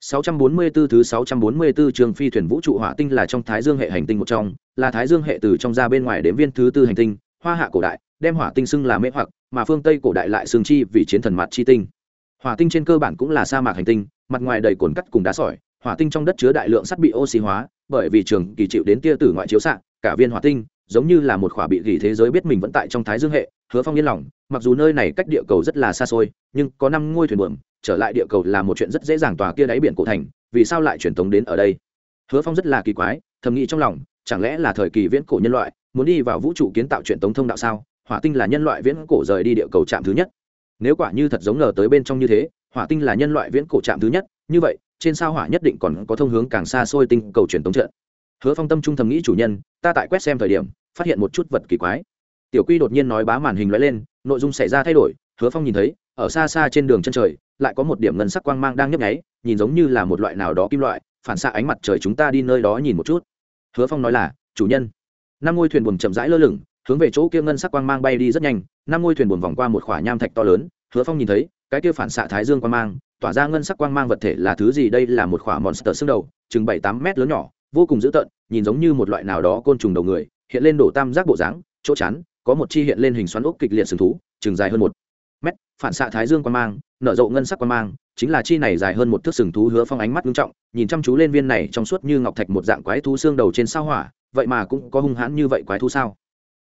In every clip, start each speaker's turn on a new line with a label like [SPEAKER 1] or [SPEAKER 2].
[SPEAKER 1] 644 thứ 644 trường phi thuyền vũ trụ hỏa tinh là trong Thái Dương hệ hành tinh một trong, là Thái Dương hệ từ trong ra bên ngoài đến viên thứ tư hành tinh, Hoa Hạ cổ đại, đem hỏa tinh xưng là mê hoặc, mà phương Tây cổ đại lại xưng chi vì chiến thần mặt chi tinh. Hỏa tinh trên cơ bản cũng là sa mạc hành tinh, mặt ngoài đầy cồn cắt cùng đá sỏi, hỏa tinh trong đất chứa đại lượng sắt bị oxy hóa, bởi vì trường kỳ chịu đến tia tử ngoại chiếu xạ, cả viên hỏa tinh giống như là một khỏa bị gỉ thế giới biết mình vẫn tại trong Thái Dương hệ, Hứa Phong yên lòng, mặc dù nơi này cách địa cầu rất là xa xôi, nhưng có năm ngôi thuyền buồm, trở lại địa cầu là một chuyện rất dễ dàng tòa kia đáy biển cổ thành vì sao lại truyền tống đến ở đây? Hứa phong rất là kỳ quái thầm nghĩ trong lòng chẳng lẽ là thời kỳ viễn cổ nhân loại muốn đi vào vũ trụ kiến tạo truyền tống thông đạo sao? Hỏa tinh là nhân loại viễn cổ rời đi địa cầu trạm thứ nhất. Nếu quả như thật giống ngờ tới bên trong như thế hỏa tinh là nhân loại viễn cổ trạm thứ nhất như vậy trên sao hỏa nhất định còn có thông hướng càng xa xôi tinh cầu truyền tống trận. Hứa phong tâm trung thầm nghĩ chủ nhân ta tại quét xem thời điểm phát hiện một chút vật kỳ quái. Tiểu quy đột nhiên nói bá màn hình lóe lên, nội dung xảy ra thay đổi, hứa phong nhìn thấy, ở xa xa trên đường chân trời, lại có một điểm ngân sắc quang mang đang nhấp nháy, nhìn giống như là một loại nào đó kim loại, phản xạ ánh mặt trời chúng ta đi nơi đó nhìn một chút. Hứa phong nói là, chủ nhân. Năm ngôi thuyền buồm chậm rãi lơ lửng, hướng về chỗ kia ngân sắc quang mang bay đi rất nhanh, năm ngôi thuyền buồm vòng qua một khỏa nham thạch to lớn, hứa phong nhìn thấy, cái kia phản xạ thái dương quang mang, tỏa ra ngân sắc quang mang vật thể là thứ gì đây là một khỏa monster xương đầu, chừng bảy tám mét lớn nhỏ, vô cùng dữ tợn, nhìn giống như một loại nào đó côn trùng đầu người hiện lên đổ tam giác bộ dáng, chỗ chắn có một chi hiện lên hình xoắn ốc kịch liệt sừng thú, chừng dài hơn một mét, phản xạ thái dương quan mang, nở rộ ngân sắc quan mang, chính là chi này dài hơn một thước sừng thú hứa phong ánh mắt nghiêm trọng, nhìn chăm chú lên viên này trong suốt như ngọc thạch một dạng quái thú xương đầu trên sao hỏa, vậy mà cũng có hung hãn như vậy quái thú sao?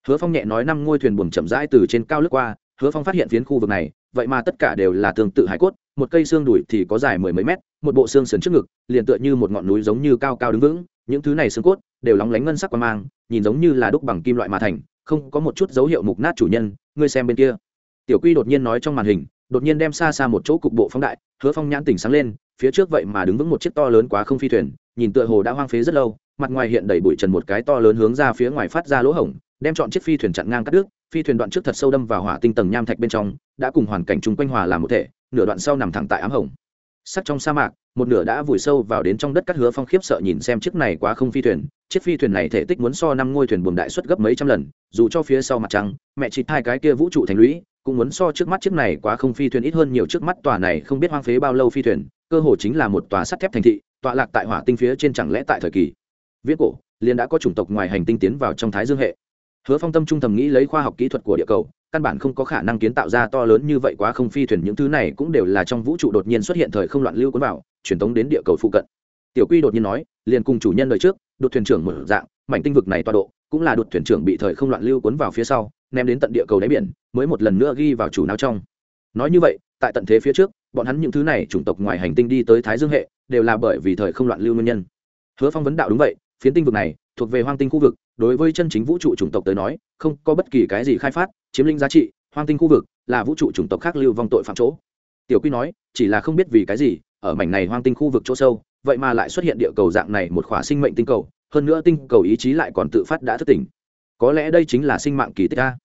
[SPEAKER 1] Hứa phong nhẹ nói năm ngôi thuyền buồm chậm rãi từ trên cao lướt qua, hứa phong phát hiện phiến khu vực này, vậy mà tất cả đều là tương tự hải cốt, một cây xương đùi thì có dài mười mấy mét, một bộ xương sườn trước ngực, liền tựa như một ngọn núi giống như cao cao đứng vững những thứ này xương cốt đều lóng lánh ngân sắc qua mang, nhìn giống như là đúc bằng kim loại mà thành, không có một chút dấu hiệu mục nát chủ nhân, ngươi xem bên kia. Tiểu quy đột nhiên nói trong màn hình, đột nhiên đem xa xa một chỗ cục bộ phóng đại, hứa phong nhãn tỉnh sáng lên, phía trước vậy mà đứng vững một chiếc to lớn quá không phi thuyền, nhìn tựa hồ đã hoang phế rất lâu, mặt ngoài hiện đầy bụi trần một cái to lớn hướng ra phía ngoài phát ra lỗ hổng, đem chọn chiếc phi thuyền chặn ngang cắt đứt, phi thuyền đoạn trước thật sâu đâm vào hỏa tinh tầng nham thạch bên trong, đã cùng hoàn cảnh chung quanh hòa làm một thể, nửa đoạn sau nằm thẳng tại ám hồng sắc trong sa mạc, một nửa đã vùi sâu vào đến trong đất cắt hứa phong khiếp sợ nhìn xem chiếc này quá không phi thuyền. Chiếc phi thuyền này thể tích muốn so năm ngôi thuyền buồm đại suất gấp mấy trăm lần, dù cho phía sau mặt trăng, mẹ chị hai cái kia vũ trụ thành lũy, cũng muốn so trước mắt chiếc này quá không phi thuyền ít hơn nhiều trước mắt tòa này không biết hoang phế bao lâu phi thuyền, cơ hồ chính là một tòa sắt thép thành thị, tọa lạc tại hỏa tinh phía trên chẳng lẽ tại thời kỳ viễn cổ, liền đã có chủng tộc ngoài hành tinh tiến vào trong thái dương hệ. Hứa phong tâm trung thầm nghĩ lấy khoa học kỹ thuật của địa cầu căn bản không có khả năng kiến tạo ra to lớn như vậy quá không phi thuyền, những thứ này cũng đều là trong vũ trụ đột nhiên xuất hiện thời không loạn lưu cuốn vào, truyền tống đến địa cầu phụ cận. Tiểu quy đột nhiên nói, liền cùng chủ nhân đời trước, đột thuyền trưởng một dạng, mảnh tinh vực này toa độ, cũng là đột thuyền trưởng bị thời không loạn lưu cuốn vào phía sau, ném đến tận địa cầu đáy biển, mới một lần nữa ghi vào chủ não trong. Nói như vậy, tại tận thế phía trước, bọn hắn những thứ này chủng tộc ngoài hành tinh đi tới thái dương hệ, đều là bởi vì thời không loạn lưu nguyên nhân. Hứa phong vấn đạo đúng vậy, phiến tinh vực này thuộc về hoang tinh khu vực, đối với chân chính vũ trụ chủng tộc tới nói, không có bất kỳ cái gì khai phát, chiếm lĩnh giá trị, hoang tinh khu vực là vũ trụ chủng tộc khác lưu vong tội phạm chỗ. Tiểu quy nói, chỉ là không biết vì cái gì, ở mảnh này hoang tinh khu vực chỗ sâu, vậy mà lại xuất hiện địa cầu dạng này một khỏa sinh mệnh tinh cầu, hơn nữa tinh cầu ý chí lại còn tự phát đã thức tỉnh có lẽ đây chính là sinh mạng kỳ tích a.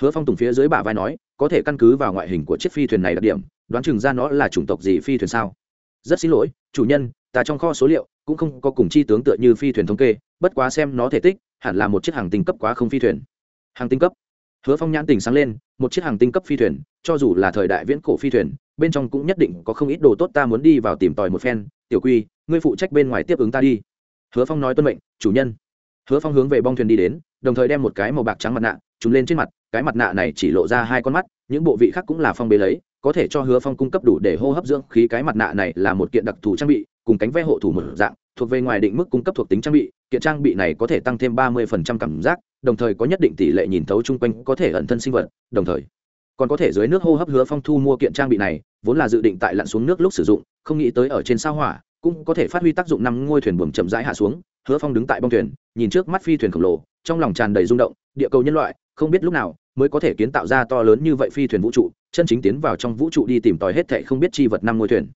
[SPEAKER 1] Hứa phong tùng phía dưới bả vai nói, có thể căn cứ vào ngoại hình của chiếc phi thuyền này đặc điểm, đoán chừng ra nó là chủng tộc gì phi thuyền sao? Rất xin lỗi, chủ nhân ta trong kho số liệu cũng không có cùng chi tướng tựa như phi thuyền thống kê, bất quá xem nó thể tích, hẳn là một chiếc hàng tinh cấp quá không phi thuyền. Hàng tinh cấp? Hứa phong nhãn tình sáng lên, một chiếc hàng tinh cấp phi thuyền, cho dù là thời đại viễn cổ phi thuyền, bên trong cũng nhất định có không ít đồ tốt ta muốn đi vào tìm tòi một phen. Tiểu quy, ngươi phụ trách bên ngoài tiếp ứng ta đi. Hứa phong nói tuân mệnh, chủ nhân. Hứa phong hướng về bong thuyền đi đến, đồng thời đem một cái màu bạc trắng mặt nạ trúng lên trên mặt, cái mặt nạ này chỉ lộ ra hai con mắt, những bộ vị khác cũng là phong bế lấy có thể cho hứa phong cung cấp đủ để hô hấp dưỡng khí cái mặt nạ này là một kiện đặc thù trang bị, cùng cánh ve hộ thủ một dạng, thuộc về ngoài định mức cung cấp thuộc tính trang bị, kiện trang bị này có thể tăng thêm ba mươi phần trăm cảm giác, đồng thời có nhất định tỷ lệ nhìn thấu chung quanh có thể ẩn thân sinh vật, đồng thời còn có thể dưới nước hô hấp hứa phong thu mua kiện trang bị này, vốn là dự định tại lặn xuống nước lúc sử dụng, không nghĩ tới ở trên sao hỏa, cũng có thể phát huy tác dụng năm ngôi thuyền buồm chậm rãi hạ xuống, hứa phong đứng tại bong thuyền, nhìn trước mắt phi thuyền khổng lồ, trong lòng tràn đầy rung động, địa cầu nhân loại, không biết lúc nào mới có thể kiến tạo ra to lớn như vậy phi thuyền vũ trụ chân chính tiến vào trong vũ trụ đi tìm tòi hết thệ không biết chi vật năm ngôi thuyền.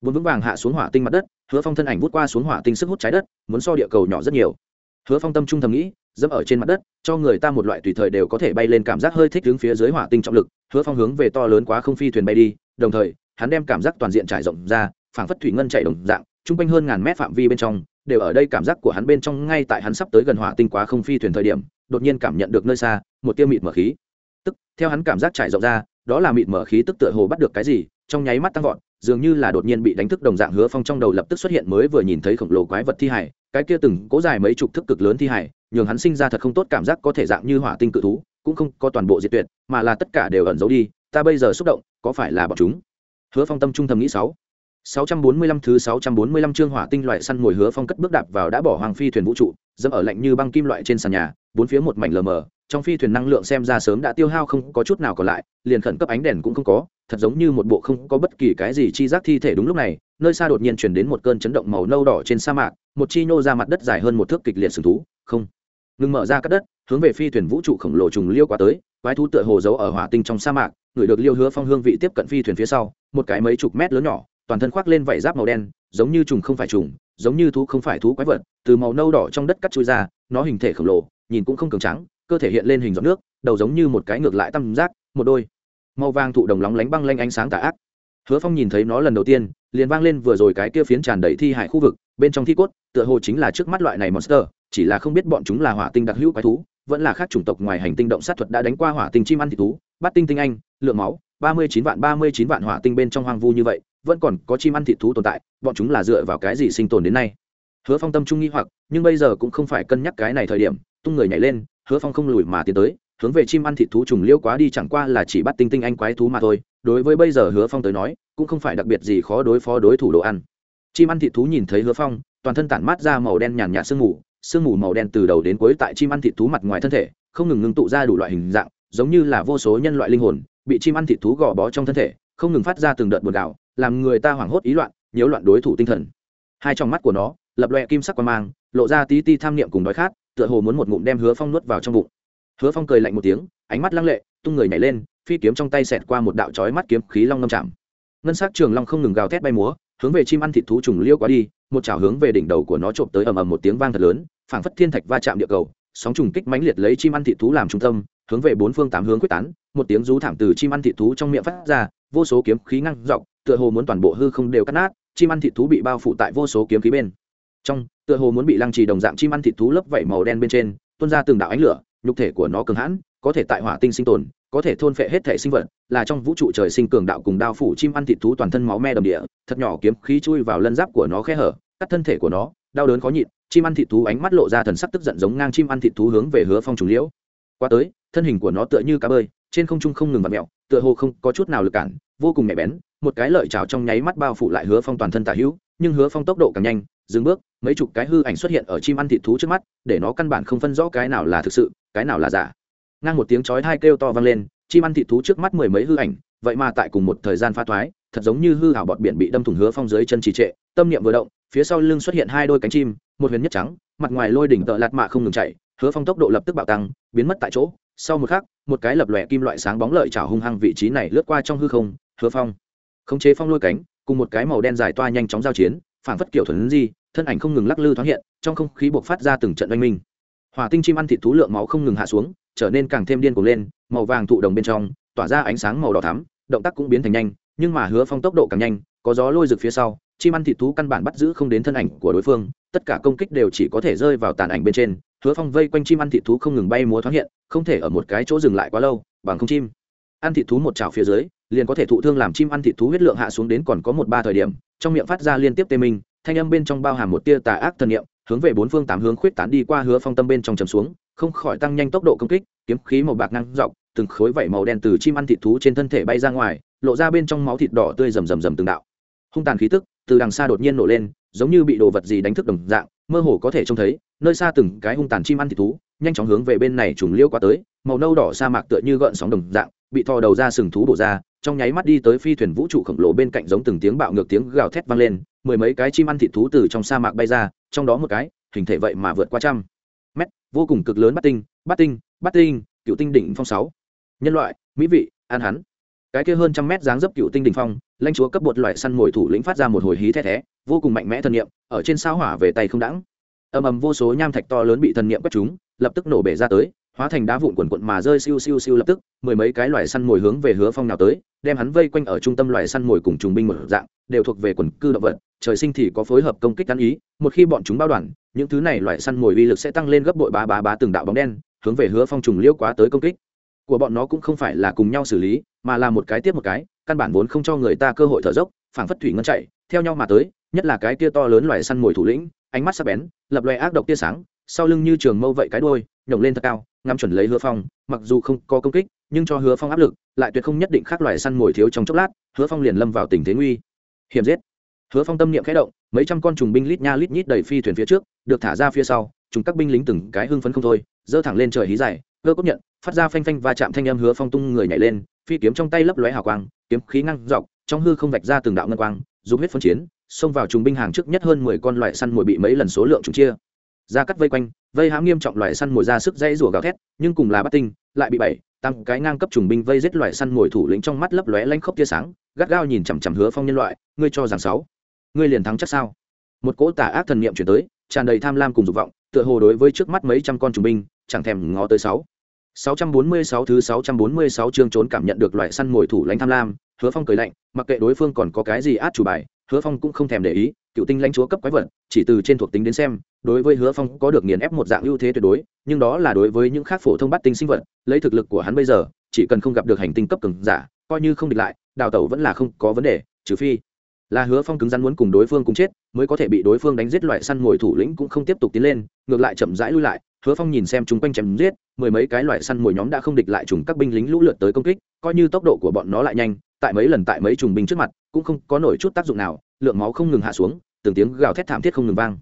[SPEAKER 1] Vốn vững vàng hạ xuống hỏa tinh mặt đất, hứa phong thân ảnh vút qua xuống hỏa tinh sức hút trái đất, muốn so địa cầu nhỏ rất nhiều. Hứa phong tâm trung thầm nghĩ, dẫm ở trên mặt đất, cho người ta một loại tùy thời đều có thể bay lên cảm giác hơi thích hướng phía dưới hỏa tinh trọng lực. Hứa phong hướng về to lớn quá không phi thuyền bay đi, đồng thời, hắn đem cảm giác toàn diện trải rộng ra, phảng phất thủy ngân chạy đồng dạng, chung quanh hơn ngàn mét phạm vi bên trong, đều ở đây cảm giác của hắn bên trong ngay tại hắn sắp tới gần hỏa tinh quá không phi thuyền thời điểm, đột nhiên cảm nhận được nơi xa, một tiêu mịt mở khí. Tức, theo hắn cảm giác trải rộng ra đó là mịt mở khí tức tựa hồ bắt được cái gì trong nháy mắt tăng vọt dường như là đột nhiên bị đánh thức đồng dạng hứa phong trong đầu lập tức xuất hiện mới vừa nhìn thấy khổng lồ quái vật thi hải cái kia từng cố dài mấy chục thức cực lớn thi hải nhường hắn sinh ra thật không tốt cảm giác có thể dạng như hỏa tinh cự thú cũng không có toàn bộ diệt tuyệt mà là tất cả đều ẩn giấu đi ta bây giờ xúc động có phải là bọn chúng? Hứa phong tâm trung thầm nghĩ sáu. 645 thứ 645 chương hỏa tinh loại săn ngồi hứa phong cất bước đạp vào đã bỏ hoàng phi thuyền vũ trụ, dẫm ở lạnh như băng kim loại trên sàn nhà, bốn phía một mảnh lờ mờ, trong phi thuyền năng lượng xem ra sớm đã tiêu hao không có chút nào còn lại, liền khẩn cấp ánh đèn cũng không có, thật giống như một bộ không có bất kỳ cái gì chi giác thi thể đúng lúc này, nơi xa đột nhiên truyền đến một cơn chấn động màu nâu đỏ trên sa mạc, một chi nô ra mặt đất dài hơn một thước kịch liệt sừng thú, không, ngừng mở ra cắt đất, hướng về phi thuyền vũ trụ khổng lồ trùng liêu qua tới, quái thú tựa hồ giấu ở hỏa tinh trong sa mạc, người được liêu hứa phong hương vị tiếp cận phi thuyền phía sau, một cái mấy chục mét lớn nhỏ, toàn thân khoác lên vảy giáp màu đen giống như trùng không phải trùng giống như thú không phải thú quái vật từ màu nâu đỏ trong đất cắt chui ra nó hình thể khổng lồ nhìn cũng không cường trắng cơ thể hiện lên hình giọt nước, đầu giống như một cái ngược lại tam giác, một đôi màu vàng thụ đồng lóng lánh băng lanh ánh sáng tà ác. Hứa phong nhìn thấy nó lần đầu tiên, liền vang lên vừa rồi cái kia phiến tràn đầy thi hải khu vực, bên trong thi cốt, tựa hồ chính là trước mắt loại này monster, chỉ là không biết bọn chúng là hỏa tinh đặc hữu quái thú, vẫn là khác chủng tộc ngoài hành tinh động sát thuật đã đánh qua hỏa tinh chim ăn thịt thú bắt tinh tinh anh, lượng máu, ba mươi chín vạn ba mươi chín vạn hỏa tinh bên trong hoang vu như vậy, vẫn còn có chim ăn thịt thú tồn tại, bọn chúng là dựa vào cái gì sinh tồn đến nay? Hứa phong tâm trung nghi hoặc, nhưng bây giờ cũng không phải cân nhắc cái này thời điểm, tung người nhảy lên hứa phong không lùi mà tiến tới, hướng về chim ăn thịt thú trùng liễu quá đi chẳng qua là chỉ bắt tinh tinh anh quái thú mà thôi. Đối với bây giờ hứa phong tới nói, cũng không phải đặc biệt gì khó đối phó đối thủ đồ ăn. Chim ăn thịt thú nhìn thấy hứa phong, toàn thân tản mát ra màu đen nhàn nhạt sương mù sương mù màu đen từ đầu đến cuối tại chim ăn thịt thú mặt ngoài thân thể, không ngừng ngưng tụ ra đủ loại hình dạng, giống như là vô số nhân loại linh hồn, bị chim ăn thịt thú gò bó trong thân thể, không ngừng phát ra từng đợt buồn gạo, làm người ta hoảng hốt ý loạn, nhiễu loạn đối thủ tinh thần. Hai trong mắt của nó, lập loẹ kim sắc qua mang, lộ ra tí ti tham niệm cùng đói khát tựa hồ muốn một ngụm đem hứa phong nuốt vào trong bụng. Hứa phong cười lạnh một tiếng, ánh mắt lăng lệ, tung người nhảy lên, phi kiếm trong tay xẹt qua một đạo chói mắt kiếm khí long ngâm chạm. Ngân sắc trường long không ngừng gào thét bay múa, hướng về chim ăn thịt thú trùng liêu quá đi, một chảo hướng về đỉnh đầu của nó trộm tới ầm ầm một tiếng vang thật lớn, phảng phất thiên thạch va chạm địa cầu, sóng trùng kích mãnh liệt lấy chim ăn thịt thú làm trung tâm, hướng về bốn phương tám hướng quyết tán, một tiếng rú thảm từ chim ăn thịt thú trong miệng phát ra, vô số kiếm khí ngăn dọc, tựa hồ muốn toàn bộ hư không đều cắt nát, chim ăn thịt thú bị bao phủ tại vô số kiếm khí bên trong, tựa hồ muốn bị lăng trì đồng dạng chim ăn thịt thú lớp vảy màu đen bên trên, tuôn ra từng đạo ánh lửa, nhục thể của nó cường hãn, có thể tại hỏa tinh sinh tồn, có thể thôn phệ hết thể sinh vật, là trong vũ trụ trời sinh cường đạo cùng đao phủ chim ăn thịt thú toàn thân máu me đầm địa, thật nhỏ kiếm khí chui vào lân giáp của nó khe hở, cắt thân thể của nó, đau đớn khó nhịn, chim ăn thịt thú ánh mắt lộ ra thần sắc tức giận giống ngang chim ăn thịt thú hướng về hứa phong trùng liễu. Qua tới, thân hình của nó tựa như cá bơi, trên không trung không ngừng vặt mẹo tựa hồ không có chút nào lực cản, vô cùng nhạy bén, một cái lợi chảo trong nháy mắt bao phủ lại hứa phong toàn thân tả hữu, nhưng hứa phong tốc độ càng nhanh dừng bước, mấy chục cái hư ảnh xuất hiện ở chim ăn thịt thú trước mắt, để nó căn bản không phân rõ cái nào là thực sự, cái nào là giả. Ngang một tiếng chói thai kêu to vang lên, chim ăn thịt thú trước mắt mười mấy hư ảnh, vậy mà tại cùng một thời gian pha thoái, thật giống như hư hảo bọt biển bị đâm thủng hứa phong dưới chân trì trệ, tâm niệm vừa động, phía sau lưng xuất hiện hai đôi cánh chim, một huyền nhất trắng, mặt ngoài lôi đỉnh tợ lạt mạ không ngừng chạy, hứa phong tốc độ lập tức bạo tăng, biến mất tại chỗ, sau một khắc, một cái lập lòe kim loại sáng bóng lợi chảo hung hăng vị trí này lướt qua trong hư không, hứa phong. Khống chế phong lôi cánh, cùng một cái màu đen dài toa nhanh chóng giao chiến phản phất kiểu thuần di thân ảnh không ngừng lắc lư thoáng hiện, trong không khí buộc phát ra từng trận oanh minh. Hỏa tinh chim ăn thịt thú lượng máu không ngừng hạ xuống, trở nên càng thêm điên cuồng lên, màu vàng thụ đồng bên trong, tỏa ra ánh sáng màu đỏ thắm, động tác cũng biến thành nhanh, nhưng mà hứa phong tốc độ càng nhanh, có gió lôi rực phía sau, chim ăn thịt thú căn bản bắt giữ không đến thân ảnh của đối phương, tất cả công kích đều chỉ có thể rơi vào tàn ảnh bên trên, hứa phong vây quanh chim ăn thịt thú không ngừng bay múa thoáng hiện, không thể ở một cái chỗ dừng lại quá lâu, bằng không chim ăn thịt thú một chảo phía dưới, liền có thể thụ thương làm chim ăn thịt thú huyết lượng hạ xuống đến còn có một ba thời điểm, trong miệng phát ra liên tiếp tê minh thanh âm bên trong bao hàm một tia tà ác thần niệm, hướng về bốn phương tám hướng khuyết tán đi qua hứa phong tâm bên trong chầm xuống, không khỏi tăng nhanh tốc độ công kích, kiếm khí màu bạc năng dọc, từng khối vảy màu đen từ chim ăn thịt thú trên thân thể bay ra ngoài, lộ ra bên trong máu thịt đỏ tươi rầm rầm rầm từng đạo. Hung tàn khí tức từ đằng xa đột nhiên nổ lên, giống như bị đồ vật gì đánh thức đồng dạng, mơ hồ có thể trông thấy, nơi xa từng cái hung tàn chim ăn thịt thú, nhanh chóng hướng về bên này trùng liêu qua tới, màu nâu đỏ sa mạc tựa như gợn sóng đồng dạng, bị thò đầu ra sừng thú bổ ra trong nháy mắt đi tới phi thuyền vũ trụ khổng lồ bên cạnh giống từng tiếng bạo ngược tiếng gào thét vang lên, mười mấy cái chim ăn thịt thú từ trong sa mạc bay ra, trong đó một cái, hình thể vậy mà vượt qua trăm mét, vô cùng cực lớn bắt tinh bắt tinh bắt tinh, cựu tinh đỉnh phong sáu. Nhân loại, mỹ vị an hắn. Cái kia hơn trăm mét dáng dấp cựu tinh đỉnh phong, lãnh chúa cấp bột loại săn mồi thủ lĩnh phát ra một hồi hí thét thé, vô cùng mạnh mẽ thần niệm, ở trên sao hỏa về tay không đãng. Ầm ầm vô số nham thạch to lớn bị thần niệm quét chúng lập tức nổ bể ra tới hóa thành đá vụn quần quận mà rơi siêu siêu siêu lập tức, mười mấy cái loài săn mồi hướng về hứa phong nào tới, đem hắn vây quanh ở trung tâm loài săn mồi cùng trùng binh một dạng, đều thuộc về quần cư động vật, trời sinh thì có phối hợp công kích ăn ý, một khi bọn chúng bao đoàn, những thứ này loài săn mồi uy lực sẽ tăng lên gấp bội ba ba ba từng đạo bóng đen, hướng về hứa phong trùng liêu quá tới công kích. Của bọn nó cũng không phải là cùng nhau xử lý, mà là một cái tiếp một cái, căn bản vốn không cho người ta cơ hội thở dốc, phảng phất thủy ngân chạy, theo nhau mà tới, nhất là cái tia to lớn loài săn mồi thủ lĩnh, ánh mắt sắc bén, lập loài ác độc tia sáng sau lưng như trường mâu vậy cái đuôi, nhổng lên thật cao, ngắm chuẩn lấy hứa phong, mặc dù không có công kích, nhưng cho hứa phong áp lực, lại tuyệt không nhất định khác loài săn mồi thiếu trong chốc lát, hứa phong liền lâm vào tình thế nguy. Hiểm giết. Hứa phong tâm niệm khẽ động, mấy trăm con trùng binh lít nha lít nhít đầy phi thuyền phía trước, được thả ra phía sau chúng các binh lính từng cái hưng phấn không thôi, giơ thẳng lên trời hí dài cơ cốt nhận, phát ra phanh phanh và chạm thanh âm hứa phong tung người nhảy lên, phi kiếm trong tay lấp lóe hào quang, kiếm khí ngăn dọc, trong hư không vạch ra từng đạo ngân quang, dùng huyết phân chiến, xông vào trùng binh hàng trước nhất hơn mười con loại săn mồi bị mấy lần số lượng chúng chia ra cắt vây quanh vây hãm nghiêm trọng loại săn mồi ra sức dây rủa gào thét nhưng cùng là bắt tinh lại bị bảy tăng cái ngang cấp trùng binh vây giết loại săn mồi thủ lĩnh trong mắt lấp lóe lanh khốc tia sáng gắt gao nhìn chằm chằm hứa phong nhân loại ngươi cho rằng sáu ngươi liền thắng chắc sao? Một cỗ tà ác thần niệm chuyển tới tràn đầy tham lam cùng dục vọng tựa hồ đối với trước mắt mấy trăm con trùng binh chẳng thèm ngó tới sáu. 646 thứ 646 chương trốn cảm nhận được loại săn mồi thủ lãnh tham lam, Hứa Phong cười lạnh, mặc kệ đối phương còn có cái gì át chủ bài, Hứa Phong cũng không thèm để ý, cựu tinh lãnh chúa cấp quái vật, chỉ từ trên thuộc tính đến xem, đối với Hứa Phong có được nghiền ép một dạng ưu thế tuyệt đối, nhưng đó là đối với những khác phổ thông bắt tinh sinh vật, lấy thực lực của hắn bây giờ, chỉ cần không gặp được hành tinh cấp cường giả, coi như không địch lại, đào tẩu vẫn là không có vấn đề, trừ phi là Hứa Phong cứng rắn muốn cùng đối phương cùng chết, mới có thể bị đối phương đánh giết loại săn mồi thủ lĩnh cũng không tiếp tục tiến lên, ngược lại chậm rãi lui lại, hứa phong nhìn xem chúng quanh chém giết mười mấy cái loại săn mồi nhóm đã không địch lại trùng các binh lính lũ lượt tới công kích coi như tốc độ của bọn nó lại nhanh tại mấy lần tại mấy trùng binh trước mặt cũng không có nổi chút tác dụng nào lượng máu không ngừng hạ xuống, từng tiếng gào thét thảm thiết không ngừng vang.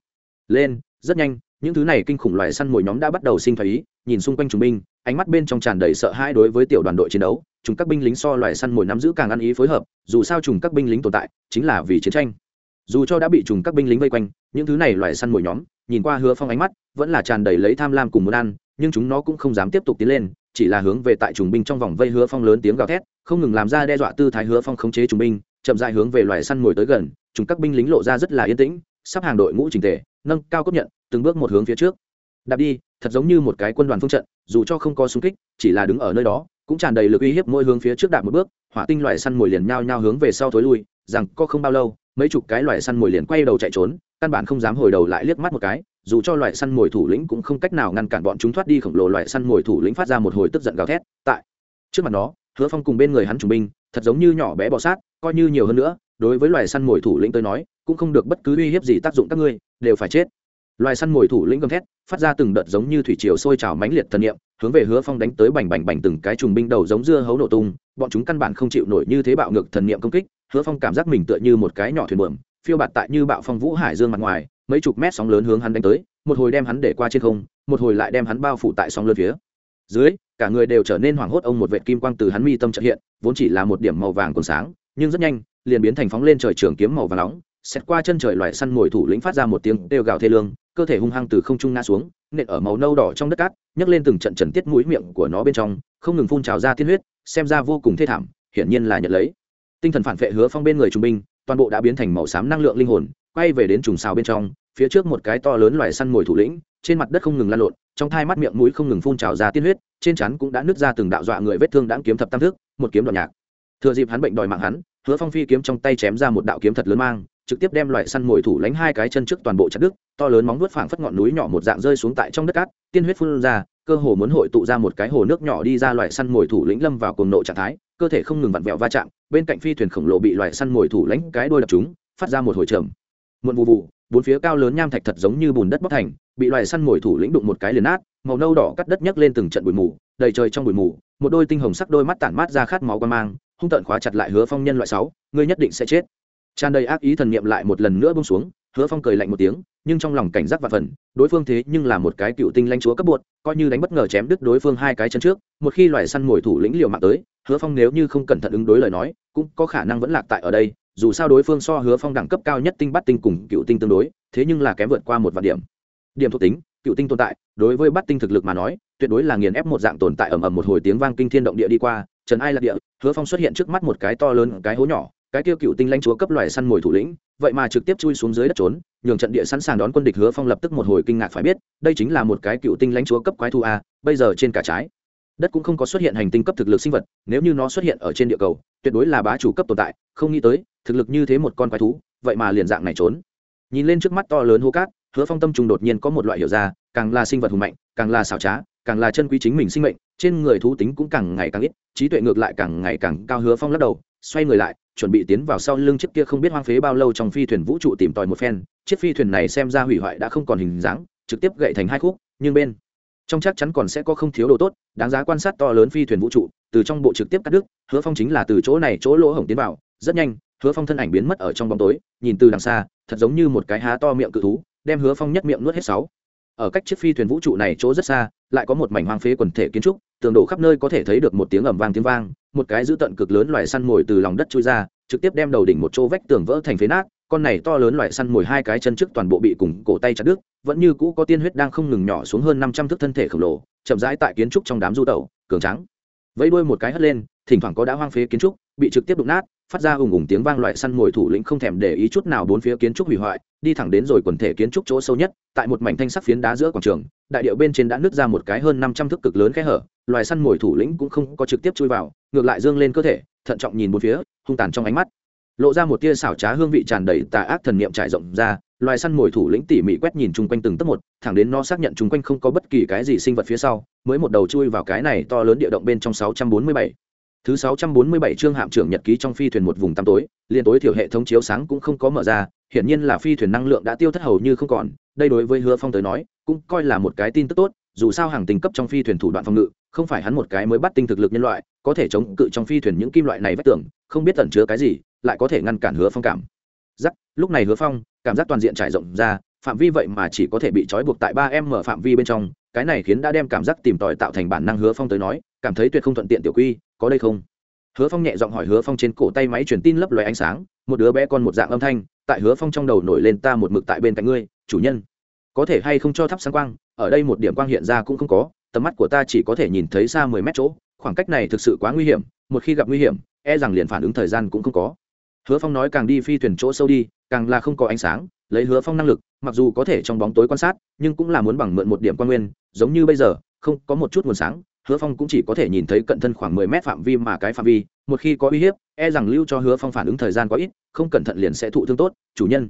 [SPEAKER 1] Lên, rất nhanh, những thứ này kinh khủng loài săn mồi nhóm đã bắt đầu sinh thái ý, nhìn xung quanh chúng binh, ánh mắt bên trong tràn đầy sợ hãi đối với tiểu đoàn đội chiến đấu, chúng các binh lính so loài săn mồi nắm giữ càng ăn ý phối hợp, dù sao chúng các binh lính tồn tại, chính là vì chiến tranh. Dù cho đã bị chúng các binh lính vây quanh, những thứ này loài săn mồi nhóm, nhìn qua hứa phong ánh mắt, vẫn là tràn đầy lấy tham lam cùng muốn ăn, nhưng chúng nó cũng không dám tiếp tục tiến lên, chỉ là hướng về tại trùng binh trong vòng vây hứa phong lớn tiếng gào thét, không ngừng làm ra đe dọa tư thái hứa phong khống chế trùng binh chậm dài hướng về loài săn mồi tới gần, chúng các binh lính lộ ra rất là yên tĩnh, sắp hàng đội ngũ trình tề, nâng cao cấp nhận, từng bước một hướng phía trước. Đạp đi, thật giống như một cái quân đoàn phương trận, dù cho không có súng kích, chỉ là đứng ở nơi đó, cũng tràn đầy lực uy hiếp mỗi hướng phía trước đạp một bước, hỏa tinh loài săn mồi liền nhao nhao hướng về sau thối lui, rằng có không bao lâu, mấy chục cái loài săn mồi liền quay đầu chạy trốn, căn bản không dám hồi đầu lại liếc mắt một cái, dù cho loài săn mồi thủ lĩnh cũng không cách nào ngăn cản bọn chúng thoát đi khổng lồ loài săn mồi thủ lĩnh phát ra một hồi tức giận gào thét, tại trước mặt nó, hứa phong cùng bên người hắn trùng binh thật giống như nhỏ bé bọ sát, coi như nhiều hơn nữa, đối với loài săn mồi thủ lĩnh tới nói, cũng không được bất cứ uy hiếp gì tác dụng các ngươi, đều phải chết. Loài săn mồi thủ lĩnh gầm thét, phát ra từng đợt giống như thủy triều sôi trào mãnh liệt thần niệm, hướng về hứa phong đánh tới bành bành bành từng cái trùng binh đầu giống dưa hấu nổ tung, bọn chúng căn bản không chịu nổi như thế bạo ngược thần niệm công kích, hứa phong cảm giác mình tựa như một cái nhỏ thuyền bờm phiêu bạt tại như bạo phong vũ hải dương mặt ngoài, mấy chục mét sóng lớn hướng hắn đánh tới, một hồi đem hắn để qua trên không, một hồi lại đem hắn bao phủ tại sóng lớn phía dưới, cả người đều trở nên hoảng hốt, ông một vệt kim quang từ hắn mi tâm trợ hiện, vốn chỉ là một điểm màu vàng còn sáng, nhưng rất nhanh, liền biến thành phóng lên trời trường kiếm màu vàng nóng xét qua chân trời loài săn mồi thủ lĩnh phát ra một tiếng đều gào thê lương, cơ thể hung hăng từ không trung ngã xuống, nện ở màu nâu đỏ trong đất cát, nhấc lên từng trận trần tiết mũi miệng của nó bên trong, không ngừng phun trào ra tiên huyết, xem ra vô cùng thê thảm, hiển nhiên là nhận lấy. Tinh thần phản vệ hứa phong bên người trung binh, toàn bộ đã biến thành màu xám năng lượng linh hồn, quay về đến trùng xào bên trong, phía trước một cái to lớn loài săn mồi thủ lĩnh trên mặt đất không ngừng lan lộn trong thai mắt miệng mũi không ngừng phun trào ra tiên huyết trên chắn cũng đã nứt ra từng đạo dọa người vết thương đã kiếm thập tam thước, một kiếm đoạn nhạc. Thừa dịp hắn bệnh đòi mạng hắn hứa phong phi kiếm trong tay chém ra một đạo kiếm thật lớn mang trực tiếp đem loài săn mồi thủ lánh hai cái chân trước toàn bộ chặt đứt to lớn móng vuốt phảng phất ngọn núi nhỏ một dạng rơi xuống tại trong đất cát tiên huyết phun ra cơ hồ muốn hội tụ ra một cái hồ nước nhỏ đi ra loài săn mồi thủ lĩnh lâm vào cuồng nộ trạng thái cơ thể không ngừng vặn vẹo va chạm bên cạnh phi thuyền khổng lồ bị loài săn mồi thủ lãnh cái đôi đập chúng phát ra một hồi trầm. Muộn vụ vụ bốn phía cao lớn nham thạch thật giống như bùn đất bóc thành, bị loài săn mồi thủ lĩnh đụng một cái liền nát, màu nâu đỏ cắt đất nhấc lên từng trận bụi mù, đầy trời trong bụi mù, một đôi tinh hồng sắc đôi mắt tản mát ra khát máu quan mang, hung tợn khóa chặt lại hứa phong nhân loại sáu, ngươi nhất định sẽ chết. Tràn đầy ác ý thần niệm lại một lần nữa bông xuống, hứa phong cười lạnh một tiếng, nhưng trong lòng cảnh giác và phần đối phương thế nhưng là một cái cựu tinh lãnh chúa cấp bột, coi như đánh bất ngờ chém đứt đối phương hai cái chân trước, một khi loài săn mồi thủ lĩnh liều mạng tới, hứa phong nếu như không cẩn thận ứng đối lời nói, cũng có khả năng vẫn lạc tại ở đây dù sao đối phương so hứa phong đẳng cấp cao nhất tinh bắt tinh cùng cựu tinh tương đối, thế nhưng là kém vượt qua một vạn điểm. Điểm thuộc tính, cựu tinh tồn tại, đối với bắt tinh thực lực mà nói, tuyệt đối là nghiền ép một dạng tồn tại ầm ầm một hồi tiếng vang kinh thiên động địa đi qua, trần ai lạc địa, hứa phong xuất hiện trước mắt một cái to lớn, cái hố nhỏ, cái tiêu cựu tinh lãnh chúa cấp loài săn mồi thủ lĩnh, vậy mà trực tiếp chui xuống dưới đất trốn, nhường trận địa sẵn sàng đón quân địch hứa phong lập tức một hồi kinh ngạc phải biết, đây chính là một cái cựu tinh lãnh chúa cấp quái thu a, bây giờ trên cả trái đất cũng không có xuất hiện hành tinh cấp thực lực sinh vật, nếu như nó xuất hiện ở trên địa cầu, tuyệt đối là bá chủ cấp tồn tại, không nghĩ tới, thực lực như thế một con quái thú, vậy mà liền dạng này trốn. Nhìn lên trước mắt to lớn hô cát, hứa phong tâm trùng đột nhiên có một loại hiểu ra, càng là sinh vật hùng mạnh, càng là xảo trá, càng là chân quý chính mình sinh mệnh, trên người thú tính cũng càng ngày càng ít, trí tuệ ngược lại càng ngày càng cao. Hứa phong lắc đầu, xoay người lại, chuẩn bị tiến vào sau lưng chiếc kia không biết hoang phế bao lâu trong phi thuyền vũ trụ tìm tòi một phen. Chiếc phi thuyền này xem ra hủy hoại đã không còn hình dáng, trực tiếp gậy thành hai khúc, nhưng bên trong chắc chắn còn sẽ có không thiếu đồ tốt, đáng giá quan sát to lớn phi thuyền vũ trụ, từ trong bộ trực tiếp cắt đứt, hứa phong chính là từ chỗ này chỗ lỗ hổng tiến vào, rất nhanh, hứa phong thân ảnh biến mất ở trong bóng tối, nhìn từ đằng xa, thật giống như một cái há to miệng cự thú, đem hứa phong nhất miệng nuốt hết sáu. Ở cách chiếc phi thuyền vũ trụ này chỗ rất xa, lại có một mảnh hoang phế quần thể kiến trúc, tường đổ khắp nơi có thể thấy được một tiếng ầm vang tiếng vang, một cái dữ tận cực lớn loài săn mồi từ lòng đất chui ra, trực tiếp đem đầu đỉnh một chỗ vách tường vỡ thành phế nát con này to lớn loài săn mồi hai cái chân trước toàn bộ bị cùng cổ tay chặt đứt, vẫn như cũ có tiên huyết đang không ngừng nhỏ xuống hơn năm trăm thước thân thể khổng lồ, chậm rãi tại kiến trúc trong đám du tẩu, cường trắng vẫy đuôi một cái hất lên, thỉnh thoảng có đã hoang phế kiến trúc, bị trực tiếp đụng nát, phát ra ùng ùng tiếng vang loại săn mồi thủ lĩnh không thèm để ý chút nào bốn phía kiến trúc hủy hoại, đi thẳng đến rồi quần thể kiến trúc chỗ sâu nhất, tại một mảnh thanh sắc phiến đá giữa quảng trường, đại điệu bên trên đã nứt ra một cái hơn năm trăm thước cực lớn khe hở, loài săn mồi thủ lĩnh cũng không có trực tiếp chui vào, ngược lại dương lên cơ thể, thận trọng nhìn bốn phía, hung tàn trong ánh mắt lộ ra một tia xảo trá hương vị tràn đầy tà ác thần niệm trải rộng ra loài săn mồi thủ lĩnh tỉ mỉ quét nhìn chung quanh từng tấc một thẳng đến nó xác nhận chung quanh không có bất kỳ cái gì sinh vật phía sau mới một đầu chui vào cái này to lớn địa động bên trong 647. Thứ 647 chương hạm trưởng nhật ký trong phi thuyền một vùng tăm tối, liên tối thiểu hệ thống chiếu sáng cũng không có mở ra, hiển nhiên là phi thuyền năng lượng đã tiêu thất hầu như không còn, đây đối với Hứa Phong tới nói, cũng coi là một cái tin tức tốt, dù sao hàng tình cấp trong phi thuyền thủ đoạn phòng ngự, không phải hắn một cái mới bắt tinh thực lực nhân loại, có thể chống cự trong phi thuyền những kim loại này vách tưởng, không biết tẩn chứa cái gì, lại có thể ngăn cản Hứa Phong cảm. Giác, lúc này Hứa Phong, cảm giác toàn diện trải rộng ra, phạm vi vậy mà chỉ có thể bị trói buộc tại ba em mở phạm vi bên trong, cái này khiến đã đem cảm giác tìm tòi tạo thành bản năng Hứa Phong tới nói, cảm thấy tuyệt không thuận tiện tiểu quy, có đây không? hứa phong nhẹ giọng hỏi hứa phong trên cổ tay máy truyền tin lấp loài ánh sáng một đứa bé con một dạng âm thanh tại hứa phong trong đầu nổi lên ta một mực tại bên cạnh ngươi chủ nhân có thể hay không cho thắp sáng quang ở đây một điểm quang hiện ra cũng không có tầm mắt của ta chỉ có thể nhìn thấy xa mười mét chỗ khoảng cách này thực sự quá nguy hiểm một khi gặp nguy hiểm e rằng liền phản ứng thời gian cũng không có hứa phong nói càng đi phi thuyền chỗ sâu đi, càng là không có ánh sáng, lấy hứa phong năng lực, mặc dù có thể trong bóng tối quan sát, nhưng cũng là muốn bằng mượn một điểm quan nguyên, giống như bây giờ, không có một chút nguồn sáng, hứa phong cũng chỉ có thể nhìn thấy cận thân khoảng mười mét phạm vi mà cái phạm vi, một khi có uy hiếp e rằng lưu cho hứa phong phản ứng thời gian quá ít, không cẩn thận liền sẽ thụ thương tốt, chủ nhân.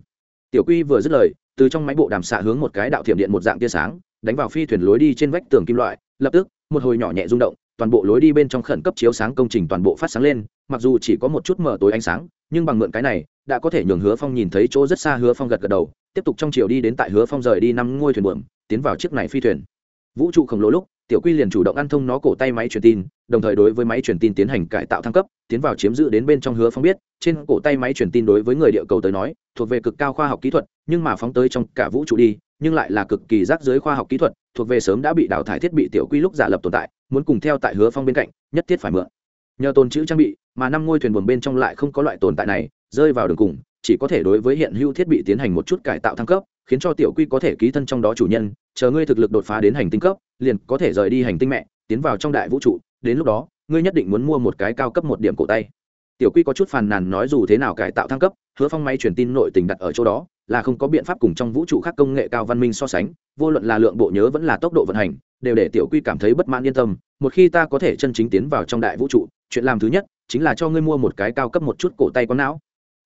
[SPEAKER 1] Tiểu quy vừa dứt lời, từ trong máy bộ đàm xạ hướng một cái đạo thiểm điện một dạng tia sáng, đánh vào phi thuyền lối đi trên vách tường kim loại, lập tức, một hồi nhỏ nhẹ rung động, toàn bộ lối đi bên trong khẩn cấp chiếu sáng công trình toàn bộ phát sáng lên, mặc dù chỉ có một chút mở tối ánh sáng nhưng bằng mượn cái này, đã có thể nhường hứa phong nhìn thấy chỗ rất xa hứa phong gật gật đầu, tiếp tục trong chiều đi đến tại hứa phong rời đi năm ngôi thuyền buồm, tiến vào chiếc này phi thuyền. Vũ trụ khổng lồ lúc, tiểu quy liền chủ động ăn thông nó cổ tay máy truyền tin, đồng thời đối với máy truyền tin tiến hành cải tạo thăng cấp, tiến vào chiếm giữ đến bên trong hứa phong biết, trên cổ tay máy truyền tin đối với người địa cầu tới nói, thuộc về cực cao khoa học kỹ thuật, nhưng mà phóng tới trong cả vũ trụ đi, nhưng lại là cực kỳ rác giới khoa học kỹ thuật, thuộc về sớm đã bị đào thải thiết bị tiểu quy lúc giả lập tồn tại, muốn cùng theo tại hứa phong bên cạnh, nhất thiết phải mượn nhờ tồn chữ trang bị, mà năm ngôi thuyền buồm bên trong lại không có loại tồn tại này, rơi vào đường cùng, chỉ có thể đối với hiện hữu thiết bị tiến hành một chút cải tạo thăng cấp, khiến cho tiểu quy có thể ký thân trong đó chủ nhân, chờ ngươi thực lực đột phá đến hành tinh cấp, liền có thể rời đi hành tinh mẹ, tiến vào trong đại vũ trụ, đến lúc đó, ngươi nhất định muốn mua một cái cao cấp một điểm cổ tay. Tiểu quy có chút phàn nàn nói dù thế nào cải tạo thăng cấp, hứa phong máy truyền tin nội tình đặt ở chỗ đó, là không có biện pháp cùng trong vũ trụ khác công nghệ cao văn minh so sánh, vô luận là lượng bộ nhớ vẫn là tốc độ vận hành, đều để tiểu quy cảm thấy bất mãn yên tâm, một khi ta có thể chân chính tiến vào trong đại vũ trụ chuyện làm thứ nhất chính là cho ngươi mua một cái cao cấp một chút cổ tay có não.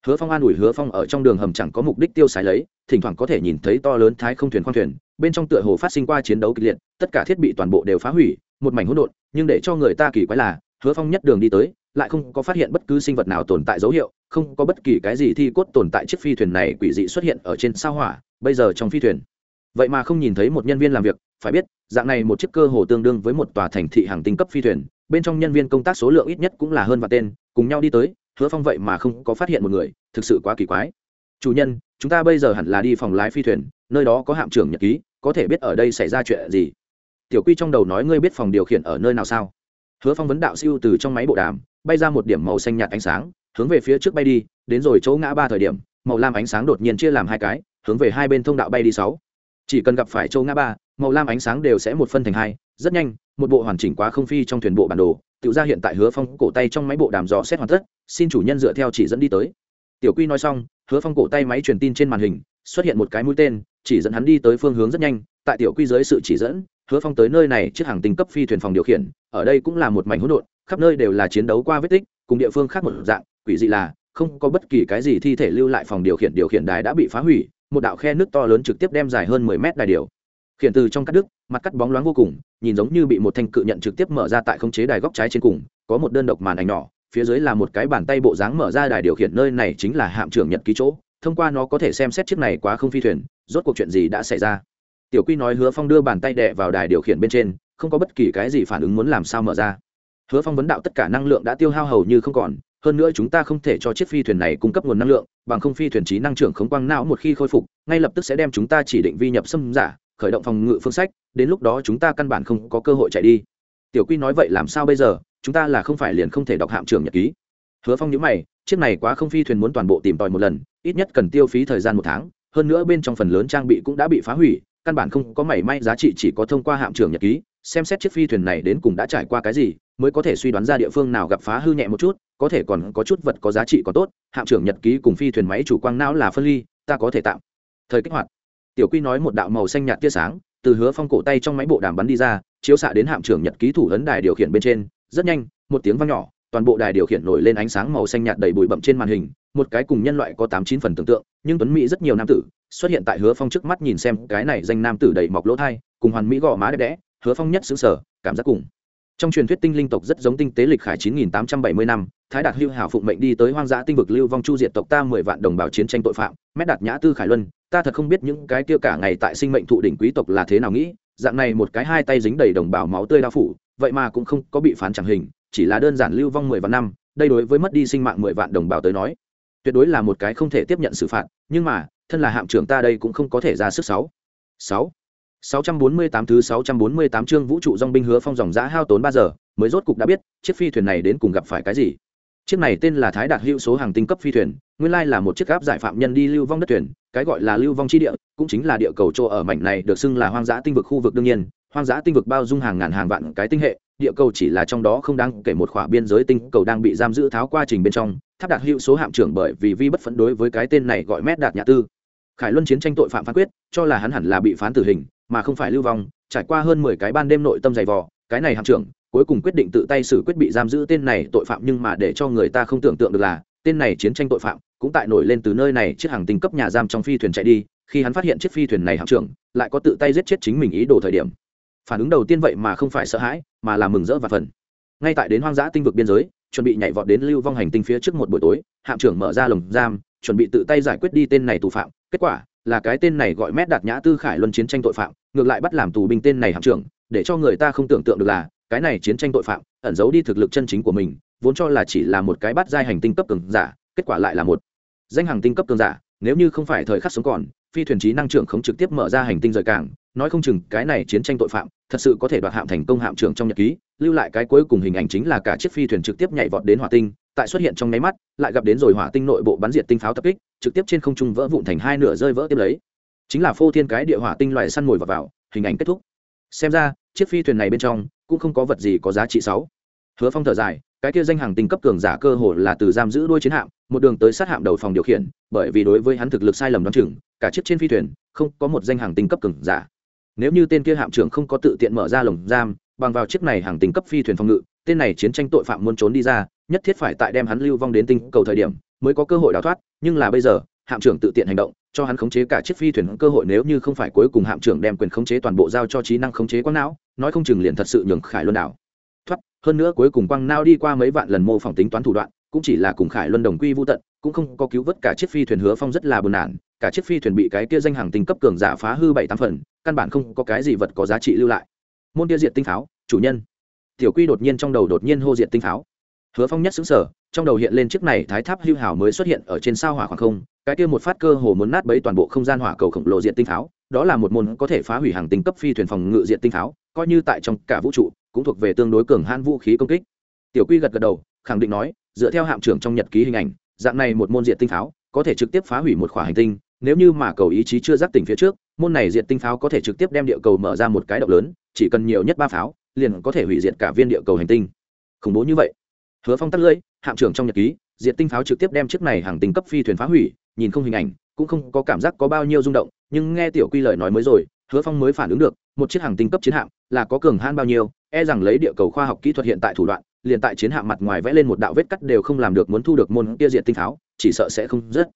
[SPEAKER 1] Hứa phong an ủi hứa phong ở trong đường hầm chẳng có mục đích tiêu xài lấy, thỉnh thoảng có thể nhìn thấy to lớn thái không thuyền khoang thuyền, bên trong tựa hồ phát sinh qua chiến đấu kịch liệt, tất cả thiết bị toàn bộ đều phá hủy, một mảnh hỗn độn, nhưng để cho người ta kỳ quái là, hứa phong nhất đường đi tới, lại không có phát hiện bất cứ sinh vật nào tồn tại dấu hiệu, không có bất kỳ cái gì thi cốt tồn tại chiếc phi thuyền này quỷ dị xuất hiện ở trên sao hỏa, bây giờ trong phi thuyền. Vậy mà không nhìn thấy một nhân viên làm việc, phải biết, dạng này một chiếc cơ hồ tương đương với một tòa thành thị hàng tinh cấp phi thuyền bên trong nhân viên công tác số lượng ít nhất cũng là hơn vạn tên, cùng nhau đi tới, hứa phong vậy mà không có phát hiện một người, thực sự quá kỳ quái. Chủ nhân, chúng ta bây giờ hẳn là đi phòng lái phi thuyền, nơi đó có hạm trưởng nhật ký, có thể biết ở đây xảy ra chuyện gì. Tiểu quy trong đầu nói, ngươi biết phòng điều khiển ở nơi nào sao? Hứa phong vấn đạo siêu từ trong máy bộ đàm, bay ra một điểm màu xanh nhạt ánh sáng, hướng về phía trước bay đi, đến rồi chỗ ngã ba thời điểm, màu lam ánh sáng đột nhiên chia làm hai cái, hướng về hai bên thông đạo bay đi sáu. Chỉ cần gặp phải chỗ ngã ba, màu lam ánh sáng đều sẽ một phân thành hai, rất nhanh một bộ hoàn chỉnh quá không phi trong thuyền bộ bản đồ, tiểu ra hiện tại hứa phong cổ tay trong máy bộ đàm dò xét hoàn tất, xin chủ nhân dựa theo chỉ dẫn đi tới. Tiểu quy nói xong, hứa phong cổ tay máy truyền tin trên màn hình, xuất hiện một cái mũi tên, chỉ dẫn hắn đi tới phương hướng rất nhanh. Tại tiểu quy dưới sự chỉ dẫn, hứa phong tới nơi này, chiếc hàng tinh cấp phi thuyền phòng điều khiển, ở đây cũng là một mảnh hỗn độn, khắp nơi đều là chiến đấu qua vết tích, cùng địa phương khác một dạng, quỷ dị là, không có bất kỳ cái gì thi thể lưu lại phòng điều khiển điều khiển đài đã bị phá hủy, một đạo khe nước to lớn trực tiếp đem dài hơn mười mét đài điều khiển từ trong cắt đứt, mặt cắt bóng loáng vô cùng, nhìn giống như bị một thanh cự nhận trực tiếp mở ra tại khống chế đài góc trái trên cùng, có một đơn độc màn ảnh nhỏ, phía dưới là một cái bàn tay bộ dáng mở ra đài điều khiển nơi này chính là hạm trưởng nhật ký chỗ, thông qua nó có thể xem xét chiếc này quá không phi thuyền, rốt cuộc chuyện gì đã xảy ra. Tiểu quy nói hứa phong đưa bàn tay đè vào đài điều khiển bên trên, không có bất kỳ cái gì phản ứng muốn làm sao mở ra. Hứa phong vấn đạo tất cả năng lượng đã tiêu hao hầu như không còn, hơn nữa chúng ta không thể cho chiếc phi thuyền này cung cấp nguồn năng lượng, bằng không phi thuyền trí năng trưởng khống quang não một khi khôi phục, ngay lập tức sẽ đem chúng ta chỉ định vi nhập xâm giả khởi động phòng ngự phương sách, đến lúc đó chúng ta căn bản không có cơ hội chạy đi. Tiểu quy nói vậy làm sao bây giờ? Chúng ta là không phải liền không thể đọc hạm trưởng nhật ký. Hứa phong nhớ mày, chiếc này quá không phi thuyền muốn toàn bộ tìm tòi một lần, ít nhất cần tiêu phí thời gian một tháng, hơn nữa bên trong phần lớn trang bị cũng đã bị phá hủy, căn bản không có mảy may giá trị chỉ có thông qua hạm trưởng nhật ký, xem xét chiếc phi thuyền này đến cùng đã trải qua cái gì, mới có thể suy đoán ra địa phương nào gặp phá hư nhẹ một chút, có thể còn có chút vật có giá trị có tốt, hạm trưởng nhật ký cùng phi thuyền máy chủ quang não là phân ly, ta có thể tạm. Thời kích hoạt tiểu quy nói một đạo màu xanh nhạt tia sáng, từ hứa phong cổ tay trong máy bộ đàm bắn đi ra, chiếu xạ đến hạm trưởng nhật ký thủ ấn đài điều khiển bên trên, rất nhanh, một tiếng vang nhỏ, toàn bộ đài điều khiển nổi lên ánh sáng màu xanh nhạt đầy bụi bậm trên màn hình, một cái cùng nhân loại có tám chín phần tưởng tượng, nhưng tuấn mỹ rất nhiều nam tử, xuất hiện tại hứa phong trước mắt nhìn xem cái này danh nam tử đầy mọc lỗ thai, cùng hoàn mỹ gò má đẹp đẽ, hứa phong nhất xứng sở cảm giác cùng trong truyền thuyết tinh linh tộc rất giống tinh tế lịch khải chín nghìn tám trăm bảy mươi năm, thái đạt hưu hảo phụng mệnh đi tới hoang dã tinh vực lưu vong chu diệt tộc ta mười vạn đồng bào chiến tranh tội phạm, mét đạt nhã tư khải luân, ta thật không biết những cái kia cả ngày tại sinh mệnh thụ đỉnh quý tộc là thế nào nghĩ, dạng này một cái hai tay dính đầy đồng bào máu tươi đao phủ, vậy mà cũng không có bị phán chẳng hình, chỉ là đơn giản lưu vong mười vạn năm, đây đối với mất đi sinh mạng mười vạn đồng bào tới nói, tuyệt đối là một cái không thể tiếp nhận xử phạt, nhưng mà, thân là hạm trưởng ta đây cũng không có thể ra sức sáu. Sáu. 648 thứ 648 chương vũ trụ dòng binh hứa phong dòng giá hao tốn 3 giờ, mới rốt cục đã biết, chiếc phi thuyền này đến cùng gặp phải cái gì. Chiếc này tên là Thái Đạt Hữu số hàng tinh cấp phi thuyền, nguyên lai là một chiếc áp giải phạm nhân đi lưu vong đất thuyền, cái gọi là lưu vong chi địa, cũng chính là địa cầu chỗ ở mảnh này được xưng là hoang dã tinh vực khu vực đương nhiên, hoang dã tinh vực bao dung hàng ngàn hàng vạn cái tinh hệ, địa cầu chỉ là trong đó không đáng kể một khỏa biên giới tinh cầu đang bị giam giữ tháo qua trình bên trong, Tháp Đạt Hữu số hạm trưởng bởi vì vi bất phấn đối với cái tên này gọi Mét Đạt Nhã Tư. Khải Luân chiến tranh tội phạm phán quyết, cho là hắn hẳn là bị phán tử hình, mà không phải lưu vong, trải qua hơn mười cái ban đêm nội tâm dày vò, cái này hạm trưởng, cuối cùng quyết định tự tay xử quyết bị giam giữ tên này tội phạm nhưng mà để cho người ta không tưởng tượng được là, tên này chiến tranh tội phạm cũng tại nổi lên từ nơi này, chiếc hàng tinh cấp nhà giam trong phi thuyền chạy đi, khi hắn phát hiện chiếc phi thuyền này hạm trưởng, lại có tự tay giết chết chính mình ý đồ thời điểm. Phản ứng đầu tiên vậy mà không phải sợ hãi, mà là mừng rỡ và phần ngay tại đến hoang dã tinh vực biên giới, chuẩn bị nhảy vọt đến lưu vong hành tinh phía trước một buổi tối, hạm trưởng mở ra lồng giam, chuẩn bị tự tay giải quyết đi tên này tù phạm. Kết quả là cái tên này gọi mét đạt nhã tư khải luân chiến tranh tội phạm ngược lại bắt làm tù binh tên này hạm trưởng, để cho người ta không tưởng tượng được là, cái này chiến tranh tội phạm, ẩn giấu đi thực lực chân chính của mình, vốn cho là chỉ là một cái bắt giai hành tinh cấp cường giả, kết quả lại là một danh hàng tinh cấp cường giả, nếu như không phải thời khắc sống còn, phi thuyền trí năng trưởng không trực tiếp mở ra hành tinh rời cảng, nói không chừng cái này chiến tranh tội phạm, thật sự có thể đoạt hạm thành công hạm trưởng trong nhật ký, lưu lại cái cuối cùng hình ảnh chính là cả chiếc phi thuyền trực tiếp nhảy vọt đến hỏa tinh, tại xuất hiện trong nháy mắt, lại gặp đến rồi hỏa tinh nội bộ bắn diệt tinh pháo tập kích, trực tiếp trên không trung vỡ vụn thành hai nửa rơi vỡ tiếp lấy chính là phô thiên cái địa hỏa tinh loài săn mồi vào, vào hình ảnh kết thúc. Xem ra chiếc phi thuyền này bên trong cũng không có vật gì có giá trị sáu hứa phong thở dài cái kia danh hàng tinh cấp cường giả cơ hồ là từ giam giữ đuôi chiến hạm một đường tới sát hạm đầu phòng điều khiển bởi vì đối với hắn thực lực sai lầm đoán chừng cả chiếc trên phi thuyền không có một danh hàng tinh cấp cường giả. Nếu như tên kia hạm trưởng không có tự tiện mở ra lồng giam bằng vào chiếc này hàng tinh cấp phi thuyền phòng ngự tên này chiến tranh tội phạm muốn trốn đi ra nhất thiết phải tại đem hắn lưu vong đến tinh cầu thời điểm mới có cơ hội đào thoát nhưng là bây giờ hạm trưởng tự tiện hành động, cho hắn khống chế cả chiếc phi thuyền cơ hội nếu như không phải cuối cùng hạm trưởng đem quyền khống chế toàn bộ giao cho trí năng khống chế quang não, nói không chừng liền thật sự nhường khải luân đảo. Thoát, hơn nữa cuối cùng quang não đi qua mấy vạn lần mô phỏng tính toán thủ đoạn, cũng chỉ là cùng khải luân đồng quy vô tận, cũng không có cứu vớt cả chiếc phi thuyền hứa phong rất là buồn nản, cả chiếc phi thuyền bị cái kia danh hàng tinh cấp cường giả phá hư bảy tám phần, căn bản không có cái gì vật có giá trị lưu lại. Môn kia diệt tinh pháo, chủ nhân. Tiểu quy đột nhiên trong đầu đột nhiên hô diệt tinh pháo. Hứa phong nhất xứng sở trong đầu hiện lên chiếc này thái tháp hưu hào mới xuất hiện ở trên sao hỏa khoảng không, cái kia một phát cơ hồ muốn nát bấy toàn bộ không gian hỏa cầu khổng lồ diện tinh pháo, đó là một môn có thể phá hủy hàng tinh cấp phi thuyền phòng ngự diện tinh pháo, coi như tại trong cả vũ trụ, cũng thuộc về tương đối cường hãn vũ khí công kích. Tiểu quy gật gật đầu, khẳng định nói, dựa theo hạm trưởng trong nhật ký hình ảnh, dạng này một môn diện tinh pháo, có thể trực tiếp phá hủy một khỏa hành tinh, nếu như mà cầu ý chí chưa giác tỉnh phía trước, môn này diện tinh pháo có thể trực tiếp đem địa cầu mở ra một cái động lớn, chỉ cần nhiều nhất ba pháo, liền có thể hủy diệt cả viên địa cầu hành tinh. Khủng bố như vậy. Hứa phong tắt lưỡi hạm trưởng trong nhật ký, diệt tinh pháo trực tiếp đem chiếc này hàng tinh cấp phi thuyền phá hủy, nhìn không hình ảnh, cũng không có cảm giác có bao nhiêu rung động, nhưng nghe tiểu quy lời nói mới rồi, hứa phong mới phản ứng được, một chiếc hàng tinh cấp chiến hạm là có cường han bao nhiêu e rằng lấy địa cầu khoa học kỹ thuật hiện tại thủ đoạn, liền tại chiến hạm mặt ngoài vẽ lên một đạo vết cắt đều không làm được muốn thu được môn kia diệt tinh pháo, chỉ sợ sẽ không rất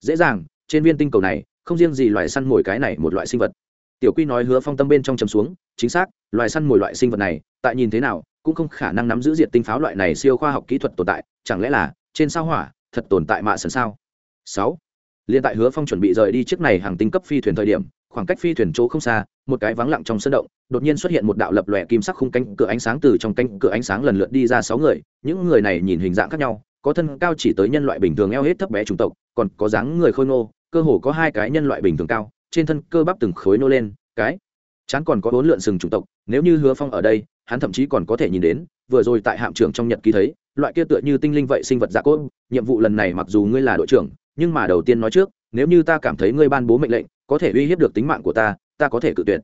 [SPEAKER 1] dễ dàng, trên viên tinh cầu này, không riêng gì loài săn mồi cái này một loại sinh vật. Tiểu quy nói hứa phong tâm bên trong chấm xuống, chính xác, loài săn mồi loại sinh vật này, tại nhìn thế nào cũng không khả năng nắm giữ diện tinh pháo loại này siêu khoa học kỹ thuật tồn tại, chẳng lẽ là, trên sao hỏa, thật tồn tại mạ sần sao? Sáu. Liên tại hứa phong chuẩn bị rời đi chiếc này hàng tinh cấp phi thuyền thời điểm, khoảng cách phi thuyền chỗ không xa, một cái vắng lặng trong sân động, đột nhiên xuất hiện một đạo lập lòe kim sắc khung cánh cửa ánh sáng từ trong cánh cửa ánh sáng lần lượt đi ra sáu người, những người này nhìn hình dạng khác nhau, có thân cao chỉ tới nhân loại bình thường eo hết thấp bé chủng tộc, còn có dáng người khôi ngô, cơ hồ có hai cái nhân loại bình thường cao, trên thân cơ bắp từng khối nô lên, cái chán còn có bốn lượn sừng chủng tộc, nếu như hứa phong ở đây hắn thậm chí còn có thể nhìn đến, vừa rồi tại hạm trưởng trong nhật ký thấy, loại kia tựa như tinh linh vậy sinh vật dạ cốt, nhiệm vụ lần này mặc dù ngươi là đội trưởng, nhưng mà đầu tiên nói trước, nếu như ta cảm thấy ngươi ban bố mệnh lệnh, có thể uy hiếp được tính mạng của ta ta có thể cự tuyệt.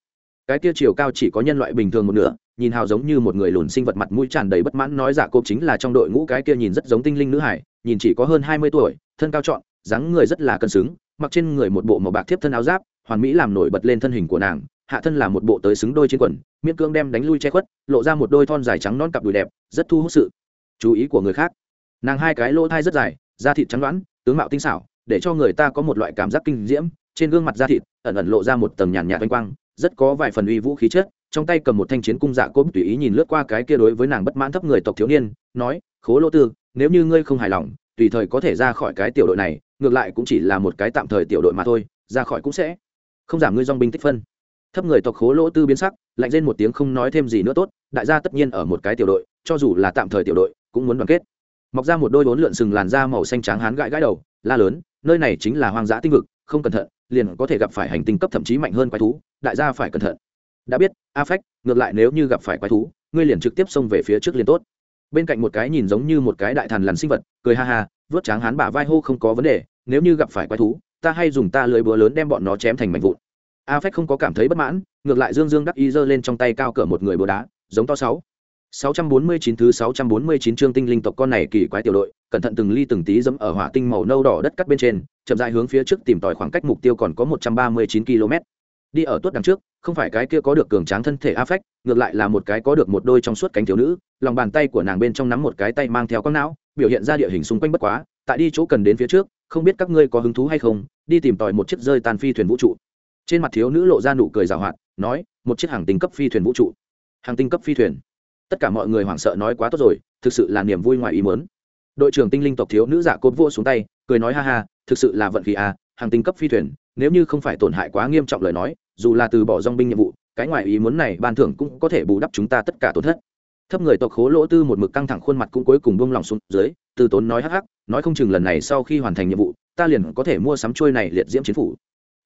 [SPEAKER 1] Cái kia chiều cao chỉ có nhân loại bình thường một nửa, nhìn hào giống như một người lùn sinh vật mặt mũi tràn đầy bất mãn nói dạ giả cộp chính là trong đội ngũ cái kia nhìn rất giống tinh linh nữ hải, nhìn chỉ có hơn hai mươi tuổi, thân cao trọn, dáng người rất là cân xứng, mặc trên người một bộ màu bạc thiếp thân áo giáp, hoàn mỹ làm nổi bật lên thân hình của nàng hạ thân là một bộ tới xứng đôi trên quần, miễn cương đem đánh lui che khuất, lộ ra một đôi thon dài trắng non cặp đùi đẹp, rất thu hút sự chú ý của người khác. Nàng hai cái lỗ thai rất dài, da thịt trắng đoán, tướng mạo tinh xảo, để cho người ta có một loại cảm giác kinh diễm, trên gương mặt da thịt ẩn ẩn lộ ra một tầng nhàn nhạt oanh quang, rất có vài phần uy vũ khí chất, trong tay cầm một thanh chiến cung dạ cốm tùy ý nhìn lướt qua cái kia đối với nàng bất mãn thấp người tộc thiếu niên, nói, khố lỗ tư, nếu như ngươi không hài lòng, tùy thời có thể ra khỏi cái tiểu đội này, ngược lại cũng chỉ là một cái tạm thời tiểu đội mà thôi, ra khỏi cũng sẽ không giảm ngươi dong binh tích phân thấp người tộc khố lỗ tư biến sắc, lạnh lên một tiếng không nói thêm gì nữa tốt, đại gia tất nhiên ở một cái tiểu đội, cho dù là tạm thời tiểu đội, cũng muốn đoàn kết. Mọc ra một đôi bốn lượn sừng làn da màu xanh trắng hán gãi gãi đầu, la lớn, nơi này chính là hoang dã tinh vực, không cẩn thận, liền có thể gặp phải hành tinh cấp thậm chí mạnh hơn quái thú, đại gia phải cẩn thận. Đã biết, a phách, ngược lại nếu như gặp phải quái thú, ngươi liền trực tiếp xông về phía trước liền tốt. Bên cạnh một cái nhìn giống như một cái đại thần lằn sinh vật, cười ha ha vớt tráng hán bả vai hô không có vấn đề, nếu như gặp phải quái thú, ta hay dùng ta lưới búa lớn đem bọn nó chém thành mảnh vụn a phách không có cảm thấy bất mãn ngược lại dương dương đắc y giơ lên trong tay cao cỡ một người búa đá giống to sáu 649 thứ 649 chương tinh linh tộc con này kỳ quái tiểu đội, cẩn thận từng ly từng tí dẫm ở hỏa tinh màu nâu đỏ đất cắt bên trên, chậm rãi hướng phía trước tìm tòi khoảng cách mục tiêu còn có 139 km. Đi ở tuốt đằng trước, không phải cái kia có được cường tráng thân thể a phách, ngược lại là một cái có được một đôi trong suốt cánh thiếu nữ, lòng bàn tay của nàng bên trong nắm một cái tay mang theo con não, biểu hiện ra địa hình xung quanh bất quá, tại đi chỗ cần đến phía trước, không biết các ngươi có hứng thú hay không, đi tìm tòi một chiếc rơi tan phi thuyền vũ trụ. Trên mặt thiếu nữ lộ ra nụ cười giàu hoạt, nói, một chiếc hàng tinh cấp phi thuyền vũ trụ. Hàng tinh cấp phi thuyền? Tất cả mọi người hoảng sợ nói quá tốt rồi thực sự là niềm vui ngoài ý mớn đội trưởng tinh linh tộc thiếu nữ giả cốt vô xuống tay cười nói ha ha thực sự là vận khí à hàng tinh cấp phi thuyền nếu như không phải tổn hại quá nghiêm trọng lời nói dù là từ bỏ dong binh nhiệm vụ cái ngoài ý muốn này ban thưởng cũng có thể bù đắp chúng ta tất cả tổn thất. Thấp người tộc khố lỗ tư một mực căng thẳng khuôn mặt cũng cuối cùng buông lòng xuống dưới từ tốn nói hắc hắc nói không chừng lần này sau khi hoàn thành nhiệm vụ ta liền có thể mua sắm trôi này liệt diễm chiến phủ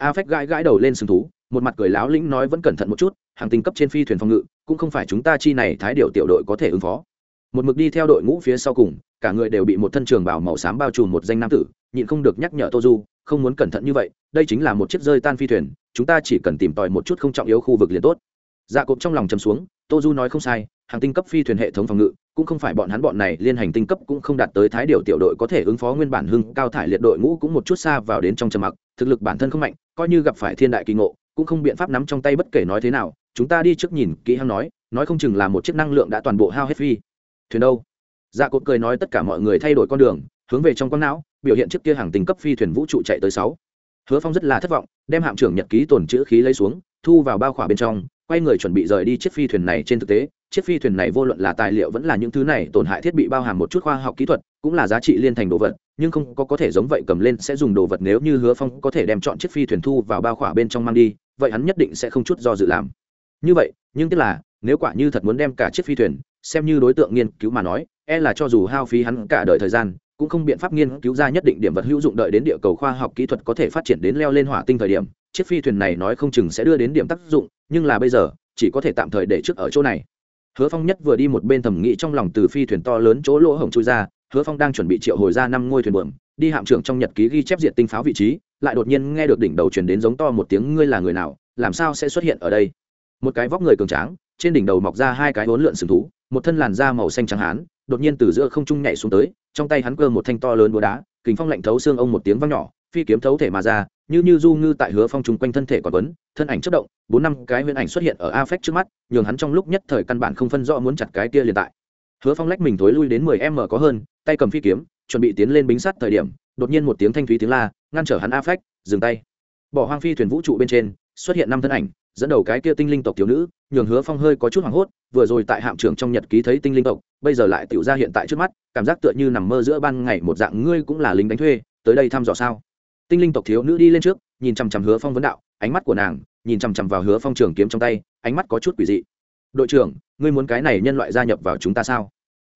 [SPEAKER 1] a phách gãi gãi đầu lên sừng thú, một mặt cười láo lĩnh nói vẫn cẩn thận một chút, hàng tinh cấp trên phi thuyền phòng ngự, cũng không phải chúng ta chi này thái điều tiểu đội có thể ứng phó. Một mực đi theo đội ngũ phía sau cùng, cả người đều bị một thân trường bảo màu xám bao trùm một danh nam tử, nhịn không được nhắc nhở tô du, không muốn cẩn thận như vậy, đây chính là một chiếc rơi tan phi thuyền, chúng ta chỉ cần tìm tòi một chút không trọng yếu khu vực liền tốt. Dạ cộp trong lòng chầm xuống tô du nói không sai, hàng tinh cấp phi thuyền hệ thống phòng ngự, cũng không phải bọn hắn bọn này liên hành tinh cấp cũng không đạt tới thái điều tiểu đội có thể ứng phó nguyên bản hưng cao thải liệt đội ngũ cũng một chút xa vào đến trong trầm mặc, thực lực bản thân không mạnh, coi như gặp phải thiên đại kỳ ngộ, cũng không biện pháp nắm trong tay bất kể nói thế nào. Chúng ta đi trước nhìn kỹ hăng nói nói không chừng là một chiếc năng lượng đã toàn bộ hao hết phi. Thuyền đâu? Dạ cột cười nói tất cả mọi người thay đổi con đường, hướng về trong con não, biểu hiện trước kia hàng tinh cấp phi thuyền vũ trụ chạy tới sáu. Hứa phong rất là thất vọng, đem hạm trưởng nhật ký tồn chữ khí lấy xuống, thu vào bao khỏa bên trong quay người chuẩn bị rời đi chiếc phi thuyền này trên thực tế, chiếc phi thuyền này vô luận là tài liệu vẫn là những thứ này tổn hại thiết bị bao hàm một chút khoa học kỹ thuật, cũng là giá trị liên thành đồ vật, nhưng không có có thể giống vậy cầm lên sẽ dùng đồ vật nếu như hứa phong có thể đem chọn chiếc phi thuyền thu vào bao khỏa bên trong mang đi, vậy hắn nhất định sẽ không chút do dự làm. Như vậy, nhưng tức là, nếu quả như thật muốn đem cả chiếc phi thuyền, xem như đối tượng nghiên cứu mà nói e là cho dù hao phí hắn cả đời thời gian, cũng không biện pháp nghiên cứu ra nhất định điểm vật hữu dụng đợi đến địa cầu khoa học kỹ thuật có thể phát triển đến leo lên hỏa tinh thời điểm chiếc phi thuyền này nói không chừng sẽ đưa đến điểm tác dụng, nhưng là bây giờ, chỉ có thể tạm thời để trước ở chỗ này. Hứa phong nhất vừa đi một bên thẩm nghĩ trong lòng từ phi thuyền to lớn chỗ lỗ hổng chui ra, hứa phong đang chuẩn bị triệu hồi ra năm ngôi thuyền buồm, đi hạm trưởng trong nhật ký ghi chép diện tinh pháo vị trí, lại đột nhiên nghe được đỉnh đầu truyền đến giống to một tiếng, ngươi là người nào, làm sao sẽ xuất hiện ở đây? Một cái vóc người cường tráng, trên đỉnh đầu mọc ra hai cái hốn lượn sừng thú, một thân làn da màu xanh trắng hán, đột nhiên từ giữa không trung nhảy xuống tới, trong tay hắn cơ một thanh to lớn búa đá kính phong lạnh thấu xương ông một tiếng vang nhỏ phi kiếm thấu thể mà ra, như như du ngư tại hứa phong trung quanh thân thể còn quấn, thân ảnh chất động, bốn năm cái huyễn ảnh xuất hiện ở a phách trước mắt, nhường hắn trong lúc nhất thời căn bản không phân rõ muốn chặt cái kia liền tại. Hứa phong lách mình thối lui đến mười m có hơn, tay cầm phi kiếm, chuẩn bị tiến lên bính sát thời điểm, đột nhiên một tiếng thanh thúy tiếng la, ngăn trở hắn a phách, dừng tay. Bỏ hoang phi thuyền vũ trụ bên trên, xuất hiện năm thân ảnh, dẫn đầu cái kia tinh linh tộc thiếu nữ, nhường hứa phong hơi có chút hoảng hốt, vừa rồi tại hạm trưởng trong nhật ký thấy tinh linh tộc, bây giờ lại tiểu ra hiện tại trước mắt, cảm giác tựa như nằm mơ giữa ban ngày một dạng, ngươi cũng là lính đánh thuê, tới đây thăm dò sao? Tinh linh tộc thiếu nữ đi lên trước, nhìn chằm chằm hứa phong vấn đạo, ánh mắt của nàng, nhìn chằm chằm vào hứa phong trường kiếm trong tay, ánh mắt có chút quỷ dị. Đội trưởng, ngươi muốn cái này nhân loại gia nhập vào chúng ta sao?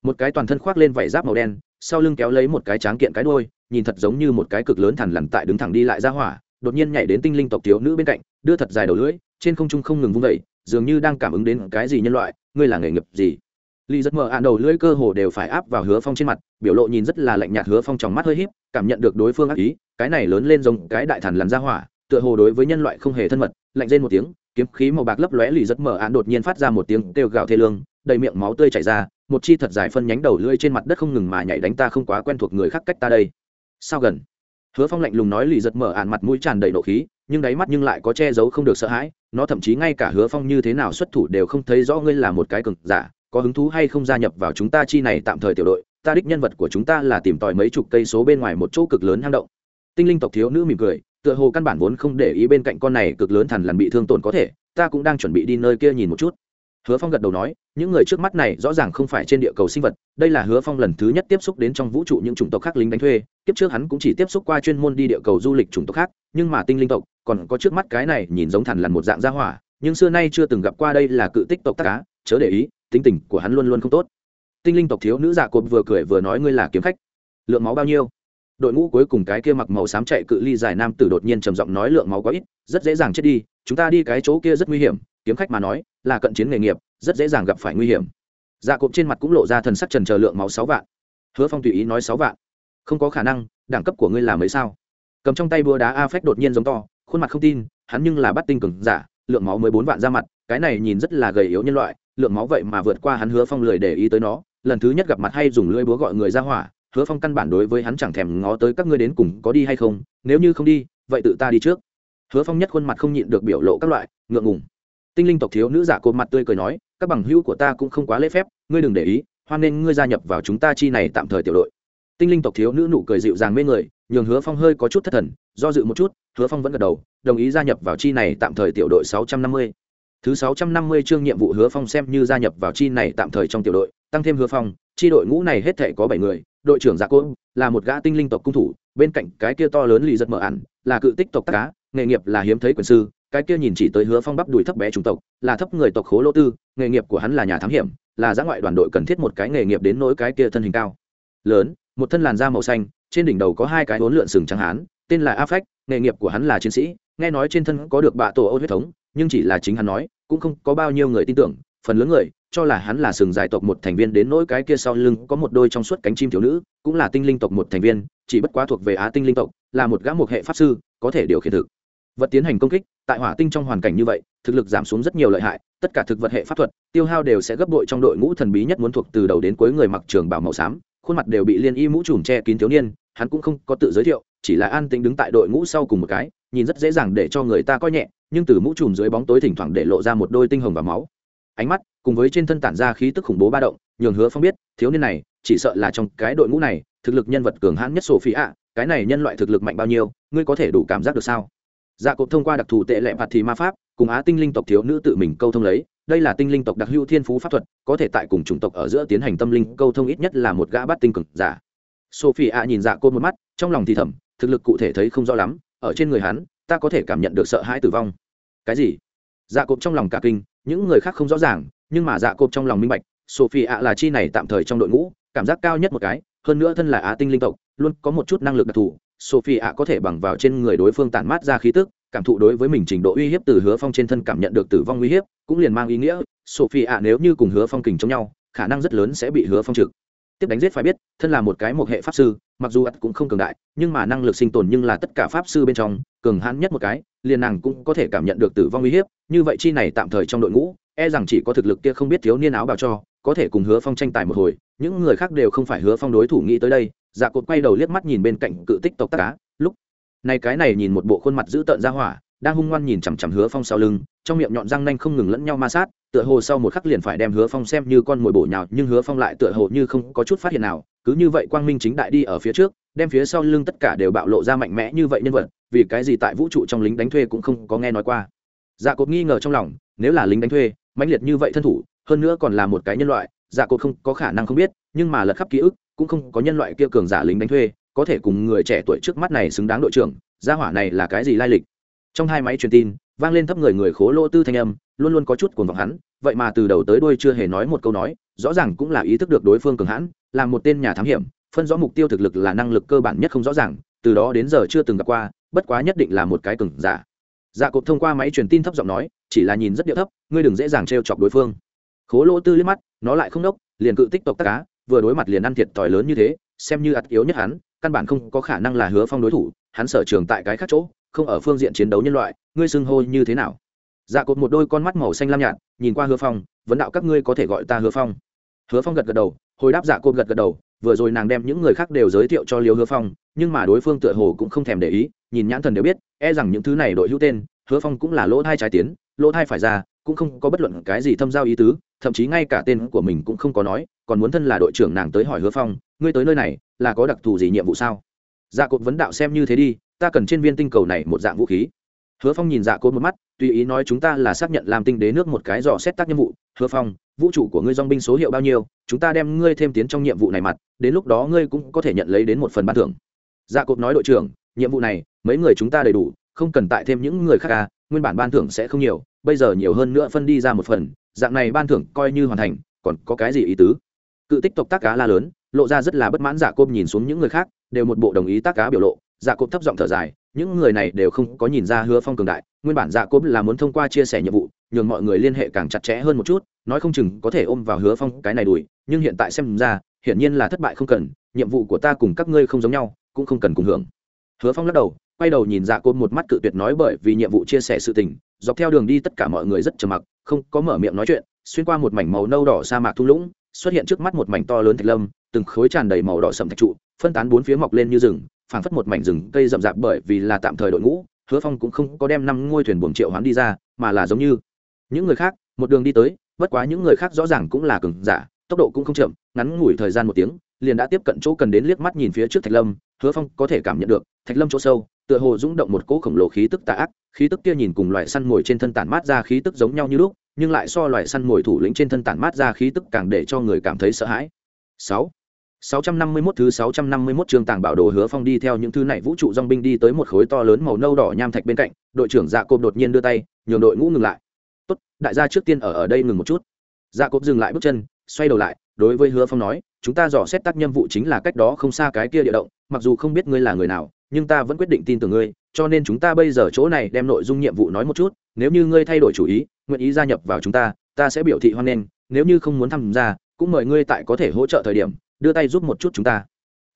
[SPEAKER 1] Một cái toàn thân khoác lên vảy giáp màu đen, sau lưng kéo lấy một cái tráng kiện cái đôi nhìn thật giống như một cái cực lớn thằn lằn tại đứng thẳng đi lại ra hỏa, đột nhiên nhảy đến tinh linh tộc thiếu nữ bên cạnh, đưa thật dài đầu lưỡi, trên không trung không ngừng vung vẩy dường như đang cảm ứng đến cái gì nhân loại, ngươi là nghề nghiệp gì? Lý rất mờ ạn đầu lưỡi cơ hồ đều phải áp vào hứa phong trên mặt, biểu lộ nhìn rất là lạnh nhạt, hứa phong trong mắt hơi híp, cảm nhận được đối phương ác ý, cái này lớn lên giống cái đại thần làm ra hỏa, tựa hồ đối với nhân loại không hề thân mật, lạnh rên một tiếng, kiếm khí màu bạc lấp lóe lì rất mờ ạn đột nhiên phát ra một tiếng kêu gào thê lương, đầy miệng máu tươi chảy ra, một chi thật dài phân nhánh đầu lưỡi trên mặt đất không ngừng mà nhảy đánh ta không quá quen thuộc người khác cách ta đây. Sao gần? Hứa phong lạnh lùng nói lì giật mở án mặt mũi tràn đầy nộ khí, nhưng đáy mắt nhưng lại có che giấu không được sợ hãi, nó thậm chí ngay cả hứa phong như thế nào xuất thủ đều không thấy rõ ngươi là một cái cường giả có hứng thú hay không gia nhập vào chúng ta chi này tạm thời tiểu đội, ta đích nhân vật của chúng ta là tìm tòi mấy chục cây số bên ngoài một chỗ cực lớn hang động. Tinh linh tộc thiếu nữ mỉm cười, tựa hồ căn bản vốn không để ý bên cạnh con này cực lớn thằn lằn bị thương tổn có thể, ta cũng đang chuẩn bị đi nơi kia nhìn một chút. Hứa phong gật đầu nói, những người trước mắt này rõ ràng không phải trên địa cầu sinh vật, đây là hứa phong lần thứ nhất tiếp xúc đến trong vũ trụ những chủng tộc khác lính đánh thuê, kiếp trước hắn cũng chỉ tiếp xúc qua chuyên môn đi địa cầu du lịch chủng tộc khác, nhưng mà tinh linh tộc còn có trước mắt cái này nhìn giống thằn lằn một dạng gia hỏa, nhưng xưa nay chưa từng gặp qua đây là cự tích tộc tác cá, chớ để ý tính tình của hắn luôn luôn không tốt. Tinh linh tộc thiếu nữ dạ cộp vừa cười vừa nói ngươi là kiếm khách. Lượng máu bao nhiêu? Đội ngũ cuối cùng cái kia mặc màu xám chạy cự ly dài nam tử đột nhiên trầm giọng nói lượng máu có ít, rất dễ dàng chết đi, chúng ta đi cái chỗ kia rất nguy hiểm, kiếm khách mà nói, là cận chiến nghề nghiệp, rất dễ dàng gặp phải nguy hiểm. Dạ cộp trên mặt cũng lộ ra thần sắc trần chờ lượng máu sáu vạn. Hứa phong tùy ý nói sáu vạn. Không có khả năng, đẳng cấp của ngươi là mấy sao? Cầm trong tay búa đá a phách đột nhiên giống to, khuôn mặt không tin, hắn nhưng là bắt tinh cường giả, lượng máu mới bốn vạn ra mặt, cái này nhìn rất là gầy yếu nhân loại lượng máu vậy mà vượt qua hắn hứa phong lười để ý tới nó, lần thứ nhất gặp mặt hay dùng lưỡi búa gọi người ra hỏa, hứa phong căn bản đối với hắn chẳng thèm ngó tới các ngươi đến cùng có đi hay không, nếu như không đi, vậy tự ta đi trước. Hứa phong nhất khuôn mặt không nhịn được biểu lộ các loại, ngượng ngùng. Tinh linh tộc thiếu nữ giả cột mặt tươi cười nói, các bằng hữu của ta cũng không quá lễ phép, ngươi đừng để ý, hoan nên ngươi gia nhập vào chúng ta chi này tạm thời tiểu đội. Tinh linh tộc thiếu nữ nụ cười dịu dàng mê người, nhường hứa phong hơi có chút thất thần, do dự một chút, hứa phong vẫn gật đầu, đồng ý gia nhập vào chi này tạm thời tiểu đội sáu trăm năm mươi thứ sáu trăm năm mươi chương nhiệm vụ hứa phong xem như gia nhập vào chi này tạm thời trong tiểu đội, tăng thêm hứa phong, chi đội ngũ này hết thảy có bảy người, đội trưởng dạ giả côn là một gã tinh linh tộc cung thủ, bên cạnh cái kia to lớn lì giật mở ẩn là cự tích tộc tác cá, nghề nghiệp là hiếm thấy quyền sư, cái kia nhìn chỉ tới hứa phong bắp đùi thấp bé chủng tộc, là thấp người tộc khố lỗ tư, nghề nghiệp của hắn là nhà thám hiểm, là giã ngoại đoàn đội cần thiết một cái nghề nghiệp đến nỗi cái kia thân hình cao. Lớn, một thân làn da màu xanh, trên đỉnh đầu có hai cái hốn lượn sừng trắng hán, tên là a phách nghề nghiệp của hắn là chiến sĩ, nghe nói trên thân có được bạ tổ ô huyết thống, nhưng chỉ là chính hắn nói, cũng không có bao nhiêu người tin tưởng, phần lớn người, cho là hắn là sừng dài tộc một thành viên đến nỗi cái kia sau lưng có một đôi trong suốt cánh chim thiếu nữ, cũng là tinh linh tộc một thành viên, chỉ bất quá thuộc về á tinh linh tộc, là một gã một hệ pháp sư, có thể điều khiển thực. Vật tiến hành công kích, tại hỏa tinh trong hoàn cảnh như vậy, thực lực giảm xuống rất nhiều lợi hại, tất cả thực vật hệ pháp thuật, tiêu hao đều sẽ gấp đội trong đội ngũ thần bí nhất muốn thuộc từ đầu đến cuối người mặc trường bảo màu xám, khuôn mặt đều bị liên y mũ trùm che kín thiếu niên, hắn cũng không có tự giới thiệu chỉ là an tĩnh đứng tại đội ngũ sau cùng một cái, nhìn rất dễ dàng để cho người ta coi nhẹ, nhưng từ mũ trùm dưới bóng tối thỉnh thoảng để lộ ra một đôi tinh hồng và máu. Ánh mắt cùng với trên thân tản ra khí tức khủng bố ba động, nhường hứa phong biết, thiếu niên này chỉ sợ là trong cái đội ngũ này, thực lực nhân vật cường hãn nhất sổ phi ạ cái này nhân loại thực lực mạnh bao nhiêu, ngươi có thể đủ cảm giác được sao? Dạ cộp thông qua đặc thù tệ lệ phạt thì ma pháp, cùng á tinh linh tộc thiếu nữ tự mình câu thông lấy, đây là tinh linh tộc đặc hữu thiên phú pháp thuật, có thể tại cùng chủng tộc ở giữa tiến hành tâm linh câu thông ít nhất là một gã bắt tinh cực giả. Sophie ạ nhìn dạ cộp một mắt, trong lòng thì thầm thực lực cụ thể thấy không rõ lắm, ở trên người hắn, ta có thể cảm nhận được sợ hãi tử vong. Cái gì? Dạ cộp trong lòng cả kinh, những người khác không rõ ràng, nhưng mà dạ cộp trong lòng minh bạch sophie ạ là chi này tạm thời trong đội ngũ, cảm giác cao nhất một cái, hơn nữa thân là á tinh linh tộc, luôn có một chút năng lực đặc thù sophie ạ có thể bằng vào trên người đối phương tản mát ra khí tức, cảm thụ đối với mình trình độ uy hiếp từ hứa phong trên thân cảm nhận được tử vong uy hiếp, cũng liền mang ý nghĩa sophie ạ nếu như cùng hứa phong kình chống nhau, khả năng rất lớn sẽ bị hứa phong trực tiếp đánh giết phải biết, thân là một cái một hệ pháp sư, mặc dù ắt cũng không cường đại, nhưng mà năng lực sinh tồn nhưng là tất cả pháp sư bên trong, cường hãn nhất một cái, liền nàng cũng có thể cảm nhận được tử vong uy hiếp, như vậy chi này tạm thời trong đội ngũ e rằng chỉ có thực lực kia không biết thiếu niên áo bào cho, có thể cùng hứa phong tranh tài một hồi, những người khác đều không phải hứa phong đối thủ nghĩ tới đây dạ cột quay đầu liếc mắt nhìn bên cạnh cự tích tộc tắc cá, lúc, này cái này nhìn một bộ khuôn mặt dữ tợn ra hỏa, đang hung ngoan nhìn chằm chằm hứa phong sau lưng, trong miệng nhọn răng nanh không ngừng lẫn nhau ma sát tựa hồ sau một khắc liền phải đem hứa phong xem như con mồi bổ nhào, nhưng hứa phong lại tựa hồ như không có chút phát hiện nào, cứ như vậy quang minh chính đại đi ở phía trước, đem phía sau lưng tất cả đều bạo lộ ra mạnh mẽ như vậy nhân vật, vì cái gì tại vũ trụ trong lính đánh thuê cũng không có nghe nói qua. Dạ cột nghi ngờ trong lòng, nếu là lính đánh thuê, mãnh liệt như vậy thân thủ, hơn nữa còn là một cái nhân loại dạ cột không có khả năng không biết, nhưng mà lật khắp ký ức, cũng không có nhân loại kia cường giả lính đánh thuê, có thể cùng người trẻ tuổi trước mắt này xứng đáng đội trưởng, gia hỏa này là cái gì lai lịch? Trong hai máy truyền tin, vang lên thấp người người khố lỗ tư thanh âm luôn luôn có chút cuồng vọng hắn, vậy mà từ đầu tới đuôi chưa hề nói một câu nói, rõ ràng cũng là ý thức được đối phương cường hãn, là một tên nhà thám hiểm, phân rõ mục tiêu thực lực là năng lực cơ bản nhất không rõ ràng, từ đó đến giờ chưa từng gặp qua, bất quá nhất định là một cái cường giả. Dạ cộp thông qua máy truyền tin thấp giọng nói, chỉ là nhìn rất điệu thấp, ngươi đừng dễ dàng t chọc đối phương. Khố lỗ tư liếc mắt, nó lại không đốc, liền cự tích tộc tắc cá, vừa đối mặt liền ăn thiệt thòi lớn như thế, xem như ắt yếu nhất hắn, căn bản không có khả năng là hứa phong đối thủ, hắn sở trường tại cái khác chỗ, không ở phương diện chiến đấu nhân loại, ngươi xưng hô như thế nào? Dạ cột một đôi con mắt màu xanh lam nhạt, nhìn qua hứa phong, vấn đạo các ngươi có thể gọi ta hứa phong? Hứa phong gật gật đầu, hồi đáp dạ cột gật gật đầu, vừa rồi nàng đem những người khác đều giới thiệu cho liều hứa phong, nhưng mà đối phương tựa hồ cũng không thèm để ý, nhìn nhãn thần đều biết e rằng những thứ này đội hữu tên, hứa phong cũng là lỗ thai trái tiến, lỗ thai phải ra, cũng không có bất luận cái gì thâm giao ý tứ, thậm chí ngay cả tên của mình cũng không có nói, còn muốn thân là đội trưởng nàng tới hỏi hứa phong, ngươi tới nơi này, là có đặc thù gì nhiệm vụ sao? Dạ cột vấn đạo xem như thế đi, ta cần trên viên tinh cầu này một dạng vũ khí hứa phong nhìn dạ cốt một mắt tùy ý nói chúng ta là xác nhận làm tinh đế nước một cái dò xét tác nhiệm vụ. Hứa phong vũ trụ của ngươi dong binh số hiệu bao nhiêu? Chúng ta đem ngươi thêm tiến trong nhiệm vụ này mặt đến lúc đó ngươi cũng có thể nhận lấy đến một phần ban thưởng. Dạ cốt nói đội trưởng nhiệm vụ này mấy người chúng ta đầy đủ không cần tại thêm những người khác ca à, nguyên bản ban thưởng sẽ không nhiều bây giờ nhiều hơn nữa phân đi ra một phần dạng này ban thưởng coi như hoàn thành còn có cái gì ý tứ? Cự tích tộc tác cá la lớn lộ ra rất là bất mãn giả dạ côm nhìn xuống những người khác đều một bộ đồng ý tác cá biểu lộ. Giả dạ côm thấp giọng thở dài những người này đều không có nhìn ra hứa phong cường đại, nguyên bản dạ cốp là muốn thông qua chia sẻ nhiệm vụ, nhường mọi người liên hệ càng chặt chẽ hơn một chút, nói không chừng có thể ôm vào hứa phong cái này đùi nhưng hiện tại xem ra, hiển nhiên là thất bại không cần, nhiệm vụ của ta cùng các ngươi không giống nhau, cũng không cần cùng hưởng. Hứa phong lắc đầu, quay đầu nhìn dạ côn một mắt cự tuyệt nói bởi vì nhiệm vụ chia sẻ sự tình, dọc theo đường đi tất cả mọi người rất trầm mặc, không có mở miệng nói chuyện, xuyên qua một mảnh màu nâu đỏ sa mạc thung lũng, xuất hiện trước mắt một mảnh to lớn thạch lâm, từng khối tràn đầy màu đỏ sầm thạch trụ, phân tán bốn phía mọc lên như rừng phảng phất một mảnh rừng cây rậm rạp bởi vì là tạm thời đội ngũ, hứa phong cũng không có đem năm ngôi thuyền buồm triệu hoán đi ra, mà là giống như những người khác, một đường đi tới, bất quá những người khác rõ ràng cũng là cường giả, tốc độ cũng không chậm, ngắn ngủi thời gian một tiếng, liền đã tiếp cận chỗ cần đến liếc mắt nhìn phía trước thạch lâm, hứa phong có thể cảm nhận được, thạch lâm chỗ sâu, tựa hồ rung động một cỗ khổng lồ khí tức tà ác, khí tức kia nhìn cùng loại săn mồi trên thân tản mát ra khí tức giống nhau như lúc, nhưng lại so loại săn mồi thủ lĩnh trên thân tản mát ra khí tức càng để cho người cảm thấy sợ hãi. Sáu. 651 thứ 651 trường tàng bảo đồ hứa phong đi theo những thứ này vũ trụ dòng binh đi tới một khối to lớn màu nâu đỏ nham thạch bên cạnh, đội trưởng Dạ Cộp đột nhiên đưa tay, nhường đội ngũ ngừng lại. "Tốt, đại gia trước tiên ở ở đây ngừng một chút." Dạ Cộp dừng lại bước chân, xoay đầu lại, đối với Hứa Phong nói, "Chúng ta dò xét tác nhiệm vụ chính là cách đó không xa cái kia địa động, mặc dù không biết ngươi là người nào, nhưng ta vẫn quyết định tin tưởng ngươi, cho nên chúng ta bây giờ chỗ này đem nội dung nhiệm vụ nói một chút, nếu như ngươi thay đổi chủ ý, nguyện ý gia nhập vào chúng ta, ta sẽ biểu thị hoan nghênh, nếu như không muốn tham gia, cũng mời ngươi tại có thể hỗ trợ thời điểm, đưa tay giúp một chút chúng ta.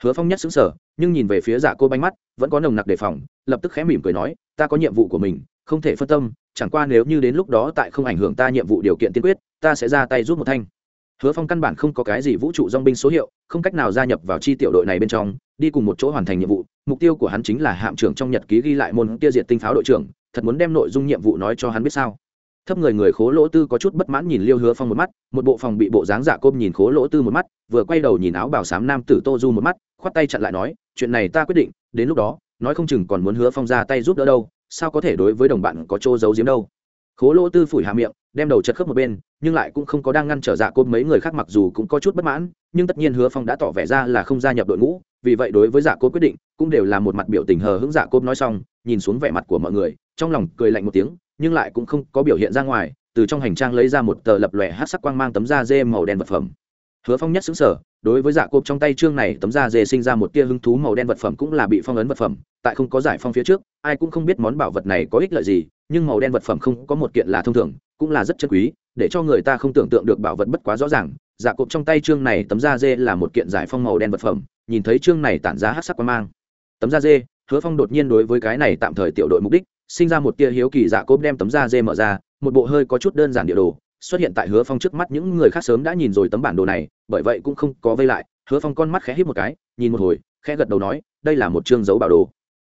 [SPEAKER 1] Hứa phong nhất xứng sở nhưng nhìn về phía dạ cô bánh mắt, vẫn có nồng nặc đề phòng, lập tức khẽ mỉm cười nói, ta có nhiệm vụ của mình, không thể phân tâm, chẳng qua nếu như đến lúc đó tại không ảnh hưởng ta nhiệm vụ điều kiện tiên quyết, ta sẽ ra tay giúp một thanh. Hứa phong căn bản không có cái gì vũ trụ dong binh số hiệu, không cách nào gia nhập vào chi tiểu đội này bên trong, đi cùng một chỗ hoàn thành nhiệm vụ, mục tiêu của hắn chính là hạm trưởng trong nhật ký ghi lại môn tiêu diệt tinh pháo đội trưởng, thật muốn đem nội dung nhiệm vụ nói cho hắn biết sao? Thấp người người khố lỗ tư có chút bất mãn nhìn liêu hứa phong một mắt, một bộ phòng bị bộ dáng dạ giả côm nhìn khố lỗ tư một mắt, vừa quay đầu nhìn áo bảo sám nam tử tô du một mắt, khoát tay chặn lại nói, chuyện này ta quyết định, đến lúc đó, nói không chừng còn muốn hứa phong ra tay giúp đỡ đâu, sao có thể đối với đồng bạn có chỗ giấu giếm đâu? Khố lỗ tư phủi hà miệng, đem đầu chật khớp một bên, nhưng lại cũng không có đang ngăn trở dạ côm mấy người khác mặc dù cũng có chút bất mãn, nhưng tất nhiên hứa phong đã tỏ vẻ ra là không gia nhập đội ngũ, vì vậy đối với dạ côm quyết định, cũng đều là một mặt biểu tình hờ hững dạ côm nói xong, nhìn xuống vẻ mặt của mọi người, trong lòng cười lạnh một tiếng nhưng lại cũng không có biểu hiện ra ngoài, từ trong hành trang lấy ra một tờ lập lòe hát sắc quang mang tấm da dê màu đen vật phẩm. Hứa phong nhất xứng sở đối với dạ cộp trong tay trương này tấm da dê sinh ra một tia hứng thú màu đen vật phẩm cũng là bị phong ấn vật phẩm, tại không có giải phong phía trước, ai cũng không biết món bảo vật này có ích lợi gì, nhưng màu đen vật phẩm không có một kiện là thông thường, cũng là rất chân quý, để cho người ta không tưởng tượng được bảo vật bất quá rõ ràng dạ cộp trong tay trương này tấm da dê là một kiện giải phong màu đen vật phẩm, nhìn thấy trương này tản ra hát sắc quang mang. Tấm da dê, hứa phong đột nhiên đối với cái này tạm thời tiểu đội mục đích sinh ra một tia hiếu kỳ dạ cốp đem tấm da dê mở ra, một bộ hơi có chút đơn giản địa đồ, xuất hiện tại hứa phong trước mắt, những người khác sớm đã nhìn rồi tấm bản đồ này, bởi vậy cũng không có vây lại. Hứa phong con mắt khẽ hít một cái, nhìn một hồi, khẽ gật đầu nói, đây là một chương dấu bảo đồ.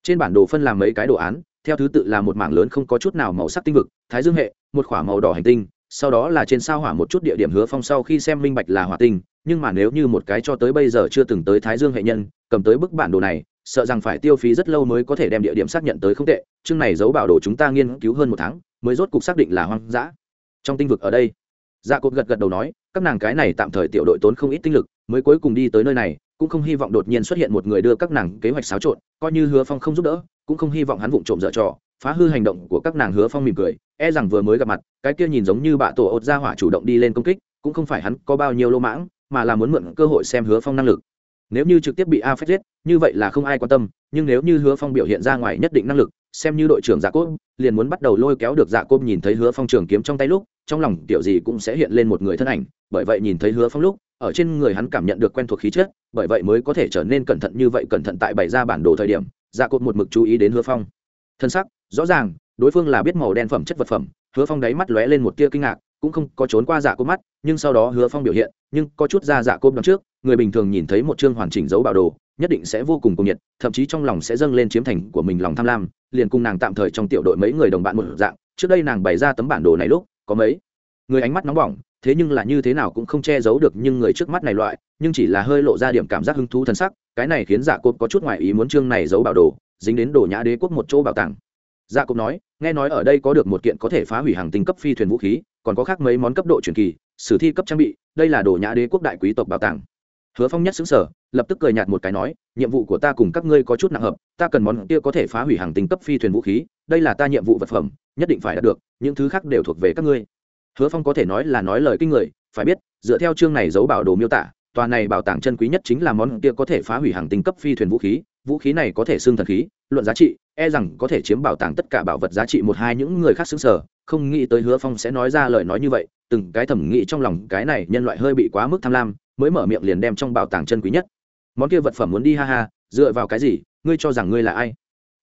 [SPEAKER 1] Trên bản đồ phân làm mấy cái đồ án, theo thứ tự là một mảng lớn không có chút nào màu sắc tinh vực, thái dương hệ, một k h ỏ a màu đỏ hành tinh, sau đó là trên sao hỏa một chút địa điểm hứa phong sau khi xem minh bạch là hỏa tinh, nhưng mà nếu như một cái cho tới bây giờ chưa từng tới thái dương hệ nhân, cầm tới bức bản đồ này sợ rằng phải tiêu phí rất lâu mới có thể đem địa điểm xác nhận tới không tệ, chương này giấu bảo đồ chúng ta nghiên cứu hơn một tháng, mới rốt cục xác định là hoang dã. Trong tinh vực ở đây dạ cột gật gật đầu nói, các nàng cái này tạm thời tiểu đội tốn không ít tinh lực, mới cuối cùng đi tới nơi này, cũng không hy vọng đột nhiên xuất hiện một người đưa các nàng kế hoạch xáo trộn, coi như hứa phong không giúp đỡ, cũng không hy vọng hắn vụng trộm dở trò, phá hư hành động của các nàng hứa phong mỉm cười e rằng vừa mới gặp mặt, cái kia nhìn giống như bạ tổ ột ra hỏa chủ động đi lên công kích, cũng không phải hắn có bao nhiêu lô mãng, mà là muốn mượn cơ hội xem hứa phong năng lực nếu như trực tiếp bị a phép giết, như vậy là không ai quan tâm, nhưng nếu như hứa phong biểu hiện ra ngoài nhất định năng lực, xem như đội trưởng dạ cốt liền muốn bắt đầu lôi kéo được dạ cốt nhìn thấy hứa phong trường kiếm trong tay lúc, trong lòng tiểu gì cũng sẽ hiện lên một người thân ảnh, bởi vậy nhìn thấy hứa phong lúc, ở trên người hắn cảm nhận được quen thuộc khí chất, bởi vậy mới có thể trở nên cẩn thận như vậy, cẩn thận tại bày ra bản đồ thời điểm dạ cốt một mực chú ý đến hứa phong. Thân sắc, rõ ràng, đối phương là biết màu đen phẩm chất vật phẩm, hứa phong đáy mắt lóe lên một tia kinh ngạc, cũng không có trốn qua dạ cốt mắt, nhưng sau đó hứa phong biểu hiện, nhưng có chút ra dạ cốt đằng trước người bình thường nhìn thấy một chương hoàn chỉnh dấu bảo đồ, nhất định sẽ vô cùng cuồng nhiệt, thậm chí trong lòng sẽ dâng lên chiếm thành của mình lòng tham lam, liền cùng nàng tạm thời trong tiểu đội mấy người đồng bạn một dạng, trước đây nàng bày ra tấm bản đồ này lúc, có mấy người ánh mắt nóng bỏng, thế nhưng là như thế nào cũng không che giấu được nhưng người trước mắt này loại, nhưng chỉ là hơi lộ ra điểm cảm giác hứng thú thân sắc, cái này khiến dạ cốt có chút ngoại ý muốn chương này giấu bảo đồ, dính đến đồ nhã đế quốc một chỗ bảo tàng. Dạ cốt nói, nghe nói ở đây có được một kiện có thể phá hủy hàng tinh cấp phi thuyền vũ khí, còn có khác mấy món cấp độ truyền kỳ, sử thi cấp trang bị, đây là đồ nhã đế quốc đại quý tộc bảo tàng hứa phong nhất xứng sở lập tức cười nhạt một cái nói, nhiệm vụ của ta cùng các ngươi có chút nặng hợp, ta cần món kia có thể phá hủy hàng tinh cấp phi thuyền vũ khí, đây là ta nhiệm vụ vật phẩm, nhất định phải đạt được, những thứ khác đều thuộc về các ngươi. Hứa phong có thể nói là nói lời kinh người, phải biết, dựa theo chương này giấu bảo đồ miêu tả, tòa này bảo tàng chân quý nhất chính là món kia có thể phá hủy hàng tinh cấp phi thuyền vũ khí vũ khí này có thể xương thần khí, luận giá trị e rằng có thể chiếm bảo tàng tất cả bảo vật giá trị một hai những người khác xứng sở không nghĩ tới hứa phong sẽ nói ra lời nói như vậy, từng cái thẩm nghĩ trong lòng cái này nhân loại hơi bị quá mức tham lam mới mở miệng liền đem trong bảo tàng chân quý nhất. Món kia vật phẩm muốn đi ha ha, dựa vào cái gì, ngươi cho rằng ngươi là ai?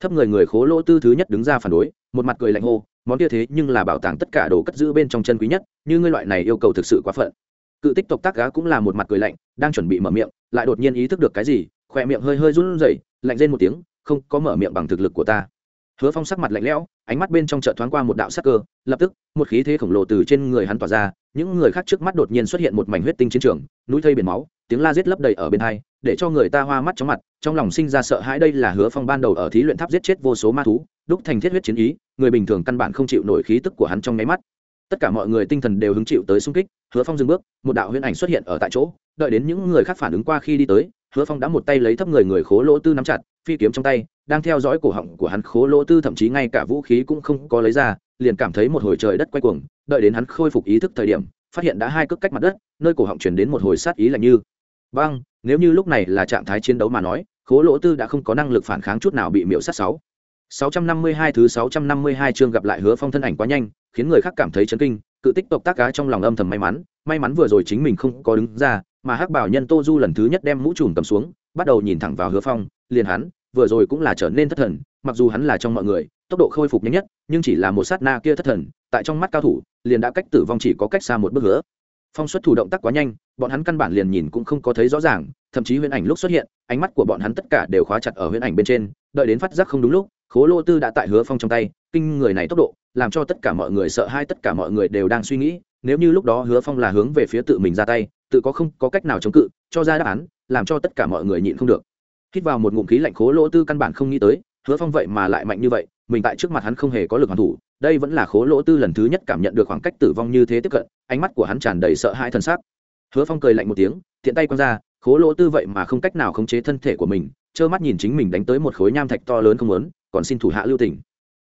[SPEAKER 1] Thấp người người khố lỗ tư thứ nhất đứng ra phản đối, một mặt cười lạnh hô, món kia thế nhưng là bảo tàng tất cả đồ cất giữ bên trong chân quý nhất, như ngươi loại này yêu cầu thực sự quá phận. Cự tích tộc tác gá cũng là một mặt cười lạnh, đang chuẩn bị mở miệng, lại đột nhiên ý thức được cái gì khỏe miệng hơi hơi run rẩy, lạnh lên một tiếng, không có mở miệng bằng thực lực của ta. Hứa phong sắc mặt lạnh lẽo, ánh mắt bên trong chợ thoáng qua một đạo sắc cơ, lập tức, một khí thế khổng lồ từ trên người hắn tỏa ra những người khác trước mắt đột nhiên xuất hiện một mảnh huyết tinh chiến trường, núi thây biển máu, tiếng la giết lấp đầy ở bên hai, để cho người ta hoa mắt chóng mặt, trong lòng sinh ra sợ hãi đây là hứa phong ban đầu ở thí luyện tháp giết chết vô số ma thú, đúc thành thiết huyết chiến ý, người bình thường căn bản không chịu nổi khí tức của hắn trong nháy mắt. Tất cả mọi người tinh thần đều hứng chịu tới xung kích, hứa phong dừng bước, một đạo huyễn ảnh xuất hiện ở tại chỗ, đợi đến những người khác phản ứng qua khi đi tới, hứa phong đã một tay lấy thấp người người khố lỗ tư nắm chặt, phi kiếm trong tay, đang theo dõi cổ họng của hắn khố lỗ tư thậm chí ngay cả vũ khí cũng không có lấy ra liền cảm thấy một hồi trời đất quay cuồng đợi đến hắn khôi phục ý thức thời điểm phát hiện đã hai cước cách mặt đất nơi cổ họng chuyển đến một hồi sát ý lạnh như. Băng nếu như lúc này là trạng thái chiến đấu mà nói khố lỗ tư đã không có năng lực phản kháng chút nào bị miễu sát sáu. 652 thứ 652 chương gặp lại Hứa Phong thân ảnh quá nhanh, khiến người khác cảm thấy chấn kinh, cự tích tộc tác cá trong lòng âm thầm may mắn, may mắn vừa rồi chính mình không có đứng ra, mà Hắc Bảo Nhân Tô Du lần thứ nhất đem mũ trùm cầm xuống, bắt đầu nhìn thẳng vào Hứa Phong, liền hắn, vừa rồi cũng là trở nên thất thần, mặc dù hắn là trong mọi người, tốc độ khôi phục nhanh nhất, nhưng chỉ là một sát na kia thất thần, tại trong mắt cao thủ, liền đã cách tử vong chỉ có cách xa một bước nữa. Phong xuất thủ động tác quá nhanh, bọn hắn căn bản liền nhìn cũng không có thấy rõ ràng, thậm chí huyễn ảnh lúc xuất hiện, ánh mắt của bọn hắn tất cả đều khóa chặt ở huyễn ảnh bên trên, đợi đến phát giác không đúng lúc, khố lô tư đã tại hứa phong trong tay kinh người này tốc độ làm cho tất cả mọi người sợ hai tất cả mọi người đều đang suy nghĩ nếu như lúc đó hứa phong là hướng về phía tự mình ra tay tự có không có cách nào chống cự cho ra đáp án làm cho tất cả mọi người nhịn không được hít vào một ngụm khí lạnh khố lỗ tư căn bản không nghĩ tới hứa phong vậy mà lại mạnh như vậy, mình tại trước mặt hắn không hề có lực hoàn thủ, đây vẫn là khố lỗ tư lần thứ nhất cảm nhận được khoảng cách tử vong như thế tiếp cận, ánh mắt của hắn tràn đầy sợ hãi thân xác hứa phong cười lạnh một tiếng thiện tay quăng ra, khố lỗ tư vậy mà không cách nào khống chế thân thể của mình, trơ mắt nhìn chính mình đánh tới một khối nham thạch to lớn không lớn còn xin thủ hạ lưu tỉnh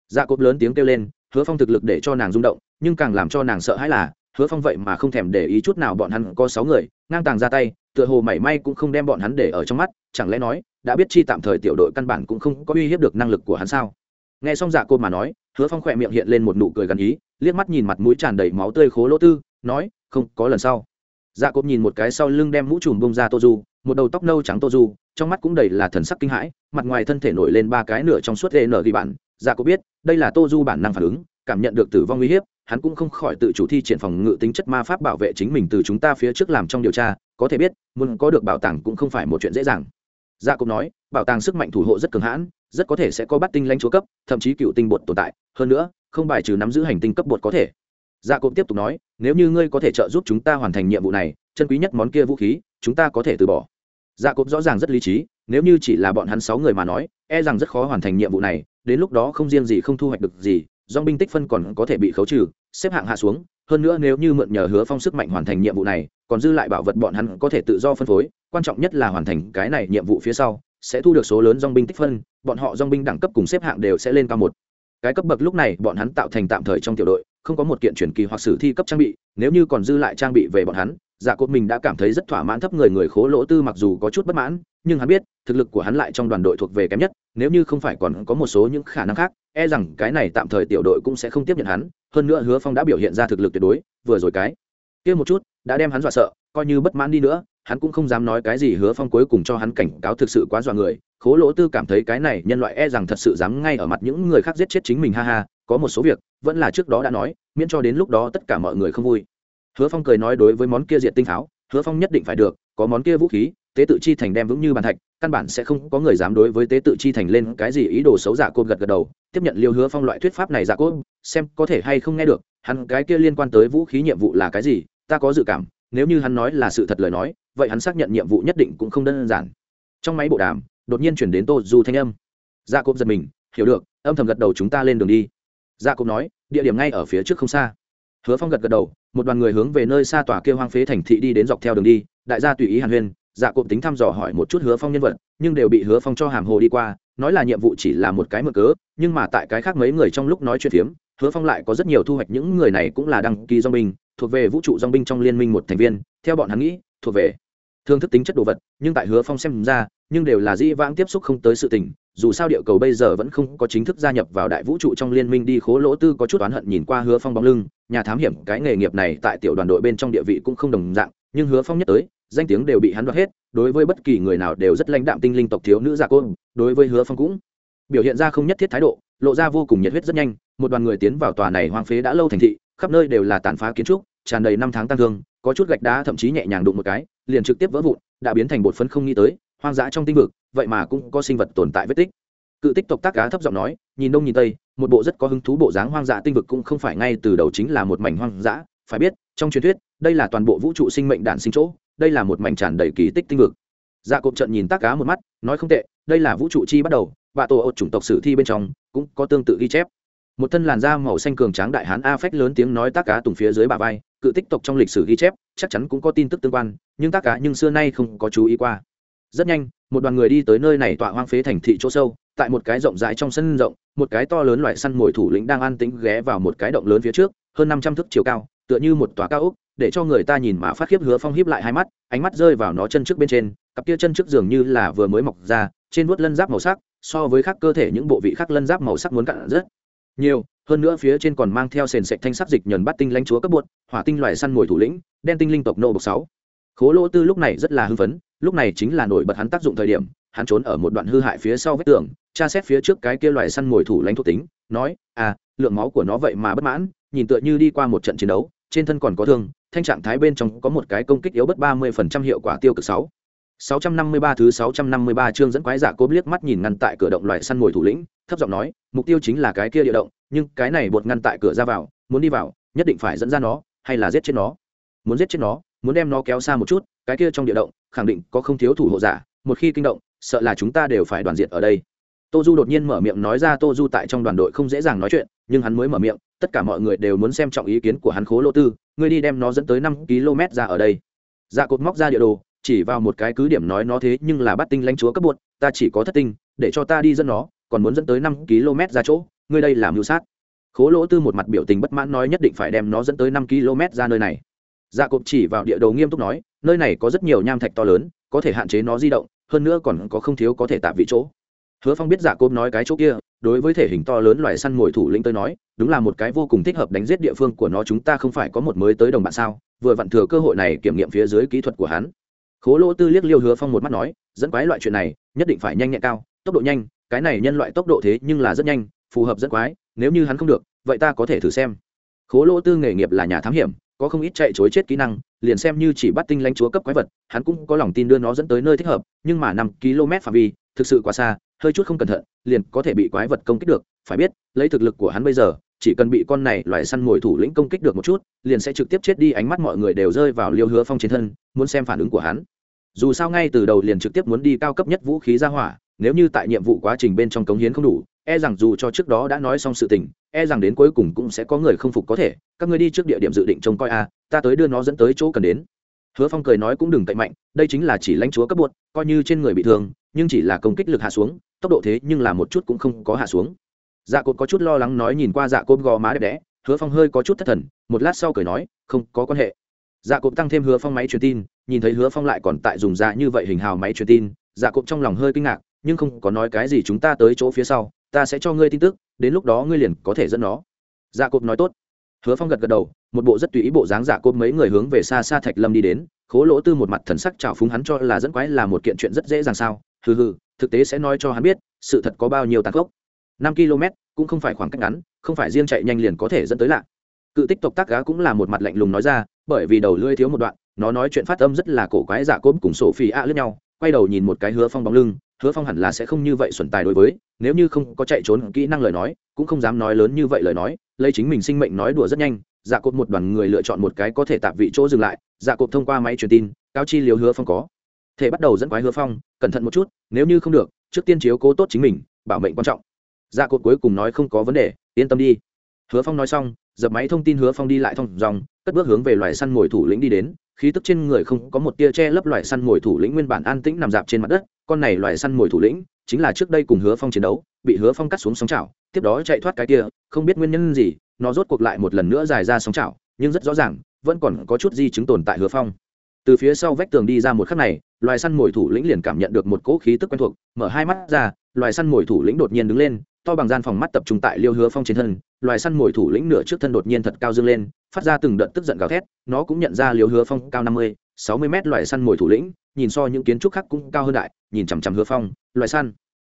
[SPEAKER 1] dạ cốp lớn tiếng kêu lên, hứa phong thực lực để cho nàng rung động, nhưng càng làm cho nàng sợ hãi là, hứa phong vậy mà không thèm để ý chút nào bọn hắn có sáu người, ngang tàng ra tay tựa hồ mảy may cũng không đem bọn hắn để ở trong mắt, chẳng lẽ nói, đã biết chi tạm thời tiểu đội căn bản cũng không có uy hiếp được năng lực của hắn sao? Nghe xong dạ cô mà nói, hứa phong khỏe miệng hiện lên một nụ cười gần ý, liếc mắt nhìn mặt mũi tràn đầy máu tươi khố lỗ tư, nói, không, có lần sau. Dạ cô nhìn một cái sau lưng đem mũ trùm bông ra tô du một đầu tóc nâu trắng tô du trong mắt cũng đầy là thần sắc kinh hãi, mặt ngoài thân thể nổi lên ba cái nửa trong suốt nở ghi bản. Dạ cô biết, đây là tô du bản năng phản ứng, cảm nhận được tử vong uy hiếp, hắn cũng không khỏi tự chủ thi triển phòng ngự tính chất ma pháp bảo vệ chính mình từ chúng ta phía trước làm trong điều tra có thể biết, muốn có được bảo tàng cũng không phải một chuyện dễ dàng. Dạ cốp nói, bảo tàng sức mạnh thủ hộ rất cường hãn, rất có thể sẽ có bắt tinh lãnh chúa cấp, thậm chí cựu tinh bột tồn tại. Hơn nữa, không bài trừ nắm giữ hành tinh cấp bột có thể. Dạ cộp tiếp tục nói, nếu như ngươi có thể trợ giúp chúng ta hoàn thành nhiệm vụ này, chân quý nhất món kia vũ khí, chúng ta có thể từ bỏ. Dạ cộp rõ ràng rất lý trí, nếu như chỉ là bọn hắn sáu người mà nói e rằng rất khó hoàn thành nhiệm vụ này, đến lúc đó không riêng gì không thu hoạch được gì do binh tích phân còn có thể bị khấu trừ, xếp hạng hạ xuống. Hơn nữa nếu như mượn nhờ hứa phong sức mạnh hoàn thành nhiệm vụ này còn dư lại bảo vật bọn hắn có thể tự do phân phối, quan trọng nhất là hoàn thành cái này nhiệm vụ phía sau, sẽ thu được số lớn dong binh tích phân, bọn họ dong binh đẳng cấp cùng xếp hạng đều sẽ lên cao một. Cái cấp bậc lúc này, bọn hắn tạo thành tạm thời trong tiểu đội, không có một kiện chuyển kỳ hoặc sử thi cấp trang bị, nếu như còn dư lại trang bị về bọn hắn dạ cốt mình đã cảm thấy rất thỏa mãn thấp người người khố lỗ tư mặc dù có chút bất mãn, nhưng hắn biết, thực lực của hắn lại trong đoàn đội thuộc về kém nhất, nếu như không phải còn có một số những khả năng khác e rằng cái này tạm thời tiểu đội cũng sẽ không tiếp nhận hắn, hơn nữa hứa phong đã biểu hiện ra thực lực tuyệt đối, vừa rồi cái kia một chút, đã đem hắn dọa sợ, coi như bất mãn đi nữa, hắn cũng không dám nói cái gì hứa phong cuối cùng cho hắn cảnh cáo thực sự quá dọa người. Khố lỗ tư cảm thấy cái này nhân loại e rằng thật sự dám ngay ở mặt những người khác giết chết chính mình, ha ha, có một số việc, vẫn là trước đó đã nói, miễn cho đến lúc đó tất cả mọi người không vui. Hứa phong cười nói đối với món kia diện tinh tháo, hứa phong nhất định phải được, có món kia vũ khí, tế tự chi thành đem vững như bàn thạch, căn bản sẽ không có người dám đối với tế tự chi thành lên cái gì ý đồ xấu giả côn gật gật đầu. Tiếp nhận liêu hứa phong loại thuyết pháp này giả côn, xem có thể hay không nghe được, hắn cái kia liên quan tới vũ khí nhiệm vụ là cái gì ta có dự cảm, nếu như hắn nói là sự thật lời nói, vậy hắn xác nhận nhiệm vụ nhất định cũng không đơn giản. Trong máy bộ đàm, đột nhiên chuyển đến tô du thanh âm. Dạ gia cốp giật mình, hiểu được, âm thầm gật đầu chúng ta lên đường đi. Dạ gia cốp nói, địa điểm ngay ở phía trước không xa. Hứa phong gật gật đầu, một đoàn người hướng về nơi xa tòa kêu hoang phế thành thị đi đến dọc theo đường đi, đại gia tùy ý hàn huyên dạ cộp tính thăm dò hỏi một chút hứa phong nhân vật, nhưng đều bị hứa phong cho hàm hồ đi qua, nói là nhiệm vụ chỉ là một cái mở cớ, nhưng mà tại cái khác mấy người trong lúc nói chuyện phiếm hứa phong lại có rất nhiều thu hoạch, những người này cũng là đăng ký dong binh, thuộc về vũ trụ dong binh trong liên minh một thành viên, theo bọn hắn nghĩ, thuộc về thương thức tính chất đồ vật, nhưng tại hứa phong xem ra, nhưng đều là dĩ vãng tiếp xúc không tới sự tình, dù sao địa cầu bây giờ vẫn không có chính thức gia nhập vào đại vũ trụ trong liên minh đi, khố lỗ tư có chút oán hận nhìn qua hứa phong bóng lưng, nhà thám hiểm cái nghề nghiệp này tại tiểu đoàn đội bên trong địa vị cũng không đồng dạng, nhưng hứa phong nhất tới, danh tiếng đều bị hắn đoạt hết, đối với bất kỳ người nào đều rất lãnh đạm tinh linh tộc thiếu nữ gia côn đối với hứa phong cũng biểu hiện ra không nhất thiết thái độ, lộ ra vô cùng nhiệt huyết rất nhanh một đoàn người tiến vào tòa này hoang phế đã lâu thành thị, khắp nơi đều là tàn phá kiến trúc, tràn đầy năm tháng tăng thương, có chút gạch đá thậm chí nhẹ nhàng đụng một cái, liền trực tiếp vỡ vụn, đã biến thành bột phấn không nghĩ tới, hoang dã trong tinh vực, vậy mà cũng có sinh vật tồn tại vết tích. Cự tích tộc tác cá thấp giọng nói, nhìn đông nhìn tây, một bộ rất có hứng thú bộ dáng hoang dã tinh vực cũng không phải ngay từ đầu chính là một mảnh hoang dã, phải biết, trong truyền thuyết, đây là toàn bộ vũ trụ sinh mệnh đản sinh chỗ, đây là một mảnh tràn đầy kỳ tích tinh vực. Dạ cộp trận nhìn tác cá một mắt, nói không tệ, đây là vũ trụ chi bắt đầu và tổ ột chủng tộc sử thi bên trong, cũng có tương tự ghi chép một thân làn da màu xanh cường tráng đại hán a phách lớn tiếng nói tác cá tùng phía dưới bà vai, cự tích tộc trong lịch sử ghi chép, chắc chắn cũng có tin tức tương quan, nhưng tác cá nhưng xưa nay không có chú ý qua. Rất nhanh, một đoàn người đi tới nơi này tọa hoang phế thành thị chỗ sâu, tại một cái rộng rãi trong sân rộng, một cái to lớn loại săn mồi thủ lĩnh đang an tĩnh ghé vào một cái động lớn phía trước, hơn năm trăm thước chiều cao, tựa như một tòa cao ốc, để cho người ta nhìn mà phát khiếp hứa phong hiếp lại hai mắt, ánh mắt rơi vào nó chân trước bên trên, cặp kia chân trước dường như là vừa mới mọc ra, trên vuốt lân giáp màu sắc, so với khác cơ thể những bộ vị khác lân giáp màu sắc muốn cạn rất nhiều, hơn nữa phía trên còn mang theo sền sệt thanh sắc dịch nhờn bắt tinh lãnh chúa cấp bột, hỏa tinh loại săn mồi thủ lĩnh, đen tinh linh tộc nô bộc sáu. Khố lỗ tư lúc này rất là hưng phấn, lúc này chính là nổi bật hắn tác dụng thời điểm, hắn trốn ở một đoạn hư hại phía sau vách tường, tra xét phía trước cái kia loài săn mồi thủ lãnh thuộc tính, nói à lượng máu của nó vậy mà bất mãn, nhìn tựa như đi qua một trận chiến đấu, trên thân còn có thương, thanh trạng thái bên trong có một cái công kích yếu bất ba mươi phần trăm hiệu quả tiêu cực sáu sáu trăm năm mươi ba thứ sáu trăm năm mươi ba chương dẫn quái giả cố liếc mắt nhìn ngăn tại cửa động loài săn mồi thủ lĩnh, thấp giọng nói, mục tiêu chính là cái kia địa động, nhưng cái này buộc ngăn tại cửa ra vào, muốn đi vào, nhất định phải dẫn ra nó, hay là giết chết nó? Muốn giết chết nó, muốn đem nó kéo xa một chút, cái kia trong địa động, khẳng định có không thiếu thủ hộ giả, một khi kinh động, sợ là chúng ta đều phải đoàn diện ở đây. Tô du đột nhiên mở miệng nói ra, tô du tại trong đoàn đội không dễ dàng nói chuyện, nhưng hắn mới mở miệng, tất cả mọi người đều muốn xem trọng ý kiến của hắn khố lô tư, ngươi đi đem nó dẫn tới năm km ra ở đây. Dạ cột móc ra địa đồ chỉ vào một cái cứ điểm nói nó thế nhưng là bắt tinh lãnh chúa cấp bột ta chỉ có thất tinh, để cho ta đi dẫn nó, còn muốn dẫn tới năm km ra chỗ, ngươi đây làm mưu sát. Khố lỗ tư một mặt biểu tình bất mãn nói nhất định phải đem nó dẫn tới năm km ra nơi này. Dạ cộp chỉ vào địa đồ nghiêm túc nói, nơi này có rất nhiều nham thạch to lớn, có thể hạn chế nó di động, hơn nữa còn có không thiếu có thể tạm vị chỗ. Hứa phong biết dạ cộp nói cái chỗ kia, đối với thể hình to lớn loài săn mồi thủ lĩnh tới nói, đúng là một cái vô cùng thích hợp đánh giết địa phương của nó, chúng ta không phải có một mới tới đồng bạn sao? Vừa vặn thừa cơ hội này kiểm nghiệm phía dưới kỹ thuật của hắn khố lỗ tư liếc liêu hứa phong một mắt nói, dẫn quái loại chuyện này, nhất định phải nhanh nhẹn cao, tốc độ nhanh, cái này nhân loại tốc độ thế nhưng là rất nhanh, phù hợp dẫn quái, nếu như hắn không được, vậy ta có thể thử xem. Khố lỗ tư nghề nghiệp là nhà thám hiểm, có không ít chạy chối chết kỹ năng, liền xem như chỉ bắt tinh lãnh chúa cấp quái vật, hắn cũng có lòng tin đưa nó dẫn tới nơi thích hợp, nhưng mà năm km phạm vi, thực sự quá xa, hơi chút không cẩn thận, liền có thể bị quái vật công kích được, phải biết, lấy thực lực của hắn bây giờ chỉ cần bị con này loài săn mồi thủ lĩnh công kích được một chút, liền sẽ trực tiếp chết đi, ánh mắt mọi người đều rơi vào liêu hứa phong trên thân, muốn xem phản ứng của hắn. Dù sao ngay từ đầu liền trực tiếp muốn đi cao cấp nhất vũ khí ra hỏa, nếu như tại nhiệm vụ quá trình bên trong cống hiến không đủ e rằng dù cho trước đó đã nói xong sự tình e rằng đến cuối cùng cũng sẽ có người không phục có thể, các ngươi đi trước địa điểm dự định trông coi a, ta tới đưa nó dẫn tới chỗ cần đến. Hứa phong cười nói cũng đừng tệ mạnh, đây chính là chỉ lãnh chúa cấp bột coi như trên người bị thương, nhưng chỉ là công kích lực hạ xuống, tốc độ thế nhưng là một chút cũng không có hạ xuống dạ cột có chút lo lắng nói nhìn qua dạ cột gò má đẹp đẽ, hứa phong hơi có chút thất thần, một lát sau cười nói, không, có quan hệ. Dạ cột tăng thêm hứa phong máy truyền tin, nhìn thấy hứa phong lại còn tại dùng dạ như vậy hình hào máy truyền tin dạ cột trong lòng hơi kinh ngạc, nhưng không có nói cái gì chúng ta tới chỗ phía sau, ta sẽ cho ngươi tin tức, đến lúc đó ngươi liền có thể dẫn nó. Dạ cột nói tốt. Hứa phong gật gật đầu, một bộ rất tùy ý bộ dáng dạ cột mấy người hướng về xa xa thạch lâm đi đến, khố lỗ tư một mặt thần sắc trào phúng hắn cho là dẫn quái là một kiện chuyện rất dễ dàng sao? Hừ hừ, thực tế sẽ nói cho hắn biết, sự thật có bao nhiêu tàn khốc năm km, cũng không phải khoảng cách ngắn, không phải riêng chạy nhanh liền có thể dẫn tới lạ. Cự tích tộc tác gá cũng là một mặt lạnh lùng nói ra, bởi vì đầu lưỡi thiếu một đoạn, nó nói chuyện phát âm rất là cổ quái dạ cốm cùng sổ phi a lướt nhau, quay đầu nhìn một cái hứa phong bóng lưng, hứa phong hẳn là sẽ không như vậy xuẩn tài đối với, nếu như không có chạy trốn kỹ năng lời nói, cũng không dám nói lớn như vậy lời nói, lấy chính mình sinh mệnh nói đùa rất nhanh dạ cột một đoàn người lựa chọn một cái có thể tạm vị chỗ dừng lại dạ cột thông qua máy truyền tin cao chi liều hứa phong có. Thể bắt đầu dẫn quái hứa phong, cẩn thận một chút, nếu như không được, trước tiên chiếu cố tốt chính mình, bảo mệnh quan trọng dạ cột cuối cùng nói không có vấn đề, yên tâm đi. Hứa phong nói xong, dập máy thông tin hứa phong đi lại thông dòng cất bước hướng về loài săn mồi thủ lĩnh đi đến. Khí tức trên người không có một tia che lấp loài săn mồi thủ lĩnh nguyên bản an tĩnh nằm dạp trên mặt đất, con này loài săn mồi thủ lĩnh chính là trước đây cùng hứa phong chiến đấu, bị hứa phong cắt xuống sóng chảo, tiếp đó chạy thoát cái kia, không biết nguyên nhân gì, nó rốt cuộc lại một lần nữa dài ra sóng chảo, nhưng rất rõ ràng, vẫn còn có chút di chứng tồn tại hứa phong. Từ phía sau vách tường đi ra một khắc này, loài săn mồi thủ lĩnh liền cảm nhận được một cỗ khí tức quen thuộc, mở hai mắt ra, loài săn mồi thủ lĩnh đột nhiên đứng lên to bằng gian phòng mắt tập trung tại liêu hứa phong trên thân, loài săn mồi thủ lĩnh nửa trước thân đột nhiên thật cao dâng lên, phát ra từng đợt tức giận gào thét, nó cũng nhận ra liêu hứa phong cao năm mươi, sáu mươi mét loài săn mồi thủ lĩnh, nhìn so những kiến trúc khác cũng cao hơn đại, nhìn chằm chằm hứa phong, loài săn.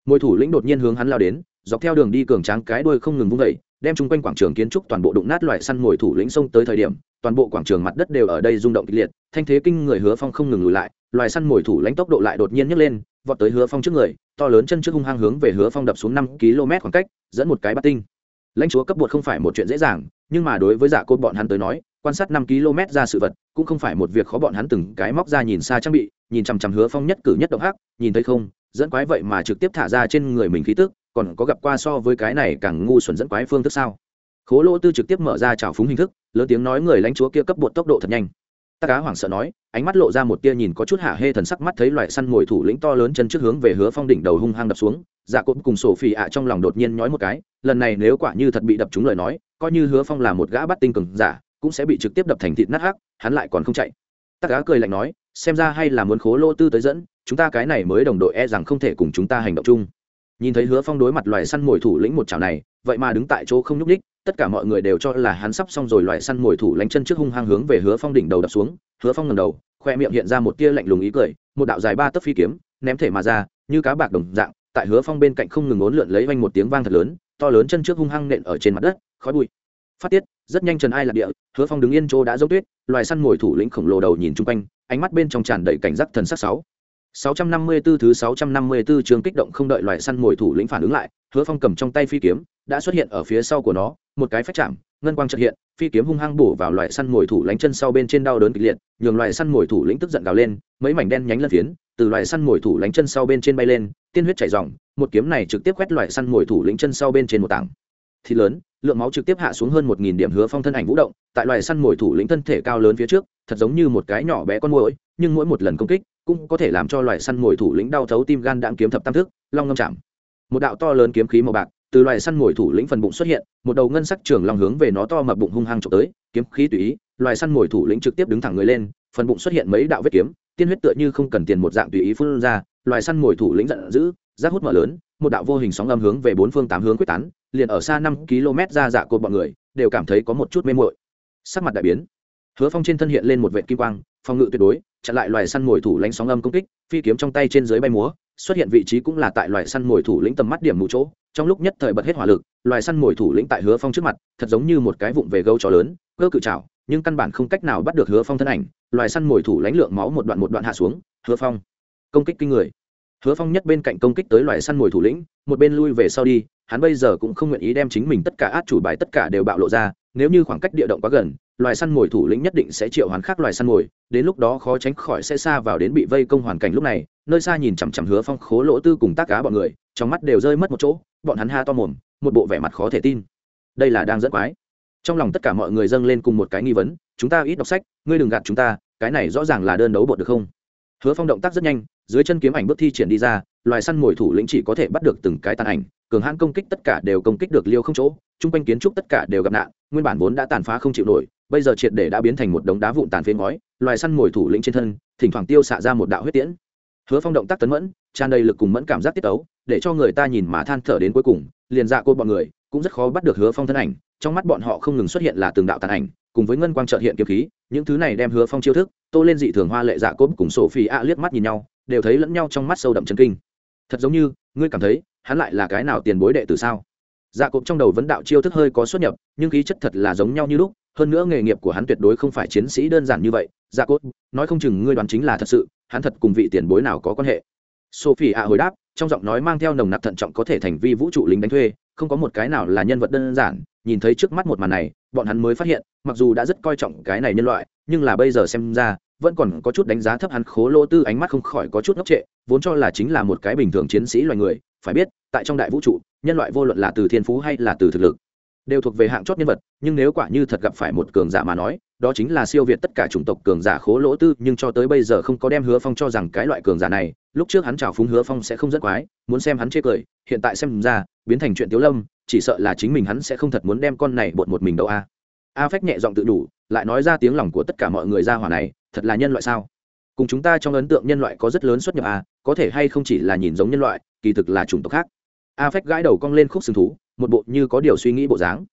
[SPEAKER 1] Mồi thủ lĩnh đột nhiên hướng hắn lao đến, dọc theo đường đi cường tráng cái đuôi không ngừng vung vẩy đem chung quanh quảng trường kiến trúc toàn bộ đụng nát loài săn mồi thủ lĩnh xông tới thời điểm, toàn bộ quảng trường mặt đất đều ở đây rung động kịch liệt, thanh thế kinh người hứa phong không ngừng lùi lại, loài săn mồi thủ lãnh tốc độ lại đột nhiên nhấc lên vọt tới hứa phong trước người, to lớn chân trước hung hăng hướng về hứa phong đập xuống năm km khoảng cách, dẫn một cái bắt tinh. Lãnh chúa cấp bột không phải một chuyện dễ dàng, nhưng mà đối với giả cốt bọn hắn tới nói, quan sát năm km ra sự vật, cũng không phải một việc khó bọn hắn từng cái móc ra nhìn xa trang bị, nhìn chằm chằm hứa phong nhất cử nhất động hắc, nhìn thấy không, dẫn quái vậy mà trực tiếp thả ra trên người mình khí tức, còn có gặp qua so với cái này càng ngu xuẩn dẫn quái phương thức sao? Khố lỗ tư trực tiếp mở ra trào phúng hình thức, lớn tiếng nói người lãnh chúa kia cấp bột tốc độ thật nhanh ta cá hoảng sợ nói, ánh mắt lộ ra một tia nhìn có chút hạ hê thần sắc mắt thấy loại săn mồi thủ lĩnh to lớn chân trước hướng về hứa phong đỉnh đầu hung hăng đập xuống dạ cốt cùng sổ phì ạ trong lòng đột nhiên nói một cái, lần này nếu quả như thật bị đập trúng lời nói, coi như hứa phong là một gã bắt tinh cường giả, cũng sẽ bị trực tiếp đập thành thịt nát hắc, hắn lại còn không chạy. Tắc cá cười lạnh nói, xem ra hay là muốn khố lô tư tới dẫn, chúng ta cái này mới đồng đội e rằng không thể cùng chúng ta hành động chung. Nhìn thấy hứa phong đối mặt loài săn mồi thủ lĩnh một chảo này, vậy mà đứng tại chỗ không nhúc ních tất cả mọi người đều cho là hắn sắp xong rồi loài săn mồi thủ lánh chân trước hung hăng hướng về hứa phong đỉnh đầu đập xuống. Hứa phong ngầm đầu khoe miệng hiện ra một tia lạnh lùng ý cười một đạo dài ba tấc phi kiếm ném thể mà ra như cá bạc đồng dạng tại hứa phong bên cạnh không ngừng ốn lượn lấy vanh một tiếng vang thật lớn to lớn chân trước hung hăng nện ở trên mặt đất khói bụi. Phát tiết rất nhanh trần ai lạc địa hứa phong đứng yên chỗ đã dốc tuyết loài săn mồi thủ lĩnh khổng lồ đầu nhìn chung quanh ánh mắt bên trong tràn đầy cảnh giác thần sắc sáu. 654 thứ 654 trường kích động không đợi loài săn mồi thủ lĩnh phản ứng lại, Hứa Phong cầm trong tay phi kiếm, đã xuất hiện ở phía sau của nó, một cái phách chạm, ngân quang trật hiện, phi kiếm hung hăng bổ vào loài săn mồi thủ lánh chân sau bên trên đau đớn kịch liệt, nhường loài săn mồi thủ lĩnh tức giận gào lên, mấy mảnh đen nhánh lân phiến, từ loài săn mồi thủ lánh chân sau bên trên bay lên, tiên huyết chảy ròng, một kiếm này trực tiếp quét loài săn mồi thủ lĩnh chân sau bên trên một tảng. thì lớn, lượng máu trực tiếp hạ xuống hơn 1000 điểm Hứa Phong thân ảnh vũ động, tại loài săn mồi thủ lĩnh thân thể cao lớn phía trước, thật giống như một cái nhỏ bé con muỗi, nhưng mỗi một lần công kích, cũng có thể làm cho loài săn mồi thủ lĩnh đau thấu tim gan đạm kiếm thập tam thức long ngâm chạm một đạo to lớn kiếm khí màu bạc từ loài săn mồi thủ lĩnh phần bụng xuất hiện, một đầu ngân sắc trường long hướng về nó to mập bụng hung hăng trộm tới, kiếm khí tùy ý, loài săn mồi thủ lĩnh trực tiếp đứng thẳng người lên, phần bụng xuất hiện mấy đạo vết kiếm, tiên huyết tựa như không cần tiền một dạng tùy ý phun ra, loài săn mồi thủ lĩnh giận dữ, rác hút mở lớn, một đạo vô hình sóng âm hướng về bốn phương tám hướng quyết tán, liền ở xa năm km ra dạ cột bọn người, đều cảm thấy có một chút mê muội. Sắc mặt đại biến, hứa phong trên thân hiện lên một vệ kim quang, phòng ngự tuyệt đối, chặn lại loài săn mồi thủ lãnh sóng âm công kích, phi kiếm trong tay trên dưới bay múa xuất hiện vị trí cũng là tại loài săn mồi thủ lĩnh tầm mắt điểm mù chỗ, trong lúc nhất thời bật hết hỏa lực, loài săn mồi thủ lĩnh tại hứa phong trước mặt, thật giống như một cái vụng về gấu chó lớn, cơ cự trào nhưng căn bản không cách nào bắt được hứa phong thân ảnh, loài săn mồi thủ lãnh lượng máu một đoạn một đoạn hạ xuống, hứa phong, công kích kinh người. Hứa phong nhất bên cạnh công kích tới loài săn mồi thủ lĩnh, một bên lui về sau đi, hắn bây giờ cũng không nguyện ý đem chính mình tất cả át chủ bài tất cả đều bạo lộ ra, nếu như khoảng cách địa động quá gần loài săn mồi thủ lĩnh nhất định sẽ triệu hoán khác loài săn mồi, đến lúc đó khó tránh khỏi sẽ xa vào đến bị vây công hoàn cảnh lúc này, nơi xa nhìn chằm chằm hứa phong khố lỗ tư cùng tác cá bọn người, trong mắt đều rơi mất một chỗ, bọn hắn ha to mồm, một bộ vẻ mặt khó thể tin. Đây là đang dẫn quái. Trong lòng tất cả mọi người dâng lên cùng một cái nghi vấn, chúng ta ít đọc sách, ngươi đừng gạt chúng ta, cái này rõ ràng là đơn đấu bột được không? Hứa phong động tác rất nhanh, dưới chân kiếm ảnh bước thi triển đi ra, loài săn mồi thủ lĩnh chỉ có thể bắt được từng cái tàn ảnh, cường hãn công kích tất cả đều công kích được liêu không chỗ, chung quanh kiến trúc tất cả đều gặp nạn, nguyên bản vốn đã tàn phá không chịu nổi bây giờ triệt để đã biến thành một đống đá vụn tàn phế ngói, loài săn mồi thủ lĩnh trên thân, thỉnh thoảng tiêu xạ ra một đạo huyết tiễn. Hứa phong động tác tấn mẫn, tràn đầy lực cùng mẫn cảm giác tiết tấu, để cho người ta nhìn mà than thở đến cuối cùng, liền dạ cô bọn người cũng rất khó bắt được hứa phong thân ảnh, trong mắt bọn họ không ngừng xuất hiện là từng đạo tàn ảnh, cùng với ngân quang trợt hiện kiếm khí, những thứ này đem hứa phong chiêu thức, tô lên dị thường hoa lệ dạ cốp cùng sổ phi ạ liếc mắt nhìn nhau, đều thấy lẫn nhau trong mắt sâu đậm chân kinh. Thật giống như, ngươi cảm thấy, hắn lại là cái nào tiền bối đệ từ sao? Dạ cộp trong đầu vấn đạo chiêu thức hơi có xuất nhập, nhưng khí chất thật là giống nhau như lúc hơn nữa nghề nghiệp của hắn tuyệt đối không phải chiến sĩ đơn giản như vậy dạ cốt, nói không chừng ngươi đoán chính là thật sự, hắn thật cùng vị tiền bối nào có quan hệ. Sophie ạ hồi đáp, trong giọng nói mang theo nồng nặc thận trọng có thể thành vi vũ trụ lính đánh thuê, không có một cái nào là nhân vật đơn giản, nhìn thấy trước mắt một màn này, bọn hắn mới phát hiện, mặc dù đã rất coi trọng cái này nhân loại, nhưng là bây giờ xem ra, vẫn còn có chút đánh giá thấp hắn khố lô tư ánh mắt không khỏi có chút ngốc trệ, vốn cho là chính là một cái bình thường chiến sĩ loài người, phải biết, tại trong đại vũ trụ, nhân loại vô luận là từ thiên phú hay là từ thực lực đều thuộc về hạng chót nhân vật, nhưng nếu quả như thật gặp phải một cường giả mà nói, đó chính là siêu việt tất cả chủng tộc cường giả khố lỗ tư, nhưng cho tới bây giờ không có đem hứa phong cho rằng cái loại cường giả này, lúc trước hắn chào phúng hứa phong sẽ không rất quái, muốn xem hắn chê cười, hiện tại xem ra, biến thành chuyện tiếu lâm, chỉ sợ là chính mình hắn sẽ không thật muốn đem con này bột một mình đâu a. A phách nhẹ giọng tự đủ, lại nói ra tiếng lòng của tất cả mọi người ra hỏa này, thật là nhân loại sao? Cùng chúng ta trong ấn tượng nhân loại có rất lớn xuất nhập a, có thể hay không chỉ là nhìn giống nhân loại, kỳ thực là chủng tộc khác. A phách gãi đầu cong lên khúc sừng thú một bộ như có điều suy nghĩ bộ dáng.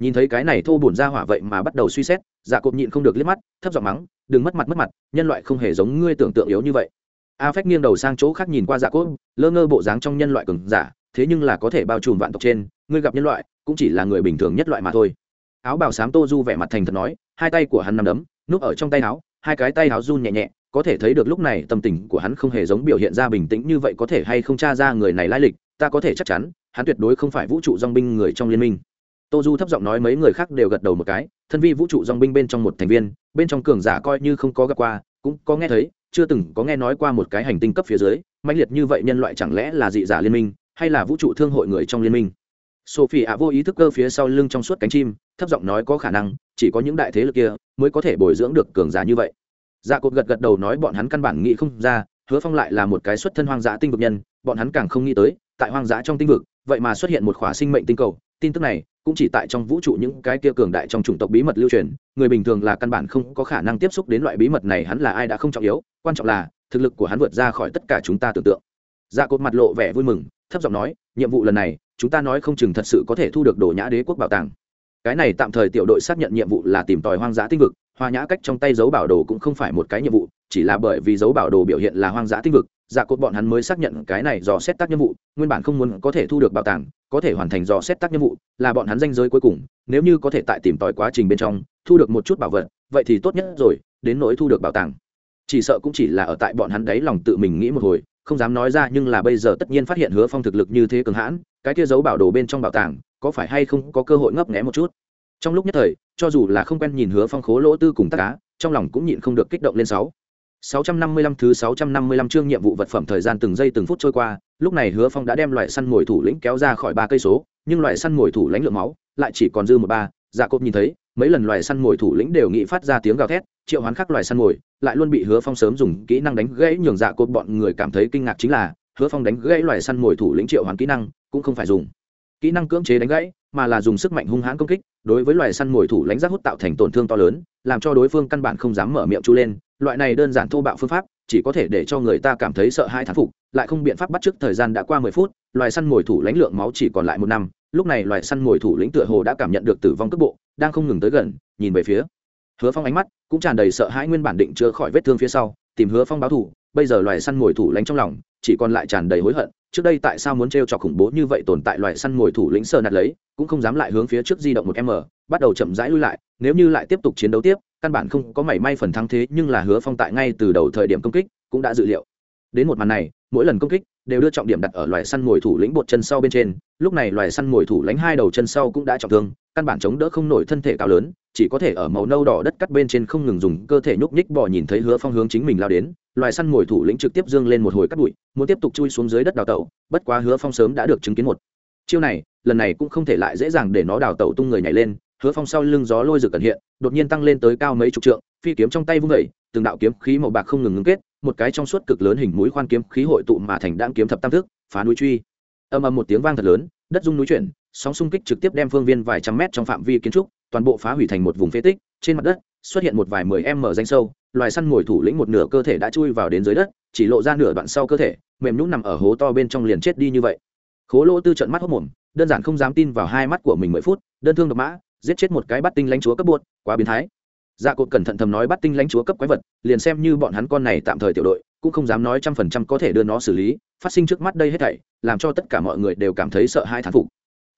[SPEAKER 1] Nhìn thấy cái này thô bổn ra hỏa vậy mà bắt đầu suy xét dạ cộp nhịn không được liếc mắt, thấp giọng mắng, đừng mất mặt mất mặt, nhân loại không hề giống ngươi tưởng tượng yếu như vậy. A phách nghiêng đầu sang chỗ khác nhìn qua dạ cộp lơ ngơ bộ dáng trong nhân loại cường giả, thế nhưng là có thể bao trùm vạn tộc trên, ngươi gặp nhân loại, cũng chỉ là người bình thường nhất loại mà thôi. Áo bào xám tô du vẻ mặt thành thật nói, hai tay của hắn nằm đấm, núp ở trong tay áo, hai cái tay áo run nhẹ nhẹ, có thể thấy được lúc này tâm tình của hắn không hề giống biểu hiện ra bình tĩnh như vậy có thể hay không tra ra người này lai lịch, ta có thể chắc chắn hắn tuyệt đối không phải vũ trụ dong binh người trong liên minh. Tô du thấp giọng nói mấy người khác đều gật đầu một cái, thân vi vũ trụ dong binh bên trong một thành viên, bên trong cường giả coi như không có gặp qua, cũng có nghe thấy, chưa từng có nghe nói qua một cái hành tinh cấp phía dưới mạnh liệt như vậy nhân loại chẳng lẽ là dị giả liên minh, hay là vũ trụ thương hội người trong liên minh? Sophie ạ vô ý thức cơ phía sau lưng trong suốt cánh chim, thấp giọng nói có khả năng, chỉ có những đại thế lực kia mới có thể bồi dưỡng được cường giả như vậy. Dạ cột gật gật đầu nói bọn hắn căn bản nghĩ không ra, hứa phong lại là một cái xuất thân hoang dã tinh vực nhân, bọn hắn càng không nghĩ tới, tại hoang dã trong tinh vực vậy mà xuất hiện một khỏa sinh mệnh tinh cầu, tin tức này cũng chỉ tại trong vũ trụ những cái kia cường đại trong chủng tộc bí mật lưu truyền, người bình thường là căn bản không có khả năng tiếp xúc đến loại bí mật này, hắn là ai đã không trọng yếu, quan trọng là thực lực của hắn vượt ra khỏi tất cả chúng ta tưởng tượng. Dạ cột mặt lộ vẻ vui mừng, thấp giọng nói, nhiệm vụ lần này, chúng ta nói không chừng thật sự có thể thu được đồ nhã đế quốc bảo tàng. Cái này tạm thời tiểu đội xác nhận nhiệm vụ là tìm tòi hoang dã tinh vực hoa nhã cách trong tay dấu bảo đồ cũng không phải một cái nhiệm vụ, chỉ là bởi vì dấu bảo đồ biểu hiện là hoang dã tinh vực dạ cốt bọn hắn mới xác nhận cái này dò xét tác nhiệm vụ, nguyên bản không muốn có thể thu được bảo tàng, có thể hoàn thành dò xét tác nhiệm vụ, là bọn hắn danh giới cuối cùng, nếu như có thể tại tìm tòi quá trình bên trong, thu được một chút bảo vật, vậy thì tốt nhất rồi, đến nỗi thu được bảo tàng. Chỉ sợ cũng chỉ là ở tại bọn hắn đấy lòng tự mình nghĩ một hồi, không dám nói ra nhưng là bây giờ tất nhiên phát hiện hứa phong thực lực như thế cường hãn, cái kia giấu bảo đồ bên trong bảo tàng, có phải hay không có cơ hội ngấp nghẽ một chút? Trong lúc nhất thời cho dù là không quen nhìn hứa phong khố lỗ tư cùng tác cá trong lòng cũng nhịn không được kích động lên sáu. 655 thứ 655 chương nhiệm vụ vật phẩm thời gian từng giây từng phút trôi qua, lúc này Hứa Phong đã đem loại săn mồi thủ lĩnh kéo ra khỏi ba cây số, nhưng loại săn mồi thủ lãnh lượng máu lại chỉ còn dư một ba, Dạ Cốt nhìn thấy, mấy lần loại săn mồi thủ lĩnh đều nghị phát ra tiếng gào thét, triệu hoán khắc loại săn mồi, lại luôn bị Hứa Phong sớm dùng kỹ năng đánh gãy nhường Dạ Cốt bọn người cảm thấy kinh ngạc chính là, Hứa Phong đánh gãy loại săn mồi thủ lĩnh triệu hoán kỹ năng, cũng không phải dùng. Kỹ năng cưỡng chế đánh gãy, mà là dùng sức mạnh hung hãn công kích, đối với loài săn mồi thủ lãnh giác hút tạo thành tổn thương to lớn, làm cho đối phương căn bản không dám mở miệng chu lên, loại này đơn giản thô bạo phương pháp chỉ có thể để cho người ta cảm thấy sợ hãi thán phục lại không biện pháp bắt trước thời gian đã qua mười phút loài săn mồi thủ lãnh lượng máu chỉ còn lại một năm. Lúc này loài săn mồi thủ lĩnh tựa hồ đã cảm nhận được tử vong cước bộ đang không ngừng tới gần nhìn về phía hứa phong ánh mắt cũng tràn đầy sợ hãi nguyên bản định chữa khỏi vết thương phía sau tìm hứa phong báo thủ bây giờ loài săn mồi thủ lãnh trong lòng chỉ còn lại tràn đầy hối hận, trước đây tại sao muốn t r cho khủng bố như vậy tồn tại loài săn mồi thủ lĩnh sờ nạt lấy, cũng không dám lại hướng phía trước di động một m, bắt đầu chậm rãi lui lại, nếu như lại tiếp tục chiến đấu tiếp, căn bản không có mảy may phần thắng thế nhưng là hứa phong tại ngay từ đầu thời điểm công kích cũng đã dự liệu. Đến một màn này mỗi lần công kích đều đưa trọng điểm đặt ở loài săn mồi thủ lĩnh bột chân sau bên trên. Lúc này loài săn mồi thủ lĩnh hai đầu chân sau cũng đã trọng thương, căn bản chống đỡ không nổi thân thể cao lớn, chỉ có thể ở màu nâu đỏ đất cắt bên trên không ngừng dùng cơ thể nhúc nhích bò nhìn thấy hứa phong hướng chính mình lao đến. Loài săn mồi thủ lĩnh trực tiếp dương lên một hồi cắt bụi, muốn tiếp tục chui xuống dưới đất đào tẩu, bất quá hứa phong sớm đã được chứng kiến một chiêu này, lần này cũng không thể lại dễ dàng để nó đào tẩu tung người nhảy lên. Hứa phong sau lưng gió lôi rực cẩn hiện, đột nhiên tăng lên tới cao mấy chục trượng phi kiếm trong tay vung vẩy từng đạo kiếm khí màu bạc không ngừng ngưng kết, một cái trong suốt cực lớn hình mũi khoan kiếm khí hội tụ mà thành đạn kiếm thập tam thức, phá núi truy. Âm âm một tiếng vang thật lớn, đất rung núi chuyển, sóng xung kích trực tiếp đem phương viên vài trăm mét trong phạm vi kiến trúc, toàn bộ phá hủy thành một vùng phế tích, trên mặt đất xuất hiện một vài mười em mở danh sâu, loài săn mồi thủ lĩnh một nửa cơ thể đã chui vào đến dưới đất, chỉ lộ ra nửa đoạn sau cơ thể, mềm nhũng nằm ở hố to bên trong liền chết đi như vậy. Khố lỗ tư trận mắt hốc mồm, đơn giản không dám tin vào hai mắt của mình mười phút, đơn thương độc mã, giết chết một cái bắt tinh lãnh chúa cấp buốt quá biến thái dạ cột cẩn thận thầm nói bắt tinh lãnh chúa cấp quái vật, liền xem như bọn hắn con này tạm thời tiểu đội, cũng không dám nói trăm phần trăm có thể đưa nó xử lý, phát sinh trước mắt đây hết thảy, làm cho tất cả mọi người đều cảm thấy sợ hai thán phục.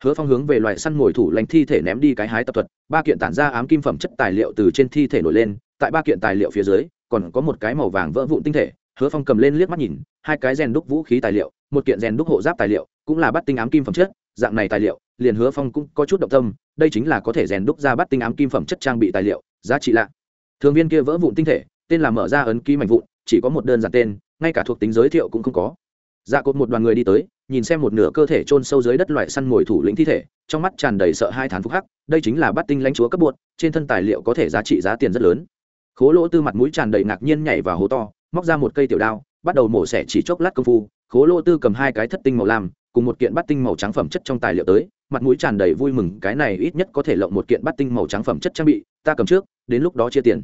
[SPEAKER 1] Hứa phong hướng về loài săn ngồi thủ lãnh thi thể ném đi cái hái tập thuật, ba kiện tản ra ám kim phẩm chất tài liệu từ trên thi thể nổi lên, tại ba kiện tài liệu phía dưới, còn có một cái màu vàng vỡ vụn tinh thể, hứa phong cầm lên liếc mắt nhìn, hai cái rèn đúc vũ khí tài liệu, một kiện rèn đúc hộ giáp tài liệu, cũng là bắt tinh ám kim phẩm chất, dạng này tài liệu liền hứa phong cũng có chút động tâm, đây chính là có thể rèn đúc ra bắt tinh ám kim phẩm chất trang bị tài liệu, giá trị lạ. Thường viên kia vỡ vụn tinh thể, tên là mở ra ấn ký mạnh vụn, chỉ có một đơn giản tên, ngay cả thuộc tính giới thiệu cũng không có. Dạ cột một đoàn người đi tới, nhìn xem một nửa cơ thể chôn sâu dưới đất loại săn mồi thủ lĩnh thi thể, trong mắt tràn đầy sợ hai thán phúc hắc, đây chính là bắt tinh lãnh chúa cấp bột, trên thân tài liệu có thể giá trị giá tiền rất lớn. Khố lỗ tư mặt mũi tràn đầy ngạc nhiên nhảy vào hố to, móc ra một cây tiểu đao, bắt đầu mổ xẻ chỉ chốc lát công phu. Khố lỗ tư cầm hai cái thất tinh màu lam, cùng một kiện bắt tinh màu trắng phẩm chất trong tài liệu tới mặt mũi tràn đầy vui mừng, cái này ít nhất có thể lộng một kiện bắt tinh màu trắng phẩm chất trang bị, ta cầm trước, đến lúc đó chia tiền.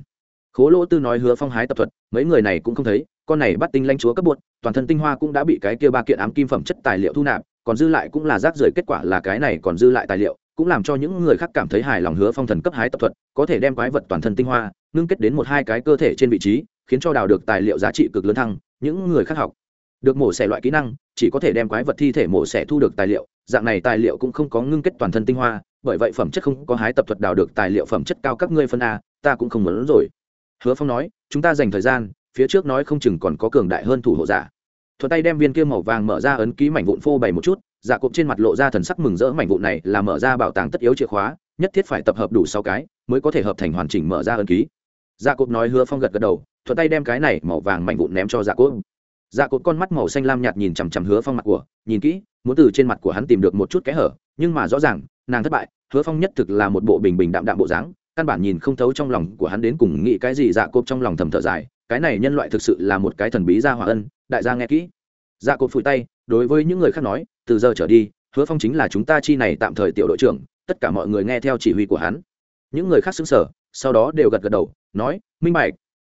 [SPEAKER 1] Khố lỗ tư nói hứa phong hái tập thuật, mấy người này cũng không thấy, con này bắt tinh lanh chúa cấp bột, toàn thân tinh hoa cũng đã bị cái kia ba kiện ám kim phẩm chất tài liệu thu nạp, còn dư lại cũng là rác rưởi, kết quả là cái này còn dư lại tài liệu, cũng làm cho những người khác cảm thấy hài lòng hứa phong thần cấp hái tập thuật, có thể đem quái vật toàn thân tinh hoa, ngưng kết đến một hai cái cơ thể trên vị trí, khiến cho đào được tài liệu giá trị cực lớn thăng, những người khác học được mổ xẻ loại kỹ năng, chỉ có thể đem quái vật thi thể mổ xẻ thu được tài liệu dạng này tài liệu cũng không có ngưng kết toàn thân tinh hoa, bởi vậy phẩm chất không có hái tập thuật đào được tài liệu phẩm chất cao các ngươi phân a, ta cũng không muốn rồi. Hứa phong nói, chúng ta dành thời gian, phía trước nói không chừng còn có cường đại hơn thủ hộ giả. Thuật tay đem viên kia màu vàng mở ra ấn ký mảnh vụn phô bày một chút, giả cộp trên mặt lộ ra thần sắc mừng rỡ mảnh vụn này là mở ra bảo tàng tất yếu chìa khóa, nhất thiết phải tập hợp đủ sáu cái mới có thể hợp thành hoàn chỉnh mở ra ấn ký. Giả cộp nói hứa phong gật gật đầu Thuật tay đem cái này màu vàng mảnh vụn ném cho giả cộp. Dạ cột con mắt màu xanh lam nhạt nhìn chằm chằm hứa phong mặt của, nhìn kỹ, muốn từ trên mặt của hắn tìm được một chút kẽ hở, nhưng mà rõ ràng, nàng thất bại, hứa phong nhất thực là một bộ bình bình đạm đạm bộ dáng, căn bản nhìn không thấu trong lòng của hắn đến cùng nghĩ cái gì dạ cột trong lòng thầm thở dài, cái này nhân loại thực sự là một cái thần bí gia hỏa ân, đại gia nghe kỹ. Dạ cột phủi tay, đối với những người khác nói, từ giờ trở đi, hứa phong chính là chúng ta chi này tạm thời tiểu đội trưởng, tất cả mọi người nghe theo chỉ huy của hắn. Những người khác xứng sở sau đó đều gật gật đầu, nói, minh bạch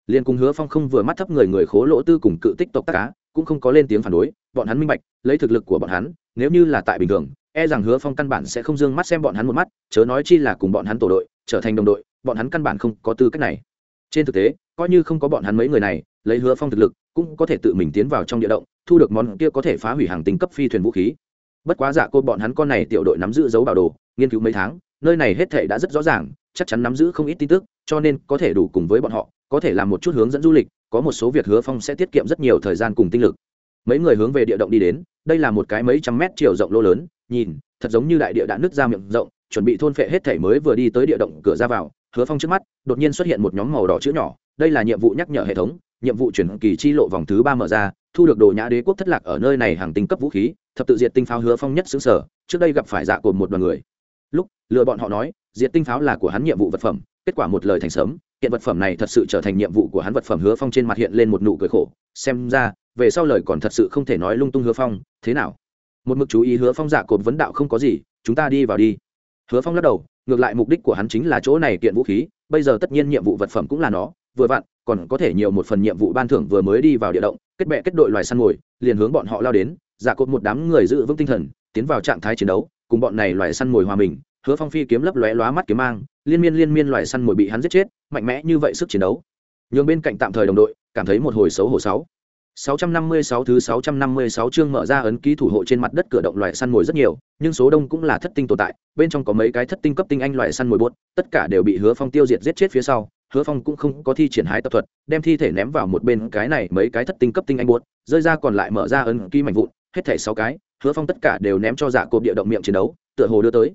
[SPEAKER 1] liền cùng hứa phong không vừa mắt thấp người người khố lỗ tư cùng cự tích tộc tác cá, cũng không có lên tiếng phản đối, bọn hắn minh bạch, lấy thực lực của bọn hắn, nếu như là tại bình thường e rằng hứa phong căn bản sẽ không d ư ơ n g mắt xem bọn hắn một mắt, chớ nói chi là cùng bọn hắn tổ đội, trở thành đồng đội, bọn hắn căn bản không có tư cách này. Trên thực tế, coi như không có bọn hắn mấy người này, lấy hứa phong thực lực, cũng có thể tự mình tiến vào trong địa động, thu được món kia có thể phá hủy hàng tính cấp phi thuyền vũ khí. Bất quá giả cô bọn hắn con này tiểu đội nắm giữ dấu bảo đồ, nghiên cứu mấy tháng, nơi này hết thể đã rất rõ ràng, chắc chắn nắm giữ không ít tin tức, cho nên có thể đủ cùng với bọn họ có thể làm một chút hướng dẫn du lịch, có một số việc hứa phong sẽ tiết kiệm rất nhiều thời gian cùng tinh lực. Mấy người hướng về địa động đi đến, đây là một cái mấy trăm mét chiều rộng lô lớn, nhìn, thật giống như đại địa đã nứt ra miệng rộng, chuẩn bị thôn phệ hết thể mới vừa đi tới địa động cửa ra vào, hứa phong trước mắt, đột nhiên xuất hiện một nhóm màu đỏ chữ nhỏ, đây là nhiệm vụ nhắc nhở hệ thống, nhiệm vụ chuyển kỳ chi lộ vòng thứ ba mở ra, thu được đồ nhã đế quốc thất lạc ở nơi này hàng tinh cấp vũ khí, thập tự diệt tinh pháo hứa phong nhất xứng sở, trước đây gặp phải dạ cồn một đoàn người. Lúc, lừa bọn họ nói, diệt tinh pháo là của hắn nhiệm vụ vật phẩm, kết quả một lời thành sớm hiện vật phẩm này thật sự trở thành nhiệm vụ của hắn vật phẩm hứa phong trên mặt hiện lên một nụ cười khổ. Xem ra, về sau lời còn thật sự không thể nói lung tung hứa phong, thế nào? Một mực chú ý hứa phong giả cột vấn đạo không có gì, chúng ta đi vào đi. Hứa phong lắc đầu, ngược lại mục đích của hắn chính là chỗ này kiện vũ khí, bây giờ tất nhiên nhiệm vụ vật phẩm cũng là nó, vừa vặn, còn có thể nhiều một phần nhiệm vụ ban thưởng vừa mới đi vào địa động, kết bệ kết đội loài săn mồi, liền hướng bọn họ lao đến, giả cột một đám người giữ vững tinh thần, tiến vào trạng thái chiến đấu, cùng bọn này loài săn mồi hòa mình hứa phong phi kiếm lấp lóe lóa mắt kiếm mang liên miên liên miên loài săn mồi bị hắn giết chết mạnh mẽ như vậy sức chiến đấu. Nhường bên cạnh tạm thời đồng đội cảm thấy một hồi xấu hổ sáu. 656 thứ 656 chương mở ra ấn ký thủ hộ trên mặt đất cửa động loại săn mồi rất nhiều, nhưng số đông cũng là thất tinh tồn tại, bên trong có mấy cái thất tinh cấp tinh anh loại săn mồi buốt, tất cả đều bị Hứa Phong tiêu diệt giết chết phía sau, hứa phong cũng không có thi triển hái tập thuật đem thi thể ném vào một bên cái này mấy cái thất tinh cấp tinh anh buốt rơi ra còn lại mở ra ấn ký mạnh vụn hết thảy sáu cái hứa phong tất cả đều ném cho dạ cộp địa động miệng chiến đấu tựa hồ đưa tới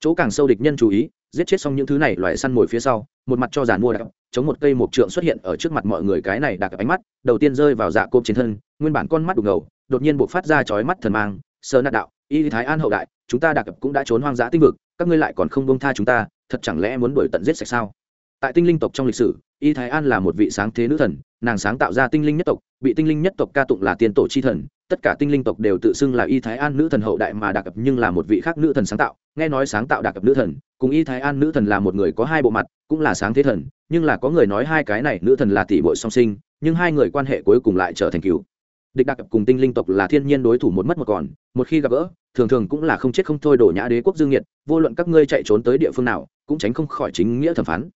[SPEAKER 1] chỗ càng sâu địch nhân chú ý, giết chết xong những thứ này loại săn mồi phía sau, một mặt cho giàn mua đạo chống một cây mộc trượng xuất hiện ở trước mặt mọi người cái này đặc ánh mắt, đầu tiên rơi vào dạ cộp trên thân, nguyên bản con mắt đục ngầu, đột nhiên buộc phát ra chói mắt thần mang, sơ nạt đạo, y thái an hậu đại, chúng ta đặc cũng đã trốn hoang dã tinh vực, các ngươi lại còn không bông tha chúng ta, thật chẳng lẽ muốn đuổi tận giết sạch sao? Tại tinh linh tộc trong lịch sử, y thái an là một vị sáng thế nữ thần, nàng sáng tạo ra tinh linh nhất tộc, bị tinh linh nhất tộc ca tụng là tiền tổ chi thần, tất cả tinh linh tộc đều tự xưng là y thái an nữ thần hậu đại mà đặc cập nhưng là một vị khác nữ thần sáng tạo nghe nói sáng tạo đặc cập nữ thần, cùng y thái an nữ thần là một người có hai bộ mặt, cũng là sáng thế thần, nhưng là có người nói hai cái này nữ thần là tỷ bội song sinh, nhưng hai người quan hệ cuối cùng lại trở thành cứu địch đặc cùng tinh linh tộc là thiên nhiên đối thủ một mất một còn, một khi gặp gỡ, thường thường cũng là không chết không thôi đổ nhã đế quốc dương nhiệt, vô luận các ngươi chạy trốn tới địa phương nào, cũng tránh không khỏi chính nghĩa thẩm phán.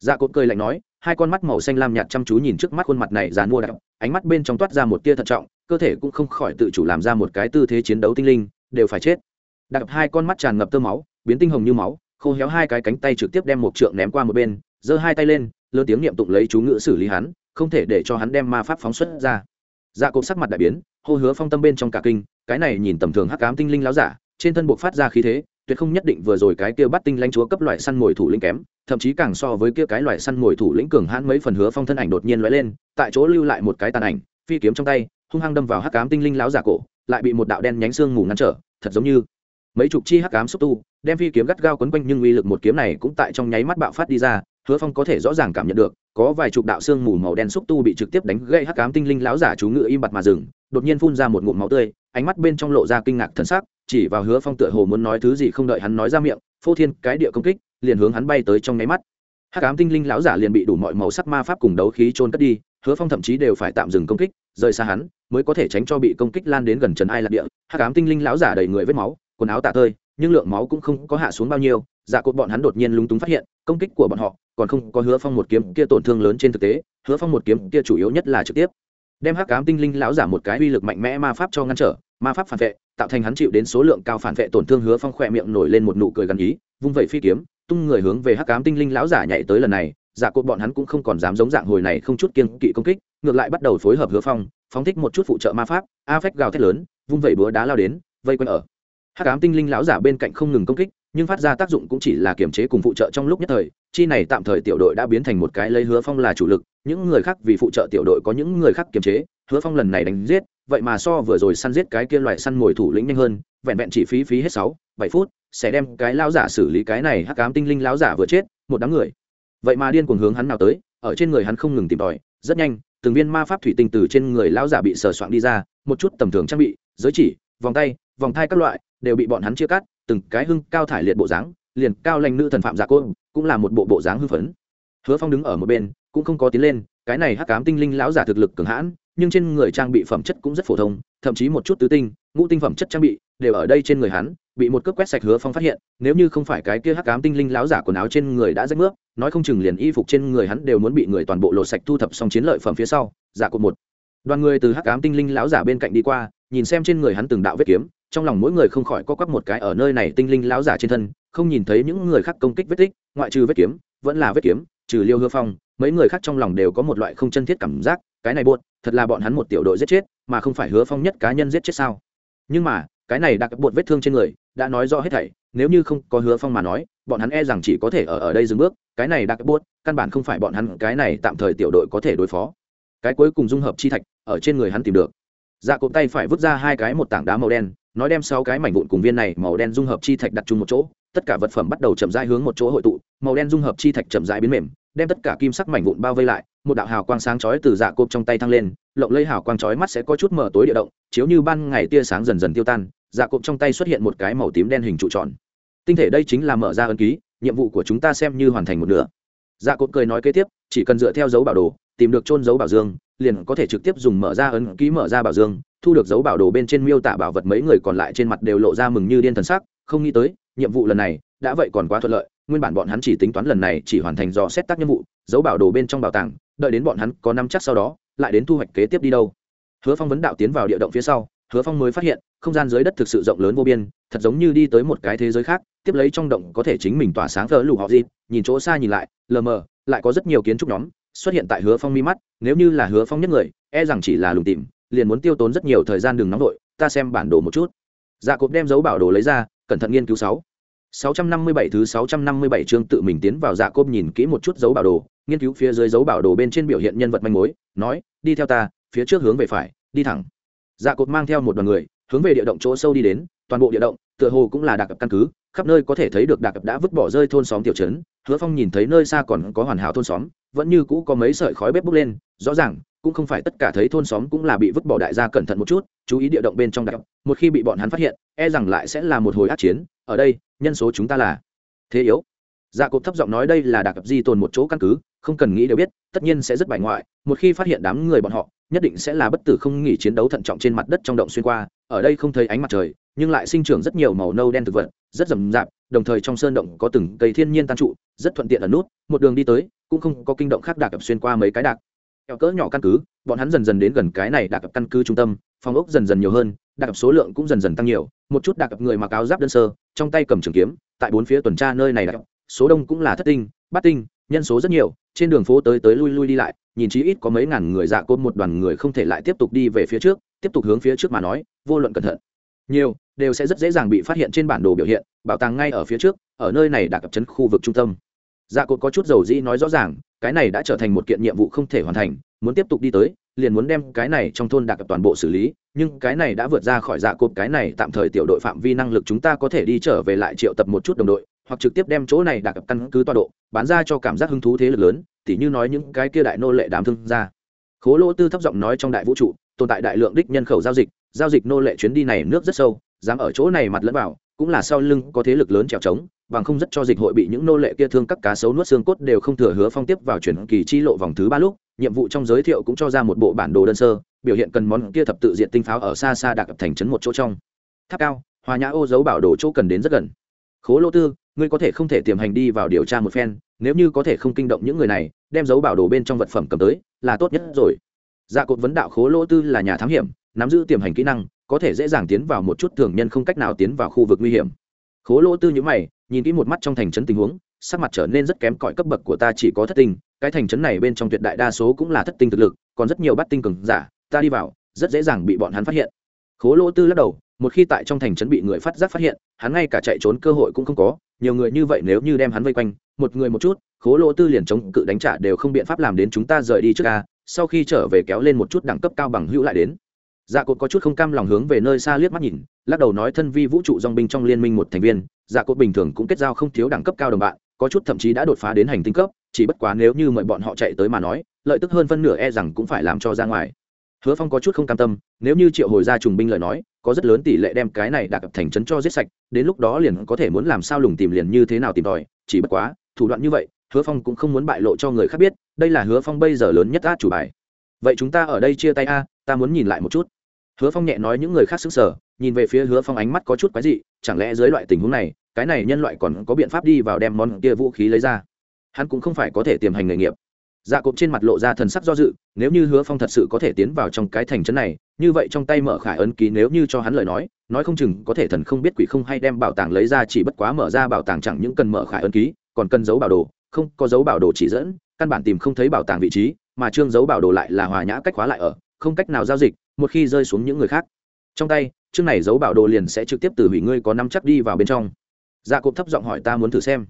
[SPEAKER 1] Dạ cột cười lạnh nói, hai con mắt màu xanh lam nhạt chăm chú nhìn trước mắt khuôn mặt này dàn mua đặc ánh mắt bên trong toát ra một tia thận trọng, cơ thể cũng không khỏi tự chủ làm ra một cái tư thế chiến đấu tinh linh, đều phải chết đặc hai con mắt tràn ngập tơ máu, biến tinh hồng như máu, khô héo hai cái cánh tay trực tiếp đem một trượng ném qua một bên, giơ hai tay lên lơ tiếng niệm tụng lấy chú ngữ xử lý hắn, không thể để cho hắn đem ma pháp phóng xuất ra. Dạ cộp sắc mặt đại biến, hô hứa phong tâm bên trong cả kinh, cái này nhìn tầm thường hắc cám tinh linh láo giả, trên thân buộc phát ra khí thế, tuyệt không nhất định vừa rồi cái kia bắt tinh lãnh chúa cấp loại săn mồi thủ lĩnh kém, thậm chí càng so với kia cái loại săn mồi thủ lĩnh cường hãn mấy phần hứa phong thân ảnh đột nhiên lóe lên, tại chỗ lưu lại một cái tàn ảnh, phi kiếm trong tay, hung hăng đâm vào hắc cám tinh linh láo giả cổ, lại bị một đạo đen nhánh xương ngủ ngăn trở, thật giống như mấy chục chi hắc ám xúc tu, đem phi kiếm gắt gao quấn quanh nhưng uy lực một kiếm này cũng tại trong nháy mắt bạo phát đi ra, hứa phong có thể rõ ràng cảm nhận được, có vài chục đạo xương mù màu đen xúc tu bị trực tiếp đánh gây hắc ám tinh linh láo giả chú ngự im bặt mà dừng, đột nhiên phun ra một ngụm máu tươi, ánh mắt bên trong lộ ra kinh ngạc thần sắc, chỉ vào hứa phong tựa hồ muốn nói thứ gì không đợi hắn nói ra miệng, phô thiên cái địa công kích, liền hướng hắn bay tới trong nháy mắt. Hắc ám tinh linh lão giả liền bị đủ mọi màu sắc ma pháp cùng đấu khí trôn cất đi, hứa phong thậm chí đều phải tạm dừng công kích, rời xa hắn, mới có thể tránh cho bị công kích lan đến gần trần ai lạc địa. Hắc ám tinh linh lão giả đầy người vết máu quần áo tạ tơi, nhưng lượng máu cũng không có hạ xuống bao nhiêu giả cột bọn hắn đột nhiên lúng túng phát hiện, công kích của bọn họ còn không có hứa phong một kiếm kia tổn thương lớn trên thực tế, hứa phong một kiếm kia chủ yếu nhất là trực tiếp. Đem hắc cám tinh linh lão giả một cái uy lực mạnh mẽ ma pháp cho ngăn trở, ma pháp phản vệ, tạo thành hắn chịu đến số lượng cao phản vệ tổn thương hứa phong khỏe miệng nổi lên một nụ cười gần ý, vung vẩy phi kiếm, tung người hướng về hắc cám tinh linh lão giả nhảy tới lần này giả cột bọn hắn cũng không còn dám giống dạng hồi này không chút kiên kỵ công kích, ngược lại bắt đầu phối hợp hứa phong, phóng thích một chút phụ trợ ma pháp, a phách gào thét lớn, vung vẩy búa đá lao đến, vây quanh ở hắc ám tinh linh lão giả bên cạnh không ngừng công kích, nhưng phát ra tác dụng cũng chỉ là kiềm chế cùng phụ trợ trong lúc nhất thời, chi này tạm thời tiểu đội đã biến thành một cái lấy hứa phong là chủ lực, những người khác vì phụ trợ tiểu đội có những người khác kiềm chế, hứa phong lần này đánh giết, vậy mà so vừa rồi săn giết cái kia loại săn mồi thủ lĩnh nhanh hơn, vẹn vẹn chỉ phí phí hết sáu, bảy phút, sẽ đem cái lão giả xử lý cái này hắc ám tinh linh lão giả vừa chết, một đám người. Vậy mà điên cuồng hướng hắn nào tới, ở trên người hắn không ngừng tìm tòi, rất nhanh, từng viên ma pháp thủy tinh từ trên người lão giả bị sờ soạn đi ra, một chút tầm thường trang bị, giới chỉ vòng tay, vòng thai các loại, đều bị bọn hắn chia cắt, từng cái hưng cao thải liệt bộ dáng, liền cao lành nữ thần phạm giả côn cũng là một bộ bộ dáng hưng phấn. Hứa phong đứng ở một bên, cũng không có tiến lên, cái này hắc cám tinh linh lão giả thực lực cường hãn, nhưng trên người trang bị phẩm chất cũng rất phổ thông, thậm chí một chút tứ tinh, ngũ tinh phẩm chất trang bị đều ở đây trên người hắn, bị một cướp quét sạch hứa phong phát hiện, nếu như không phải cái kia hắc cám tinh linh lão giả quần áo trên người đã rách nước nói không chừng liền y phục trên người hắn đều muốn bị người toàn bộ lột sạch thu thập xong chiến lợi phẩm phía sau. Giả cột một. Đoàn người từ hắc cám tinh linh lão giả bên cạnh đi qua nhìn xem trên người hắn từng đạo vết kiếm, trong lòng mỗi người không khỏi có quắc một cái ở nơi này tinh linh lão giả trên thân, không nhìn thấy những người khác công kích vết tích, ngoại trừ vết kiếm, vẫn là vết kiếm, trừ liêu hứa phong, mấy người khác trong lòng đều có một loại không chân thiết cảm giác, cái này buột thật là bọn hắn một tiểu đội giết chết, mà không phải hứa phong nhất cá nhân giết chết sao? Nhưng mà, cái này đặc buột vết thương trên người, đã nói rõ hết thảy, nếu như không có hứa phong mà nói, bọn hắn e rằng chỉ có thể ở ở đây dừng bước, cái này đặc buột căn bản không phải bọn hắn, cái này tạm thời tiểu đội có thể đối phó. Cái cuối cùng dung hợp chi thạch, ở trên người hắn tìm được dạ cộp tay phải vứt ra hai cái một tảng đá màu đen, nói đem sáu cái mảnh vụn cùng viên này màu đen dung hợp chi thạch đặt chung một chỗ, tất cả vật phẩm bắt đầu chậm rãi hướng một chỗ hội tụ, màu đen dung hợp chi thạch chậm rãi biến mềm, đem tất cả kim sắc mảnh vụn bao vây lại, một đạo hào quang sáng chói từ dạ cộp trong tay thăng lên, lộng lây hào quang chói mắt sẽ có chút mở tối địa động, chiếu như ban ngày tia sáng dần dần tiêu tan dạ cộp trong tay xuất hiện một cái màu tím đen hình trụ tròn. Tinh thể đây chính là mở ra ấn ký, nhiệm vụ của chúng ta xem như hoàn thành một nửa. Dạ cộp cười nói kế tiếp, chỉ cần dựa theo dấu bảo đồ, tìm được trôn dấu bảo dương liền có thể trực tiếp dùng mở ra ấn ký mở ra bảo dương, thu được dấu bảo đồ bên trên miêu tả bảo vật mấy người còn lại trên mặt đều lộ ra mừng như điên thần sắc, không nghĩ tới, nhiệm vụ lần này đã vậy còn quá thuận lợi, nguyên bản bọn hắn chỉ tính toán lần này chỉ hoàn thành dò xét tác nhiệm vụ, dấu bảo đồ bên trong bảo tàng, đợi đến bọn hắn có năm chắc sau đó, lại đến thu hoạch kế tiếp đi đâu. Hứa phong vấn đạo tiến vào địa động phía sau, hứa phong mới phát hiện, không gian dưới đất thực sự rộng lớn vô biên, thật giống như đi tới một cái thế giới khác, tiếp lấy trong động có thể chính mình tỏa sáng thờ lù họ gì nhìn chỗ xa nhìn lại, lờ mờ, lại có rất nhiều kiến trúc nhóm xuất hiện tại hứa phong mi mắt nếu như là hứa phong nhất người e rằng chỉ là lùng tìm liền muốn tiêu tốn rất nhiều thời gian đường nóng vội ta xem bản đồ một chút dạ cộp đem dấu bảo đồ lấy ra cẩn thận nghiên cứu sáu 657 thứ 657 chương tự mình tiến vào dạ cốp nhìn kỹ một chút dấu bảo đồ, nghiên cứu phía dưới dấu bảo đồ bên trên biểu hiện nhân vật manh mối, nói, đi theo ta, phía trước hướng về phải, đi thẳng. Dạ cốp mang theo một đoàn người, hướng về địa động chỗ sâu đi đến, toàn bộ địa động, tựa hồ cũng là đặc căn cứ, khắp nơi có thể thấy được đặc đã vứt bỏ rơi thôn xóm tiểu trấn, Hứa Phong nhìn thấy nơi xa còn có hoàn hảo thôn xóm, vẫn như cũ có mấy sợi khói bếp bốc lên, rõ ràng, cũng không phải tất cả thấy thôn xóm cũng là bị vứt bỏ đại gia cẩn thận một chút, chú ý địa động bên trong đặc, một khi bị bọn hắn phát hiện, e rằng lại sẽ là một hồi ác chiến, ở đây, nhân số chúng ta là thế yếu. Dạ cộp thấp giọng nói đây là đặc cập di tồn một chỗ căn cứ không cần nghĩ đều biết tất nhiên sẽ rất bài ngoại một khi phát hiện đám người bọn họ nhất định sẽ là bất tử không nghỉ chiến đấu thận trọng trên mặt đất trong động xuyên qua ở đây không thấy ánh mặt trời nhưng lại sinh trưởng rất nhiều màu nâu đen thực vật rất rậm rạp đồng thời trong sơn động có từng cây thiên nhiên tan trụ, rất thuận tiện ẩn nút, một đường đi tới, cũng không có kinh động khác đạc cập xuyên qua mấy cái đạc kẹo cỡ nhỏ căn cứ, bọn hắn dần dần đến gần cái này đạc cập căn cứ trung tâm, phòng ốc dần dần nhiều hơn đạc cập số lượng cũng dần dần tăng nhiều, một chút đạc cập người mặc áo giáp đơn sơ, trong tay cầm trường kiếm, tại bốn phía tuần tra nơi này đạc cập số đông cũng là thất tinh, bát tinh, nhân số rất nhiều, trên đường phố tới tới lui lui đi lại, nhìn chí ít có mấy ngàn người dạ côn một đoàn người không thể lại tiếp tục đi về phía trước, tiếp tục hướng phía trước mà nói, vô luận cẩn thận. Nhiều đều sẽ rất dễ dàng bị phát hiện trên bản đồ biểu hiện, bảo tàng ngay ở phía trước, ở nơi này đã cập chấn khu vực trung tâm. Dạ cột có chút dầu dĩ nói rõ ràng, cái này đã trở thành một kiện nhiệm vụ không thể hoàn thành, muốn tiếp tục đi tới, liền muốn đem cái này trong thôn đặc toàn bộ xử lý, nhưng cái này đã vượt ra khỏi dạ cột, cái này tạm thời tiểu đội phạm vi năng lực chúng ta có thể đi trở về lại triệu tập một chút đồng đội, hoặc trực tiếp đem chỗ này đặc căn cứ tọa độ, bán ra cho cảm giác hứng thú thế lực lớn, tỉ như nói những cái kia đại nô lệ đám thương gia. Khố lỗ tư thấp giọng nói trong đại vũ trụ, tồn tại đại lượng đích nhân khẩu giao dịch giao dịch nô lệ chuyến đi này nước rất sâu dám ở chỗ này mặt lẫn vào, cũng là sau lưng có thế lực lớn trèo trống, bằng không rất cho dịch hội bị những nô lệ kia thương các cá sấu nuốt xương cốt đều không thừa hứa phong tiếp vào chuyển kỳ chi lộ vòng thứ ba lúc, nhiệm vụ trong giới thiệu cũng cho ra một bộ bản đồ đơn sơ, biểu hiện cần món kia thập tự diện tinh pháo ở xa xa đặc thành trấn một chỗ trong. Tháp cao, hòa nhã ô dấu bảo đồ chỗ cần đến rất gần. Khố lô tư, ngươi có thể không thể tiềm hành đi vào điều tra một phen, nếu như có thể không kinh động những người này, đem dấu bảo đồ bên trong vật phẩm cầm tới, là tốt nhất rồi. Dạ cột vấn đạo khố lô tư là nhà thám hiểm nắm giữ tiềm hành kỹ năng, có thể dễ dàng tiến vào một chút thường nhân không cách nào tiến vào khu vực nguy hiểm. Khố lỗ tư nhữ mày, nhìn kỹ một mắt trong thành trấn tình huống, sắc mặt trở nên rất kém cỏi cấp bậc của ta chỉ có thất tinh, cái thành trấn này bên trong tuyệt đại đa số cũng là thất tinh thực lực, còn rất nhiều bắt tinh cường giả, ta đi vào, rất dễ dàng bị bọn hắn phát hiện. Khố lỗ tư lắc đầu, một khi tại trong thành trấn bị người phát giác phát hiện, hắn ngay cả chạy trốn cơ hội cũng không có, nhiều người như vậy nếu như đem hắn vây quanh, một người một chút, khố lỗ tư liền chống cự đánh trả đều không biện pháp làm đến chúng ta rời đi trước ca sau khi trở về kéo lên một chút đẳng cấp cao bằng hữu lại đến dạ cột có chút không cam lòng hướng về nơi xa liếc mắt nhìn, lắc đầu nói thân vi vũ trụ dong binh trong liên minh một thành viên dạ cột bình thường cũng kết giao không thiếu đẳng cấp cao đồng bạn, có chút thậm chí đã đột phá đến hành tinh cấp, chỉ bất quá nếu như mời bọn họ chạy tới mà nói, lợi tức hơn phân nửa e rằng cũng phải làm cho ra ngoài. Hứa phong có chút không cam tâm, nếu như triệu hồi ra trùng binh lời nói, có rất lớn tỷ lệ đem cái này đạt thành trấn cho giết sạch, đến lúc đó liền có thể muốn làm sao lùng tìm liền như thế nào tìm tòi, chỉ bất quá, thủ đoạn như vậy, hứa phong cũng không muốn bại lộ cho người khác biết, đây là hứa phong bây giờ lớn nhất át chủ bài. Vậy chúng ta ở đây chia tay a, ta muốn nhìn lại một chút hứa phong nhẹ nói những người khác xứng sở nhìn về phía hứa phong ánh mắt có chút quái dị, chẳng lẽ dưới loại tình huống này, cái này nhân loại còn có biện pháp đi vào đem món kia vũ khí lấy ra? Hắn cũng không phải có thể tiềm hành nghề nghiệp. Dạ cộp trên mặt lộ ra thần sắc do dự, nếu như hứa phong thật sự có thể tiến vào trong cái thành trấn này, như vậy trong tay mở khải ấn ký nếu như cho hắn lời nói nói không chừng có thể thần không biết quỷ không hay đem bảo tàng lấy ra chỉ bất quá mở ra bảo tàng chẳng những cần mở khải ấn ký, còn cần giấu bảo đồ, không có dấu bảo đồ chỉ dẫn, căn bản tìm không thấy bảo tàng vị trí, mà trương dấu bảo đồ lại là hòa nhã cách khóa lại ở, không cách nào giao dịch một khi rơi xuống những người khác. Trong tay, chương này giấu bảo đồ liền sẽ trực tiếp từ hủy ngươi có năm chắc đi vào bên trong. Dạ cộp thấp giọng hỏi ta muốn thử xem.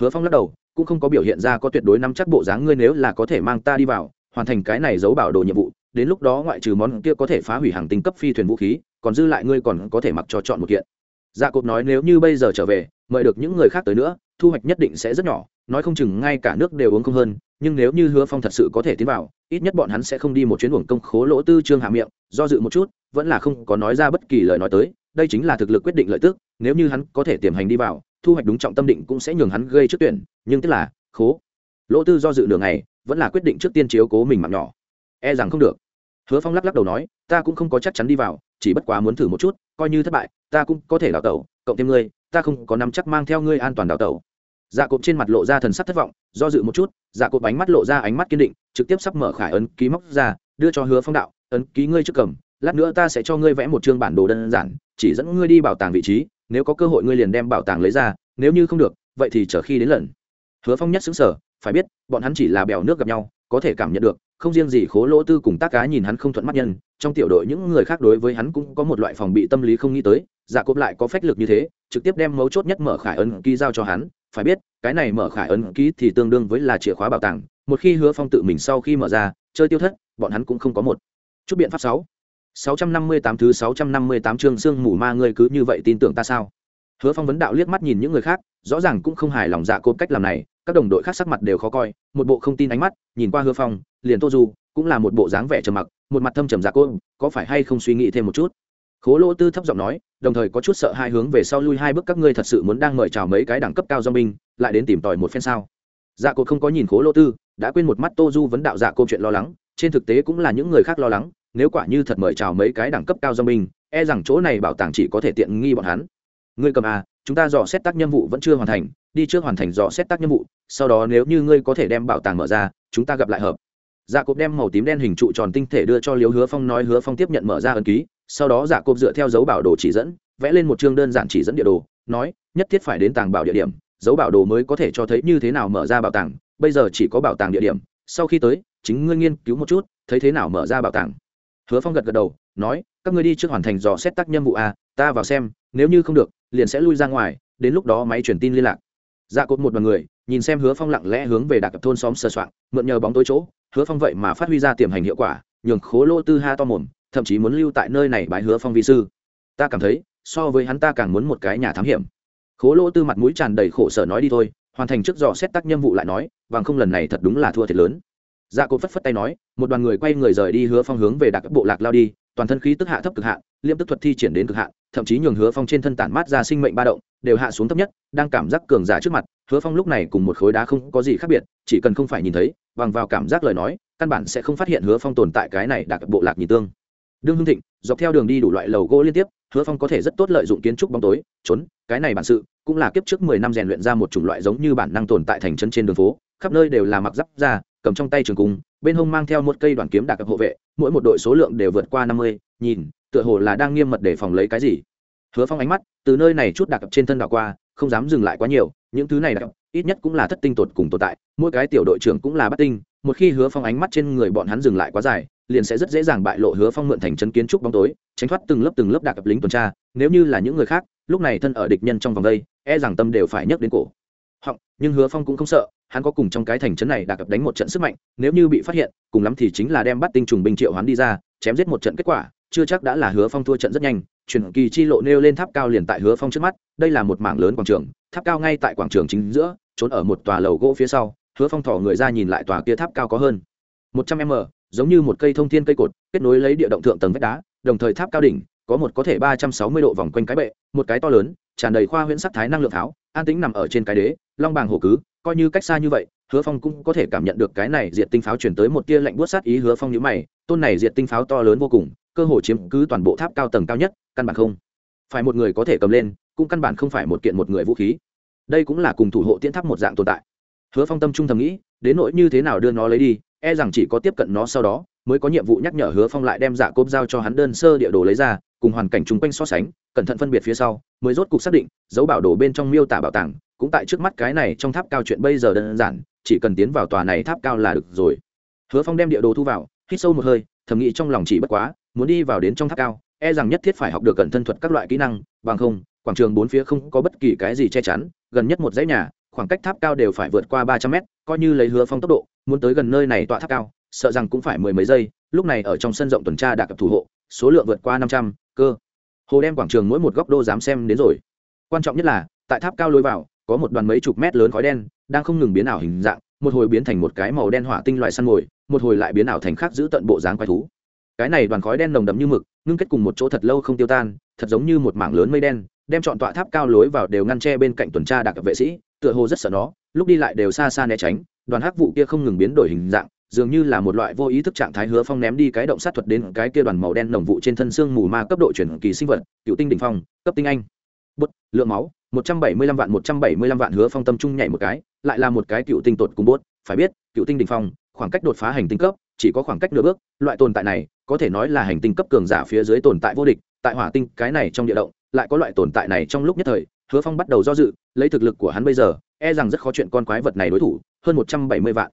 [SPEAKER 1] Hứa phong lắc đầu, cũng không có biểu hiện ra có tuyệt đối năm chắc bộ dáng ngươi nếu là có thể mang ta đi vào, hoàn thành cái này giấu bảo đồ nhiệm vụ, đến lúc đó ngoại trừ món kia có thể phá hủy hàng tinh cấp phi thuyền vũ khí, còn dư lại ngươi còn có thể mặc cho chọn một kiện. Dạ cộp nói nếu như bây giờ trở về, mời được những người khác tới nữa, thu hoạch nhất định sẽ rất nhỏ nói không chừng ngay cả nước đều uống không hơn, nhưng nếu như hứa phong thật sự có thể tiến vào, ít nhất bọn hắn sẽ không đi một chuyến uổng công khố lỗ tư trương hạ miệng, do dự một chút, vẫn là không có nói ra bất kỳ lời nói tới, đây chính là thực lực quyết định lợi tức, nếu như hắn có thể tiềm hành đi vào, thu hoạch đúng trọng tâm định cũng sẽ nhường hắn gây trước tuyển, nhưng tức là, khố. Lỗ tư do dự đường này vẫn là quyết định trước tiên chiếu cố mình mạng nhỏ. E rằng không được. Hứa phong lắc lắc đầu nói, ta cũng không có chắc chắn đi vào, chỉ bất quá muốn thử một chút, coi như thất bại, ta cũng có thể đào tẩu, cộng thêm ngươi, ta không có nắm chắc mang theo ngươi an toàn đào tẩu dạ cộp trên mặt lộ ra thần sắc thất vọng, do dự một chút dạ cộp ánh mắt lộ ra ánh mắt kiên định, trực tiếp sắp mở khải ấn ký móc ra, đưa cho hứa phong đạo, ấn ký ngươi trước cầm, lát nữa ta sẽ cho ngươi vẽ một chương bản đồ đơn giản, chỉ dẫn ngươi đi bảo tàng vị trí, nếu có cơ hội ngươi liền đem bảo tàng lấy ra, nếu như không được, vậy thì chờ khi đến lần. Hứa phong nhất xứng sở phải biết, bọn hắn chỉ là bèo nước gặp nhau, có thể cảm nhận được, không riêng gì khố lỗ tư cùng tác cá nhìn hắn không thuận mắt nhân, trong tiểu đội những người khác đối với hắn cũng có một loại phòng bị tâm lý không nghĩ tới dạ cộp lại có phách lực như thế, trực tiếp đem mấu chốt nhất mở khải ấn ký giao cho hắn phải biết, cái này mở khải ấn ký thì tương đương với là chìa khóa bảo tàng, một khi hứa phong tự mình sau khi mở ra, chơi tiêu thất, bọn hắn cũng không có một chút biện pháp sáu sáu trăm năm mươi tám thứ sáu trăm năm mươi tám chương xương mù ma, ngươi cứ như vậy tin tưởng ta sao? Hứa phong vấn đạo liếc mắt nhìn những người khác, rõ ràng cũng không hài lòng dạ cốt cách làm này, các đồng đội khác sắc mặt đều khó coi, một bộ không tin ánh mắt, nhìn qua hứa phong, liền tô du cũng là một bộ dáng vẻ trầm mặc, một mặt thâm trầm dạ cốt có phải hay không suy nghĩ thêm một chút? Khố lỗ tư thấp giọng nói đồng thời có chút sợ hai hướng về sau lui hai bước, các ngươi thật sự muốn đang mời chào mấy cái đẳng cấp cao do binh lại đến tìm tòi một phen sao? Dạ cột không có nhìn khố lỗ tư, đã quên một mắt tô du vấn đạo dạ câu chuyện lo lắng, trên thực tế cũng là những người khác lo lắng, nếu quả như thật mời chào mấy cái đẳng cấp cao do binh e rằng chỗ này bảo tàng chỉ có thể tiện nghi bọn hắn. Ngươi cầm à chúng ta dò xét tác nhiệm vụ vẫn chưa hoàn thành, đi trước hoàn thành dò xét tác nhiệm vụ, sau đó nếu như ngươi có thể đem bảo tàng mở ra, chúng ta gặp lại hợp. Dạ cộp đem màu tím đen hình trụ tròn tinh thể đưa cho liếu hứa phong, nói hứa phong tiếp nhận mở ra ấn ký sau đó dạ cộp dựa theo dấu bảo đồ chỉ dẫn, vẽ lên một chương đơn giản chỉ dẫn địa đồ, nói, nhất thiết phải đến tàng bảo địa điểm, dấu bảo đồ mới có thể cho thấy như thế nào mở ra bảo tàng, bây giờ chỉ có bảo tàng địa điểm, sau khi tới, chính ngươi nghiên cứu một chút, thấy thế nào mở ra bảo tàng. Hứa phong gật gật đầu, nói, các ngươi đi trước hoàn thành dò xét tác nhiệm vụ a, ta vào xem, nếu như không được, liền sẽ lui ra ngoài, đến lúc đó máy truyền tin liên lạc. Dạ cột một đoàn người, nhìn xem hứa phong lặng lẽ hướng về đặc cập thôn xóm sờ soạng, mượn nhờ bóng tối chỗ, hứa phong vậy mà phát huy ra tiềm hành hiệu quả, nhường khố lô tư ha to mồm thậm chí muốn lưu tại nơi này bái hứa phong vi sư. Ta cảm thấy, so với hắn ta càng muốn một cái nhà thám hiểm. Khố lô tư mặt mũi tràn đầy khổ sở nói đi thôi, hoàn thành trước dò xét tác nhiệm vụ lại nói và không lần này thật đúng là thua thiệt lớn. Dạ cột phất phất tay nói, một đoàn người quay người rời đi hứa phong hướng về đặc bộ lạc lao đi, toàn thân khí tức hạ thấp cực hạn, liêm tức thuật thi triển đến cực hạn, thậm chí nhường hứa phong trên thân tản mát ra sinh mệnh ba động, đều hạ xuống thấp nhất, đang cảm giác cường giả trước mặt, hứa phong lúc này cùng một khối đá không có gì khác biệt, chỉ cần không phải nhìn thấy, bằng vào cảm giác lời nói, căn bản sẽ không phát hiện hứa phong tồn tại cái này đặc bộ lạc nhị tương đương hưng thịnh, dọc theo đường đi đủ loại lầu gỗ liên tiếp, hứa phong có thể rất tốt lợi dụng kiến trúc bóng tối, trốn, cái này bản sự, cũng là kiếp trước mười năm rèn luyện ra một chủng loại giống như bản năng tồn tại thành chân trên đường phố, khắp nơi đều là mặc giáp ra cầm trong tay trường cung, bên hông mang theo một cây đoàn kiếm đạc cập hộ vệ, mỗi một đội số lượng đều vượt qua năm mươi, nhìn, tựa hồ là đang nghiêm mật để phòng lấy cái gì. Hứa phong ánh mắt, từ nơi này chút đạc cập trên thân đảo qua, không dám dừng lại quá nhiều, những thứ này đạc cập ít nhất cũng là thất tinh tột cùng tồn tại, mỗi cái tiểu đội trưởng cũng là bắt tinh, một khi hứa phong ánh mắt trên người bọn hắn dừng lại quá dài liền sẽ rất dễ dàng bại lộ hứa phong mượn thành chân kiến trúc bóng tối, tránh thoát từng lớp từng lớp đạc cập lính tuần tra, nếu như là những người khác, lúc này thân ở địch nhân trong vòng đây e rằng tâm đều phải nhấc đến cổ. Họng, nhưng hứa phong cũng không sợ, hắn có cùng trong cái thành trấn này đạc cập đánh một trận sức mạnh, nếu như bị phát hiện, cùng lắm thì chính là đem bắt tinh trùng binh triệu hắn đi ra, chém giết một trận kết quả, chưa chắc đã là hứa phong thua trận rất nhanh chuyển kỳ chi lộ nêu lên tháp cao liền tại hứa phong trước mắt, đây là một mảng lớn quảng trường, tháp cao ngay tại quảng trường chính giữa, trốn ở một tòa lầu gỗ phía sau, hứa phong thỏ người ra nhìn lại tòa kia tháp cao có hơn một trăm m giống như một cây thông thiên cây cột, kết nối lấy địa động thượng tầng vách đá, đồng thời tháp cao đỉnh, có một có thể ba trăm sáu mươi độ vòng quanh cái bệ, một cái to lớn, tràn đầy khoa huyễn sắc thái năng lượng tháo an tĩnh nằm ở trên cái đế, long bàng hổ cứ, coi như cách xa như vậy, hứa phong cũng có thể cảm nhận được cái này diệt tinh pháo chuyển tới một tia lạnh buốt sát ý hứa phong nhữ mày, tôn này diệt tinh pháo to lớn vô cùng, cơ hồ chiếm cứ toàn bộ tháp cao tầng cao nhất, căn bản không phải một người có thể cầm lên, cũng căn bản không phải một kiện một người vũ khí. Đây cũng là cùng thủ hộ tiến tháp một dạng tồn tại. Hứa phong tâm trung thầm nghĩ, đến nỗi như thế nào đưa nó lấy đi e rằng chỉ có tiếp cận nó sau đó, mới có nhiệm vụ nhắc nhở hứa phong lại đem dạ cốp giao cho hắn đơn sơ địa đồ lấy ra, cùng hoàn cảnh chung quanh so sánh, cẩn thận phân biệt phía sau, mới rốt cục xác định, dấu bảo đồ bên trong miêu tả bảo tàng, cũng tại trước mắt cái này trong tháp cao chuyện bây giờ đơn giản, chỉ cần tiến vào tòa này tháp cao là được rồi. Hứa phong đem địa đồ thu vào, hít sâu một hơi, thầm nghĩ trong lòng chỉ bất quá, muốn đi vào đến trong tháp cao e rằng nhất thiết phải học được cẩn thân thuật các loại kỹ năng, bằng không, quảng trường bốn phía không có bất kỳ cái gì che chắn, gần nhất một dãy nhà, khoảng cách tháp cao đều phải vượt qua ba trăm mét, coi như lấy hứa phong tốc độ muốn tới gần nơi này tọa tháp cao, sợ rằng cũng phải mười mấy giây, lúc này ở trong sân rộng tuần tra đã cập thủ hộ, số lượng vượt qua năm trăm, cơ. Hồ đem quảng trường mỗi một góc đô dám xem đến rồi. Quan trọng nhất là, tại tháp cao lối vào, có một đoàn mấy chục mét lớn khói đen, đang không ngừng biến ảo hình dạng, một hồi biến thành một cái màu đen hỏa tinh loại săn mồi, một hồi lại biến ảo thành khác giữ tận bộ dáng quái thú. Cái này đoàn khói đen nồng đậm như mực, ngưng kết cùng một chỗ thật lâu không tiêu tan, thật giống như một mảng lớn mây đen, đem chọn tọa tháp cao lối vào đều ngăn che bên cạnh tuần tra đặc vệ sĩ, tựa hồ rất sợ nó, lúc đi lại đều xa xa né tránh đoàn hắc vụ kia không ngừng biến đổi hình dạng, dường như là một loại vô ý thức trạng thái hứa phong ném đi cái động sát thuật đến cái kia đoàn màu đen nồng vụ trên thân xương mù ma cấp độ chuyển kỳ sinh vật, cựu tinh đỉnh phong, cấp tinh anh. Bút, lượng máu, một trăm bảy mươi lăm vạn, một trăm bảy mươi lăm vạn hứa phong tâm trung nhảy một cái, lại là một cái cựu tinh tột cùng bốt phải biết, cựu tinh đỉnh phong, khoảng cách đột phá hành tinh cấp, chỉ có khoảng cách nửa bước, loại tồn tại này, có thể nói là hành tinh cấp cường giả phía dưới tồn tại vô địch, tại hỏa tinh, cái này trong địa động, lại có loại tồn tại này trong lúc nhất thời, hứa phong bắt đầu do dự, lấy thực lực của hắn bây giờ e rằng rất khó chuyện con quái vật này đối thủ, hơn một trăm bảy mươi vạn.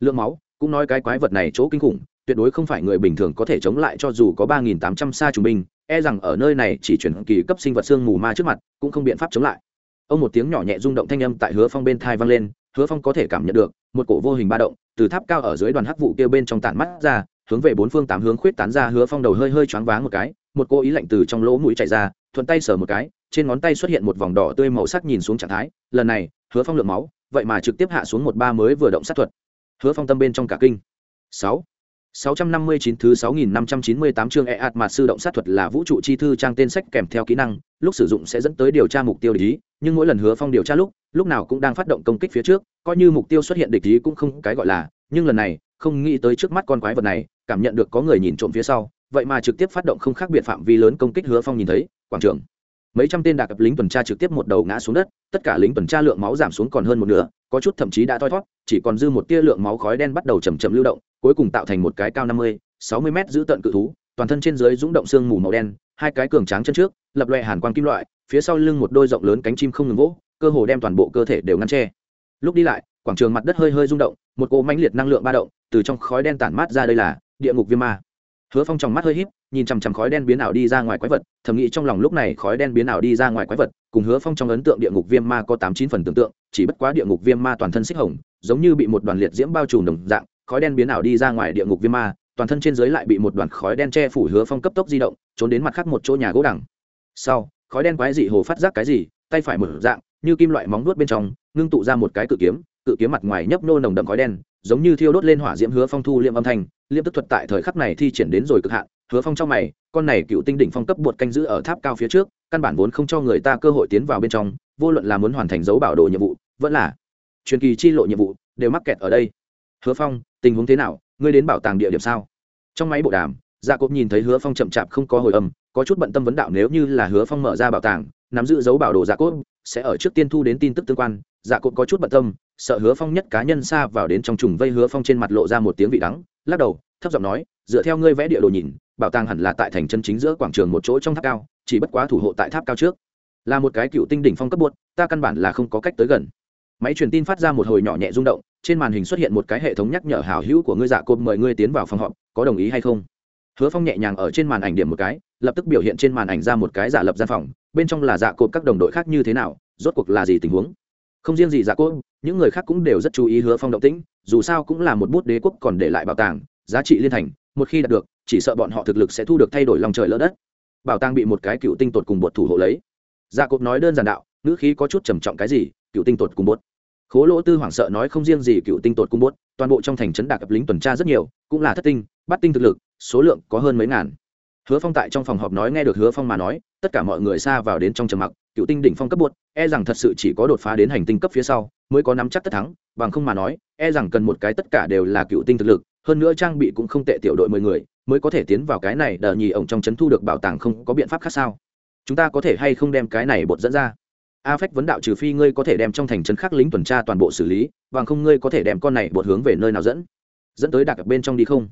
[SPEAKER 1] Lượng máu, cũng nói cái quái vật này chỗ kinh khủng, tuyệt đối không phải người bình thường có thể chống lại cho dù có ba nghìn tám trăm xa trung binh e rằng ở nơi này chỉ chuyển kỳ cấp sinh vật xương mù ma trước mặt, cũng không biện pháp chống lại. Ông một tiếng nhỏ nhẹ rung động thanh âm tại hứa phong bên thai vang lên, hứa phong có thể cảm nhận được, một cổ vô hình ba động, từ tháp cao ở dưới đoàn hắc vụ kia bên trong tản mắt ra, hướng về bốn phương tám hướng khuyết tán ra, hứa phong đầu hơi hơi choáng váng một cái, một cô ý lạnh từ trong lỗ mũi chạy ra, thuận tay sờ một cái, trên ngón tay xuất hiện một vòng đỏ tươi màu sắc nhìn xuống trạng thái, lần này hứa phong lượng máu vậy mà trực tiếp hạ xuống một ba mới vừa động sát thuật. Hứa phong tâm bên trong cả kinh. Sáu. 659 thứ 6598 chương EAT mà sư động sát thuật là vũ trụ chi thư trang tên sách kèm theo kỹ năng, lúc sử dụng sẽ dẫn tới điều tra mục tiêu địch ý, nhưng mỗi lần Hứa Phong điều tra lúc, lúc nào cũng đang phát động công kích phía trước, coi như mục tiêu xuất hiện địch ý cũng không cái gọi là, nhưng lần này, không nghĩ tới trước mắt con quái vật này, cảm nhận được có người nhìn trộm phía sau, vậy mà trực tiếp phát động không khác biệt phạm vi lớn công kích Hứa Phong nhìn thấy, quảng trường. Mấy trăm tên đặc cập lính tuần tra trực tiếp một đầu ngã xuống đất, tất cả lính tuần tra lượng máu giảm xuống còn hơn một nửa, có chút thậm chí đã thoi thoát, chỉ còn dư một tia lượng máu khói đen bắt đầu chậm chậm lưu động, cuối cùng tạo thành một cái cao năm mươi sáu mươi mét giữ tận cự thú toàn thân trên dưới rúng động xương mù màu đen hai cái cường tráng chân trước lập loè hàn quang kim loại phía sau lưng một đôi rộng lớn cánh chim không ngừng vỗ cơ hồ đem toàn bộ cơ thể đều ngăn che. Lúc đi lại quảng trường mặt đất hơi hơi rung động một cỗ mãnh liệt năng lượng ba động từ trong khói đen tản mát ra đây là địa ngục viêm ma. Hứa phong trong mắt hơi híp nhìn chằm chằm khói đen biến ảo đi ra ngoài quái vật, thầm nghĩ trong lòng lúc này khói đen biến ảo đi ra ngoài quái vật, cùng hứa phong trong ấn tượng địa ngục viêm ma có tám chín phần tưởng tượng, chỉ bất quá địa ngục viêm ma toàn thân xích hồng, giống như bị một đoàn liệt diễm bao trùm đồng dạng, khói đen biến ảo đi ra ngoài địa ngục viêm ma, toàn thân trên dưới lại bị một đoàn khói đen che phủ hứa phong cấp tốc di động, trốn đến mặt khác một chỗ nhà gỗ đằng. Sau, khói đen quái dị hồ phát giác cái gì, tay phải mở dạng, như kim loại móng nuốt bên trong, ngưng tụ ra một cái cự kiếm cự kiếm mặt ngoài nhấp nô nồng đậm khói đen, giống như thiêu đốt lên hỏa diễm hứa phong thu liệm âm thanh liêm tức thuật tại thời khắc này thi triển đến rồi cực hạn, hứa phong trong mày, con này cựu tinh đỉnh phong cấp bột canh giữ ở tháp cao phía trước, căn bản vốn không cho người ta cơ hội tiến vào bên trong, vô luận là muốn hoàn thành dấu bảo đồ nhiệm vụ, vẫn là truyền kỳ chi lộ nhiệm vụ, đều mắc kẹt ở đây. Hứa phong, tình huống thế nào? Ngươi đến bảo tàng địa điểm sao? Trong máy bộ đàm dạ gia cốp nhìn thấy hứa phong chậm chạp không có hồi âm, có chút bận tâm vấn đạo nếu như là hứa phong mở ra bảo tàng, nắm giữ dấu bảo đồ dạ gia cốp sẽ ở trước tiên thu đến tin tức tương quan Dạ cột có chút bận tâm, sợ hứa phong nhất cá nhân xa vào đến trong trùng vây hứa phong trên mặt lộ ra một tiếng vị đắng, lắc đầu, thấp giọng nói, dựa theo ngươi vẽ địa đồ nhìn, bảo tàng hẳn là tại thành chân chính giữa quảng trường một chỗ trong tháp cao, chỉ bất quá thủ hộ tại tháp cao trước. Là một cái cựu tinh đỉnh phong cấp buốt ta căn bản là không có cách tới gần. Máy truyền tin phát ra một hồi nhỏ nhẹ rung động, trên màn hình xuất hiện một cái hệ thống nhắc nhở hào hữu của ngươi dạ cộp mời ngươi tiến vào phòng họp, có đồng ý hay không? Hứa phong nhẹ nhàng ở trên màn ảnh điểm một cái, lập tức biểu hiện trên màn ảnh ra một cái giả lập gian phòng, bên trong là dạ cộp các đồng đội khác như thế nào, rốt cuộc là gì tình huống? Không riêng gì giả cốt, những người khác cũng đều rất chú ý hứa phong động tĩnh, dù sao cũng là một bút đế quốc còn để lại bảo tàng, giá trị liên thành, một khi đạt được, chỉ sợ bọn họ thực lực sẽ thu được thay đổi lòng trời lỡ đất. Bảo tàng bị một cái cựu tinh tột cùng bột thủ hộ lấy. Giả cốt nói đơn giản đạo, ngữ khí có chút trầm trọng cái gì, cựu tinh tột cùng bột. Khố lỗ tư hoảng sợ nói không riêng gì cựu tinh tột cung bốt toàn bộ trong thành trấn đạc ập lính tuần tra rất nhiều, cũng là thất tinh, bắt tinh thực lực, số lượng có hơn mấy ngàn hứa phong tại trong phòng họp nói nghe được hứa phong mà nói, tất cả mọi người xa vào đến trong trầm mặc, cựu tinh đỉnh phong cấp bột e rằng thật sự chỉ có đột phá đến hành tinh cấp phía sau, mới có nắm chắc tất thắng, bằng không mà nói e rằng cần một cái tất cả đều là cựu tinh thực lực, hơn nữa trang bị cũng không tệ tiểu đội mười người, mới có thể tiến vào cái này đờ nhì ổng trong trấn thu được bảo tàng không có biện pháp khác sao? Chúng ta có thể hay không đem cái này bột dẫn ra? A phách vấn đạo trừ phi ngươi có thể đem trong thành trấn khắc lính tuần tra toàn bộ xử lý, bằng không ngươi có thể đem con này bột hướng về nơi nào dẫn? Dẫn tới đặc bên trong đi không?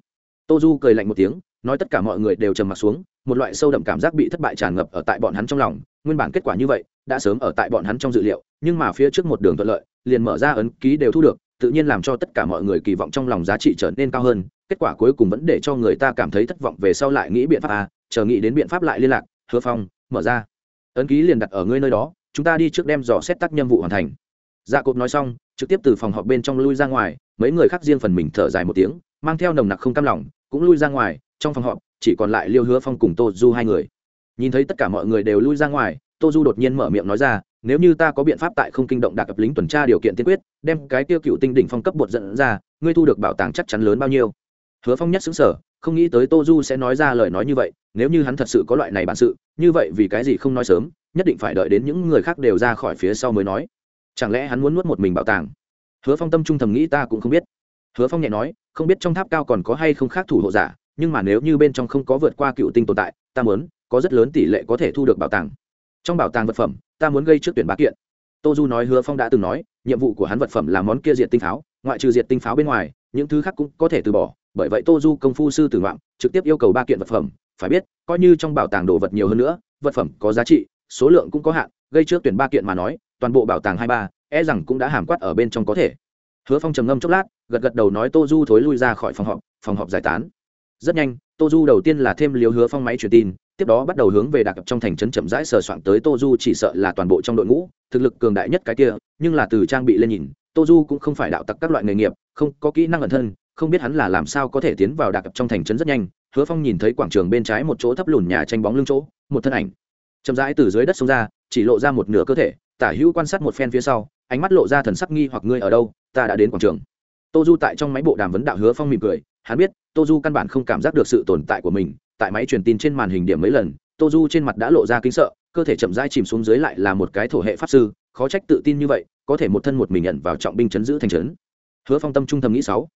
[SPEAKER 1] Tô du cười lạnh một tiếng nói tất cả mọi người đều trầm m ặ t xuống, một loại sâu đậm cảm giác bị thất bại tràn ngập ở tại bọn hắn trong lòng. Nguyên bản kết quả như vậy, đã sớm ở tại bọn hắn trong dự liệu, nhưng mà phía trước một đường thuận lợi, liền mở ra ấn ký đều thu được, tự nhiên làm cho tất cả mọi người kỳ vọng trong lòng giá trị trở nên cao hơn. Kết quả cuối cùng vẫn để cho người ta cảm thấy thất vọng về sau lại nghĩ biện pháp à chờ nghĩ đến biện pháp lại liên lạc, hứa phong, mở ra. Ấn ký liền đặt ở ngươi nơi đó, chúng ta đi trước đem dò xét tác nhiệm vụ hoàn thành. Dạ cộp nói xong, trực tiếp từ phòng họp bên trong lui ra ngoài, mấy người khác riêng phần mình thở dài một tiếng, mang theo nồng nặc không cam lòng, cũng lui ra ngoài trong phòng họp, chỉ còn lại liêu hứa phong cùng tô du hai người. Nhìn thấy tất cả mọi người đều lui ra ngoài, tô du đột nhiên mở miệng nói ra, nếu như ta có biện pháp tại không kinh động đặc cập lính tuần tra điều kiện tiên quyết, đem cái tiêu cựu tinh đỉnh phong cấp bột dẫn ra, ngươi thu được bảo tàng chắc chắn lớn bao nhiêu? Hứa phong nhất xứng sở không nghĩ tới tô du sẽ nói ra lời nói như vậy, nếu như hắn thật sự có loại này bản sự, như vậy vì cái gì không nói sớm, nhất định phải đợi đến những người khác đều ra khỏi phía sau mới nói. Chẳng lẽ hắn muốn nuốt một mình bảo tàng? Hứa phong tâm trung thầm nghĩ ta cũng không biết. Hứa phong nhẹ nói, không biết trong tháp cao còn có hay không khác thủ hộ giả nhưng mà nếu như bên trong không có vượt qua cựu tinh tồn tại, ta muốn, có rất lớn tỷ lệ có thể thu được bảo tàng. Trong bảo tàng vật phẩm, ta muốn gây trước tuyển bá kiện. Tô du nói hứa phong đã từng nói, nhiệm vụ của hắn vật phẩm là món kia diệt tinh pháo, ngoại trừ diệt tinh pháo bên ngoài, những thứ khác cũng có thể từ bỏ. Bởi vậy tô du công phu sư tử ngoạn, trực tiếp yêu cầu ba kiện vật phẩm. Phải biết, coi như trong bảo tàng đồ vật nhiều hơn nữa, vật phẩm có giá trị, số lượng cũng có hạn, gây trước tuyển ba kiện mà nói, toàn bộ bảo tàng hai ba e rằng cũng đã hàm quát ở bên trong có thể. Hứa phong trầm ngâm chốc lát, gật gật đầu nói tô du thối lui ra khỏi phòng họp phòng họp giải tán rất nhanh tô du đầu tiên là thêm liều hứa phong máy truyền tin, tiếp đó bắt đầu hướng về đặc trong thành trấn chậm rãi sờ soạn tới tô du chỉ sợ là toàn bộ trong đội ngũ, thực lực cường đại nhất cái kia, nhưng là từ trang bị lên nhìn tô du cũng không phải đạo tặc các loại nghề nghiệp, không có kỹ năng ẩn thân, không biết hắn là làm sao có thể tiến vào đặc trong thành trấn rất nhanh. Hứa phong nhìn thấy quảng trường bên trái một chỗ thấp lùn nhà tranh bóng lưng chỗ, một thân ảnh chậm rãi từ dưới đất xông ra, chỉ lộ ra một nửa cơ thể, tả hữu quan sát một phen phía sau, ánh mắt lộ ra thần sắc nghi hoặc, ngươi ở đâu? Ta đã đến quảng trường. Tô du tại trong máy bộ đàm vấn đạo hứa phong mỉm cười hắn biết tô du căn bản không cảm giác được sự tồn tại của mình tại máy truyền tin trên màn hình điểm mấy lần tô du trên mặt đã lộ ra kính sợ cơ thể chậm rãi chìm xuống dưới lại là một cái thổ hệ pháp sư khó trách tự tin như vậy có thể một thân một mình nhận vào trọng binh chấn giữ thành trấn. Hứa phong tâm trung thầm nghĩ sáu.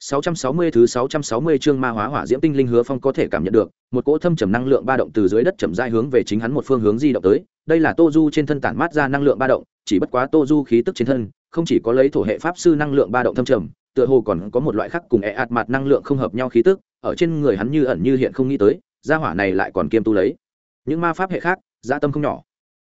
[SPEAKER 1] 660 thứ 660 chương ma hóa hỏa diễm tinh linh hứa phong có thể cảm nhận được, một cỗ thâm trầm năng lượng ba động từ dưới đất chậm rãi hướng về chính hắn một phương hướng di động tới, đây là Tô Du trên thân tản mát ra năng lượng ba động, chỉ bất quá Tô Du khí tức trên thân, không chỉ có lấy thổ hệ pháp sư năng lượng ba động thâm trầm, tựa hồ còn có một loại khác cùng e ạt mặt năng lượng không hợp nhau khí tức, ở trên người hắn như ẩn như hiện không nghĩ tới, gia hỏa này lại còn kiêm tu lấy. Những ma pháp hệ khác, gia tâm không nhỏ.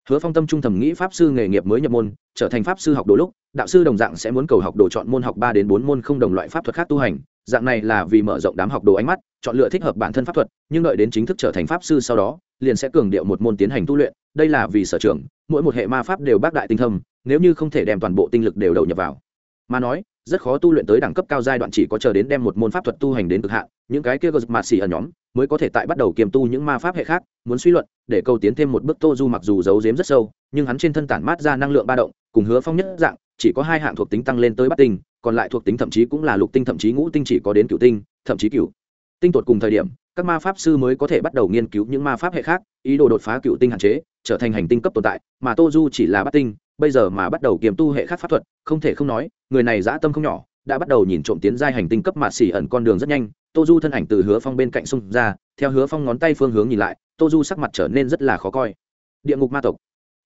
[SPEAKER 1] Hứa Phong tâm trung thầm nghĩ pháp sư nghề nghiệp mới nhập môn, trở thành pháp sư học đồ lúc, đạo sư đồng dạng sẽ muốn cầu học đồ chọn môn học ba đến bốn môn không đồng loại pháp thuật khác tu hành, dạng này là vì mở rộng đám học đồ ánh mắt, chọn lựa thích hợp bản thân pháp thuật, nhưng đợi đến chính thức trở thành pháp sư sau đó, liền sẽ cường điệu một môn tiến hành tu luyện, đây là vì sở trường, mỗi một hệ ma pháp đều bác đại tinh thâm, nếu như không thể đem toàn bộ tinh lực đều đầu nhập vào. Mà nói, rất khó tu luyện tới đẳng cấp cao giai đoạn chỉ có chờ đến đem một môn pháp thuật tu hành đến cực hạn, những cái kia gờ mạt xì ở nhóm mới có thể tại bắt đầu kiềm tu những ma pháp hệ khác, muốn suy luận, để câu tiến thêm một bước Tô Du mặc dù giấu giếm rất sâu, nhưng hắn trên thân tản mát ra năng lượng ba động, cùng Hứa Phong nhất dạng, chỉ có hai hạng thuộc tính tăng lên tới bát tinh, còn lại thuộc tính thậm chí cũng là lục tinh thậm chí ngũ tinh chỉ có đến cửu tinh, thậm chí cửu tinh tột cùng thời điểm, các ma pháp sư mới có thể bắt đầu nghiên cứu những ma pháp hệ khác, ý đồ đột phá cửu tinh hạn chế, trở thành hành tinh cấp tồn tại, mà Tô Du chỉ là bát tinh, bây giờ mà bắt đầu kiềm tu hệ khác pháp thuật, không thể không nói, người này dã tâm không nhỏ, đã bắt đầu nhìn trộm tiến giai hành tinh cấp mạt xỉ ẩn con đường rất nhanh. Tô du thân ảnh từ hứa phong bên cạnh xung ra theo hứa phong ngón tay phương hướng nhìn lại tô du sắc mặt trở nên rất là khó coi. Địa ngục ma tộc.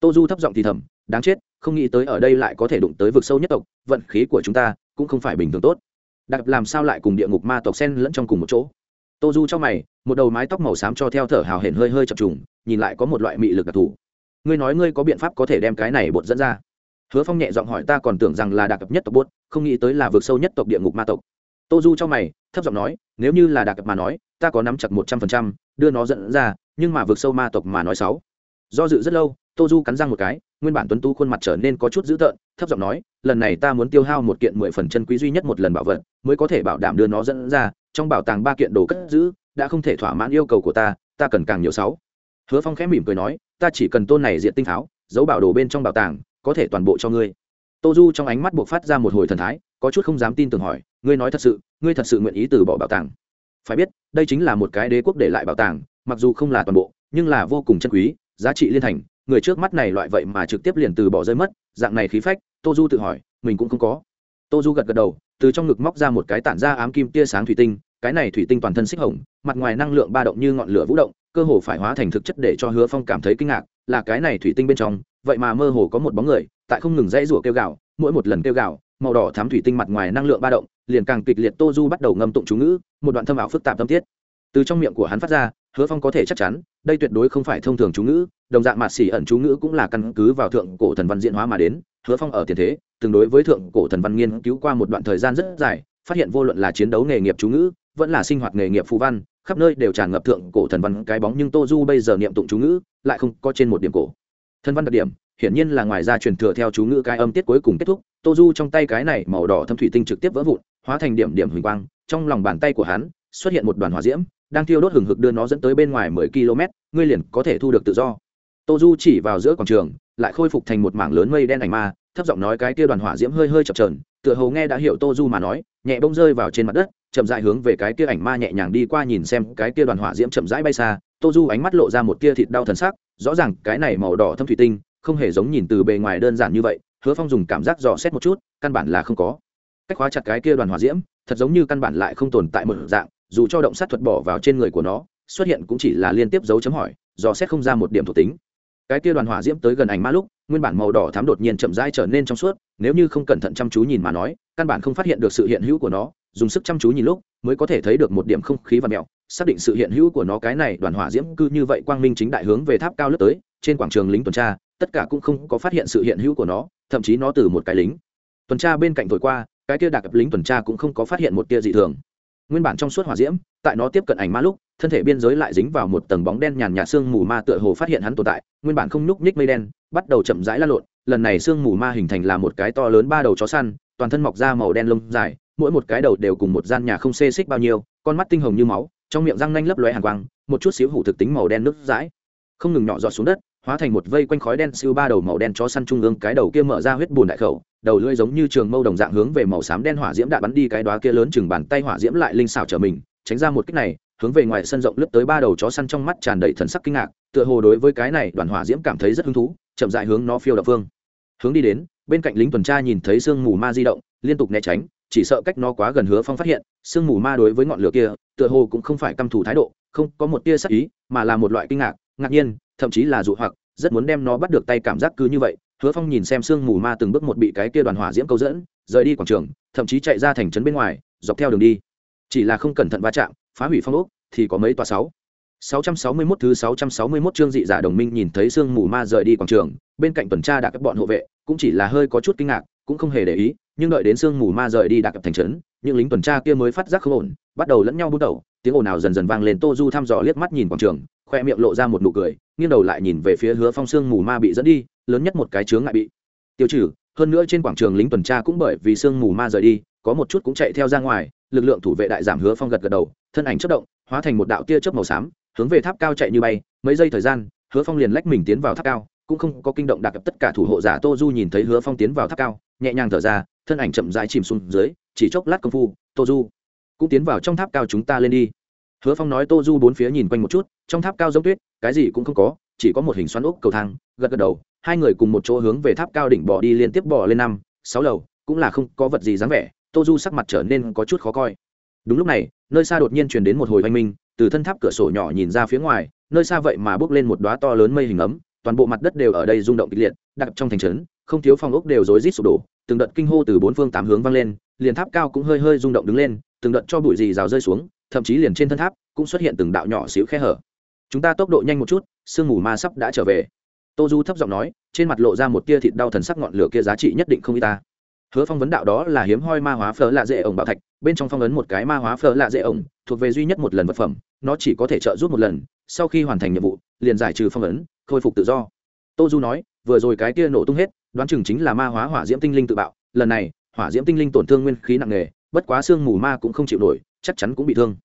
[SPEAKER 1] Tô du thấp giọng thì thầm đáng chết không nghĩ tới ở đây lại có thể đụng tới vực sâu nhất tộc vận khí của chúng ta cũng không phải bình thường tốt. Đặc làm sao lại cùng địa ngục ma tộc xen lẫn trong cùng một chỗ? Tô du trong mày một đầu mái tóc màu xám cho theo thở hào hển hơi hơi chập trùng nhìn lại có một loại mị lực đặc thù ngươi nói ngươi có biện pháp có thể đem cái này bột dẫn ra. Hứa phong nhẹ giọng hỏi ta còn tưởng rằng là đặc cập nhất tộc bốt không nghĩ tới là vượt sâu nhất tộc địa ngục ma tộc. Tô du cho mày, thấp giọng nói, nếu như là đặc cập mà nói, ta có nắm chặt một trăm phần trăm, đưa nó dẫn ra, nhưng mà vượt sâu ma tộc mà nói sáu. Do dự rất lâu, tô du cắn răng một cái, nguyên bản tuấn tu khuôn mặt trở nên có chút dữ tợn, thấp giọng nói, lần này ta muốn tiêu hao một kiện mười phần chân quý duy nhất một lần bảo vật, mới có thể bảo đảm đưa nó dẫn ra, trong bảo tàng ba kiện đồ cất giữ, đã không thể thỏa mãn yêu cầu của ta ta cần càng nhiều sáu hứa phong khẽ mỉm cười nói, ta chỉ cần tôn này diện tinh tháo giấu bảo đồ bên trong bảo tàng, có thể toàn bộ cho ngươi. Tô du trong ánh mắt buộc phát ra một hồi thần thái, có chút không dám tin tưởng hỏi, ngươi nói thật sự, ngươi thật sự nguyện ý từ bỏ bảo tàng? Phải biết, đây chính là một cái đế quốc để lại bảo tàng, mặc dù không là toàn bộ, nhưng là vô cùng chân quý, giá trị liên thành, người trước mắt này loại vậy mà trực tiếp liền từ bỏ rơi mất, dạng này khí phách. Tô du tự hỏi, mình cũng không có. Tô du gật gật đầu, từ trong ngực móc ra một cái tản ra ám kim tia sáng thủy tinh cái này thủy tinh toàn thân xích hồng, mặt ngoài năng lượng ba động như ngọn lửa vũ động, cơ hồ phải hóa thành thực chất để cho hứa phong cảm thấy kinh ngạc, là cái này thủy tinh bên trong, vậy mà mơ hồ có một bóng người, tại không ngừng dãy rủa kêu gào, mỗi một lần kêu gào, màu đỏ thám thủy tinh mặt ngoài năng lượng ba động, liền càng kịch liệt tô du bắt đầu ngâm tụng chú ngữ, một đoạn thâm ảo phức tạp tâm tiết. Từ trong miệng của hắn phát ra, hứa phong có thể chắc chắn, đây tuyệt đối không phải thông thường chú ngữ, đồng dạng mạt xỉ ẩn chú ngữ cũng là căn cứ vào thượng cổ thần văn diễn hóa mà đến, hứa phong ở tiền thế, tương đối với thượng cổ thần văn nghiên cứu qua một đoạn thời gian rất dài, phát hiện vô luận là chiến đấu nghề nghiệp chú ngữ vẫn là sinh hoạt nghề nghiệp phù văn, khắp nơi đều tràn ngập thượng cổ thần văn cái bóng, nhưng tô du bây giờ niệm tụng chú ngữ lại không có trên một điểm cổ. Thần văn đặc điểm, hiển nhiên là ngoài ra truyền thừa theo chú ngữ cái âm tiết cuối cùng kết thúc, tô du trong tay cái này màu đỏ thâm thủy tinh trực tiếp vỡ vụn, hóa thành điểm điểm huỳnh quang, trong lòng bàn tay của hắn xuất hiện một đoàn hỏa diễm, đang thiêu đốt hừng hực đưa nó dẫn tới bên ngoài mười km, ngươi liền có thể thu được tự do. Tô du chỉ vào giữa quảng trường, lại khôi phục thành một mảng lớn mây đen ảnh ma, thấp giọng nói cái kia đoàn hỏa diễm hơi hơi chập trờn tựa hồ nghe đã hiểu tô du mà nói, nhẹ bông rơi vào trên mặt đất chậm rãi hướng về cái kia ảnh ma nhẹ nhàng đi qua nhìn xem cái kia đoàn hỏa diễm chậm rãi bay xa. Tô du ánh mắt lộ ra một tia thịt đau thần sắc, rõ ràng cái này màu đỏ thâm thủy tinh không hề giống nhìn từ bề ngoài đơn giản như vậy, hứa phong dùng cảm giác dò xét một chút, căn bản là không có. Cách khóa chặt cái kia đoàn hỏa diễm, thật giống như căn bản lại không tồn tại một dạng, dù cho động sát thuật bỏ vào trên người của nó, xuất hiện cũng chỉ là liên tiếp dấu chấm hỏi, dò xét không ra một điểm thuộc tính. Cái kia đoàn hỏa diễm tới gần ảnh ma lúc, nguyên bản màu đỏ thám đột nhiên chậm rãi trở nên trong suốt, nếu như không cẩn thận chăm chú nhìn mà nói, căn bản không phát hiện được sự hiện hữu của nó dùng sức chăm chú nhìn lúc, mới có thể thấy được một điểm không khí và mèo xác định sự hiện hữu của nó cái này, đoàn hỏa diễm cư như vậy quang minh chính đại hướng về tháp cao lớp tới, trên quảng trường lính tuần tra, tất cả cũng không có phát hiện sự hiện hữu của nó, thậm chí nó từ một cái lính tuần tra bên cạnh thổi qua, cái kia đặc lính tuần tra cũng không có phát hiện một tia dị thường. Nguyên bản trong suốt hỏa diễm, tại nó tiếp cận ảnh ma lúc, thân thể biên giới lại dính vào một tầng bóng đen nhàn nhạt sương mù ma tựa hồ phát hiện hắn tồn tại, nguyên bản không nhúc nhích mây đen, bắt đầu chậm rãi lan lộn, lần này sương mù ma hình thành là một cái to lớn ba đầu chó săn, toàn thân mọc ra màu đen lông dài mỗi một cái đầu đều cùng một gian nhà không xê xích bao nhiêu, con mắt tinh hồng như máu, trong miệng răng nanh lấp lóe hàn quang, một chút xíu hủ thực tính màu đen nước dãi không ngừng nhỏ giọt xuống đất, hóa thành một vây quanh khói đen siêu ba đầu màu đen chó săn trung ương, cái đầu kia mở ra huyết bùn đại khẩu, đầu lưỡi giống như trường mâu đồng dạng hướng về màu xám đen hỏa diễm đạn bắn đi, cái đóa kia lớn chừng bàn tay hỏa diễm lại linh xảo trở mình, tránh ra một kích này, hướng về ngoài sân rộng lướt tới ba đầu chó săn trong mắt tràn đầy thần sắc kinh ngạc, tựa hồ đối với cái này đoàn hỏa diễm cảm thấy rất hứng thú, chậm dại hướng nó phiêu đập phương. Hướng đi đến, bên cạnh lính tuần tra nhìn thấy sương mù ma di động, liên tục né tránh chỉ sợ cách nó quá gần hứa phong phát hiện sương mù ma đối với ngọn lửa kia tựa hồ cũng không phải căm thù thái độ không có một tia sắc ý mà là một loại kinh ngạc ngạc nhiên thậm chí là dụ hoặc rất muốn đem nó bắt được tay cảm giác cứ như vậy. Hứa phong nhìn xem sương mù ma từng bước một bị cái kia đoàn hỏa diễm câu dẫn rời đi quảng trường thậm chí chạy ra thành trấn bên ngoài dọc theo đường đi. Chỉ là không cẩn thận va chạm phá hủy phong ốc thì có mấy tòa sáu. 661 thứ 661 chương dị giả đồng minh nhìn thấy sương mù ma rời đi quảng trường, bên cạnh tuần tra đã các bọn hộ vệ, cũng chỉ là hơi có chút kinh ngạc, cũng không hề để ý, nhưng đợi đến sương mù ma rời đi đạc thành trấn, những lính tuần tra kia mới phát giác không ổn, bắt đầu lẫn nhau bút đầu, tiếng ồn nào dần dần vang lên, Tô Du thăm dò liếc mắt nhìn quảng trường, khoe miệng lộ ra một nụ cười, nghiêng đầu lại nhìn về phía Hứa Phong sương mù ma bị dẫn đi, lớn nhất một cái chướng ngại bị. Tiêu trừ, hơn nữa trên quảng trường lính tuần tra cũng bởi vì sương mù ma rời đi, có một chút cũng chạy theo ra ngoài, lực lượng thủ vệ đại giảm Hứa Phong gật gật đầu, thân ảnh chất động, hóa thành một đạo tia chớp màu xám, hướng về tháp cao chạy như bay mấy giây thời gian hứa phong liền lách mình tiến vào tháp cao cũng không có kinh động đặc tất cả thủ hộ giả tô du nhìn thấy hứa phong tiến vào tháp cao nhẹ nhàng thở ra thân ảnh chậm rãi chìm xuống dưới, chỉ chốc lát công phu tô du cũng tiến vào trong tháp cao chúng ta lên đi. Hứa phong nói tô du bốn phía nhìn quanh một chút, trong tháp cao giống tuyết, cái gì cũng không có, chỉ có một hình xoắn ốc cầu thang, gật gật đầu, hai người cùng một chỗ hướng về tháp cao đỉnh bỏ đi liên tiếp bỏ lên năm, sáu lầu, cũng là không có vật gì dáng vẻ tô du sắc mặt trở nên có chút khó coi. Đúng lúc này, nơi xa đột nhiên truyền đến một hồi oanh minh, từ thân tháp cửa sổ nhỏ nhìn ra phía ngoài, nơi xa vậy mà bước lên một đoá to lớn mây hình ấm, toàn bộ mặt đất đều ở đây rung động kịch liệt, đặc trong thành trấn, không thiếu phòng ốc đều rối rít sụp đổ từng đợt kinh hô từ bốn phương tám hướng vang lên, liền tháp cao cũng hơi hơi rung động đứng lên, từng đợt cho bụi gì rào rơi xuống, thậm chí liền trên thân tháp cũng xuất hiện từng đạo nhỏ xíu khe hở. Chúng ta tốc độ nhanh một chút, sương mù ma sắp đã trở về. Tô du thấp giọng nói, trên mặt lộ ra một tia thịt đau thần sắc ngọn lửa kia giá trị nhất định không y ta. Hứa phong vấn đạo đó là hiếm hoi ma hóa phở lạ dễ ổng bảo thạch, bên trong phong ấn một cái ma hóa phở lạ dễ ổng, thuộc về duy nhất một lần vật phẩm, nó chỉ có thể trợ giúp một lần, sau khi hoàn thành nhiệm vụ, liền giải trừ phong ấn, khôi phục tự do. Tô du nói, vừa rồi cái kia nổ tung hết đoán chừng chính là ma hóa hỏa diễm tinh linh tự bạo, lần này, hỏa diễm tinh linh tổn thương nguyên khí nặng nề, bất quá xương mù ma cũng không chịu nổi, chắc chắn cũng bị thương.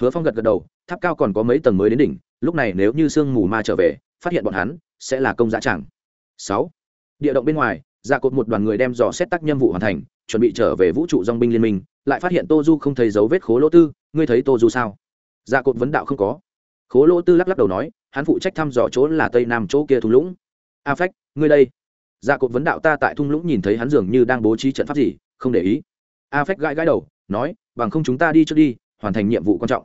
[SPEAKER 1] Hứa phong gật gật đầu, tháp cao còn có mấy tầng mới đến đỉnh, lúc này nếu như sương mù ma trở về, phát hiện bọn hắn, sẽ là công giá chẳng sáu, địa động bên ngoài ra cột một đoàn người đem dò xét tác nhiệm vụ hoàn thành, chuẩn bị trở về vũ trụ dong binh liên minh, lại phát hiện tô du không thấy dấu vết khố lỗ tư, ngươi thấy tô du sao? Dạ cột vấn đạo không có. Khố lỗ tư lắc lắc đầu nói, hắn phụ trách thăm dò chỗ là tây nam chỗ kia thung lũng. A phách, ngươi đây dạ cột vấn đạo ta tại thung lũng nhìn thấy hắn dường như đang bố trí trận pháp gì, không để ý. A phách gãi gãi đầu, nói, bằng không chúng ta đi trước đi, hoàn thành nhiệm vụ quan trọng.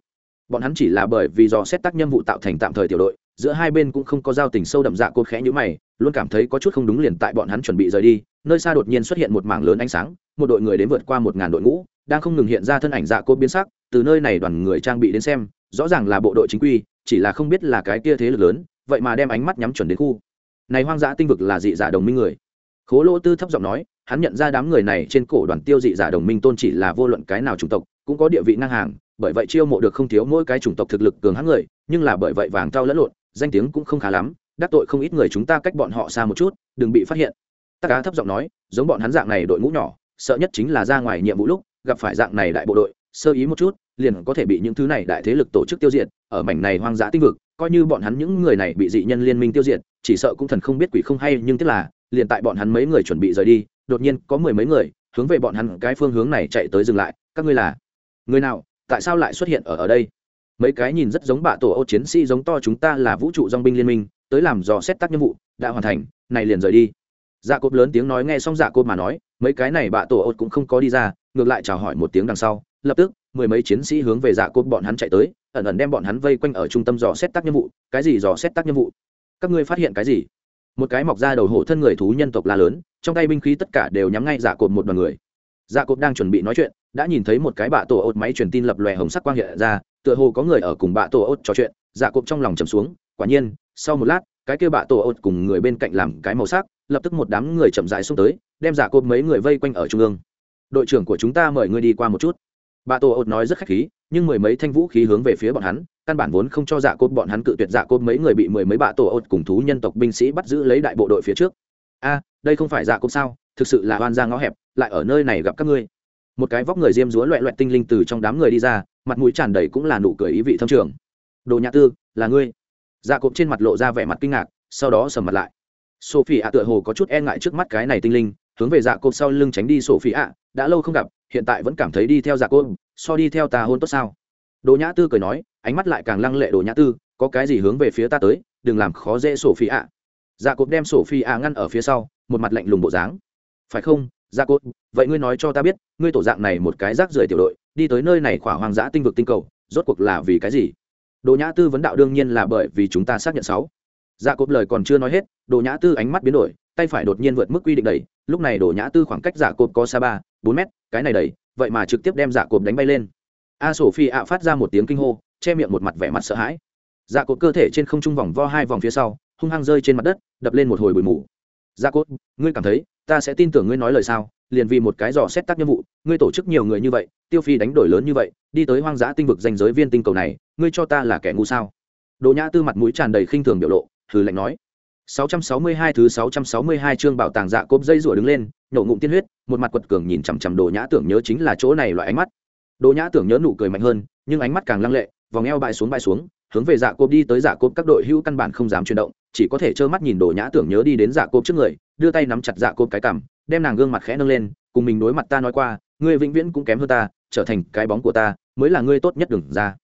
[SPEAKER 1] Bọn hắn chỉ là bởi vì do xét tác nhiệm vụ tạo thành tạm thời tiểu đội, giữa hai bên cũng không có giao tình sâu đậm dạ cột khẽ như mày, luôn cảm thấy có chút không đúng liền tại bọn hắn chuẩn bị rời đi, nơi xa đột nhiên xuất hiện một mảng lớn ánh sáng, một đội người đến vượt qua một ngàn đội ngũ, đang không ngừng hiện ra thân ảnh dạ cốt biến sắc, từ nơi này đoàn người trang bị đến xem, rõ ràng là bộ đội chính quy, chỉ là không biết là cái kia thế lực lớn, vậy mà đem ánh mắt nhắm chuẩn đến khu này hoang dã tinh vực là dị giả đồng minh người. Khố lỗ tư thấp giọng nói, hắn nhận ra đám người này trên cổ đoàn tiêu dị giả đồng minh tôn chỉ là vô luận cái nào chủng tộc, cũng có địa vị ngang hàng, bởi vậy chiêu mộ được không thiếu mỗi cái chủng tộc thực lực cường hãn người, nhưng là bởi vậy vàng trao lẫn lộn, danh tiếng cũng không khá lắm, đắc tội không ít người chúng ta cách bọn họ xa một chút, đừng bị phát hiện. Tắc cá thấp giọng nói, giống bọn hắn dạng này đội ngũ nhỏ, sợ nhất chính là ra ngoài nhiệm vụ lúc, gặp phải dạng này đại bộ đội, sơ ý một chút, liền có thể bị những thứ này đại thế lực tổ chức tiêu diệt, ở mảnh này hoang dã tinh vực coi như bọn hắn những người này bị dị nhân liên minh tiêu diệt, chỉ sợ cũng thần không biết quỷ không hay, nhưng tức là, liền tại bọn hắn mấy người chuẩn bị rời đi, đột nhiên có mười mấy người hướng về bọn hắn cái phương hướng này chạy tới dừng lại. Các ngươi là? Người nào? Tại sao lại xuất hiện ở ở đây? Mấy cái nhìn rất giống bạ tổ ô chiến sĩ giống to chúng ta là vũ trụ dong binh liên minh, tới làm dò xét tác nhiệm vụ, đã hoàn thành, này liền rời đi. Dạ cộp lớn tiếng nói nghe xong dạ cộp mà nói, mấy cái này bạ tổ ô cũng không có đi ra, ngược lại chào hỏi một tiếng đằng sau, lập tức, mười mấy chiến sĩ hướng về dạ cộp bọn hắn chạy tới ẩn ẩn đem bọn hắn vây quanh ở trung tâm dò xét tác nhiệm vụ, cái gì dò xét tác nhiệm vụ? Các ngươi phát hiện cái gì? Một cái mọc ra đầu hổ thân người thú nhân tộc la lớn, trong tay binh khí tất cả đều nhắm ngay dạ cột một đoàn người. Dạ cột đang chuẩn bị nói chuyện, đã nhìn thấy một cái bạ tổ ốt máy truyền tin lập lòe hồng sắc quang hiện ra, tựa hồ có người ở cùng bạ tổ ốt trò chuyện dạ cột trong lòng trầm xuống, quả nhiên, sau một lát, cái kia bạ tổ ốt cùng người bên cạnh làm cái màu sắc, lập tức một đám người chậm rãi xuống tới, đem giả cột mấy người vây quanh ở trung ương. Đội trưởng của chúng ta mời ngươi đi qua một chút. Bạ tổ ột nói rất khách khí nhưng mười mấy thanh vũ khí hướng về phía bọn hắn, căn bản vốn không cho dạ giả cốt bọn hắn cự tuyệt dạ giả cốt mấy người bị mười mấy bạ tổ ột cùng thú nhân tộc binh sĩ bắt giữ lấy đại bộ đội phía trước. A, đây không phải dạ giả cốt sao? Thực sự là oan ra ngõ hẹp, lại ở nơi này gặp các ngươi. Một cái vóc người diêm dúa loẹ loẹt tinh linh từ trong đám người đi ra, mặt mũi tràn đầy cũng là nụ cười ý vị thâm trường. Đồ nhã tư, là ngươi? Dạ cộp trên mặt lộ ra vẻ mặt kinh ngạc, sau đó sầm mặt lại. Sophie ạ tựa hồ có chút e ngại trước mắt cái này tinh linh, hướng về dạ cộp sau lưng tránh đi sophie ạ, đã lâu không gặp, hiện tại vẫn cảm thấy đi theo dạ cộp so đi theo ta hôn tốt sao? Đồ nhã tư cười nói, ánh mắt lại càng lăng lệ đồ nhã tư, có cái gì hướng về phía ta tới, đừng làm khó dễ sophie ạ dạ cột đem sophie ạ ngăn ở phía sau, một mặt lạnh lùng bộ dáng. Phải không dạ cột, vậy ngươi nói cho ta biết, ngươi tổ dạng này một cái rác rưởi tiểu đội, đi tới nơi này khỏa hoang dã tinh vực tinh cầu, rốt cuộc là vì cái gì? Đồ nhã tư vấn đạo đương nhiên là bởi vì chúng ta xác nhận sáu. Dạ cột lời còn chưa nói hết đồ nhã tư ánh mắt biến đổi, tay phải đột nhiên vượt mức quy định đầy lúc này đồ nhã tư khoảng cách dạ cột có xa ba, bốn mét, cái này đầy vậy mà trực tiếp đem dạ cộp đánh bay lên. A sổ phi ạ phát ra một tiếng kinh hô, che miệng một mặt vẻ mặt sợ hãi. Dạ cộp cơ thể trên không trung vòng vo hai vòng phía sau, hung hăng rơi trên mặt đất, đập lên một hồi bụi mù. Dạ cốt ngươi cảm thấy, ta sẽ tin tưởng ngươi nói lời sao? Liền vì một cái dò xét tác nhiệm vụ, ngươi tổ chức nhiều người như vậy, tiêu phi đánh đổi lớn như vậy, đi tới hoang dã tinh vực danh giới viên tinh cầu này, ngươi cho ta là kẻ ngu sao? Đồ nhã tư mặt mũi tràn đầy khinh thường biểu lộ, hừ lạnh nói. 662 thứ 662 chương bảo tàng dạ cốp dây rủa đứng lên nhổ ngụm tiên huyết, một mặt quật cường nhìn chằm chằm đồ nhã tưởng nhớ chính là chỗ này loại ánh mắt. Đồ nhã tưởng nhớ nụ cười mạnh hơn, nhưng ánh mắt càng lăng lệ, vòng eo bại xuống bại xuống, hướng về dạ cốp đi tới dạ cốp các đội hữu căn bản không dám chuyển động, chỉ có thể trơ mắt nhìn đồ nhã tưởng nhớ đi đến dạ cốp trước người, đưa tay nắm chặt dạ cốp cái cằm, đem nàng gương mặt khẽ nâng lên, cùng mình đối mặt ta nói qua, ngươi vĩnh viễn cũng kém hơn ta, trở thành cái bóng của ta, mới là ngươi tốt nhất đừng ra.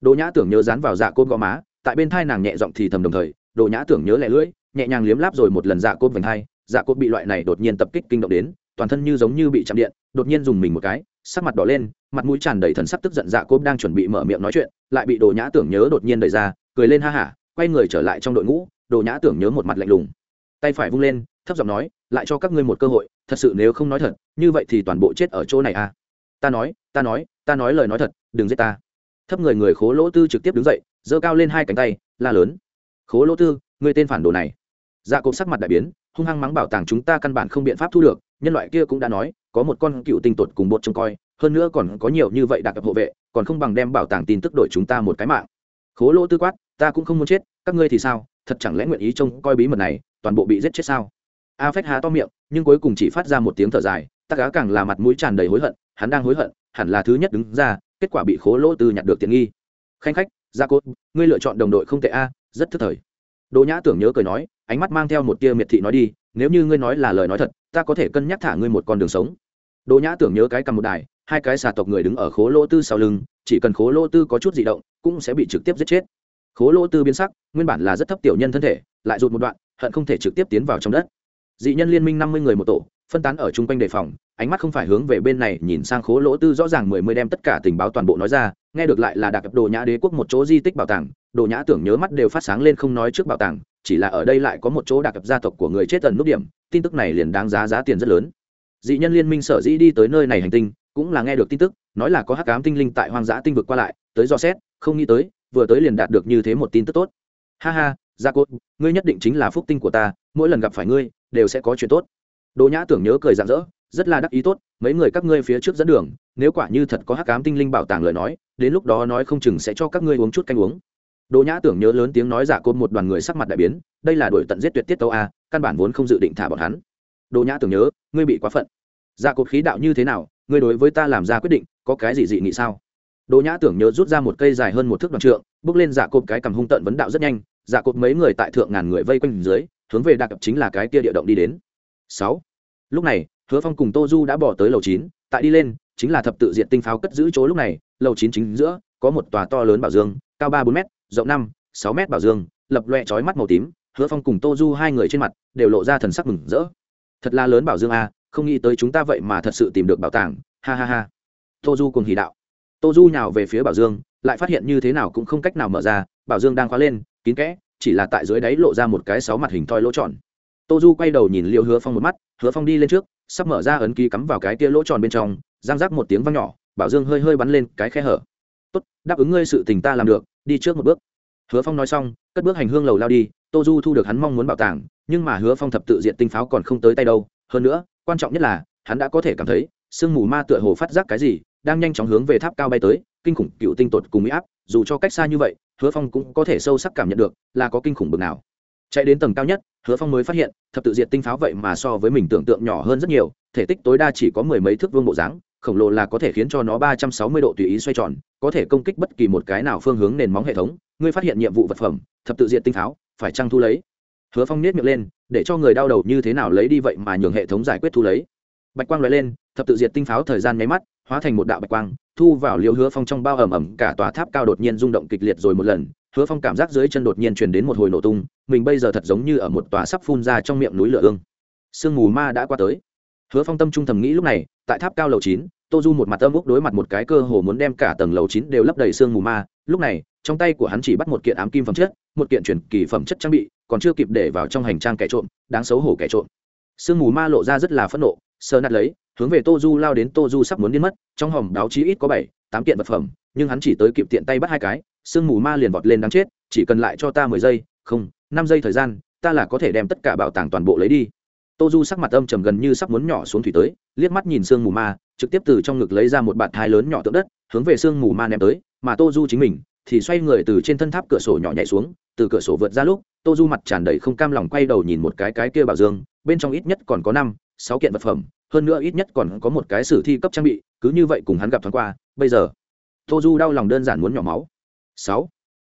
[SPEAKER 1] Đồ nhã tưởng nhớ dán vào dạ cốp gò má, tại bên thai nàng nhẹ giọng thì thầm đồng thời, đồ nhã tưởng nhớ lẻ lưỡi, nhẹ nhàng liếm láp rồi một lần dạ cốp vành hai dạ cốt bị loại này đột nhiên tập kích kinh động đến, toàn thân như giống như bị chạm điện, đột nhiên dùng mình một cái, sắc mặt đỏ lên, mặt mũi tràn đầy thần sắc tức giận dạ cốp đang chuẩn bị mở miệng nói chuyện, lại bị đồ nhã tưởng nhớ đột nhiên đẩy ra, cười lên ha hả, quay người trở lại trong đội ngũ, đồ nhã tưởng nhớ một mặt lạnh lùng. Tay phải vung lên, thấp giọng nói, lại cho các ngươi một cơ hội, thật sự nếu không nói thật, như vậy thì toàn bộ chết ở chỗ này à? Ta nói ta nói ta nói lời nói thật, đừng giết ta. Thấp người người khố lỗ tư trực tiếp đứng dậy, giơ cao lên hai cánh tay, la lớn. Khố lỗ tư người tên phản đồ này. Dạ cộp sắc mặt đại biến hung hăng mắng bảo tàng chúng ta căn bản không biện pháp thu được, nhân loại kia cũng đã nói, có một con cựu tinh tột cùng bột trông coi, hơn nữa còn có nhiều như vậy đặc cập hộ vệ, còn không bằng đem bảo tàng tin tức đổi chúng ta một cái mạng. Khố lỗ tư quát, ta cũng không muốn chết, các ngươi thì sao, thật chẳng lẽ nguyện ý trông coi bí mật này, toàn bộ bị giết chết sao? A phách há to miệng, nhưng cuối cùng chỉ phát ra một tiếng thở dài tắc cá càng là mặt mũi tràn đầy hối hận, hắn đang hối hận, hẳn là thứ nhất đứng ra, kết quả bị khố lỗ tư nhặt được tiện nghi. Khanh khách gia cốt, ngươi lựa chọn đồng đội không tệ a, rất thức thời đỗ nhã tưởng nhớ cười nói, ánh mắt mang theo một tia miệt thị nói đi, nếu như ngươi nói là lời nói thật, ta có thể cân nhắc thả ngươi một con đường sống. Đỗ nhã tưởng nhớ cái cầm một đài, hai cái xà tộc người đứng ở khố lỗ tư sau lưng, chỉ cần khố lỗ tư có chút di động, cũng sẽ bị trực tiếp giết chết. Khố lỗ tư biến sắc, nguyên bản là rất thấp tiểu nhân thân thể, lại rụt một đoạn, hận không thể trực tiếp tiến vào trong đất. Dị nhân liên minh năm mươi người một tổ, phân tán ở chung quanh đề phòng, ánh mắt không phải hướng về bên này nhìn sang khố lỗ tư rõ ràng mười mươi đem tất cả tình báo toàn bộ nói ra, nghe được lại là đặc đồ nhã đế quốc một chỗ di tích bảo tàng đồ nhã tưởng nhớ mắt đều phát sáng lên không nói trước bảo tàng chỉ là ở đây lại có một chỗ đặc gia tộc của người chết tần nút điểm tin tức này liền đáng giá giá tiền rất lớn. Dị nhân liên minh sở dĩ đi tới nơi này hành tinh cũng là nghe được tin tức nói là có hắc cám tinh linh tại hoang dã tinh vực qua lại tới do xét không nghĩ tới vừa tới liền đạt được như thế một tin tức tốt. Ha ha gia cốt ngươi nhất định chính là phúc tinh của ta mỗi lần gặp phải ngươi đều sẽ có chuyện tốt. Đồ Nhã tưởng nhớ cười rạng rỡ, rất là đắc ý tốt, mấy người các ngươi phía trước dẫn đường, nếu quả như thật có hắc cám tinh linh bảo tàng lời nói, đến lúc đó nói không chừng sẽ cho các ngươi uống chút canh uống. Đỗ Nhã tưởng nhớ lớn tiếng nói giả côn một đoàn người sắc mặt đại biến, đây là đuổi tận giết tuyệt tiết tấu a, căn bản vốn không dự định thả bọn hắn. Đỗ Nhã tưởng nhớ, ngươi bị quá phận. Giả cột khí đạo như thế nào, ngươi đối với ta làm ra quyết định, có cái gì dị nghị sao? Đỗ Nhã tưởng nhớ rút ra một cây dài hơn một thước đoạn trượng, bước lên giả cột cái cầm hung tận vấn đạo rất nhanh, giả cột mấy người tại thượng ngàn người vây quanh dưới, hướng về đặc cập chính là cái kia địa động đi đến. 6 lúc này hứa phong cùng tô du đã bỏ tới lầu chín tại đi lên chính là thập tự diện tinh pháo cất giữ chỗ lúc này lầu chín chính giữa có một tòa to lớn bảo dương cao ba bốn mét rộng năm, sáu mét bảo dương, lập loe trói mắt màu tím, hứa phong cùng tô du hai người trên mặt đều lộ ra thần sắc mừng rỡ. Thật là lớn bảo dương a, không nghĩ tới chúng ta vậy mà thật sự tìm được bảo tàng. Ha ha ha. Tô du cùng hỉ đạo. Tô du nhào về phía bảo dương, lại phát hiện như thế nào cũng không cách nào mở ra, bảo dương đang khóa lên, kín kẽ, chỉ là tại dưới đáy lộ ra một cái sáu mặt hình thoi lỗ tròn. Tô du quay đầu nhìn liệu hứa phong một mắt, hứa phong đi lên trước, sắp mở ra ấn ký cắm vào cái tia lỗ tròn bên trong giang rác một tiếng văng nhỏ, bảo dương hơi hơi bắn lên cái khe hở. Tốt, đáp ứng ngươi sự tình ta làm được đi trước một bước. Hứa phong nói xong, cất bước hành hương lầu lao đi, tô du thu được hắn mong muốn bảo tàng, nhưng mà hứa phong thập tự diện tinh pháo còn không tới tay đâu. Hơn nữa, quan trọng nhất là, hắn đã có thể cảm thấy, sương mù ma tựa hồ phát giác cái gì, đang nhanh chóng hướng về tháp cao bay tới, kinh khủng cựu tinh tột cùng mỹ áp, dù cho cách xa như vậy, hứa phong cũng có thể sâu sắc cảm nhận được là có kinh khủng bực nào chạy đến tầng cao nhất, hứa phong mới phát hiện, thập tự diệt tinh pháo vậy mà so với mình tưởng tượng nhỏ hơn rất nhiều, thể tích tối đa chỉ có mười mấy thước vương bộ dáng, khổng lồ là có thể khiến cho nó ba trăm sáu mươi độ tùy ý xoay tròn, có thể công kích bất kỳ một cái nào phương hướng nền móng hệ thống. Ngươi phát hiện nhiệm vụ vật phẩm, thập tự diệt tinh pháo, phải trăng thu lấy? Hứa phong nết miệng lên, để cho người đau đầu như thế nào lấy đi vậy mà nhường hệ thống giải quyết thu lấy. Bạch quang l lên, thập tự diệt tinh pháo thời gian nháy mắt, hóa thành một đạo bạch quang, thu vào liều hứa phong trong bao ẩm ẩm, cả tòa tháp cao đột nhiên rung động kịch liệt rồi một lần hứa phong cảm giác dưới chân đột nhiên truyền đến một hồi nổ tung, mình bây giờ thật giống như ở một tòa sắp phun ra trong miệng núi lửa ương. Sương mù ma đã qua tới. Hứa phong tâm trung thầm nghĩ lúc này, tại tháp cao lầu chín, tô du một mặt âm úc đối mặt một cái cơ hồ muốn đem cả tầng lầu chín đều lấp đầy sương mù ma, lúc này, trong tay của hắn chỉ bắt một kiện ám kim phẩm chất, một kiện chuyển kỳ phẩm chất trang bị, còn chưa kịp để vào trong hành trang kẻ trộm, đáng xấu hổ kẻ trộm. Sương mù ma lộ ra rất là phẫn nộ sơ nát lấy, hướng về tô du lao đến, tô du sắp muốn điên mất, trong hòm báo chí ít có bảy, tám kiện vật phẩm nhưng hắn chỉ tới kịp tiện tay bắt hai cái, sương mù ma liền vọt lên đáng chết, chỉ cần lại cho ta mười giây, không, năm giây thời gian, ta là có thể đem tất cả bảo tàng toàn bộ lấy đi. Tô du sắc mặt âm trầm gần như sắp muốn nhỏ xuống thủy tới, liếc mắt nhìn sương mù ma, trực tiếp từ trong ngực lấy ra một bạt thai lớn nhỏ tượng đất, hướng về sương mù ma ném tới, mà tô du chính mình thì xoay người từ trên thân tháp cửa sổ nhỏ nhảy xuống, từ cửa sổ vượt ra lúc tô du mặt tràn đầy không cam lòng quay đầu nhìn một cái cái kia bảo dương, bên trong ít nhất còn có năm, sáu kiện vật phẩm, hơn nữa ít nhất còn có một cái sử thi cấp trang bị, cứ như vậy cùng hắn gặp thoáng qua, bây giờ tô du đau lòng đơn giản muốn nhỏ máu sáu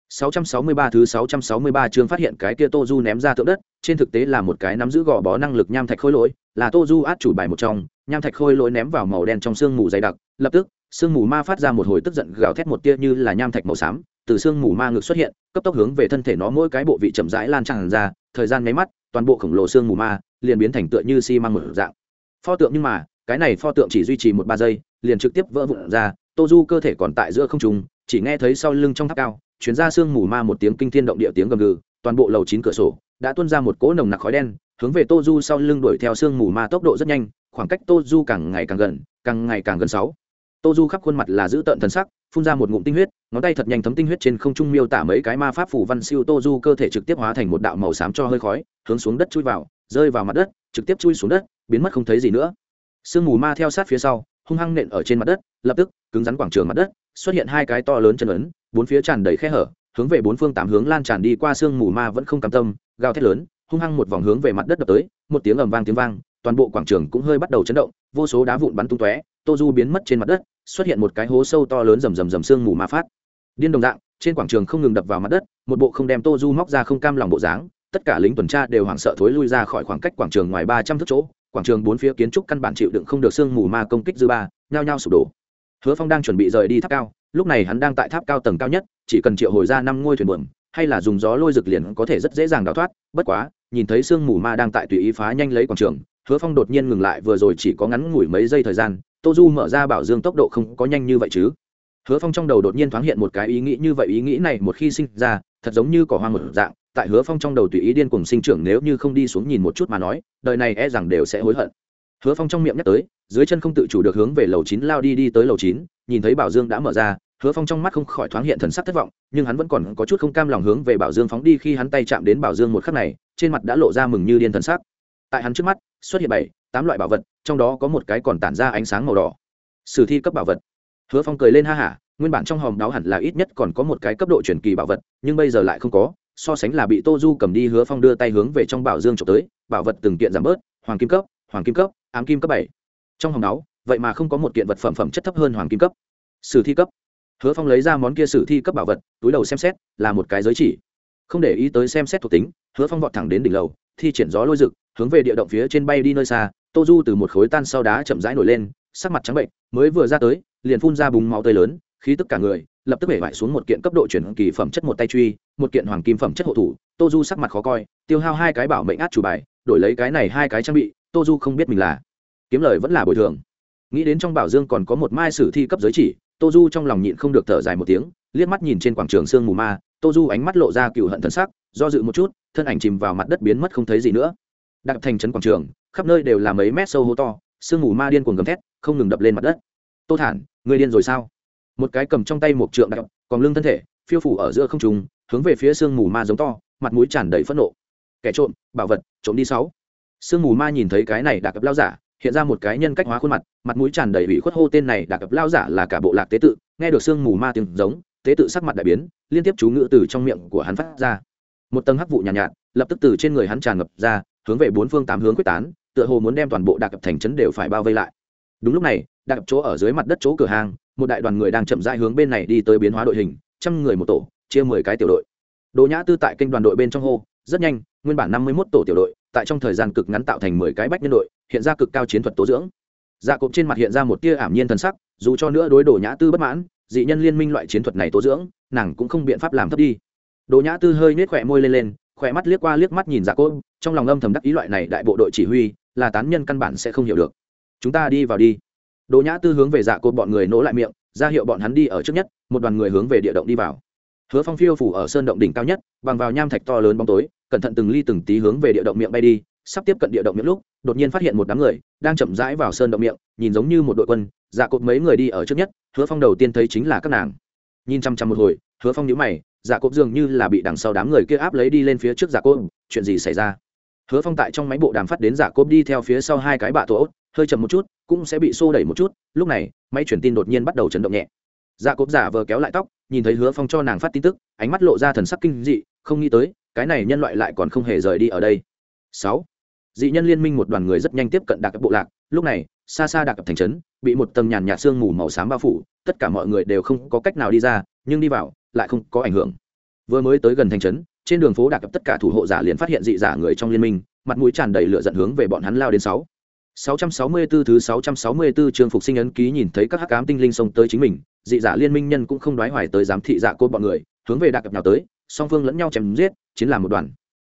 [SPEAKER 1] 663 thứ 663 chương phát hiện cái kia Tô Du ném ra tượng đất, trên thực tế là một cái nắm giữ gò bó năng lực nham thạch khôi lỗi, là Tô Du át chủ bài một trong, nham thạch khôi lỗi ném vào màu đen trong xương mù dày đặc, lập tức, xương mù ma phát ra một hồi tức giận gào thét một tia như là nham thạch màu xám, từ xương mù ma ngực xuất hiện, cấp tốc hướng về thân thể nó mỗi cái bộ vị chậm rãi lan tràn ra, thời gian mấy mắt, toàn bộ khổng lồ xương mù ma liền biến thành tựa như xi măng một dạng. Pho tượng nhưng mà, cái này pho tượng chỉ duy trì một ba giây, liền trực tiếp vỡ vụn ra, Tô Du cơ thể còn tại giữa không trung, chỉ nghe thấy sau lưng trong tháp cao chuyến ra sương mù ma một tiếng kinh thiên động địa tiếng gầm gừ toàn bộ lầu chín cửa sổ đã tuôn ra một cỗ nồng nặc khói đen hướng về tô du sau lưng đuổi theo sương mù ma tốc độ rất nhanh khoảng cách tô du càng ngày càng gần càng ngày càng gần sáu. Tô du khắp khuôn mặt là giữ tợn thần sắc phun ra một ngụm tinh huyết ngón tay thật nhanh thấm tinh huyết trên không trung miêu tả mấy cái ma pháp phủ văn siêu tô du cơ thể trực tiếp hóa thành một đạo màu xám cho hơi khói hướng xuống đất chui vào rơi vào mặt đất trực tiếp chui xuống đất biến mất không thấy gì nữa. Sương mù ma theo sát phía sau hung hăng nện ở trên mặt đất, lập tức, cứng rắn quảng trường mặt đất, xuất hiện hai cái to lớn chân ấn, bốn phía tràn đầy khe hở, hướng về bốn phương tám hướng lan tràn đi qua sương mù ma vẫn không cam tâm, gào thét lớn, hung hăng một vòng hướng về mặt đất đập tới, một tiếng ầm vang tiếng vang, toàn bộ quảng trường cũng hơi bắt đầu chấn động, vô số đá vụn bắn tung tóe, tô du biến mất trên mặt đất, xuất hiện một cái hố sâu to lớn rầm rầm rầm sương mù ma phát. Điên đồng dạng, trên quảng trường không ngừng đập vào mặt đất, một bộ không đem tô du móc ra không cam lòng bộ dáng, tất cả lính tuần tra đều hoảng sợ thối lui ra khỏi khoảng cách quảng trường ngoài ba trăm thước chỗ quảng trường bốn phía kiến trúc căn bản chịu đựng không được sương mù ma công kích dư ba, nhao nhao sụp đổ. Hứa phong đang chuẩn bị rời đi tháp cao, lúc này hắn đang tại tháp cao tầng cao nhất, chỉ cần triệu hồi ra năm ngôi thuyền buồm, hay là dùng gió lôi rực liền có thể rất dễ dàng đào thoát, bất quá, nhìn thấy sương mù ma đang tại tùy ý phá nhanh lấy quảng trường, hứa phong đột nhiên ngừng lại, vừa rồi chỉ có ngắn ngủi mấy giây thời gian, tô du mở ra bảo dương tốc độ không có nhanh như vậy chứ. Hứa phong trong đầu đột nhiên thoáng hiện một cái ý nghĩ, như vậy ý nghĩ này một khi sinh ra, thật giống như cỏ hoang một dạng tại hứa phong trong đầu tùy ý điên cùng sinh trưởng nếu như không đi xuống nhìn một chút mà nói, đời này e rằng đều sẽ hối hận. Hứa phong trong miệng nhắc tới, dưới chân không tự chủ được hướng về lầu chín lao đi đi tới lầu chín, nhìn thấy bảo dương đã mở ra, hứa phong trong mắt không khỏi thoáng hiện thần sắc thất vọng, nhưng hắn vẫn còn có chút không cam lòng hướng về bảo dương phóng đi khi hắn tay chạm đến bảo dương một khắc này, trên mặt đã lộ ra mừng như điên thần sắc. Tại hắn trước mắt, xuất hiện bảy, tám loại bảo vật, trong đó có một cái còn tản ra ánh sáng màu đỏ. Sử thi cấp bảo vật. Hứa phong cười lên ha hả, nguyên bản trong hòm đáo hẳn là ít nhất còn có một cái cấp độ truyền kỳ bảo vật, nhưng bây giờ lại không có so sánh là bị tô du cầm đi hứa phong đưa tay hướng về trong bảo dương trộm tới, bảo vật từng kiện giảm bớt, hoàng kim cấp, hoàng kim cấp, ám kim cấp bảy. Trong hồng đáo vậy mà không có một kiện vật phẩm phẩm chất thấp hơn hoàng kim cấp. Sử thi cấp. Hứa phong lấy ra món kia sử thi cấp bảo vật, túi đầu xem xét, là một cái giới chỉ. Không để ý tới xem xét thuộc tính, hứa phong vọt thẳng đến đỉnh lầu, thi triển gió lôi rực, hướng về địa động phía trên bay đi nơi xa. Tô du từ một khối tan sau đá chậm rãi nổi lên, sắc mặt trắng bệnh, mới vừa ra tới, liền phun ra bùng máu tươi lớn, khí tức cả người lập tức bể vải xuống một kiện cấp độ chuyển kỳ phẩm chất một tay truy, một kiện hoàng kim phẩm chất hộ thủ. Tô du sắc mặt khó coi, tiêu hao hai cái bảo mệnh át chủ bài, đổi lấy cái này hai cái trang bị tô du không biết mình là kiếm lời vẫn là bồi thường. Nghĩ đến trong bảo dương còn có một mai sử thi cấp giới chỉ tô du trong lòng nhịn không được thở dài một tiếng, liếc mắt nhìn trên quảng trường sương mù ma tô du ánh mắt lộ ra cựu hận thân sắc, do dự một chút, thân ảnh chìm vào mặt đất biến mất không thấy gì nữa. Đặc thành trấn quảng trường, khắp nơi đều là mấy mét sâu hố to, sương mù ma điên cuồng gầm thét, không ngừng đập lên mặt đất. Tô thản, người điên rồi sao? Một cái cầm trong tay một trượng đạo còn lưng thân thể phiêu phủ ở giữa không trùng hướng về phía sương mù ma giống to mặt mũi tràn đầy phẫn nộ. Kẻ trộm bảo vật trộm đi sáu. Sương mù ma nhìn thấy cái này đạc cập lao giả hiện ra một cái nhân cách hóa khuôn mặt mặt mũi tràn đầy ủy khuất hô tên này đạc cập lao giả là cả bộ lạc tế tự nghe được sương mù ma tiếng giống tế tự sắc mặt đại biến liên tiếp chú ngữ từ trong miệng của hắn phát ra. Một tầng hắc vụ nhàn nhạt, nhạt lập tức từ trên người hắn tràn ngập ra hướng về bốn phương tám hướng quyết tán tựa hồ muốn đem toàn bộ đạc cập thành trấn đều phải bao vây lại. Đúng lúc này đạc cập chỗ ở dưới mặt đất chỗ cửa hàng một đại đoàn người đang chậm rãi hướng bên này đi tới biến hóa đội hình trăm người một tổ chia mười cái tiểu đội Đỗ Nhã Tư tại kênh đoàn đội bên trong hô, rất nhanh, nguyên bản năm mươi 51 tổ tiểu đội, tại trong thời gian cực ngắn tạo thành mười cái bách nhân đội, hiện ra cực cao chiến thuật tố dưỡng. Dạ cộp trên mặt hiện ra một tia ảm nhiên thần sắc, dù cho nữa đối Đỗ Nhã Tư bất mãn, dị nhân liên minh loại chiến thuật này tố dưỡng, nàng cũng không biện pháp làm thấp đi. Đỗ Nhã Tư hơi nhếch khóe môi lên lên, khóe mắt liếc qua liếc mắt nhìn Dạ cộp, trong lòng âm thầm đắc ý loại này đại bộ đội chỉ huy, là tán nhân căn bản sẽ không hiểu được. Chúng ta đi vào đi. Đỗ Nhã Tư hướng về Dạ cột bọn người nỗ lại miệng, ra hiệu bọn hắn đi ở trước nhất, một đoàn người hướng về địa động đi vào. Hứa phong phiêu phủ ở sơn động đỉnh cao nhất bằng vào nham thạch to lớn bóng tối cẩn thận từng ly từng tí hướng về địa động miệng bay đi sắp tiếp cận địa động miệng lúc đột nhiên phát hiện một đám người đang chậm rãi vào sơn động miệng nhìn giống như một đội quân dạ cột mấy người đi ở trước nhất hứa phong đầu tiên thấy chính là các nàng. Nhìn chăm chăm một hồi hứa phong nhíu mày dạ cột dường như là bị đằng sau đám người kia áp lấy đi lên phía trước dạ cột chuyện gì xảy ra? Hứa phong tại trong máy bộ đàm phát đến dạ cột đi theo phía sau hai cái bạ tổ ốt hơi chậm một chút cũng sẽ bị xô đẩy một chút. Lúc này, máy truyền tin đột nhiên bắt đầu chấn động nhẹ. Dạ cốp giả vờ kéo lại tóc, nhìn thấy hứa phong cho nàng phát tin tức, ánh mắt lộ ra thần sắc kinh dị, không nghĩ tới, cái này nhân loại lại còn không hề rời đi ở đây. Sáu. Dị nhân liên minh một đoàn người rất nhanh tiếp cận đặc bộ lạc, lúc này, xa xa đặc thành trấn, bị một tầng nhàn nhạt sương mù màu xám bao phủ, tất cả mọi người đều không có cách nào đi ra, nhưng đi vào, lại không có ảnh hưởng. Vừa mới tới gần thành trấn, trên đường phố đặc tất cả thủ hộ giả liền phát hiện dị giả người trong liên minh, mặt mũi tràn đầy lửa dẫn hướng về bọn hắn lao đến sáu. 664 thứ 664 chương phục sinh ấn ký nhìn thấy các hắc ám tinh linh xông tới chính mình, dị giả liên minh nhân cũng không đoái hoài tới giám thị dạ cô bọn người, hướng về đặc cập nào tới, song phương lẫn nhau chém giết, chiến làm một đoàn.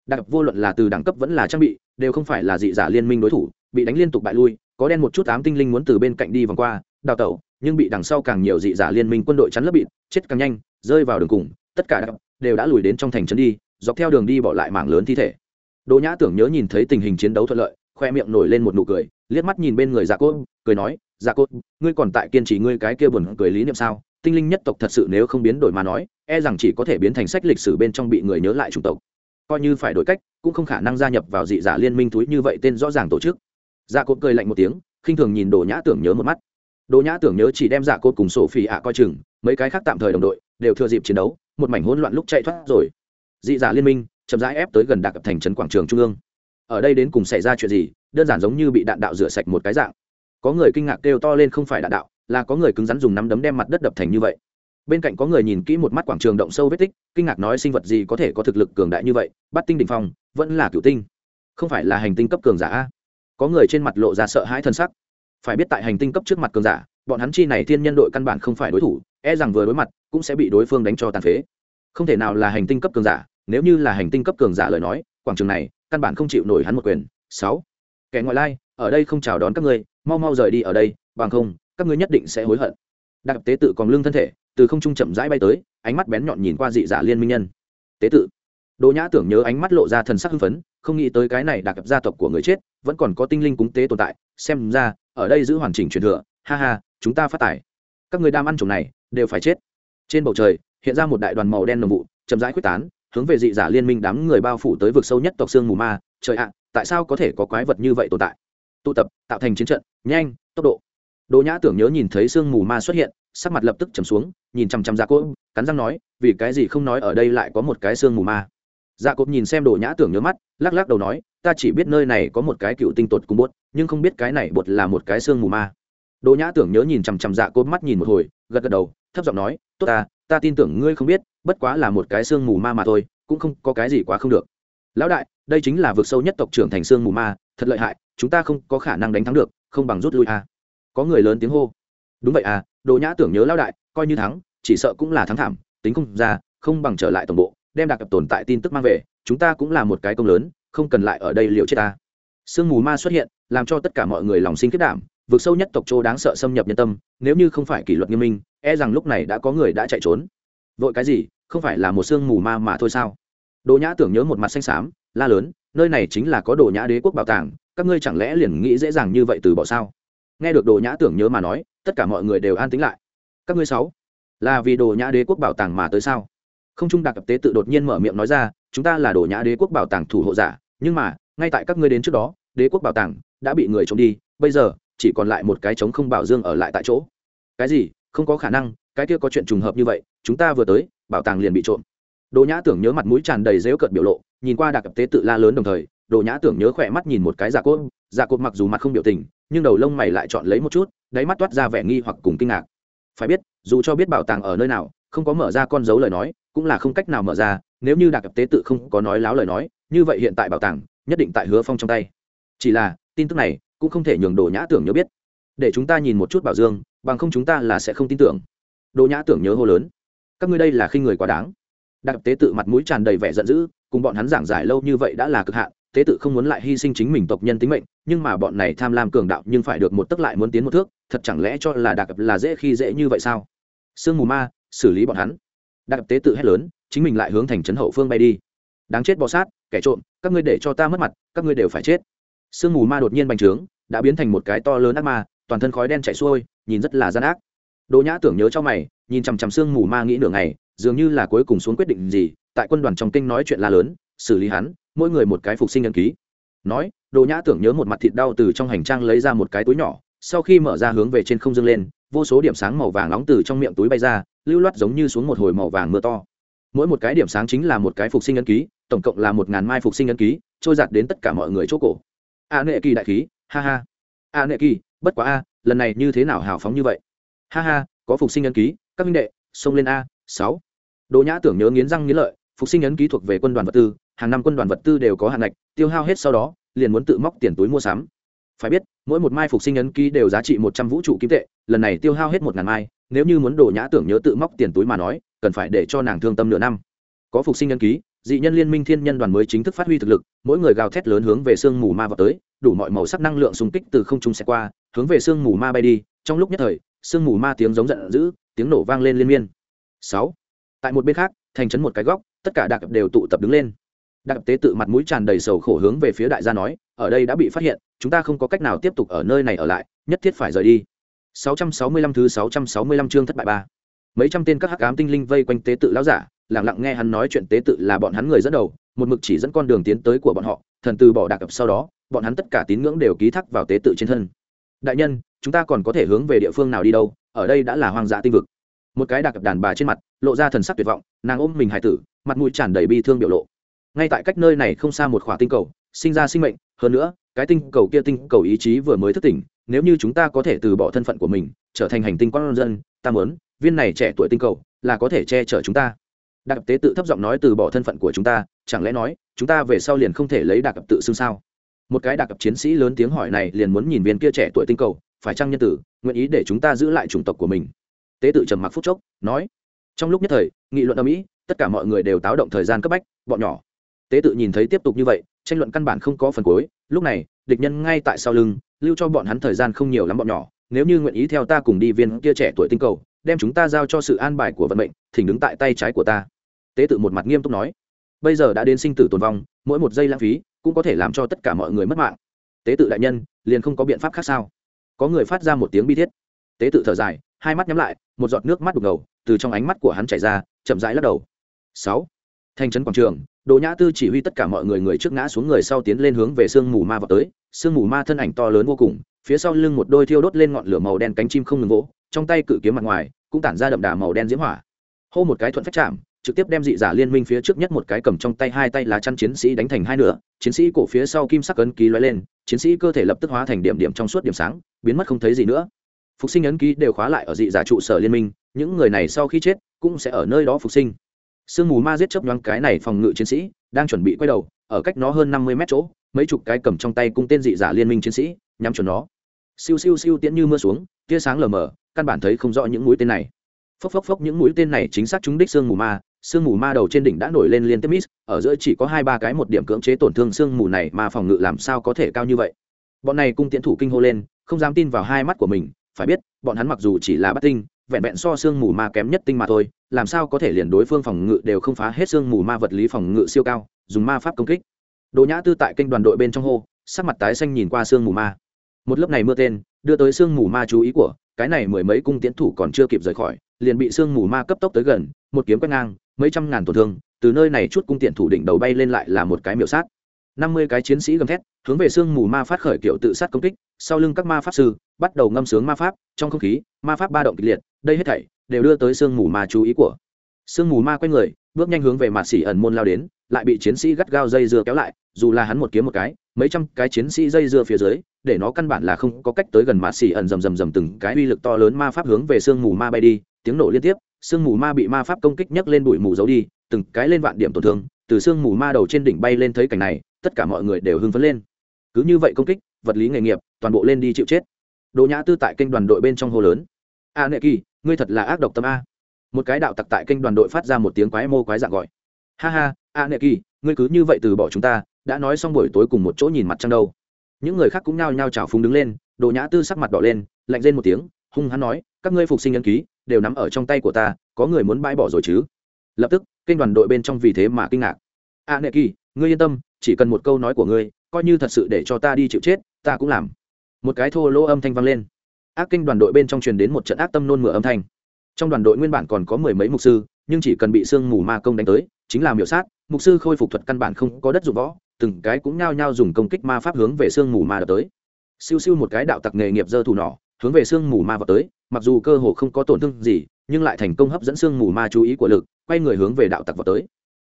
[SPEAKER 1] Đặc vô luận là từ đẳng cấp vẫn là trang bị, đều không phải là dị giả liên minh đối thủ, bị đánh liên tục bại lui, có đen một chút ám tinh linh muốn từ bên cạnh đi vòng qua, đào tẩu, nhưng bị đằng sau càng nhiều dị giả liên minh quân đội chắn lấp bịt, chết càng nhanh, rơi vào đường cùng, tất cả đều đã lùi đến trong thành trấn đi, dọc theo đường đi bỏ lại mảng lớn thi thể. Đỗ Nhã tưởng nhớ nhìn thấy tình hình chiến đấu thuận lợi, khoe miệng nổi lên một nụ cười, liếc mắt nhìn bên người dạ cốt, cười nói dạ cốt, ngươi còn tại kiên trì ngươi cái kia buồn cười lý niệm sao? Tinh linh nhất tộc thật sự nếu không biến đổi mà nói e rằng chỉ có thể biến thành sách lịch sử bên trong bị người nhớ lại chủng tộc. Coi như phải đổi cách, cũng không khả năng gia nhập vào dị giả liên minh túi như vậy tên rõ ràng tổ chức. Dạ cốt cười lạnh một tiếng, khinh thường nhìn đồ nhã tưởng nhớ một mắt. Đồ nhã tưởng nhớ chỉ đem dạ cốt cùng sổ phỉ ạ coi chừng, mấy cái khác tạm thời đồng đội đều thừa dịp chiến đấu, một mảnh hỗn loạn lúc chạy thoát rồi. Dị giả liên minh chậm rãi ép tới gần đạc thành trấn quảng trường trung ương ở đây đến cùng xảy ra chuyện gì, đơn giản giống như bị đạn đạo rửa sạch một cái dạng. Có người kinh ngạc kêu to lên không phải đạn đạo, là có người cứng rắn dùng nắm đấm đem mặt đất đập thành như vậy. Bên cạnh có người nhìn kỹ một mắt quảng trường động sâu vết tích, kinh ngạc nói sinh vật gì có thể có thực lực cường đại như vậy, bắt tinh đỉnh phong, vẫn là cựu tinh. Không phải là hành tinh cấp cường giả a? Có người trên mặt lộ ra sợ hãi thân sắc. Phải biết tại hành tinh cấp trước mặt cường giả, bọn hắn chi này thiên nhân đội căn bản không phải đối thủ e rằng vừa đối mặt cũng sẽ bị đối phương đánh cho tàn phế. Không thể nào là hành tinh cấp cường giả, nếu như là hành tinh cấp cường giả lời nói, quảng trường này căn bản không chịu nổi hắn một quyền. Sáu, kẻ ngoại lai, ở đây không chào đón các ngươi, mau mau rời đi ở đây, bằng không, các ngươi nhất định sẽ hối hận. Đặc tế tự còn lưng thân thể, từ không trung chậm rãi bay tới, ánh mắt bén nhọn nhìn qua dị giả liên minh nhân. Tế tự. Đỗ nhã tưởng nhớ ánh mắt lộ ra thần sắc hưng phấn, không nghĩ tới cái này đặc gia tộc của người chết, vẫn còn có tinh linh cúng tế tồn tại, xem ra, ở đây giữ hoàn chỉnh truyền thừa, ha ha, chúng ta phát tải các người đam ăn chủng này, đều phải chết. Trên bầu trời, hiện ra một đại đoàn màu đen nồng vụ, chậm rãi quyết tán hướng về dị giả liên minh đám người bao phủ tới vực sâu nhất tộc xương mù ma, trời ạ, tại sao có thể có quái vật như vậy tồn tại? Tụ tập, tạo thành chiến trận, nhanh, tốc độ. Đỗ nhã tưởng nhớ nhìn thấy sương mù ma xuất hiện, sắc mặt lập tức trầm xuống, nhìn chằm chằm dạ cốt cắn răng nói, vì cái gì không nói ở đây lại có một cái sương mù ma? Dạ cốt nhìn xem đồ nhã tưởng nhớ mắt, lắc lắc đầu nói, ta chỉ biết nơi này có một cái cựu tinh tột cùng bột, nhưng không biết cái này bột là một cái sương mù ma. Đồ nhã tưởng nhớ nhìn chằm chằm dạ cốt mắt nhìn một hồi, gật gật đầu, thấp giọng nói, tốt ta ta tin tưởng ngươi không biết, bất quá là một cái xương mù ma mà thôi, cũng không có cái gì quá không được. Lão đại, đây chính là vực sâu nhất tộc trưởng thành xương mù ma, thật lợi hại, chúng ta không có khả năng đánh thắng được, không bằng rút lui à. có người lớn tiếng hô. Đúng vậy à đồ nhã tưởng nhớ lão đại, coi như thắng, chỉ sợ cũng là thắng thảm, tính không ra, không bằng trở lại tổng bộ, đem đặc tồn tại tin tức mang về, chúng ta cũng là một cái công lớn, không cần lại ở đây liệu chết ta. Sương mù ma xuất hiện, làm cho tất cả mọi người lòng sinh kết đảm, vực sâu nhất tộc châu đáng sợ xâm nhập nhân tâm, nếu như không phải kỷ luật nghiêm minh e rằng lúc này đã có người đã chạy trốn. Vội cái gì? Không phải là một sương mù ma mà thôi sao? Đồ nhã tưởng nhớ một mặt xanh xám, la lớn, nơi này chính là có đồ nhã đế quốc bảo tàng, các ngươi chẳng lẽ liền nghĩ dễ dàng như vậy từ bỏ sao? Nghe được đồ nhã tưởng nhớ mà nói, tất cả mọi người đều an tính lại. Các ngươi sáu, là vì đồ nhã đế quốc bảo tàng mà tới sao? Không trung đặc tế tự đột nhiên mở miệng nói ra, chúng ta là đồ nhã đế quốc bảo tàng thủ hộ giả, nhưng mà, ngay tại các ngươi đến trước đó, đế quốc bảo tàng đã bị người trộm đi, bây giờ, chỉ còn lại một cái trống không bảo dương ở lại tại chỗ. Cái gì? Không có khả năng, cái kia có chuyện trùng hợp như vậy, chúng ta vừa tới, bảo tàng liền bị trộm. Đồ nhã tưởng nhớ mặt mũi tràn đầy dếu cợt biểu lộ, nhìn qua đặc tế tự la lớn đồng thời đồ nhã tưởng nhớ khỏe mắt nhìn một cái giả cốt. Giả cốt mặc dù mặt không biểu tình, nhưng đầu lông mày lại chọn lấy một chút, đáy mắt toát ra vẻ nghi hoặc cùng kinh ngạc. Phải biết, dù cho biết bảo tàng ở nơi nào, không có mở ra con dấu lời nói, cũng là không cách nào mở ra, nếu như đặc tế tự không có nói láo lời nói, như vậy hiện tại bảo tàng, nhất định tại hứa phong trong tay. Chỉ là, tin tức này, cũng không thể nhường đồ nhã tưởng nhớ biết. Để chúng ta nhìn một chút bảo dương bằng không chúng ta là sẽ không tin tưởng. Đỗ nhã tưởng nhớ hô lớn. Các ngươi đây là khi người quá đáng. Đặc tế tự mặt mũi tràn đầy vẻ giận dữ, cùng bọn hắn giảng giải lâu như vậy đã là cực hạn, tế tự không muốn lại hy sinh chính mình tộc nhân tính mệnh, nhưng mà bọn này tham lam cường đạo nhưng phải được một tức lại muốn tiến một thước, thật chẳng lẽ cho là đặc là dễ khi dễ như vậy sao? Sương mù ma, xử lý bọn hắn. Đặc tế tự hét lớn, chính mình lại hướng thành trấn hậu phương bay đi. Đáng chết bọ sát, kẻ trộm, các ngươi để cho ta mất mặt, các ngươi đều phải chết. Sương mù ma đột nhiên bành trướng, đã biến thành một cái to lớn ác ma, toàn thân khói đen chạy xuôi nhìn rất là gian ác. Đỗ nhã tưởng nhớ cho mày, nhìn chằm chằm sương mù ma nghĩ nửa ngày, dường như là cuối cùng xuống quyết định gì, tại quân đoàn trong kinh nói chuyện la lớn, xử lý hắn, mỗi người một cái phục sinh ấn ký. Nói đồ nhã tưởng nhớ một mặt thịt đau từ trong hành trang lấy ra một cái túi nhỏ, sau khi mở ra hướng về trên không dâng lên, vô số điểm sáng màu vàng nóng từ trong miệng túi bay ra, lưu loát giống như xuống một hồi màu vàng mưa to. Mỗi một cái điểm sáng chính là một cái phục sinh ấn ký, tổng cộng là một ngàn mai phục sinh ấn ký, trôi giạt đến tất cả mọi người chỗ cổ. A nệ kỳ đại khí, ha ha. A nệ kỳ, bất quá a lần này như thế nào hào phóng như vậy? Ha ha, có phục sinh ấn ký, các minh đệ, xông lên a, sáu. Đỗ nhã tưởng nhớ nghiến răng nghiến lợi, phục sinh ấn ký thuộc về quân đoàn vật tư, hàng năm quân đoàn vật tư đều có hạn ngạch, tiêu hao hết sau đó, liền muốn tự móc tiền túi mua sắm. Phải biết, mỗi một mai phục sinh ấn ký đều giá trị một trăm vũ trụ kim tệ, lần này tiêu hao hết một ngàn mai, nếu như muốn đổ nhã tưởng nhớ tự móc tiền túi mà nói, cần phải để cho nàng thương tâm nửa năm. Có phục sinh ấn ký, dị nhân liên minh thiên nhân đoàn mới chính thức phát huy thực lực, mỗi người gào thét lớn hướng về sương mù ma vào tới, đủ mọi màu sắc năng lượng xung kích từ không trung xe qua hướng về sương mù ma bay đi, trong lúc nhất thời, sương mù ma tiếng giống giận dữ, tiếng nổ vang lên liên miên. Sáu, tại một bên khác, thành trấn một cái góc, tất cả đặc đều tụ tập đứng lên. Đặc tế tự mặt mũi tràn đầy sầu khổ hướng về phía đại gia nói, ở đây đã bị phát hiện, chúng ta không có cách nào tiếp tục ở nơi này ở lại, nhất thiết phải rời đi. 665 thứ 665 chương thất bại ba. Mấy trăm tên các hắc ám tinh linh vây quanh tế tự lão giả, lặng lặng nghe hắn nói chuyện tế tự là bọn hắn người dẫn đầu, một mực chỉ dẫn con đường tiến tới của bọn họ, thần từ bỏ đạc cập sau đó, bọn hắn tất cả tín ngưỡng đều ký thác vào tế tự trên thân đại nhân, chúng ta còn có thể hướng về địa phương nào đi đâu? Ở đây đã là hoang dã tinh vực. Một cái đặc đàn bà trên mặt, lộ ra thần sắc tuyệt vọng, nàng ôm mình hài tử, mặt mũi tràn đầy bi thương biểu lộ. Ngay tại cách nơi này không xa một khỏa tinh cầu, sinh ra sinh mệnh, hơn nữa, cái tinh cầu kia tinh cầu ý chí vừa mới thức tỉnh, nếu như chúng ta có thể từ bỏ thân phận của mình, trở thành hành tinh quan dân, ta muốn, viên này trẻ tuổi tinh cầu là có thể che chở chúng ta. Đặc tế tự thấp giọng nói từ bỏ thân phận của chúng ta, chẳng lẽ nói, chúng ta về sau liền không thể lấy đặc tự xưng sao? Một cái đặc chiến sĩ lớn tiếng hỏi này liền muốn nhìn viên kia trẻ tuổi tinh cầu, phải chăng nhân tử nguyện ý để chúng ta giữ lại chủng tộc của mình? Tế tự trầm mặc phút chốc, nói, trong lúc nhất thời, nghị luận ở mỹ tất cả mọi người đều táo động thời gian cấp bách, bọn nhỏ. Tế tự nhìn thấy tiếp tục như vậy, tranh luận căn bản không có phần cuối, lúc này, địch nhân ngay tại sau lưng, lưu cho bọn hắn thời gian không nhiều lắm bọn nhỏ, nếu như nguyện ý theo ta cùng đi viên kia trẻ tuổi tinh cầu, đem chúng ta giao cho sự an bài của vận mệnh, thỉnh đứng tại tay trái của ta. Tế tự một mặt nghiêm túc nói, bây giờ đã đến sinh tử tồn vong, mỗi một giây lãng phí cũng có thể làm cho tất cả mọi người mất mạng. Tế tự đại nhân, liền không có biện pháp khác sao? Có người phát ra một tiếng bi thiết. Tế tự thở dài, hai mắt nhắm lại, một giọt nước mắt đục ngầu, từ trong ánh mắt của hắn chảy ra, chậm rãi lắc đầu. Sáu. Thành trấn quảng trường đồ nhã tư chỉ huy tất cả mọi người người trước ngã xuống người sau tiến lên hướng về sương mù ma vào tới. Sương mù ma thân ảnh to lớn vô cùng, phía sau lưng một đôi thiêu đốt lên ngọn lửa màu đen cánh chim không ngừng vỗ, trong tay cự kiếm mặt ngoài, cũng tản ra đậm đà màu đen diễm hỏa. Hô một cái thuận phách chạm trực tiếp đem dị giả liên minh phía trước nhất một cái cầm trong tay hai tay lá chăn chiến sĩ đánh thành hai nửa, chiến sĩ cổ phía sau kim sắc ấn ký lóe lên, chiến sĩ cơ thể lập tức hóa thành điểm điểm trong suốt điểm sáng, biến mất không thấy gì nữa. Phục sinh ấn ký đều khóa lại ở dị giả trụ sở liên minh, những người này sau khi chết cũng sẽ ở nơi đó phục sinh. Sương mù ma giết chấp nhoáng cái này phòng ngự chiến sĩ, đang chuẩn bị quay đầu, ở cách nó hơn năm mươi mét chỗ, mấy chục cái cầm trong tay cung tên dị giả liên minh chiến sĩ, nhắm chuẩn nó. Siêu siêu siêu tiễn như mưa xuống, tia sáng lờ mờ, căn bản thấy không rõ những mũi tên này. Phốc phốc phốc những mũi tên này chính xác trúng đích sương mù ma sương mù ma đầu trên đỉnh đã nổi lên liên tiếp mít ở giữa chỉ có hai ba cái một điểm cưỡng chế tổn thương sương mù này mà phòng ngự làm sao có thể cao như vậy. Bọn này cung tiễn thủ kinh hô lên, không dám tin vào hai mắt của mình, phải biết, bọn hắn mặc dù chỉ là bắt tinh, vẹn vẹn so sương mù ma kém nhất tinh mà thôi, làm sao có thể liền đối phương phòng ngự đều không phá hết sương mù ma vật lý phòng ngự siêu cao, dùng ma pháp công kích. Đồ nhã tư tại kênh đoàn đội bên trong hô, sắc mặt tái xanh nhìn qua sương mù ma. Một lớp này mưa tên, đưa tới sương mù ma chú ý của, cái này mười mấy cung tiến thủ còn chưa kịp rời khỏi, liền bị sương mù ma cấp tốc tới gần, một kiếm quét ngang mấy trăm ngàn tổn thương, từ nơi này chút cung tiện thủ đỉnh đầu bay lên lại là một cái miểu sát. năm mươi cái chiến sĩ gầm thét, hướng về sương mù ma phát khởi kiểu tự sát công kích, sau lưng các ma pháp sư, bắt đầu ngâm sướng ma pháp, trong không khí, ma pháp ba động kịch liệt, đây hết thảy đều đưa tới sương mù ma chú ý của. Sương mù ma quay người, bước nhanh hướng về mạt xỉ ẩn môn lao đến, lại bị chiến sĩ gắt gao dây dưa kéo lại, dù là hắn một kiếm một cái, mấy trăm cái chiến sĩ dây dưa phía dưới, để nó căn bản là không có cách tới gần mạt xỉ ẩn rầm rầm rầm từng cái uy lực to lớn ma pháp hướng về sương mù ma bay đi, tiếng nổ liên tiếp sương mù ma bị ma pháp công kích nhấc lên bụi mù giấu đi, từng cái lên vạn điểm tổn thương, từ sương mù ma đầu trên đỉnh bay lên thấy cảnh này, tất cả mọi người đều hưng phấn lên. Cứ như vậy công kích, vật lý nghề nghiệp, toàn bộ lên đi chịu chết. Đồ nhã tư tại kênh đoàn đội bên trong hồ lớn. A nệ kỳ, ngươi thật là ác độc tâm a. Một cái đạo tặc tại kênh đoàn đội phát ra một tiếng quái mô quái dạng gọi. Ha ha, a nệ kỳ, ngươi cứ như vậy từ bỏ chúng ta, đã nói xong buổi tối cùng một chỗ nhìn mặt trăng đâu. Những người khác cũng nhao nhao trào phúng đứng lên đồ nhã tư sắc mặt đỏ lên, lạnh lên một tiếng, hung hắn nói, các ngươi phục sinh nhân ký đều nắm ở trong tay của ta, có người muốn bãi bỏ rồi chứ? Lập tức, kênh đoàn đội bên trong vì thế mà kinh ngạc. A nệ kỳ, ngươi yên tâm, chỉ cần một câu nói của ngươi, coi như thật sự để cho ta đi chịu chết, ta cũng làm. Một cái thô lỗ âm thanh vang lên. Ác kinh đoàn đội bên trong truyền đến một trận ác tâm nôn mửa âm thanh. Trong đoàn đội nguyên bản còn có mười mấy mục sư, nhưng chỉ cần bị sương mù ma công đánh tới, chính là miểu sát, mục sư khôi phục thuật căn bản không có đất dụng võ, từng cái cũng nhao nhao dùng công kích ma pháp hướng về sương mù ma đập tới. Siêu siêu một cái đạo tặc nghề nghiệp dơ thủ nỏ hướng về sương mù ma vào tới, mặc dù cơ hồ không có tổn thương gì, nhưng lại thành công hấp dẫn sương mù ma chú ý của lực, quay người hướng về đạo tặc vào tới.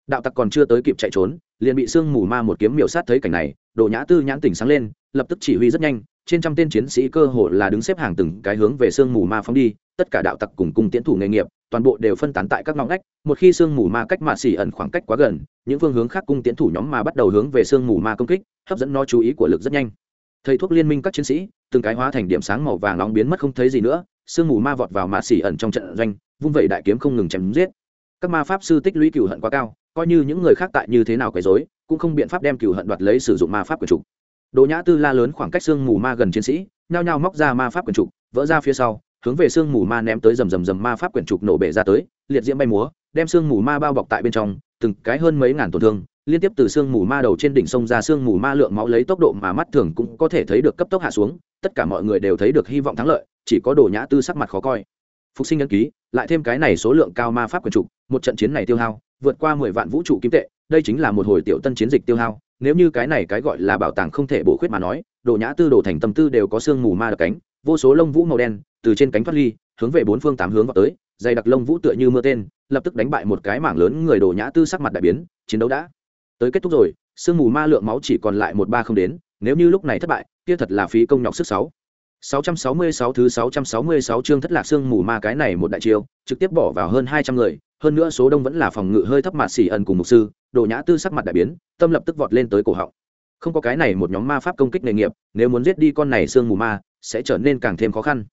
[SPEAKER 1] Đạo tặc còn chưa tới kịp chạy trốn, liền bị sương mù ma một kiếm miểu sát thấy cảnh này, đồ nhã tư nhãn tỉnh sáng lên, lập tức chỉ huy rất nhanh, trên trăm tên chiến sĩ cơ hồ là đứng xếp hàng từng cái hướng về sương mù ma phóng đi, tất cả đạo tặc cùng cùng tiến thủ nghề nghiệp, toàn bộ đều phân tán tại các ngõ ngách, một khi sương mù ma cách mạ xỉ ẩn khoảng cách quá gần, những phương hướng khác cung tiến thủ nhóm mà bắt đầu hướng về sương mù ma công kích, hấp dẫn nó chú ý của lực rất nhanh. Thầy thuốc liên minh các chiến sĩ từng cái hóa thành điểm sáng màu vàng nóng biến mất không thấy gì nữa, sương mù ma vọt vào mạt xỉ ẩn trong trận doanh, vung vẩy đại kiếm không ngừng chém giết. Các ma pháp sư tích lũy cựu hận quá cao, coi như những người khác tại như thế nào quấy rối, cũng không biện pháp đem cựu hận đoạt lấy sử dụng ma pháp quyền trục. Đồ nhã tư la lớn khoảng cách xương mù ma gần chiến sĩ, nhao nhao móc ra ma pháp quyền trục, vỡ ra phía sau, hướng về xương mù ma ném tới rầm rầm rầm ma pháp quyển trục nổ bể ra tới, liệt diễm bay múa, đem xương mù ma bao bọc tại bên trong, từng cái hơn mấy ngàn tổn thương, liên tiếp từ xương mù ma đầu trên đỉnh sông ra xương mù ma lượng máu lấy tốc độ mà mắt thường cũng có thể thấy được cấp tốc hạ xuống tất cả mọi người đều thấy được hy vọng thắng lợi, chỉ có đồ nhã tư sắc mặt khó coi. Phục sinh ấn ký, lại thêm cái này số lượng cao ma pháp quyền trục, một trận chiến này tiêu hao, vượt qua mười vạn vũ trụ kim tệ, đây chính là một hồi tiểu tân chiến dịch tiêu hao, nếu như cái này cái gọi là bảo tàng không thể bổ khuyết mà nói, đồ nhã tư đồ thành tâm tư đều có xương mù ma đập cánh, vô số lông vũ màu đen, từ trên cánh thoát ly, hướng về bốn phương tám hướng vào tới, dày đặc lông vũ tựa như mưa tên, lập tức đánh bại một cái mảng lớn người đồ nhã tư sắc mặt đại biến, chiến đấu đã tới kết thúc rồi, sương mù ma lượng máu chỉ còn lại một ba không đến nếu như lúc này thất bại kia thật là phí công nhọc sức sáu 666 thứ 666 chương thất lạc xương mù ma cái này một đại chiêu, trực tiếp bỏ vào hơn 200 người, hơn nữa số đông vẫn là phòng ngự hơi thấp mạt xỉ ẩn cùng mục sư, Đồ Nhã Tư sắc mặt đại biến, tâm lập tức vọt lên tới cổ họng. Không có cái này một nhóm ma pháp công kích nghề nghiệp, nếu muốn giết đi con này xương mù ma, sẽ trở nên càng thêm khó khăn.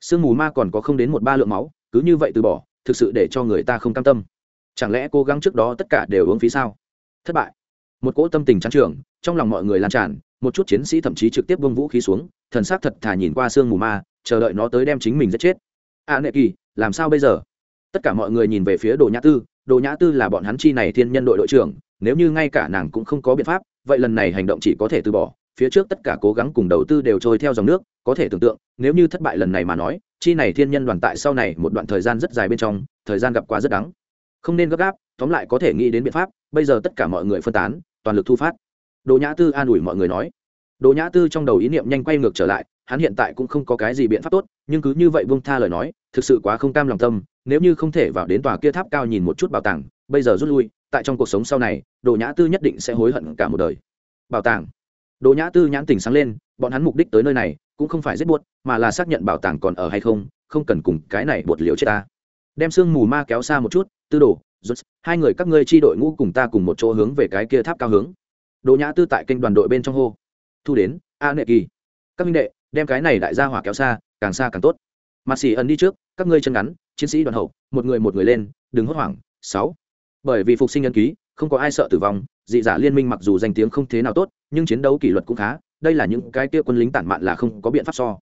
[SPEAKER 1] Xương mù ma còn có không đến một ba lượng máu, cứ như vậy từ bỏ, thực sự để cho người ta không cam tâm. Chẳng lẽ cố gắng trước đó tất cả đều uống phí sao? Thất bại. Một cỗ tâm tình chán trường, trong lòng mọi người lan tràn, một chút chiến sĩ thậm chí trực tiếp bông vũ khí xuống thần s á c thật thà nhìn qua sương mù ma chờ đợi nó tới đem chính mình giết chết. A à, nệ kỳ làm sao bây giờ? Tất cả mọi người nhìn về phía đồ nhã tư. Đồ nhã tư là bọn hắn chi này thiên nhân đội đội trưởng nếu như ngay cả nàng cũng không có biện pháp vậy lần này hành động chỉ có thể từ bỏ. Phía trước tất cả cố gắng cùng đầu tư đều trôi theo dòng nước có thể tưởng tượng nếu như thất bại lần này mà nói chi này thiên nhân đoàn tại sau này một đoạn thời gian rất dài bên trong thời gian gặp quá rất đắng. Không nên gấp gáp tóm lại có thể nghĩ đến biện pháp bây giờ tất cả mọi người phân tán toàn lực thu phát đồ nhã tư an ủi mọi người nói. Đồ nhã tư trong đầu ý niệm nhanh quay ngược trở lại, hắn hiện tại cũng không có cái gì biện pháp tốt, nhưng cứ như vậy vương tha lời nói, thực sự quá không cam lòng tâm, nếu như không thể vào đến tòa kia tháp cao nhìn một chút bảo tàng, bây giờ rút lui, tại trong cuộc sống sau này đồ nhã tư nhất định sẽ hối hận cả một đời. Bảo tàng. Đồ nhã tư nhãn tình sáng lên, bọn hắn mục đích tới nơi này, cũng không phải giết buốt, mà là xác nhận bảo tàng còn ở hay không không cần cùng cái này bột liều chết ta. Đem sương mù ma kéo xa một chút, tư đồ, rút, hai người các ngươi chi đội ngũ cùng ta cùng một chỗ hướng về cái kia tháp cao hướng đồ nhã tư tại kênh đoàn đội bên trong hô, thu đến, a nệ kỳ, các minh đệ, đem cái này đại gia hỏa kéo xa, càng xa càng tốt. Mặt xì ẩn đi trước, các ngươi chân ngắn, chiến sĩ đoàn hậu, một người một người lên, đừng hốt hoảng, sáu. Bởi vì phục sinh nhân ký, không có ai sợ tử vong, dị giả liên minh mặc dù danh tiếng không thế nào tốt, nhưng chiến đấu kỷ luật cũng khá, đây là những cái kia quân lính tản mạn là không có biện pháp so.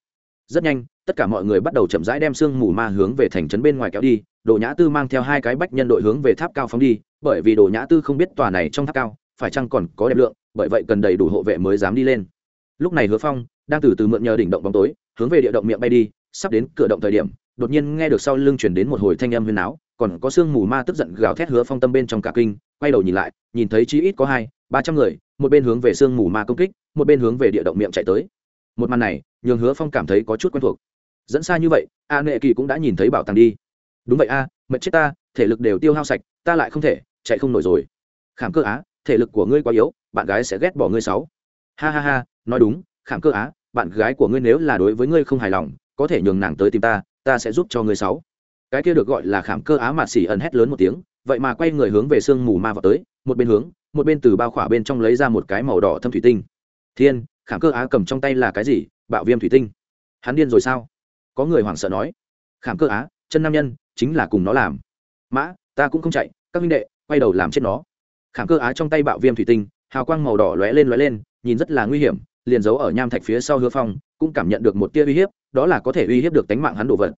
[SPEAKER 1] Rất nhanh, tất cả mọi người bắt đầu chậm rãi đem sương mù ma hướng về thành trấn bên ngoài kéo đi đồ nhã tư mang theo hai cái bách nhân đội hướng về tháp cao phóng đi, bởi vì đồ nhã tư không biết tòa này trong tháp cao phải chăng còn có đẹp lượng bởi vậy cần đầy đủ hộ vệ mới dám đi lên. Lúc này hứa phong đang từ từ mượn nhờ đỉnh động bóng tối hướng về địa động miệng bay đi sắp đến cửa động thời điểm đột nhiên nghe được sau lưng chuyển đến một hồi thanh âm huyền áo còn có sương mù ma tức giận gào thét hứa phong tâm bên trong cả kinh quay đầu nhìn lại nhìn thấy chí ít có hai ba trăm người một bên hướng về sương mù ma công kích một bên hướng về địa động miệng chạy tới. Một màn này nhường hứa phong cảm thấy có chút quen thuộc. Dẫn xa như vậy a nệ kỳ cũng đã nhìn thấy bảo tàng đi. Đúng vậy a à, mệt chết ta thể lực đều tiêu hao sạch ta lại không thể chạy không nổi rồi. Khảm cơ á thể lực của ngươi quá yếu, bạn gái sẽ ghét bỏ ngươi sáu. Ha ha ha, nói đúng, khảm cơ á, bạn gái của ngươi nếu là đối với ngươi không hài lòng, có thể nhường nàng tới tìm ta ta sẽ giúp cho ngươi sáu. Cái kia được gọi là khảm cơ á mà xỉ ẩn hét lớn một tiếng, vậy mà quay người hướng về sương mù ma vào tới, một bên hướng, một bên từ bao khỏa bên trong lấy ra một cái màu đỏ thâm thủy tinh. Thiên, khảm cơ á cầm trong tay là cái gì? Bạo viêm thủy tinh. Hắn điên rồi sao? Có người hoảng sợ nói. Khảm cơ á, chân nam nhân, chính là cùng nó làm. Mã, ta cũng không chạy, các minh đệ, quay đầu làm chết nó khảm cơ á trong tay bạo viêm thủy tinh, hào quang màu đỏ lóe lên lóe lên, nhìn rất là nguy hiểm, liền giấu ở nham thạch phía sau hứa phong, cũng cảm nhận được một tia uy hiếp, đó là có thể uy hiếp được tánh mạng hắn đổ vật.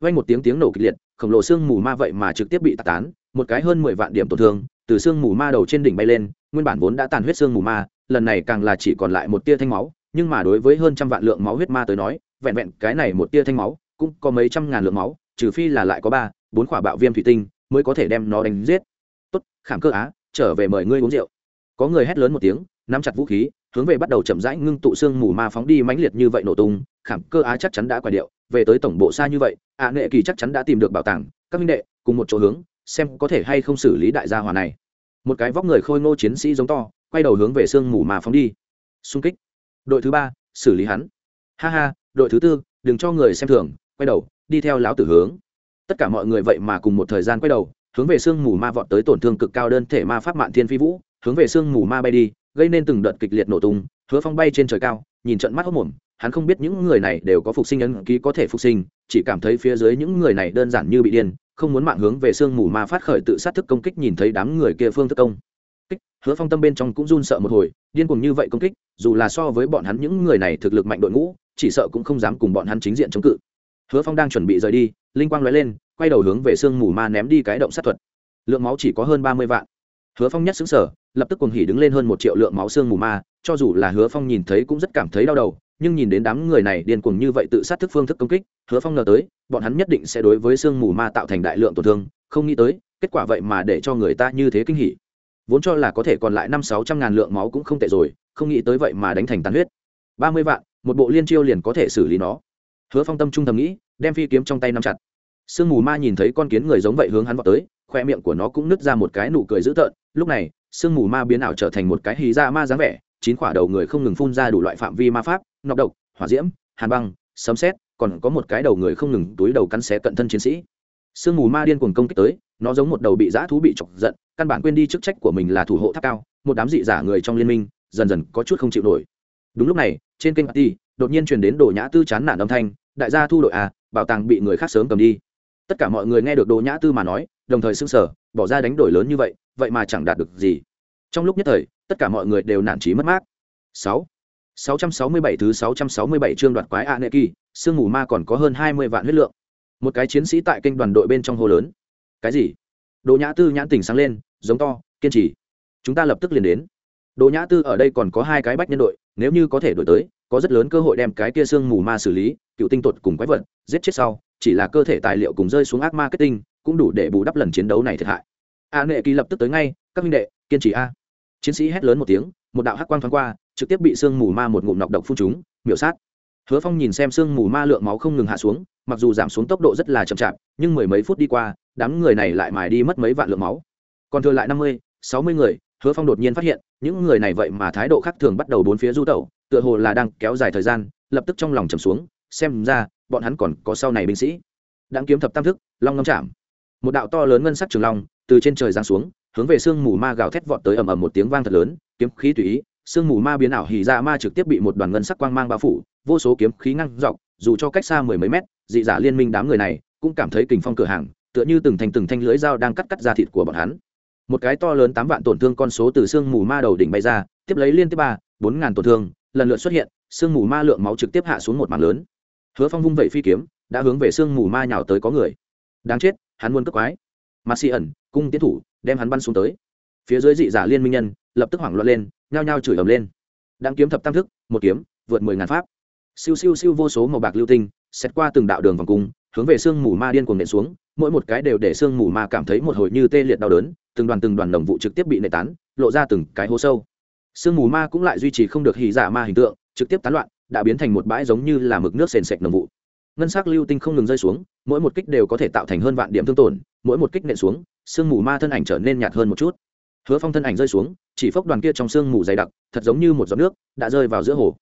[SPEAKER 1] Vay một tiếng tiếng nổ kịch liệt, khổng lồ xương mù ma vậy mà trực tiếp bị tạt tán, một cái hơn mười vạn điểm tổn thương, từ xương mù ma đầu trên đỉnh bay lên, nguyên bản vốn đã tàn huyết xương mù ma, lần này càng là chỉ còn lại một tia thanh máu, nhưng mà đối với hơn trăm vạn lượng máu huyết ma tới nói, vẹn vẹn cái này một tia thanh máu, cũng có mấy trăm ngàn lượng máu, trừ phi là lại có ba, bốn quả bạo viêm thủy tinh, mới có thể đem nó đánh giết. Tốt khảm cơ á trở về mời ngươi uống rượu. Có người hét lớn một tiếng nắm chặt vũ khí hướng về bắt đầu chậm rãi ngưng tụ xương mù ma phóng đi mãnh liệt như vậy nổ tung khảm cơ á chắc chắn đã quả điệu về tới tổng bộ xa như vậy ạ à, kỳ chắc chắn đã tìm được bảo tàng các minh đệ cùng một chỗ hướng xem có thể hay không xử lý đại gia hòa này. Một cái vóc người khôi ngô chiến sĩ giống to quay đầu hướng về sương mù ma phóng đi. Xung kích. Đội thứ ba xử lý hắn. Ha ha đội thứ tư đừng cho người xem thường quay đầu đi theo lão tử hướng. Tất cả mọi người vậy mà cùng một thời gian quay đầu hướng về sương mù ma vọt tới tổn thương cực cao đơn thể ma pháp mạn thiên phi vũ, hướng về sương mù ma bay đi, gây nên từng đợt kịch liệt nổ tung, hứa phong bay trên trời cao, nhìn trận mắt hốc mồm, hắn không biết những người này đều có phục sinh ấn ký có thể phục sinh, chỉ cảm thấy phía dưới những người này đơn giản như bị điên, không muốn mạng hướng về sương mù ma phát khởi tự sát thức công kích nhìn thấy đám người kia phương thức công. Kích, hứa phong tâm bên trong cũng run sợ một hồi, điên cuồng như vậy công kích, dù là so với bọn hắn những người này thực lực mạnh đội ngũ, chỉ sợ cũng không dám cùng bọn hắn chính diện chống cự. Hứa phong đang chuẩn bị rời đi, linh quang lóe lên quay đầu hướng về sương mù ma ném đi cái động sát thuật. Lượng máu chỉ có hơn ba mươi vạn. Hứa phong nhất xứng sở lập tức cùng hỉ đứng lên hơn một triệu lượng máu xương mù ma, cho dù là hứa phong nhìn thấy cũng rất cảm thấy đau đầu, nhưng nhìn đến đám người này điên cuồng như vậy tự sát thức phương thức công kích, hứa phong ngờ tới, bọn hắn nhất định sẽ đối với xương mù ma tạo thành đại lượng tổn thương, không nghĩ tới, kết quả vậy mà để cho người ta như thế kinh hỉ. Vốn cho là có thể còn lại năm sáu trăm ngàn lượng máu cũng không tệ rồi, không nghĩ tới vậy mà đánh thành tàn huyết. ba mươi vạn, một bộ liên chiêu liền có thể xử lý nó. Hứa phong tâm trung thầm nghĩ, đem phi kiếm trong tay nắm chặt sương mù ma nhìn thấy con kiến người giống vậy hướng hắn vào tới, khoe miệng của nó cũng nứt ra một cái nụ cười dữ tợn. Lúc này, sương mù ma biến ảo trở thành một cái hí ra ma dáng vẻ, chín quả đầu người không ngừng phun ra đủ loại phạm vi ma pháp, nọc độc, hỏa diễm, hàn băng, sấm xét còn có một cái đầu người không ngừng túi đầu cắn xé cận thân chiến sĩ. Sương mù ma điên cuồng công kích tới, nó giống một đầu bị dã thú bị chọc giận, căn bản quên đi chức trách của mình là thủ hộ tháp cao, một đám dị giả người trong liên minh, dần dần có chút không chịu nổi. Đúng lúc này, trên kênh ti đột nhiên truyền đến đồ nhã tư chán nản âm thanh, đại gia thu đội à bảo tàng bị người khác sớm cầm đi tất cả mọi người nghe được đồ nhã tư mà nói đồng thời xưng sở bỏ ra đánh đổi lớn như vậy vậy mà chẳng đạt được gì trong lúc nhất thời tất cả mọi người đều nản trí mất mát sáu 667 thứ 667 chương đoạt quái a nệ kỳ, sương mù ma còn có hơn 20 vạn huyết lượng. Một cái chiến sĩ tại kênh đoàn đội bên trong hồ lớn. Cái gì? Đỗ Nhã Tư nhãn tỉnh sáng lên, giống to, kiên trì. Chúng ta lập tức liền đến. Đỗ Nhã Tư ở đây còn có hai cái bách nhân đội, nếu như có thể đổi tới, có rất lớn cơ hội đem cái kia sương mù ma xử lý, cựu tinh tột cùng quái vật, giết chết sau, chỉ là cơ thể tài liệu cùng rơi xuống ác marketing, cũng đủ để bù đắp lần chiến đấu này thiệt hại. A Nệ Kỳ lập tức tới ngay, các minh đệ, kiên trì a. Chiến sĩ hét lớn một tiếng, một đạo hắc quang thoáng qua, trực tiếp bị sương mù ma một ngụm nọc độc phun chúng miểu sát hứa phong nhìn xem sương mù ma lượng máu không ngừng hạ xuống mặc dù giảm xuống tốc độ rất là chậm chạp nhưng mười mấy phút đi qua đám người này lại mài đi mất mấy vạn lượng máu còn thừa lại năm mươi sáu mươi người hứa phong đột nhiên phát hiện những người này vậy mà thái độ khác thường bắt đầu bốn phía du tẩu tựa hồ là đang kéo dài thời gian lập tức trong lòng trầm xuống xem ra bọn hắn còn có sau này binh sĩ. Đang kiếm thập tam thức, long ngâm chạm. Một đạo to lớn ngân sắc trường long từ trên trời giáng xuống, hướng về sương mù ma gào thét vọt tới ầm ầm một tiếng vang thật lớn, kiếm khí tùy ý, sương mù ma biến ảo hì ra dạ ma trực tiếp bị một đoàn ngân sắc quang mang bao phủ, vô số kiếm khí ngăn dọc, dù cho cách xa mười mấy mét, dị giả liên minh đám người này cũng cảm thấy kình phong cửa hàng, tựa như từng thành từng thanh lưới dao đang cắt cắt ra thịt của bọn hắn. Một cái to lớn tám vạn tổn thương con số từ sương mù ma đầu đỉnh bay ra, tiếp lấy liên tiếp ba, bốn ngàn tổn thương, lần lượt xuất hiện, sương mù ma lượng máu trực tiếp hạ xuống một mảng lớn hứa phong vung vẩy phi kiếm, đã hướng về sương mù ma nhào tới có người. Đáng chết, hắn muốn cướp quái. Mặt xì ẩn, cung tiến thủ, đem hắn bắn xuống tới. Phía dưới dị giả liên minh nhân, lập tức hoảng loạn lên, nhao nhao chửi ầm lên. Đáng kiếm thập tam thức, một kiếm, vượt mười ngàn pháp. Siêu siêu siêu vô số màu bạc lưu tinh xét qua từng đạo đường vòng cung, hướng về sương mù ma điên cuồng nện xuống, mỗi một cái đều để sương mù ma cảm thấy một hồi như tê liệt đau đớn, từng đoàn từng đoàn đồng vụ trực tiếp bị nệ tán, lộ ra từng cái hố sâu. Sương mù ma cũng lại duy trì không được hì giả dạ ma hình tượng, trực tiếp tán loạn đã biến thành một bãi giống như là mực nước sền sệt đồng vụ. Ngân sắc lưu tinh không ngừng rơi xuống, mỗi một kích đều có thể tạo thành hơn vạn điểm thương tổn, mỗi một kích nện xuống, sương mù ma thân ảnh trở nên nhạt hơn một chút. Hứa phong thân ảnh rơi xuống, chỉ phốc đoàn kia trong sương mù dày đặc, thật giống như một giọt nước đã rơi vào giữa hồ.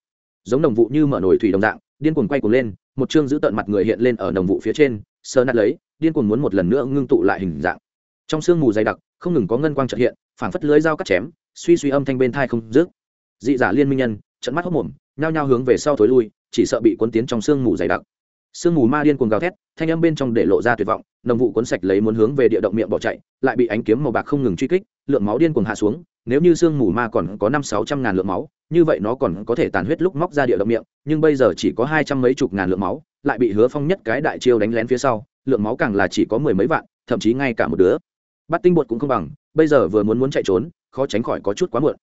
[SPEAKER 1] Giống đồng vụ như mở nổi thủy đồng dạng, điên cuồng quay cuồng lên, một chương giữ tận mặt người hiện lên ở đồng vụ phía trên sơ nát lấy, điên cuồng muốn một lần nữa ngưng tụ lại hình dạng. Trong sương mù dày đặc, không ngừng có ngân quang trợ hiện, phảng phất lưới dao cắt chém, suy suy âm thanh bên thai không dứt. Dị giả liên minh nhân trận mắt hốc mồm nhao nhao hướng về sau thối lui, chỉ sợ bị cuốn tiến trong sương mù dày đặc. Sương mù ma điên cuồng gào thét, thanh âm bên trong để lộ ra tuyệt vọng, nồng vụ cuốn sạch lấy muốn hướng về địa động miệng bỏ chạy, lại bị ánh kiếm màu bạc không ngừng truy kích, lượng máu điên cuồng hạ xuống, nếu như sương mù ma còn có năm sáu trăm ngàn lượng máu, như vậy nó còn có thể tàn huyết lúc móc ra địa động miệng, nhưng bây giờ chỉ có hai trăm mấy chục ngàn lượng máu, lại bị hứa phong nhất cái đại chiêu đánh lén phía sau, lượng máu càng là chỉ có mười mấy vạn, thậm chí ngay cả một đứa. Bắt tinh bột cũng không bằng, bây giờ vừa muốn muốn chạy trốn, khó tránh khỏi có chút quá muộn.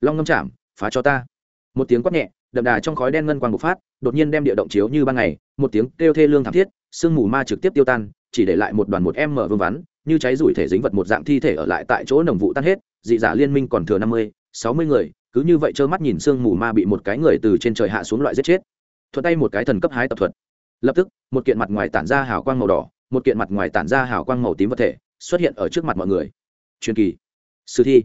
[SPEAKER 1] Long ngâm chạm, phá cho ta. Một tiếng quát nhẹ đậm đà trong khói đen ngân quang bộc phát, đột nhiên đem địa động chiếu như ban ngày, một tiếng kêu thê lương thảm thiết, sương mù ma trực tiếp tiêu tan, chỉ để lại một đoàn một em mở vương vắn, như cháy rủi thể dính vật một dạng thi thể ở lại tại chỗ nồng vụ tan hết, dị giả liên minh còn thừa năm mươi, sáu mươi người, cứ như vậy trơ mắt nhìn sương mù ma bị một cái người từ trên trời hạ xuống loại giết chết. Thuật tay một cái thần cấp hái tập thuật. Lập tức, một kiện mặt ngoài tản ra hào quang màu đỏ, một kiện mặt ngoài tản ra hào quang màu tím vật thể, xuất hiện ở trước mặt mọi người. Truyền kỳ. Sử thi.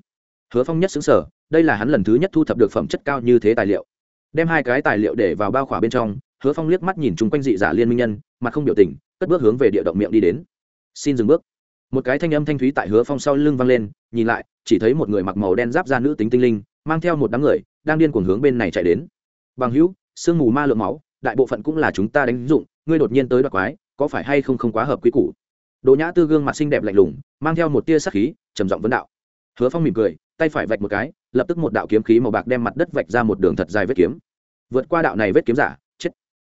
[SPEAKER 1] Hứa phong nhất xứng sở, đây là hắn lần thứ nhất thu thập được phẩm chất cao như thế tài liệu đem hai cái tài liệu để vào bao khỏa bên trong, hứa phong liếc mắt nhìn chung quanh dị giả liên minh nhân, mặt không biểu tình, cất bước hướng về địa động miệng đi đến. Xin dừng bước. Một cái thanh âm thanh thúy tại hứa phong sau lưng vang lên, nhìn lại, chỉ thấy một người mặc màu đen giáp da nữ tính tinh linh, mang theo một đám người, đang điên cuồng hướng bên này chạy đến. Bằng hữu, sương mù ma lượng máu, đại bộ phận cũng là chúng ta đánh dụng, ngươi đột nhiên tới đoạt quái, có phải hay không không quá hợp quy củ? Đồ nhã tư gương mặt xinh đẹp lạnh lùng, mang theo một tia sắc khí, trầm giọng vấn đạo hứa phong mỉm cười tay phải vạch một cái lập tức một đạo kiếm khí màu bạc đem mặt đất vạch ra một đường thật dài vết kiếm. Vượt qua đạo này vết kiếm giả chết.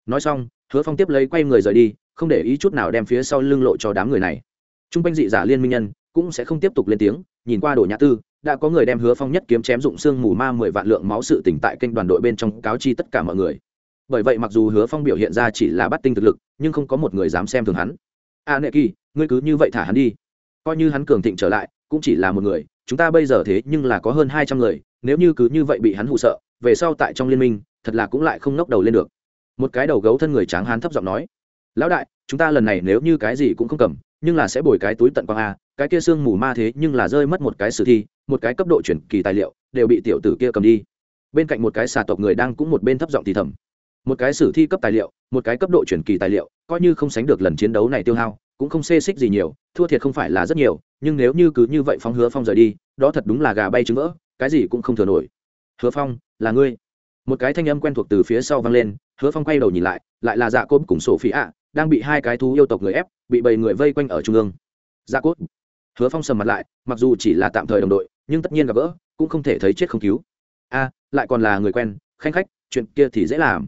[SPEAKER 1] Nói xong hứa phong tiếp lấy quay người rời đi không để ý chút nào đem phía sau lưng lộ cho đám người này. T r u n g quanh dị giả liên minh nhân cũng sẽ không tiếp tục lên tiếng nhìn qua đồ nhã tư đã có người đem hứa phong nhất kiếm chém dụng xương mù ma mười vạn lượng máu sự tỉnh tại kênh đoàn đội bên trong cáo chi tất cả mọi người. Bởi vậy mặc dù hứa phong biểu hiện ra chỉ là bắt tinh thực lực nhưng không có một người dám xem thường hắn. A à, nệ kỳ ngươi cứ như vậy thả hắn đi. Coi như hắn cường thịnh trở lại cũng chỉ là một người chúng ta bây giờ thế nhưng là có hơn hai trăm người, nếu như cứ như vậy bị hắn hụ sợ, về sau tại trong liên minh, thật là cũng lại không ngóc đầu lên được. Một cái đầu gấu thân người tráng hán thấp giọng nói, lão đại, chúng ta lần này nếu như cái gì cũng không cầm, nhưng là sẽ bồi cái túi tận quang a, cái kia xương mù ma thế nhưng là rơi mất một cái sử thi, một cái cấp độ chuyển kỳ tài liệu, đều bị tiểu tử kia cầm đi. Bên cạnh một cái xà tộc người đang cũng một bên thấp giọng thì thầm, một cái sử thi cấp tài liệu, một cái cấp độ chuyển kỳ tài liệu, coi như không sánh được lần chiến đấu này tiêu hao cũng không xê xích gì nhiều, thua thiệt không phải là rất nhiều, nhưng nếu như cứ như vậy phong hứa phong rời đi, đó thật đúng là gà bay trứng vỡ, cái gì cũng không thừa nổi. Hứa phong, là ngươi? Một cái thanh âm quen thuộc từ phía sau vang lên, hứa phong quay đầu nhìn lại lại là dạ cốp cùng sổ phí ạ, đang bị hai cái thú yêu tộc người ép, bị bầy người vây quanh ở trung ương. Dạ cốt. Hứa phong sầm mặt lại, mặc dù chỉ là tạm thời đồng đội, nhưng tất nhiên gặp gỡ, cũng không thể thấy chết không cứu. A, lại còn là người quen, khanh khách, chuyện kia thì dễ làm.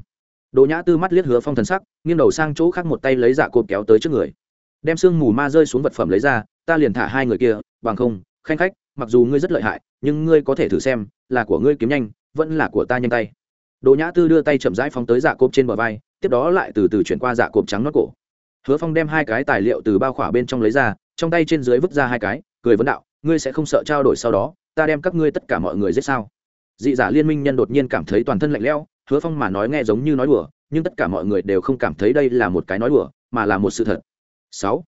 [SPEAKER 1] Đồ nhã tư mắt liếc hứa phong thần sắc, nghiêng đầu sang chỗ khác một tay lấy dạ cốt kéo tới trước người đem sương mù ma rơi xuống vật phẩm lấy ra, ta liền thả hai người kia, bằng không, khanh khách, mặc dù ngươi rất lợi hại, nhưng ngươi có thể thử xem, là của ngươi kiếm nhanh, vẫn là của ta nhanh tay. Đồ nhã tư đưa tay chậm rãi phóng tới dạ cộp trên bờ vai, tiếp đó lại từ từ chuyển qua dạ cộp trắng nót cổ. Hứa phong đem hai cái tài liệu từ bao khỏa bên trong lấy ra, trong tay trên dưới vứt ra hai cái, cười vấn đạo, ngươi sẽ không sợ trao đổi sau đó, ta đem các ngươi tất cả mọi người giết sao? Dị giả liên minh nhân đột nhiên cảm thấy toàn thân lạnh lẽo, hứa phong mà nói nghe giống như nói đùa, nhưng tất cả mọi người đều không cảm thấy đây là một cái nói đùa, mà là một sự thật sáu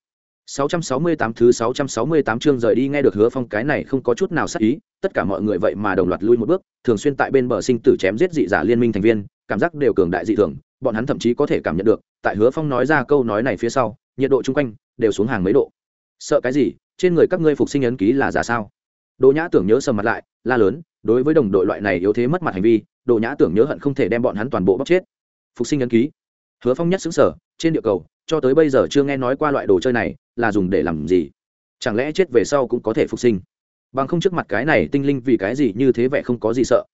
[SPEAKER 1] 668 thứ 668 chương rời đi nghe được Hứa Phong cái này không có chút nào sắc ý, tất cả mọi người vậy mà đồng loạt lui một bước, thường xuyên tại bên bờ sinh tử chém giết dị giả liên minh thành viên, cảm giác đều cường đại dị thường, bọn hắn thậm chí có thể cảm nhận được, tại Hứa Phong nói ra câu nói này phía sau, nhiệt độ chung quanh đều xuống hàng mấy độ. Sợ cái gì? Trên người các ngươi phục sinh ấn ký là giả sao? Đồ Nhã tưởng nhớ sầm mặt lại, la lớn, đối với đồng đội loại này yếu thế mất mặt hành vi, Đồ Nhã tưởng nhớ hận không thể đem bọn hắn toàn bộ bóc chết. Phục sinh ấn ký? Hứa Phong nhất xứng sở, trên địa cầu, cho tới bây giờ chưa nghe nói qua loại đồ chơi này là dùng để làm gì? Chẳng lẽ chết về sau cũng có thể phục sinh? Bằng không trước mặt cái này tinh linh vì cái gì như thế vẻ không có gì sợ.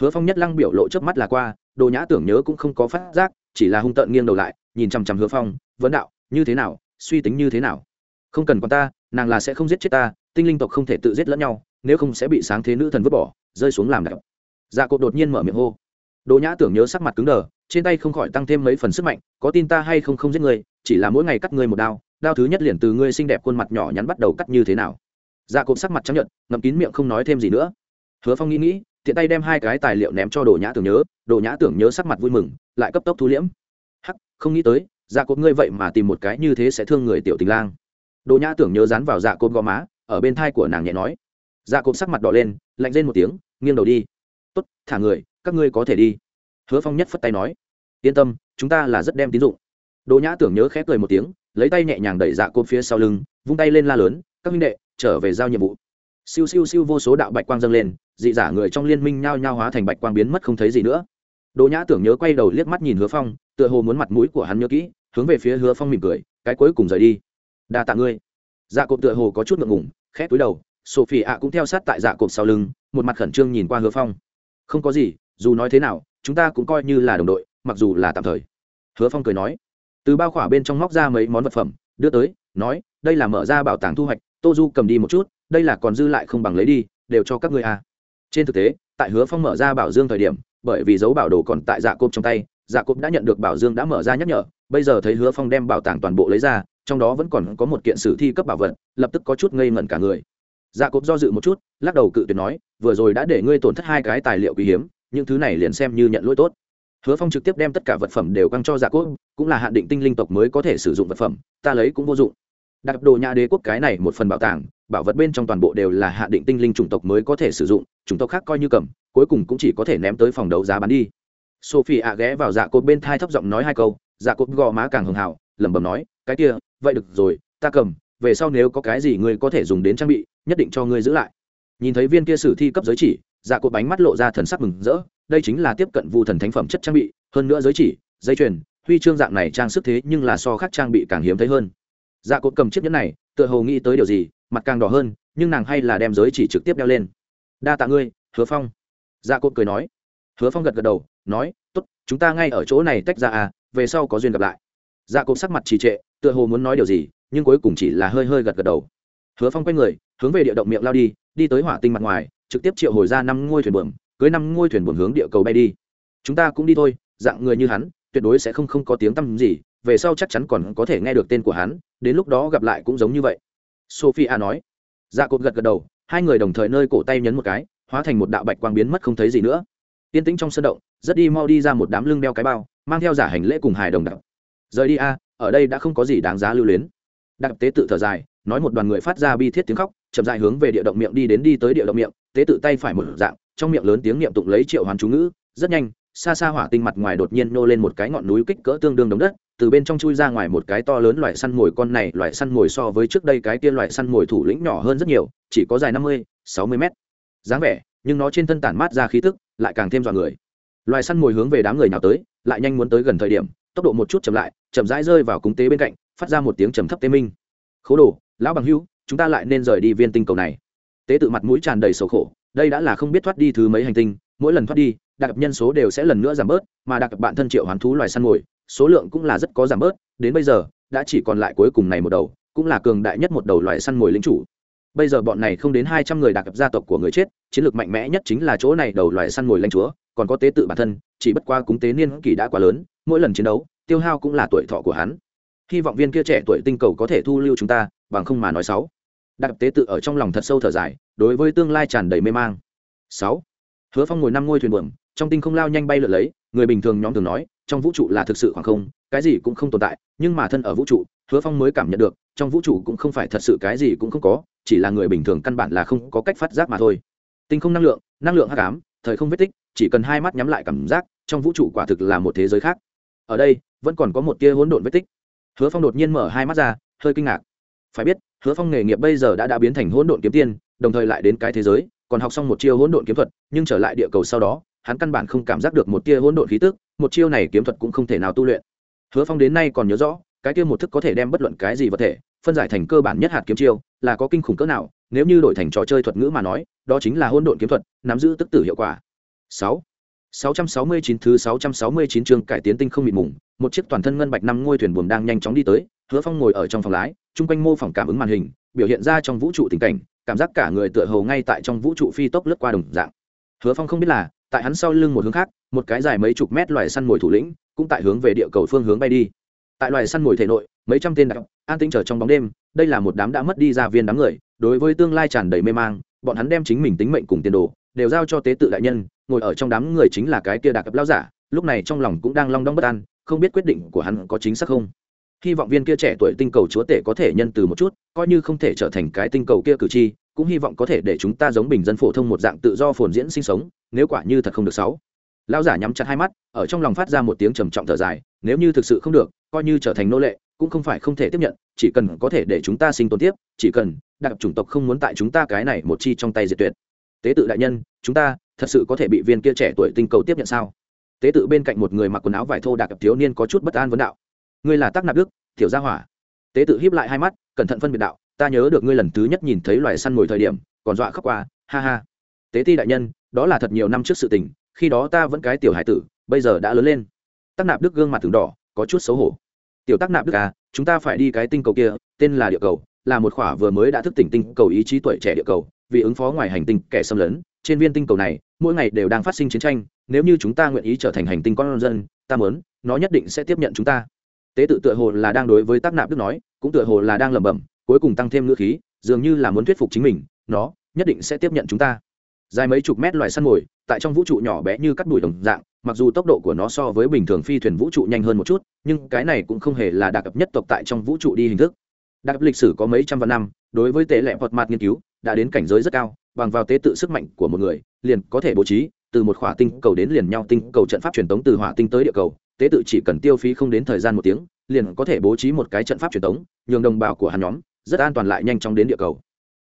[SPEAKER 1] Hứa phong nhất lăng biểu lộ trước mắt là qua đồ nhã tưởng nhớ cũng không có phát giác chỉ là hung tợn nghiêng đầu lại nhìn chằm chằm hứa phong vấn đạo như thế nào? Suy tính như thế nào? Không cần còn ta nàng là sẽ không giết chết ta tinh linh tộc không thể tự giết lẫn nhau nếu không sẽ bị sáng thế nữ thần vứt bỏ rơi xuống làm đạo dạ cột đột nhiên mở miệng hô đồ nhã tưởng nhớ sắc mặt cứng đờ trên tay không khỏi tăng thêm mấy phần sức mạnh có tin ta hay không không giết ngươi, chỉ là mỗi ngày cắt ngươi một đao đao thứ nhất liền từ ngươi xinh đẹp khuôn mặt nhỏ nhắn bắt đầu cắt như thế nào? Dạ cộp sắc mặt chấp nhận ngậm kín miệng không nói thêm gì nữa. Hứa phong nghĩ nghĩ tiện tay đem hai cái tài liệu ném cho đồ nhã tưởng nhớ đồ nhã tưởng nhớ sắc mặt vui mừng lại cấp tốc thu liễm. Hắc không nghĩ tới dạ cộp ngươi vậy mà tìm một cái như thế sẽ thương người tiểu tình lang. Đồ nhã tưởng nhớ dán vào dạ cộp gò má ở bên tai của nàng nhẹ nói. Dạ cộp sắc mặt đỏ lên lạnh rên một tiếng nghiêng đầu đi. Tốt thả người các ngươi có thể đi hứa phong nhất phất tay nói yên tâm chúng ta là rất đem tín dụng Đỗ nhã tưởng nhớ khép cười một tiếng lấy tay nhẹ nhàng đẩy dạ cộp phía sau lưng vung tay lên la lớn các minh đệ trở về giao nhiệm vụ siêu siêu siêu vô số đạo bạch quang dâng lên dị giả người trong liên minh nhao nhao hóa thành bạch quang biến mất không thấy gì nữa Đỗ Nhã tưởng nhớ quay đầu liếc mắt nhìn Hứa Phong, tựa hồ muốn mặt mũi của hắn nhớ kỹ, hướng về phía Hứa Phong mỉm cười, cái cuối cùng rời đi. "Đa tạ ngươi." Dạ Cộp tựa hồ có chút ngượng ngùng, khét túi đầu, Sophie ạ cũng theo sát tại Dạ Cộp sau lưng, một mặt khẩn trương nhìn qua Hứa Phong. "Không có gì, dù nói thế nào, chúng ta cũng coi như là đồng đội, mặc dù là tạm thời." Hứa Phong cười nói. Từ bao khỏa bên trong móc ra mấy món vật phẩm, đưa tới, nói, "Đây là mở ra bảo tàng thu hoạch, Tô Du cầm đi một chút, đây là còn dư lại không bằng lấy đi, đều cho các ngươi à." Trên thực tế, tại Hứa Phong mở ra bảo dương thời điểm, bởi vì dấu bảo đồ còn tại dạ cộp trong tay dạ cộp đã nhận được bảo dương đã mở ra nhắc nhở bây giờ thấy hứa phong đem bảo tàng toàn bộ lấy ra trong đó vẫn còn có một kiện sử thi cấp bảo vật lập tức có chút ngây ngẩn cả người dạ cộp do dự một chút lắc đầu cự tuyệt nói vừa rồi đã để ngươi tổn thất hai cái tài liệu quý hiếm những thứ này liền xem như nhận lỗi tốt. Hứa phong trực tiếp đem tất cả vật phẩm đều căng cho dạ cốt cũng là hạn định tinh linh tộc mới có thể sử dụng vật phẩm, ta lấy cũng vô dụng. Đặc đồ nhà đế quốc cái này một phần bảo tàng, bảo vật bên trong toàn bộ đều là hạn định tinh linh chủng tộc mới có thể sử dụng, chủng tộc khác coi như cầm, cuối cùng cũng chỉ có thể ném tới phòng đấu giá bán đi. Sophie ạ ghé vào dạ cột bên thai thấp giọng nói hai câu dạ cột gò má càng hưng hào lẩm bẩm nói, cái kia, vậy được rồi, ta cầm, về sau nếu có cái gì ngươi có thể dùng đến trang bị, nhất định cho ngươi giữ lại. Nhìn thấy viên kia sử thi cấp giới chỉ dạ cột bánh mắt lộ ra thần sắc mừng rỡ, đây chính là tiếp cận vu thần thánh phẩm chất trang bị, hơn nữa giới chỉ, dây chuyền, huy chương dạng này trang sức thế nhưng là so khác trang bị càng hiếm thấy hơn. Dạ cột cầm chiếc nhẫn này, tựa hồ nghĩ tới điều gì, mặt càng đỏ hơn, nhưng nàng hay là đem giới chỉ trực tiếp đeo lên. Đa tạ ngươi, hứa phong. Dạ cột cười nói. Hứa phong gật gật đầu, nói t ố t chúng ta ngay ở chỗ này tách ra à về sau có duyên gặp lại. Dạ cột sắc mặt trì trệ, tựa hồ muốn nói điều gì, nhưng cuối cùng chỉ là hơi hơi gật gật đầu. Hứa phong quay người, hướng về địa động miệng lao đi đi tới hỏa tinh mặt ngoài trực tiếp triệu hồi ra năm ngôi thuyền buồm, cưới năm ngôi thuyền buồm hướng địa cầu bay đi. Chúng ta cũng đi thôi, dạng người như hắn, tuyệt đối sẽ không không có tiếng tăm gì, về sau chắc chắn còn có thể nghe được tên của hắn, đến lúc đó gặp lại cũng giống như vậy. Sophia nói. Dạ cột gật gật đầu, hai người đồng thời nơi cổ tay nhấn một cái, hóa thành một đạo bạch quang biến mất không thấy gì nữa. Tiên tĩnh trong sân động, rất đi mau đi ra một đám lưng đeo cái bao, mang theo giả hành lễ cùng hài đồng đạo. Rời đi a, ở đây đã không có gì đáng giá lưu luyến. Đặc tế tự thở dài, nói một đoàn người phát ra bi thiết tiếng khóc chậm dài hướng về địa động miệng đi đến đi tới địa động miệng, tế tự tay phải một dạng, trong miệng lớn tiếng niệm tụng lấy triệu hoàn chú ngữ, rất nhanh, xa xa hỏa tinh mặt ngoài đột nhiên nô lên một cái ngọn núi kích cỡ tương đương đống đất, từ bên trong chui ra ngoài một cái to lớn loại săn mồi, con này loại săn mồi so với trước đây cái kia loại săn mồi thủ lĩnh nhỏ hơn rất nhiều, chỉ có dài năm mươi, sáu mươi mét. Dáng vẻ, nhưng nó trên thân tản mát ra khí tức, lại càng thêm dọa người. Loài săn mồi hướng về đám người nào tới, lại nhanh muốn tới gần thời điểm, tốc độ một chút chậm lại, chậm rãi rơi vào cúng tế bên cạnh, phát ra một tiếng trầm thấp tê minh. Khố đồ, lão bằng hưu chúng ta lại nên rời đi viên tinh cầu này. Tế tự mặt mũi tràn đầy sầu khổ, đây đã là không biết thoát đi thứ mấy hành tinh, mỗi lần thoát đi, đặc nhân số đều sẽ lần nữa giảm bớt, mà đặc bạn thân triệu hoán thú loài săn mồi, số lượng cũng là rất có giảm bớt, đến bây giờ, đã chỉ còn lại cuối cùng này một đầu, cũng là cường đại nhất một đầu loài săn mồi lính chủ. Bây giờ bọn này không đến hai trăm người đặc gia tộc của người chết, chiến lược mạnh mẽ nhất chính là chỗ này đầu loài săn mồi lanh chúa, còn có tế tự bản thân, chỉ bất qua cúng tế niên kỷ đã quá lớn, mỗi lần chiến đấu, tiêu hao cũng là tuổi thọ của hắn hy vọng viên kia trẻ tuổi tinh cầu có thể thu lưu chúng ta, bằng không mà nói sáu. Đặc tế tự ở trong lòng thật sâu thở dài, đối với tương lai tràn đầy mê mang. Sáu. Hứa phong ngồi năm ngôi thuyền buồm, trong tinh không lao nhanh bay lượn lấy, người bình thường nhóm thường nói, trong vũ trụ là thực sự khoảng không, cái gì cũng không tồn tại, nhưng mà thân ở vũ trụ, hứa phong mới cảm nhận được, trong vũ trụ cũng không phải thật sự cái gì cũng không có, chỉ là người bình thường căn bản là không có cách phát giác mà thôi. Tinh không năng lượng năng lượng hắc ám, thời không vết tích, chỉ cần hai mắt nhắm lại cảm giác, trong vũ trụ quả thực là một thế giới khác. Ở đây, vẫn còn có một tia hỗn độn vết tích hứa phong đột nhiên mở hai mắt ra, hơi kinh ngạc. Phải biết, hứa phong nghề nghiệp bây giờ đã đã biến thành hỗn độn kiếm tiên, đồng thời lại đến cái thế giới, còn học xong một chiêu hỗn độn kiếm thuật, nhưng trở lại địa cầu sau đó, hắn căn bản không cảm giác được một tia hỗn độn khí tức, một chiêu này kiếm thuật cũng không thể nào tu luyện. Hứa phong đến nay còn nhớ rõ, cái kia một thức có thể đem bất luận cái gì vật thể, phân giải thành cơ bản nhất hạt kiếm chiêu, là có kinh khủng cỡ nào, nếu như đổi thành trò chơi thuật ngữ mà nói, đó chính là hỗn độn kiếm thuật, nắm giữ tức tử hiệu quả. Sáu. 669 thứ 669 chương cải tiến tinh không mịt mùng, một chiếc toàn thân ngân bạch năm ngôi thuyền buồm đang nhanh chóng đi tới, Hứa Phong ngồi ở trong phòng lái, trung quanh mô phỏng cảm ứng màn hình, biểu hiện ra trong vũ trụ tình cảnh, cảm giác cả người tựa hồ ngay tại trong vũ trụ phi tốc lướt qua đồng dạng. Hứa Phong không biết là, tại hắn sau lưng một hướng khác, một cái dài mấy chục mét loài săn mồi thủ lĩnh, cũng tại hướng về địa cầu phương hướng bay đi. tại loài săn mồi thể nội mấy trăm tên đặc an tĩnh chờ trong bóng đêm đây là một đám đã mất đi gia viên đám người đối với tương lai tràn đầy mê mang bọn hắn đem chính mình tính mệnh cùng tiền đồ đều giao cho tế tự đại nhân, ngồi ở trong đám người chính là cái kia đặc lao giả, lúc này trong lòng cũng đang long đong bất an, không biết quyết định của hắn có chính xác không. Hy vọng viên kia trẻ tuổi tinh cầu chúa tể có thể nhân từ một chút, coi như không thể trở thành cái tinh cầu kia cử tri, cũng hy vọng có thể để chúng ta giống bình dân phổ thông một dạng tự do phồn diễn sinh sống, nếu quả như thật không được sáu. Lão giả nhắm chặt hai mắt, ở trong lòng phát ra một tiếng trầm trọng thở dài, nếu như thực sự không được, coi như trở thành nô lệ, cũng không phải không thể tiếp nhận, chỉ cần có thể để chúng ta sinh tồn tiếp, chỉ cần đặc chủng tộc không muốn tại chúng ta cái này một chi trong tay diệt tuyệt tế tự đại nhân, chúng ta thật sự có thể bị viên kia trẻ tuổi tinh cầu tiếp nhận sao? Tế tự bên cạnh một người mặc quần áo vải thô đặc thiếu niên có chút bất an vấn đạo. Ngươi là tác nạp đức, tiểu gia hỏa. Tế tự hiếp lại hai mắt, cẩn thận phân biệt đạo, ta nhớ được ngươi lần thứ nhất nhìn thấy loài săn mồi thời điểm, còn dọa khóc qua, ha ha. Tế ti đại nhân, đó là thật nhiều năm trước sự tình, khi đó ta vẫn cái tiểu hải tử, bây giờ đã lớn lên. Tác nạp đức gương mặt từng đỏ, có chút xấu hổ. Tiểu tác nạp đức à chúng ta phải đi cái tinh cầu kia, tên là địa cầu, là một khỏa vừa mới đã thức tỉnh tinh cầu ý chí tuổi trẻ địa cầu vì ứng phó ngoài hành tinh kẻ xâm lấn, trên viên tinh cầu này, mỗi ngày đều đang phát sinh chiến tranh, nếu như chúng ta nguyện ý trở thành hành tinh con dân, ta muốn, nó nhất định sẽ tiếp nhận chúng ta. Tế tự tựa hồ là đang đối với tác nạp đức nói, cũng tựa hồ là đang lẩm bẩm, cuối cùng tăng thêm ngữ khí, dường như là muốn thuyết phục chính mình, nó nhất định sẽ tiếp nhận chúng ta. Dài mấy chục mét loài săn mồi, tại trong vũ trụ nhỏ bé như cắt đùi đồng dạng, mặc dù tốc độ của nó so với bình thường phi thuyền vũ trụ nhanh hơn một chút, nhưng cái này cũng không hề là đặc cấp nhất tộc tại trong vũ trụ đi hình thức. Đặc lịch sử có mấy trăm vạn năm, đối với tế lệ hoạt mặt nghiên cứu đã đến cảnh giới rất cao, bằng vào tế tự sức mạnh của một người, liền có thể bố trí, từ một khỏa tinh cầu đến liền nhau tinh cầu trận pháp truyền tống từ hỏa tinh tới địa cầu, tế tự chỉ cần tiêu phí không đến thời gian một tiếng, liền có thể bố trí một cái trận pháp truyền tống, nhường đồng bào của hắn nhóm rất an toàn lại nhanh chóng đến địa cầu.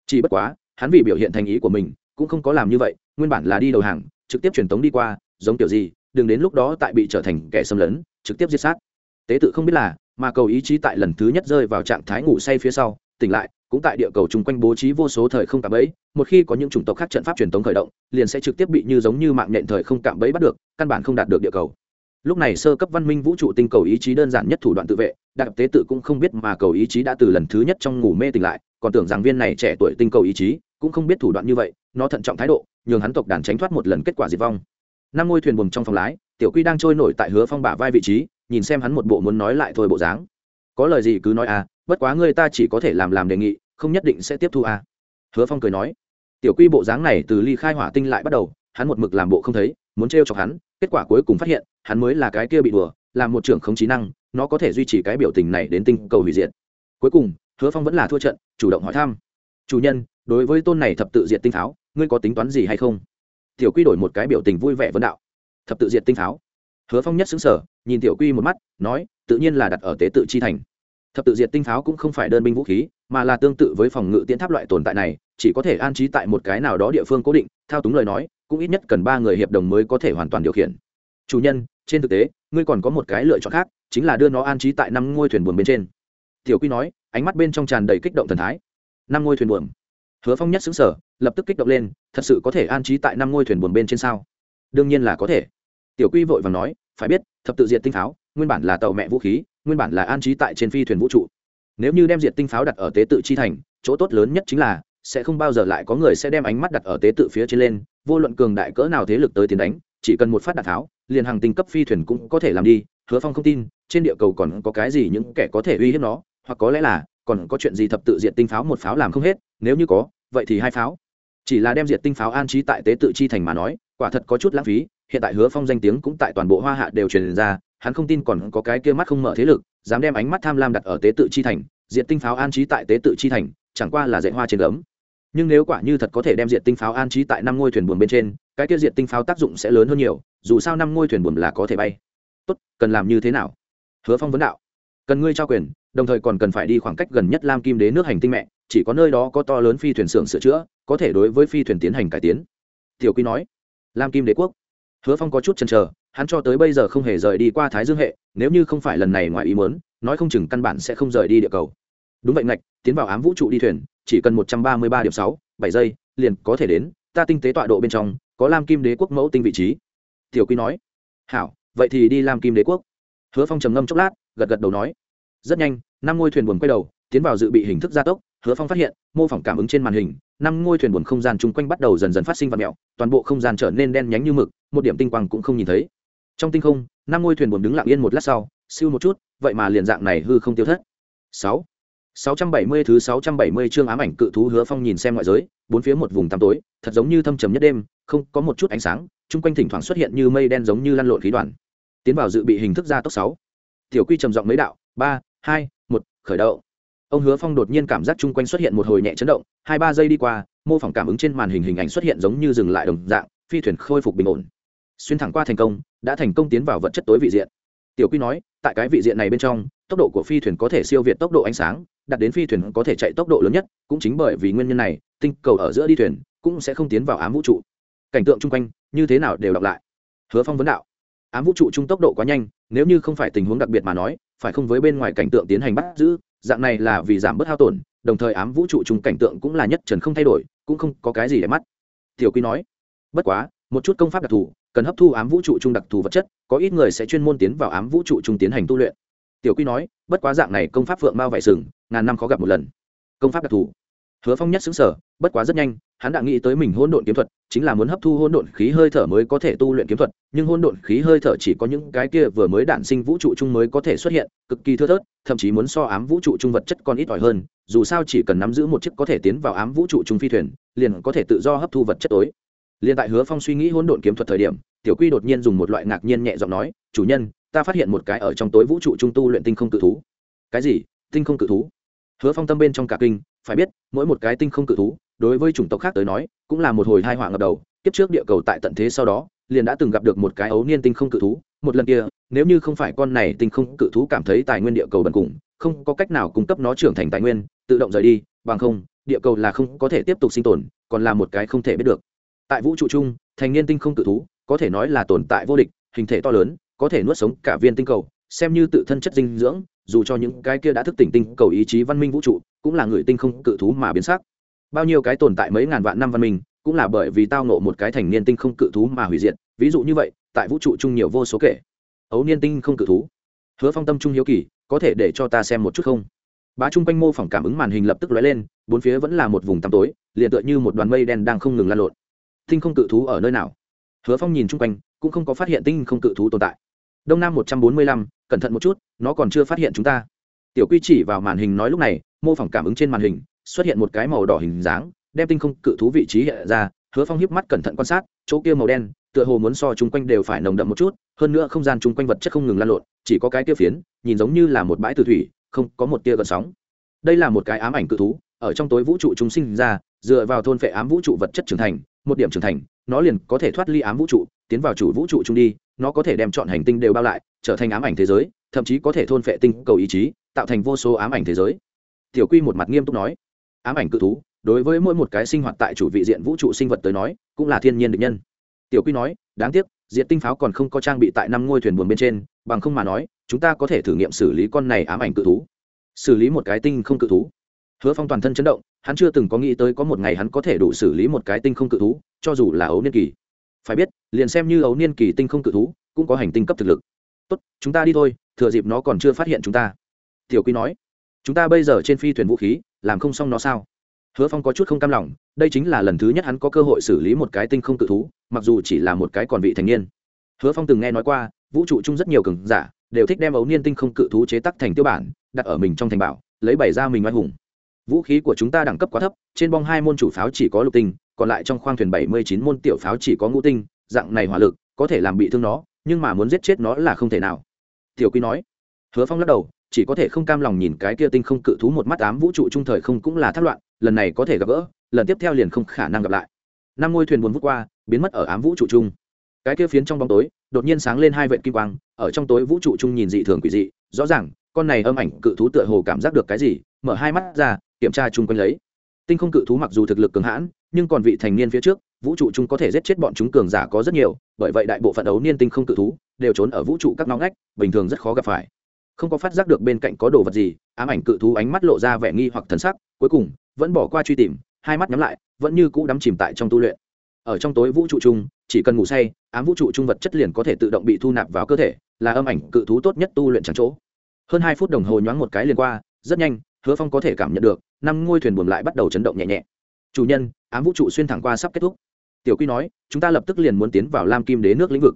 [SPEAKER 1] Chỉ bất quá, hắn vì biểu hiện thành ý của mình, cũng không có làm như vậy, nguyên bản là đi đầu hàng, trực tiếp truyền tống đi qua, giống kiểu gì, đừng đến lúc đó tại bị trở thành kẻ xâm lấn, trực tiếp giết sát. Tế tự không biết là, mà cầu ý chí tại lần thứ nhất rơi vào trạng thái ngủ say phía sau, tỉnh lại cũng tại địa cầu chung quanh bố trí vô số thời không cạm bẫy, một khi có những chủng tộc khác trận pháp truyền thống khởi động, liền sẽ trực tiếp bị như giống như mạng nhện thời không cạm bẫy bắt được, căn bản không đạt được địa cầu. Lúc này sơ cấp văn minh vũ trụ tinh cầu ý chí đơn giản nhất thủ đoạn tự vệ, đặc tế tự cũng không biết mà cầu ý chí đã từ lần thứ nhất trong ngủ mê tỉnh lại, còn tưởng rằng viên này trẻ tuổi tinh cầu ý chí cũng không biết thủ đoạn như vậy, nó thận trọng thái độ, nhường hắn tộc đàn tránh thoát một lần kết quả diệt vong. Năm ngôi thuyền buồm trong phòng lái, tiểu quy đang trôi nổi tại hứa phong bả vai vị trí, nhìn xem hắn một bộ muốn nói lại thôi bộ dáng. Có lời gì cứ nói à bất quá ngươi ta chỉ có thể làm làm đề nghị không nhất định sẽ tiếp thu à hứa phong cười nói, tiểu quy bộ dáng này từ ly khai hỏa tinh lại bắt đầu, hắn một mực làm bộ không thấy, muốn t chọc hắn, kết quả cuối cùng phát hiện, hắn mới là cái kia bị đùa làm một trưởng không trí năng, nó có thể duy trì cái biểu tình này đến tinh cầu hủy diệt. Cuối cùng, hứa phong vẫn là thua trận, chủ động hỏi thăm, chủ nhân, đối với tôn này thập tự diệt tinh pháo, ngươi có tính toán gì hay không? Tiểu quy đổi một cái biểu tình vui vẻ vân đạo, thập tự diệt tinh pháo? Hứa phong nhất xứng sở nhìn tiểu quy một mắt, nói, tự nhiên là đặt ở tế tự chi thành thập tự diệt tinh pháo cũng không phải đơn binh vũ khí, mà là tương tự với phòng ngự tiến tháp loại tồn tại này, chỉ có thể an trí tại một cái nào đó địa phương cố định, thao túng lời nói, cũng ít nhất cần ba người hiệp đồng mới có thể hoàn toàn điều khiển. Chủ nhân, trên thực tế, ngươi còn có một cái lựa chọn khác, chính là đưa nó an trí tại năm ngôi thuyền buồm bên trên. Tiểu quy nói, ánh mắt bên trong tràn đầy kích động thần thái. Năm ngôi thuyền buồm. Hứa phong nhất xứng sở lập tức kích động lên, thật sự có thể an trí tại năm ngôi thuyền buồm bên trên sao? Đương nhiên là có thể. Tiểu quy vội và nói, phải biết, thập tự diệt tinh pháo nguyên bản là tàu mẹ vũ khí, nguyên bản là an trí tại trên phi thuyền vũ trụ. Nếu như đem diệt tinh pháo đặt ở tế tự chi thành, chỗ tốt lớn nhất chính là, sẽ không bao giờ lại có người sẽ đem ánh mắt đặt ở tế tự phía trên lên, vô luận cường đại cỡ nào thế lực tới tiến đánh, chỉ cần một phát đạn tháo, liền hàng tinh cấp phi thuyền cũng có thể làm đi, hứa phong không tin, trên địa cầu còn có cái gì những kẻ có thể uy hiếp nó, hoặc có lẽ là, còn có chuyện gì thập tự diện tinh pháo một pháo làm không hết, nếu như có, vậy thì hai pháo. Chỉ là đem diệt tinh pháo an trí tại tế tự chi thành mà nói, quả thật có chút lãng phí, hiện tại hứa phong danh tiếng cũng tại toàn bộ hoa hạ đều truyền ra hắn không tin còn có cái kia mắt không mở thế lực, dám đem ánh mắt tham lam đặt ở tế tự chi thành, diệt tinh pháo an trí tại tế tự chi thành, chẳng qua là dạy hoa trên gấm. Nhưng nếu quả như thật có thể đem diệt tinh pháo an trí tại năm ngôi thuyền buồm bên trên, cái kia diệt tinh pháo tác dụng sẽ lớn hơn nhiều, dù sao năm ngôi thuyền buồm là có thể bay. Tốt, cần làm như thế nào? Hứa phong vấn đạo. Cần ngươi trao quyền, đồng thời còn cần phải đi khoảng cách gần nhất lam kim đế nước hành tinh mẹ, chỉ có nơi đó có to lớn phi thuyền xưởng sửa chữa, có thể đối với phi thuyền tiến hành cải tiến. Tiểu quy nói. Lam kim đế quốc. Hứa phong có chút chần chờ hắn cho tới bây giờ không hề rời đi qua thái dương hệ, nếu như không phải lần này ngoài ý muốn, nói không chừng căn bản sẽ không rời đi địa cầu. Đúng vậy, ngạch, tiến vào ám vũ trụ đi thuyền, chỉ cần một trăm ba mươi ba điểm sáu, bảy giây, liền có thể đến, ta tinh tế tọa độ bên trong, có lam kim đế quốc mẫu tinh vị trí. Tiểu quy nói. Hảo, vậy thì đi lam kim đế quốc. Hứa phong trầm ngâm chốc lát, gật gật đầu nói. Rất nhanh, năm ngôi thuyền buồn quay đầu, tiến vào dự bị hình thức gia tốc, hứa phong phát hiện, mô phỏng cảm ứng trên màn hình, năm ngôi thuyền buồn không gian chung quanh bắt đầu dần dần phát sinh vật mẹo, toàn bộ không gian trở nên đen nhánh như mực, một điểm tinh quang cũng không nhìn thấy trong tinh không, năm ngôi thuyền buồm đứng lặng yên một lát sau, siêu một chút, vậy mà liền dạng này hư không tiêu thất. Sáu. Sáu trăm bảy mươi thứ sáu trăm bảy mươi chương ám ảnh cự thú hứa phong nhìn xem ngoại giới, bốn phía một vùng tăm tối, thật giống như thâm trầm nhất đêm, không, có một chút ánh sáng, chung quanh thỉnh thoảng xuất hiện như mây đen giống như lăn lộn khí đoàn. Tiến vào dự bị hình thức gia tốc sáu. Tiểu quy trầm giọng mấy đạo, ba, hai, một, khởi động. Ông hứa phong đột nhiên cảm giác chung quanh xuất hiện một hồi nhẹ chấn động, hai ba giây đi qua, mô phỏng cảm ứng trên màn hình hình ảnh xuất hiện giống như dừng lại đồng dạng, phi thuyền khôi phục bình ổn xuyên thẳng qua thành công, đã thành công tiến vào vật chất tối vị diện. Tiểu quy nói, tại cái vị diện này bên trong, tốc độ của phi thuyền có thể siêu việt tốc độ ánh sáng đạt đến phi thuyền có thể chạy tốc độ lớn nhất, cũng chính bởi vì nguyên nhân này, tinh cầu ở giữa đi thuyền cũng sẽ không tiến vào ám vũ trụ. Cảnh tượng chung quanh, như thế nào đều đọc lại. Hứa phong vấn đạo, ám vũ trụ chung tốc độ quá nhanh, nếu như không phải tình huống đặc biệt mà nói, phải không với bên ngoài cảnh tượng tiến hành bắt giữ, dạng này là vì giảm bớt hao tổn, đồng thời ám vũ trụ chung cảnh tượng cũng là nhất trần không thay đổi, cũng không có cái gì để mắt. Tiểu quy nói, bất quá, một chút công pháp đặc thù cần hấp thu ám vũ trụ trung đặc thù vật chất, có ít người sẽ chuyên môn tiến vào ám vũ trụ trung tiến hành tu luyện. Tiểu quy nói, bất quá dạng này công pháp phượng mao vải sừng, ngàn năm khó gặp một lần. Công pháp đặc thù. Hứa phong nhất xứng sở bất quá rất nhanh, hắn đã nghĩ tới mình hôn độn kiếm thuật, chính là muốn hấp thu hôn độn khí hơi thở mới có thể tu luyện kiếm thuật, nhưng hôn độn khí hơi thở chỉ có những cái kia vừa mới đản sinh vũ trụ chung mới có thể xuất hiện, cực kỳ thưa thớt, thậm chí muốn so ám vũ trụ chung vật chất còn ít ỏi hơn, dù sao chỉ cần nắm giữ một chiếc có thể tiến vào ám vũ trụ chung phi thuyền, liền có thể tự do hấp thu vật chất tối liền tại hứa phong suy nghĩ hỗn độn kiếm thuật thời điểm, tiểu quy đột nhiên dùng một loại ngạc nhiên nhẹ giọng nói, chủ nhân, ta phát hiện một cái ở trong tối vũ trụ trung tu luyện tinh không cự thú. Cái gì? Tinh không cự thú? Hứa phong tâm bên trong cả kinh, phải biết, mỗi một cái tinh không cự thú, đối với chủng tộc khác tới nói, cũng là một hồi hai họa ngập đầu. Kiếp trước địa cầu tại tận thế sau đó, liền đã từng gặp được một cái ấu niên tinh không cự thú. Một lần kia, nếu như không phải con này tinh không cự thú cảm thấy tài nguyên địa cầu bần cùng, không có cách nào cung cấp nó trưởng thành tài nguyên, tự động rời đi. Bằng không, địa cầu là không có thể tiếp tục sinh tồn, còn là một cái không thể biết được tại vũ trụ chung, thành niên tinh không cự thú, có thể nói là tồn tại vô địch, hình thể to lớn, có thể nuốt sống cả viên tinh cầu, xem như tự thân chất dinh dưỡng, dù cho những cái kia đã thức tỉnh tinh cầu ý chí văn minh vũ trụ, cũng là người tinh không cự thú mà biến sắc. Bao nhiêu cái tồn tại mấy ngàn vạn năm văn minh, cũng là bởi vì tao nộ một cái thành niên tinh không cự thú mà hủy diệt, ví dụ như vậy, tại vũ trụ chung nhiều vô số kể. Ấu niên tinh không cự thú. Hứa phong tâm trung hiếu kỳ, có thể để cho ta xem một chút không? Bá Chung quanh mô phỏng cảm ứng màn hình lập tức lóe lên, bốn phía vẫn là một vùng tăm tối, liền tựa như một đoàn mây đen đang không ngừng lan lộn tinh không cự thú ở nơi nào? Hứa phong nhìn chung quanh, cũng không có phát hiện tinh không cự thú tồn tại. Đông nam một trăm bốn mươi lăm, cẩn thận một chút, nó còn chưa phát hiện chúng ta. Tiểu quy chỉ vào màn hình nói lúc này, mô phỏng cảm ứng trên màn hình, xuất hiện một cái màu đỏ hình dáng, đem tinh không cự thú vị trí hiện ra, hứa phong hiếp mắt cẩn thận quan sát, chỗ kia màu đen, tựa hồ muốn so chung quanh đều phải nồng đậm một chút, hơn nữa không gian chung quanh vật chất không ngừng lan lộn, chỉ có cái kia phiến, nhìn giống như là một bãi từ thủy, không có một tia gần sóng. Đây là một cái ám ảnh cự thú, ở trong tối vũ trụ chúng sinh ra, dựa vào thôn phệ ám vũ trụ vật chất trưởng thành một điểm trưởng thành, nó liền có thể thoát ly ám vũ trụ, tiến vào chủ vũ trụ trung đi, nó có thể đem chọn hành tinh đều bao lại, trở thành ám ảnh thế giới, thậm chí có thể thôn phệ tinh cầu ý chí, tạo thành vô số ám ảnh thế giới. Tiểu quy một mặt nghiêm túc nói. Ám ảnh cự thú, đối với mỗi một cái sinh hoạt tại chủ vị diện vũ trụ sinh vật tới nói, cũng là thiên nhiên địch nhân. Tiểu quy nói, đáng tiếc diện tinh pháo còn không có trang bị tại năm ngôi thuyền buồn bên trên, bằng không mà nói, chúng ta có thể thử nghiệm xử lý con này ám ảnh cự thú. Xử lý một cái tinh không cự thú. Hứa phong toàn thân chấn động hắn chưa từng có nghĩ tới có một ngày hắn có thể đủ xử lý một cái tinh không cự thú, cho dù là ấu niên kỳ. Phải biết, liền xem như ấu niên kỳ tinh không cự thú, cũng có hành tinh cấp thực lực. Tốt, chúng ta đi thôi, thừa dịp nó còn chưa phát hiện chúng ta. Tiểu Quý nói, chúng ta bây giờ trên phi thuyền vũ khí, làm không xong nó sao? Hứa phong có chút không cam lòng, đây chính là lần thứ nhất hắn có cơ hội xử lý một cái tinh không cự thú, mặc dù chỉ là một cái còn vị thành niên. Hứa phong từng nghe nói qua, vũ trụ chung rất nhiều cường giả, đều thích đem ấu niên tinh không cự thú chế tắc thành tiêu bản, đặt ở mình trong thành bảo, lấy bày ra mình oai hùng vũ khí của chúng ta đẳng cấp quá thấp, trên bong hai môn chủ pháo chỉ có lục tinh, còn lại trong khoang thuyền bảy mươi chín môn tiểu pháo chỉ có ngũ tinh, dạng này hỏa lực, có thể làm bị thương nó, nhưng mà muốn giết chết nó là không thể nào. Tiểu quy nói. Hứa phong lắc đầu, chỉ có thể không cam lòng nhìn cái kia tinh không cự thú một mắt ám vũ trụ trung thời không cũng là thất loạn, lần này có thể gặp gỡ, lần tiếp theo liền không khả năng gặp lại. Năm ngôi thuyền buồn vút qua, biến mất ở ám vũ trụ trung. Cái kia phiến trong bóng tối, đột nhiên sáng lên hai vệt kim quang, ở trong tối vũ trụ trung nhìn dị thường quỷ dị, rõ ràng, con này âm ảnh cự thú tựa hồ cảm giác được cái gì, mở hai mắt ra kiểm tra chung quanh lấy. Tinh không cự thú mặc dù thực lực cường hãn, nhưng còn vị thành niên phía trước, vũ trụ chung có thể giết chết bọn chúng cường giả có rất nhiều, bởi vậy đại bộ phận ấu niên tinh không cự thú đều trốn ở vũ trụ các ngõ ngách, bình thường rất khó gặp phải. Không có phát giác được bên cạnh có đồ vật gì, ám ảnh cự thú ánh mắt lộ ra vẻ nghi hoặc thần sắc, cuối cùng, vẫn bỏ qua truy tìm, hai mắt nhắm lại, vẫn như cũ đắm chìm tại trong tu luyện. Ở trong tối vũ trụ chung, chỉ cần ngủ say, ám vũ trụ chung vật chất liền có thể tự động bị thu nạp vào cơ thể, là âm ảnh cự thú tốt nhất tu luyện chẳng chỗ. Hơn hai phút đồng hồ nhoáng một cái liền qua, rất nhanh hứa phong có thể cảm nhận được, năm ngôi thuyền buồm lại bắt đầu chấn động nhẹ nhẹ. Chủ nhân, ám vũ trụ xuyên thẳng qua sắp kết thúc. Tiểu quy nói, chúng ta lập tức liền muốn tiến vào lam kim đế nước lĩnh vực.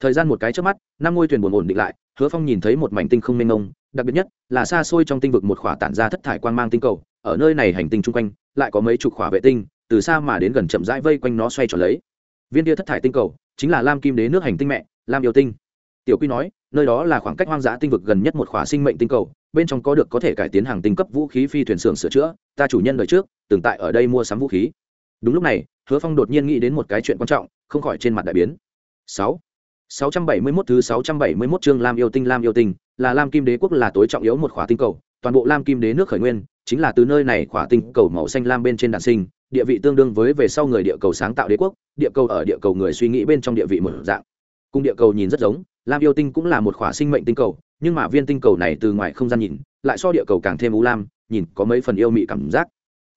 [SPEAKER 1] Thời gian một cái trước mắt, năm ngôi thuyền buồn ổn định lại, hứa phong nhìn thấy một mảnh tinh không mênh mông, đặc biệt nhất là xa xôi trong tinh vực một khỏa tản ra thất thải quang mang tinh cầu, ở nơi này hành tinh chung quanh, lại có mấy chục khỏa vệ tinh, từ xa mà đến gần chậm rãi vây quanh nó xoay tròn lấy. Viên tia thất thải tinh cầu, chính là lam kim đế nước hành tinh mẹ, lam yêu tinh. Tiểu quy nói, nơi đó là khoảng cách hoang dã tinh vực gần nhất một khỏa sinh mệnh tinh cầu bên trong có được có thể cải tiến hàng tinh cấp vũ khí phi thuyền xưởng sửa chữa ta chủ nhân đời trước từng tại ở đây mua sắm vũ khí. Đúng lúc này hứa phong đột nhiên nghĩ đến một cái chuyện quan trọng không khỏi trên mặt đại biến. Sáu. 671 thứ 671 chương Lam yêu tinh Lam yêu tinh, là Lam Kim Đế quốc là tối trọng yếu một khỏa tinh cầu, toàn bộ Lam Kim Đế nước khởi nguyên, chính là từ nơi này khỏa tinh cầu màu xanh lam bên trên đạn sinh, địa vị tương đương với về sau người địa cầu sáng tạo đế quốc, địa cầu ở địa cầu người suy nghĩ bên trong địa vị một dạng. Cùng địa cầu nhìn rất giống, Lam yêu tinh cũng là một khỏa sinh mệnh tinh cầu, nhưng mà viên tinh cầu này từ ngoài không gian nhìn, lại so địa cầu càng thêm u lam, nhìn có mấy phần yêu mị cảm giác.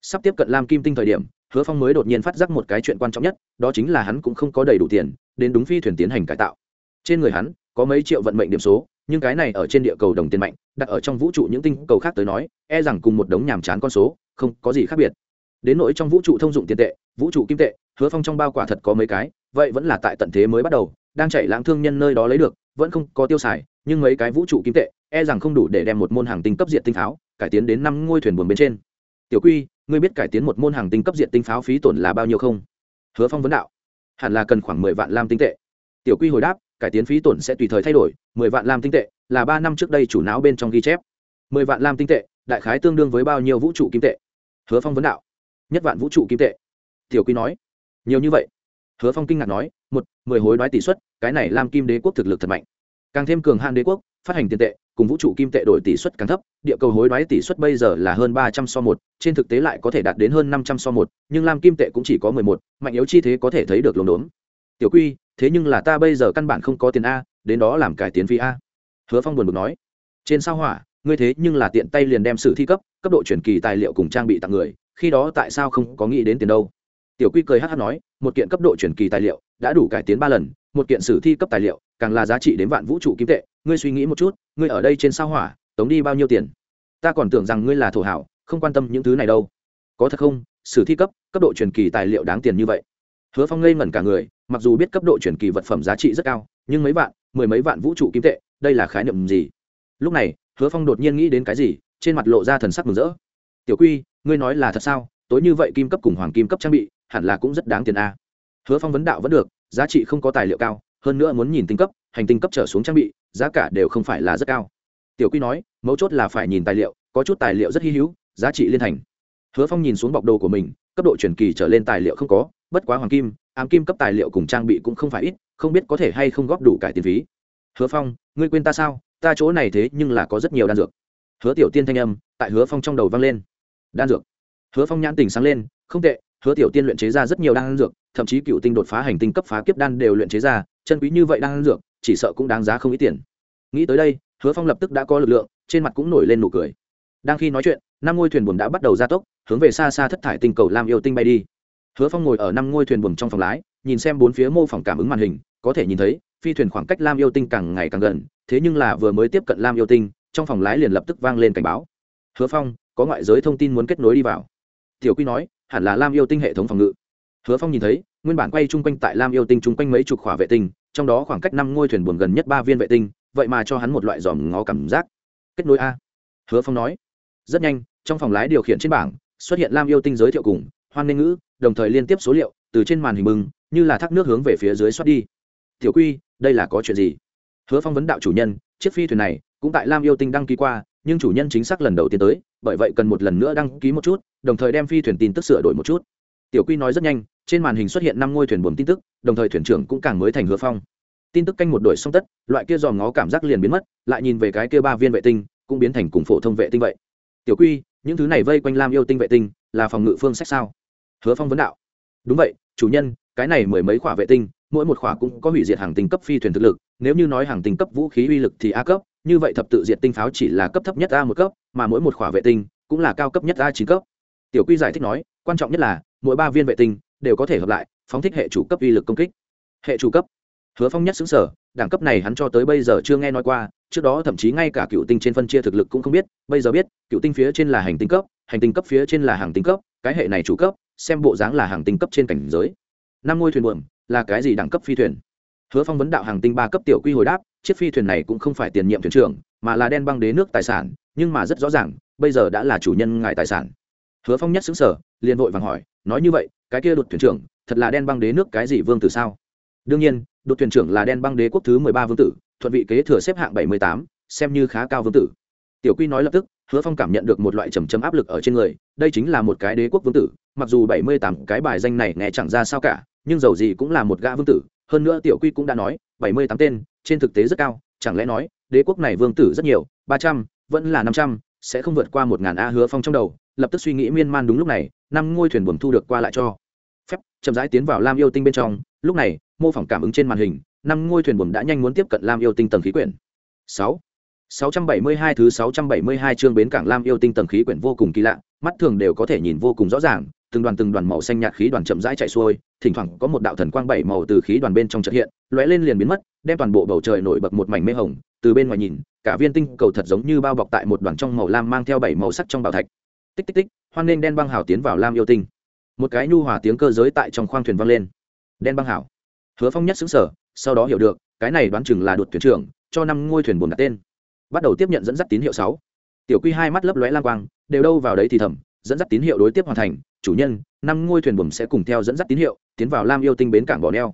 [SPEAKER 1] Sắp tiếp cận Lam Kim tinh thời điểm, Hứa Phong mới đột nhiên phát giác một cái chuyện quan trọng nhất, đó chính là hắn cũng không có đầy đủ tiền, đến đúng phi thuyền tiến hành cải tạo trên người hắn có mấy triệu vận mệnh điểm số nhưng cái này ở trên địa cầu đồng tiền mạnh đặt ở trong vũ trụ những tinh cầu khác tới nói e rằng cùng một đống nhàm chán con số không có gì khác biệt đến nỗi trong vũ trụ thông dụng tiền tệ vũ trụ kim tệ hứa phong trong bao quả thật có mấy cái vậy vẫn là tại tận thế mới bắt đầu đang chạy lãng thương nhân nơi đó lấy được, vẫn không có tiêu xài, nhưng mấy cái vũ trụ kim tệ e rằng không đủ để đem một môn hàng tinh cấp diện tinh pháo, cải tiến đến năm ngôi thuyền buồn bên trên. Tiểu quy, ngươi biết cải tiến một môn hàng tinh cấp diện tinh pháo phí tổn là bao nhiêu không? Hứa phong vấn đạo. Hẳn là cần khoảng mười vạn lam tinh tệ. Tiểu quy hồi đáp, cải tiến phí tổn sẽ tùy thời thay đổi, mười vạn lam tinh tệ là ba năm trước đây chủ não bên trong ghi chép. Mười vạn lam tinh tệ, đại khái tương đương với bao nhiêu vũ trụ kim tệ? Hứa phong vấn đạo. Nhất vạn vũ trụ kim tệ. Tiểu quy nói. Nhiều như vậy hứa phong kinh ngạc nói, một, mười hối đoái tỷ suất, cái này lam kim đế quốc thực lực thật mạnh. Càng thêm cường hạn đế quốc, phát hành tiền tệ, cùng vũ trụ kim tệ đổi tỷ suất càng thấp, địa cầu hối đoái tỷ suất bây giờ là hơn ba trăm so một, trên thực tế lại có thể đạt đến hơn năm trăm so một, nhưng lam kim tệ cũng chỉ có mười một, mạnh yếu chi thế có thể thấy được lồn đốn tiểu quy, thế nhưng là ta bây giờ căn bản không có tiền a, đến đó làm cải tiến phí a. Hứa phong buồn bực nói, trên sao hỏa, ngươi thế nhưng là tiện tay liền đem sử thi cấp cấp độ chuyển kỳ tài liệu cùng trang bị tặng người, khi đó tại sao không có nghĩ đến tiền đâu? Tiểu quy cười hát hát nói, một kiện cấp độ chuyển kỳ tài liệu, đã đủ cải tiến ba lần, một kiện sử thi cấp tài liệu, càng là giá trị đến vạn vũ trụ kim tệ. Ngươi suy nghĩ một chút, ngươi ở đây trên sao hỏa, tống đi bao nhiêu tiền? Ta còn tưởng rằng ngươi là thổ hảo, không quan tâm những thứ này đâu. Có thật không? Sử thi cấp cấp độ truyền kỳ tài liệu đáng tiền như vậy. Hứa phong ngây ngẩn cả người, mặc dù biết cấp độ chuyển kỳ vật phẩm giá trị rất cao, nhưng mấy vạn, mười mấy vạn vũ trụ kim tệ, đây là khái niệm gì? Lúc này, hứa phong đột nhiên nghĩ đến cái gì, trên mặt lộ ra thần sắc mừng rỡ. Tiểu quy, ngươi nói là thật sao? Tối như vậy kim cấp cùng hoàng kim cấp trang bị hẳn là cũng rất đáng tiền a. Hứa phong vấn đạo vẫn được, giá trị không có tài liệu cao, hơn nữa muốn nhìn tinh cấp, hành tinh cấp trở xuống trang bị, giá cả đều không phải là rất cao. Tiểu quy nói, mấu chốt là phải nhìn tài liệu, có chút tài liệu rất hy hữu, giá trị liên thành. Hứa phong nhìn xuống bọc đồ của mình, cấp độ truyền kỳ trở lên tài liệu không có, bất quá hoàng kim, ám kim cấp tài liệu cùng trang bị cũng không phải ít, không biết có thể hay không góp đủ cải tiền phí. Hứa phong, ngươi quên ta sao? Ta chỗ này thế nhưng là có rất nhiều đan dược. Hứa tiểu tiên thanh âm, tại hứa phong trong đầu vang lên. Đan dược. Hứa phong nhãn tình sáng lên, không tệ hứa tiểu tiên luyện chế ra rất nhiều đan dược, thậm chí cựu tinh đột phá hành tinh cấp phá kiếp đan đều luyện chế ra, chân quý như vậy đan dược, chỉ sợ cũng đáng giá không ít tiền. Nghĩ tới đây, hứa phong lập tức đã có lực lượng, trên mặt cũng nổi lên nụ cười. Đang khi nói chuyện, năm ngôi thuyền buồm đã bắt đầu gia tốc, hướng về xa xa thất thải tinh cầu lam yêu tinh bay đi. Hứa phong ngồi ở năm ngôi thuyền buồm trong phòng lái, nhìn xem bốn phía mô phỏng cảm ứng màn hình, có thể nhìn thấy, phi thuyền khoảng cách lam yêu tinh càng ngày càng gần, thế nhưng là vừa mới tiếp cận lam yêu tinh, trong phòng lái liền lập tức vang lên cảnh báo. Hứa phong, có ngoại giới thông tin muốn kết nối đi vào. Tiểu quy nói hẳn là lam yêu tinh hệ thống phòng ngự. Hứa phong nhìn thấy, nguyên bản quay chung quanh tại lam yêu tinh chung quanh mấy chục khỏa vệ tinh, trong đó khoảng cách năm ngôi thuyền buồm gần nhất ba viên vệ tinh, vậy mà cho hắn một loại dòm ngó cảm giác. Kết nối a. Hứa phong nói. Rất nhanh, trong phòng lái điều khiển trên bảng, xuất hiện lam yêu tinh giới thiệu cùng, hoan nghênh ngữ, đồng thời liên tiếp số liệu, từ trên màn hình bừng như là thác nước hướng về phía dưới xoát đi. Tiểu quy, đây là có chuyện gì? Hứa phong vấn đạo chủ nhân, chiếc phi thuyền này cũng tại lam yêu tinh đăng ký qua nhưng chủ nhân chính xác lần đầu tiên tới, bởi vậy cần một lần nữa đăng ký một chút, đồng thời đem phi thuyền tin tức sửa đổi một chút. Tiểu quy nói rất nhanh, trên màn hình xuất hiện năm ngôi thuyền buồm tin tức, đồng thời thuyền trưởng cũng càng mới thành hứa phong. Tin tức canh một đổi xong tất, loại kia dòm ngó cảm giác liền biến mất, lại nhìn về cái kia ba viên vệ tinh, cũng biến thành cùng phổ thông vệ tinh vậy. Tiểu quy, những thứ này vây quanh lam yêu tinh vệ tinh, là phòng ngự phương sách sao? Hứa phong vấn đạo. Đúng vậy, chủ nhân, cái này mười mấy quả vệ tinh mỗi một khỏa cũng có hủy diệt hàng tinh cấp phi thuyền thực lực, nếu như nói hàng tinh cấp vũ khí uy lực thì a cấp, như vậy thập tự diệt tinh pháo chỉ là cấp thấp nhất a một cấp, mà mỗi một khỏa vệ tinh cũng là cao cấp nhất a chín cấp. Tiểu quy giải thích nói, quan trọng nhất là, mỗi ba viên vệ tinh đều có thể hợp lại, phóng thích hệ chủ cấp uy lực công kích. Hệ chủ cấp. Hứa phong nhất xứng sở đẳng cấp này hắn cho tới bây giờ chưa nghe nói qua, trước đó thậm chí ngay cả cựu tinh trên phân chia thực lực cũng không biết, bây giờ biết, cựu tinh phía trên là hành tinh cấp, hành tinh cấp phía trên là hàng tinh cấp, cái hệ này chủ cấp, xem bộ dáng là hàng tinh cấp trên cảnh giới. Năm ngôi thuyền buồm là cái gì đẳng cấp phi thuyền? Hứa phong vấn đạo hàng tinh ba cấp tiểu quy hồi đáp, chiếc phi thuyền này cũng không phải tiền nhiệm thuyền trưởng, mà là đen băng đế nước tài sản, nhưng mà rất rõ ràng, bây giờ đã là chủ nhân ngài tài sản. Hứa phong nhất xứng sở liền vội vàng hỏi, nói như vậy, cái kia đột thuyền trưởng, thật là đen băng đế nước cái gì vương tử sao? Đương nhiên, đột thuyền trưởng là đen băng đế quốc thứ mười ba vương tử, thuận vị kế thừa xếp hạng bảy mươi tám, xem như khá cao vương tử. Tiểu quy nói lập tức, hứa phong cảm nhận được một loại trầm trầm áp lực ở trên người, đây chính là một cái đế quốc vương tử, mặc dù bảy mươi tám cái bài danh này nghe chẳng ra sao cả nhưng dầu gì cũng là một gã vương tử hơn nữa tiểu quy cũng đã nói bảy mươi tám tên trên thực tế rất cao chẳng lẽ nói đế quốc này vương tử rất nhiều ba trăm vẫn là năm trăm sẽ không vượt qua một ngàn a hứa phong trong đầu lập tức suy nghĩ miên man đúng lúc này năm ngôi thuyền buồm thu được qua lại cho. Phép chậm rãi tiến vào lam yêu tinh bên trong lúc này mô phỏng cảm ứng trên màn hình năm ngôi thuyền buồm đã nhanh muốn tiếp cận lam yêu tinh tầng khí quyển. Sáu 672 thứ 672 chương bến cảng Lam yêu tinh tầng khí quyển vô cùng kỳ lạ, mắt thường đều có thể nhìn vô cùng rõ ràng, từng đoàn từng đoàn màu xanh nhạt khí đoàn chậm rãi chạy xuôi, thỉnh thoảng có một đạo thần quang bảy màu từ khí đoàn bên trong chợt hiện, lóe lên liền biến mất, đem toàn bộ bầu trời nổi bật một mảnh mê hồng, từ bên ngoài nhìn, cả viên tinh cầu thật giống như bao bọc tại một đoàn trong màu lam mang theo bảy màu sắc trong bảo thạch. Tích tích tích, hoan nên đen băng hảo tiến vào Lam yêu tinh. Một cái nhu hòa tiếng cơ giới tại trong khoang thuyền vang lên. Đen băng hảo. Hứa Phong nhất sững sở, sau đó hiểu được, cái này đoán chừng là đột thuyền trưởng, cho năm ngôi thuyền buồn đặt tên bắt đầu tiếp nhận dẫn dắt tín hiệu sáu tiểu quy hai mắt lấp lóe lang quang đều đâu vào đấy thì thầm dẫn dắt tín hiệu đối tiếp hoàn thành chủ nhân, năm ngôi thuyền buồm sẽ cùng theo dẫn dắt tín hiệu, tiến vào lam yêu tinh bến cảng bỏ neo.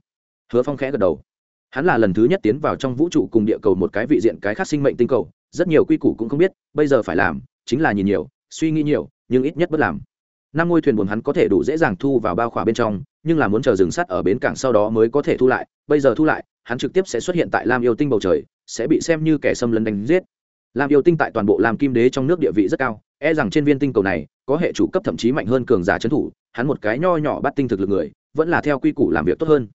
[SPEAKER 1] Hứa phong khẽ gật đầu. Hắn là lần thứ nhất tiến vào trong vũ trụ cùng địa cầu một cái vị diện cái khác sinh mệnh tinh cầu, rất nhiều quy củ cũng không biết, bây giờ phải làm chính là nhìn nhiều, suy nghĩ nhiều, nhưng ít nhất bất làm. Năm ngôi thuyền buồm hắn có thể đủ dễ dàng thu vào bao khỏa bên trong, nhưng là muốn chờ dừng sắt ở bến cảng sau đó mới có thể thu lại, bây giờ thu lại, hắn trực tiếp sẽ xuất hiện tại lam yêu tinh bầu trời, sẽ bị xem như kẻ xâm lấn đánh giết. Lam yêu tinh tại toàn bộ lam kim đế trong nước địa vị rất cao e rằng trên viên tinh cầu này có hệ chủ cấp thậm chí mạnh hơn cường giả trấn thủ, hắn một cái nho nhỏ bắt tinh thực lực người, vẫn là theo quy củ làm việc tốt hơn.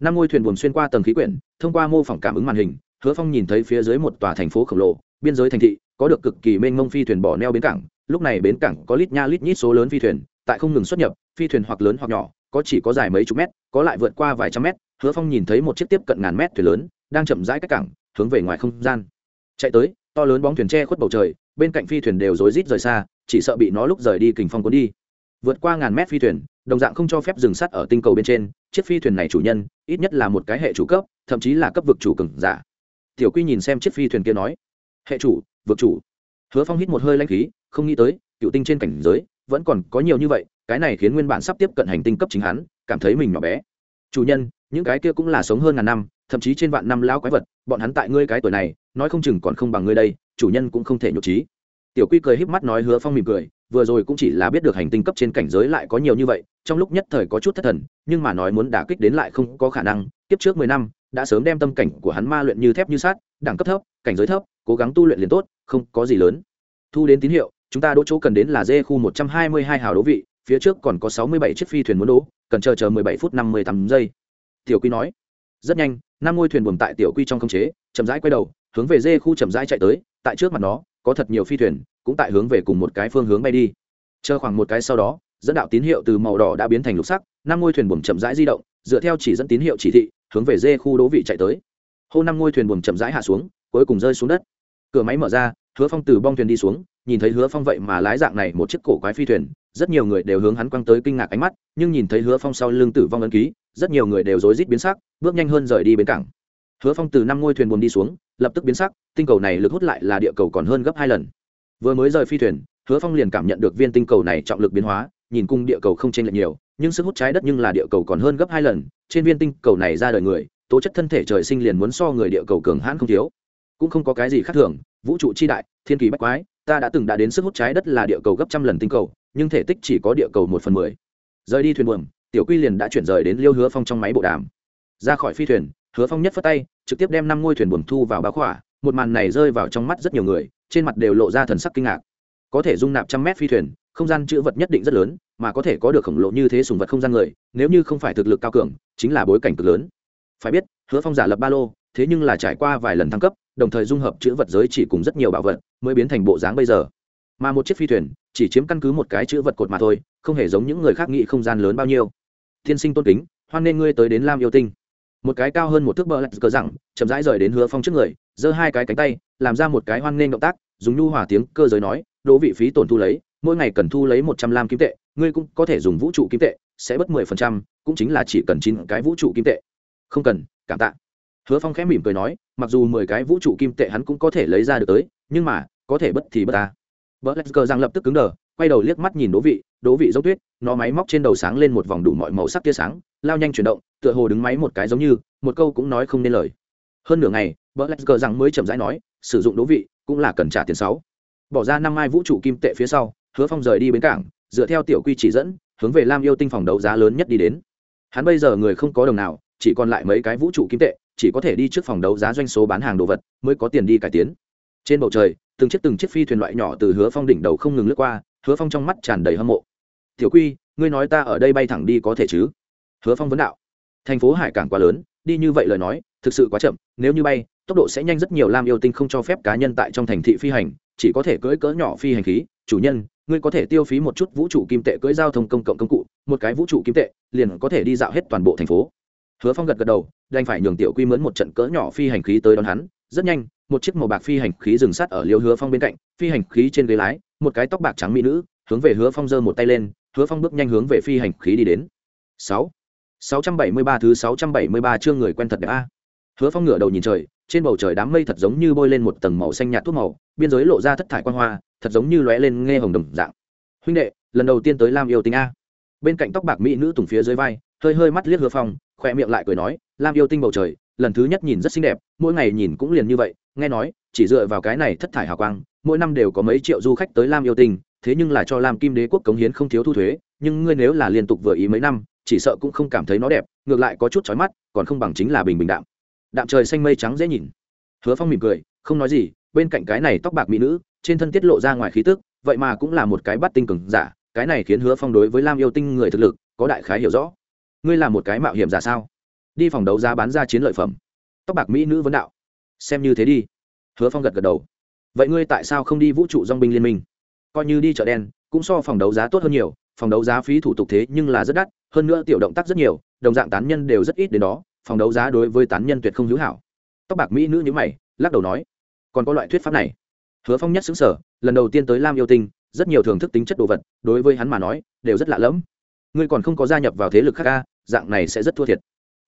[SPEAKER 1] Năm ngôi thuyền buồm xuyên qua tầng khí quyển, thông qua mô phỏng cảm ứng màn hình, hứa phong nhìn thấy phía dưới một tòa thành phố khổng lồ, biên giới thành thị, có được cực kỳ mênh mông phi thuyền bỏ neo bến cảng, lúc này bến cảng có lít nha lít nhít số lớn phi thuyền, tại không ngừng xuất nhập, phi thuyền hoặc lớn hoặc nhỏ, có chỉ có dài mấy chục mét, có lại vượt qua vài trăm mét, hứa phong nhìn thấy một chiếc tiếp cận ngàn mét thuyền lớn, đang chậm rãi cách cảng, hướng về ngoài không gian. Chạy tới, to lớn bóng thuyền che khuất bầu trời bên cạnh phi thuyền đều rối rít rời xa, chỉ sợ bị nó lúc rời đi kình phong cuốn đi. Vượt qua ngàn mét phi thuyền, đồng dạng không cho phép dừng sắt ở tinh cầu bên trên, chiếc phi thuyền này chủ nhân, ít nhất là một cái hệ chủ cấp, thậm chí là cấp vực chủ cường giả. Tiểu quy nhìn xem chiếc phi thuyền kia nói, hệ chủ, vực chủ. Hứa phong hít một hơi lanh khí, không nghĩ tới, cựu tinh trên cảnh giới, vẫn còn có nhiều như vậy, cái này khiến nguyên bản sắp tiếp cận hành tinh cấp chính hắn, cảm thấy mình nhỏ bé. Chủ nhân, những cái kia cũng là sống hơn ngàn năm, thậm chí trên vạn năm lão quái vật, bọn hắn tại ngươi cái tuổi này nói không chừng còn không bằng ngươi đây, chủ nhân cũng không thể nhục trí. Tiểu quy cười híp mắt nói hứa phong mỉm cười, vừa rồi cũng chỉ là biết được hành tinh cấp trên cảnh giới lại có nhiều như vậy, trong lúc nhất thời có chút thất thần, nhưng mà nói muốn đả kích đến lại không có khả năng tiếp trước mười năm, đã sớm đem tâm cảnh của hắn ma luyện như thép như sát đẳng cấp thấp, cảnh giới thấp, cố gắng tu luyện liền tốt, không có gì lớn. Thu đến tín hiệu, chúng ta đỗ chỗ cần đến là dê khu một trăm hai mươi hai hào đỗ vị, phía trước còn có sáu mươi bảy chiếc phi thuyền muốn đỗ, cần chờ chờ mười bảy phút năm mươi tám giây. Tiểu quy nói rất nhanh, năm ngôi thuyền buồm tại tiểu quy trong không chế, chậm rãi quay đầu, hướng về dê khu chậm rãi chạy tới, tại trước mặt nó, có thật nhiều phi thuyền, cũng tại hướng về cùng một cái phương hướng bay đi. Chờ khoảng một cái sau đó, dẫn đạo tín hiệu từ màu đỏ đã biến thành lục sắc, năm ngôi thuyền buồm chậm rãi di động, dựa theo chỉ dẫn tín hiệu chỉ thị, hướng về dê khu đỗ vị chạy tới. Hô năm ngôi thuyền buồm chậm rãi hạ xuống, cuối cùng rơi xuống đất. Cửa máy mở ra, hứa phong từ bong thuyền đi xuống, nhìn thấy hứa phong vậy mà lái dạng này một chiếc cổ quái phi thuyền, rất nhiều người đều hướng hắn quăng tới kinh ngạc ánh mắt, nhưng nhìn thấy hứa phong sau lưng tử vong ấn ký rất nhiều người đều rối rít biến sắc, bước nhanh hơn rời đi bến cảng. Hứa phong từ năm ngôi thuyền buồm đi xuống, lập tức biến sắc, tinh cầu này lực hút lại là địa cầu còn hơn gấp hai lần. Vừa mới rời phi thuyền, hứa phong liền cảm nhận được viên tinh cầu này trọng lực biến hóa, nhìn cung địa cầu không chênh lệch nhiều, nhưng sức hút trái đất nhưng là địa cầu còn hơn gấp hai lần, trên viên tinh cầu này ra đời người, tố chất thân thể trời sinh liền muốn so người địa cầu cường hãn không thiếu. Cũng không có cái gì khác thường, vũ trụ chi đại, thiên kỳ bách quái, ta đã từng đã đến sức hút trái đất là địa cầu gấp trăm lần tinh cầu, nhưng thể tích chỉ có địa cầu một phần mười. Rời đi thuyền buồm tiểu quy liền đã chuyển rời đến liêu hứa phong trong máy bộ đàm. Ra khỏi phi thuyền, hứa phong nhất phất tay, trực tiếp đem năm ngôi thuyền buồm thu vào báo khỏa, một màn này rơi vào trong mắt rất nhiều người, trên mặt đều lộ ra thần sắc kinh ngạc. Có thể dung nạp trăm mét phi thuyền, không gian chữ vật nhất định rất lớn, mà có thể có được khổng lồ như thế sùng vật không gian người, nếu như không phải thực lực cao cường, chính là bối cảnh cực lớn. Phải biết, hứa phong giả lập ba lô, thế nhưng là trải qua vài lần thăng cấp, đồng thời dung hợp chữ vật giới chỉ cùng rất nhiều bảo vật, mới biến thành bộ dáng bây giờ. Mà một chiếc phi thuyền, chỉ chiếm căn cứ một cái chữ vật cột mà thôi, không hề giống những người khác nghĩ không gian lớn bao nhiêu thiên sinh tôn kính, hoan nên ngươi tới đến lam yêu tinh. Một cái cao hơn một thước bờ lạch cờ rằng chậm rãi rời đến hứa phong trước người, giơ hai cái cánh tay, làm ra một cái hoan nên động tác, dùng nhu hòa tiếng cơ giới nói, đỗ vị phí tổn thu lấy, mỗi ngày cần thu lấy một trăm lam kim tệ, ngươi cũng có thể dùng vũ trụ kim tệ, sẽ bất mười phần trăm, cũng chính là chỉ cần chín cái vũ trụ kim tệ. Không cần, cảm tạ. Hứa phong khẽ mỉm cười nói, mặc dù mười cái vũ trụ kim tệ hắn cũng có thể lấy ra được tới, nhưng mà, có thể bất thì bất ta. Vợ lạch cờ rằng lập tức cứng đờ, quay đầu liếc mắt nhìn đỗ vị đố vị giống tuyết, nó máy móc trên đầu sáng lên một vòng đủ mọi màu sắc tia sáng, lao nhanh chuyển động, tựa hồ đứng máy một cái giống như, một câu cũng nói không nên lời. Hơn nửa ngày vợ lạch cờ rằng mới chậm rãi nói, sử dụng đố vị cũng là cần trả tiền sáu. Bỏ ra năm mai vũ trụ kim tệ phía sau, hứa phong rời đi bến cảng, dựa theo tiểu quy chỉ dẫn, hướng về lam yêu tinh phòng đấu giá lớn nhất đi đến. Hắn bây giờ người không có đồng nào, chỉ còn lại mấy cái vũ trụ kim tệ, chỉ có thể đi trước phòng đấu giá doanh số bán hàng đồ vật, mới có tiền đi cải tiến. Trên bầu trời, từng chiếc từng chiếc phi thuyền loại nhỏ từ hứa phong đỉnh đầu không ngừng lướt qua, hứa phong trong mắt tràn đầy hâm mộ tiểu quy, ngươi nói ta ở đây bay thẳng đi có thể chứ? Hứa phong vấn đạo. Thành phố hải cảng quá lớn, đi như vậy lời nói, thực sự quá chậm, nếu như bay, tốc độ sẽ nhanh rất nhiều, lam yêu tinh không cho phép cá nhân tại trong thành thị phi hành, chỉ có thể cưỡi cỡ nhỏ phi hành khí. Chủ nhân, ngươi có thể tiêu phí một chút vũ trụ kim tệ cưỡi giao thông công cộng công cụ, một cái vũ trụ kim tệ, liền có thể đi dạo hết toàn bộ thành phố. Hứa phong gật gật đầu, đành phải nhường tiểu quy mướn một trận cỡ nhỏ phi hành khí tới đón hắn. Rất nhanh, một chiếc màu bạc phi hành khí dừng sát ở liêu hứa phong bên cạnh, phi hành khí trên ghế lái, một cái tóc bạc trắng mỹ nữ, hướng về hứa phong giơ một tay lên hứa phong bước nhanh hướng về phi hành khí đi đến. Sáu. Sáu trăm bảy mươi ba thứ sáu trăm bảy mươi ba chương người quen thật đẹp a. Hứa phong ngửa đầu nhìn trời, trên bầu trời đám mây thật giống như bôi lên một tầng màu xanh nhạt thuốc màu, biên giới lộ ra thất thải quan hoa, thật giống như lóe lên nghe hồng đồng dạng. Huynh đệ, lần đầu tiên tới lam yêu tinh a. Bên cạnh tóc bạc mỹ nữ tùng phía dưới vai, hơi hơi mắt liếc hứa phong khoe miệng lại cười nói, lam yêu tinh bầu trời, lần thứ nhất nhìn rất xinh đẹp, mỗi ngày nhìn cũng liền như vậy. Nghe nói, chỉ dựa vào cái này thất thải hào quang, mỗi năm đều có mấy triệu du khách tới lam yêu tinh thế nhưng là cho lam kim đế quốc cống hiến không thiếu thu thuế, nhưng ngươi nếu là liên tục vừa ý mấy năm, chỉ sợ cũng không cảm thấy nó đẹp, ngược lại có chút chói mắt, còn không bằng chính là bình bình đạm. Đạm trời xanh mây trắng dễ nhìn. Hứa phong mỉm cười, không nói gì, bên cạnh cái này tóc bạc mỹ nữ, trên thân tiết lộ ra ngoài khí tức, vậy mà cũng là một cái bắt tinh cường giả, cái này khiến hứa phong đối với lam yêu tinh người thực lực, có đại khái hiểu rõ. Ngươi là một cái mạo hiểm giả sao? Đi phòng đấu giá bán ra chiến lợi phẩm. Tóc bạc mỹ nữ vấn đạo. Xem như thế đi. Hứa phong gật gật đầu. Vậy ngươi tại sao không đi vũ trụ dong binh liên minh? Coi như đi chợ đen, cũng so phòng đấu giá tốt hơn nhiều, phòng đấu giá phí thủ tục thế nhưng là rất đắt, hơn nữa tiểu động tác rất nhiều, đồng dạng tán nhân đều rất ít đến đó, phòng đấu giá đối với tán nhân tuyệt không hữu hảo. Tóc bạc mỹ nữ nhữ mày, lắc đầu nói, còn có loại thuyết pháp này. Hứa phong nhất xứng sở lần đầu tiên tới lam yêu tinh, rất nhiều thưởng thức tính chất đồ vật, đối với hắn mà nói, đều rất lạ lẫm. Ngươi còn không có gia nhập vào thế lực khác ca dạng này sẽ rất thua thiệt.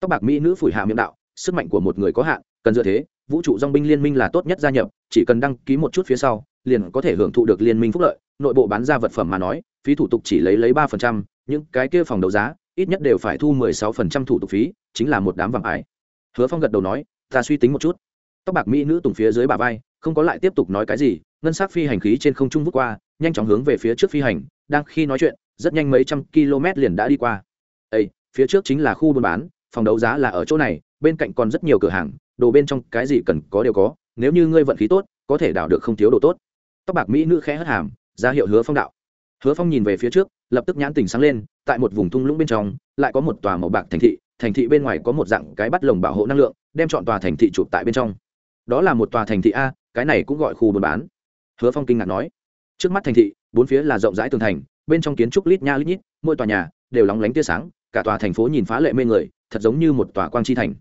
[SPEAKER 1] Tóc bạc mỹ nữ phủi hạ miệng đạo, sức mạnh của một người có hạn, cần dựa thế, vũ trụ dong binh liên minh là tốt nhất gia nhập, chỉ cần đăng ký một chút phía sau liền có thể hưởng thụ được liên minh phúc lợi, nội bộ bán ra vật phẩm mà nói, phí thủ tục chỉ lấy lấy ba phần trăm, những cái kia phòng đấu giá, ít nhất đều phải thu mười sáu phần trăm thủ tục phí, chính là một đám vàng ải hứa phong gật đầu nói, ta suy tính một chút. Tóc bạc mỹ nữ tùng phía dưới bà vai, không có lại tiếp tục nói cái gì, ngân s á c phi hành khí trên không trung vút qua, nhanh chóng hướng về phía trước phi hành, đang khi nói chuyện, rất nhanh mấy trăm km liền đã đi qua. Ây phía trước chính là khu buôn bán, phòng đấu giá là ở chỗ này, bên cạnh còn rất nhiều cửa hàng, đồ bên trong cái gì cần có đều có, nếu như ngươi vận khí tốt, có thể đào được không thiếu đồ tốt tóc bạc mỹ nữ khẽ hất hàm, ra hiệu hứa phong đạo. Hứa phong nhìn về phía trước, lập tức nhãn tỉnh sáng lên, tại một vùng thung lũng bên trong, lại có một tòa màu bạc thành thị thành thị bên ngoài có một dạng cái bắt lồng bảo hộ năng lượng, đem chọn tòa thành thị chụp tại bên trong. Đó là một tòa thành thị a, cái này cũng gọi khu buôn bán. Hứa phong kinh ngạc nói. Trước mắt thành thị, bốn phía là rộng rãi tường thành, bên trong kiến trúc lít nha lít nhít, mỗi tòa nhà đều lóng lánh tia sáng, cả tòa thành phố nhìn phá lệ mê người, thật giống như một tòa quang chi thành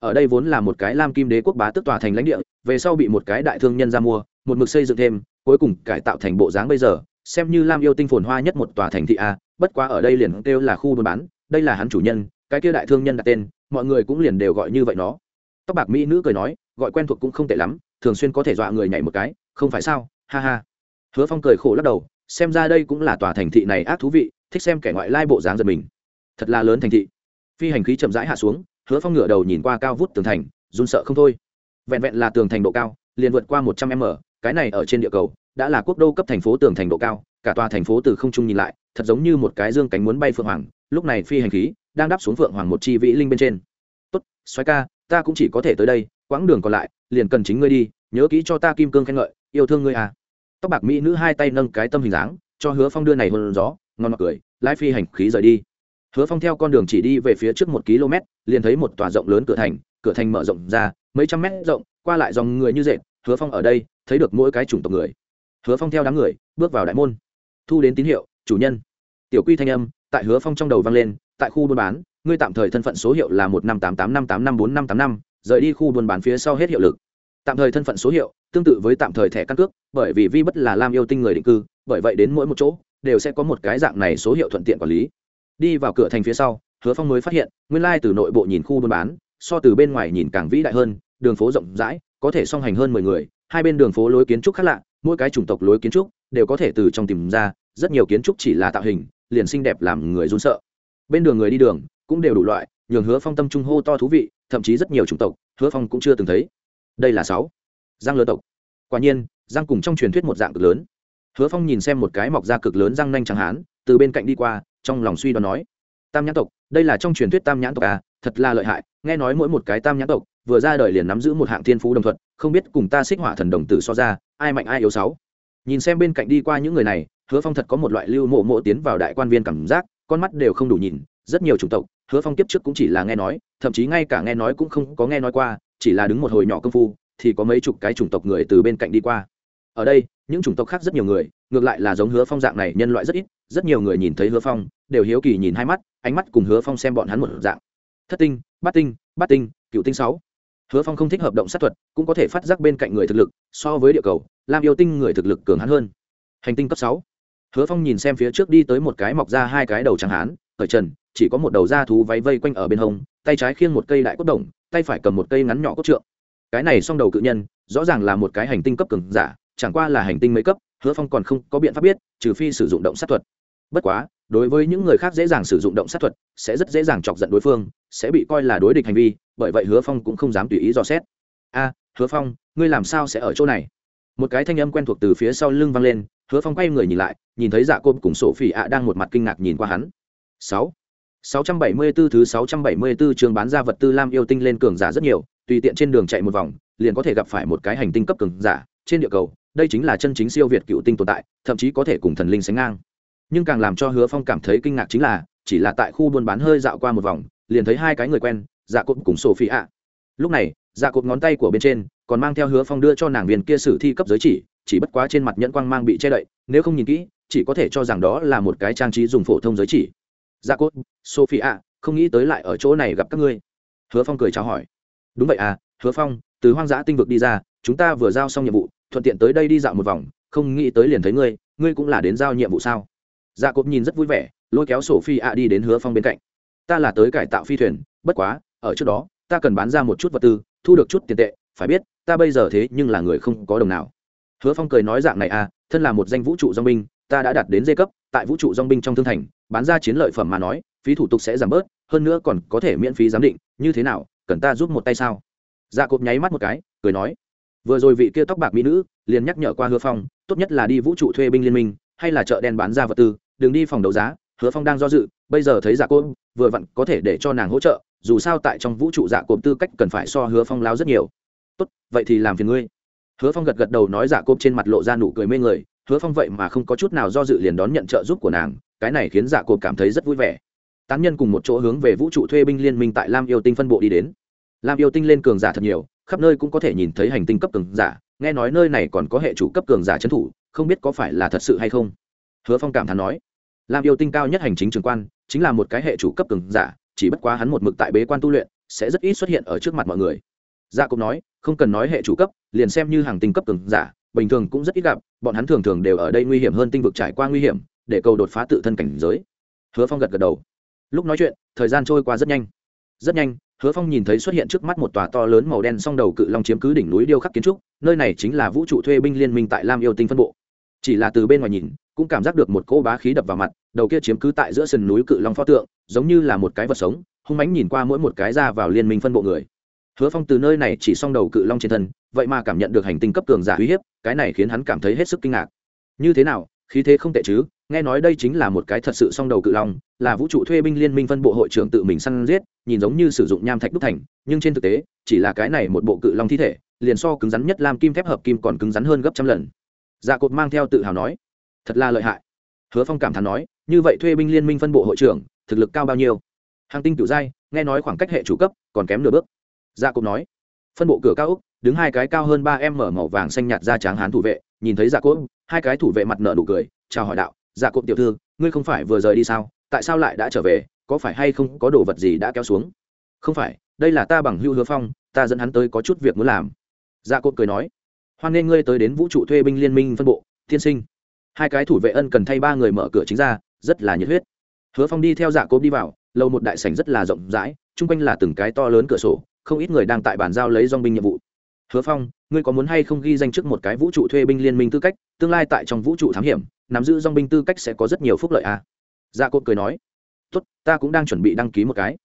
[SPEAKER 1] ở đây vốn là một cái lam kim đế quốc bá tức tòa thành lãnh địa, về sau bị một cái đại thương nhân ra mua, một mực xây dựng thêm, cuối cùng cải tạo thành bộ dáng bây giờ, xem như lam yêu tinh phồn hoa nhất một tòa thành thị a, bất quá ở đây liền kêu là khu buôn bán, đây là hắn chủ nhân, cái kia đại thương nhân đặt tên, mọi người cũng liền đều gọi như vậy nó. Tóc bạc mỹ nữ cười nói, gọi quen thuộc cũng không tệ lắm, thường xuyên có thể dọa người nhảy một cái, không phải sao, ha ha. Hứa phong cười khổ lắc đầu, xem ra đây cũng là tòa thành thị này ác thú vị, thích xem kẻ ngoại lai bộ dáng giật mình. Thật là lớn thành thị. Phi hành khí chậm rãi hạ xuống hứa phong ngửa đầu nhìn qua cao vút tường thành, run sợ không thôi. Vẹn vẹn là tường thành độ cao, liền vượt qua một trăm m, cái này ở trên địa cầu, đã là quốc đô cấp thành phố tường thành độ cao, cả tòa thành phố từ không trung nhìn lại, thật giống như một cái dương cánh muốn bay phượng hoàng, lúc này phi hành khí đang đáp xuống phượng hoàng một chi vĩ linh bên trên. Tốt xoáy ca, ta cũng chỉ có thể tới đây, quãng đường còn lại, liền cần chính ngươi đi, nhớ kỹ cho ta kim cương khen ngợi, yêu thương ngươi à. Tóc bạc mỹ nữ hai tay nâng cái tâm hình dáng, cho hứa phong đưa này hôn gió, ngon mặc cười, lái phi hành khí rời đi hứa phong theo con đường chỉ đi về phía trước một km, liền thấy một tòa rộng lớn cửa thành cửa thành mở rộng ra, mấy trăm mét rộng, qua lại dòng người như dệt, hứa phong ở đây, thấy được mỗi cái chủng tộc người. Hứa phong theo đám người, bước vào đại môn. Thu đến tín hiệu, chủ nhân. Tiểu quy thanh âm, tại hứa phong trong đầu vang lên, tại khu buôn bán, ngươi tạm thời thân phận số hiệu là một năm tám tám năm tám năm bốn năm tám năm, rời đi khu buôn bán phía sau hết hiệu lực. Tạm thời thân phận số hiệu, tương tự với tạm thời thẻ căn cước, bởi vì vi bất là lam yêu tinh người định cư, bởi vậy đến mỗi một chỗ, đều sẽ có một cái dạng này số hiệu thuận tiện quản lý đi vào cửa thành phía sau, hứa phong mới phát hiện, nguyên lai từ nội bộ nhìn khu buôn bán, so từ bên ngoài nhìn càng vĩ đại hơn, đường phố rộng rãi, có thể song hành hơn mười người, hai bên đường phố lối kiến trúc khác lạ, mỗi cái chủng tộc lối kiến trúc đều có thể từ trong tìm ra, rất nhiều kiến trúc chỉ là tạo hình, liền xinh đẹp làm người run sợ. Bên đường người đi đường cũng đều đủ loại, nhường hứa phong tâm trung hô to thú vị, thậm chí rất nhiều chủng tộc, hứa phong cũng chưa từng thấy. Đây là sáu. Giang lơ tộc. Quả nhiên, giang cùng trong truyền thuyết một dạng cực lớn. Hứa phong nhìn xem một cái mọc ra cực lớn răng nanh chẳng hán, từ bên cạnh đi qua trong lòng suy đoán nói, tam nhãn tộc, đây là trong truyền thuyết tam nhãn tộc à thật là lợi hại, nghe nói mỗi một cái tam nhãn tộc vừa ra đời liền nắm giữ một hạng thiên phú đồng thuận, không biết cùng ta xích hỏa thần đồng tử so ra, ai mạnh ai yếu sáu. Nhìn xem bên cạnh đi qua những người này, hứa phong thật có một loại lưu mộ mộ tiến vào đại quan viên cảm giác, con mắt đều không đủ nhìn, rất nhiều chủng tộc, hứa phong kiếp trước cũng chỉ là nghe nói, thậm chí ngay cả nghe nói cũng không có nghe nói qua, chỉ là đứng một hồi nhỏ công phu, thì có mấy chục cái chủng tộc người từ bên cạnh đi qua. Ở đây, những chủng tộc khác rất nhiều người ngược lại là giống hứa phong dạng này nhân loại rất ít, rất nhiều người nhìn thấy hứa phong, đều hiếu kỳ nhìn hai mắt, ánh mắt cùng hứa phong xem bọn hắn một dạng. Thất tinh, bát tinh bát tinh, cựu tinh sáu. Hứa phong không thích hợp động sát thuật, cũng có thể phát giác bên cạnh người thực lực, so với địa cầu, làm yêu tinh người thực lực cường hắn hơn. Hành tinh cấp sáu. Hứa phong nhìn xem phía trước đi tới một cái mọc ra hai cái đầu trắng hán ở trần, chỉ có một đầu da thú váy vây quanh ở bên hông, tay trái khiêng một cây đại cốt đồng, tay phải cầm một cây ngắn nhỏ cốt trượng. Cái này song đầu cự nhân, rõ ràng là một cái hành tinh cấp cường giả, chẳng qua là hành tinh mấy cấp hứa phong còn không có biện pháp biết, trừ phi sử dụng động sát thuật. Bất quá, đối với những người khác dễ dàng sử dụng động sát thuật, sẽ rất dễ dàng chọc giận đối phương, sẽ bị coi là đối địch hành vi, bởi vậy hứa phong cũng không dám tùy ý dò xét. A, hứa phong, ngươi làm sao sẽ ở chỗ này? Một cái thanh âm quen thuộc từ phía sau lưng vang lên, hứa phong quay người nhìn lại, nhìn thấy dạ côm cùng sổ phỉ ạ đang một mặt kinh ngạc nhìn qua hắn. Sáu sáu trăm bảy mươi 674 thứ sáu trăm bảy mươi 674 trường bán ra vật tư lam yêu tinh lên cường giả rất nhiều, tùy tiện trên đường chạy một vòng, liền có thể gặp phải một cái hành tinh cấp cường giả, trên địa cầu đây chính là chân chính siêu việt cựu tinh tồn tại thậm chí có thể cùng thần linh sánh ngang. Nhưng càng làm cho hứa phong cảm thấy kinh ngạc chính là chỉ là tại khu buôn bán hơi dạo qua một vòng liền thấy hai cái người quen dạ cột cùng sophie ạ lúc này dạ cột ngón tay của bên trên còn mang theo hứa phong đưa cho nàng viên kia sử thi cấp giới chỉ chỉ bất quá trên mặt nhẫn quang mang bị che đậy nếu không nhìn kỹ chỉ có thể cho rằng đó là một cái trang trí dùng phổ thông giới chỉ. Dạ Cốt, sophie ạ không nghĩ tới lại ở chỗ này gặp các ngươi. Hứa phong cười chào hỏi. Đúng vậy à hứa phong từ hoang dã tinh vực đi ra chúng ta vừa giao xong nhiệm vụ thuận tiện tới đây đi dạo một vòng, không nghĩ tới liền thấy ngươi ngươi cũng là đến giao nhiệm vụ sao? Dạ cộp nhìn rất vui vẻ, lôi kéo sổ phi ạ đi đến hứa phong bên cạnh. Ta là tới cải tạo phi thuyền, bất quá, ở trước đó, ta cần bán ra một chút vật tư, thu được chút tiền tệ, phải biết, ta bây giờ thế nhưng là người không có đồng nào. Hứa phong cười nói dạng này à thân là một danh vũ trụ dong binh, ta đã đạt đến dây cấp, tại vũ trụ dong binh trong thương thành, bán ra chiến lợi phẩm mà nói, phí thủ tục sẽ giảm bớt, hơn nữa còn có thể miễn phí giám định, như thế nào, cần ta giúp một tay sao? Dạ cộp nháy mắt một cái, cười nói vừa rồi vị kia tóc bạc mỹ nữ, liền nhắc nhở qua hứa phong, tốt nhất là đi vũ trụ thuê binh liên minh, hay là chợ đen bán ra vật tư, đừng đi phòng đấu giá. Hứa phong đang do dự, bây giờ thấy dạ cộp vừa vặn có thể để cho nàng hỗ trợ, dù sao tại trong vũ trụ dạ cộp tư cách cần phải so hứa phong lao rất nhiều. Tốt, vậy thì làm phiền ngươi. Hứa phong gật gật đầu nói dạ cộp trên mặt lộ ra nụ cười mê người, hứa phong vậy mà không có chút nào do dự liền đón nhận trợ giúp của nàng, cái này khiến dạ cộp cảm thấy rất vui vẻ. Tán nhân cùng một chỗ hướng về vũ trụ thuê binh liên minh tại lam yêu tinh phân bộ đi đến. Lam yêu tinh lên cường giả thật nhiều khắp nơi cũng có thể nhìn thấy hành tinh cấp cường giả, nghe nói nơi này còn có hệ chủ cấp cường giả trấn thủ, không biết có phải là thật sự hay không? Hứa phong cảm thán nói. Lam yêu tinh cao nhất hành chính trường quan, chính là một cái hệ chủ cấp cường giả, chỉ bất quá hắn một mực tại bế quan tu luyện, sẽ rất ít xuất hiện ở trước mặt mọi người. Gia dạ nói, không cần nói hệ chủ cấp, liền xem như hàng tinh cấp cường giả, bình thường cũng rất ít gặp, bọn hắn thường thường đều ở đây nguy hiểm hơn tinh vực trải qua nguy hiểm, để cầu đột phá tự thân cảnh giới. Hứa phong gật gật đầu. Lúc nói chuyện, thời gian trôi qua rất nhanh. Rất nhanh hứa phong nhìn thấy xuất hiện trước mắt một tòa to lớn màu đen song đầu cự long chiếm cứ đỉnh núi điêu khắc kiến trúc, nơi này chính là vũ trụ thuê binh liên minh tại lam yêu tinh phân bộ. Chỉ là từ bên ngoài nhìn, cũng cảm giác được một cỗ bá khí đập vào mặt, đầu kia chiếm cứ tại giữa sườn núi cự long pho tượng, giống như là một cái vật sống, hung mãnh nhìn qua mỗi một cái ra vào liên minh phân bộ người. Hứa phong từ nơi này chỉ song đầu cự long trên thân, vậy mà cảm nhận được hành tinh cấp cường giả uy hiếp, cái này khiến hắn cảm thấy hết sức kinh ngạc. Như thế nào, khí thế không tệ chứ nghe nói đây chính là một cái thật sự song đầu cự long, là vũ trụ thuê binh liên minh phân bộ hội trưởng tự mình săn giết, nhìn giống như sử dụng nham thạch đúc thành, nhưng trên thực tế, chỉ là cái này một bộ cự long thi thể, liền so cứng rắn nhất làm kim thép hợp kim còn cứng rắn hơn gấp trăm lần. Dạ cột mang theo tự hào nói, thật là lợi hại. Hứa phong cảm thán nói, như vậy thuê binh liên minh phân bộ hội trưởng, thực lực cao bao nhiêu? Hàng tinh cựu giai, nghe nói khoảng cách hệ chủ cấp còn kém nửa bước. Dạ cột nói, phân bộ cửa cao úc đứng hai cái cao hơn ba em mở màu vàng xanh nhạt ra tráng hán thủ vệ, nhìn thấy dạ cốt hai cái thủ vệ mặt nợ nụ cười, chào hỏi đạo dạ cộm tiểu thư, ngươi không phải vừa rời đi sao? Tại sao lại đã trở về? Có phải hay không có đồ vật gì đã kéo xuống? Không phải, đây là ta bằng hưu hứa phong, ta dẫn hắn tới có chút việc muốn làm. Dạ cộm cười nói, hoan nghê ngươi tới đến vũ trụ thuê binh liên minh phân bộ, tiên sinh. Hai cái thủ vệ ân cần thay ba người mở cửa chính ra, rất là nhiệt huyết. Hứa phong đi theo dạ cộm đi vào, lâu một đại sảnh rất là rộng rãi, chung quanh là từng cái to lớn cửa sổ, không ít người đang tại bàn giao lấy dong binh nhiệm vụ hứa phong, ngươi có muốn hay không ghi danh trước một cái vũ trụ thuê binh liên minh tư cách, tương lai tại trong vũ trụ thám hiểm, nắm giữ dong binh tư cách sẽ có rất nhiều phúc lợi à. dạ cốt cười nói. Tốt, ta cũng đang chuẩn bị đăng ký một cái.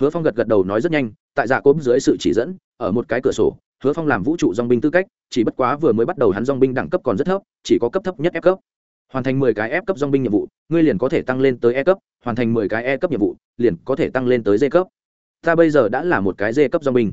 [SPEAKER 1] Hứa phong gật gật đầu nói rất nhanh, tại dạ cốt dưới sự chỉ dẫn, ở một cái cửa sổ, hứa phong làm vũ trụ dong binh tư cách, chỉ bất quá vừa mới bắt đầu hắn dong binh đẳng cấp còn rất thấp, chỉ có cấp thấp nhất f cấp. Hoàn thành mười cái f cấp dong binh nhiệm vụ, ngươi liền có thể tăng lên tới e cấp, hoàn thành mười cái e cấp nhiệm vụ, liền có thể tăng lên tới d cấp. Ta bây giờ đã là một cái d cấp dong binh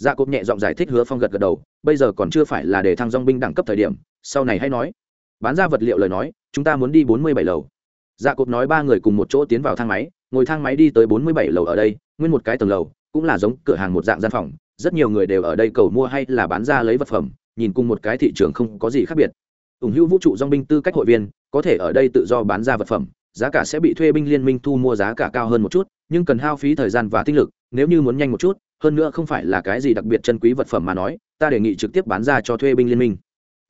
[SPEAKER 1] dạ cốp nhẹ giọng giải thích hứa phong gật gật đầu, bây giờ còn chưa phải là để thăng dong binh đẳng cấp thời điểm, sau này hãy nói. Bán ra vật liệu lời nói, chúng ta muốn đi bốn mươi bảy lầu. Gia dạ cốp nói ba người cùng một chỗ tiến vào thang máy, ngồi thang máy đi tới bốn mươi bảy lầu ở đây, nguyên một cái tầng lầu, cũng là giống cửa hàng một dạng gian phòng, rất nhiều người đều ở đây cầu mua hay là bán ra lấy vật phẩm, nhìn cùng một cái thị trường không có gì khác biệt. Ủng hữu vũ trụ dong binh tư cách hội viên, có thể ở đây tự do bán ra vật phẩm, giá cả sẽ bị thuê binh liên minh thu mua giá cả cao hơn một chút, nhưng cần hao phí thời gian và tinh lực, nếu như muốn nhanh một chút hơn nữa không phải là cái gì đặc biệt chân quý vật phẩm mà nói, ta đề nghị trực tiếp bán ra cho thuê binh liên minh.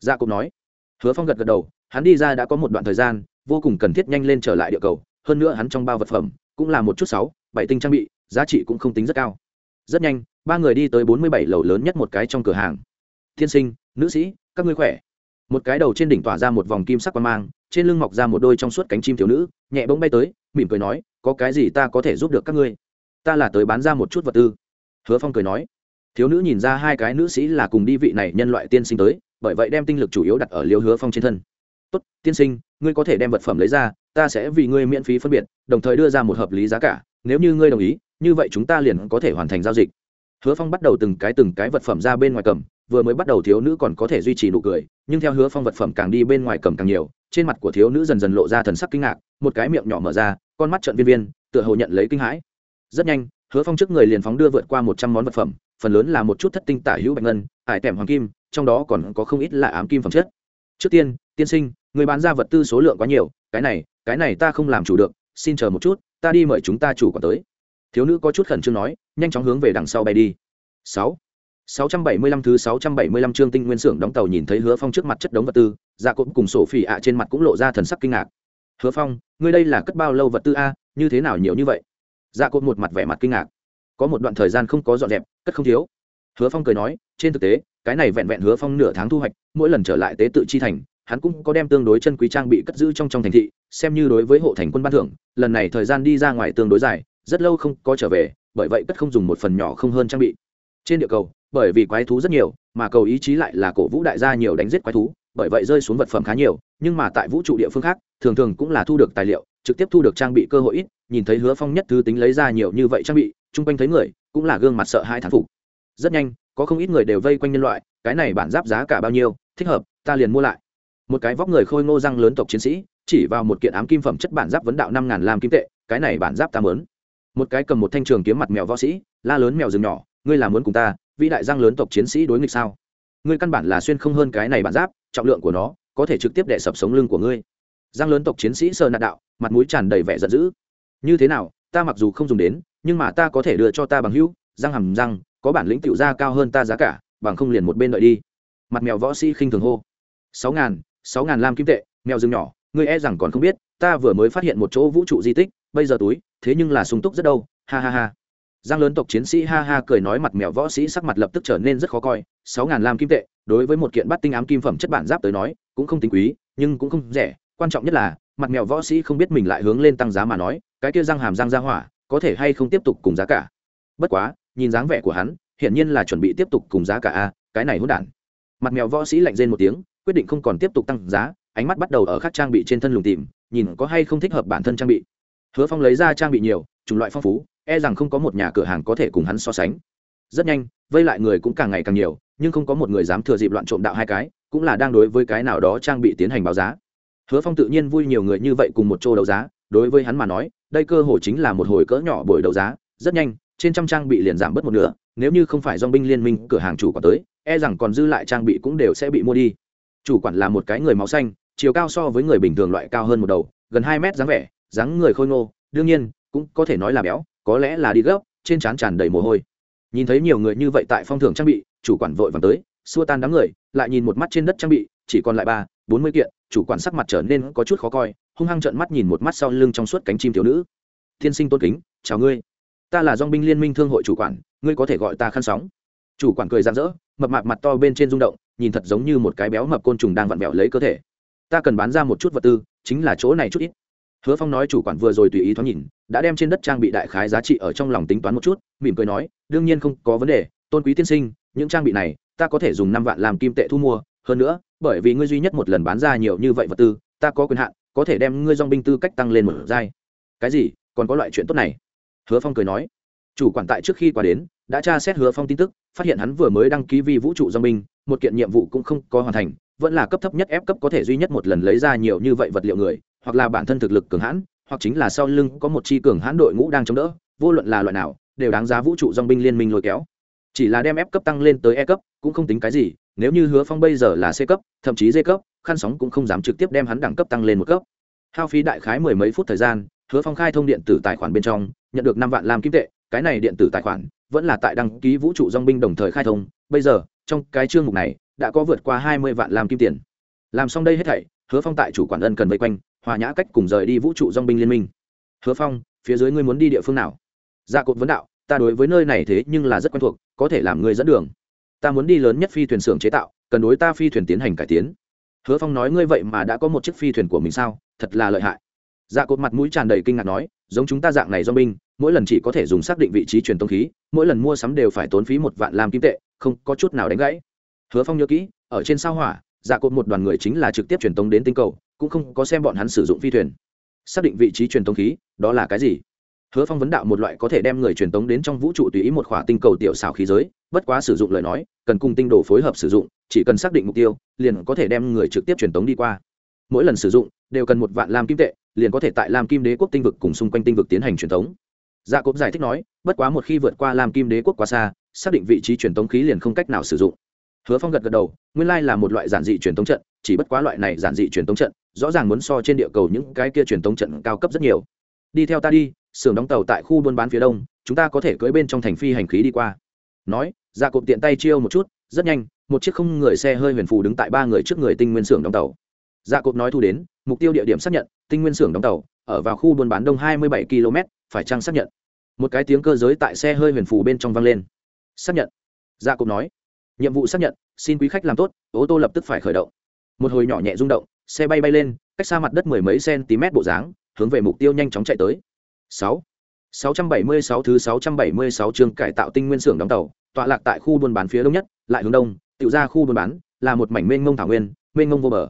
[SPEAKER 1] Gia cục nói. Hứa phong gật gật đầu, hắn đi ra đã có một đoạn thời gian, vô cùng cần thiết nhanh lên trở lại địa cầu, hơn nữa hắn trong bao vật phẩm cũng là một chút sáu, bảy tinh trang bị, giá trị cũng không tính rất cao. Rất nhanh, ba người đi tới bốn mươi bảy lầu lớn nhất một cái trong cửa hàng. Thiên sinh, nữ sĩ, các ngươi khỏe? Một cái đầu trên đỉnh tỏa ra một vòng kim sắc quan mang, trên lưng mọc ra một đôi trong suốt cánh chim thiếu nữ, nhẹ bỗng bay tới, mỉm cười nói, có cái gì ta có thể giúp được các ngươi? Ta là tới bán ra một chút vật tư hứa phong cười nói, thiếu nữ nhìn ra hai cái nữ sĩ là cùng đi vị này nhân loại tiên sinh tới, bởi vậy đem tinh lực chủ yếu đặt ở liêu hứa phong trên thân. Tốt, tiên sinh, ngươi có thể đem vật phẩm lấy ra, ta sẽ vì ngươi miễn phí phân biệt, đồng thời đưa ra một hợp lý giá cả, nếu như ngươi đồng ý, như vậy chúng ta liền có thể hoàn thành giao dịch. Hứa phong bắt đầu từng cái từng cái vật phẩm ra bên ngoài cầm, vừa mới bắt đầu thiếu nữ còn có thể duy trì nụ cười, nhưng theo hứa phong vật phẩm càng đi bên ngoài cầm càng nhiều, trên mặt của thiếu nữ dần dần lộ ra thần sắc kinh ngạc, một cái miệng nhỏ mở ra, con mắt trận viên viên, tựa hồ nhận lấy kinh hãi. Rất nhanh hứa phong trước người liền phóng đưa vượt qua một trăm món vật phẩm phần lớn là một chút thất tinh tả hữu bạch ngân ải tẻm hoàng kim trong đó còn có không ít là ám kim phẩm chất trước tiên tiên sinh người bán ra vật tư số lượng quá nhiều cái này cái này ta không làm chủ được xin chờ một chút ta đi mời chúng ta chủ quản tới thiếu nữ có chút khẩn trương nói nhanh chóng hướng về đằng sau bay đi sáu 675 thứ 675 chương tinh nguyên xưởng đóng tàu nhìn thấy Hứa Phong trước mặt chất đống vật tư, Dạ cũng cùng sổ phỉ ạ trên mặt cũng lộ ra thần sắc kinh ngạc. "Hứa Phong, ngươi đây là cất bao lâu vật tư a, như thế nào nhiều như vậy?" Dạ cột một mặt vẻ mặt kinh ngạc. "Có một đoạn thời gian không có dọn dẹp, cất không thiếu." Hứa Phong cười nói, "Trên thực tế, cái này vẹn vẹn Hứa Phong nửa tháng thu hoạch, mỗi lần trở lại tế tự chi thành, hắn cũng có đem tương đối chân quý trang bị cất giữ trong trong thành thị, xem như đối với hộ thành quân ban thưởng, lần này thời gian đi ra ngoài tương đối dài, rất lâu không có trở về, bởi vậy cất không dùng một phần nhỏ không hơn trang bị." Trên địa cầu, bởi vì quái thú rất nhiều mà cầu ý chí lại là cổ vũ đại gia nhiều đánh giết quái thú bởi vậy rơi xuống vật phẩm khá nhiều nhưng mà tại vũ trụ địa phương khác thường thường cũng là thu được tài liệu trực tiếp thu được trang bị cơ hội ít, nhìn thấy hứa phong nhất thứ tính lấy ra nhiều như vậy trang bị, chung quanh thấy người, cũng là gương mặt sợ hai thán phục. Rất nhanh, có không ít người đều vây quanh nhân loại, cái này bản giáp giá cả bao nhiêu, thích hợp, ta liền mua lại. Một cái vóc người khôi ngô răng lớn tộc chiến sĩ, chỉ vào một kiện ám kim phẩm chất bản giáp vấn đạo năm ngàn lam kim tệ, cái này bản giáp ta mớn một cái cầm một thanh trường kiếm mặt mèo võ sĩ, la lớn mèo rừng nhỏ, ngươi làm muốn cùng ta, vĩ đại giang lớn tộc chiến sĩ đối nghịch sao? Ngươi căn bản là xuyên không hơn cái này bản giáp, trọng lượng của nó, có thể trực tiếp đè sập sống lưng của ngươi. Giang lớn tộc chiến sĩ sơ nạn đạo mặt mũi tràn đầy vẻ giận dữ. Như thế nào, ta mặc dù không dùng đến, nhưng mà ta có thể đưa cho ta bằng hữu, răng hầm răng, có bản lĩnh tiểu ra cao hơn ta giá cả, bằng không liền một bên đợi đi. Mặt mèo võ sĩ khinh thường hô. Sáu ngàn sáu ngàn lam kim tệ, mèo rừng nhỏ, ngươi e rằng còn không biết, ta vừa mới phát hiện một chỗ vũ trụ di tích, bây giờ túi, thế nhưng là sung túc rất đâu, ha ha ha. Giang lớn tộc chiến sĩ ha ha cười nói mặt mèo võ sĩ sắc mặt lập tức trở nên rất khó coi. Sáu ngàn lam kim tệ, đối với một kiện bắt tinh ám kim phẩm chất bản giáp tới nói, cũng không tính quý, nhưng cũng không rẻ, quan trọng nhất là mặt mèo võ sĩ không biết mình lại hướng lên tăng giá mà nói, cái kia răng hàm răng ra hỏa, có thể hay không tiếp tục cùng giá cả? Bất quá, nhìn dáng vẻ của hắn, hiển nhiên là chuẩn bị tiếp tục cùng giá cả a, cái này hỗn đản. Mặt mèo võ sĩ lạnh rên một tiếng, quyết định không còn tiếp tục tăng giá, ánh mắt bắt đầu ở các trang bị trên thân lùng tìm, nhìn có hay không thích hợp bản thân trang bị. Hứa phong lấy ra trang bị nhiều, chủng loại phong phú e rằng không có một nhà cửa hàng có thể cùng hắn so sánh. Rất nhanh, vây lại người cũng càng ngày càng nhiều, nhưng không có một người dám thừa dịp loạn trộm đạo hai cái, cũng là đang đối với cái nào đó trang bị tiến hành báo giá hứa phong tự nhiên vui nhiều người như vậy cùng một chỗ đấu giá, đối với hắn mà nói, đây cơ hội chính là một hồi cỡ nhỏ buổi đấu giá, rất nhanh, trên trăm trang bị liền giảm bớt một nửa, nếu như không phải do binh liên minh cửa hàng chủ quản tới e rằng còn dư lại trang bị cũng đều sẽ bị mua đi. Chủ quản là một cái người máu xanh, chiều cao so với người bình thường loại cao hơn một đầu, gần hai mét dáng vẻ, dáng người khôi ngô, đương nhiên, cũng có thể nói là béo, có lẽ là đi gấp, trên trán tràn đầy mồ hôi. Nhìn thấy nhiều người như vậy tại phong thưởng trang bị, chủ quản vội vàng tới, xua tan đám người, lại nhìn một mắt trên đất trang bị, chỉ còn lại ba, bốn mươi kiện chủ quản sắc mặt trở nên có chút khó coi, hung hăng trợn mắt nhìn một mắt sau lưng trong suốt cánh chim thiếu nữ. Thiên sinh tôn kính, chào ngươi. Ta là dong binh liên minh thương hội chủ quản, ngươi có thể gọi ta khăn sóng. Chủ quản cười rạng rỡ, mập mạp mặt to bên trên rung động, nhìn thật giống như một cái béo mập côn trùng đang vặn vẹo lấy cơ thể. Ta cần bán ra một chút vật tư, chính là chỗ này chút ít. Hứa phong nói chủ quản vừa rồi tùy ý thoáng nhìn, đã đem trên đất trang bị đại khái giá trị ở trong lòng tính toán một chút, mỉm cười nói, đương nhiên không có vấn đề, tôn quý tiên sinh, những trang bị này, ta có thể dùng năm vạn làm kim tệ thu mua hơn nữa, bởi vì ngươi duy nhất một lần bán ra nhiều như vậy vật tư, ta có quyền hạn, có thể đem ngươi dong binh tư cách tăng lên một giai. Cái gì? Còn có loại chuyện tốt này? Hứa phong cười nói. Chủ quản tại trước khi qua đến, đã tra xét hứa phong tin tức, phát hiện hắn vừa mới đăng ký vi vũ trụ dong binh, một kiện nhiệm vụ cũng không có hoàn thành, vẫn là cấp thấp nhất ép cấp có thể duy nhất một lần lấy ra nhiều như vậy vật liệu người, hoặc là bản thân thực lực cường hãn, hoặc chính là sau lưng có một chi cường hãn đội ngũ đang chống đỡ, vô luận là loại nào, đều đáng giá vũ trụ dong binh liên minh lôi kéo. Chỉ là đem ép cấp tăng lên tới e cấp, cũng không tính cái gì nếu như hứa phong bây giờ là c cấp, thậm chí d cấp, khăn sóng cũng không dám trực tiếp đem hắn đẳng cấp tăng lên một cấp. Hao phí đại khái mười mấy phút thời gian, hứa phong khai thông điện tử tài khoản bên trong, nhận được năm vạn lam kim tệ, cái này điện tử tài khoản vẫn là tại đăng ký vũ trụ dong binh đồng thời khai thông. Bây giờ, trong cái chương mục này, đã có vượt qua hai mươi vạn lam kim tiền. Làm xong đây hết thảy, hứa phong tại chủ quản ân cần vây quanh, hòa nhã cách cùng rời đi vũ trụ dong binh liên minh. Hứa phong, phía dưới ngươi muốn đi địa phương nào? Gia cột vấn đạo, ta đối với nơi này thế nhưng là rất quen thuộc, có thể làm người dẫn đường ta muốn đi lớn nhất phi thuyền xưởng chế tạo, cần đối ta phi thuyền tiến hành cải tiến. Hứa phong nói ngươi vậy mà đã có một chiếc phi thuyền của mình sao, thật là lợi hại. Dạ cột mặt mũi tràn đầy kinh ngạc nói, giống chúng ta dạng này do binh, mỗi lần chỉ có thể dùng xác định vị trí truyền tông khí, mỗi lần mua sắm đều phải tốn phí một vạn lam kim tệ, không có chút nào đánh gãy. Hứa phong nhớ kỹ, ở trên sao hỏa dạ cột một đoàn người chính là trực tiếp truyền tống đến tinh cầu, cũng không có xem bọn hắn sử dụng phi thuyền. Xác định vị trí truyền tống khí, đó là cái gì? Hứa phong vấn đạo một loại có thể đem người truyền tống đến trong vũ trụ tùy ý một khỏa tinh cầu tiểu xảo khí giới, bất quá sử dụng lời nói, cần cùng tinh đồ phối hợp sử dụng, chỉ cần xác định mục tiêu, liền có thể đem người trực tiếp truyền tống đi qua. Mỗi lần sử dụng, đều cần một vạn lam kim tệ, liền có thể tại lam kim đế quốc tinh vực cùng xung quanh tinh vực tiến hành truyền tống. Gia cốp giải thích nói, bất quá một khi vượt qua lam kim đế quốc quá xa, xác định vị trí truyền tống khí liền không cách nào sử dụng. Hứa phong gật gật đầu, nguyên lai là một loại giản dị truyền tống trận, chỉ bất quá loại này giản dị truyền tống trận, rõ ràng muốn so trên địa cầu những cái kia truyền tống trận cao cấp rất nhiều. Đi theo ta đi xưởng đóng tàu tại khu buôn bán phía đông, chúng ta có thể cưỡi bên trong thành phi hành khí đi qua. Nói gia cộp tiện tay chiêu một chút, rất nhanh, một chiếc không người xe hơi huyền phù đứng tại ba người trước người tinh nguyên xưởng đóng tàu. Gia cộp nói thu đến, mục tiêu địa điểm xác nhận, tinh nguyên xưởng đóng tàu, ở vào khu buôn bán đông hai mươi bảy km phải chăng xác nhận? Một cái tiếng cơ giới tại xe hơi huyền phù bên trong vang lên. Xác nhận. Gia cộp nói. Nhiệm vụ xác nhận, xin quý khách làm tốt, ô tô lập tức phải khởi động. Một hồi nhỏ nhẹ rung động, xe bay bay lên, cách xa mặt đất mười mấy cm bộ dáng, hướng về mục tiêu nhanh chóng chạy tới sáu. Sáu trăm bảy mươi sáu thứ sáu trăm bảy mươi sáu chương cải tạo tinh nguyên xưởng đóng tàu, tọa lạc tại khu buôn bán phía đông nhất, lại hướng đông, Tiểu ra khu buôn bán là một mảnh mênh mông thảo nguyên, mênh mông vô bờ.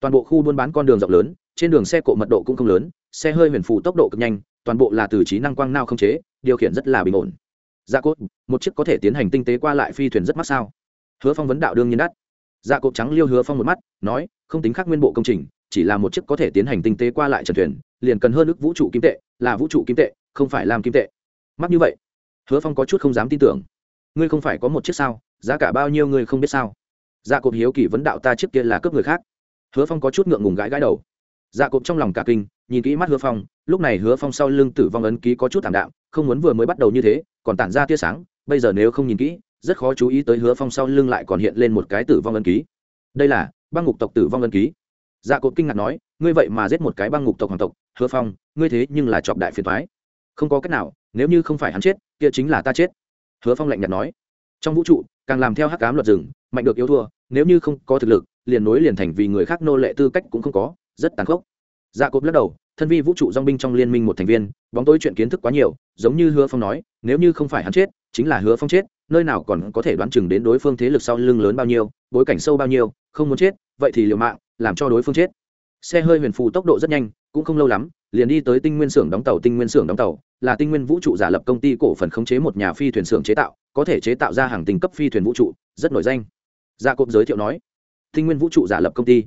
[SPEAKER 1] Toàn bộ khu buôn bán con đường rộng lớn, trên đường xe cộ mật độ cũng không lớn, xe hơi huyền phù tốc độ cực nhanh, toàn bộ là từ trí năng quang não không chế, điều khiển rất là bình ổn. Dạ cốt một chiếc có thể tiến hành tinh tế qua lại phi thuyền rất mắc sao? Hứa phong vấn đạo đương nhiên đắt. Dạ cốt trắng liêu hứa phong một mắt, nói, không tính khác nguyên bộ công trình chỉ là một chiếc có thể tiến hành tinh tế qua lại trần thuyền, liền cần hơn ước vũ trụ kim tệ, là vũ trụ kim tệ, không phải làm kim tệ. Mắc như vậy, hứa phong có chút không dám tin tưởng. Ngươi không phải có một chiếc sao, giá cả bao nhiêu ngươi không biết sao? Dạ cộp hiếu kỳ vấn đạo ta trước kia là cướp người khác. Hứa phong có chút ngượng ngùng gãi gãi đầu. Dạ cộp trong lòng cả kinh, nhìn kỹ mắt hứa phong, lúc này hứa phong sau lưng tử vong ấn ký có chút thảm đạm, không muốn vừa mới bắt đầu như thế, còn tản ra tia sáng, bây giờ nếu không nhìn kỹ, rất khó chú ý tới hứa phong sau lưng lại còn hiện lên một cái tử vong ấn ký. Đây là băng ngục tộc tử vong ấn ký dạ cột kinh ngạc nói, ngươi vậy mà giết một cái băng ngục tộc hoàng tộc, hứa phong, ngươi thế nhưng là chọc đại phiền thoái không có cách nào, nếu như không phải hắn chết, kia chính là ta chết. Hứa phong lạnh nhạt nói. Trong vũ trụ, càng làm theo hắc cám luật rừng, mạnh được yếu thua, nếu như không có thực lực, liền nối liền thành vì người khác nô lệ tư cách cũng không có, rất tàn khốc. Dạ cột lắc đầu, thân vi vũ trụ dong binh trong liên minh một thành viên, bóng tối chuyện kiến thức quá nhiều, giống như hứa phong nói, nếu như không phải hắn chết, chính là hứa phong chết, nơi nào còn có thể đoán chừng đến đối phương thế lực sau lưng lớn bao nhiêu, bối cảnh sâu bao nhiêu, không muốn chết, vậy thì liều mạng làm cho đối phương chết. Xe hơi huyền phù tốc độ rất nhanh, cũng không lâu lắm, liền đi tới tinh nguyên xưởng đóng tàu. Tinh nguyên xưởng đóng tàu là tinh nguyên vũ trụ giả lập công ty cổ phần khống chế một nhà phi thuyền xưởng chế tạo, có thể chế tạo ra hàng tình cấp phi thuyền vũ trụ, rất nổi danh. Gia cộp giới thiệu nói, tinh nguyên vũ trụ giả lập công ty.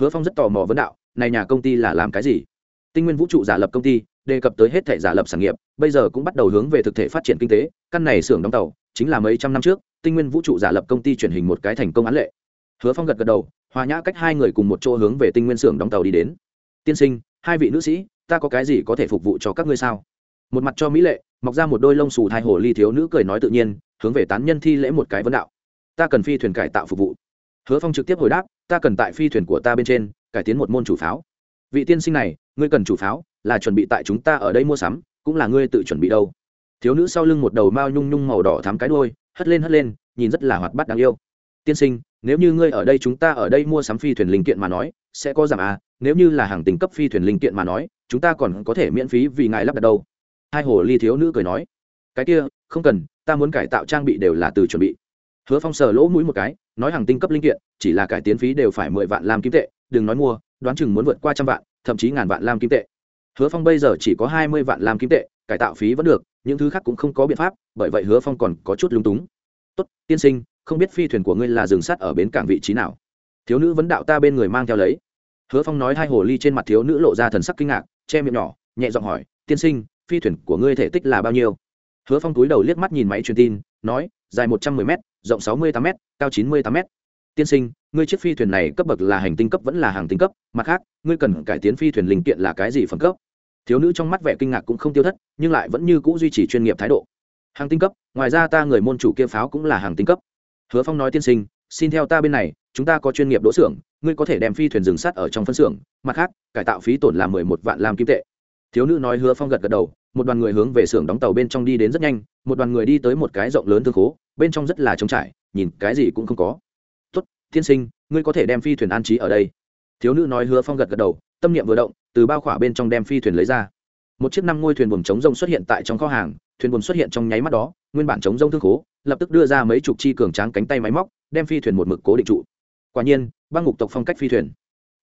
[SPEAKER 1] Hứa phong rất tò mò vấn đạo, này nhà công ty là làm cái gì? Tinh nguyên vũ trụ giả lập công ty, đề cập tới hết thể giả lập sản nghiệp, bây giờ cũng bắt đầu hướng về thực thể phát triển kinh tế. Căn này xưởng đóng tàu chính là mấy trăm năm trước, tinh nguyên vũ trụ giả lập công ty chuyển hình một cái thành công án lệ hứa phong gật gật đầu, hòa nhã cách hai người cùng một chỗ hướng về tinh nguyên xưởng đóng tàu đi đến. Tiên sinh, hai vị nữ sĩ, ta có cái gì có thể phục vụ cho các ngươi sao? Một mặt cho mỹ lệ, mọc ra một đôi lông xù thai hồ ly thiếu nữ cười nói tự nhiên, hướng về tán nhân thi lễ một cái vấn đạo. Ta cần phi thuyền cải tạo phục vụ. Hứa phong trực tiếp hồi đáp, ta cần tại phi thuyền của ta bên trên, cải tiến một môn chủ pháo. Vị tiên sinh này, ngươi cần chủ pháo, là chuẩn bị tại chúng ta ở đây mua sắm, cũng là ngươi tự chuẩn bị đâu. Thiếu nữ sau lưng một đầu mao nhung nhung màu đỏ thắm cái đôi hất lên hất lên, nhìn rất là hoạt bát đáng yêu. Tiên sinh nếu như ngươi ở đây chúng ta ở đây mua sắm phi thuyền linh kiện mà nói, sẽ có giảm à nếu như là hàng tình cấp phi thuyền linh kiện mà nói, chúng ta còn có thể miễn phí vì ngài lắp đặt đâu. Hai hồ ly thiếu nữ cười nói. Cái kia, không cần, ta muốn cải tạo trang bị đều là từ chuẩn bị. Hứa phong sờ lỗ mũi một cái, nói hàng tinh cấp linh kiện, chỉ là cải tiến phí đều phải mười vạn lam kim tệ, đừng nói mua, đoán chừng muốn vượt qua trăm vạn, thậm chí ngàn vạn lam kim tệ. Hứa phong bây giờ chỉ có hai mươi vạn lam kim tệ, cải tạo phí vẫn được, những thứ khác cũng không có biện pháp, bởi vậy hứa phong còn có chút lung túng. Tốt, tiên sinh không biết phi thuyền của ngươi là dừng sắt ở bến cảng vị trí nào. Thiếu nữ vấn đạo ta bên người mang theo lấy. Hứa phong nói hai hồ ly trên mặt thiếu nữ lộ ra thần sắc kinh ngạc, che miệng nhỏ, nhẹ giọng hỏi, tiên sinh, phi thuyền của ngươi thể tích là bao nhiêu? Hứa phong túi đầu liếc mắt nhìn máy truyền tin, nói, dài một trăm mười m rộng sáu mươi tám m cao chín mươi tám m tiên sinh, ngươi chiếc phi thuyền này cấp bậc là hành tinh cấp vẫn là hàng tinh cấp, mặt khác, ngươi cần cải tiến phi thuyền linh kiện là cái gì phẩm cấp? Thiếu nữ trong mắt vẻ kinh ngạc cũng không tiêu thất, nhưng lại vẫn như c ũ duy trì chuyên nghiệp thái độ. Hàng tinh cấp, ngoài ra ta người môn chủ kia pháo cũng là hàng tinh cấp hứa phong nói tiên sinh, xin theo ta bên này, chúng ta có chuyên nghiệp đỗ xưởng, ngươi có thể đem phi thuyền rừng sắt ở trong phân xưởng, mặt khác, cải tạo phí tổn là mười một vạn lam kim tệ. Thiếu nữ nói hứa phong gật gật đầu, một đoàn người hướng về xưởng đóng tàu bên trong đi đến rất nhanh, một đoàn người đi tới một cái rộng lớn thương khố, bên trong rất là trống trải, nhìn cái gì cũng không có. Tốt, tiên sinh, ngươi có thể đem phi thuyền an trí ở đây. Thiếu nữ nói hứa phong gật gật đầu, tâm niệm vừa động, từ bao khỏa bên trong đem phi thuyền lấy ra. Một chiếc năm ngôi thuyền buồm chống rông xuất hiện tại trong kho hàng, thuyền buồm xuất hiện trong nháy mắt đó, nguyên bản chống rông thương khố lập tức đưa ra mấy chục chi cường tráng cánh tay máy móc, đem phi thuyền một mực cố định trụ. Quả nhiên, băng ngục tộc phong cách phi thuyền.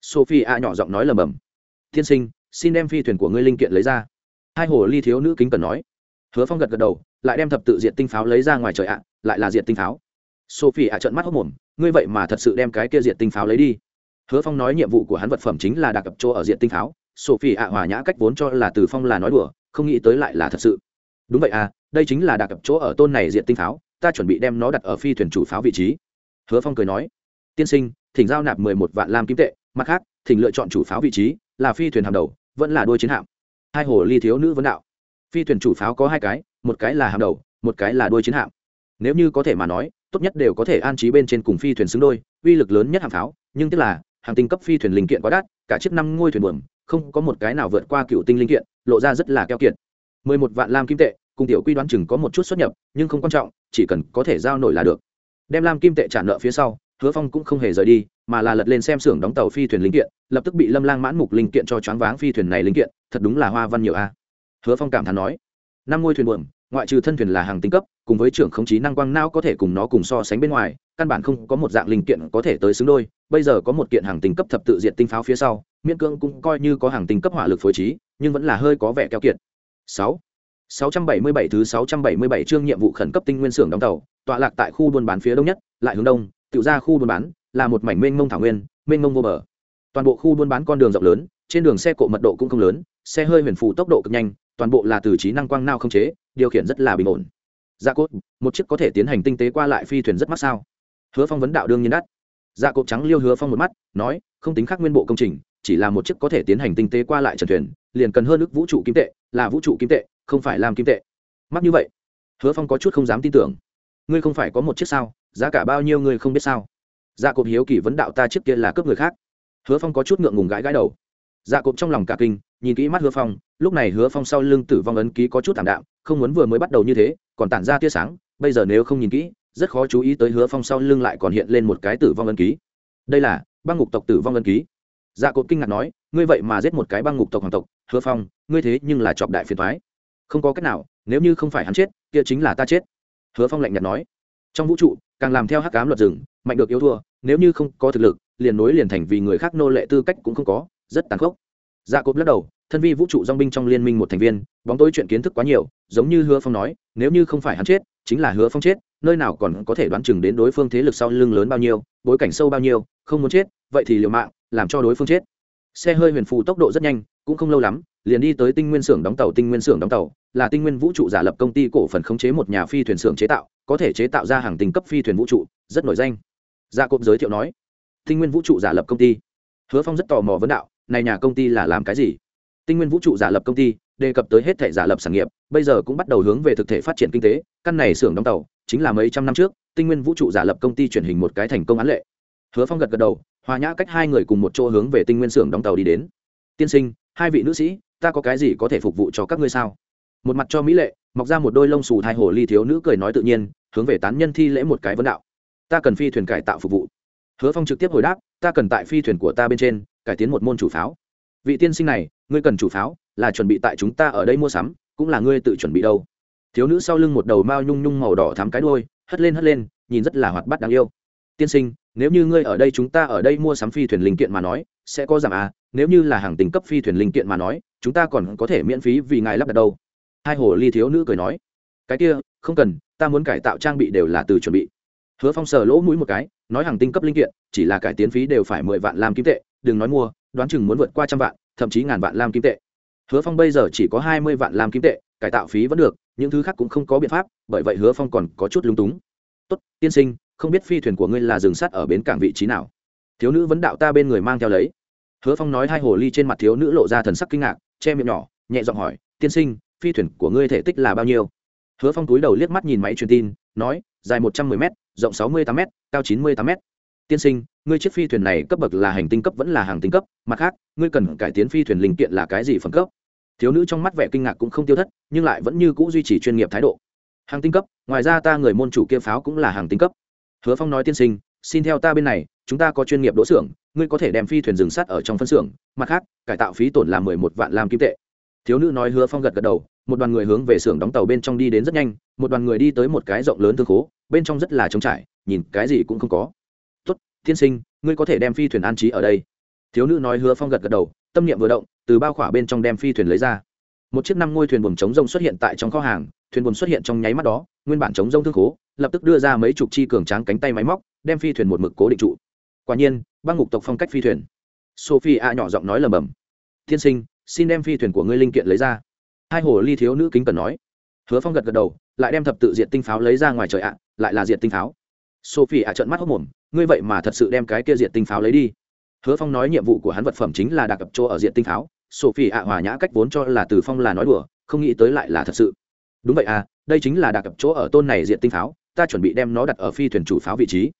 [SPEAKER 1] Sophie a nhỏ giọng nói lầm bầm tiên sinh, xin đem phi thuyền của ngươi linh kiện lấy ra. Hai hồ ly thiếu nữ kính cần nói. Hứa phong gật gật đầu, lại đem thập tự diện tinh pháo lấy ra ngoài trời ạ, lại là diện tinh pháo. Sophie a trợn mắt hốc mồm, ngươi vậy mà thật sự đem cái kia diện tinh pháo lấy đi? Hứa phong nói nhiệm vụ của hắn vật phẩm chính là đặc cập chỗ ở diện tinh pháo. Sophie a hòa nhã cách vốn cho là từ phong là nói đùa, không nghĩ tới lại là thật sự. Đúng vậy à đây chính là đặc cập chỗ ở tôn này diện tinh pháo ta chuẩn bị đem nó đặt ở phi thuyền chủ pháo vị trí. Hứa phong cười nói, tiên sinh, thỉnh giao nạp mười một vạn lam kim tệ, mặt khác, thỉnh lựa chọn chủ pháo vị trí là phi thuyền hàng đầu, vẫn là đôi chiến hạm. Hai hồ ly thiếu nữ vấn đạo, phi thuyền chủ pháo có hai cái, một cái là hàng đầu, một cái là đôi chiến hạm. Nếu như có thể mà nói, tốt nhất đều có thể an trí bên trên cùng phi thuyền xứng đôi, uy lực lớn nhất hàng pháo, nhưng tức là hàng tinh cấp phi thuyền linh kiện quá đắt, cả chiếc năm ngôi thuyền buồm, không có một cái nào vượt qua cựu tinh linh kiện, lộ ra rất là keo kiệt. Mười một vạn lam kim tệ cùng tiểu quy đoán chừng có một chút xuất nhập, nhưng không quan trọng, chỉ cần có thể giao nổi là được. Đem lam kim tệ trả nợ phía sau, hứa phong cũng không hề rời đi, mà là lật lên xem xưởng đóng tàu phi thuyền linh kiện, lập tức bị lâm lang mãn mục linh kiện cho choáng váng phi thuyền này linh kiện, thật đúng là hoa văn nhiều a. Hứa phong cảm thán nói, năm ngôi thuyền buồm, ngoại trừ thân thuyền là hàng tính cấp, cùng với trưởng không trí năng quang não có thể cùng nó cùng so sánh bên ngoài, căn bản không có một dạng linh kiện có thể tới xứng đôi, bây giờ có một kiện hàng tính cấp thập tự diện tinh pháo phía sau, miễn cưỡng cũng coi như có hàng tính cấp hỏa lực phối trí, nhưng vẫn là hơi có vẻ keo kiệt. Sáu. 677 thứ 677 chương nhiệm vụ khẩn cấp tinh nguyên xưởng đóng tàu, tọa lạc tại khu buôn bán phía đông nhất, lại hướng đông, tiểu ra khu buôn bán, là một mảnh mênh mông thảo nguyên, mênh mông vô bờ. Toàn bộ khu buôn bán con đường rộng lớn, trên đường xe cộ mật độ cũng không lớn, xe hơi huyền phù tốc độ cực nhanh, toàn bộ là từ trí năng quang nào không chế, điều khiển rất là bình ổn. Dạ cốt, một chiếc có thể tiến hành tinh tế qua lại phi thuyền rất mắc sao? Hứa Phong vấn đạo đương nhiên đắt. Dạ cốt trắng liêu Hứa Phong một mắt, nói, không tính khác nguyên bộ công trình, chỉ là một chiếc có thể tiến hành tinh tế qua lại trần thuyền, liền cần hơn ước vũ trụ kim tệ, là vũ trụ kim tệ, không phải làm kim tệ. Mắc như vậy, hứa phong có chút không dám tin tưởng. Ngươi không phải có một chiếc sao? Giá cả bao nhiêu ngươi không biết sao? Dạ cộp hiếu kỳ vấn đạo ta trước kia là cướp người khác. Hứa phong có chút ngượng ngùng gãi gãi đầu. Dạ cộp trong lòng cả kinh, nhìn kỹ mắt hứa phong, lúc này hứa phong sau lưng tử vong ấn ký có chút thảm đạm, không muốn vừa mới bắt đầu như thế, còn tản ra tia sáng, bây giờ nếu không nhìn kỹ, rất khó chú ý tới hứa phong sau lưng lại còn hiện lên một cái tử vong ấn ký. Đây là băng ngục tộc tử vong ấn ký. Dạ cộp kinh ngạc nói, ngươi vậy mà giết một cái băng ngục tộc hoàng tộc, hứa phong, ngươi thế nhưng là chọc đại phiền thoái không có cách nào, nếu như không phải hắn chết, kia chính là ta chết. Hứa phong lạnh nhạt nói. Trong vũ trụ, càng làm theo hắc cám luật rừng, mạnh được yếu thua, nếu như không có thực lực, liền nối liền thành vì người khác nô lệ tư cách cũng không có, rất tàn khốc. Dạ cộp lắc đầu, thân vi vũ trụ dong binh trong liên minh một thành viên, bóng tối chuyện kiến thức quá nhiều, giống như hứa phong nói, nếu như không phải hắn chết, chính là hứa phong chết, nơi nào còn có thể đoán chừng đến đối phương thế lực sau lưng lớn bao nhiêu, bối cảnh sâu bao nhiêu, không muốn chết, vậy thì liều mạng, làm cho đối phương chết. Xe hơi huyền phù tốc độ rất nhanh, cũng không lâu lắm, liền đi tới tinh nguyên xưởng đóng tàu, tinh nguyên xưởng đóng tàu là tinh nguyên vũ trụ giả lập công ty cổ phần khống chế một nhà phi thuyền xưởng chế tạo, có thể chế tạo ra hàng tình cấp phi thuyền vũ trụ, rất nổi danh. Gia cộp giới thiệu nói, tinh nguyên vũ trụ giả lập công ty. Hứa phong rất tò mò vấn đạo, này nhà công ty là làm cái gì? Tinh nguyên vũ trụ giả lập công ty, đề cập tới hết thể giả lập sản nghiệp, bây giờ cũng bắt đầu hướng về thực thể phát triển kinh tế, căn này xưởng đóng tàu chính là mấy trăm năm trước, tinh nguyên vũ trụ giả lập công ty truyền hình một cái thành công án lệ. Hứa phong gật gật đầu, hòa nhã cách hai người cùng một chỗ hướng về tinh nguyên xưởng đóng tàu đi đến. Tiên sinh, hai vị nữ sĩ, ta có cái gì có thể phục vụ cho các ngươi sao? Một mặt cho mỹ lệ, mọc ra một đôi lông xù thai hồ ly thiếu nữ cười nói tự nhiên, hướng về tán nhân thi lễ một cái vấn đạo. Ta cần phi thuyền cải tạo phục vụ. Hứa phong trực tiếp hồi đáp, ta cần tại phi thuyền của ta bên trên, cải tiến một môn chủ pháo. Vị tiên sinh này, ngươi cần chủ pháo, là chuẩn bị tại chúng ta ở đây mua sắm, cũng là ngươi tự chuẩn bị đâu. Thiếu nữ sau lưng một đầu mao nhung nhung màu đỏ thắm cái đôi hất lên hất lên, nhìn rất là hoạt bát đáng yêu. Tiên sinh, nếu như ngươi ở đây chúng ta ở đây mua sắm phi thuyền linh kiện mà nói, sẽ có giảm à nếu như là hàng tính cấp phi thuyền linh kiện mà nói, chúng ta còn có thể miễn phí vì ngài lắp đặt đâu hai hồ ly thiếu nữ cười nói, cái kia, không cần, ta muốn cải tạo trang bị đều là từ chuẩn bị. Hứa phong sờ lỗ mũi một cái, nói hàng tinh cấp linh kiện, chỉ là cải tiến phí đều phải mười vạn lam kim tệ, đừng nói mua, đoán chừng muốn vượt qua trăm vạn, thậm chí ngàn vạn lam kim tệ. Hứa phong bây giờ chỉ có hai mươi vạn lam kim tệ, cải tạo phí vẫn được, những thứ khác cũng không có biện pháp, bởi vậy hứa phong còn có chút lúng túng. Tốt, tiên sinh, không biết phi thuyền của ngươi là dừng sắt ở bến cảng vị trí nào? Thiếu nữ vấn đạo ta bên người mang theo lấy. Hứa phong nói hai hồ ly trên mặt thiếu nữ lộ ra thần sắc kinh ngạc, che miệng nhỏ, nhẹ giọng hỏi, tiên sinh phi thuyền của ngươi thể tích là bao nhiêu? Hứa phong túi đầu liếc mắt nhìn máy truyền tin, nói, dài một trăm mười m rộng sáu mươi tám m cao chín mươi tám m tiên sinh, ngươi chiếc phi thuyền này cấp bậc là hành tinh cấp vẫn là hàng tinh cấp, mặt khác, ngươi cần cải tiến phi thuyền linh kiện là cái gì phẩm cấp? Thiếu nữ trong mắt vẻ kinh ngạc cũng không tiêu thất, nhưng lại vẫn như c ũ duy trì chuyên nghiệp thái độ. Hàng tinh cấp, ngoài ra ta người môn chủ kia pháo cũng là hàng tinh cấp. Hứa phong nói tiên sinh, xin theo ta bên này, chúng ta có chuyên nghiệp đỗ xưởng, ngươi có thể đem phi thuyền rừng sắt ở trong phân xưởng, mặt khác, cải tạo phí tổn là mười một vạn lam kim tệ thiếu nữ nói hứa phong gật gật đầu, một đoàn người hướng về xưởng đóng tàu bên trong đi đến rất nhanh, một đoàn người đi tới một cái rộng lớn thương khố, bên trong rất là trống trải, nhìn cái gì cũng không có. Tuất tiên sinh, ngươi có thể đem phi thuyền an trí ở đây. Thiếu nữ nói hứa phong gật gật đầu, tâm niệm vừa động, từ bao khỏa bên trong đem phi thuyền lấy ra. Một chiếc năm ngôi thuyền buồm chống rông xuất hiện tại trong kho hàng, thuyền buồm xuất hiện trong nháy mắt đó, nguyên bản chống rông thương khố, lập tức đưa ra mấy chục chi cường tráng cánh tay máy móc, đem phi thuyền một mực cố định trụ. Quả nhiên, băng ngục tộc phong cách phi thuyền. Sophie a nhỏ giọng nói lầm bầm tiên sinh xin đem phi thuyền của ngươi linh kiện lấy ra. Hai hồ ly thiếu nữ kính cần nói. Hứa phong gật gật đầu, lại đem thập tự diện tinh pháo lấy ra ngoài trời ạ, lại là diện tinh pháo. Sophie ạ trợn mắt hốc mồm, ngươi vậy mà thật sự đem cái kia diện tinh pháo lấy đi. Hứa phong nói nhiệm vụ của hắn vật phẩm chính là đặc cập chỗ ở diện tinh pháo. Sophie ạ hòa nhã cách vốn cho là từ phong là nói đùa, không nghĩ tới lại là thật sự. Đúng vậy à đây chính là đặc cập chỗ ở tôn này diện tinh pháo, ta chuẩn bị đem nó đặt ở phi thuyền chủ pháo vị trí.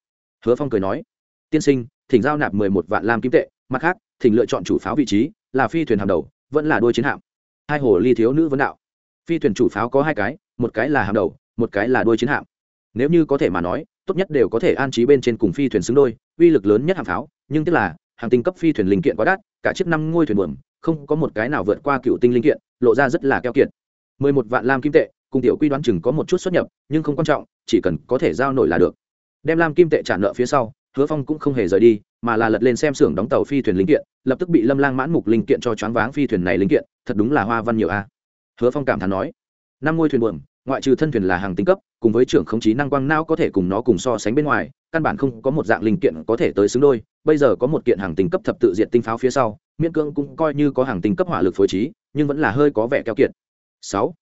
[SPEAKER 1] Hứa phong cười nói. Tiên sinh, thỉnh giao nạp mười một vạn lam kim tệ, mặt khác, thỉnh lựa chọn chủ pháo vị trí, là phi thuyền hàng đầu vẫn là đuôi chiến hạm. Hai hồ ly thiếu nữ vấn đạo. Phi thuyền chủ pháo có hai cái, một cái là hàng đầu, một cái là đuôi chiến hạm. Nếu như có thể mà nói, tốt nhất đều có thể an trí bên trên cùng phi thuyền xứng đôi, uy lực lớn nhất hàng pháo, nhưng tức là, hàng tinh cấp phi thuyền linh kiện quá đắt, cả chiếc năm ngôi thuyền buồm, không có một cái nào vượt qua cựu tinh linh kiện, lộ ra rất là keo kiệt. Mười một vạn lam kim tệ, cùng tiểu quy đoán chừng có một chút xuất nhập, nhưng không quan trọng, chỉ cần có thể giao nổi là được. Đem lam kim tệ trả nợ phía sau, hứa phong cũng không hề rời đi mà là lật lên xem xưởng đóng tàu phi thuyền linh kiện lập tức bị lâm lang mãn mục linh kiện cho choáng váng phi thuyền này linh kiện thật đúng là hoa văn nhiều a. À. Hứa phong cảm thán nói năm ngôi thuyền buồm ngoại trừ thân thuyền là hàng tính cấp cùng với trưởng khống chí năng quang não có thể cùng nó cùng so sánh bên ngoài căn bản không có một dạng linh kiện có thể tới xứng đôi bây giờ có một kiện hàng tính cấp thập tự diện tinh pháo phía sau miễn cưỡng cũng coi như có hàng tính cấp hỏa lực phối trí nhưng vẫn là hơi có vẻ keo kiệt. Sáu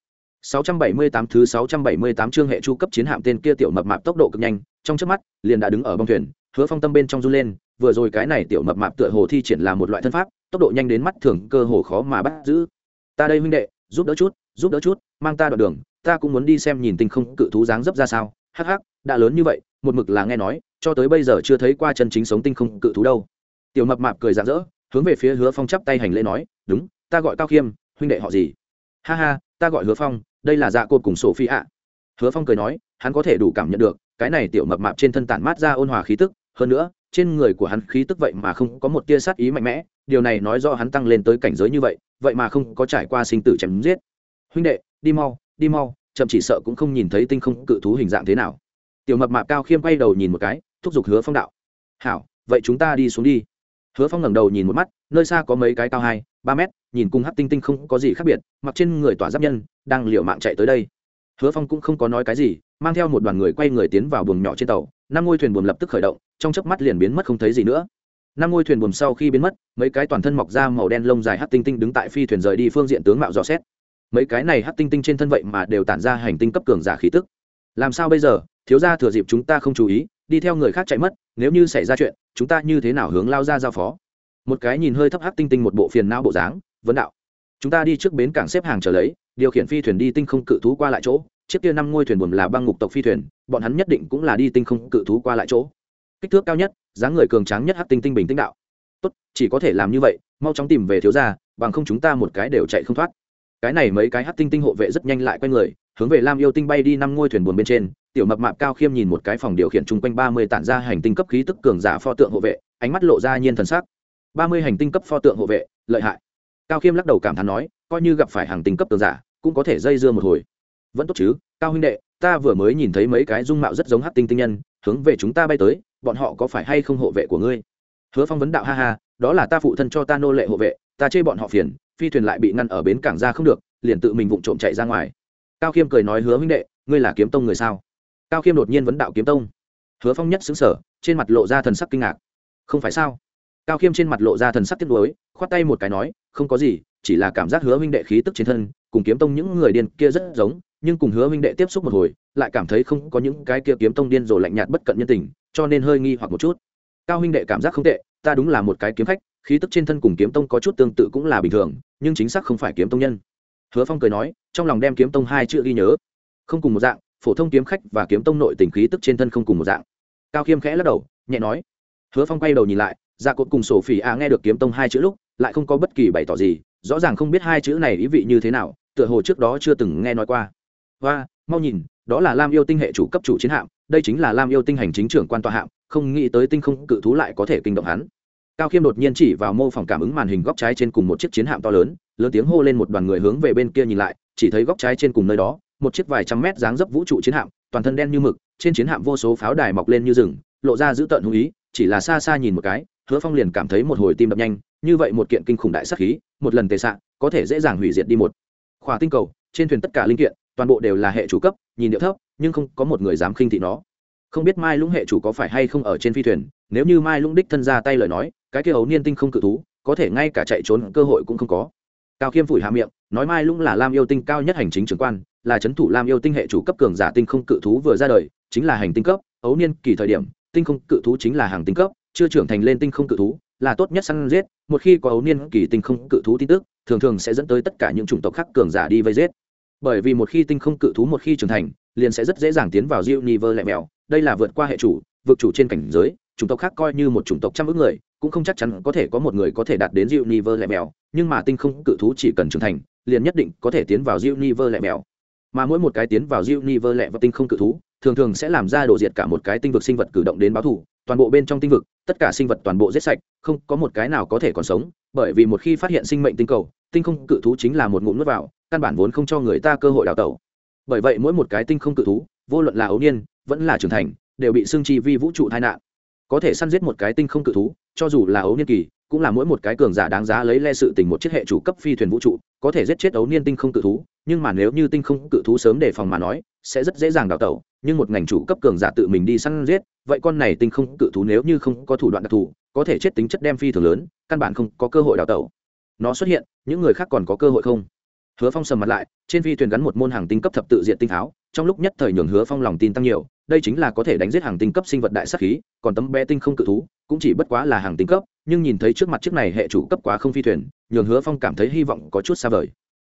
[SPEAKER 1] 678 thứ 678 chương hệ chu cấp chiến hạm tên kia tiểu mập mạp tốc độ cực nhanh, trong chớp mắt liền đã đứng ở bong thuyền, Hứa Phong tâm bên trong run lên, vừa rồi cái này tiểu mập mạp tựa hồ thi triển là một loại thân pháp, tốc độ nhanh đến mắt thường cơ hồ khó mà bắt giữ. Ta đây huynh đệ, giúp đỡ chút, giúp đỡ chút, mang ta đoạn đường, ta cũng muốn đi xem nhìn tinh không cự thú dáng dấp ra sao. Hắc hắc, đã lớn như vậy, một mực là nghe nói, cho tới bây giờ chưa thấy qua chân chính sống tinh không cự thú đâu. Tiểu mập mạp cười rạng rỡ, hướng về phía Hứa Phong chắp tay hành lễ nói, "Đúng, ta gọi Cao Khiêm, huynh đệ họ gì?" "Ha ha, ta gọi Hứa Phong, đây là dạ cột cùng sổ phi ạ hứa phong cười nói hắn có thể đủ cảm nhận được cái này tiểu mập mạp trên thân tản mát ra ôn hòa khí tức hơn nữa, trên người của hắn khí tức vậy mà không có một tia sát ý mạnh mẽ, điều này nói do hắn tăng lên tới cảnh giới như vậy vậy mà không có trải qua sinh tử chém giết. Huynh đệ, đi mau đi mau, chậm chỉ sợ cũng không nhìn thấy tinh không cự thú hình dạng thế nào. Tiểu mập mạp cao khiêm quay đầu nhìn một cái, thúc giục hứa phong đạo. Hảo, vậy chúng ta đi xuống đi. Hứa phong ngẩng đầu nhìn một mắt, nơi xa có mấy cái cao hai, ba mét, nhìn cùng hát tinh tinh không có gì khác biệt, mặc trên người tỏa giáp nhân, đang liệu mạng chạy tới đây. Hứa phong cũng không có nói cái gì, mang theo một đoàn người quay người tiến vào buồng nhỏ trên tàu, năm ngôi thuyền buồm lập tức khởi động trong chớp mắt liền biến mất không thấy gì nữa. Năm ngôi thuyền buồm sau khi biến mất, mấy cái toàn thân mọc ra màu đen lông dài hát tinh tinh đứng tại phi thuyền rời đi phương diện tướng mạo dò xét. Mấy cái này hát tinh tinh trên thân vậy mà đều tản ra hành tinh cấp cường giả khí tức. Làm sao bây giờ? Thiếu gia thừa dịp chúng ta không chú ý, đi theo người khác chạy mất, nếu như xảy ra chuyện, chúng ta như thế nào hướng lao ra giao phó? Một cái nhìn hơi thấp hát tinh tinh một bộ phiền não bộ dáng, vấn đạo. Chúng ta đi trước bến cảng xếp hàng chờ lấy, điều khiển phi thuyền đi tinh không cự thú qua lại chỗ. Chiếc kia năm ngôi thuyền buồm là băng ngục tộc phi thuyền, bọn hắn nhất định cũng là đi tinh không cự thú qua lại chỗ kích thước cao nhất, dáng người cường tráng nhất hát tinh tinh bình tĩnh đạo. Tốt, chỉ có thể làm như vậy, mau chóng tìm về thiếu gia, bằng không chúng ta một cái đều chạy không thoát. Cái này mấy cái hát tinh tinh hộ vệ rất nhanh lại q u a người, hướng về lam yêu tinh bay đi năm ngôi thuyền buồn bên trên. Tiểu mập mạp cao khiêm nhìn một cái phòng điều khiển chung quanh ba mươi tản ra hành tinh cấp khí tức cường giả pho tượng hộ vệ, ánh mắt lộ ra nhiên thần sắc. Ba mươi hành tinh cấp pho tượng hộ vệ, lợi hại. Cao khiêm lắc đầu cảm thán nói, coi như gặp phải hàng tinh cấp tường giả, cũng có thể dây dưa một hồi. Vẫn tốt chứ, cao huynh đệ, ta vừa mới nhìn thấy mấy cái dung mạo rất giống hát tinh tinh nhân, hướng về chúng ta bay tới bọn họ có phải hay không hộ vệ của ngươi? Hứa phong vấn đạo, ha ha, đó là ta phụ thân cho ta nô lệ hộ vệ, ta chê bọn họ phiền, phi thuyền lại bị ngăn ở bến cảng ra không được, liền tự mình vụng trộm chạy ra ngoài. Cao khiêm cười nói, hứa huynh đệ, ngươi là kiếm tông người sao? Cao khiêm đột nhiên vấn đạo, kiếm tông? Hứa phong nhất xứng sở trên mặt lộ ra thần sắc kinh ngạc. Không phải sao? Cao khiêm trên mặt lộ ra thần sắc tiếc nuối, khoát tay một cái nói, không có gì, chỉ là cảm giác hứa huynh đệ khí tức trên thân, cùng kiếm tông những người điên kia rất giống, nhưng cùng hứa huynh đệ tiếp xúc một hồi, lại cảm thấy không có những cái kia kiếm tông điên rồ lạnh nhạt bất cận nhân tình cho nên hơi nghi hoặc một chút. Cao huynh đệ cảm giác không tệ, ta đúng là một cái kiếm khách, khí tức trên thân cùng kiếm tông có chút tương tự cũng là bình thường, nhưng chính xác không phải kiếm tông nhân. Hứa phong cười nói, trong lòng đem kiếm tông hai chữ ghi nhớ. Không cùng một dạng, phổ thông kiếm khách và kiếm tông nội tình khí tức trên thân không cùng một dạng. Cao khiêm khẽ lắc đầu, nhẹ nói. Hứa phong quay đầu nhìn lại, ra cột cùng sổ phỉ a nghe được kiếm tông hai chữ lúc, lại không có bất kỳ bày tỏ gì, rõ ràng không biết hai chữ này ý vị như thế nào, tựa hồ trước đó chưa từng nghe nói qua. Và mau nhìn, đó là lam yêu tinh hệ chủ cấp chủ chiến hạm đây chính là lam yêu tinh hành chính trưởng quan tòa hạm, không nghĩ tới tinh không cự thú lại có thể kinh động hắn. Cao khiêm đột nhiên chỉ vào mô phỏng cảm ứng màn hình góc trái trên cùng một chiếc chiến hạm to lớn lớn tiếng hô lên một đoàn người hướng về bên kia nhìn lại, chỉ thấy góc trái trên cùng nơi đó, một chiếc vài trăm mét dáng dấp vũ trụ chiến hạm, toàn thân đen như mực, trên chiến hạm vô số pháo đài mọc lên như rừng, lộ ra dữ tợn hung ý, chỉ là xa xa nhìn một cái, hứa phong liền cảm thấy một hồi tim đập nhanh, như vậy một kiện kinh khủng đại sắc khí, một lần tề xạ, có thể dễ dàng hủy diệt đi một. Khỏa tinh cầu, trên thuyền tất cả linh kiện toàn bộ đều là hệ chủ cấp, nhìn điệu thấp, nhưng không có một người dám khinh thị nó. Không biết mai lũng hệ chủ có phải hay không ở trên phi thuyền, nếu như mai lũng đích thân ra tay lời nói, cái kia ấu niên tinh không cự thú, có thể ngay cả chạy trốn cơ hội cũng không có. Cao khiêm phủi hạ miệng, nói mai lũng là lam yêu tinh cao nhất hành chính trưởng quan, là c h ấ n thủ lam yêu tinh hệ chủ cấp cường giả tinh không cự thú vừa ra đời, chính là hành tinh cấp, ấu niên kỳ thời điểm, tinh không cự thú chính là hàng tinh cấp, chưa trưởng thành lên tinh không cự thú, là tốt nhất săn giết, một khi có ấu niên kỳ tinh không cự thú tin tức, thường thường sẽ dẫn tới tất cả những chủng tộc khác cường giả đi vây giết bởi vì một khi tinh không cự thú một khi trưởng thành, liền sẽ rất dễ dàng tiến vào universe ni lẹ mèo. Đây là vượt qua hệ chủ vượt chủ trên cảnh giới, chủng tộc khác coi như một chủng tộc trăm ước người, cũng không chắc chắn có thể có một người có thể đạt đến universe ni lẹ mèo, nhưng mà tinh không cự thú chỉ cần trưởng thành, liền nhất định có thể tiến vào universe ni lẹ mèo. Mà mỗi một cái tiến vào universe ni lẹ và tinh không cự thú, thường thường sẽ làm ra đổ diệt cả một cái tinh vực sinh vật cử động đến báo thù toàn bộ bên trong tinh vực, tất cả sinh vật toàn bộ giết sạch, không có một cái nào có thể còn sống, bởi vì một khi phát hiện sinh mệnh tinh cầu, tinh không cự thú chính là một ngụm nước vào, căn bản vốn không cho người ta cơ hội đào tẩu. Bởi vậy mỗi một cái tinh không cự thú, vô luận là ấu niên, vẫn là trưởng thành, đều bị xương chi vi vũ trụ tai nạn. Có thể săn giết một cái tinh không cự thú, cho dù là ấu niên kỳ, cũng là mỗi một cái cường giả đáng giá lấy le sự tình một chiếc hệ chủ cấp phi thuyền vũ trụ, có thể giết chết ấu niên tinh không cự thú, nhưng mà nếu như tinh không cự thú sớm đề phòng mà nói, sẽ rất dễ dàng đào tẩu nhưng một ngành chủ cấp cường giả tự mình đi săn giết, vậy con này tinh không cự thú nếu như không có thủ đoạn đặc thù, có thể chết tính chất đem phi thường lớn, căn bản không có cơ hội đào tẩu. Nó xuất hiện, những người khác còn có cơ hội không? Hứa phong sầm mặt lại, trên phi thuyền gắn một môn hàng tinh cấp thập tự diện tinh tháo, trong lúc nhất thời nhường hứa phong lòng tin tăng nhiều, đây chính là có thể đánh giết hàng tinh cấp sinh vật đại sắc khí, còn tấm bé tinh không cự thú, cũng chỉ bất quá là hàng tinh cấp, nhưng nhìn thấy trước mặt chiếc này hệ chủ cấp quá không phi thuyền, nhường hứa phong cảm thấy hy vọng có chút xa vời.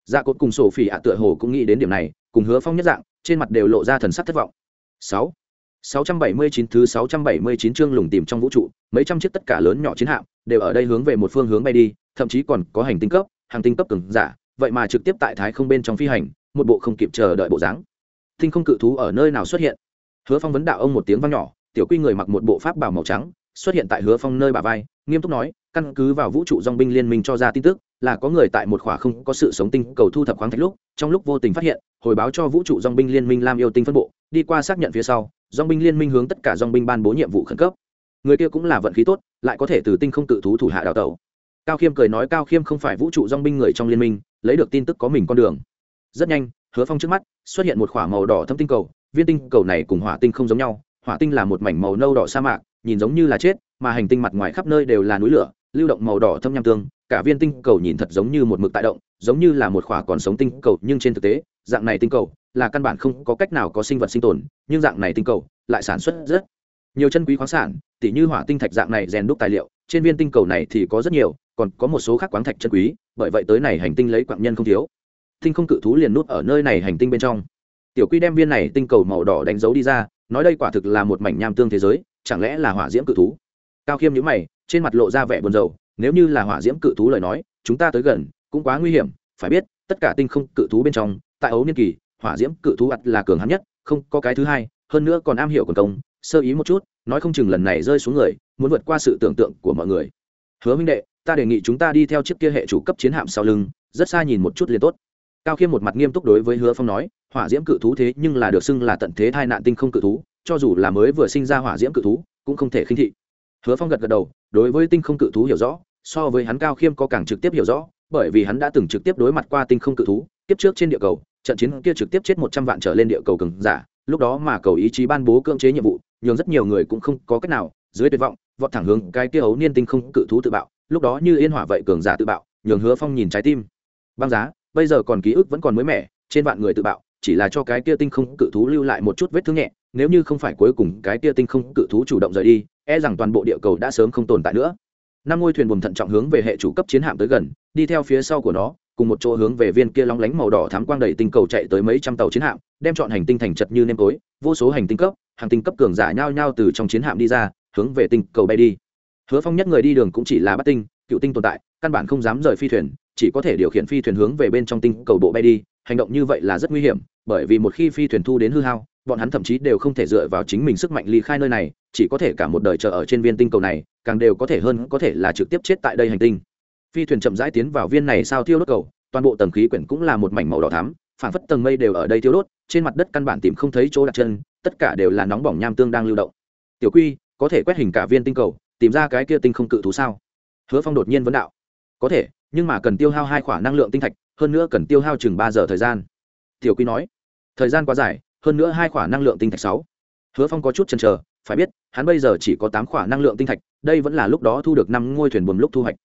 [SPEAKER 1] Dạ cột cùng sổ phỉ ạ tựa hồ cũng nghĩ đến điểm này, cùng hứa phong nhất dạng trên mặt đều lộ ra thần sắc thất vọng. Sáu. Sáu trăm bảy mươi chín thứ sáu trăm bảy mươi chín chương lùng tìm trong vũ trụ, mấy trăm chiếc tất cả lớn nhỏ chiến hạm đều ở đây hướng về một phương hướng bay đi, thậm chí còn có hành tinh cấp, hàng tinh cấp cường giả, vậy mà trực tiếp tại thái không bên trong phi hành, một bộ không kịp chờ đợi bộ dáng. Tinh không cự thú ở nơi nào xuất hiện? Hứa phong vấn đạo ông một tiếng vang nhỏ, tiểu quy người mặc một bộ pháp bào màu trắng, xuất hiện tại hứa phong nơi bà vai, nghiêm túc nói, căn cứ vào vũ trụ dòng binh liên minh cho ra tin tức là có người tại một khỏa không có sự sống tinh cầu thu thập khoáng thạch lúc, trong lúc vô tình phát hiện, hồi báo cho vũ trụ dong binh liên minh lam yêu tinh phân bộ, đi qua xác nhận phía sau dong binh liên minh hướng tất cả dong binh ban bố nhiệm vụ khẩn cấp. Người kia cũng là vận khí tốt, lại có thể từ tinh không tự thú thủ hạ đào tẩu. Cao khiêm cười nói cao khiêm không phải vũ trụ dong binh người trong liên minh, lấy được tin tức có mình con đường. Rất nhanh, hứa phong trước mắt, xuất hiện một k h ỏ a màu đỏ thâm tinh cầu, viên tinh cầu này cùng hỏa tinh không giống nhau, hỏa tinh là một mảnh màu nâu đỏ sa mạc, nhìn giống như là chết, mà hành tinh mặt ngoài khắp nơi đều là núi lửa, lưu động màu đỏ thâm nham tương cả viên tinh cầu nhìn thật giống như một mực tại động, giống như là một khỏa còn sống tinh cầu, nhưng trên thực tế, dạng này tinh cầu là căn bản không có cách nào có sinh vật sinh tồn, nhưng dạng này tinh cầu lại sản xuất rất nhiều chân quý khoáng sản, tỉ như hỏa tinh thạch dạng này rèn đúc tài liệu, trên viên tinh cầu này thì có rất nhiều, còn có một số khác khoáng thạch chân quý, bởi vậy tới này hành tinh lấy quạng nhân không thiếu. Tinh không cự thú liền nút ở nơi này hành tinh bên trong. Tiểu quy đem viên này tinh cầu màu đỏ đánh dấu đi ra, nói đây quả thực là một mảnh nham tương thế giới, chẳng lẽ là hỏa diễm cự thú? Cao khiêm nhữ mày, trên mặt lộ ra vẻ buồn rầu nếu như là hỏa diễm cự thú lời nói, chúng ta tới gần cũng quá nguy hiểm, phải biết, tất cả tinh không cự thú bên trong, tại ấu niên kỳ, hỏa diễm cự thú ặt là cường hắn nhất, không có cái thứ hai, hơn nữa còn am hiểu quần công, sơ ý một chút, nói không chừng lần này rơi xuống người, muốn vượt qua sự tưởng tượng của mọi người. Hứa minh đệ, ta đề nghị chúng ta đi theo chiếc kia hệ chủ cấp chiến hạm sau lưng, rất xa nhìn một chút liền tốt. Cao khiêm một mặt nghiêm túc đối với hứa phong nói, hỏa diễm cự thú thế nhưng là được xưng là tận thế tai nạn tinh không cự thú, cho dù là mới vừa sinh ra hỏa diễm cự thú, cũng không thể khinh thị. Hứa phong gật gật đầu, đối với tinh không cự thú hiểu rõ so với hắn cao khiêm có càng trực tiếp hiểu rõ, bởi vì hắn đã từng trực tiếp đối mặt qua tinh không cự thú tiếp trước trên địa cầu, trận chiến kia trực tiếp chết một trăm vạn trở lên địa cầu cường giả, lúc đó mà cầu ý chí ban bố cưỡng chế nhiệm vụ, nhường rất nhiều người cũng không có cách nào, dưới tuyệt vọng, vọt thẳng hướng cái kia ấu niên tinh không cự thú tự bạo, lúc đó như yên hỏa vậy cường giả tự bạo, nhường hứa phong nhìn trái tim. Băng giá, bây giờ còn ký ức vẫn còn mới mẻ, trên vạn người tự bạo, chỉ là cho cái kia tinh không cự thú lưu lại một chút vết thương nhẹ, nếu như không phải cuối cùng cái kia tinh không cự thú chủ động rời đi e rằng toàn bộ địa cầu đã sớm không tồn tại nữa năm ngôi thuyền buồm thận trọng hướng về hệ chủ cấp chiến hạm tới gần, đi theo phía sau của nó, cùng một chỗ hướng về viên kia lóng lánh màu đỏ thám quang đầy tinh cầu chạy tới mấy trăm tàu chiến hạm, đem chọn hành tinh thành chật như nêm tối, vô số hành tinh cấp, hàng tinh cấp cường giả nhao nhao từ trong chiến hạm đi ra, hướng về tinh cầu bay đi. Hứa phong nhất người đi đường cũng chỉ là bắt tinh, cựu tinh tồn tại, căn bản không dám rời phi thuyền, chỉ có thể điều khiển phi thuyền hướng về bên trong tinh cầu bộ bay đi, hành động như vậy là rất nguy hiểm, bởi vì một khi phi thuyền thu đến hư hao, bọn hắn thậm chí đều không thể dựa vào chính mình sức mạnh ly khai nơi này chỉ có thể cả một đời chờ ở trên viên tinh cầu này, càng đều có thể hơn có thể là trực tiếp chết tại đây hành tinh. Phi thuyền chậm rãi tiến vào viên này sao thiêu đốt cầu, toàn bộ tầng khí quyển cũng là một mảnh màu đỏ thắm, phản phất tầng mây đều ở đây thiêu đốt, trên mặt đất căn bản tìm không thấy chỗ đặt chân, tất cả đều là nóng bỏng nham tương đang lưu động. Tiểu quy, có thể quét hình cả viên tinh cầu, tìm ra cái kia tinh không cự thú sao? Hứa phong đột nhiên vấn đạo. Có thể, nhưng mà cần tiêu hao hai khoản năng lượng tinh thạch, hơn nữa cần tiêu hao chừng ba giờ thời gian. Tiểu quy nói. Thời gian quá dài, hơn nữa hai khoản năng lượng tinh thạch sáu. Hứa phong có chút chần chờ phải biết, hắn bây giờ chỉ có tám khoản năng lượng tinh thạch, đây vẫn là lúc đó thu được năm ngôi thuyền buồm lúc thu hoạch.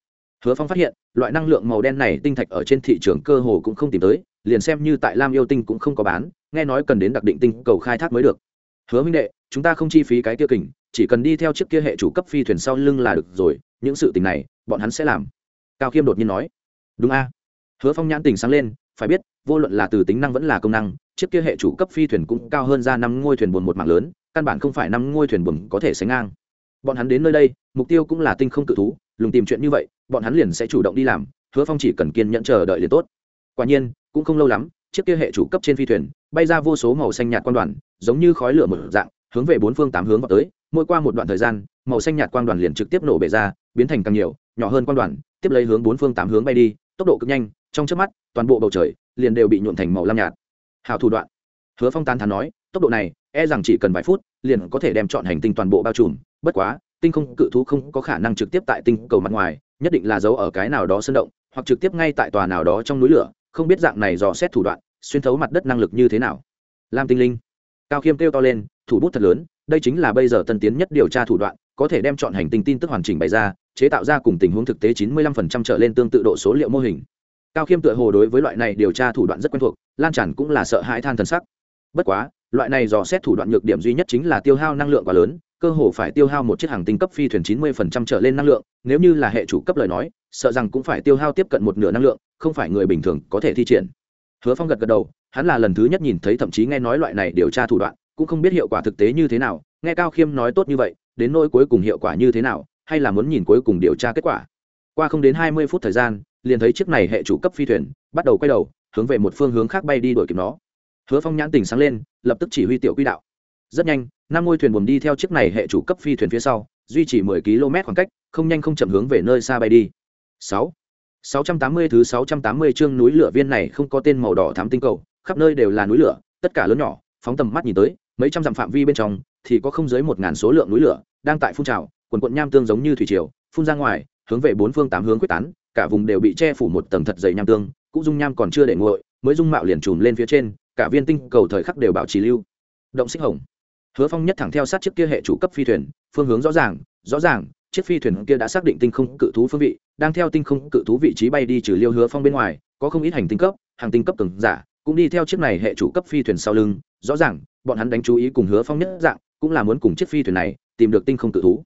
[SPEAKER 1] Hứa phong phát hiện, loại năng lượng màu đen này tinh thạch ở trên thị trường cơ hồ cũng không tìm tới, liền xem như tại lam yêu tinh cũng không có bán, nghe nói cần đến đặc định tinh cầu khai thác mới được. Hứa minh đệ, chúng ta không chi phí cái kia kình, chỉ cần đi theo chiếc kia hệ chủ cấp phi thuyền sau lưng là được rồi, những sự tình này, bọn hắn sẽ làm. Cao khiêm đột nhiên nói. Đúng a. Hứa phong nhãn tình sáng lên, phải biết vô luận là từ tính năng vẫn là công năng, chiếc kia hệ chủ cấp phi thuyền cũng cao hơn ra năm ngôi thuyền buồn một mạng lớn, căn bản không phải năm ngôi thuyền buồn có thể sánh ngang. Bọn hắn đến nơi đây, mục tiêu cũng là tinh không cự thú, lùng tìm chuyện như vậy, bọn hắn liền sẽ chủ động đi làm, hứa phong chỉ cần kiên nhẫn chờ đợi liền tốt. Quả nhiên, cũng không lâu lắm, chiếc kia hệ chủ cấp trên phi thuyền, bay ra vô số màu xanh nhạt quan đoàn, giống như khói lửa một dạng, hướng về bốn phương tám hướng vào tới. Mỗi qua một đoạn thời gian, màu xanh nhạt quang đoàn liền trực tiếp nổ bể ra, biến thành càng nhiều, nhỏ hơn quang đoàn, tiếp lấy hướng bốn phương tám hướng bay đi, tốc độ cực nhanh, trong trước mắt, toàn bộ bầu trời liền đều bị nhuộn thành màu lam nhạt. Hào thủ đoạn. Hứa phong tán thán nói, tốc độ này e rằng chỉ cần vài phút, liền có thể đem chọn hành tinh toàn bộ bao trùm. Bất quá, tinh không cự thú không có khả năng trực tiếp tại tinh cầu mặt ngoài, nhất định là giấu ở cái nào đó sơn động, hoặc trực tiếp ngay tại tòa nào đó trong núi lửa, không biết dạng này dò xét thủ đoạn, xuyên thấu mặt đất năng lực như thế nào. Lam tinh linh. Cao khiêm kêu to lên, thủ bút thật lớn, đây chính là bây giờ tân tiến nhất điều tra thủ đoạn, có thể đem chọn hành tinh tin tức hoàn chỉnh bày ra, chế tạo ra cùng tình huống thực tế chín mươi lăm phần trăm trở lên tương tự độ số liệu mô hình cao khiêm tựa hồ đối với loại này điều tra thủ đoạn rất quen thuộc, lan tràn cũng là sợ hãi than thần sắc. Bất quá, loại này dò xét thủ đoạn nhược điểm duy nhất chính là tiêu hao năng lượng quá lớn, cơ hồ phải tiêu hao một chiếc hàng tinh cấp phi thuyền chín mươi phần trăm trở lên năng lượng, nếu như là hệ chủ cấp lời nói, sợ rằng cũng phải tiêu hao tiếp cận một nửa năng lượng, không phải người bình thường có thể thi triển. Hứa phong gật gật đầu, hắn là lần thứ nhất nhìn thấy thậm chí nghe nói loại này điều tra thủ đoạn, cũng không biết hiệu quả thực tế như thế nào, nghe cao khiêm nói tốt như vậy, đến nỗi cuối cùng hiệu quả như thế nào, hay là muốn nhìn cuối cùng điều tra kết quả. Qua không đến hai mươi phút thời gian liền thấy chiếc này hệ chủ cấp phi thuyền, bắt đầu quay đầu, hướng về một phương hướng khác bay đi đuổi kịp nó. Hứa phong nhãn tình sáng lên, lập tức chỉ huy tiểu quy đạo. Rất nhanh, năm ngôi thuyền buồm đi theo chiếc này hệ chủ cấp phi thuyền phía sau, duy trì mười km khoảng cách, không nhanh không chậm hướng về nơi xa bay đi. Sáu. Sáu trăm tám mươi thứ sáu trăm tám mươi chương núi lửa viên này không có tên màu đỏ thám tinh cầu, khắp nơi đều là núi lửa, tất cả lớn nhỏ, phóng tầm mắt nhìn tới, mấy trăm dặm phạm vi bên trong, thì có không dưới một ngàn số lượng núi lửa, đang tại phun trào, quần quận nham tương giống như thủy triều, phun ra ngoài, hướng về bốn phương tám hướng quyết tán cả vùng đều bị che phủ một tầng thật dày nham tương cũng dung nham còn chưa để nguội, mới dung mạo liền trùm lên phía trên, cả viên tinh cầu thời khắc đều bảo trì lưu. Động xích hồng. Hứa phong nhất thẳng theo sát chiếc kia hệ chủ cấp phi thuyền, phương hướng rõ ràng rõ ràng, chiếc phi thuyền kia đã xác định tinh không cự thú phương vị, đang theo tinh không cự thú vị trí bay đi trừ liêu hứa phong bên ngoài, có không ít hành tinh cấp, hàng tinh cấp từng giả, cũng đi theo chiếc này hệ chủ cấp phi thuyền sau lưng, rõ ràng, bọn hắn đánh chú ý cùng hứa phong nhất dạng, cũng là muốn cùng chiếc phi thuyền này tìm được tinh không cự thú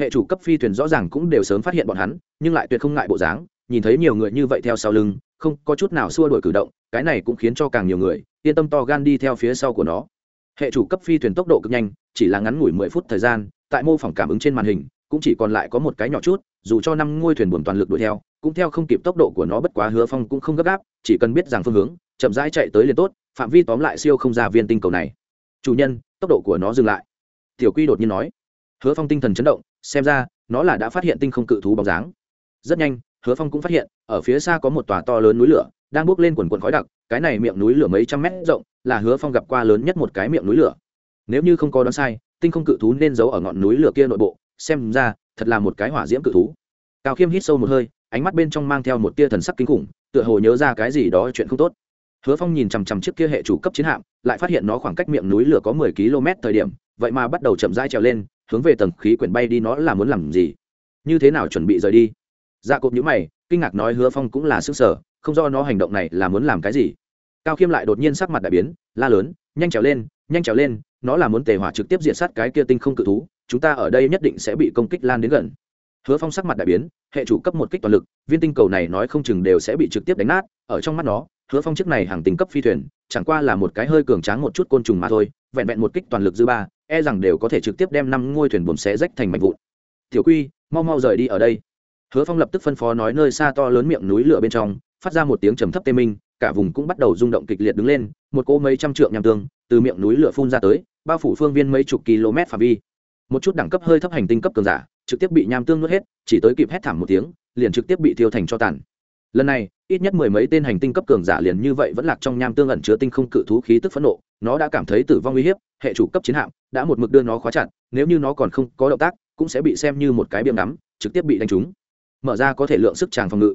[SPEAKER 1] hệ chủ cấp phi thuyền rõ ràng cũng đều sớm phát hiện bọn hắn, nhưng lại tuyệt không ngại bộ dáng, nhìn thấy nhiều người như vậy theo sau lưng, không có chút nào xua đổi cử động, cái này cũng khiến cho càng nhiều người, yên tâm to gan đi theo phía sau của nó. Hệ chủ cấp phi thuyền tốc độ cực nhanh, chỉ là ngắn ngủi mười phút thời gian, tại mô phỏng cảm ứng trên màn hình, cũng chỉ còn lại có một cái nhỏ chút, dù cho năm ngôi thuyền buồm toàn lực đuổi theo, cũng theo không kịp tốc độ của nó bất quá hứa phong cũng không gấp gáp, chỉ cần biết rằng phương hướng, chậm rãi chạy tới liền tốt, phạm vi tóm lại siêu không ra viên tinh cầu này. Chủ nhân, tốc độ của nó dừng lại. Tiểu quy đột nhiên nói. Hứa phong tinh thần chấn động xem ra, nó là đã phát hiện tinh không cự thú bóng dáng. Rất nhanh, hứa phong cũng phát hiện, ở phía xa có một tòa to lớn núi lửa, đang bốc lên quần quần khói đặc, cái này miệng núi lửa mấy trăm mét rộng, là hứa phong gặp qua lớn nhất một cái miệng núi lửa. Nếu như không có đoán sai, tinh không cự thú nên giấu ở ngọn núi lửa kia nội bộ, xem ra, thật là một cái hỏa diễm cự thú. Cao khiêm hít sâu một hơi, ánh mắt bên trong mang theo một tia thần sắc kinh khủng, tựa hồ nhớ ra cái gì đó chuyện không tốt. Hứa phong nhìn chằm chằm chiếc kia hệ chủ cấp chiến hạm, lại phát hiện nó khoảng cách miệng núi lửa có mười km thời điểm, vậy mà bắt đầu chậm rãi trèo lên hướng về tầng khí quyển bay đi nó là muốn làm gì? Như thế nào chuẩn bị rời đi? Dạ cộp nhữ mày, kinh ngạc nói hứa phong cũng là xương sở, không do nó hành động này là muốn làm cái gì. Cao khiêm lại đột nhiên sắc mặt đại biến, la lớn, nhanh trèo lên, nhanh trèo lên, nó là muốn tề hỏa trực tiếp diện sát cái kia tinh không cự thú, chúng ta ở đây nhất định sẽ bị công kích lan đến gần. Hứa phong sắc mặt đại biến, hệ chủ cấp một kích toàn lực, viên tinh cầu này nói không chừng đều sẽ bị trực tiếp đánh nát, ở trong mắt nó, hứa phong chiếc này hàng tinh cấp phi thuyền, chẳng qua là một cái hơi cường tráng một chút côn trùng mà thôi vẹn vẹn một kích toàn lực dư ba e rằng đều có thể trực tiếp đem năm ngôi thuyền buồm xé rách thành mảnh vụn. Tiểu quy, mau mau rời đi ở đây. Hứa phong lập tức phân phó nói nơi xa to lớn miệng núi lửa bên trong, phát ra một tiếng trầm thấp tê minh, cả vùng cũng bắt đầu rung động kịch liệt đứng lên, một cỗ mấy trăm trượng nham tương từ miệng núi lửa phun ra tới, bao phủ phương viên mấy chục km phạm vi. Một chút đẳng cấp hơi thấp hành tinh cấp cường giả trực tiếp bị nham tương nuốt hết, chỉ tới kịp hét thảm một tiếng, liền trực tiếp bị tiêu thành cho tàn lần này, ít nhất mười mấy tên hành tinh cấp cường giả liền như vậy vẫn lạc trong nham tương ẩn chứa tinh không cự thú khí tức phẫn nộ, nó đã cảm thấy tử vong uy hiếp, hệ chủ cấp chiến hạm đã một mực đưa nó khóa chặt, nếu như nó còn không có động tác, cũng sẽ bị xem như một cái biếm ngắm, trực tiếp bị đánh trúng. Mở ra có thể lượng sức tràng phòng ngự.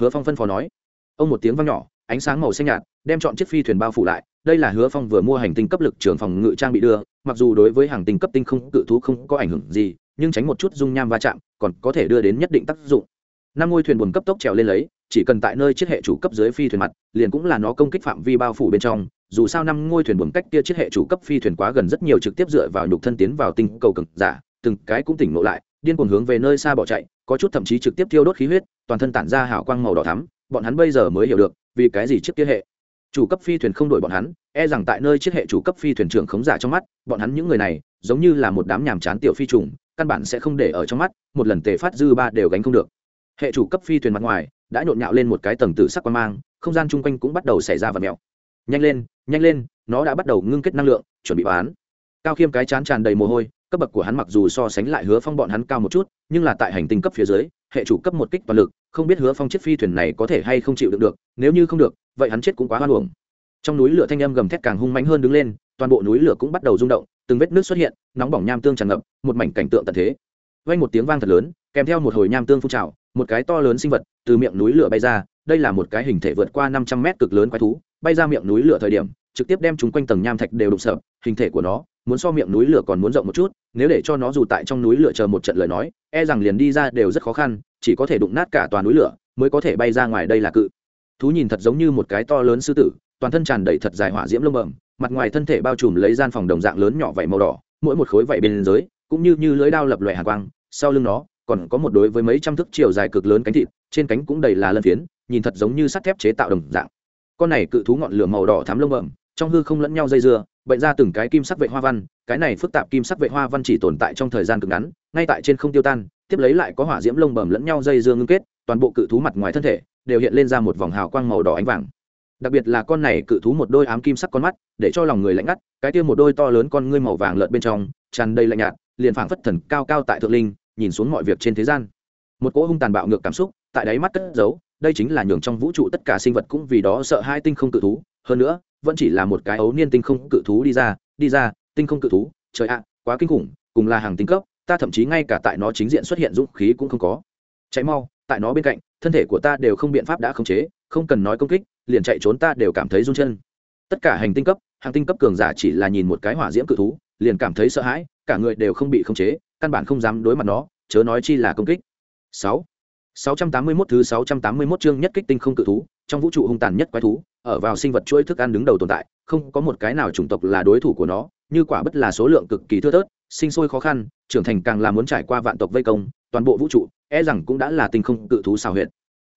[SPEAKER 1] Hứa phong phân phó nói. Ông một tiếng vang nhỏ, ánh sáng màu xanh nhạt, đem chọn chiếc phi thuyền bao phủ lại, đây là hứa phong vừa mua hành tinh cấp lực trường phòng ngự trang bị đưa, mặc dù đối với hàng tinh cấp tinh không cự thú không có ảnh hưởng gì, nhưng tránh một chút dung nham va chạm còn có thể đưa đến nhất định tác dụng. Năm ngôi thuyền buồm cấp tốc trèo lên lấy chỉ cần tại nơi chiếc hệ chủ cấp dưới phi thuyền mặt, liền cũng là nó công kích phạm vi bao phủ bên trong, dù sao năm ngôi thuyền buồng cách kia chiếc hệ chủ cấp phi thuyền quá gần rất nhiều trực tiếp dựa vào nhục thân tiến vào tinh cầu cực giả, từng cái cũng tỉnh ngộ lại, điên cuồng hướng về nơi xa bỏ chạy, có chút thậm chí trực tiếp thiêu đốt khí huyết, toàn thân tản ra hào quang màu đỏ thắm, bọn hắn bây giờ mới hiểu được, vì cái gì chiếc kia hệ chủ cấp phi thuyền không đổi bọn hắn e rằng tại nơi chiếc hệ chủ cấp phi thuyền trưởng khống giả trong mắt, bọn hắn những người này, giống như là một đám nhàm chán tiểu phi trùng, căn bản sẽ không để ở trong mắt, một lần tề phát dư ba đều gánh không được. Hệ chủ cấp phi thuyền mặt ngoài đã nhộn nhạo lên một cái tầng tử sắc quan mang, không gian chung quanh cũng bắt đầu xảy ra vật mèo nhanh lên nhanh lên, nó đã bắt đầu ngưng kết năng lượng, chuẩn bị bán. Cao khiêm cái chán tràn đầy mồ hôi, cấp bậc của hắn mặc dù so sánh lại hứa phong bọn hắn cao một chút, nhưng là tại hành tinh cấp phía dưới, hệ chủ cấp một kích toàn lực, không biết hứa phong chiếc phi thuyền này có thể hay không chịu được được, nếu như không được, vậy hắn chết cũng quá hoan hồng trong núi lửa thanh âm gầm thét càng hung mãnh hơn đứng lên, toàn bộ núi lửa cũng bắt đầu rung động, từng vết nước xuất hiện, nóng bỏng nham tương tràn ngập, một mảnh cảnh tượng tận thế. Vang một tiếng vang thật lớn, kèm theo một hồi nham tương phun trào, một cái to lớn sinh vật từ miệng núi lửa bay ra, đây là một cái hình thể vượt qua năm trăm mét cực lớn quái thú, bay ra miệng núi lửa thời điểm, trực tiếp đem chúng quanh tầng nham thạch đều đụng sập hình thể của nó, muốn so miệng núi lửa còn muốn rộng một chút, nếu để cho nó dù tại trong núi lửa chờ một trận lời nói e rằng liền đi ra đều rất khó khăn, chỉ có thể đụng nát cả toàn núi lửa, mới có thể bay ra ngoài đây là cự. Thú nhìn thật giống như một cái to lớn sư tử, toàn thân tràn đầy thật dài hỏa diễm lông bẩm, mặt ngoài thân thể bao trùm lấy gian phòng đồng dạng lớn nhỏ vảy màu đỏ, mỗi một khối vảy bên dưới, cũng như như lưới đao lập loè hàn quang, sau lưng nó còn có một đối với mấy trăm thước chiều dài cực lớn cánh thịt, trên cánh cũng đầy là lân phiến, nhìn thật giống như sắt thép chế tạo đồng dạng. Con này cự thú ngọn lửa màu đỏ thám lông bẩm trong hư không lẫn nhau dây dưa, bệnh ra từng cái kim sắc vệ hoa văn, cái này phức tạp kim sắc vệ hoa văn chỉ tồn tại trong thời gian cực ngắn, ngay tại trên không tiêu tan, tiếp lấy lại có hỏa diễm lông bẩm lẫn nhau dây dưa ngưng kết, toàn bộ cự thú mặt ngoài thân thể đều hiện lên ra một vòng hào quang màu đỏ ánh vàng. Đặc biệt là con này cự thú một đôi ám kim sắc con mắt, để cho lòng người lạnh ngắt, cái kia một đôi to lớn con ngươi màu vàng lợn bên trong, tràn đầy lạnh nhạt, liền phảng phất thần cao cao tại thượng linh nhìn xuống mọi việc trên thế gian. Một cỗ hung tàn bạo ngược cảm xúc tại đáy mắt cất giấu, đây chính là nhường trong vũ trụ tất cả sinh vật cũng vì đó sợ hai tinh không cự thú. Hơn nữa, vẫn chỉ là một cái ấu niên tinh không cự thú đi ra đi ra, tinh không cự thú. Trời ạ, quá kinh khủng, cùng là hàng tinh cấp, ta thậm chí ngay cả tại nó chính diện xuất hiện dũng khí cũng không có. Cháy mau, tại nó bên cạnh, thân thể của ta đều không biện pháp đã khống chế, không cần nói công kích, liền chạy trốn ta đều cảm thấy run chân. Tất cả hành tinh cấp, hàng tinh cấp cường giả chỉ là nhìn một cái hỏa diễm cự thú, liền cảm thấy sợ hãi, cả người đều không bị khống chế căn bản không dám đối mặt nó chớ nói chi là công kích. Sáu. 681 thứ 681 chương nhất kích tinh không cự thú, trong vũ trụ hung tàn nhất quái thú, ở vào sinh vật chuỗi thức ăn đứng đầu tồn tại, không có một cái nào chủng tộc là đối thủ của nó, như quả bất là số lượng cực kỳ thưa thớt, sinh sôi khó khăn, trưởng thành càng là muốn trải qua vạn tộc vây công, toàn bộ vũ trụ, e rằng cũng đã là tinh không cự thú xào huyệt.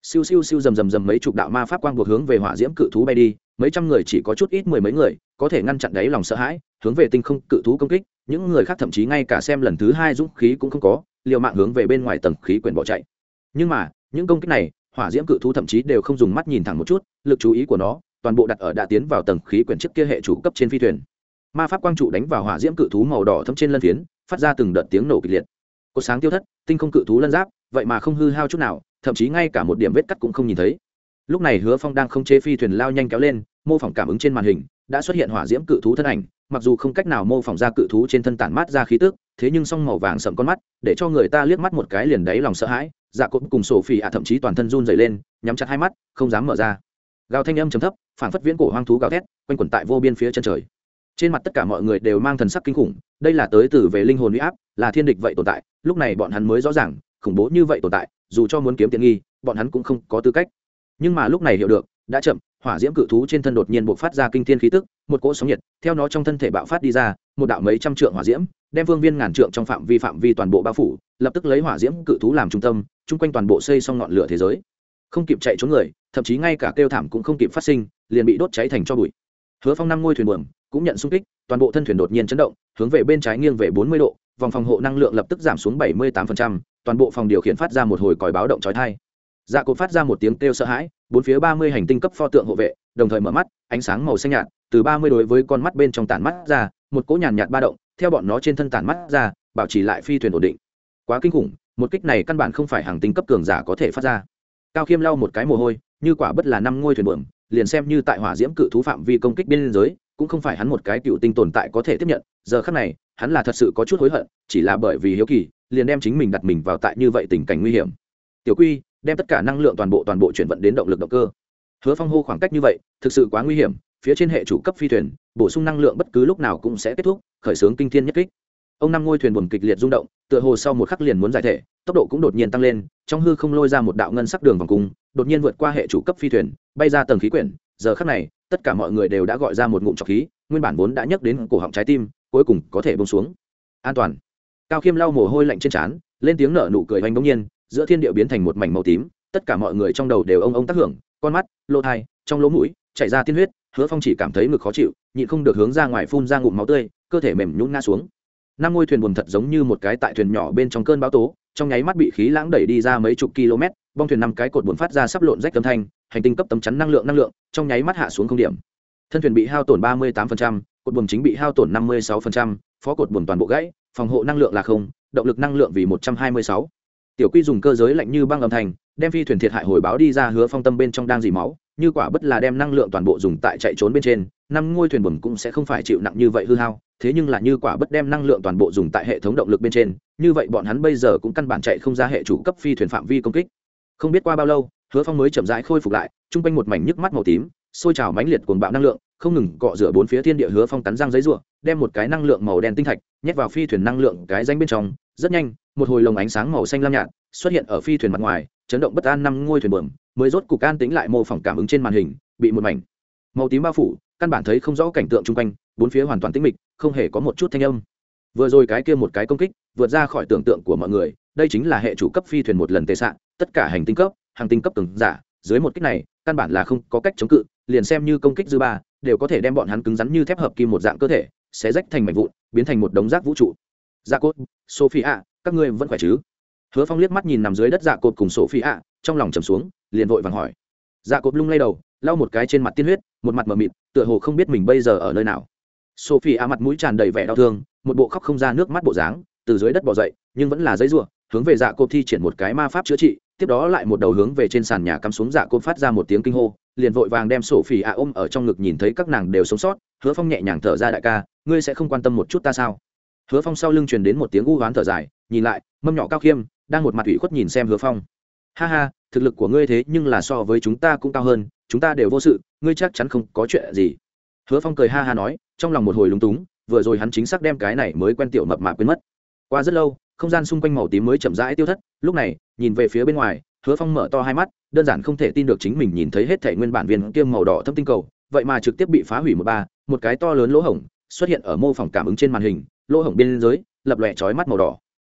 [SPEAKER 1] Siêu siêu siêu rầm rầm rầm mấy chục đạo ma pháp quang buộc hướng về hỏa diễm cự thú bay đi, mấy trăm người chỉ có chút ít mười mấy người, có thể ngăn chặn đấy lòng sợ hãi, hướng về tinh không cự thú công kích, những người khác thậm chí ngay cả xem lần thứ hai dũng khí cũng không có, liều mạng hướng về bên ngoài tầng khí quyển bỏ chạy. Nhưng mà, những công kích này hỏa diễm cự thú thậm chí đều không dùng mắt nhìn thẳng một chút lực chú ý của nó toàn bộ đặt ở đã tiến vào tầng khí quyển trước kia hệ chủ cấp trên phi thuyền. Ma pháp quang trụ đánh vào hỏa diễm cự thú màu đỏ thâm trên lân phiến phát ra từng đợt tiếng nổ kịch liệt. Cột sáng tiêu thất tinh không cự thú lân giáp vậy mà không hư hao chút nào thậm chí ngay cả một điểm vết cắt cũng không nhìn thấy. Lúc này hứa phong đang không chế phi thuyền lao nhanh kéo lên mô phỏng cảm ứng trên màn hình đã xuất hiện hỏa diễm cự thú thân ảnh mặc dù không cách nào mô phỏng ra cự thú trên thân tản mát ra khí tức, thế nhưng song màu vàng sậm con mắt, để cho người ta liếc mắt một cái liền đáy lòng sợ hãi. Dạ cốt cùng sổ phỉ ạ thậm chí toàn thân run dày lên, nhắm chặt hai mắt, không dám mở ra. Gào thanh âm chấm thấp phản phất viễn cổ hoang thú gào thét, quanh quẩn tại vô biên phía chân trời. Trên mặt tất cả mọi người đều mang thần sắc kinh khủng, đây là tới từ về linh hồn huy áp, là thiên địch vậy tồn tại, lúc này bọn hắn mới rõ ràng, khủng bố như vậy tồn tại, dù cho muốn kiếm tiện nghi, bọn hắn cũng không có tư cách. Nhưng mà lúc này hiểu được đã chậm, hỏa diễm cự thú trên thân đột nhiên buộc phát ra kinh thiên khí tức, một cỗ sóng nhiệt, theo nó trong thân thể bạo phát đi ra, một đạo mấy trăm trượng hỏa diễm, đem vương viên ngàn trượng trong phạm vi phạm vi toàn bộ bao phủ, lập tức lấy hỏa diễm cự thú làm trung tâm, chung quanh toàn bộ xây xong ngọn lửa thế giới. Không kịp chạy trốn người, thậm chí ngay cả kêu thảm cũng không kịp phát sinh, liền bị đốt cháy thành cho bụi. Hứa phong năm ngôi thuyền buồm, cũng nhận xung kích, toàn bộ thân thuyền đột nhiên chấn động, hướng về bên trái nghiêng về bốn mươi độ, vòng phòng hộ năng lượng lập tức giảm xuống bảy mươi tám toàn bộ phòng điều khiển phát ra một hồi còi báo động trói thai dạ cột phát ra một tiếng kêu sợ hãi, bốn phía ba mươi hành tinh cấp pho tượng hộ vệ, đồng thời mở mắt, ánh sáng màu xanh nhạt, từ ba mươi đối với con mắt bên trong tản mắt ra, một cỗ nhàn nhạt ba động, theo bọn nó trên thân tản mắt ra, bảo trì lại phi thuyền ổn định. Quá kinh khủng, một kích này căn bản không phải hàng tinh cấp cường giả có thể phát ra. Cao khiêm lau một cái mồ hôi, như quả bất là năm ngôi thuyền bượm liền xem như tại hỏa diễm cự thú phạm vi công kích biên giới, cũng không phải hắn một cái cựu tinh tồn tại có thể tiếp nhận, giờ khắc này, hắn là thật sự có chút hối hận, chỉ là bởi vì hiếu kỳ, liền đem chính mình đặt mình vào tại như vậy tình cảnh nguy hiểm. Tiểu quy đem tất cả năng lượng toàn bộ toàn bộ chuyển vận đến động lực động cơ. Hứa phong hô khoảng cách như vậy, thực sự quá nguy hiểm, phía trên hệ chủ cấp phi thuyền, bổ sung năng lượng bất cứ lúc nào cũng sẽ kết thúc, khởi xướng kinh thiên nhất kích. Ông năm ngôi thuyền buồm kịch liệt rung động, tựa hồ sau một khắc liền muốn giải thể, tốc độ cũng đột nhiên tăng lên, trong hư không lôi ra một đạo ngân sắc đường vòng cung, đột nhiên vượt qua hệ chủ cấp phi thuyền, bay ra tầng khí quyển. Giờ khắc này, tất cả mọi người đều đã gọi ra một ngụm trọc khí, nguyên bản vốn đã nhấc đến cổ họng trái tim, cuối cùng có thể bông xuống. An toàn. Cao khiêm lau mồ hôi lạnh trên trán, lên tiếng nở nụ cười hoành bỗng nhiên giữa thiên địa biến thành một mảnh màu tím tất cả mọi người trong đầu đều ông ông tác hưởng con mắt lỗ thai trong lỗ mũi chảy ra tiên huyết hứa phong chỉ cảm thấy ngực khó chịu nhịn không được hướng ra ngoài phun ra ngụm máu tươi cơ thể mềm nhún ngã xuống. Năm ngôi thuyền buồm thật giống như một cái tại thuyền nhỏ bên trong cơn bão tố trong nháy mắt bị khí lãng đẩy đi ra mấy chục km bong thuyền năm cái cột buồn phát ra sắp lộn rách âm thanh hành tinh cấp tấm chắn năng lượng năng lượng trong nháy mắt hạ xuống không điểm. Thân thuyền bị hao tổn ba mươi 38%, cột buồm chính bị hao tổn năm mươi 56%, phó cột buồm toàn bộ gãy phòng hộ năng lượng là không động lực năng lượng vì một trăm hai mươi sáu tiểu quy dùng cơ giới lạnh như băng âm thanh, đem phi thuyền thiệt hại hồi báo đi ra hứa phong tâm bên trong đang dì máu, như quả bất là đem năng lượng toàn bộ dùng tại chạy trốn bên trên, năm ngôi thuyền buồm cũng sẽ không phải chịu nặng như vậy hư hao, thế nhưng là như quả bất đem năng lượng toàn bộ dùng tại hệ thống động lực bên trên, như vậy bọn hắn bây giờ cũng căn bản chạy không ra hệ chủ cấp phi thuyền phạm vi công kích. Không biết qua bao lâu, hứa phong mới chậm rãi khôi phục lại, chung quanh một mảnh nhức mắt màu tím, sôi trào mãnh liệt cuồng bạo năng lượng, không ngừng cọ rửa bốn phía thiên địa hứa phong cắn răng giấy ruộng đem một cái năng lượng màu đen tinh thạch nhét vào phi thuyền năng lượng cái danh bên trong rất nhanh, một hồi lồng ánh sáng màu xanh lam nhạt xuất hiện ở phi thuyền mặt ngoài, chấn động bất an năm ngôi thuyền bờm, mới rốt cục an tính lại mô phỏng cảm ứng trên màn hình, bị một mảnh màu tím bao phủ, căn bản thấy không rõ cảnh tượng chung quanh, bốn phía hoàn toàn tĩnh mịch, không hề có một chút thanh âm. Vừa rồi cái kia một cái công kích, vượt ra khỏi tưởng tượng của mọi người, đây chính là hệ chủ cấp phi thuyền một lần tệ sạn, tất cả hành tinh cấp, hàng tinh cấp từng giả, dưới một kích này, căn bản là không có cách chống cự, liền xem như công kích dư ba, đều có thể đem bọn hắn cứng rắn như thép hợp kim một dạng cơ thể, sẽ rách thành mảnh vụn, biến thành một đống rác vũ trụ dạ cốt, sophie ạ, các ngươi vẫn khỏe chứ? Hứa phong liếc mắt nhìn nằm dưới đất dạ cột cùng sophie ạ, trong lòng trầm xuống, liền vội vàng hỏi. Dạ cột lung lay đầu, lau một cái trên mặt tiên huyết, một mặt mờ mịt, tựa hồ không biết mình bây giờ ở nơi nào. Sophie ạ mặt mũi tràn đầy vẻ đau thương, một bộ khóc không ra nước mắt bộ dáng, từ dưới đất bỏ dậy, nhưng vẫn là giấy ruộng hướng về dạ cột thi triển một cái ma pháp chữa trị, tiếp đó lại một đầu hướng về trên sàn nhà cắm xuống dạ cột phát ra một tiếng kinh hô, liền vội vàng đem sổ phỉ ạ ôm ở trong ngực nhìn thấy các nàng đều sống sót. Hứa phong nhẹ nhàng thở ra đại ca, ngươi sẽ không quan tâm một chút ta sao? Hứa phong sau lưng truyền đến một tiếng u hoán thở dài, nhìn lại, mâm nhỏ cao khiêm, đang một mặt ủy khuất nhìn xem hứa phong. Ha ha, thực lực của ngươi thế nhưng là so với chúng ta cũng cao hơn, chúng ta đều vô sự, ngươi chắc chắn không có chuyện gì. Hứa phong cười ha ha nói, trong lòng một hồi lúng túng, vừa rồi hắn chính xác đem cái này mới quen tiểu mập mạp quên mất. Qua rất lâu, không gian xung quanh màu tím mới chậm rãi tiêu thất, lúc này, nhìn về phía bên ngoài, hứa phong mở to hai mắt, đơn giản không thể tin được chính mình nhìn thấy hết thể nguyên bản viên kiêm màu đỏ thâm tinh cầu, vậy mà trực tiếp bị phá hủy một ba, một cái to lớn lỗ hổng xuất hiện ở mô phỏng cảm ứng trên màn hình lỗ hổng biên giới, lập lòe chói mắt màu đỏ.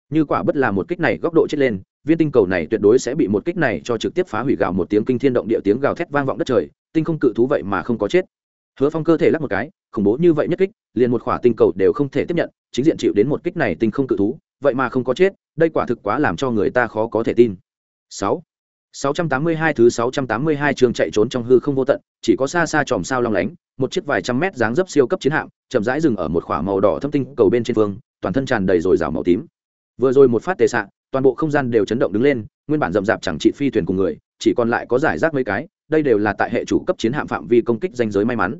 [SPEAKER 1] Như quả bất là một kích này góc độ chết lên, viên tinh cầu này tuyệt đối sẽ bị một kích này cho trực tiếp phá hủy gào một tiếng kinh thiên động địa tiếng gào thét vang vọng đất trời, tinh không cự thú vậy mà không có chết. Hứa phong cơ thể lắc một cái, khủng bố như vậy nhất kích, liền một khỏa tinh cầu đều không thể tiếp nhận, chính diện chịu đến một kích này tinh không cự thú, vậy mà không có chết, đây quả thực quá làm cho người ta khó có thể tin. Sáu. 682 thứ 682 trường chạy trốn trong hư không vô tận, chỉ có xa xa chòm sao long lánh, một chiếc vài trăm mét dáng dấp siêu cấp chiến hạm, chậm rãi dừng ở một khoảng màu đỏ thâm tinh cầu bên trên phương, toàn thân tràn đầy rồi rào màu tím. Vừa rồi một phát tề xạ, toàn bộ không gian đều chấn động đứng lên, nguyên bản rậm rạp chẳng trị phi thuyền cùng người, chỉ còn lại có giải rác mấy cái, đây đều là tại hệ chủ cấp chiến hạm phạm vi công kích danh giới may mắn.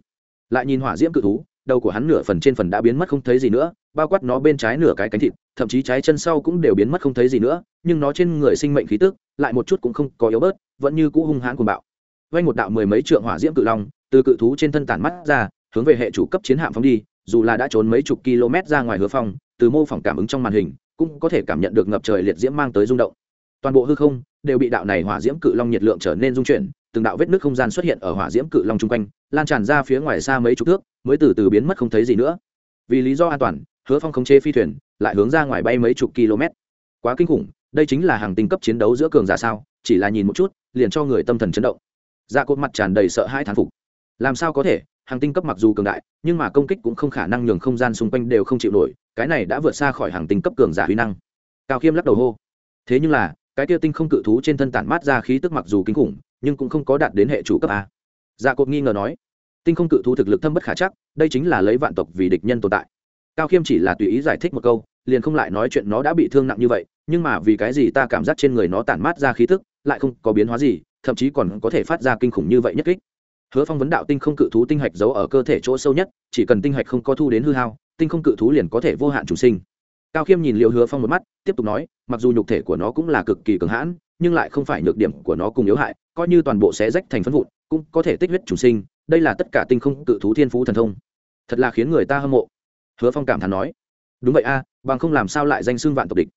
[SPEAKER 1] Lại nhìn hỏa diễm cự thú, đầu của hắn nửa phần trên phần đã biến mất không thấy gì nữa, bao quát nó bên trái nửa cái cánh thịt, thậm chí trái chân sau cũng đều biến mất không thấy gì nữa, nhưng nó trên người sinh mệnh khí tức lại một chút cũng không có yếu bớt, vẫn như cũ hung hãn cuồng bạo. vay một đạo mười mấy trượng hỏa diễm cự long, từ cự thú trên thân tản mắt ra, hướng về hệ chủ cấp chiến hạm phóng đi, dù là đã trốn mấy chục km ra ngoài hứa phong, từ mô phỏng cảm ứng trong màn hình, cũng có thể cảm nhận được ngập trời liệt diễm mang tới rung động. Toàn bộ hư không đều bị đạo này hỏa diễm cự long nhiệt lượng trở nên dung chuyển, từng đạo vết nứt không gian xuất hiện ở hỏa diễm cự long trung quanh, lan tràn ra phía ngoài xa mấy chục thước, mới từ từ biến mất không thấy gì nữa. Vì lý do an toàn, Hứa Phong khống chế phi thuyền, lại hướng ra ngoài bay mấy chục km. Quá kinh khủng, đây chính là hàng tinh cấp chiến đấu giữa cường giả sao? Chỉ là nhìn một chút, liền cho người tâm thần chấn động. Dạ cột mặt tràn đầy sợ hãi thán phục. Làm sao có thể? Hàng tinh cấp mặc dù cường đại, nhưng mà công kích cũng không khả năng nhường không gian xung quanh đều không chịu nổi, cái này đã vượt xa khỏi hàng tinh cấp cường giả huy năng. Cao Khiêm lắc đầu hô. Thế nhưng là, cái tia tinh không cự thú trên thân tản mát ra khí tức mặc dù kinh khủng, nhưng cũng không có đạt đến hệ chủ cấp a dạ cột nghi ngờ nói tinh không cự thú thực lực thâm bất khả chắc, đây chính là lấy vạn tộc vì địch nhân tồn tại. Cao khiêm chỉ là tùy ý giải thích một câu, liền không lại nói chuyện nó đã bị thương nặng như vậy, nhưng mà vì cái gì ta cảm giác trên người nó tản mát ra khí tức, lại không có biến hóa gì, thậm chí còn có thể phát ra kinh khủng như vậy nhất kích. Hứa phong vấn đạo tinh không cự thú tinh hạch giấu ở cơ thể chỗ sâu nhất, chỉ cần tinh hạch không có thu đến hư hao, tinh không cự thú liền có thể vô hạn chủ sinh. Cao khiêm nhìn liệu hứa phong một mắt, tiếp tục nói, mặc dù nhục thể của nó cũng là cực kỳ cường hãn, nhưng lại không phải nhược điểm của nó cùng yếu hại, coi như toàn bộ sẽ rách thành phân vụn, cũng có thể tích huyết chủ sinh đây là tất cả tinh không cự thú thiên phú thần thông. Thật là khiến người ta hâm mộ. Hứa phong cảm thán nói. Đúng vậy a, bằng không làm sao lại danh xưng vạn tộc địch?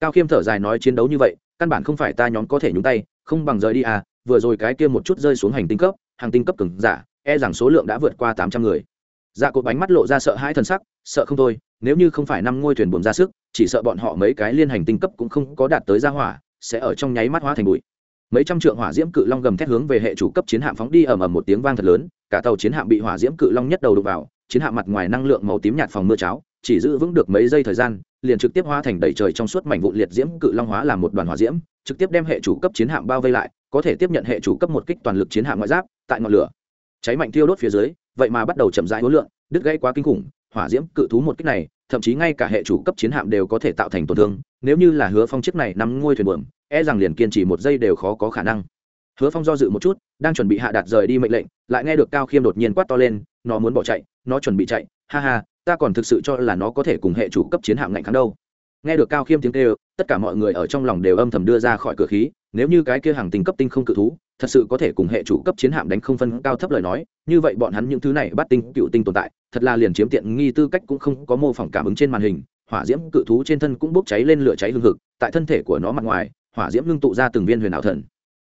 [SPEAKER 1] Cao khiêm thở dài nói chiến đấu như vậy, căn bản không phải ta nhóm có thể nhúng tay, không bằng rời đi à vừa rồi cái kia một chút rơi xuống hành tinh cấp, hàng tinh cấp cường giả e rằng số lượng đã vượt qua tám trăm người. Dạ cột bánh mắt lộ ra sợ hãi t sắc, sợ không thôi, nếu như không phải năm ngôi thuyền buồm ra sức, chỉ sợ bọn họ mấy cái liên hành tinh cấp cũng không có đạt tới ra hỏa, sẽ ở trong nháy mắt hóa thành bụi mấy trăm trượng hỏa diễm cự long gầm thét hướng về hệ chủ cấp chiến hạm phóng đi ầm ầm một tiếng vang thật lớn, cả tàu chiến hạm bị hỏa diễm cự long nhất đầu đục vào, chiến hạm mặt ngoài năng lượng màu tím nhạt phòng mưa cháo, chỉ giữ vững được mấy giây thời gian, liền trực tiếp hóa thành đầy trời trong suốt mảnh vụn liệt diễm cự long hóa làm một đoàn hỏa diễm, trực tiếp đem hệ chủ cấp chiến hạm bao vây lại, có thể tiếp nhận hệ chủ cấp một kích toàn lực chiến hạm ngoại giáp, tại ngọn lửa cháy mạnh thiêu đốt phía dưới, vậy mà bắt đầu chậm rãi hối lượng, đứt gãy quá kinh khủng, hỏa diễm cự thú một kích này thậm chí ngay cả hệ chủ cấp chiến hạm đều có thể tạo thành tổn thương, nếu như là hứa phong chiếc này nắm ngôi thuyền buồm e rằng liền kiên trì một giây đều khó có khả năng. Hứa phong do dự một chút, đang chuẩn bị hạ đạt rời đi mệnh lệnh, lại nghe được cao khiêm đột nhiên quát to lên, nó muốn bỏ chạy, nó chuẩn bị chạy, ha ha, ta còn thực sự cho là nó có thể cùng hệ chủ cấp chiến hạm ngạnh kháng đâu. Nghe được cao khiêm tiếng kêu, tất cả mọi người ở trong lòng đều âm thầm đưa ra khỏi cửa khí, nếu như cái kia hàng tình cấp tinh không cự thú thật sự có thể cùng hệ chủ cấp chiến hạm đánh không phân cao thấp lời nói, như vậy bọn hắn những thứ này bắt tinh cựu tinh tồn tại, thật là liền chiếm tiện nghi tư cách cũng không có mô phỏng cảm ứng trên màn hình, hỏa diễm cự thú trên thân cũng bốc cháy lên lửa cháy hương hực, tại thân thể của nó mặt ngoài, hỏa diễm ngưng tụ ra từng viên huyền ảo thần.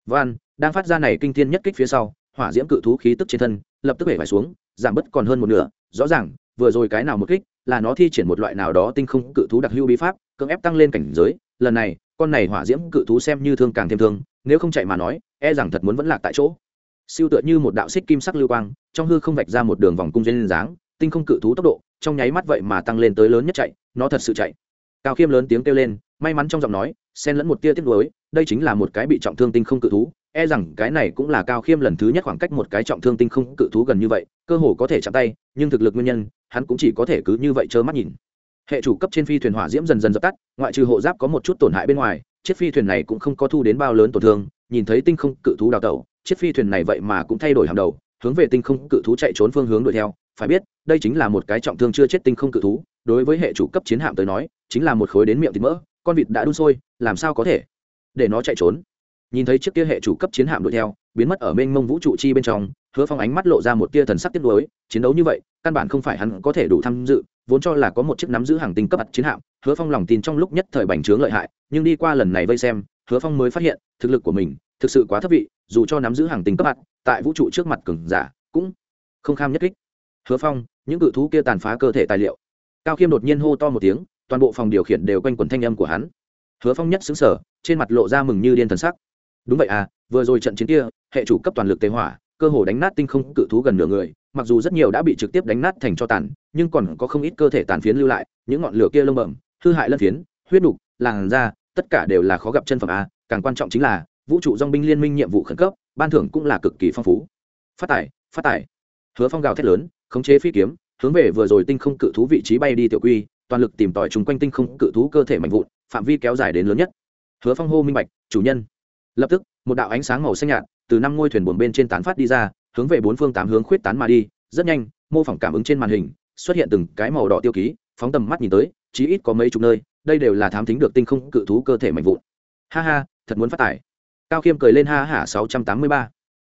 [SPEAKER 1] Van, đang phát ra này kinh thiên nhất kích phía sau, hỏa diễm cự thú khí tức trên thân, lập tức bể vải xuống, giảm bớt còn hơn một nửa, rõ ràng, vừa rồi cái nào một kích, là nó thi triển một loại nào đó tinh không cự thú đặc hữu bí pháp, cưỡng ép tăng lên cảnh giới, lần này, con này hỏa diễm cự thú xem như thương càng thêm thương, nếu không chạy mà nói e rằng thật muốn vẫn lạc tại chỗ. Siêu tựa như một đạo xích kim sắc lưu quang, trong hư không vạch ra một đường vòng cung duyên dáng, tinh không cự thú tốc độ, trong nháy mắt vậy mà tăng lên tới lớn nhất chạy, nó thật sự chạy. Cao khiêm lớn tiếng kêu lên, may mắn trong giọng nói, xen lẫn một tia tiếc nuối, đây chính là một cái bị trọng thương tinh không cự thú e rằng cái này cũng là cao khiêm lần thứ nhất khoảng cách một cái trọng thương tinh không cự thú gần như vậy, cơ hồ có thể chạm tay, nhưng thực lực nguyên nhân, hắn cũng chỉ có thể cứ như vậy trơ mắt nhìn. Hệ chủ cấp trên phi thuyền hỏa diễm dần dần dập tắt, ngoại trừ hộ giáp có một chút tổn hại bên ngoài, chiếc phi thuyền này cũng không có thu đến bao lớn tổn thương nhìn thấy tinh không cự thú đào tẩu, chiếc phi thuyền này vậy mà cũng thay đổi hàng đầu, hướng về tinh không cự thú chạy trốn phương hướng đuổi theo. Phải biết, đây chính là một cái trọng thương chưa chết tinh không cự thú, đối với hệ chủ cấp chiến hạm tới nói, chính là một khối đến miệng thịt mỡ, con vịt đã đun sôi, làm sao có thể để nó chạy trốn? Nhìn thấy chiếc kia hệ chủ cấp chiến hạm đuổi theo, biến mất ở mênh mông vũ trụ chi bên trong, hứa phong ánh mắt lộ ra một tia thần sắc tiếc nuối, chiến đấu như vậy, căn bản không phải hắn có thể đủ tham dự, vốn cho là có một chiếc nắm giữ hàng tinh cấp chiến hạm, hứa phong lòng tin trong lúc nhất thời bành trướng lợi hại, nhưng đi qua lần này vây xem hứa phong mới phát hiện, thực lực của mình thực sự quá thấp vị, dù cho nắm giữ hàng tình cấp mặt tại vũ trụ trước mặt cường giả cũng không kham nhất kích. Hứa phong, những cự thú kia tàn phá cơ thể tài liệu. Cao khiêm đột nhiên hô to một tiếng, toàn bộ phòng điều khiển đều quanh quần thanh âm của hắn. Hứa phong nhất xứng sở trên mặt lộ ra mừng như điên thần sắc. Đúng vậy à vừa rồi trận chiến kia, hệ chủ cấp toàn lực tế hỏa, cơ hồ đánh nát tinh không cự thú gần nửa người, mặc dù rất nhiều đã bị trực tiếp đánh nát thành cho tàn, nhưng còn có không ít cơ thể tàn phiến lưu lại, những ngọn lửa kia lông bẩm, hư hại lân phiến, huyết đục làn da tất cả đều là khó gặp chân phẩm a, càng quan trọng chính là, vũ trụ dong binh liên minh nhiệm vụ khẩn cấp, ban thưởng cũng là cực kỳ phong phú. Phát tải phát tải hứa phong gào thét lớn, khống chế phi kiếm, hướng về vừa rồi tinh không cự thú vị trí bay đi tiểu quy, toàn lực tìm tòi chung quanh tinh không cự thú cơ thể mạnh vụn, phạm vi kéo dài đến lớn nhất. Hứa phong hô minh bạch, chủ nhân. Lập tức, một đạo ánh sáng màu xanh nhạt, từ năm ngôi thuyền buồn bên trên tán phát đi ra, hướng về bốn phương tám hướng khuyết tán mà đi, rất nhanh, mô phỏng cảm ứng trên màn hình, xuất hiện từng cái màu đỏ tiêu ký, phóng tầm mắt nhìn tới, chí ít có mấy chục nơi đây đều là thám thính được tinh không cự thú cơ thể mạnh vụn. Ha ha, thật muốn phát tải cao khiêm cười lên ha hả sáu trăm tám mươi ba.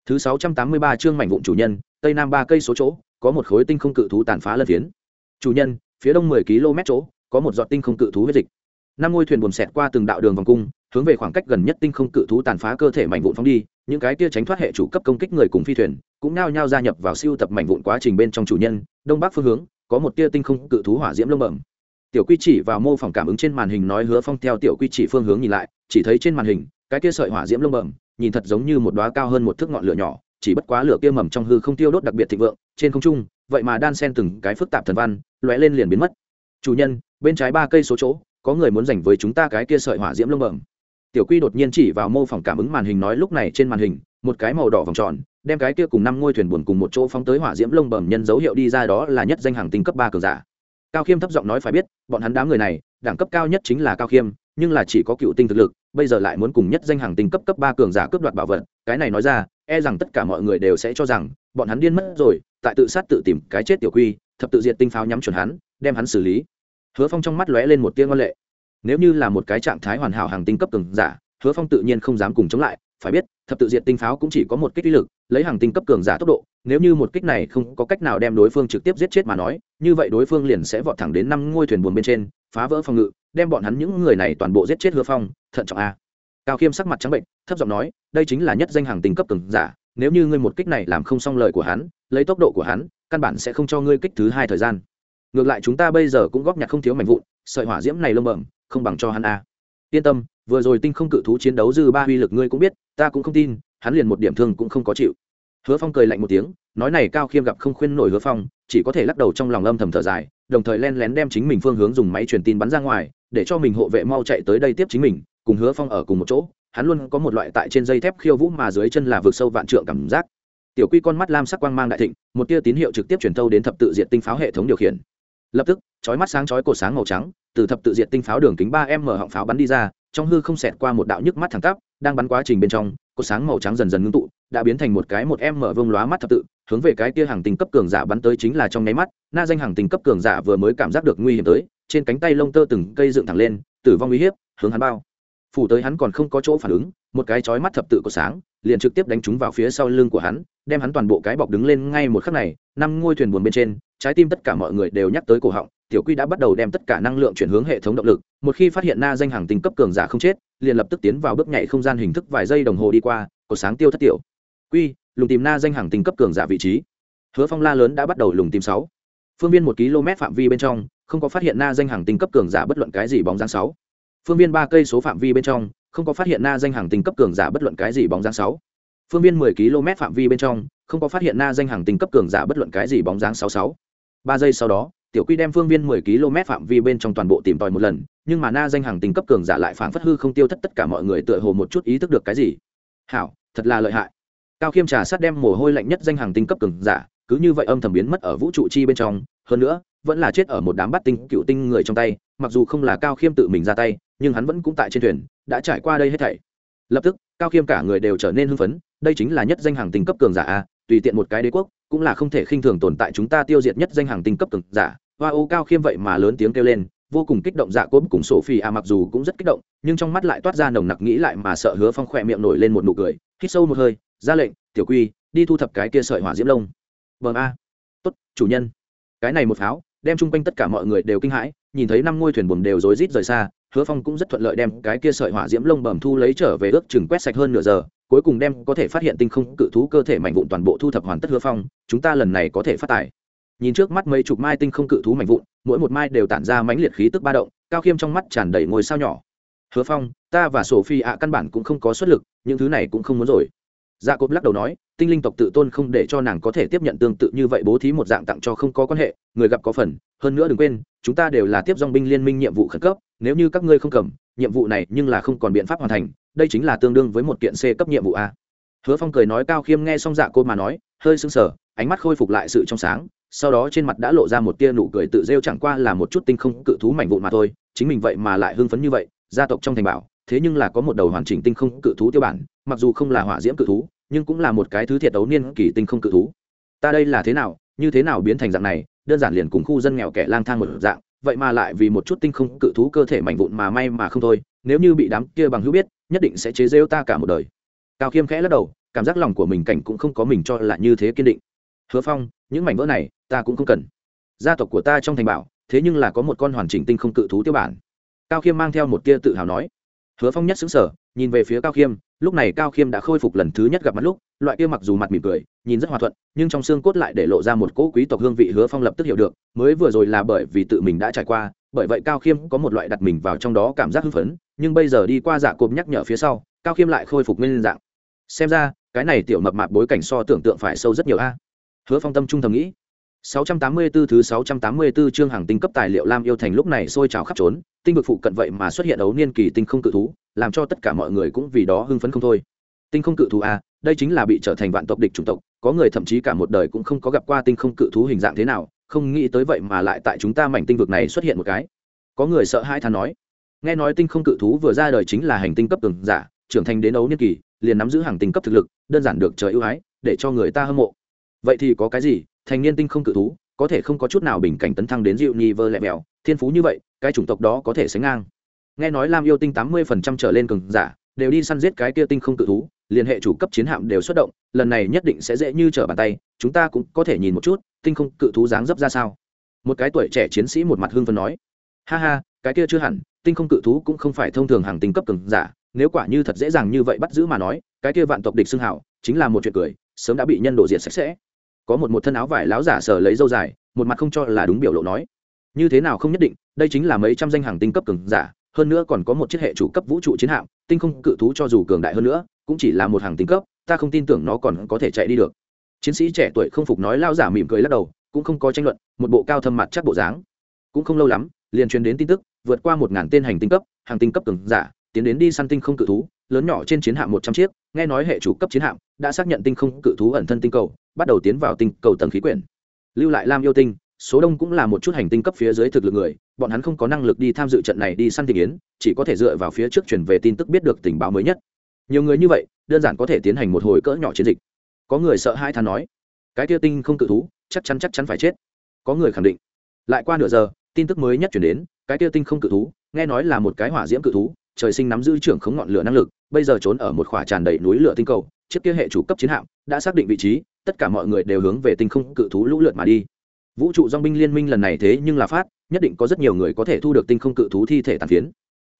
[SPEAKER 1] Thứ sáu trăm tám mươi ba chương mảnh vụn chủ nhân, tây nam ba cây số chỗ, có một khối tinh không cự thú tàn phá lân phiến. Chủ nhân, phía đông mười km chỗ, có một giọt tinh không cự thú huyết dịch. Năm ngôi thuyền buồm xẹt qua từng đạo đường vòng cung, hướng về khoảng cách gần nhất tinh không cự thú tàn phá cơ thể mảnh vụn phóng đi, những cái kia tránh thoát hệ chủ cấp công kích người cùng phi thuyền, cũng nao nhao gia nhập vào siêu tập mảnh vụn quá trình bên trong chủ nhân, đông bắc phương hướng, có một tia tinh không cự thú hỏa diễm lông bẩm tiểu quy chỉ vào mô phỏng cảm ứng trên màn hình nói hứa phong theo tiểu quy chỉ phương hướng nhìn lại, chỉ thấy trên màn hình, cái kia sợi hỏa diễm lông bẩm, nhìn thật giống như một đoá cao hơn một thước ngọn lửa nhỏ, chỉ bất quá lửa kia mầm trong hư không tiêu đốt đặc biệt thịnh vượng, trên không trung, vậy mà đan sen từng cái phức tạp thần văn, lóe lên liền biến mất. Chủ nhân, bên trái ba cây số chỗ, có người muốn giành với chúng ta cái kia sợi hỏa diễm lông bẩm. Tiểu quy đột nhiên chỉ vào mô phỏng cảm ứng màn hình nói lúc này trên màn hình, một cái màu đỏ vòng tròn, đem cái kia cùng năm ngôi thuyền buồn cùng một chỗ phóng tới hỏa diễm lông bẩm nhân dấu hiệu đi ra đó là nhất danh hàng tinh cấp ba cường giả. Cao khiêm thấp giọng nói phải biết bọn hắn đám người này, đẳng cấp cao nhất chính là cao khiêm, nhưng là chỉ có cựu tinh thực lực, bây giờ lại muốn cùng nhất danh hàng tinh cấp cấp ba cường giả cướp đoạt bảo vật, cái này nói ra e rằng tất cả mọi người đều sẽ cho rằng, bọn hắn điên mất rồi, tại tự sát tự tìm cái chết tiểu quy, thập tự diệt tinh pháo nhắm chuẩn hắn, đem hắn xử lý. Hứa phong trong mắt lóe lên một tia ngân lệ. Nếu như là một cái trạng thái hoàn hảo hàng tinh cấp cường giả, hứa phong tự nhiên không dám cùng chống lại phải biết, thập tự diện tinh pháo cũng chỉ có một kích uy lực, lấy hàng tinh cấp cường giả tốc độ, nếu như một kích này không có cách nào đem đối phương trực tiếp giết chết mà nói, như vậy đối phương liền sẽ vọt thẳng đến năm ngôi thuyền buồn bên trên, phá vỡ phòng ngự, đem bọn hắn những người này toàn bộ giết chết hứa phong, thận trọng a. Cao khiêm sắc mặt trắng bệnh, thấp giọng nói, đây chính là nhất danh hàng tinh cấp cường giả, nếu như ngươi một kích này làm không xong lời của hắn, lấy tốc độ của hắn, căn bản sẽ không cho ngươi kích thứ hai thời gian. Ngược lại chúng ta bây giờ cũng góp nhặt không thiếu mảnh vụn, sợi hỏa diễm này lơm bẩm, không bằng cho hắn a. Yên tâm vừa rồi tinh không cự thú chiến đấu dư ba uy lực ngươi cũng biết, ta cũng không tin, hắn liền một điểm thương cũng không có chịu. Hứa phong cười lạnh một tiếng, nói này cao khiêm gặp không khuyên nổi hứa phong, chỉ có thể lắc đầu trong lòng âm thầm thở dài, đồng thời len lén đem chính mình phương hướng dùng máy truyền tin bắn ra ngoài, để cho mình hộ vệ mau chạy tới đây tiếp chính mình, cùng hứa phong ở cùng một chỗ, hắn luôn có một loại tại trên dây thép khiêu vũ mà dưới chân là vực sâu vạn trượng cảm giác. Tiểu quy con mắt lam sắc quang mang đại thịnh, một tia tín hiệu trực tiếp truyền thâu đến thập tự diện tinh pháo hệ thống điều khiển. Lập tức, chói mắt sáng chói cột sáng màu trắng, từ thập tự diện tinh pháo đường kính ba m họng pháo bắn đi ra trong hư không xẹt qua một đạo nhức mắt thẳng tắp, đang bắn quá trình bên trong cột sáng màu trắng dần dần ngưng tụ, đã biến thành một cái một em mở vông lóa mắt thập tự, hướng về cái kia hàng tinh cấp cường giả bắn tới chính là trong nháy mắt, na danh hàng tinh cấp cường giả vừa mới cảm giác được nguy hiểm tới, trên cánh tay lông tơ từng cây dựng thẳng lên, tử vong uy hiếp, hướng hắn bao. Phủ tới hắn còn không có chỗ phản ứng, một cái chói mắt thập tự của sáng, liền trực tiếp đánh trúng vào phía sau lưng của hắn, đem hắn toàn bộ cái bọc đứng lên ngay một khắc này, năm ngôi thuyền buồn bên trên, trái tim tất cả mọi người đều nhắc tới cổ họng tiểu quy đã bắt đầu đem tất cả năng lượng chuyển hướng hệ thống động lực, một khi phát hiện na danh hàng tinh cấp cường giả không chết, liền lập tức tiến vào bước nhảy không gian hình thức vài giây đồng hồ đi qua, có sáng tiêu thất tiểu. Quy, lùng tìm na danh hàng tinh cấp cường giả vị trí. Hứa phong la lớn đã bắt đầu lùng tìm sáu. Phương viên một km phạm vi bên trong, không có phát hiện na danh hàng tinh cấp cường giả bất luận cái gì bóng dáng sáu. Phương viên ba cây số phạm vi bên trong, không có phát hiện na danh hàng tinh cấp cường giả bất luận cái gì bóng dáng sáu. Phương viên mười km phạm vi bên trong, không có phát hiện na danh hàng tinh cấp cường giả bất luận cái gì bóng dáng sáu sáu. Ba giây sau đó tiểu quy đem phương viên mười km phạm vi bên trong toàn bộ tìm tòi một lần, nhưng mà na danh hàng tinh cấp cường giả lại phản phất hư không tiêu thất tất cả mọi người tựa hồ một chút ý thức được cái gì. Hảo, thật là lợi hại. Cao khiêm trà sát đem mồ hôi lạnh nhất danh hàng tinh cấp cường giả, cứ như vậy âm thầm biến mất ở vũ trụ chi bên trong, hơn nữa, vẫn là chết ở một đám bắt tinh, cựu tinh người trong tay, mặc dù không là cao khiêm tự mình ra tay, nhưng hắn vẫn cũng tại trên thuyền, đã trải qua đây hết thảy. Lập tức, cao khiêm cả người đều trở nên hưng phấn, đây chính là nhất danh hàng tinh cấp cường giả a, tùy tiện một cái đế quốc cũng là không thể khinh thường tồn tại chúng ta tiêu diệt nhất danh hàng tinh cấp cường giả. Hoa ô cao khiêm vậy mà lớn tiếng kêu lên, vô cùng kích động dạ cốp cùng sổ phi à mặc dù cũng rất kích động, nhưng trong mắt lại toát ra nồng nặc nghĩ lại mà sợ hứa phong khỏe miệng nổi lên một nụ cười, hít sâu một hơi, ra lệnh, tiểu quy, đi thu thập cái kia sợi hỏa diễm lông. Vâng a. Tốt, chủ nhân. Cái này một pháo, đem chung quanh tất cả mọi người đều kinh hãi, nhìn thấy năm ngôi thuyền buồm đều rối rít rời xa, hứa phong cũng rất thuận lợi đem cái kia sợi hỏa diễm lông bầm thu lấy trở về ước chừng quét sạch hơn nửa giờ cuối cùng đem có thể phát hiện tinh không cự thú cơ thể mạnh vụn toàn bộ thu thập hoàn tất hứa phong, chúng ta lần này có thể phát tài nhìn trước mắt mấy chục mai tinh không cự thú mạnh vụn, mỗi một mai đều tản ra mãnh liệt khí tức ba động, cao khiêm trong mắt tràn đầy ngôi sao nhỏ. Hứa phong, ta và sổ phi ạ căn bản cũng không có xuất lực, những thứ này cũng không muốn rồi. Gia dạ cốp lắc đầu nói, tinh linh tộc tự tôn không để cho nàng có thể tiếp nhận tương tự như vậy bố thí một dạng tặng cho không có quan hệ, người gặp có phần, hơn nữa đừng quên, chúng ta đều là tiếp dong binh liên minh nhiệm vụ khẩn cấp, nếu như các ngươi không cầm nhiệm vụ này nhưng là không còn biện pháp hoàn thành, đây chính là tương đương với một kiện c cấp nhiệm vụ a. Hứa phong cười nói cao khiêm nghe xong dạ cô mà nói, hơi sưng sờ, ánh mắt khôi phục lại sự trong sáng, sau đó trên mặt đã lộ ra một tia nụ cười tự rêu chẳng qua là một chút tinh không cự thú mảnh vụn mà thôi, chính mình vậy mà lại hưng phấn như vậy, gia tộc trong thành bảo, thế nhưng là có một đầu hoàn chỉnh tinh không cự thú tiêu bản, mặc dù không là hỏa diễm cự thú, nhưng cũng là một cái thứ thiệt đấu niên kỳ tinh không cự thú. Ta đây là thế nào, như thế nào biến thành dạng này, đơn giản liền cùng khu dân nghèo kẻ lang thang một dạng vậy mà lại vì một chút tinh không cự thú cơ thể mảnh vụn mà may mà không thôi, nếu như bị đám kia bằng hữu biết, nhất định sẽ chế rêu ta cả một đời. Cao khiêm khẽ lắc đầu, cảm giác lòng của mình cảnh cũng không có mình cho là như thế kiên định. Hứa phong, những mảnh vỡ này, ta cũng không cần. Gia tộc của ta trong thành bảo, thế nhưng là có một con hoàn chỉnh tinh không cự thú tiêu bản. Cao khiêm mang theo một tia tự hào nói hứa phong nhất xứng sở nhìn về phía cao khiêm, lúc này cao khiêm đã khôi phục lần thứ nhất gặp mặt lúc, loại kia mặc dù mặt mỉm cười, nhìn rất hòa thuận, nhưng trong xương cốt lại để lộ ra một cỗ quý tộc hương vị hứa phong lập tức hiểu được, mới vừa rồi là bởi vì tự mình đã trải qua, bởi vậy cao khiêm có một loại đặt mình vào trong đó cảm giác hưng phấn, nhưng bây giờ đi qua giả cộp nhắc nhở phía sau, cao khiêm lại khôi phục nguyên dạng. Xem ra, cái này tiểu mập mạp bối cảnh so tưởng tượng phải sâu rất nhiều a. Hứa phong tâm trung thầm nghĩ. 684 thứ 684 chương hàng tinh cấp tài liệu Lam yêu thành lúc này sôi trào khắp trốn, tinh vực phụ cận vậy mà xuất hiện ấu niên kỳ tinh không cự thú, làm cho tất cả mọi người cũng vì đó hưng phấn không thôi. Tinh không cự thú a, đây chính là bị trở thành vạn tộc địch chủng tộc, có người thậm chí cả một đời cũng không có gặp qua tinh không cự thú hình dạng thế nào, không nghĩ tới vậy mà lại tại chúng ta mảnh tinh vực này xuất hiện một cái. Có người sợ hãi thán nói, nghe nói tinh không cự thú vừa ra đời chính là hành tinh cấp cường giả, trưởng thành đến ấu niên kỳ, liền nắm giữ hàng tinh cấp thực lực, đơn giản được trời ưu ái, để cho người ta hâm mộ. Vậy thì có cái gì, thành niên tinh không cự thú, có thể không có chút nào bình cảnh tấn thăng đến dịu nhi vơ lẹ mèo thiên phú như vậy, cái chủng tộc đó có thể sánh ngang. Nghe nói lam yêu tinh tám mươi phần trăm trở lên cường giả, đều đi săn giết cái kia tinh không cự thú, liên hệ chủ cấp chiến hạm đều xuất động, lần này nhất định sẽ dễ như trở bàn tay, chúng ta cũng có thể nhìn một chút, tinh không cự thú dáng dấp ra sao. Một cái tuổi trẻ chiến sĩ một mặt hưng phấn nói. Ha ha, cái kia chưa hẳn, tinh không cự thú cũng không phải thông thường hàng tinh cấp cường giả, nếu quả như thật dễ dàng như vậy bắt giữ mà nói, cái kia vạn tộc địch xưng hảo, chính là một chuyện cười, sớm đã bị nhân độ diệt sạch sẽ có một một thân áo vải láo giả sờ lấy dâu dài, một mặt không cho là đúng biểu lộ nói. Như thế nào không nhất định, đây chính là mấy trăm danh hàng tinh cấp cường giả, hơn nữa còn có một chiếc hệ chủ cấp vũ trụ chiến hạm, tinh không cự thú cho dù cường đại hơn nữa, cũng chỉ là một hàng tinh cấp, ta không tin tưởng nó còn có thể chạy đi được. Chiến sĩ trẻ tuổi không phục nói lao giả mỉm cười lắc đầu, cũng không có tranh luận, một bộ cao thâm mặt chắc bộ dáng. Cũng không lâu lắm, liền truyền đến tin tức, vượt qua một ngàn tên hành tinh cấp, hàng tinh cấp cường giả, tiến đến đi săn tinh không cự thú, lớn nhỏ trên chiến hạm một trăm chiếc, nghe nói hệ chủ cấp chiến hạm đã xác nhận tinh không cự thú ẩn thân tinh cầu bắt đầu tiến vào tinh cầu tầng khí quyển. Lưu lại lam yêu tinh, số đông cũng là một chút hành tinh cấp phía dưới thực lực người, bọn hắn không có năng lực đi tham dự trận này đi săn tình yến, chỉ có thể dựa vào phía trước chuyển về tin tức biết được tình báo mới nhất. Nhiều người như vậy, đơn giản có thể tiến hành một hồi cỡ nhỏ chiến dịch. Có người sợ hai than nói, cái kia tinh không cự thú, chắc chắn chắc chắn phải chết. Có người khẳng định. Lại qua nửa giờ, tin tức mới nhất chuyển đến, cái kia tinh không cự thú, nghe nói là một cái hỏa diễm cự thú, trời sinh nắm giữ trưởng khống ngọn lửa năng lực, bây giờ trốn ở một khỏa tràn đầy núi lửa tinh cầu, chiếc kia hệ chủ cấp chiến hạm đã xác định vị trí tất cả mọi người đều hướng về tinh không cự thú lũ lượt mà đi. Vũ trụ dong binh liên minh lần này thế nhưng là phát, nhất định có rất nhiều người có thể thu được tinh không cự thú thi thể tàn phiến.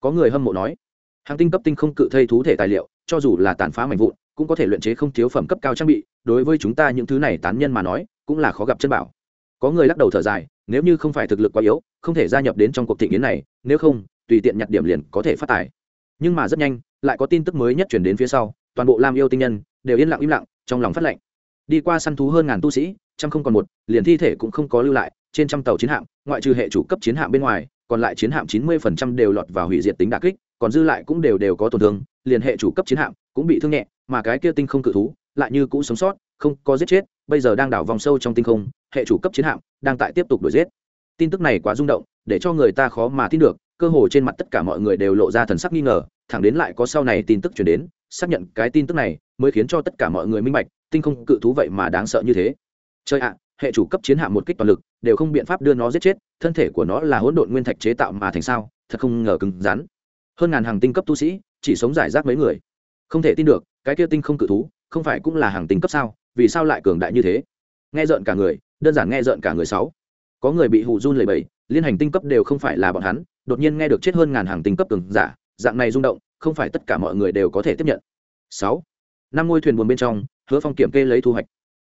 [SPEAKER 1] Có người hâm mộ nói, hàng tinh cấp tinh không cự thây thú thể tài liệu, cho dù là tàn phá mạnh vụn, cũng có thể luyện chế không thiếu phẩm cấp cao trang bị, đối với chúng ta những thứ này tán nhân mà nói, cũng là khó gặp chân bảo. Có người lắc đầu thở dài, nếu như không phải thực lực quá yếu, không thể gia nhập đến trong cuộc thị nghiến này, nếu không, tùy tiện nhặt điểm liền có thể phát tài. Nhưng mà rất nhanh, lại có tin tức mới nhất chuyển đến phía sau, toàn bộ lam yêu tinh nhân đều yên lặng im lặng, trong lòng phát lệnh đi qua săn thú hơn ngàn tu sĩ, trăm không còn một, liền thi thể cũng không có lưu lại, trên trăm tàu chiến hạm, ngoại trừ hệ chủ cấp chiến hạm bên ngoài, còn lại chiến hạm chín mươi phần trăm đều lọt vào hủy diệt tính đà kích, còn dư lại cũng đều đều có tổn thương, liền hệ chủ cấp chiến hạm cũng bị thương nhẹ, mà cái kia tinh không cự thú lại như cũ sống sót, không có giết chết, bây giờ đang đảo vòng sâu trong tinh không, hệ chủ cấp chiến hạm đang tại tiếp tục đuổi giết. Tin tức này quá rung động, để cho người ta khó mà tin được, cơ hồ trên mặt tất cả mọi người đều lộ ra thần sắc nghi ngờ, thẳng đến lại có sau này tin tức chuyển đến, xác nhận cái tin tức này mới khiến cho tất cả mọi người minh bạch tinh không cự thú vậy mà đáng sợ như thế. Chơi ạ, hệ chủ cấp chiến hạm một kích toàn lực, đều không biện pháp đưa nó giết chết, thân thể của nó là hỗn độn nguyên thạch chế tạo mà thành sao, thật không ngờ cứng rắn. Hơn ngàn hàng tinh cấp tu sĩ, chỉ sống giải rác mấy người. Không thể tin được, cái kia tinh không cự thú, không phải cũng là hàng tinh cấp sao, vì sao lại cường đại như thế? Nghe rợn cả người, đơn giản nghe rợn cả người sáu. Có người bị hù run lẩy bẩy, liên hành tinh cấp đều không phải là bọn hắn, đột nhiên nghe được chết hơn ngàn hàng tinh cấp cường giả, dạng này rung động, không phải tất cả mọi người đều có thể tiếp nhận. Sáu. Năm ngôi thuyền buồn bên trong hứa phong kiểm kê lấy thu hoạch.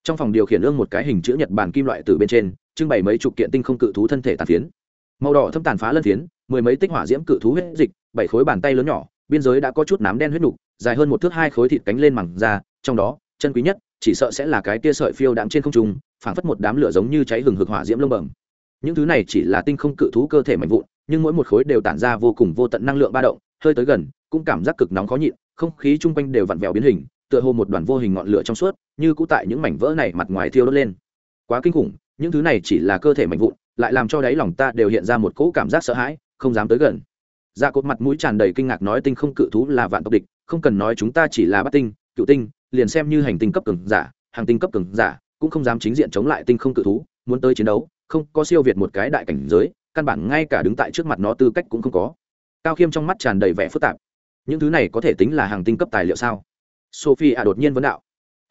[SPEAKER 1] Trong phòng điều khiển ương một cái hình chữ nhật bản kim loại từ bên trên, trưng bày mấy chục kiện tinh không cự thú thân thể tàn phiến. Màu đỏ thâm tàn phá lân phiến, mười mấy tích hỏa diễm cự thú huyết dịch, bảy khối bàn tay lớn nhỏ, biên giới đã có chút nám đen huyết nục, dài hơn một thước hai khối thịt cánh lên mẳng ra trong đó, chân quý nhất, chỉ sợ sẽ là cái tia sợi phiêu đạm trên không trung, phảng phất một đám lửa giống như cháy hừng hực hỏa diễm lông bẩm. Những thứ này chỉ là tinh không cự thú cơ thể mạnh vụn, nhưng mỗi một khối đều tản ra vô cùng vô tận năng lượng ba động, hơi tới gần, cũng cảm giác cực nóng khó nhịn, không khí chung quanh đều vặn vẹo biến hình tựa hồ một đoàn vô hình ngọn lửa trong suốt, như cũ tại những mảnh vỡ này mặt ngoài thiêu đốt lên. Quá kinh khủng, những thứ này chỉ là cơ thể mạnh vụn, lại làm cho đáy lòng ta đều hiện ra một cỗ cảm giác sợ hãi, không dám tới gần. Dạ cột mặt mũi tràn đầy kinh ngạc nói tinh không cự thú là vạn tộc địch, không cần nói chúng ta chỉ là bát tinh, cựu tinh, liền xem như hành tinh cấp cường giả, hàng tinh cấp cường giả, cũng không dám chính diện chống lại tinh không cự thú, muốn tới chiến đấu, không có siêu việt một cái đại cảnh giới, căn bản ngay cả đứng tại trước mặt nó tư cách cũng không có. Cao khiêm trong mắt tràn đầy vẻ phức tạp. Những thứ này có thể tính là hàng tinh cấp tài liệu sao? Sophie à đột nhiên vấn đạo.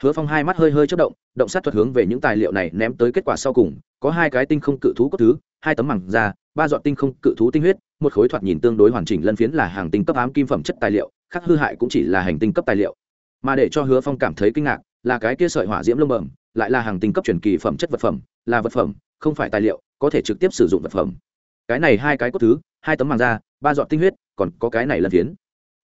[SPEAKER 1] Hứa phong hai mắt hơi hơi chất động động sát thuật hướng về những tài liệu này ném tới kết quả sau cùng, có hai cái tinh không cự thú cốt thứ, hai tấm mảng da, ba dọn tinh không cự thú tinh huyết, một khối thoạt nhìn tương đối hoàn chỉnh lân phiến là hàng tinh cấp ám kim phẩm chất tài liệu, khác hư hại cũng chỉ là hành tinh cấp tài liệu. Mà để cho hứa phong cảm thấy kinh ngạc, là cái kia sợi hỏa diễm lông bẩm, lại là hàng tinh cấp truyền kỳ phẩm chất vật phẩm, là vật phẩm, không phải tài liệu, có thể trực tiếp sử dụng vật phẩm. Cái này hai cái cốt thứ, hai tấm màng da, ba dọn tinh huyết, còn có cái này lân phiến.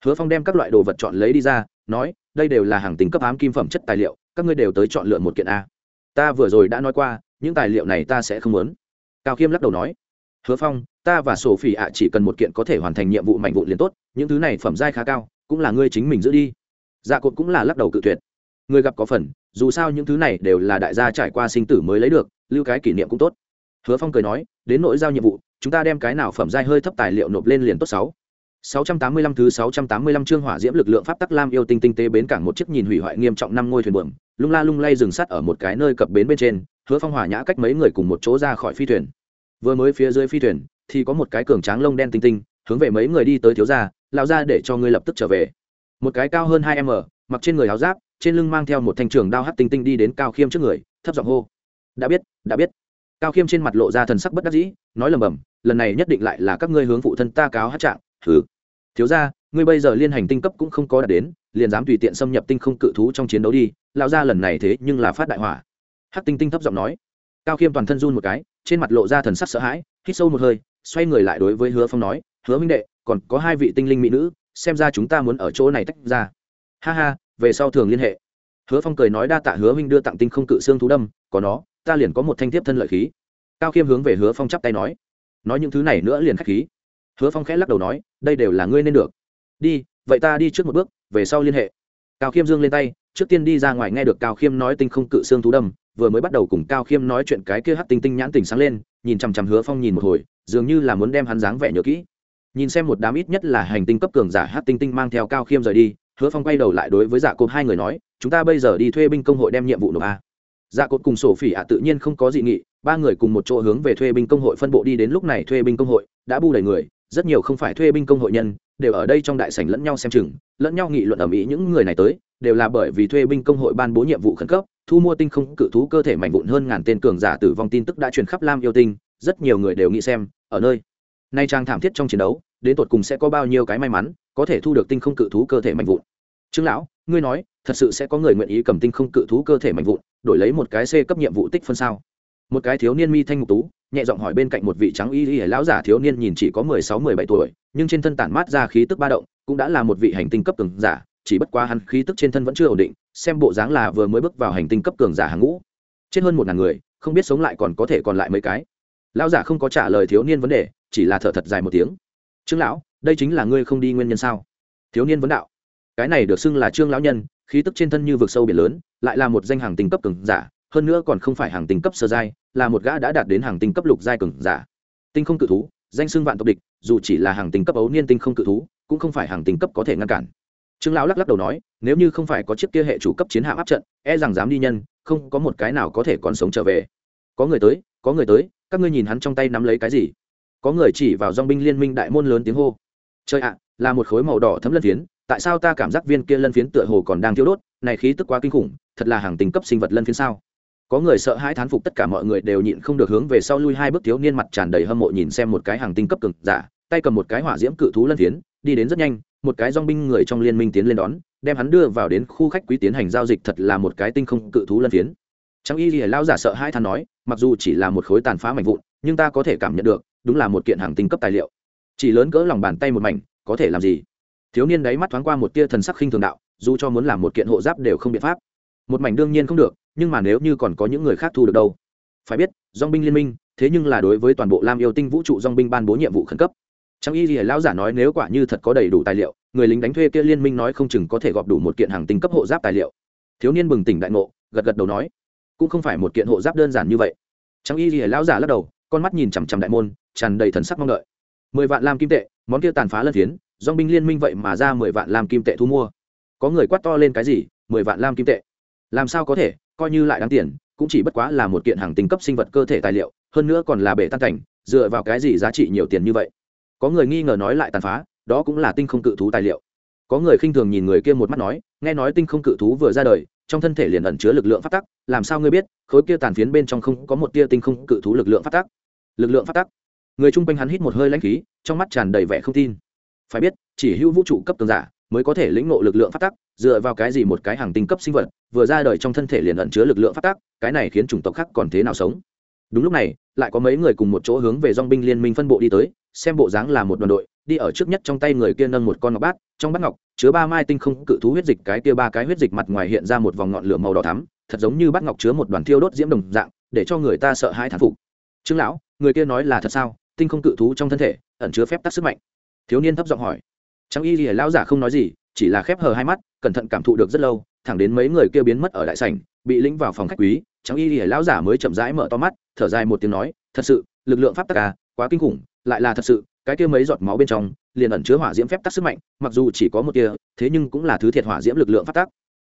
[SPEAKER 1] Hứa phong đem các loại đồ vật chọn lấy đi ra, nói đây đều là hàng tính cấp ám kim phẩm chất tài liệu, các ngươi đều tới chọn lựa một kiện a. Ta vừa rồi đã nói qua, những tài liệu này ta sẽ không muốn. Cao khiêm lắc đầu nói, hứa phong, ta và sổ phỉ ạ chỉ cần một kiện có thể hoàn thành nhiệm vụ mạnh vụ liền tốt, những thứ này phẩm giai khá cao, cũng là ngươi chính mình giữ đi. Dạ cột cũng là lắc đầu cự tuyệt. Người gặp có phần, dù sao những thứ này đều là đại gia trải qua sinh tử mới lấy được, lưu cái kỷ niệm cũng tốt. Hứa phong cười nói, đến nội giao nhiệm vụ, chúng ta đem cái nào phẩm giai hơi thấp tài liệu nộp lên liền tốt sáu. 685 thứ 685 chương hỏa diễm lực lượng pháp tắc lam yêu tinh tinh tế bến cảng một chiếc nhìn hủy hoại nghiêm trọng năm ngôi thuyền buồm, lung la lung lay dừng sắt ở một cái nơi cập bến bên trên, Hứa Phong hỏa nhã cách mấy người cùng một chỗ ra khỏi phi thuyền. Vừa mới phía dưới phi thuyền thì có một cái cường tráng lông đen tinh tinh, hướng về mấy người đi tới thiếu gia, lão gia để cho ngươi lập tức trở về. Một cái cao hơn 2m, mặc trên người áo giáp, trên lưng mang theo một thanh trường đao hắc tinh tinh đi đến Cao Khiêm trước người, thấp giọng hô: "Đã biết, đã biết." Cao Khiêm trên mặt lộ ra thần sắc bất đắc dĩ, nói lẩm bẩm, lần này nhất định lại là các ngươi hướng phụ thân ta cáo hát trạng, hừ. Thiếu ra ngươi bây giờ liên hành tinh cấp cũng không có đạt đến, liền dám tùy tiện xâm nhập tinh không cự thú trong chiến đấu đi lao ra lần này thế nhưng là phát đại hỏa. Hắc tinh tinh thấp giọng nói. Cao khiêm toàn thân run một cái, trên mặt lộ ra thần sắc sợ hãi, hít sâu một hơi, xoay người lại đối với hứa phong nói, hứa minh đệ, còn có hai vị tinh linh mỹ nữ, xem ra chúng ta muốn ở chỗ này tách ra. Ha ha, về sau thường liên hệ. Hứa phong cười nói đa tạ hứa minh đưa tặng tinh không cự xương thú đâm, có nó, ta liền có một thanh thiếp thân lợi khí. Cao khiêm hướng về hứa phong chắp tay nói. Nói những thứ này nữa liền k h á c h khí hứa phong khẽ lắc đầu nói, đây đều là ngươi nên được. Đi, vậy ta đi trước một bước, về sau liên hệ. Cao khiêm dương lên tay, trước tiên đi ra ngoài nghe được cao khiêm nói tinh không cự xương thú đâm, vừa mới bắt đầu cùng cao khiêm nói chuyện cái kia hắt tinh tinh nhãn tình sáng lên, nhìn chằm chằm hứa phong nhìn một hồi, dường như là muốn đem hắn dáng vẻ nhớ kỹ. Nhìn xem một đám ít nhất là hành tinh cấp cường giả hát tinh tinh mang theo cao khiêm rời đi, hứa phong quay đầu lại đối với dạ cộp hai người nói, chúng ta bây giờ đi thuê binh công hội đem nhiệm vụ nộp a. Dạ cộp cùng sổ phỉ ạ tự nhiên không có dị nghị, ba người cùng một chỗ hướng về thuê binh công hội phân bộ đi đến lúc này thuê binh công hội đã bu đầy người rất nhiều không phải thuê binh công hội nhân, đều ở đây trong đại sảnh lẫn nhau xem chừng, lẫn nhau nghị luận ở mỹ những người này tới, đều là bởi vì thuê binh công hội ban bố nhiệm vụ khẩn cấp, thu mua tinh không cự thú cơ thể mạnh vụn hơn ngàn tên cường giả tử vong tin tức đã truyền khắp lam yêu tinh, rất nhiều người đều nghĩ xem, ở nơi. Nay trang thảm thiết trong chiến đấu, đến tột cùng sẽ có bao nhiêu cái may mắn, có thể thu được tinh không cự thú cơ thể mạnh vụn. Trương lão, ngươi nói, thật sự sẽ có người nguyện ý cầm tinh không cự thú cơ thể mạnh vụn, đổi lấy một cái c cấp nhiệm vụ tích phân sao? Một cái thiếu niên mi thanh ngục tú nhẹ giọng hỏi bên cạnh một vị trắng y y lão giả thiếu niên nhìn chỉ có mười sáu, mười bảy tuổi, nhưng trên thân tản mát ra khí tức ba động, cũng đã là một vị hành tinh cấp cường giả, chỉ bất quá hắn khí tức trên thân vẫn chưa ổn định, xem bộ dáng là vừa mới bước vào hành tinh cấp cường giả hàng ngũ. Chết hơn một ngàn người, không biết sống lại còn có thể còn lại mấy cái. Lão giả không có trả lời thiếu niên vấn đề, chỉ là thở thật dài một tiếng. Trương lão, đây chính là ngươi không đi nguyên nhân sao? Thiếu niên vấn đạo. Cái này được xưng là trương lão nhân, khí tức trên thân như vực sâu biển lớn, lại là một danh hàng tinh cấp cường giả hơn nữa còn không phải hàng tinh cấp sơ giai, là một gã đã đạt đến hàng tinh cấp lục giai cường giả. Tinh không cự thú, danh xưng vạn tộc địch, dù chỉ là hàng tinh cấp ấu niên tinh không cự thú, cũng không phải hàng tinh cấp có thể ngăn cản. Trương lão lắc lắc đầu nói, nếu như không phải có chiếc kia hệ chủ cấp chiến hạm áp trận e rằng dám đi nhân, không có một cái nào có thể còn sống trở về. Có người tới, có người tới, các ngươi nhìn hắn trong tay nắm lấy cái gì? Có người chỉ vào dong binh liên minh đại môn lớn tiếng hô. Chơi ạ, là một khối màu đỏ thấm lân phiến, tại sao ta cảm giác viên kia lân phiến tựa hồ còn đang thiếu đốt, này khí tức quá kinh khủng, thật là hàng tinh cấp sinh vật lân phiến sao? Có người sợ hãi thán phục tất cả mọi người đều nhịn không được hướng về sau lui hai bước thiếu niên mặt tràn đầy hâm mộ nhìn xem một cái hàng tinh cấp cực giả, tay cầm một cái hỏa diễm cự thú lân phiến, đi đến rất nhanh, một cái dong binh người trong liên minh tiến lên đón, đem hắn đưa vào đến khu khách quý tiến hành giao dịch thật là một cái tinh không cự thú lân phiến. Trong y lìa lao giả sợ hai than nói, mặc dù chỉ là một khối tàn phá mạnh vụn, nhưng ta có thể cảm nhận được, đúng là một kiện hàng tinh cấp tài liệu. Chỉ lớn cỡ lòng bàn tay một mảnh, có thể làm gì? Thiếu niên đấy mắt thoáng qua một tia thần sắc khinh thường đạo, dù cho muốn làm một kiện hộ giáp đều không biện pháp. Một mảnh đương nhiên không được nhưng mà nếu như còn có những người khác thu được đâu? Phải biết, dong binh liên minh, thế nhưng là đối với toàn bộ lam yêu tinh vũ trụ dong binh ban bố nhiệm vụ khẩn cấp. Trong y lìa lão giả nói nếu quả như thật có đầy đủ tài liệu, người lính đánh thuê kia liên minh nói không chừng có thể gọp đủ một kiện hàng tinh cấp hộ giáp tài liệu. Thiếu niên bừng tỉnh đại ngộ, gật gật đầu nói, cũng không phải một kiện hộ giáp đơn giản như vậy. Trang y lìa lão giả lắc đầu, con mắt nhìn chằm chằm đại môn, tràn đầy thần sắc mong đợi. Mười vạn lam kim tệ, món kia tàn phá lân phiến, dong binh liên minh vậy mà ra mười vạn lam kim tệ thu mua. Có người quát to lên cái gì, mười vạn lam kim tệ? Làm sao có thể? Coi như lại đáng tiền, cũng chỉ bất quá là một kiện hàng tinh cấp sinh vật cơ thể tài liệu, hơn nữa còn là bể tan cảnh, dựa vào cái gì giá trị nhiều tiền như vậy? Có người nghi ngờ nói lại tàn phá, đó cũng là tinh không cự thú tài liệu. Có người khinh thường nhìn người kia một mắt nói, nghe nói tinh không cự thú vừa ra đời, trong thân thể liền ẩn chứa lực lượng phát tắc, làm sao ngươi biết, khối kia tàn phiến bên trong không có một tia tinh không cự thú lực lượng phát tắc? Lực lượng phát tắc? Người chung quanh hắn hít một hơi lãnh khí, trong mắt tràn đầy vẻ không tin. Phải biết, chỉ hữu vũ trụ cấp tường giả mới có thể lĩnh ngộ lực lượng phát tắc, dựa vào cái gì một cái hàng tinh cấp sinh vật, vừa ra đời trong thân thể liền ẩn chứa lực lượng phát tắc, cái này khiến chủng tộc khác còn thế nào sống? Đúng lúc này, lại có mấy người cùng một chỗ hướng về dong binh liên minh phân bộ đi tới, xem bộ dáng là một đoàn đội, đi ở trước nhất trong tay người kia nâng một con ngọc bát, trong bát ngọc chứa ba mai tinh không cự thú huyết dịch, cái kia ba cái huyết dịch mặt ngoài hiện ra một vòng ngọn lửa màu đỏ thắm, thật giống như bát ngọc chứa một đoàn thiêu đốt diễm đồng dạng, để cho người ta sợ hãi thán phục. Trương lão, người kia nói là thật sao? Tinh không cự thú trong thân thể, ẩn chứa phép tắc sức mạnh. Thiếu niên thấp giọng hỏi trang y lìa lão giả không nói gì, chỉ là khép hờ hai mắt, cẩn thận cảm thụ được rất lâu, thẳng đến mấy người kia biến mất ở đại sảnh, bị lĩnh vào phòng khách quý trang y lìa lão giả mới chậm rãi mở to mắt, thở dài một tiếng nói, thật sự, lực lượng pháp tắc à quá kinh khủng, lại là thật sự, cái kia mấy giọt máu bên trong, liền ẩn chứa hỏa diễm phép tắc sức mạnh, mặc dù chỉ có một tia, thế nhưng cũng là thứ thiệt hỏa diễm lực lượng pháp tắc.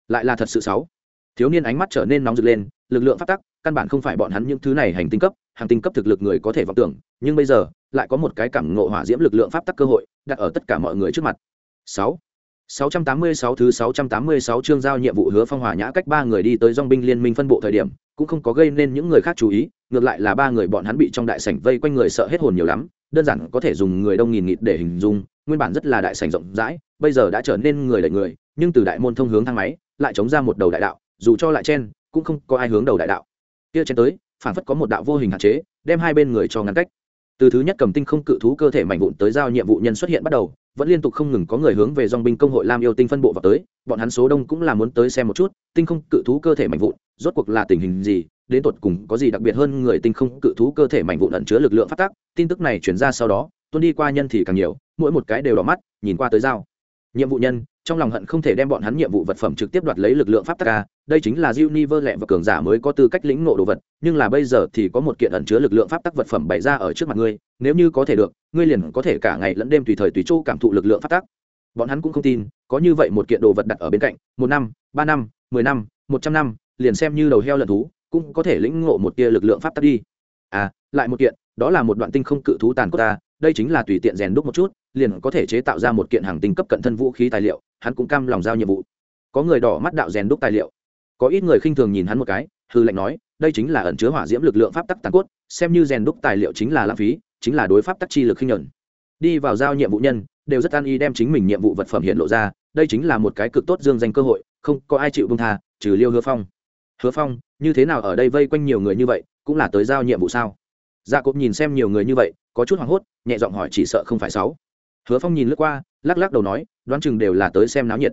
[SPEAKER 1] Lại là thật sự xấu thiếu niên ánh mắt trở nên nóng rực lên, lực lượng pháp tắc, căn bản không phải bọn hắn những thứ này hành tinh cấp, hàng tinh cấp thực lực người có thể vọng tưởng, nhưng bây giờ lại có một cái cảm ngộ hỏa diễm lực lượng pháp tắc cơ hội, đặt ở tất cả mọi người trước mặt. Sáu. 686 thứ 686 chương giao nhiệm vụ hứa phong hòa nhã cách ba người đi tới dòng binh liên minh phân bộ thời điểm, cũng không có gây nên những người khác chú ý, ngược lại là ba người bọn hắn bị trong đại sảnh vây quanh người sợ hết hồn nhiều lắm, đơn giản có thể dùng người đông nghìn nghịt để hình dung, nguyên bản rất là đại sảnh rộng rãi, bây giờ đã trở nên người đẩy người, nhưng từ đại môn thông hướng thang máy, lại chống ra một đầu đại đạo, dù cho lại chen, cũng không có ai hướng đầu đại đạo. Kia chen tới, phản phất có một đạo vô hình hạn chế, đem hai bên người cho ngăn cách từ thứ nhất cầm tinh không cự thú cơ thể mạnh vụn tới giao nhiệm vụ nhân xuất hiện bắt đầu, vẫn liên tục không ngừng có người hướng về dòng binh công hội lam yêu tinh phân bộ vào tới, bọn hắn số đông cũng là muốn tới xem một chút, tinh không cự thú cơ thể mạnh vụn, rốt cuộc là tình hình gì, đến tột cùng có gì đặc biệt hơn người tinh không cự thú cơ thể mạnh vụn ẩn chứa lực lượng phát tác, tin tức này chuyển ra sau đó, tuân đi qua nhân thì càng nhiều, mỗi một cái đều đỏ mắt, nhìn qua tới dao nhiệm vụ nhân, trong lòng hận không thể đem bọn hắn nhiệm vụ vật phẩm trực tiếp đoạt lấy lực lượng pháp tắc ca đây chính là Univer ni lẹ và cường giả mới có tư cách lĩnh nộ đồ vật, nhưng là bây giờ thì có một kiện ẩn chứa lực lượng pháp tắc vật phẩm bày ra ở trước mặt ngươi, nếu như có thể được, ngươi liền có thể cả ngày lẫn đêm tùy thời tùy chỗ cảm thụ lực lượng pháp tắc. Bọn hắn cũng không tin, có như vậy một kiện đồ vật đặt ở bên cạnh, một năm, ba năm, mười năm, một trăm năm, liền xem như đầu heo lợn thú, cũng có thể lĩnh ngộ một tia lực lượng pháp tắc đi. À lại một kiện, đó là một đoạn tinh không cự thú tàn của ta, đây chính là tùy tiện rèn đúc một chút liền có thể chế tạo ra một kiện hàng tinh cấp cận thân vũ khí tài liệu, hắn cũng cam lòng giao nhiệm vụ. Có người đỏ mắt đạo rèn đúc tài liệu. Có ít người khinh thường nhìn hắn một cái, hư lệnh nói, đây chính là ẩn chứa hỏa diễm lực lượng pháp tắc tàn cốt, xem như rèn đúc tài liệu chính là lãng phí, chính là đối pháp tắc chi lực khinh nhuận. Đi vào giao nhiệm vụ nhân, đều rất an y đem chính mình nhiệm vụ vật phẩm hiện lộ ra, đây chính là một cái cực tốt dương danh cơ hội, không có ai chịu bông tha, trừ liêu hứa phong. Hứa phong, như thế nào ở đây vây quanh nhiều người như vậy, cũng là tới giao nhiệm vụ sao? Dạ Gia cốp nhìn xem nhiều người như vậy, có chút hoảng hốt, nhẹ giọng hỏi chỉ sợ không phải sáu hứa phong nhìn lướt qua, lắc lắc đầu nói, đoán chừng đều là tới xem náo nhiệt.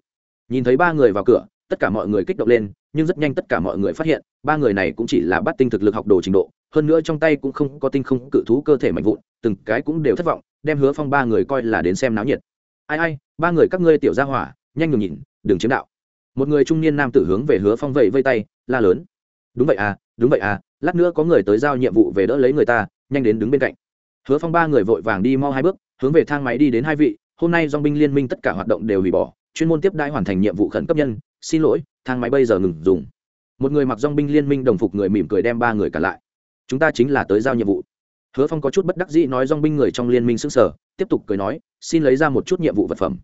[SPEAKER 1] Nhìn thấy ba người vào cửa, tất cả mọi người kích động lên, nhưng rất nhanh tất cả mọi người phát hiện, ba người này cũng chỉ là bắt tinh thực lực học đồ trình độ, hơn nữa trong tay cũng không có tinh không cự thú cơ thể mạnh vụn, từng cái cũng đều thất vọng, đem hứa phong ba người coi là đến xem náo nhiệt. Ai ai, ba người các ngươi tiểu ra hỏa, nhanh ngừng nhìn, đừng chiếm đạo. Một người trung niên nam tử hướng về hứa phong vẫy vây tay, la lớn. Đúng vậy à đúng vậy à lát nữa có người tới giao nhiệm vụ về đỡ lấy người ta, nhanh đến đứng bên cạnh. Hứa phong ba người vội vàng đi mau hai bước hướng về thang máy đi đến hai vị, hôm nay dong binh liên minh tất cả hoạt động đều hủy bỏ, chuyên môn tiếp đai hoàn thành nhiệm vụ khẩn cấp nhân, xin lỗi, thang máy bây giờ ngừng dùng. Một người mặc dong binh liên minh đồng phục người mỉm cười đem ba người cả lại. Chúng ta chính là tới giao nhiệm vụ. Hứa phong có chút bất đắc dĩ nói dong binh người trong liên minh xứng sở tiếp tục cười nói, xin lấy ra một chút nhiệm vụ vật phẩm.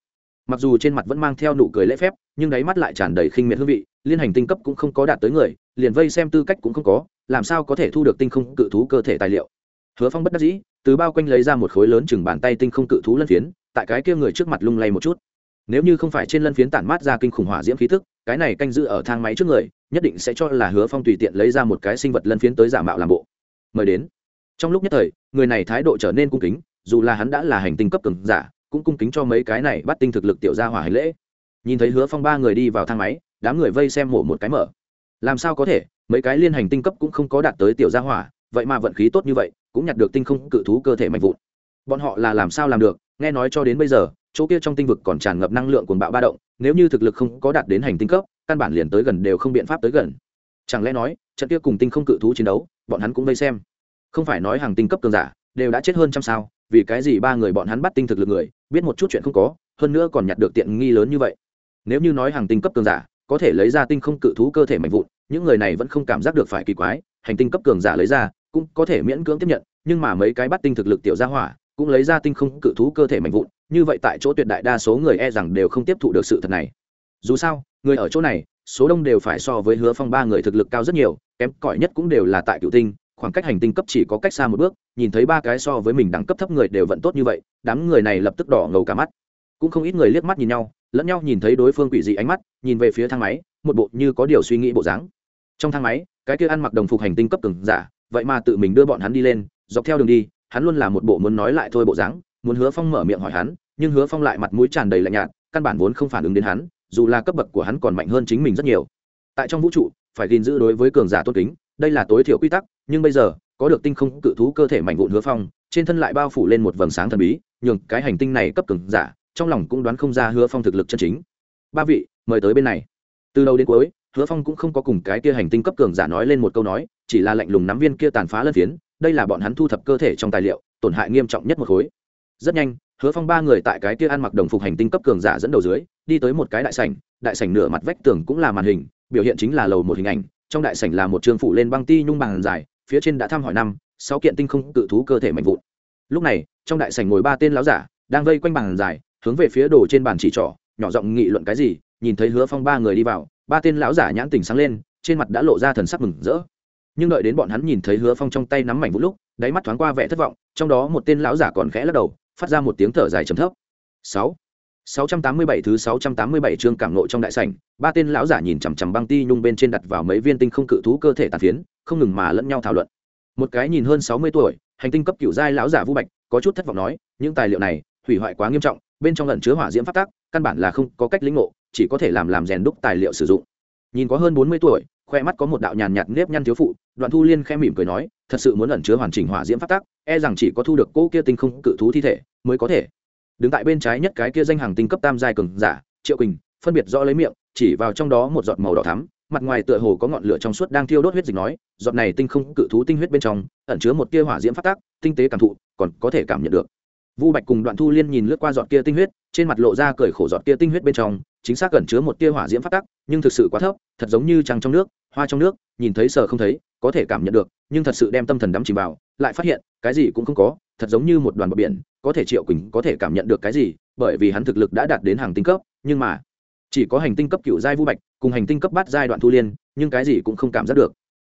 [SPEAKER 1] Mặc dù trên mặt vẫn mang theo nụ cười lễ phép, nhưng đáy mắt lại tràn đầy khinh miệt hương vị, liên hành tinh cấp cũng không có đạt tới người, liền vây xem tư cách cũng không có, làm sao có thể thu được tinh không cự thú cơ thể tài liệu hứa phong bất đắc dĩ, từ bao quanh lấy ra một khối lớn chừng bàn tay tinh không cự thú lân phiến, tại cái kia người trước mặt lung lay một chút. Nếu như không phải trên lân phiến tản mát ra kinh khủng hỏa diễm khí thức cái này canh giữ ở thang máy trước người, nhất định sẽ cho là hứa phong tùy tiện lấy ra một cái sinh vật lân phiến tới giả mạo làm bộ. Mời đến. Trong lúc nhất thời, người này thái độ trở nên cung kính, dù là hắn đã là hành tinh cấp cường giả, cũng cung kính cho mấy cái này bắt tinh thực lực tiểu gia hỏa hành lễ. Nhìn thấy hứa phong ba người đi vào thang máy, đám người vây xem mổ một cái mở. Làm sao có thể, mấy cái liên hành tinh cấp cũng không có đạt tới tiểu gia hỏa vậy mà vận khí tốt như vậy, cũng nhặt được tinh không cự thú cơ thể mạnh vụn. Bọn họ là làm sao làm được, nghe nói cho đến bây giờ, chỗ kia trong tinh vực còn tràn ngập năng lượng cuồng bạo ba động, nếu như thực lực không có đạt đến hành tinh cấp, căn bản liền tới gần đều không biện pháp tới gần. Chẳng lẽ nói, trận kia cùng tinh không cự thú chiến đấu, bọn hắn cũng vây xem? Không phải nói hàng tinh cấp cường giả, đều đã chết hơn trăm sao, vì cái gì ba người bọn hắn bắt tinh thực lực người, biết một chút chuyện không có, hơn nữa còn nhặt được tiện nghi lớn như vậy? Nếu như nói hàng tinh cấp cường giả, có thể lấy ra tinh không cự thú cơ thể mạnh vụn, những người này vẫn không cảm giác được phải kỳ quái, hành tinh cấp cường giả lấy ra cũng có thể miễn cưỡng tiếp nhận, nhưng mà mấy cái bắt tinh thực lực tiểu gia hỏa cũng lấy ra tinh không cự thú cơ thể mạnh vụn, như vậy tại chỗ tuyệt đại đa số người e rằng đều không tiếp thụ được sự thật này. Dù sao, người ở chỗ này, số đông đều phải so với hứa phong ba người thực lực cao rất nhiều, kém cỏi nhất cũng đều là tại cựu tinh, khoảng cách hành tinh cấp chỉ có cách xa một bước, nhìn thấy ba cái so với mình đẳng cấp thấp người đều vẫn tốt như vậy, đám người này lập tức đỏ ngầu cả mắt. Cũng không ít người liếc mắt nhìn nhau, lẫn nhau nhìn thấy đối phương quỷ dị ánh mắt, nhìn về phía thang máy, một bộ như có điều suy nghĩ bộ dáng. Trong thang máy, cái kia ăn mặc đồng phục hành tinh cấp cường giả vậy mà tự mình đưa bọn hắn đi lên, dọc theo đường đi, hắn luôn là một bộ muốn nói lại thôi bộ dáng, muốn hứa phong mở miệng hỏi hắn, nhưng hứa phong lại mặt mũi tràn đầy lạnh nhạt, căn bản vốn không phản ứng đến hắn, dù là cấp bậc của hắn còn mạnh hơn chính mình rất nhiều. Tại trong vũ trụ, phải gìn giữ đối với cường giả tôn kính, đây là tối thiểu quy tắc, nhưng bây giờ, có được tinh không cự thú cơ thể mạnh vụn hứa phong, trên thân lại bao phủ lên một vầng sáng thần bí, nhường cái hành tinh này cấp cường giả, trong lòng cũng đoán không ra hứa phong thực lực chân chính. Ba vị, mời tới bên này. Từ đầu đến cuối, hứa phong cũng không có cùng cái kia hành tinh cấp cường giả nói lên một câu nói chỉ là lạnh lùng nắm viên kia tàn phá lân phiến, đây là bọn hắn thu thập cơ thể trong tài liệu, tổn hại nghiêm trọng nhất một khối. Rất nhanh, hứa phong ba người tại cái kia ăn mặc đồng phục hành tinh cấp cường giả dẫn đầu dưới, đi tới một cái đại sảnh đại sảnh nửa mặt vách tường cũng là màn hình, biểu hiện chính là lầu một hình ảnh, trong đại sảnh là một trường phụ lên băng ti nhung bằng dài, phía trên đã thăm hỏi năm, sáu kiện tinh không tự thú cơ thể mạnh vụn. Lúc này, trong đại sảnh ngồi ba tên láo giả, đang vây quanh bàn dài, hướng về phía đồ trên bàn chỉ trỏ, nhỏ giọng nghị luận cái gì, nhìn thấy hứa phong ba người đi vào, ba tên lão giả nhãn tình sáng lên, trên mặt đã lộ ra thần sắc mừng rỡ nhưng đợi đến bọn hắn nhìn thấy hứa phong trong tay nắm mảnh vũ lúc, đáy mắt thoáng qua vẻ thất vọng, trong đó một tên lão giả còn khẽ lắc đầu, phát ra một tiếng thở dài trầm thấp. Sáu. Sáu trăm tám mươi bảy thứ sáu trăm tám mươi bảy chương cảm nộ trong đại sảnh, ba tên lão giả nhìn chằm chằm băng ti nhung bên trên đặt vào mấy viên tinh không cự thú cơ thể tàn phiến, không ngừng mà lẫn nhau thảo luận. Một cái nhìn hơn sáu mươi tuổi, hành tinh cấp cựu giai lão giả vu bạch, có chút thất vọng nói, những tài liệu này, hủy hoại quá nghiêm trọng, bên trong lần chứa hỏa diễm phát tác căn bản là không có cách lĩnh ngộ, chỉ có thể làm làm rèn đúc tài liệu sử dụng. Nhìn có hơn bốn mươi tuổi khoe mắt có một đạo nhàn nhạt nếp nhăn thiếu phụ, đoạn thu liên khẽ mỉm cười nói, thật sự muốn ẩn chứa hoàn chỉnh hỏa diễm phát tác e rằng chỉ có thu được cỗ kia tinh không cự thú thi thể mới có thể. Đứng tại bên trái nhất cái kia danh hàng tinh cấp tam giai cường giả, triệu quỳnh, phân biệt rõ lấy miệng, chỉ vào trong đó một giọt màu đỏ thắm, mặt ngoài tựa hồ có ngọn lửa trong suốt đang thiêu đốt huyết dịch nói, giọt này tinh không cự thú tinh huyết bên trong, ẩn chứa một tia hỏa diễm phát tác tinh tế cảm thụ, còn có thể cảm nhận được. Vu bạch cùng đoạn thu liên nhìn lướt qua giọt kia tinh huyết, trên mặt lộ ra cười khổ giọt kia tinh huyết bên trong, chính xác ẩn chứa một tia hỏa diễm phát tác nhưng thực sự quá thấp, thật giống như trăng trong nước hoa trong nước, nhìn thấy sờ không thấy, có thể cảm nhận được, nhưng thật sự đem tâm thần đắm chìm vào, lại phát hiện, cái gì cũng không có, thật giống như một đoàn bờ biển, có thể triệu quỳnh có thể cảm nhận được cái gì, bởi vì hắn thực lực đã đạt đến hàng tinh cấp, nhưng mà, chỉ có hành tinh cấp cựu giai vu bạch, cùng hành tinh cấp bát giai đoạn thu liên, nhưng cái gì cũng không cảm giác được.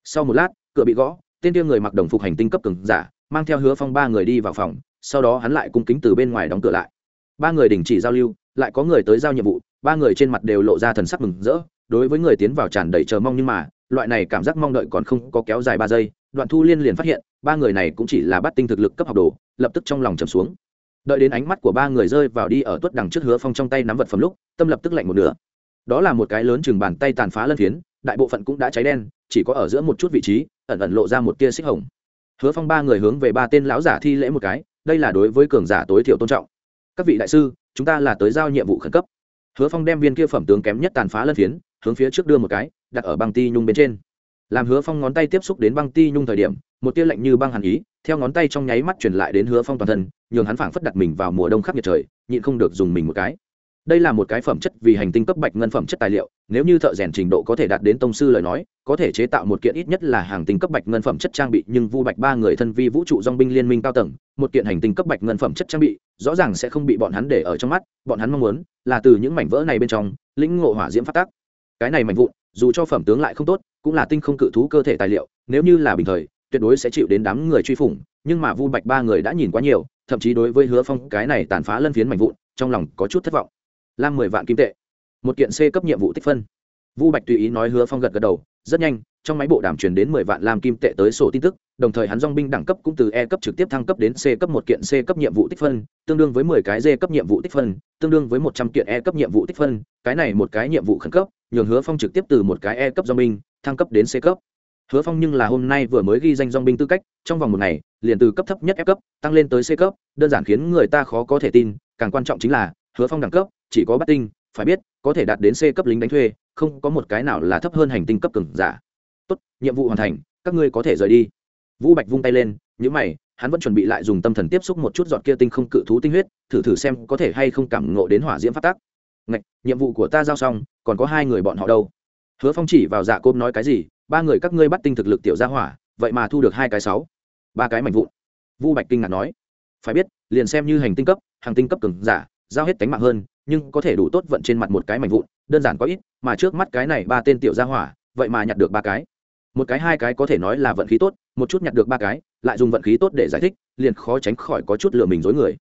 [SPEAKER 1] Sau một lát, cửa bị gõ, tên tiêu người mặc đồng phục hành tinh cấp cường giả, mang theo hứa phong ba người đi vào phòng, sau đó hắn lại cung kính từ bên ngoài đóng cửa lại. Ba người đình chỉ giao lưu, lại có người tới giao nhiệm vụ, ba người trên mặt đều lộ ra thần sắc mừng rỡ đối với người tiến vào tràn đầy chờ mong nhưng mà, loại này cảm giác mong đợi còn không có kéo dài ba giây, đoạn thu liên liền phát hiện, ba người này cũng chỉ là bắt tinh thực lực cấp học đồ, lập tức trong lòng trầm xuống. Đợi đến ánh mắt của ba người rơi vào đi ở tuất đằng trước hứa phong trong tay nắm vật phẩm lúc, tâm lập tức lạnh một nửa. Đó là một cái lớn chừng bàn tay tàn phá lân phiến, đại bộ phận cũng đã cháy đen, chỉ có ở giữa một chút vị trí, ẩn ẩn lộ ra một tia xích hồng. Hứa phong ba người hướng về ba tên lão giả thi lễ một cái, đây là đối với cường giả tối thiểu tôn trọng. Các vị đại sư, chúng ta là tới giao nhiệm vụ khẩn cấp. Hứa phong đem viên kia phẩm tướng kém nhất tàn phá lân phiến hướng phía trước đưa một cái, đặt ở băng ti nhung bên trên. Làm hứa phong ngón tay tiếp xúc đến băng ti nhung thời điểm, một tia lạnh như băng hàn ý, theo ngón tay trong nháy mắt truyền lại đến hứa phong toàn thân, nhường hắn phảng phất đặt mình vào mùa đông khắc nghiệt trời, nhịn không được dùng mình một cái. Đây là một cái phẩm chất vì hành tinh cấp bạch ngân phẩm chất tài liệu, nếu như thợ rèn trình độ có thể đạt đến tông sư lời nói, có thể chế tạo một kiện ít nhất là hàng tinh cấp bạch ngân phẩm chất trang bị, nhưng vu bạch ba người thân vi vũ trụ dong binh liên minh cao tầng, một kiện hành tinh cấp bạch ngân phẩm chất trang bị, rõ ràng sẽ không bị bọn hắn để ở trong mắt, bọn hắn mong muốn là từ những mảnh vỡ này bên trong, lĩnh ngộ hỏa diễm phát tác cái này mạnh vụn, dù cho phẩm tướng lại không tốt, cũng là tinh không cự thú cơ thể tài liệu, nếu như là bình thời, tuyệt đối sẽ chịu đến đám người truy phủng, nhưng mà vu bạch ba người đã nhìn quá nhiều, thậm chí đối với hứa phong cái này tàn phá lân phiến mạnh vụn, trong lòng có chút thất vọng. Lam mười vạn kim tệ. Một kiện c cấp nhiệm vụ tích phân vu bạch tùy ý nói hứa phong gật gật đầu, rất nhanh, trong máy bộ đàm truyền đến mười vạn lam kim tệ tới sổ tin tức, đồng thời hắn dong binh đẳng cấp cũng từ e cấp trực tiếp thăng cấp đến c cấp một kiện c cấp nhiệm vụ tích phân, tương đương với mười cái d cấp nhiệm vụ tích phân, tương đương với một trăm kiện e cấp nhiệm vụ tích phân, cái này một cái nhiệm vụ khẩn cấp, nhường hứa phong trực tiếp từ một cái e cấp dong binh, thăng cấp đến c cấp. Hứa phong nhưng là hôm nay vừa mới ghi danh dong binh tư cách, trong vòng một ngày, liền từ cấp thấp nhất f cấp, tăng lên tới c cấp, đơn giản khiến người ta khó có thể tin, càng quan trọng chính là, hứa phong đẳng cấp, chỉ có bắt tinh, phải biết, có thể đạt đến c cấp lính đánh thuê không có một cái nào là thấp hơn hành tinh cấp cường giả. Tốt nhiệm vụ hoàn thành các ngươi có thể rời đi. Vũ bạch vung tay lên những mày hắn vẫn chuẩn bị lại dùng tâm thần tiếp xúc một chút giọt kia tinh không cự thú tinh huyết thử thử xem có thể hay không cảm ngộ đến hỏa diễm phát tác Ngạch, nhiệm vụ của ta giao xong còn có hai người bọn họ đâu? Hứa phong chỉ vào dạ côm nói cái gì? Ba người các ngươi bắt tinh thực lực tiểu gia hỏa vậy mà thu được hai cái sáu. Ba cái mảnh vụn. Vu bạch kinh ngạc nói. Phải biết liền xem như hành tinh cấp hàng tinh cấp cường giả giao hết tánh mạng hơn nhưng có thể đủ tốt vận trên mặt một cái mảnh vụn, đơn giản có ít, mà trước mắt cái này ba tên tiểu gia hỏa, vậy mà nhặt được ba cái. Một cái, hai cái có thể nói là vận khí tốt, một chút nhặt được ba cái, lại dùng vận khí tốt để giải thích, liền khó tránh khỏi có chút lừa mình dối người.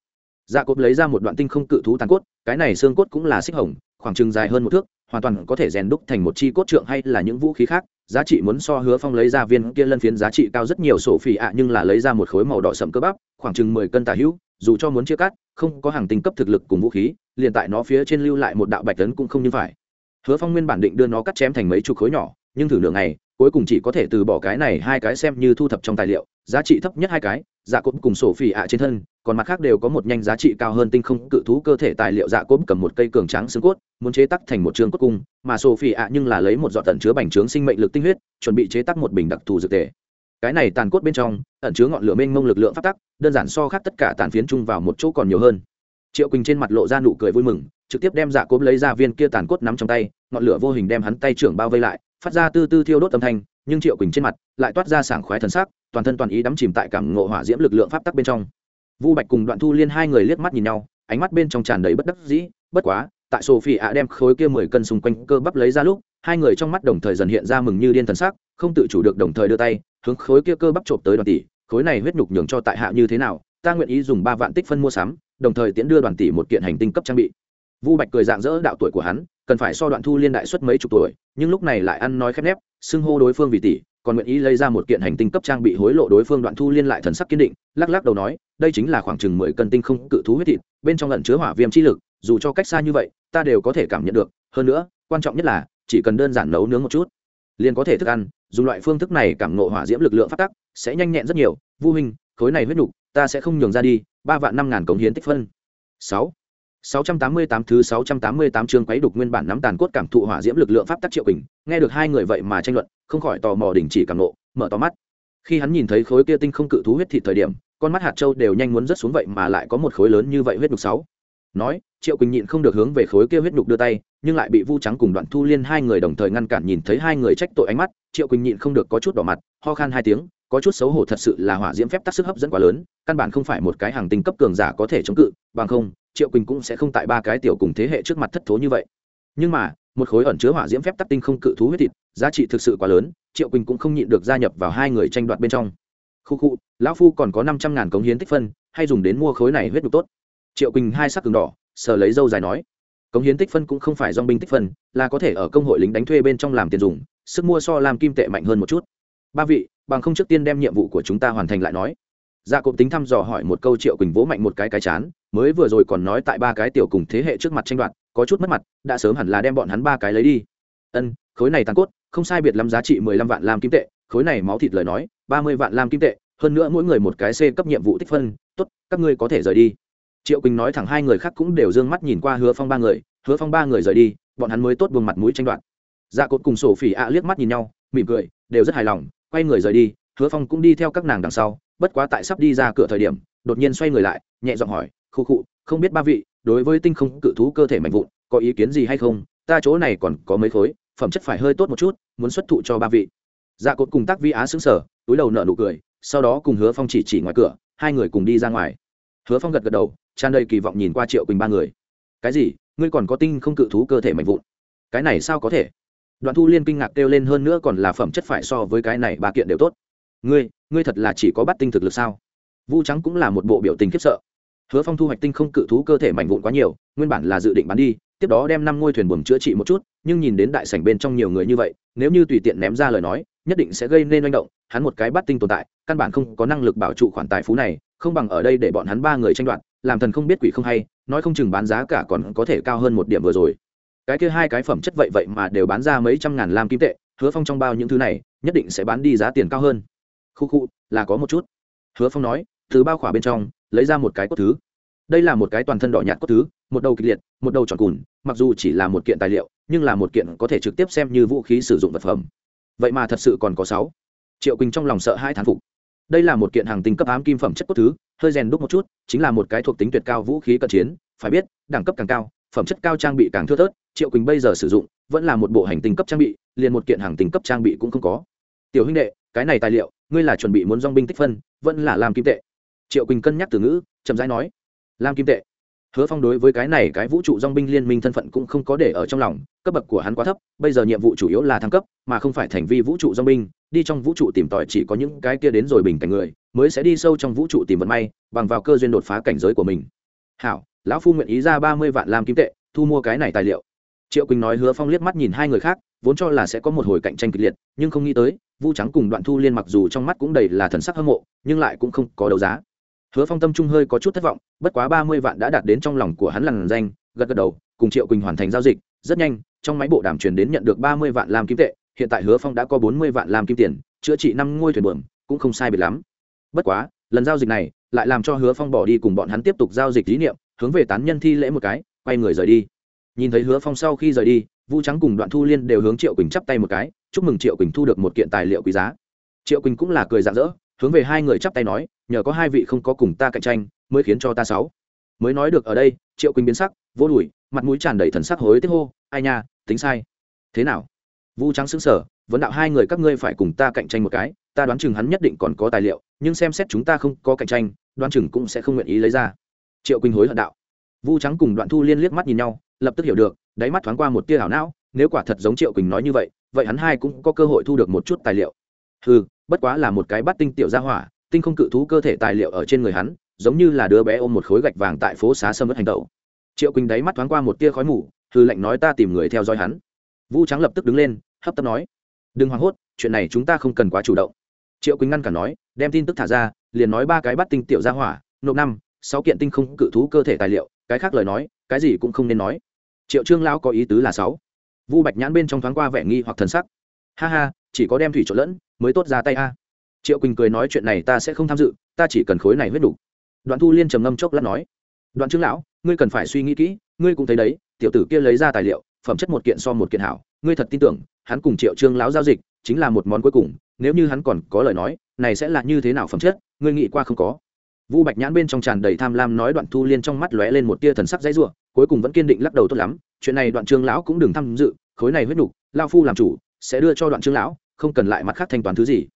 [SPEAKER 1] Dạ cốt lấy ra một đoạn tinh không cự thú tàn cốt, cái này xương cốt cũng là xích hồng, khoảng chừng dài hơn một thước, hoàn toàn có thể rèn đúc thành một chi cốt trượng hay là những vũ khí khác, giá trị muốn so hứa phong lấy ra viên kia lân phiến giá trị cao rất nhiều sổ phỉ ạ, nhưng là lấy ra một khối màu đỏ sậm cơ bắp, khoảng chừng mười cân tà hữu dù cho muốn chia cắt, không có hàng tinh cấp thực lực cùng vũ khí, liền tại nó phía trên lưu lại một đạo bạch tấn cũng không như phải. Hứa phong nguyên bản định đưa nó cắt chém thành mấy chục khối nhỏ, nhưng thử nửa ngày, cuối cùng chỉ có thể từ bỏ cái này hai cái xem như thu thập trong tài liệu, giá trị thấp nhất hai cái dạ cốp cùng sổ phỉ ạ trên thân, còn mặt khác đều có một nhanh giá trị cao hơn tinh không cự thú cơ thể tài liệu dạ cốp cầm một cây cường trắng xương cốt, muốn chế tắc thành một trường cốt cung, mà sổ phỉ ạ nhưng là lấy một dọn tận chứa bành trướng sinh mệnh lực tinh huyết, chuẩn bị chế tắc một bình đặc thù dược tề cái này tàn cốt bên trong, ẩn chứa ngọn lửa mênh mông lực lượng phát tắc, đơn giản so khác tất cả tàn phiến chung vào một chỗ còn nhiều hơn. Triệu quỳnh trên mặt lộ ra nụ cười vui mừng, trực tiếp đem dạ cốp lấy ra viên kia tàn cốt nắm trong tay, ngọn lửa vô hình đem hắn tay trưởng bao vây lại, phát ra tư tư thiêu đốt âm thanh, nhưng triệu quỳnh trên mặt lại toát ra sảng khoái thần sắc, toàn thân toàn ý đắm chìm tại cảm ngộ hỏa diễm lực lượng pháp tắc bên trong. Vu bạch cùng đoạn thu liên hai người liếc mắt nhìn nhau, ánh mắt bên trong tràn đầy bất đắc dĩ, bất quá, tại sophie ạ đem khối kia mười cân xung quanh cơ bắp lấy ra lúc, hai người trong mắt đồng thời dần hiện ra mừng như điên thần sắc, không tự chủ được đồng thời đưa tay hướng khối kia cơ bắp trộm tới đoàn tỷ, khối này huyết nhục nhường cho tại hạ như thế nào, ta nguyện ý dùng ba vạn tích phân mua sắm, đồng thời tiễn đưa đoàn tỷ một kiện hành tinh cấp trang bị. Vu bạch cười dạng dỡ đạo tuổi của hắn, cần phải so đoạn thu liên đại suất mấy chục tuổi, nhưng lúc này lại ăn nói khép nép, xưng hô đối phương vì tỷ, còn nguyện ý lấy ra một kiện hành tinh cấp trang bị hối lộ đối phương đoạn thu liên lại thần sắc kiên định, lắc lắc đầu nói, đây chính là khoảng chừng mười cân tinh không cự thú huyết thịt, bên trong lẩn chứa hỏa viêm chi lực, dù cho cách xa như vậy, ta đều có thể cảm nhận được, hơn nữa, quan trọng nhất là, chỉ cần đơn giản nấu nướng một chút liền có thể thức ăn dùng loại phương thức này cảm nộ hỏa diễm lực lượng phát tắc sẽ nhanh nhẹn rất nhiều vô hình khối này huyết nhục ta sẽ không nhường ra đi ba vạn năm ngàn cống hiến tích phân sáu 688 thứ 688 chương quấy đục nguyên bản nắm tàn cốt cảm thụ hỏa diễm lực lượng pháp tắc triệu kình, nghe được hai người vậy mà tranh luận, không khỏi tò mò đình chỉ cảm nộ, mở to mắt. Khi hắn nhìn thấy khối kia tinh không cự thú huyết thịt thời điểm, con mắt hạt châu đều nhanh muốn rớt xuống vậy mà lại có một khối lớn như vậy huyết nhục sáu. Nói, Triệu Quỳnh nhịn không được hướng về khối kia huyết đục đưa tay, nhưng lại bị Vu Trắng cùng Đoạn Thu Liên hai người đồng thời ngăn cản nhìn thấy hai người trách tội ánh mắt, Triệu Quỳnh nhịn không được có chút đỏ mặt, ho khan hai tiếng, có chút xấu hổ thật sự là hỏa diễm phép tác sức hấp dẫn quá lớn, căn bản không phải một cái hàng tinh cấp cường giả có thể chống cự, bằng không, triệu quỳnh cũng sẽ không tại ba cái tiểu cùng thế hệ trước mặt thất thố như vậy. Nhưng mà một khối ẩn chứa hỏa diễm phép tắc tinh không cự thú huyết thịt giá trị thực sự quá lớn triệu quỳnh cũng không nhịn được gia nhập vào hai người tranh đoạt bên trong. Khu khu lão phu còn có năm trăm ngàn cống hiến tích phân hay dùng đến mua khối này huyết đục tốt. Triệu quỳnh hai sắc cường đỏ sờ lấy dâu dài nói, cống hiến tích phân cũng không phải dong binh tích phân, là có thể ở công hội lính đánh thuê bên trong làm tiền dùng, sức mua so làm kim tệ mạnh hơn một chút. Ba vị, bằng không trước tiên đem nhiệm vụ của chúng ta hoàn thành lại nói. Gia dạ tính thăm dò hỏi một câu triệu quỳnh vỗ mạnh một cái cái chán, mới vừa rồi còn nói tại ba cái tiểu cùng thế hệ trước mặt tranh đoạt, có chút mất mặt, đã sớm hẳn là đem bọn hắn ba cái lấy đi. Ân, khối này tàn cốt, không sai biệt lắm giá trị mười lăm vạn lam kim tệ, khối này máu thịt lời nói, ba mươi vạn lam kim tệ, hơn nữa mỗi người một cái c cấp nhiệm vụ tích phân, tốt, các ngươi có thể rời đi triệu quỳnh nói thẳng hai người khác cũng đều d ư ơ n g mắt nhìn qua hứa phong ba người, hứa phong ba người rời đi, bọn hắn mới tốt buông mặt mũi tranh đoạt. Dạ cột cùng sổ phỉ ạ liếc mắt nhìn nhau, mỉm cười, đều rất hài lòng, quay người rời đi, hứa phong cũng đi theo các nàng đằng sau, bất quá tại sắp đi ra cửa thời điểm, đột nhiên xoay người lại, nhẹ giọng hỏi khu khụ, không biết ba vị, đối với tinh không cự thú cơ thể mạnh vụn, có ý kiến gì hay không? Ta chỗ này còn có mấy khối, phẩm chất phải hơi tốt một chút, muốn xuất thụ cho ba vị. Dạ cột cùng tác vi á xứng sở túi đầu nợ nụ cười, sau đó cùng hứa phong chỉ chỉ ngoài cửa, hai người cùng đi ra ngoài. Hứa phong gật gật đầu tràn đầy kỳ vọng nhìn qua triệu quỳnh ba người cái gì ngươi còn có tinh không cự thú cơ thể mạnh vụn cái này sao có thể đoạn thu liên kinh ngạc kêu lên hơn nữa còn là phẩm chất phải so với cái này ba kiện đều tốt ngươi ngươi thật là chỉ có bắt tinh thực lực sao vu trắng cũng là một bộ biểu tình khiếp sợ hứa phong thu hoạch tinh không cự thú cơ thể mạnh vụn quá nhiều nguyên bản là dự định bán đi tiếp đó đem năm ngôi thuyền buồm chữa trị một chút nhưng nhìn đến đại sảnh bên trong nhiều người như vậy nếu như tùy tiện ném ra lời nói nhất định sẽ gây nên manh động hắn một cái bắt tinh tồn tại căn bản không có năng lực bảo trụ khoản tài phú này không bằng ở đây để bọn hắn ba người tranh đoạt làm thần không biết quỷ không hay, nói không chừng bán giá cả còn có thể cao hơn một điểm vừa rồi. Cái kia hai cái phẩm chất vậy vậy mà đều bán ra mấy trăm ngàn lam kim tệ, hứa phong trong bao những thứ này, nhất định sẽ bán đi giá tiền cao hơn. Khu khu, là có một chút. Hứa phong nói, từ bao khỏa bên trong, lấy ra một cái cốt thứ. Đây là một cái toàn thân đỏ nhạt cốt thứ, một đầu kịch liệt, một đầu tròn cùn, mặc dù chỉ là một kiện tài liệu, nhưng là một kiện có thể trực tiếp xem như vũ khí sử dụng vật phẩm. Vậy mà thật sự còn có sáu. Triệu quỳnh trong lòng sợ hai thán phục đây là một kiện hàng tinh cấp ám kim phẩm chất cốt thứ, hơi rèn đúc một chút, chính là một cái thuộc tính tuyệt cao vũ khí cận chiến, phải biết, đẳng cấp càng cao, phẩm chất cao trang bị càng thưa thớt, triệu quỳnh bây giờ sử dụng, vẫn là một bộ hành tinh cấp trang bị, liền một kiện hàng tinh cấp trang bị cũng không có. Tiểu huynh đệ, cái này tài liệu, ngươi là chuẩn bị muốn dong binh tích phân, vẫn là làm kim tệ. Triệu quỳnh cân nhắc từ ngữ, chậm rãi nói. Làm kim tệ hứa phong đối với cái này cái vũ trụ dong binh liên minh thân phận cũng không có để ở trong lòng, cấp bậc của hắn quá thấp, bây giờ nhiệm vụ chủ yếu là thăng cấp, mà không phải thành vi vũ trụ dong binh, đi trong vũ trụ tìm tòi chỉ có những cái kia đến rồi bình cảnh người, mới sẽ đi sâu trong vũ trụ tìm vận may, bằng vào cơ duyên đột phá cảnh giới của mình. Hảo, lão phu nguyện ý ra ba mươi vạn làm kim tệ, thu mua cái này tài liệu. Triệu quỳnh nói hứa phong liếc mắt nhìn hai người khác, vốn cho là sẽ có một hồi cạnh tranh kịch liệt, nhưng không nghĩ tới, vu trắng cùng đoạn thu liên mặc dù trong mắt cũng đầy là thần sắc hâm mộ, nhưng lại cũng không có đấu giá hứa phong tâm trung hơi có chút thất vọng, bất quá ba mươi vạn đã đạt đến trong lòng của hắn lằn danh, gật gật đầu, cùng triệu quỳnh hoàn thành giao dịch, rất nhanh, trong máy bộ đàm truyền đến nhận được ba mươi vạn làm kim tệ, hiện tại hứa phong đã có bốn mươi vạn làm kim tiền, chữa trị năm ngôi thuyền buồm, cũng không sai biệt lắm. Bất quá, lần giao dịch này lại làm cho hứa phong bỏ đi cùng bọn hắn tiếp tục giao dịch lý niệm, hướng về tán nhân thi lễ một cái, quay người rời đi. Nhìn thấy hứa phong sau khi rời đi, vu trắng cùng đoạn thu liên đều hướng triệu quỳnh chắp tay một cái, chúc mừng triệu quỳnh thu được một kiện tài liệu quý giá. Triệu quỳnh cũng là cười rạng rỡ hướng về hai người chắp tay nói, nhờ có hai vị không có cùng ta cạnh tranh, mới khiến cho ta sáu. Mới nói được ở đây, triệu quỳnh biến sắc, vô đùi, mặt mũi tràn đầy thần sắc hối tiếc hô, ai nha, tính sai. Thế nào? Vu trắng xứng sở vấn đạo hai người các ngươi phải cùng ta cạnh tranh một cái, ta đoán chừng hắn nhất định còn có tài liệu, nhưng xem xét chúng ta không có cạnh tranh, đoán chừng cũng sẽ không nguyện ý lấy ra. Triệu quỳnh hối hận đạo. Vu trắng cùng đoạn thu liên liếc mắt nhìn nhau, lập tức hiểu được, đáy mắt thoáng qua một tia hảo não, nếu quả thật giống triệu quỳnh nói như vậy vậy hắn hai cũng có cơ hội thu được một chút tài liệu. Ừ bất quá là một cái bắt tinh tiểu gia hỏa, tinh không cự thú cơ thể tài liệu ở trên người hắn, giống như là đứa bé ôm một khối gạch vàng tại phố xá sâm mất hành tẩu. Triệu quỳnh đáy mắt thoáng qua một tia khói mù hư lệnh nói ta tìm người theo dõi hắn. Vũ trắng lập tức đứng lên, hấp tấp nói, đừng hoảng hốt, chuyện này chúng ta không cần quá chủ động. Triệu quỳnh ngăn cản nói, đem tin tức thả ra, liền nói ba cái bắt tinh tiểu gia hỏa, nộp năm, sáu kiện tinh không cự thú cơ thể tài liệu, cái khác lời nói, cái gì cũng không nên nói. Triệu trương lão có ý tứ là sáu. Vu bạch nhãn bên trong thoáng qua vẻ nghi hoặc thần sắc. Ha ha, chỉ có đem thủy trộn lẫn mới tốt ra tay a. Triệu quỳnh cười nói chuyện này ta sẽ không tham dự ta chỉ cần khối này huyết đủ. Đoạn thu liên trầm ngâm chốc lát nói đoạn trương lão ngươi cần phải suy nghĩ kỹ ngươi cũng thấy đấy tiểu tử kia lấy ra tài liệu phẩm chất một kiện so một kiện hảo ngươi thật tin tưởng hắn cùng triệu trương lão giao dịch chính là một món cuối cùng nếu như hắn còn có lời nói này sẽ là như thế nào phẩm chất ngươi nghĩ qua không có? Vu bạch nhãn bên trong tràn đầy tham lam nói đoạn thu liên trong mắt lóe lên một tia thần sắc dãy rủa cuối cùng vẫn kiên định lắc đầu tốt lắm chuyện này đoạn trương lão cũng đừng tham dự khối này huyết đủ, lao phu làm chủ sẽ đưa cho đoạn trương lão không cần lại mặt khác thanh toán thứ gì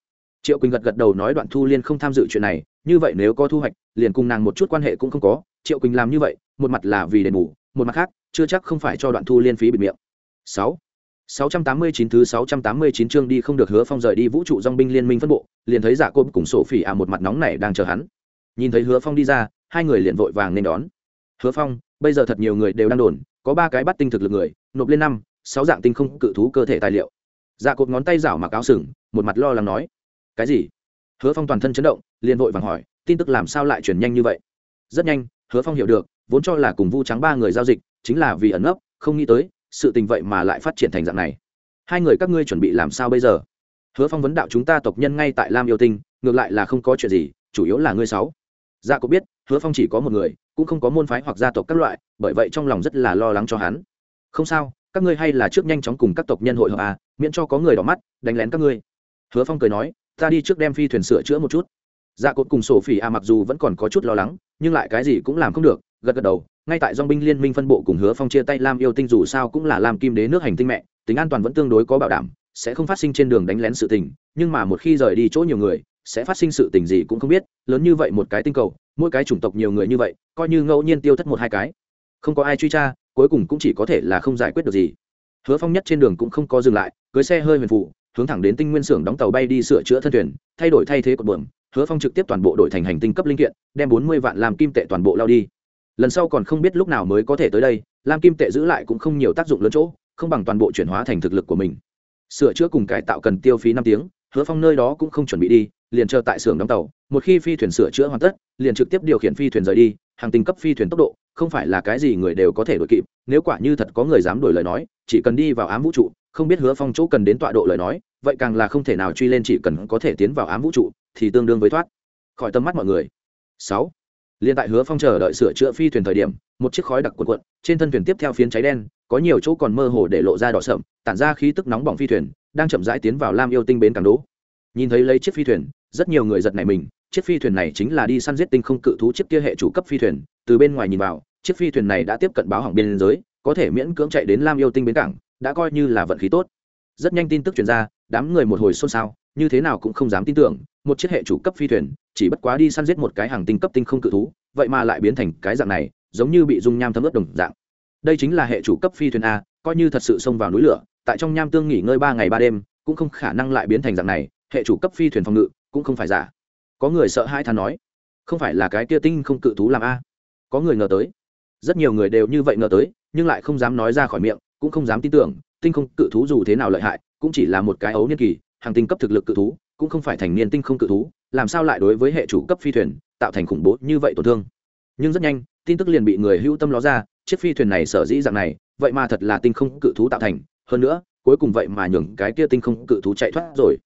[SPEAKER 1] triệu quỳnh gật gật đầu nói đoạn thu liên không tham dự chuyện này như vậy nếu có thu hoạch liền cùng nàng một chút quan hệ cũng không có triệu quỳnh làm như vậy một mặt là vì đền bù một mặt khác chưa chắc không phải cho đoạn thu liên phí bịt miệng sáu 689 thứ 689 chương đi không được hứa phong rời đi vũ trụ dòng binh liên minh phân bộ, liền thấy Dạ Côn cùng Sổ Phỉ à một mặt nóng nảy đang chờ hắn. Nhìn thấy Hứa Phong đi ra, hai người liền vội vàng nên đón. Hứa Phong, bây giờ thật nhiều người đều đang đồn, có ba cái bắt tinh thực lực người, nộp lên năm, sáu dạng tinh không cự thú cơ thể tài liệu. Dạ cột ngón tay rảo mặc áo sừng, một mặt lo lắng nói: "Cái gì?" Hứa Phong toàn thân chấn động, liền vội vàng hỏi: "Tin tức làm sao lại chuyển nhanh như vậy?" Rất nhanh, Hứa Phong hiểu được, vốn cho là cùng Vu Trắng ba người giao dịch, chính là vì ẩn nấp, không nghĩ tới, sự tình vậy mà lại phát triển thành dạng này hai người các ngươi chuẩn bị làm sao bây giờ hứa phong vấn đạo chúng ta tộc nhân ngay tại lam yêu tinh ngược lại là không có chuyện gì chủ yếu là ngươi sáu dạ có biết hứa phong chỉ có một người cũng không có môn phái hoặc gia tộc các loại bởi vậy trong lòng rất là lo lắng cho hắn không sao các ngươi hay là trước nhanh chóng cùng các tộc nhân hội hợp à miễn cho có người đỏ mắt, đánh lén các ngươi. Hứa phong cười nói, ta đi trước đem phi thuyền sửa chữa một chút. Dạ cột cùng sổ phỉ à mặc dù vẫn còn có chút lo lắng, nhưng lại cái gì cũng làm không được, gật gật đầu. Ngay tại dong binh liên minh phân bộ cùng hứa phong chia tay lam yêu tinh dù sao cũng là lam kim đế nước hành tinh mẹ, tính an toàn vẫn tương đối có bảo đảm, sẽ không phát sinh trên đường đánh lén sự tình, nhưng mà một khi rời đi chỗ nhiều người, sẽ phát sinh sự tình gì cũng không biết, lớn như vậy một cái tinh cầu, mỗi cái chủng tộc nhiều người như vậy, coi như ngẫu nhiên tiêu thất một hai cái không có ai truy tra, cuối cùng cũng chỉ có thể là không giải quyết được gì. Hứa phong nhất trên đường cũng không có dừng lại, cưới xe hơi huyền phụ, hướng thẳng đến tinh nguyên xưởng đóng tàu bay đi sửa chữa thân thuyền, thay đổi thay thế cột buồm. Hứa phong trực tiếp toàn bộ đổi thành hành tinh cấp linh kiện, đem bốn mươi vạn làm kim tệ toàn bộ lao đi. Lần sau còn không biết lúc nào mới có thể tới đây lam kim tệ giữ lại cũng không nhiều tác dụng lớn chỗ, không bằng toàn bộ chuyển hóa thành thực lực của mình. Sửa chữa cùng cải tạo cần tiêu phí năm tiếng, hứa phong nơi đó cũng không chuẩn bị đi, liền chờ tại xưởng đóng tàu, một khi phi thuyền sửa chữa hoàn tất, liền trực tiếp điều khiển phi thuyền rời đi, hàng tinh cấp phi thuyền tốc độ không phải là cái gì người đều có thể đổi kịp, nếu quả như thật có người dám đổi lời nói, chỉ cần đi vào ám vũ trụ, không biết hứa phong chỗ cần đến tọa độ lời nói, vậy càng là không thể nào truy lên chỉ cần có thể tiến vào ám vũ trụ, thì tương đương với thoát. Khỏi tầm mắt mọi người. Sáu. Liên tại hứa phong chờ đợi sửa chữa phi thuyền thời điểm, một chiếc khói đặc cuộn cuộn, trên thân thuyền tiếp theo phiến cháy đen, có nhiều chỗ còn mơ hồ để lộ ra đỏ sậm, tản ra khí tức nóng bỏng phi thuyền, đang chậm rãi tiến vào lam yêu tinh bến cảng đố nhìn thấy lấy chiếc phi thuyền, rất nhiều người giật nảy mình chiếc phi thuyền này chính là đi săn giết tinh không cự thú chiếc kia hệ chủ cấp phi thuyền, từ bên ngoài nhìn vào, chiếc phi thuyền này đã tiếp cận báo hỏng biên giới, có thể miễn cưỡng chạy đến lam yêu tinh bến cảng, đã coi như là vận khí tốt. Rất nhanh tin tức truyền ra, đám người một hồi xôn xao, như thế nào cũng không dám tin tưởng, một chiếc hệ chủ cấp phi thuyền, chỉ bất quá đi săn giết một cái hàng tinh cấp tinh không cự thú, vậy mà lại biến thành cái dạng này, giống như bị dung nham thấm ướt đồng dạng. Đây chính là hệ chủ cấp phi thuyền a, coi như thật sự xông vào núi lửa, tại trong nham tương nghỉ ngơi ba ngày ba đêm, cũng không khả năng lại biến thành dạng này, hệ chủ cấp phi thuyền phòng ngự cũng không phải giả có người sợ hai thà nói, không phải là cái kia tinh không cự thú làm a? Có người ngờ tới. Rất nhiều người đều như vậy ngờ tới, nhưng lại không dám nói ra khỏi miệng, cũng không dám tin tưởng, tinh không cự thú dù thế nào lợi hại, cũng chỉ là một cái ấu niên kỳ, hàng tinh cấp thực lực cự thú, cũng không phải thành niên tinh không cự thú, làm sao lại đối với hệ chủ cấp phi thuyền tạo thành khủng bố như vậy tổn thương? Nhưng rất nhanh, tin tức liền bị người hữu tâm ló ra, chiếc phi thuyền này sở dĩ dạng này, vậy mà thật là tinh không cự thú tạo thành, hơn nữa, cuối cùng vậy mà nhường cái kia tinh không cự thú chạy thoát rồi.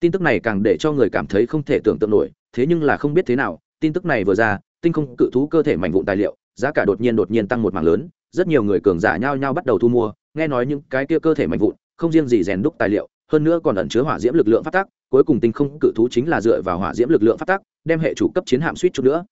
[SPEAKER 1] Tin tức này càng để cho người cảm thấy không thể tưởng tượng nổi thế nhưng là không biết thế nào, tin tức này vừa ra, tinh không cự thú cơ thể mảnh vụn tài liệu, giá cả đột nhiên đột nhiên tăng một mảng lớn, rất nhiều người cường giả nhao nhao bắt đầu thu mua, nghe nói những cái kia cơ thể mảnh vụn, không riêng gì rèn đúc tài liệu, hơn nữa còn ẩn chứa hỏa diễm lực lượng phát tác cuối cùng tinh không cự thú chính là dựa vào hỏa diễm lực lượng phát tác đem hệ chủ cấp chiến hạm suýt chút nữa.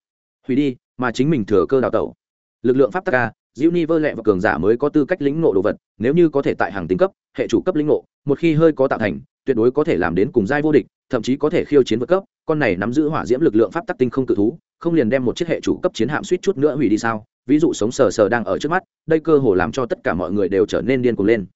[SPEAKER 1] Hủy đi, mà chính mình thừa cơ đào tẩu. Lực lượng pháp tắc ca diệu ni vơ lẹ và cường giả mới có tư cách lĩnh ngộ đồ vật, nếu như có thể tại hàng tính cấp, hệ chủ cấp lĩnh ngộ, một khi hơi có tạo thành, tuyệt đối có thể làm đến cùng giai vô địch, thậm chí có thể khiêu chiến vượt cấp con này nắm giữ hỏa diễm lực lượng pháp tắc tinh không cự thú, không liền đem một chiếc hệ chủ cấp chiến hạm suýt chút nữa hủy đi sao? Ví dụ sống sờ sờ đang ở trước mắt, đây cơ hồ làm cho tất cả mọi người đều trở nên điên cuồng lên.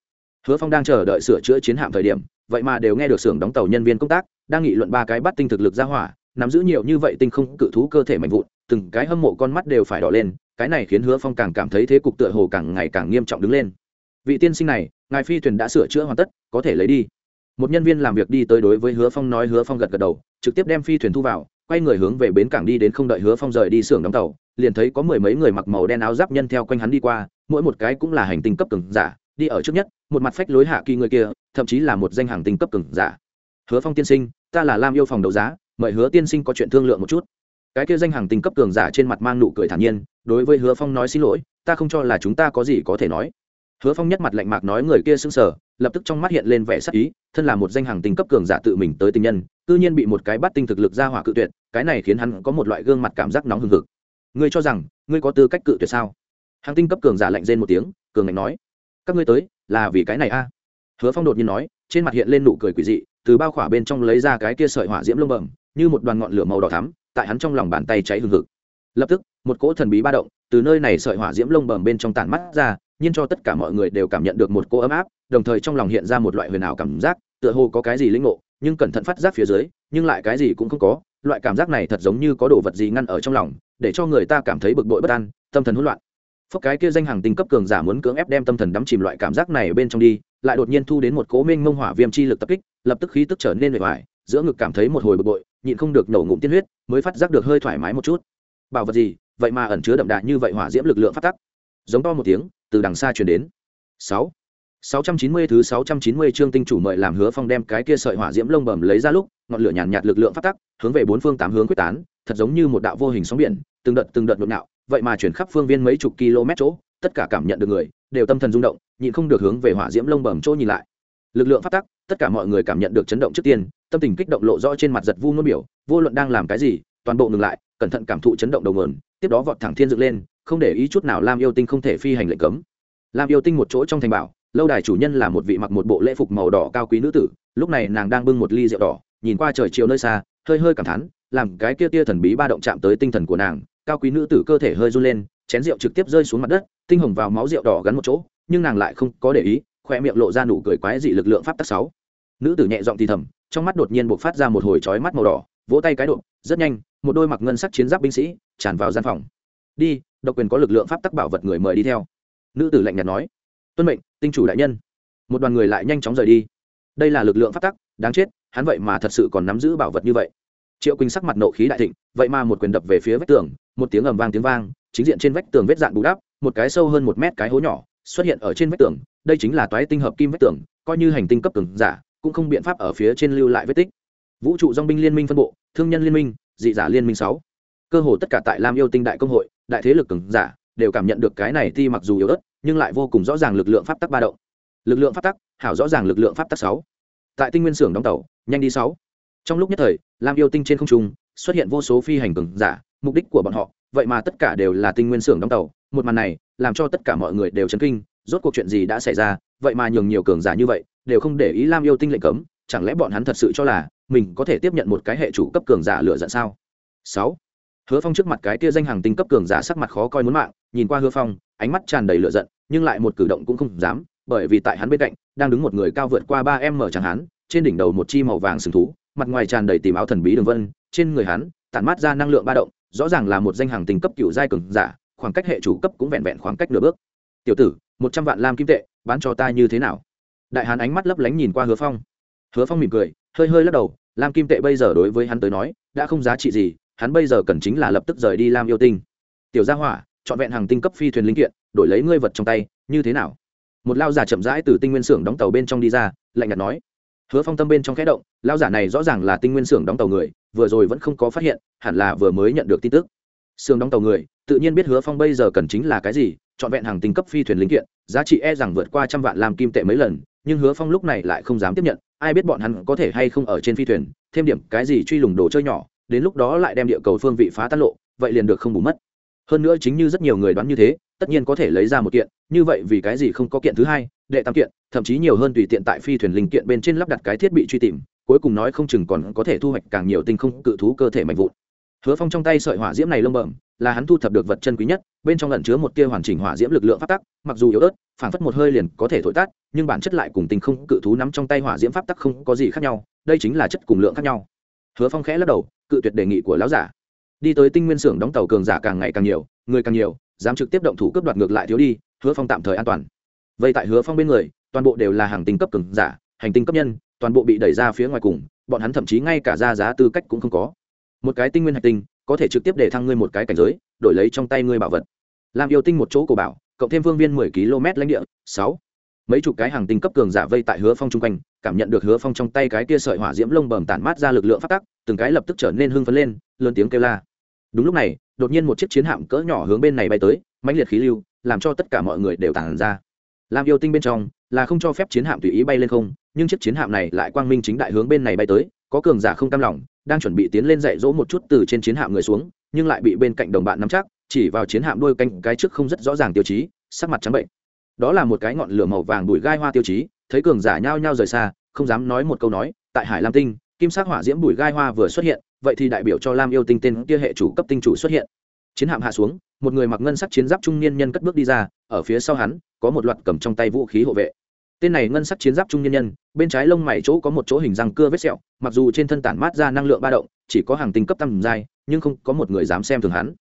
[SPEAKER 1] Hứa phong đang chờ đợi sửa chữa chiến hạm thời điểm, vậy mà đều nghe được xưởng đóng tàu nhân viên công tác, đang nghị luận ba cái bắt tinh thực lực ra hỏa, nắm giữ nhiều như vậy tinh không cự thú cơ thể mạnh vụn, từng cái hâm mộ con mắt đều phải đỏ lên, cái này khiến hứa phong càng cảm thấy thế cục tựa hồ càng ngày càng nghiêm trọng đứng lên. Vị tiên sinh này, ngài phi thuyền đã sửa chữa hoàn tất, có thể lấy đi một nhân viên làm việc đi tới đối với hứa phong nói, hứa phong gật gật đầu, trực tiếp đem phi thuyền thu vào, quay người hướng về bến cảng đi đến không đợi hứa phong rời đi xưởng đóng tàu, liền thấy có mười mấy người mặc màu đen áo giáp nhân theo quanh hắn đi qua, mỗi một cái cũng là hành tinh cấp cường giả, đi ở trước nhất, một mặt phách lối hạ kỳ người kia, thậm chí là một danh hàng tinh cấp cường giả. Hứa phong tiên sinh, ta là lam yêu phòng đấu giá, mời hứa tiên sinh có chuyện thương lượng một chút. Cái kia danh hàng tinh cấp cường giả trên mặt mang nụ cười thản nhiên, đối với hứa phong nói xin lỗi, ta không cho là chúng ta có gì có thể nói hứa phong nhất mặt lạnh mạc nói người kia sững sờ, lập tức trong mắt hiện lên vẻ sắc ý, thân là một danh hàng tinh cấp cường giả tự mình tới tình nhân tự nhiên bị một cái bắt tinh thực lực ra hỏa cự tuyệt, cái này khiến hắn có một loại gương mặt cảm giác nóng hừng hực. Ngươi cho rằng, ngươi có tư cách cự tuyệt sao? Hàng tinh cấp cường giả lạnh rên một tiếng, cường ngạnh nói, các ngươi tới, là vì cái này a hứa phong đột nhiên nói, trên mặt hiện lên nụ cười quỷ dị, từ bao khỏa bên trong lấy ra cái kia sợi hỏa diễm lông bẩm, như một đoàn ngọn lửa màu đỏ thắm, tại hắn trong lòng bàn tay cháy hừng hực. Lập tức, một cỗ thần bí ba động từ nơi này sợi hỏa diễm lông bẩm bên trong tản mắt ra, nhưng cho tất cả mọi người đều cảm nhận được một cỗ ấm áp, đồng thời trong lòng hiện ra một loại huyền ảo cảm giác, tựa hồ có cái gì linh ngộ, nhưng cẩn thận phát giác phía dưới, nhưng lại cái gì cũng không có, loại cảm giác này thật giống như có đồ vật gì ngăn ở trong lòng, để cho người ta cảm thấy bực bội bất an, tâm thần hỗn loạn. Phốc cái kia danh hàng tinh cấp cường giả muốn cưỡng ép đem tâm thần đắm chìm loại cảm giác này bên trong đi, lại đột nhiên thu đến một cố minh mông hỏa viêm chi lực tập kích, lập tức khí tức trở nên bề ngoài giữa ngực cảm thấy một hồi bực bội, nhịn không được nổ ngụm tiên huyết, mới phát giác được hơi thoải mái một chút. Bảo vật gì? Vậy mà ẩn chứa đậm đà như vậy hỏa diễm lực lượng phát tắc. Giống to một tiếng từ đằng xa truyền đến. Sáu. Sáu trăm chín mươi thứ sáu trăm chín mươi chương tinh chủ mời làm hứa phong đem cái kia sợi hỏa diễm lông bẩm lấy ra lúc ngọn lửa nhàn nhạt, nhạt lực lượng phát tắc hướng về bốn phương tám hướng quyết tán thật giống như một đạo vô hình sóng biển từng đợt từng đợt nhộn nhạo vậy mà chuyển khắp phương viên mấy chục km chỗ tất cả cảm nhận được người đều tâm thần rung động nhịn không được hướng về hỏa diễm lông bẩm chỗ nhìn lại. Lực lượng phát tắc tất cả mọi người cảm nhận được chấn động trước tiên tâm tình kích động lộ rõ trên mặt giật vu ngôn biểu vô luận đang làm cái gì toàn bộ ngừng lại, cẩn thận cảm thụ chấn động đầu nguồn, tiếp đó vọt thẳng thiên dựng lên, không để ý chút nào lam yêu tinh không thể phi hành lệnh cấm. Lam yêu tinh một chỗ trong thành bảo, lâu đài chủ nhân là một vị mặc một bộ lễ phục màu đỏ cao quý nữ tử, lúc này nàng đang bưng một ly rượu đỏ, nhìn qua trời chiều nơi xa, hơi hơi cảm thán, làm cái kia tia thần bí ba động chạm tới tinh thần của nàng, cao quý nữ tử cơ thể hơi run lên, chén rượu trực tiếp rơi xuống mặt đất, tinh hồng vào máu rượu đỏ gắn một chỗ, nhưng nàng lại không có để ý khoe miệng lộ ra nụ cười quái dị lực lượng pháp tắc sáu. Nữ tử nhẹ giọng thì thầm, trong mắt đột nhiên buộc phát ra một hồi chói mắt màu đỏ vỗ tay cái độ, rất nhanh, một đôi mặc ngân sắc chiến giáp binh sĩ tràn vào gian phòng. Đi, độc quyền có lực lượng pháp tắc bảo vật người mời đi theo. Nữ tử lạnh nhạt nói, tuân mệnh, tinh chủ đại nhân. Một đoàn người lại nhanh chóng rời đi. Đây là lực lượng pháp tắc, đáng chết, hắn vậy mà thật sự còn nắm giữ bảo vật như vậy. Triệu quỳnh sắc mặt nộ khí đại thịnh, vậy mà một quyền đập về phía vách tường, một tiếng ầm vang tiếng vang, chính diện trên vách tường vết dạn bù đắp, một cái sâu hơn một mét cái hố nhỏ xuất hiện ở trên vách tường, đây chính là toái tinh hợp kim vách tường, coi như hành tinh cấp tường giả, cũng không biện pháp ở phía trên lưu lại vết tích vũ trụ dong binh liên minh phân bộ, thương nhân liên minh, dị giả liên minh sáu. Cơ hồ tất cả tại lam yêu tinh đại công hội, đại thế lực cường giả, đều cảm nhận được cái này ti mặc dù yếu ớt, nhưng lại vô cùng rõ ràng lực lượng pháp tắc ba động. Lực lượng pháp tắc, hảo rõ ràng lực lượng pháp tắc sáu. Tại tinh nguyên xưởng đóng tàu, nhanh đi sáu. Trong lúc nhất thời, lam yêu tinh trên không trung, xuất hiện vô số phi hành cường giả, mục đích của bọn họ, vậy mà tất cả đều là tinh nguyên xưởng đóng tàu. Một màn này, làm cho tất cả mọi người đều chấn kinh, rốt cuộc chuyện gì đã xảy ra, vậy mà nhường nhiều cường giả như vậy, đều không để ý lam yêu tinh lệnh cấm, chẳng lẽ bọn hắn thật sự cho là mình có thể tiếp nhận một cái hệ chủ cấp cường giả lựa giận sao? Sáu. Hứa phong trước mặt cái kia danh hàng tinh cấp cường giả sắc mặt khó coi muốn mạng, nhìn qua hứa phong, ánh mắt tràn đầy lựa giận, nhưng lại một cử động cũng không dám, bởi vì tại hắn bên cạnh, đang đứng một người cao vượt qua ba em mở chẳng hắn, trên đỉnh đầu một chi màu vàng sừng thú, mặt ngoài tràn đầy tìm áo thần bí đường vân, trên người hắn, tản mát ra năng lượng ba động, rõ ràng là một danh hàng tinh cấp cựu giai cường giả, khoảng cách hệ chủ cấp cũng vẹn vẹn khoảng cách nửa bước. Tiểu tử, một trăm vạn lam kim tệ, bán cho ta như thế nào? Đại hán ánh mắt lấp lánh nhìn qua hứa phong. Hứa phong mỉm cười hơi hơi lắc đầu, lam kim tệ bây giờ đối với hắn tới nói, đã không giá trị gì, hắn bây giờ cần chính là lập tức rời đi lam yêu tinh. Tiểu gia hỏa, trọn vẹn hàng tinh cấp phi thuyền linh kiện, đổi lấy ngươi vật trong tay, như thế nào? Một lao giả chậm rãi từ tinh nguyên xưởng đóng tàu bên trong đi ra, lạnh nhạt nói. Hứa phong tâm bên trong khẽ động lao giả này rõ ràng là tinh nguyên xưởng đóng tàu người, vừa rồi vẫn không có phát hiện, hẳn là vừa mới nhận được tin tức. Xưởng đóng tàu người, tự nhiên biết hứa phong bây giờ cần chính là cái gì, trọn vẹn hàng tinh cấp phi thuyền linh kiện, giá trị e rằng vượt qua trăm vạn làm kim tệ mấy lần, nhưng hứa phong lúc này lại không dám tiếp nhận ai biết bọn hắn có thể hay không ở trên phi thuyền, thêm điểm cái gì truy lùng đồ chơi nhỏ, đến lúc đó lại đem địa cầu phương vị phá tan lộ, vậy liền được không bù mất. Hơn nữa chính như rất nhiều người đoán như thế, tất nhiên có thể lấy ra một kiện, như vậy vì cái gì không có kiện thứ hai, đệ tam kiện, thậm chí nhiều hơn tùy tiện tại phi thuyền linh kiện bên trên lắp đặt cái thiết bị truy tìm, cuối cùng nói không chừng còn có thể thu hoạch càng nhiều tinh không cự thú cơ thể mạnh vụn hứa phong trong tay sợi hỏa diễm này lông bẩm, là hắn thu thập được vật chân quý nhất, bên trong lẩn chứa một tia hoàn chỉnh hỏa diễm lực lượng pháp tắc, mặc dù yếu ớt phản phất một hơi liền có thể thổi tắt, nhưng bản chất lại cùng tinh không cự thú nắm trong tay hỏa diễm pháp tắc không có gì khác nhau, đây chính là chất cùng lượng khác nhau. Hứa phong khẽ lắc đầu, cự tuyệt đề nghị của lão giả. Đi tới tinh nguyên xưởng đóng tàu cường giả càng ngày càng nhiều, người càng nhiều, dám trực tiếp động thủ cướp đoạt ngược lại thiếu đi, hứa phong tạm thời an toàn. Vậy tại hứa phong bên người, toàn bộ đều là hàng tinh cấp cường giả, hành tinh cấp nhân, toàn bộ bị đẩy ra phía ngoài cùng, bọn hắn thậm chí ngay cả ra giá tư cách cũng không có một cái tinh nguyên hạch tinh, có thể trực tiếp để thăng ngươi một cái cảnh giới, đổi lấy trong tay ngươi bảo vật. Làm yêu tinh một chỗ cổ bảo, cộng thêm vương viên mười km lãnh địa, sáu. Mấy chục cái hàng tinh cấp cường giả vây tại hứa phong chung quanh, cảm nhận được hứa phong trong tay cái kia sợi hỏa diễm lông bầm tản mát ra lực lượng phát tắc, từng cái lập tức trở nên hưng phấn lên, lớn tiếng kêu la. Đúng lúc này, đột nhiên một chiếc chiến hạm cỡ nhỏ hướng bên này bay tới, mãnh liệt khí lưu, làm cho tất cả mọi người đều tản ra. Làm yêu tinh bên trong, là không cho phép chiến hạm tùy ý bay lên không, nhưng chiếc chiến hạm này lại quang minh chính đại hướng bên này bay tới, có cường giả không cam lòng đang chuẩn bị tiến lên dạy dỗ một chút từ trên chiến hạm người xuống, nhưng lại bị bên cạnh đồng bạn nắm chắc, chỉ vào chiến hạm đuôi canh cái trước không rất rõ ràng tiêu chí, sắc mặt trắng bệnh. Đó là một cái ngọn lửa màu vàng bùi gai hoa tiêu chí, thấy cường giả nhao nhao rời xa, không dám nói một câu nói, tại hải lam tinh, kim sắc hỏa diễm bùi gai hoa vừa xuất hiện, vậy thì đại biểu cho lam yêu tinh tên kia hệ chủ cấp tinh chủ xuất hiện. Chiến hạm hạ xuống, một người mặc ngân sắc chiến giáp trung niên nhân cất bước đi ra, ở phía sau hắn, có một loạt cầm trong tay vũ khí hộ vệ tên này ngân sắc chiến giáp trung niên nhân, bên trái lông mày chỗ có một chỗ hình răng cưa vết sẹo, mặc dù trên thân tản mát ra năng lượng ba động, chỉ có hàng tinh cấp tăng giai, nhưng không có một người dám xem thường hắn.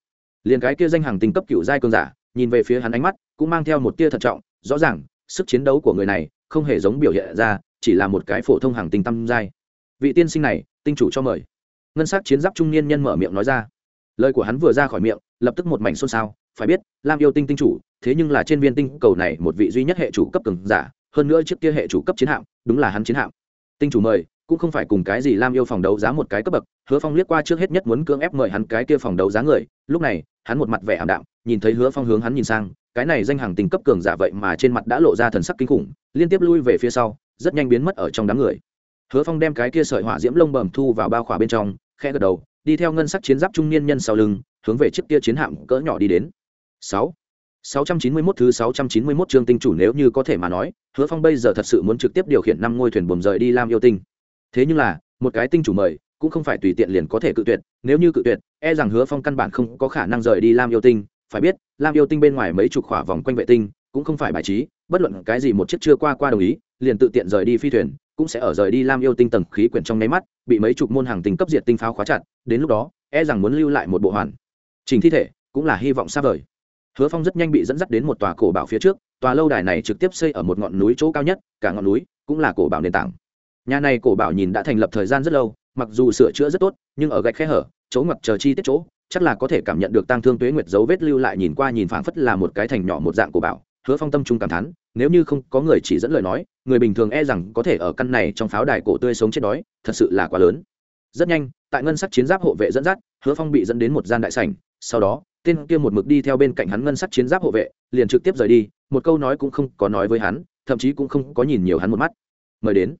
[SPEAKER 1] Liền cái kia danh hàng tinh cấp cựu giai cường giả, nhìn về phía hắn ánh mắt, cũng mang theo một tia thận trọng, rõ ràng, sức chiến đấu của người này không hề giống biểu hiện ra, chỉ là một cái phổ thông hàng tinh tam giai. Vị tiên sinh này, tinh chủ cho mời. Ngân sắc chiến giáp trung niên nhân mở miệng nói ra. Lời của hắn vừa ra khỏi miệng, lập tức một mảnh xôn xao, phải biết, lam yêu tinh tinh chủ, thế nhưng là trên viên tinh cầu này một vị duy nhất hệ chủ cấp cường giả hơn nữa trước kia hệ chủ cấp chiến hạm, đúng là hắn chiến hạm. Tinh chủ mời, cũng không phải cùng cái gì lam yêu phòng đấu giá một cái cấp bậc, hứa phong liếc qua trước hết nhất muốn cưỡng ép mời hắn cái kia phòng đấu giá người, lúc này, hắn một mặt vẻ ảm đạm, nhìn thấy hứa phong hướng hắn nhìn sang, cái này danh hàng tình cấp cường giả vậy mà trên mặt đã lộ ra thần sắc kinh khủng, liên tiếp lui về phía sau, rất nhanh biến mất ở trong đám người. Hứa phong đem cái kia sợi hỏa diễm lông bầm thu vào bao khỏa bên trong khe gật đầu, đi theo ngân sắc chiến giáp trung niên nhân sau lưng, hướng về chiếc kia chiến hạm cỡ nhỏ đi đến. Sáu. 691 thứ 691 chương tinh chủ nếu như có thể mà nói, Hứa Phong bây giờ thật sự muốn trực tiếp điều khiển năm ngôi thuyền buồm rời đi Lam Yêu Tinh. Thế nhưng là, một cái tinh chủ mời, cũng không phải tùy tiện liền có thể cự tuyệt, nếu như cự tuyệt, e rằng Hứa Phong căn bản không có khả năng rời đi Lam Yêu Tinh, phải biết, Lam Yêu Tinh bên ngoài mấy chục khỏa vòng quanh vệ tinh, cũng không phải bài trí, bất luận cái gì một chiếc chưa qua qua đồng ý, liền tự tiện rời đi phi thuyền, cũng sẽ ở rời đi Lam Yêu Tinh tầng khí quyển trong nháy mắt, bị mấy chục môn hàng tinh cấp diệt tinh pháo khóa chặt, đến lúc đó, e rằng muốn lưu lại một bộ hoàn. Chỉnh thi thể, cũng là hy vọng xa vời hứa phong rất nhanh bị dẫn dắt đến một tòa cổ bảo phía trước, tòa lâu đài này trực tiếp xây ở một ngọn núi chỗ cao nhất, cả ngọn núi cũng là cổ bảo nền tảng. Nhà này cổ bảo nhìn đã thành lập thời gian rất lâu, mặc dù sửa chữa rất tốt, nhưng ở gạch khe hở, chỗ ngoặt chờ chi tiết chỗ, chắc là có thể cảm nhận được tăng thương tuế nguyệt dấu vết lưu lại nhìn qua nhìn phảng phất là một cái thành nhỏ một dạng cổ bảo. Hứa phong tâm trung cảm thán, nếu như không có người chỉ dẫn lời nói, người bình thường e rằng có thể ở căn này trong pháo đài cổ tươi sống chết đói, thật sự là quá lớn. Rất nhanh, tại ngân sắc chiến giáp hộ vệ dẫn dắt, hứa phong bị dẫn đến một gian đại sảnh, sau đó tên kia một mực đi theo bên cạnh hắn ngân sắc chiến giáp hộ vệ, liền trực tiếp rời đi, một câu nói cũng không có nói với hắn, thậm chí cũng không có nhìn nhiều hắn một mắt. Mời đến.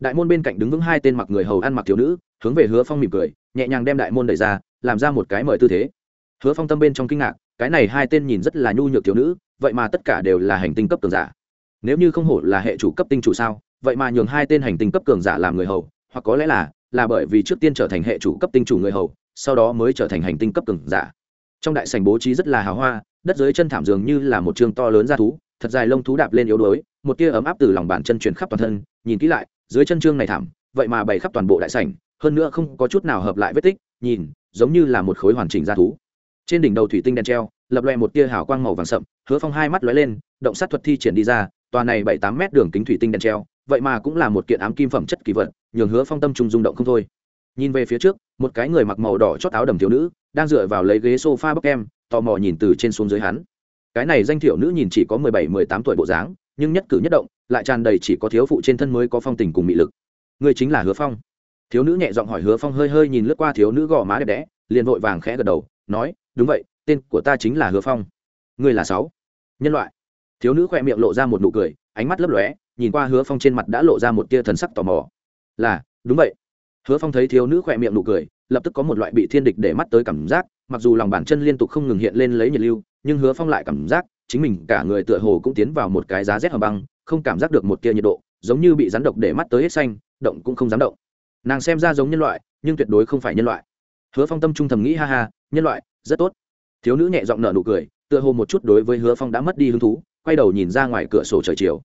[SPEAKER 1] Đại môn bên cạnh đứng vững hai tên mặc người hầu ăn mặc thiếu nữ, hướng về hứa phong mỉm cười, nhẹ nhàng đem đại môn đẩy ra, làm ra một cái mời tư thế. Hứa phong tâm bên trong kinh ngạc, cái này hai tên nhìn rất là nhu nhược thiếu nữ, vậy mà tất cả đều là hành tinh cấp cường giả. Nếu như không hổ là hệ chủ cấp tinh chủ sao, vậy mà nhường hai tên hành tinh cấp cường giả làm người hầu, hoặc có lẽ là là bởi vì trước tiên trở thành hệ chủ cấp tinh chủ người hầu, sau đó mới trở thành hành tinh cấp cường giả trong đại sảnh bố trí rất là hào hoa, đất dưới chân thảm dường như là một trường to lớn ra thú, thật dài lông thú đạp lên yếu đuối, một tia ấm áp từ lòng bàn chân truyền khắp toàn thân, nhìn kỹ lại, dưới chân trương này thảm, vậy mà bày khắp toàn bộ đại sảnh, hơn nữa không có chút nào hợp lại vết tích, nhìn, giống như là một khối hoàn chỉnh ra thú. Trên đỉnh đầu thủy tinh đen treo, lập loè một tia hào quang màu vàng sậm, hứa phong hai mắt lóe lên, động sát thuật thi triển đi ra, tòa này bảy tám mét đường kính thủy tinh đen treo, vậy mà cũng là một kiện ám kim phẩm chất kỳ vật, nhường hứa phong tâm trung rung động không thôi. Nhìn về phía trước, một cái người mặc màu đỏ chót áo đầm thiếu nữ đang dựa vào lấy ghế sofa bắc em tò mò nhìn từ trên xuống dưới hắn. Cái này danh thiểu nữ nhìn chỉ có mười bảy, mười tám tuổi bộ dáng, nhưng nhất cử nhất động, lại tràn đầy chỉ có thiếu phụ trên thân mới có phong tình cùng mị lực. Người chính là hứa phong. Thiếu nữ nhẹ giọng hỏi hứa phong hơi hơi nhìn lướt qua thiếu nữ gò má đẹp đẽ, liền vội vàng khẽ gật đầu, nói, đúng vậy, tên của ta chính là hứa phong. Người là sáu. Nhân loại. Thiếu nữ khỏe miệng lộ ra một nụ cười, ánh mắt lấp lóe, nhìn qua hứa phong trên mặt đã lộ ra một tia thần sắc tò mò. Là, đúng vậy. Hứa phong thấy thiếu nữ khỏe miệng nụ cười lập tức có một loại bị thiên địch để mắt tới cảm giác, mặc dù lòng bàn chân liên tục không ngừng hiện lên lấy nhiệt lưu, nhưng hứa phong lại cảm giác, chính mình cả người tựa hồ cũng tiến vào một cái giá rét hầm băng, không cảm giác được một tia nhiệt độ, giống như bị rắn độc để mắt tới hết xanh, động cũng không dám động. Nàng xem ra giống nhân loại, nhưng tuyệt đối không phải nhân loại. Hứa phong tâm trung thầm nghĩ, ha ha, nhân loại, rất tốt. Thiếu nữ nhẹ giọng nở nụ cười, tựa hồ một chút đối với hứa phong đã mất đi hứng thú, quay đầu nhìn ra ngoài cửa sổ trời chiều.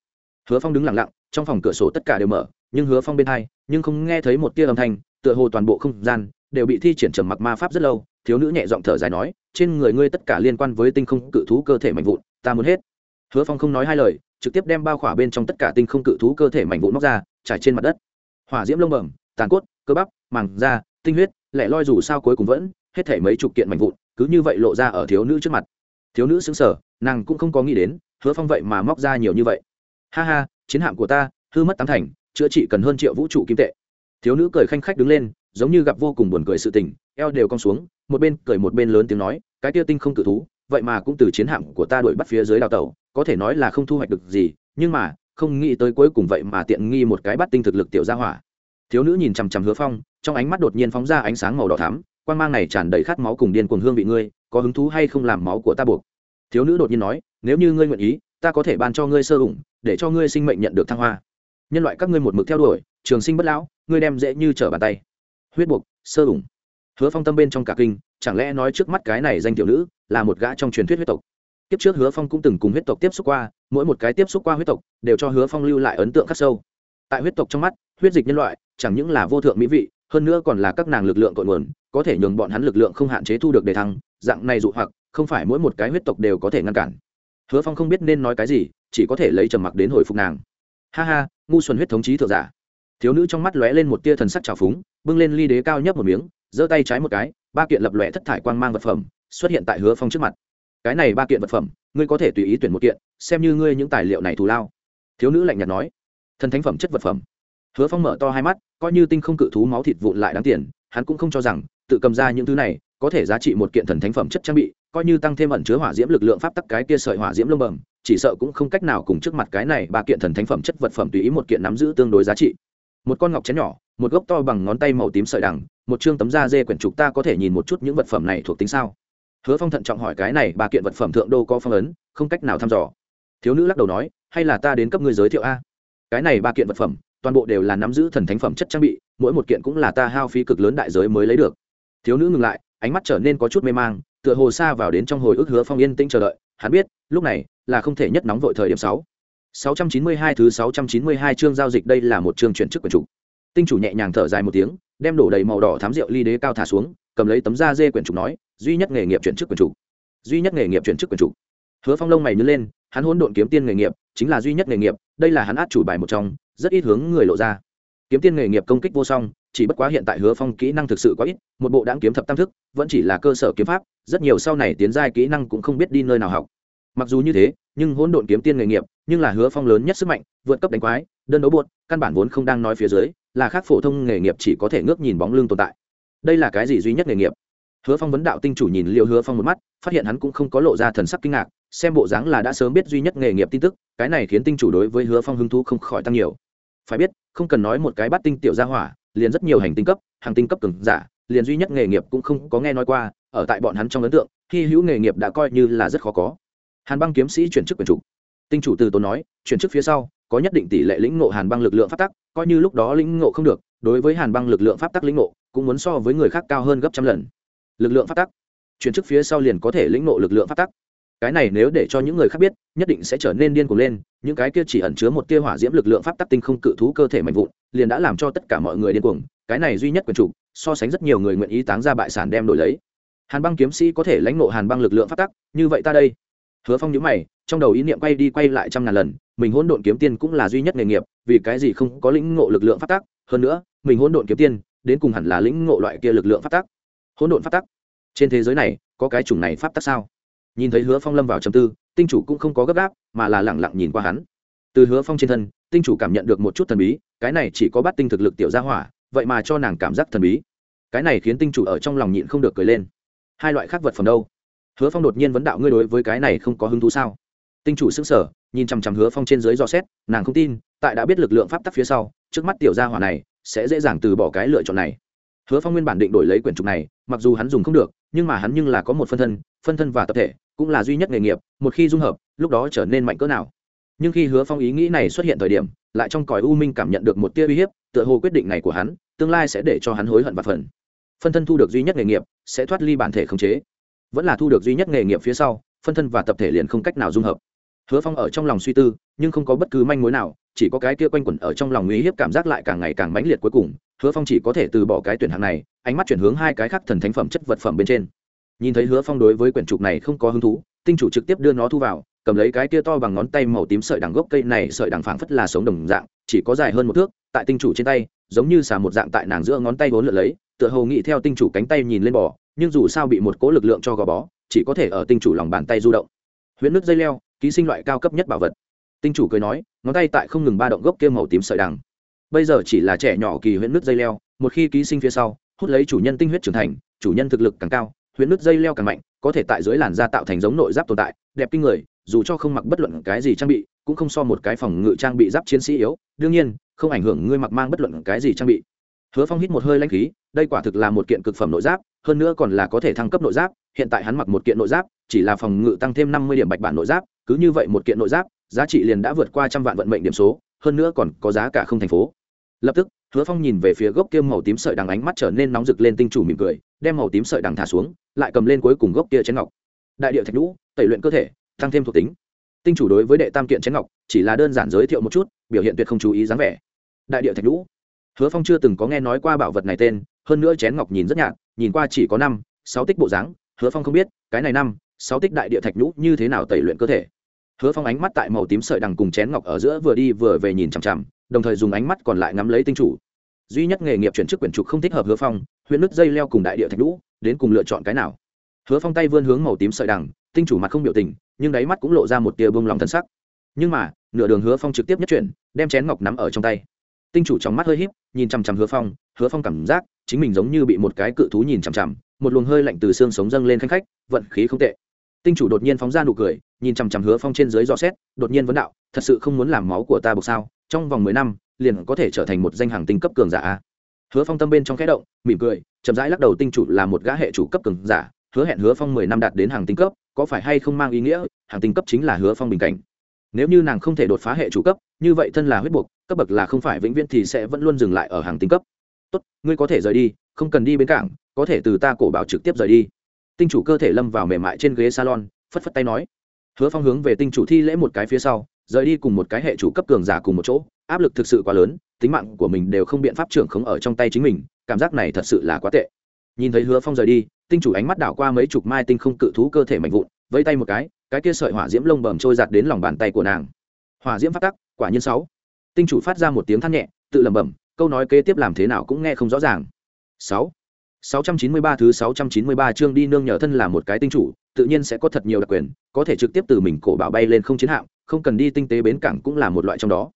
[SPEAKER 1] Hứa phong đứng lặng lặng, trong phòng cửa sổ tất cả đều mở, nhưng hứa phong bên hai, nhưng không nghe thấy một tia âm thanh, tựa hồ toàn bộ không gian đều bị thi triển trầm mặc ma pháp rất lâu, thiếu nữ nhẹ giọng thở dài nói, trên người ngươi tất cả liên quan với tinh không cự thú cơ thể mạnh vụn, ta muốn hết. Hứa phong không nói hai lời, trực tiếp đem bao khỏa bên trong tất cả tinh không cự thú cơ thể mạnh vụn móc ra, trải trên mặt đất. Hỏa diễm lông bẩm, tàn cốt, cơ bắp, màng da, tinh huyết, lẻ loi dù sao cuối cùng vẫn hết thể mấy chục kiện mạnh vụn, cứ như vậy lộ ra ở thiếu nữ trước mặt. Thiếu nữ xứng sở nàng cũng không có nghĩ đến, hứa phong vậy mà móc ra nhiều như vậy. Ha ha, chiến hạm của ta, hư mất tám thành, chữa trị cần hơn triệu vũ trụ kim tệ. Thiếu nữ cười khanh khách đứng lên giống như gặp vô cùng buồn cười sự tình, eo đều cong xuống, một bên cười một bên lớn tiếng nói, cái tia tinh không cự thú, vậy mà cũng từ chiến hạm của ta đuổi bắt phía dưới đào tàu có thể nói là không thu hoạch được gì, nhưng mà, không nghĩ tới cuối cùng vậy mà tiện nghi một cái bắt tinh thực lực tiểu gia hỏa. Thiếu nữ nhìn chằm chằm hứa phong, trong ánh mắt đột nhiên phóng ra ánh sáng màu đỏ thắm quan mang này tràn đầy khát máu cùng điên cuồng hương vị ngươi, có hứng thú hay không làm máu của ta buộc? Thiếu nữ đột nhiên nói, nếu như ngươi nguyện ý, ta có thể ban cho ngươi sơ ủng, để cho ngươi sinh mệnh nhận được thăng hoa. Nhân loại các ngươi một mực theo đuổi, trường sinh bất lão, ngươi đem dễ như trở bàn tay huyết buộc, sơ ủng. Hứa phong tâm bên trong cả kinh, chẳng lẽ nói trước mắt cái này danh tiểu nữ là một gã trong truyền thuyết huyết tộc? Kiếp trước hứa phong cũng từng cùng huyết tộc tiếp xúc qua, mỗi một cái tiếp xúc qua huyết tộc đều cho hứa phong lưu lại ấn tượng khắc sâu. Tại huyết tộc trong mắt, huyết dịch nhân loại chẳng những là vô thượng mỹ vị, hơn nữa còn là các nàng lực lượng cội nguồn, có thể nhường bọn hắn lực lượng không hạn chế thu được đề thăng, dạng này dụ hoặc, không phải mỗi một cái huyết tộc đều có thể ngăn cản. Hứa phong không biết nên nói cái gì, chỉ có thể lấy trầm mặc đến hồi phục nàng. Ha ha, ngu xuân huyết thống trí thượng giả thiếu nữ trong mắt lóe lên một tia thần sắc trào phúng, bưng lên ly đế cao nhấp một miếng, giơ tay trái một cái, ba kiện lập lòe thất thải quang mang vật phẩm xuất hiện tại hứa phong trước mặt. Cái này ba kiện vật phẩm, ngươi có thể tùy ý tuyển một kiện, xem như ngươi những tài liệu này thù lao. Thiếu nữ lạnh nhạt nói. Thần thánh phẩm chất vật phẩm. Hứa phong mở to hai mắt, coi như tinh không cự thú máu thịt vụn lại đáng tiền, hắn cũng không cho rằng, tự cầm ra những thứ này, có thể giá trị một kiện thần thánh phẩm chất trang bị, coi như tăng thêm ẩn chứa hỏa diễm lực lượng pháp tắc cái kia sợi hỏa diễm lông bẩm chỉ sợ cũng không cách nào cùng trước mặt cái này ba kiện thần thánh phẩm chất vật phẩm tùy ý một kiện nắm giữ tương đối giá trị một con ngọc chén nhỏ, một gốc to bằng ngón tay màu tím sợi đằng, một chương tấm da dê quyển trục ta có thể nhìn một chút những vật phẩm này thuộc tính sao? Hứa phong thận trọng hỏi cái này, ba kiện vật phẩm thượng đô có phong ấn, không cách nào thăm dò. Thiếu nữ lắc đầu nói, hay là ta đến cấp người giới thiệu a? Cái này ba kiện vật phẩm, toàn bộ đều là nắm giữ thần thánh phẩm chất trang bị, mỗi một kiện cũng là ta hao phí cực lớn đại giới mới lấy được. Thiếu nữ ngừng lại, ánh mắt trở nên có chút mê mang, tựa hồ xa vào đến trong hồi ức hứa phong yên tĩnh chờ đợi, hắn biết, lúc này là không thể nhất nóng vội thời điểm sáu. 692 thứ 692 chương giao dịch đây là một chương chuyển chức quyền chủ. Tinh chủ nhẹ nhàng thở dài một tiếng, đem đổ đầy màu đỏ thám rượu ly đế cao thả xuống, cầm lấy tấm da dê quyển trục nói, duy nhất nghề nghiệp chuyển chức quyền chủ. Duy nhất nghề nghiệp chuyển chức quyền chủ. Hứa Phong lông mày nhướng lên, hắn hỗn độn kiếm tiên nghề nghiệp, chính là duy nhất nghề nghiệp, đây là hắn át chủ bài một trong, rất ít hướng người lộ ra. Kiếm tiên nghề nghiệp công kích vô song, chỉ bất quá hiện tại Hứa Phong kỹ năng thực sự quá ít, một bộ đãng kiếm thập tam thức, vẫn chỉ là cơ sở kiếm pháp, rất nhiều sau này tiến giai kỹ năng cũng không biết đi nơi nào học. Mặc dù như thế, nhưng hỗn độn kiếm tiên nghề nghiệp, nhưng là hứa phong lớn nhất sức mạnh, vượt cấp đánh quái, đơn đấu buột căn bản vốn không đang nói phía dưới, là khác phổ thông nghề nghiệp chỉ có thể ngước nhìn bóng lưng tồn tại. Đây là cái gì duy nhất nghề nghiệp? Hứa phong vấn đạo tinh chủ nhìn liệu hứa phong một mắt, phát hiện hắn cũng không có lộ ra thần sắc kinh ngạc, xem bộ dáng là đã sớm biết duy nhất nghề nghiệp tin tức, cái này khiến tinh chủ đối với hứa phong hứng thú không khỏi tăng nhiều. Phải biết, không cần nói một cái bắt tinh tiểu gia hỏa, liền rất nhiều hành tinh cấp, hàng tinh cấp cường giả, liền duy nhất nghề nghiệp cũng không có nghe nói qua, ở tại bọn hắn trong ấn tượng khi hữu nghề nghiệp đã coi như là rất khó có hàn băng kiếm sĩ chuyển chức quyền chủ. Tinh chủ từ tốn nói, chuyển chức phía sau, có nhất định tỷ lệ lĩnh ngộ hàn băng lực lượng pháp tắc, coi như lúc đó lĩnh ngộ không được, đối với hàn băng lực lượng pháp tắc lĩnh ngộ, cũng muốn so với người khác cao hơn gấp trăm lần. Lực lượng pháp tắc. Chuyển chức phía sau liền có thể lĩnh ngộ lực lượng pháp tắc. Cái này nếu để cho những người khác biết, nhất định sẽ trở nên điên cuồng lên, những cái kia chỉ ẩn chứa một tia hỏa diễm lực lượng pháp tắc tinh không cự thú cơ thể mạnh vụn, liền đã làm cho tất cả mọi người điên cuồng, cái này duy nhất quyền chủ, so sánh rất nhiều người nguyện ý táng ra bại sản đem đổi lấy. Hàn băng kiếm sĩ có thể lãnh ngộ hàn băng lực lượng pháp tắc, như vậy ta đây hứa phong nhíu mày, trong đầu ý niệm quay đi quay lại trăm ngàn lần, mình hỗn độn kiếm tiên cũng là duy nhất nghề nghiệp, vì cái gì không có lĩnh ngộ lực lượng pháp tắc? Hơn nữa, mình hỗn độn kiếm tiên, đến cùng hẳn là lĩnh ngộ loại kia lực lượng pháp tắc? Hỗn độn pháp tắc? Trên thế giới này, có cái chủng này pháp tắc sao? Nhìn thấy hứa phong lâm vào trầm tư, tinh chủ cũng không có gấp gáp, mà là lẳng lặng nhìn qua hắn. Từ hứa phong trên thân, tinh chủ cảm nhận được một chút thần bí, cái này chỉ có bắt tinh thực lực tiểu gia hỏa, vậy mà cho nàng cảm giác thần bí. Cái này khiến tinh chủ ở trong lòng nhịn không được cười lên. Hai loại khác vật phẩm đâu? Hứa phong đột nhiên vấn đạo ngươi đối với cái này không có hứng thú sao? Tinh chủ xứng sở nhìn chằm chằm hứa phong trên dưới do xét, nàng không tin, tại đã biết lực lượng pháp tắc phía sau, trước mắt tiểu gia hỏa này sẽ dễ dàng từ bỏ cái lựa chọn này. Hứa phong nguyên bản định đổi lấy quyển trục này, mặc dù hắn dùng không được, nhưng mà hắn nhưng là có một phân thân phân thân và tập thể, cũng là duy nhất nghề nghiệp, một khi dung hợp, lúc đó trở nên mạnh cỡ nào. Nhưng khi hứa phong ý nghĩ này xuất hiện thời điểm, lại trong cõi u minh cảm nhận được một tia uy hiếp, tựa hồ quyết định này của hắn, tương lai sẽ để cho hắn hối hận và phần phân thân thu được duy nhất nghề nghiệp, sẽ thoát ly bản thể khống chế vẫn là thu được duy nhất nghề nghiệp phía sau, phân thân và tập thể liền không cách nào dung hợp. Hứa phong ở trong lòng suy tư, nhưng không có bất cứ manh mối nào, chỉ có cái kia quanh quẩn ở trong lòng uy hiếp cảm giác lại càng ngày càng mãnh liệt cuối cùng. Hứa phong chỉ có thể từ bỏ cái tuyển hạng này, ánh mắt chuyển hướng hai cái khác thần thánh phẩm chất vật phẩm bên trên. Nhìn thấy hứa phong đối với quyển trục này không có hứng thú, tinh chủ trực tiếp đưa nó thu vào, cầm lấy cái kia to bằng ngón tay màu tím sợi đằng gốc cây này, sợi đằng phảng phất là sống đồng dạng, chỉ có dài hơn một thước, tại tinh chủ trên tay, giống như xà một dạng tại nàng giữa ngón tay vốn lượn lấy, tựa hồ nghĩ theo tinh chủ cánh tay nhìn lên bò nhưng dù sao bị một cố lực lượng cho gò bó, chỉ có thể ở tinh chủ lòng bàn tay du động. Huyễn nước dây leo, ký sinh loại cao cấp nhất bảo vật. Tinh chủ cười nói, ngón tay tại không ngừng ba động gốc kia màu tím sợi đằng. Bây giờ chỉ là trẻ nhỏ kỳ huyễn nước dây leo, một khi ký sinh phía sau, hút lấy chủ nhân tinh huyết trưởng thành, chủ nhân thực lực càng cao, huyễn nước dây leo càng mạnh, có thể tại dưới làn da tạo thành giống nội giáp tồn tại, đẹp kinh người, dù cho không mặc bất luận cái gì trang bị, cũng không so một cái phòng ngự trang bị giáp chiến sĩ yếu. Đương nhiên, không ảnh hưởng ngươi mặc mang bất luận cái gì trang bị hứa phong hít một hơi lãnh khí, đây quả thực là một kiện cực phẩm nội giáp, hơn nữa còn là có thể thăng cấp nội giáp, hiện tại hắn mặc một kiện nội giáp, chỉ là phòng ngự tăng thêm năm mươi điểm bạch bản nội giáp, cứ như vậy một kiện nội giáp, giá trị liền đã vượt qua trăm vạn vận mệnh điểm số, hơn nữa còn có giá cả không thành phố. Lập tức, hứa phong nhìn về phía gốc kia màu tím sợi đằng ánh mắt trở nên nóng rực lên tinh chủ mỉm cười, đem màu tím sợi đằng thả xuống, lại cầm lên cuối cùng gốc kia chén ngọc. Đại địa thạch lũ tẩy luyện cơ thể, tăng thêm thuộc tính. Tinh chủ đối với đệ tam kiện chén ngọc, chỉ là đơn giản giới thiệu một chút, biểu hiện tuyệt không chú ý dáng vẻ. Đại địa thạch lũ hứa phong chưa từng có nghe nói qua bảo vật này tên, hơn nữa chén ngọc nhìn rất nhạt, nhìn qua chỉ có năm, sáu tích bộ dáng, hứa phong không biết, cái này năm, sáu tích đại địa thạch lũ như thế nào tẩy luyện cơ thể. Hứa phong ánh mắt tại màu tím sợi đằng cùng chén ngọc ở giữa vừa đi vừa về nhìn chằm chằm, đồng thời dùng ánh mắt còn lại ngắm lấy tinh chủ. Duy nhất nghề nghiệp chuyển chức quyển trục không thích hợp hứa phong, huyện nước dây leo cùng đại địa thạch lũ đến cùng lựa chọn cái nào? Hứa phong tay vươn hướng màu tím sợi đằng, tinh chủ mặt không biểu tình, nhưng đáy mắt cũng lộ ra một tia bông lòng thân sắc. Nhưng mà, nửa đường hứa phong trực tiếp nhất chuyển, đem chén ngọc nắm ở trong tay tinh chủ trong mắt hơi híp, nhìn chằm chằm hứa phong hứa phong cảm giác chính mình giống như bị một cái cự thú nhìn chằm chằm, một luồng hơi lạnh từ xương sống dâng lên khanh khách, vận khí không tệ. Tinh chủ đột nhiên phóng ra nụ cười, nhìn chằm chằm hứa phong trên dưới dò xét, đột nhiên vấn đạo, thật sự không muốn làm máu của ta buộc sao? Trong vòng mười năm, liền có thể trở thành một danh hàng tinh cấp cường giả hứa phong tâm bên trong khẽ động, mỉm cười, chậm rãi lắc đầu, tinh chủ là một gã hệ chủ cấp cường giả, hứa hẹn hứa phong mười năm đạt đến hàng tinh cấp, có phải hay không mang ý nghĩa? Hàng tinh cấp chính là hứa phong bình cảnh nếu như nàng không thể đột phá hệ chủ cấp, như vậy thân là huyết buộc, cấp bậc là không phải, vĩnh viễn thì sẽ vẫn luôn dừng lại ở hàng tinh cấp. Tốt, ngươi có thể rời đi, không cần đi bên cảng, có thể từ ta cổ bảo trực tiếp rời đi. Tinh chủ cơ thể lâm vào mềm mại trên ghế salon, phất phất tay nói. Hứa phong hướng về tinh chủ thi lễ một cái phía sau, rời đi cùng một cái hệ chủ cấp cường giả cùng một chỗ. Áp lực thực sự quá lớn, tính mạng của mình đều không biện pháp trưởng khống ở trong tay chính mình, cảm giác này thật sự là quá tệ. Nhìn thấy hứa phong rời đi, tinh chủ ánh mắt đảo qua mấy chục mai tinh không cự thú cơ thể mạnh vụn vẫy tay một cái cái kia sợi hỏa diễm lông bầm trôi giạt đến lòng bàn tay của nàng. Hỏa diễm phát tắc quả nhiên sáu. Tinh chủ phát ra một tiếng than nhẹ tự lẩm bẩm câu nói kế tiếp làm thế nào cũng nghe không rõ ràng. Sáu. 693 thứ 693 chương đi nương nhờ thân là một cái tinh chủ, tự nhiên sẽ có thật nhiều đặc quyền, có thể trực tiếp từ mình cổ bảo bay lên không chiến hạm, không cần đi tinh tế bến cảng cũng là một loại trong đó.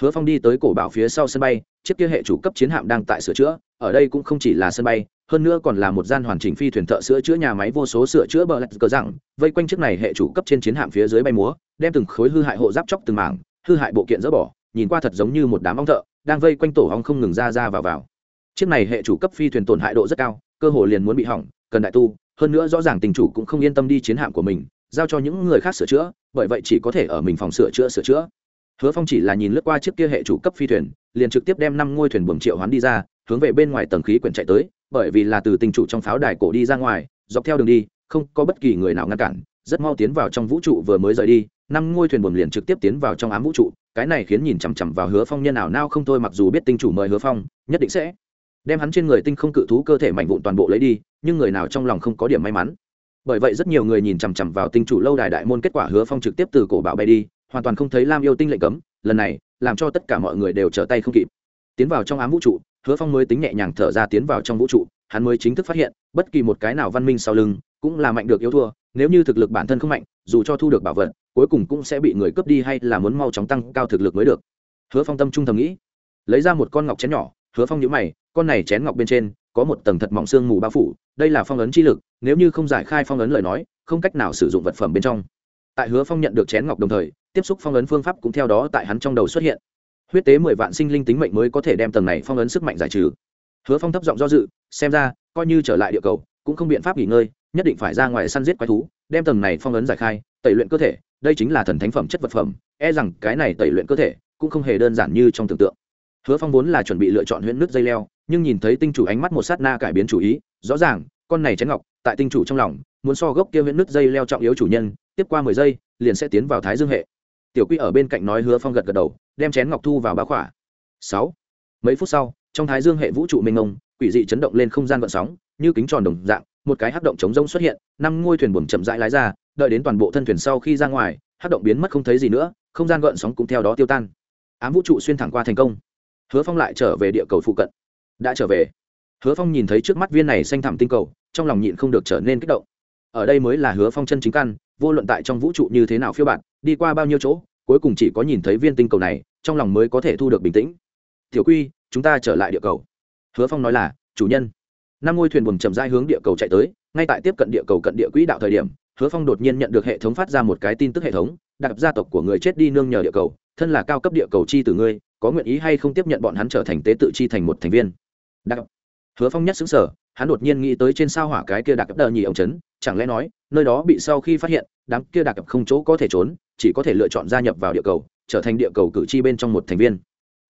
[SPEAKER 1] Hứa Phong đi tới cổ bảo phía sau sân bay, chiếc kia hệ chủ cấp chiến hạm đang tại sửa chữa, ở đây cũng không chỉ là sân bay, hơn nữa còn là một gian hoàn chỉnh phi thuyền thợ sửa chữa nhà máy vô số sửa chữa bờ lạch cờ rằng vây quanh chiếc này hệ chủ cấp trên chiến hạm phía dưới bay múa, đem từng khối hư hại hộ giáp chóc từng mảng, hư hại bộ kiện dỡ bỏ, nhìn qua thật giống như một đám ong thợ, đang vây quanh tổ ong không ngừng ra ra vào vào. Chiếc này hệ chủ cấp phi thuyền tổn hại độ rất cao, cơ hồ liền muốn bị hỏng, cần đại tu, hơn nữa rõ ràng tình chủ cũng không yên tâm đi chiến hạm của mình, giao cho những người khác sửa chữa, bởi vậy chỉ có thể ở mình phòng sửa chữa sửa chữa. Hứa phong chỉ là nhìn lướt qua chiếc kia hệ chủ cấp phi thuyền, liền trực tiếp đem năm ngôi thuyền buồng triệu hoán đi ra hướng về bên ngoài tầng khí quyển chạy tới, bởi vì là từ tình chủ trong pháo đài cổ đi ra ngoài, dọc theo đường đi, không có bất kỳ người nào ngăn cản, rất mau tiến vào trong vũ trụ vừa mới rời đi, năm ngôi thuyền buồm liền trực tiếp tiến vào trong ám vũ trụ, cái này khiến nhìn chằm chằm vào hứa phong nhân nào nao không thôi, mặc dù biết tinh chủ mời hứa phong, nhất định sẽ đem hắn trên người tinh không cự thú cơ thể mạnh vụn toàn bộ lấy đi, nhưng người nào trong lòng không có điểm may mắn. Bởi vậy rất nhiều người nhìn chằm chằm vào tinh chủ lâu đài đại môn, kết quả hứa phong trực tiếp từ cổ bảo bay đi, hoàn toàn không thấy lam yêu tinh lệnh cấm, lần này, làm cho tất cả mọi người đều trở tay không kịp. Tiến vào trong ám vũ trụ hứa phong mới tính nhẹ nhàng thở ra tiến vào trong vũ trụ, hắn mới chính thức phát hiện, bất kỳ một cái nào văn minh sau lưng cũng là mạnh được yếu thua, nếu như thực lực bản thân không mạnh, dù cho thu được bảo vật, cuối cùng cũng sẽ bị người cướp đi hay là muốn mau chóng tăng cao thực lực mới được. Hứa phong tâm trung thầm nghĩ, lấy ra một con ngọc chén nhỏ, hứa phong nhữ mày, con này chén ngọc bên trên có một tầng thật mỏng xương mù bao phủ, đây là phong ấn chi lực, nếu như không giải khai phong ấn lời nói, không cách nào sử dụng vật phẩm bên trong. Tại hứa phong nhận được chén ngọc đồng thời, tiếp xúc phong ấn phương pháp cũng theo đó tại hắn trong đầu xuất hiện huyết tế mười vạn sinh linh tính mệnh mới có thể đem tầng này phong ấn sức mạnh giải trừ. Hứa phong thấp giọng do dự, xem ra, coi như trở lại địa cầu, cũng không biện pháp nghỉ ngơi, nhất định phải ra ngoài săn giết quái thú, đem tầng này phong ấn giải khai, tẩy luyện cơ thể, đây chính là thần thánh phẩm chất vật phẩm e rằng cái này tẩy luyện cơ thể cũng không hề đơn giản như trong tưởng tượng. Hứa phong vốn là chuẩn bị lựa chọn huyện nước dây leo, nhưng nhìn thấy tinh chủ ánh mắt một sát na cải biến chủ ý, rõ ràng, con này chén ngọc, tại tinh chủ trong lòng, muốn so gốc kia huyện nước dây leo trọng yếu chủ nhân, tiếp qua mười giây, liền sẽ tiến vào thái dương hệ. Tiểu quy ở bên cạnh nói hứa phong gật gật đầu đem chén ngọc thu vào bá khỏa. Sáu. Mấy phút sau, trong thái dương hệ vũ trụ mênh mông, quỷ dị chấn động lên không gian vận sóng, như kính tròn đồng dạng, một cái hắc động chống rông xuất hiện, năm ngôi thuyền buồm chậm rãi lái ra, đợi đến toàn bộ thân thuyền sau khi ra ngoài, hắc động biến mất không thấy gì nữa, không gian gợn sóng cũng theo đó tiêu tan. Ám vũ trụ xuyên thẳng qua thành công. Hứa phong lại trở về địa cầu phụ cận. Đã trở về. Hứa phong nhìn thấy trước mắt viên này xanh thẳm tinh cầu, trong lòng nhịn không được trở nên kích động. Ở đây mới là hứa phong chân chính căn, vô luận tại trong vũ trụ như thế nào phiêu bạn đi qua bao nhiêu chỗ cuối cùng chỉ có nhìn thấy viên tinh cầu này, trong lòng mới có thể thu được bình tĩnh. Tiểu quy, chúng ta trở lại địa cầu. Hứa phong nói là, chủ nhân. Năm ngôi thuyền buồm chậm rãi hướng địa cầu chạy tới, ngay tại tiếp cận địa cầu cận địa quỹ đạo thời điểm, hứa phong đột nhiên nhận được hệ thống phát ra một cái tin tức hệ thống đặc gia tộc của người chết đi nương nhờ địa cầu, thân là cao cấp địa cầu chi từ ngươi, có nguyện ý hay không tiếp nhận bọn hắn trở thành tế tự chi thành một thành viên? Đặc hứa phong nhất xứng sở hắn đột nhiên nghĩ tới trên sao hỏa cái kia đặc đờ nhì ông trấn chẳng lẽ nói, nơi đó bị sau khi phát hiện, đám kia đặc không chỗ có thể trốn chỉ có thể lựa chọn gia nhập vào địa cầu, trở thành địa cầu cử tri bên trong một thành viên.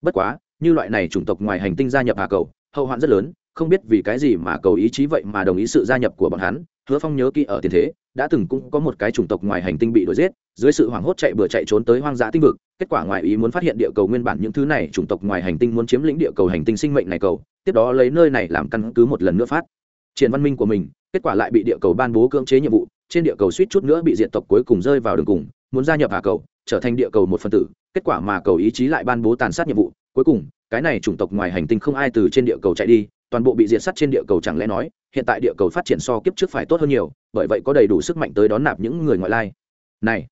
[SPEAKER 1] Bất quá, như loại này chủng tộc ngoài hành tinh gia nhập hà cầu, hậu hoạn rất lớn, không biết vì cái gì mà cầu ý chí vậy mà đồng ý sự gia nhập của bọn hắn. Hứa phong nhớ kỹ ở tiền thế, đã từng cũng có một cái chủng tộc ngoài hành tinh bị đuổi giết, dưới sự hoảng hốt chạy bừa chạy trốn tới hoang dã tinh vực, kết quả ngoài ý muốn phát hiện địa cầu nguyên bản những thứ này chủng tộc ngoài hành tinh muốn chiếm lĩnh địa cầu hành tinh sinh mệnh này cầu, tiếp đó lấy nơi này làm căn cứ một lần nữa phát triển văn minh của mình, kết quả lại bị địa cầu ban bố cưỡng chế nhiệm vụ, trên địa cầu suýt chút nữa bị diện tộc cuối cùng rơi vào đường cùng muốn gia nhập hạ cầu, trở thành địa cầu một phần tử, kết quả mà cầu ý chí lại ban bố tàn sát nhiệm vụ. Cuối cùng, cái này chủng tộc ngoài hành tinh không ai từ trên địa cầu chạy đi, toàn bộ bị diệt sát trên địa cầu chẳng lẽ nói, hiện tại địa cầu phát triển so kiếp trước phải tốt hơn nhiều, bởi vậy có đầy đủ sức mạnh tới đón nạp những người ngoại lai. Này,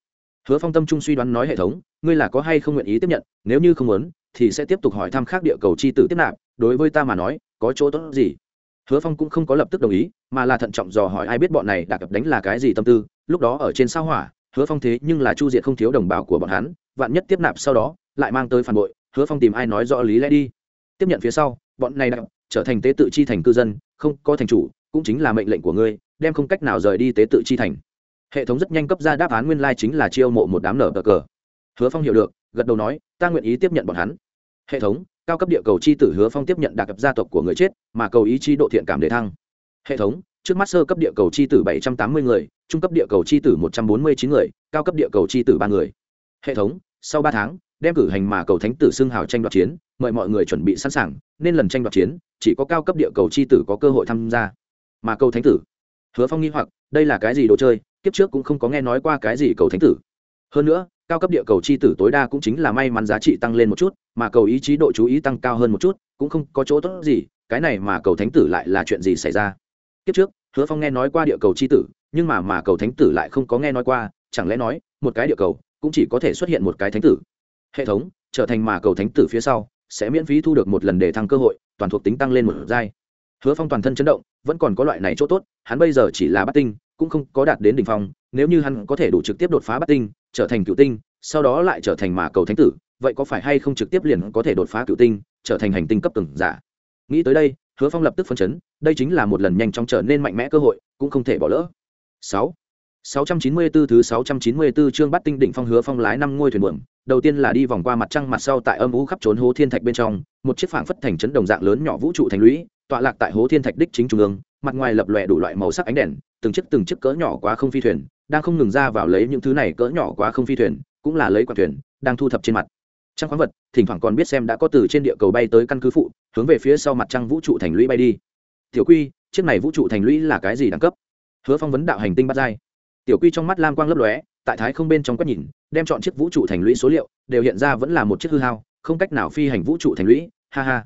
[SPEAKER 1] hứa phong tâm trung suy đoán nói hệ thống, ngươi là có hay không nguyện ý tiếp nhận, nếu như không muốn, thì sẽ tiếp tục hỏi thăm khác địa cầu chi tử tiếp nạp, đối với ta mà nói, có chỗ tốt gì? Hứa phong cũng không có lập tức đồng ý, mà là thận trọng dò hỏi ai biết bọn này đã cập đánh là cái gì tâm tư, lúc đó ở trên sao hỏa hứa phong thế nhưng là chu diệt không thiếu đồng bào của bọn hắn, vạn nhất tiếp nạp sau đó, lại mang tới phản bội, hứa phong tìm ai nói rõ lý lẽ đi. Tiếp nhận phía sau, bọn này đã trở thành tế tự chi thành cư dân, không có thành chủ, cũng chính là mệnh lệnh của ngươi, đem không cách nào rời đi tế tự chi thành. Hệ thống rất nhanh cấp ra đáp án nguyên lai chính là chiêu mộ một đám nở cờ cờ. Hứa phong hiểu được, gật đầu nói, ta nguyện ý tiếp nhận bọn hắn. Hệ thống, cao cấp địa cầu chi tử hứa phong tiếp nhận đặc cấp gia tộc của người chết, mà cầu ý chi độ thiện cảm để thăng. Hệ thống trước mắt sơ cấp địa cầu chi tử bảy trăm tám mươi người, trung cấp địa cầu chi tử một trăm bốn mươi chín người, cao cấp địa cầu chi tử ba người. Hệ thống, sau ba tháng, đem cử hành mà cầu thánh tử xưng hào tranh đoạt chiến, mời mọi người chuẩn bị sẵn sàng, nên lần tranh đoạt chiến, chỉ có cao cấp địa cầu chi tử có cơ hội tham gia. Mà cầu thánh tử, hứa phong nghi hoặc, đây là cái gì đồ chơi, kiếp trước cũng không có nghe nói qua cái gì cầu thánh tử. Hơn nữa, cao cấp địa cầu chi tử tối đa cũng chính là may mắn giá trị tăng lên một chút, mà cầu ý chí độ chú ý tăng cao hơn một chút, cũng không có chỗ tốt gì, cái này mà cầu thánh tử lại là chuyện gì xảy ra? Kiếp trước, hứa phong nghe nói qua địa cầu chi tử, nhưng mà mà cầu thánh tử lại không có nghe nói qua, chẳng lẽ nói, một cái địa cầu cũng chỉ có thể xuất hiện một cái thánh tử? Hệ thống, trở thành mà cầu thánh tử phía sau, sẽ miễn phí thu được một lần để thăng cơ hội, toàn thuộc tính tăng lên một giai. Hứa phong toàn thân chấn động, vẫn còn có loại này chỗ tốt, hắn bây giờ chỉ là bắt tinh, cũng không có đạt đến đ ỉ n h phong, nếu như hắn có thể đủ trực tiếp đột phá bắt tinh, trở thành cựu tinh, sau đó lại trở thành mà cầu thánh tử, vậy có phải hay không trực tiếp liền có thể đột phá cựu tinh, trở thành hành tinh cấp từng giả? Nghĩ tới đây, hứa phong lập tức phân chấn đây chính là một lần nhanh chóng trở nên mạnh mẽ cơ hội cũng không thể bỏ lỡ sáu 694 thứ 694 chương bắt tinh đỉnh phong hứa phong lái năm ngôi thuyền buồm, đầu tiên là đi vòng qua mặt trăng mặt sau tại âm u khắp trốn hố thiên thạch bên trong, một chiếc phảng phất thành trấn đồng dạng lớn nhỏ vũ trụ thành lũy, tọa lạc tại hố thiên thạch đích chính trung ương, mặt ngoài lập lòe đủ loại màu sắc ánh đèn, từng chiếc từng chiếc cỡ nhỏ quá không phi thuyền, đang không ngừng ra vào lấy những thứ này cỡ nhỏ quá không phi thuyền, cũng là lấy quả thuyền, đang thu thập trên mặt. Trăng khoáng vật, thỉnh thoảng còn biết xem đã có từ trên địa cầu bay tới căn cứ phụ, hướng về phía sau mặt trăng vũ trụ thành lũy bay đi. Tiểu Quy, chiếc này vũ trụ thành lũy là cái gì đẳng cấp? Hứa Phong vấn đạo hành tinh bắt giai. Tiểu quy trong mắt lam quang lấp lóe tại thái không bên trong quét nhìn đem chọn chiếc vũ trụ thành lũy số liệu đều hiện ra vẫn là một chiếc hư hao không cách nào phi hành vũ trụ thành lũy ha ha.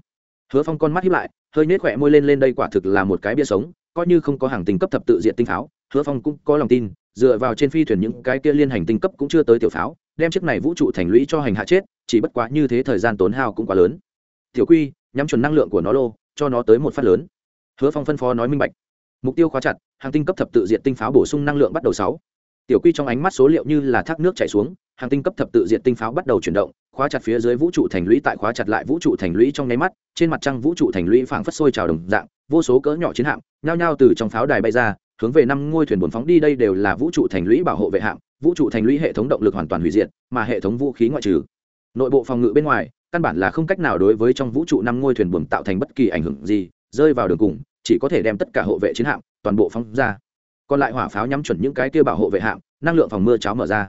[SPEAKER 1] Hứa phong con mắt hiếp lại hơi nết khỏe môi lên lên đây quả thực là một cái bia sống coi như không có hàng tinh cấp thập tự diện tinh pháo hứa phong cũng có lòng tin dựa vào trên phi thuyền những cái kia liên hành tinh cấp cũng chưa tới tiểu pháo đem chiếc này vũ trụ thành lũy cho hành hạ chết chỉ bất quá như thế thời gian tốn hao cũng quá lớn. Tiểu quy nhắm chuẩn năng lượng của nó lô cho nó tới một phát lớn hứa phong phân phó nói minh bạch. Mục tiêu khóa chặt, hàng tinh cấp thập tự diện tinh pháo bổ sung năng lượng bắt đầu sáu. Tiểu quy trong ánh mắt số liệu như là thác nước chảy xuống, hàng tinh cấp thập tự diện tinh pháo bắt đầu chuyển động, khóa chặt phía dưới vũ trụ thành lũy tại khóa chặt lại vũ trụ thành lũy trong nháy mắt, trên mặt trăng vũ trụ thành lũy phảng phất sôi trào đồng dạng, vô số cỡ nhỏ chiến hạm, nhao nhao từ trong pháo đài bay ra, hướng về năm ngôi thuyền buồn phóng đi, đây đều là vũ trụ thành lũy bảo hộ vệ hạm, vũ trụ thành lũy hệ thống động lực hoàn toàn hủy diệt, mà hệ thống vũ khí ngoại trừ. Nội bộ phòng ngự bên ngoài, căn bản là không cách nào đối với trong vũ trụ năm ngôi thuyền buồm tạo thành bất kỳ ảnh hưởng gì, rơi vào đường cùng chỉ có thể đem tất cả hộ vệ chiến hạm, toàn bộ phóng ra. Còn lại hỏa pháo nhắm chuẩn những cái kia bảo hộ vệ hạm, năng lượng phòng mưa cháo mở ra.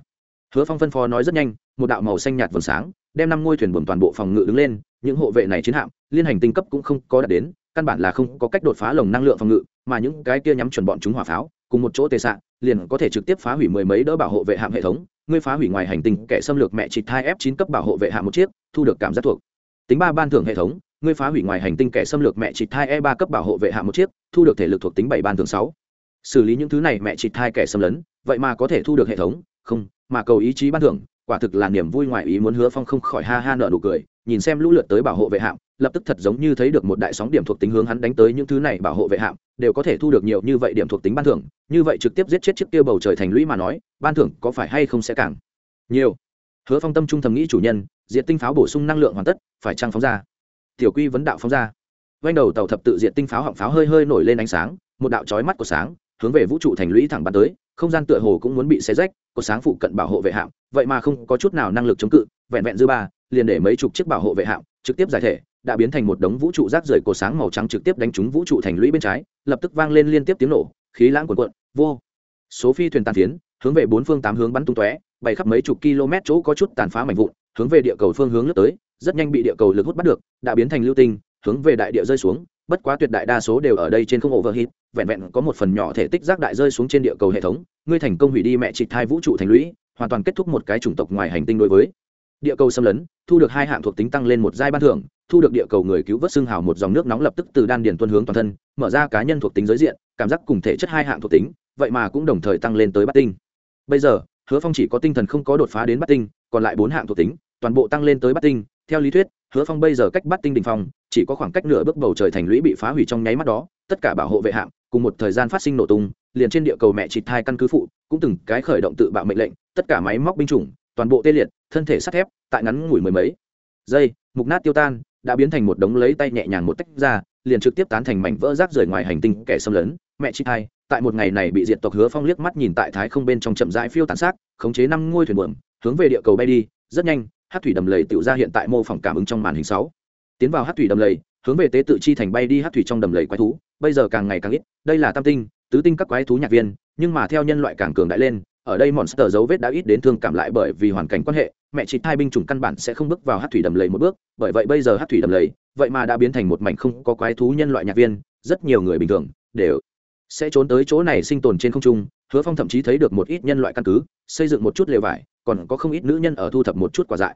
[SPEAKER 1] Hứa phong phân phó nói rất nhanh, một đạo màu xanh nhạt vầng sáng, đem năm ngôi thuyền buồm toàn bộ phòng ngự đứng lên, những hộ vệ này chiến hạm, liên hành tinh cấp cũng không có đạt đến, căn bản là không có cách đột phá lồng năng lượng phòng ngự, mà những cái kia nhắm chuẩn bọn chúng hỏa pháo, cùng một chỗ tề sạn liền có thể trực tiếp phá hủy mười mấy đỡ bảo hộ vệ hạm hệ thống, ngươi phá hủy ngoài hành tinh kẻ xâm lược mẹ trịch hai f chín cấp bảo hộ vệ hạm một chiếc, thu được cảm giác thuộc. Tính ba ban thưởng hệ thống ngươi phá hủy ngoài hành tinh kẻ xâm lược mẹ chị thai e ba cấp bảo hộ vệ hạ một chiếc, thu được thể lực thuộc tính bảy ban thường sáu. Xử lý những thứ này mẹ chị thai kẻ xâm lấn, vậy mà có thể thu được hệ thống, không, mà cầu ý chí ban thưởng, quả thực là niềm vui ngoài ý muốn hứa phong không khỏi ha ha nợ nụ cười, nhìn xem lũ lượt tới bảo hộ vệ hạm, lập tức thật giống như thấy được một đại sóng điểm thuộc tính hướng hắn đánh tới những thứ này bảo hộ vệ hạm, đều có thể thu được nhiều như vậy điểm thuộc tính ban thưởng, như vậy trực tiếp giết chết chiếc kia bầu trời thành lũy mà nói, ban thưởng có phải hay không sẽ càng nhiều? Hứa phong tâm trung thầm nghĩ chủ nhân diện tinh pháo bổ sung năng lượng hoàn tất, phải trang phóng ra tiểu quy vấn đạo phóng ra. Vanh đầu tàu thập tự diện tinh pháo họng pháo hơi hơi nổi lên ánh sáng, một đạo chói mắt của sáng, hướng về vũ trụ thành lũy thẳng bắn tới, không gian tựa hồ cũng muốn bị xé rách, có sáng phụ cận bảo hộ vệ hạm, vậy mà không có chút nào năng lực chống cự, vẹn vẹn dư ba, liền để mấy chục chiếc bảo hộ vệ hạm trực tiếp giải thể, đã biến thành một đống vũ trụ rác rưởi cổ sáng màu trắng trực tiếp đánh trúng vũ trụ thành lũy bên trái, lập tức vang lên liên tiếp tiếng nổ, khí lãng cuồn cuộn, vô. Số phi thuyền tàn tiến hướng về bốn phương tám hướng bắn tung tóe, bay khắp mấy chục km chỗ có chút tàn phá mảnh vụn, hướng về địa cầu phương hướng lướt tới rất nhanh bị địa cầu lực hút bắt được, đã biến thành lưu tinh, hướng về đại địa rơi xuống. Bất quá tuyệt đại đa số đều ở đây trên không overheat, vẹn vẹn có một phần nhỏ thể tích rác đại rơi xuống trên địa cầu hệ thống. Ngươi thành công hủy đi mẹ trịch thai vũ trụ thành lũy, hoàn toàn kết thúc một cái chủng tộc ngoài hành tinh đối với. Địa cầu xâm lấn, thu được hai hạng thuộc tính tăng lên một giai ban thưởng, thu được địa cầu người cứu vớt xương hào một dòng nước nóng lập tức từ đan điền tuân hướng toàn thân, mở ra cá nhân thuộc tính giới diện, cảm giác cùng thể chất hai hạng thuộc tính, vậy mà cũng đồng thời tăng lên tới bát tinh. Bây giờ, hứa phong chỉ có tinh thần không có đột phá đến bát tinh, còn lại bốn hạng thuộc tính, toàn bộ tăng lên tới bát tinh theo lý thuyết, hứa phong bây giờ cách bắt tinh đình phong, chỉ có khoảng cách nửa bước bầu trời thành lũy bị phá hủy trong nháy mắt đó, tất cả bảo hộ vệ hạng cùng một thời gian phát sinh nổ tung, liền trên địa cầu mẹ chị thai căn cứ phụ, cũng từng cái khởi động tự bạo mệnh lệnh, tất cả máy móc binh chủng, toàn bộ tê liệt, thân thể sắt thép, tại ngắn ngủi mười mấy giây, mục nát tiêu tan, đã biến thành một đống lấy tay nhẹ nhàng một tách ra, liền trực tiếp tán thành mảnh vỡ rác rời ngoài hành tinh kẻ xâm lấn, mẹ chị thai. Tại một ngày này bị diệt tộc hứa phong liếc mắt nhìn tại thái không bên trong chậm rãi phiêu tàn sát khống chế năm ngôi thuyền buồm, hướng về địa cầu bay đi, rất nhanh hát thủy đầm lầy tự ra hiện tại mô phỏng cảm ứng trong màn hình sáu. Tiến vào hát thủy đầm lầy, hướng về tế tự chi thành bay đi hát thủy trong đầm lầy quái thú, bây giờ càng ngày càng ít, đây là tam tinh, tứ tinh các quái thú nhạc viên, nhưng mà theo nhân loại càng cường đại lên, ở đây monster dấu vết đã ít đến thương cảm lại bởi vì hoàn cảnh quan hệ, mẹ chị hai binh chủng căn bản sẽ không bước vào hát thủy đầm lầy một bước, bởi vậy bây giờ hát thủy đầm lầy, vậy mà đã biến thành một mảnh không có quái thú nhân loại nhạc viên, rất nhiều người bình thường đều sẽ trốn tới chỗ này sinh tồn trên không trung hứa phong thậm chí thấy được một ít nhân loại căn cứ, xây dựng một chút lều vải, còn có không ít nữ nhân ở thu thập một chút quả dại.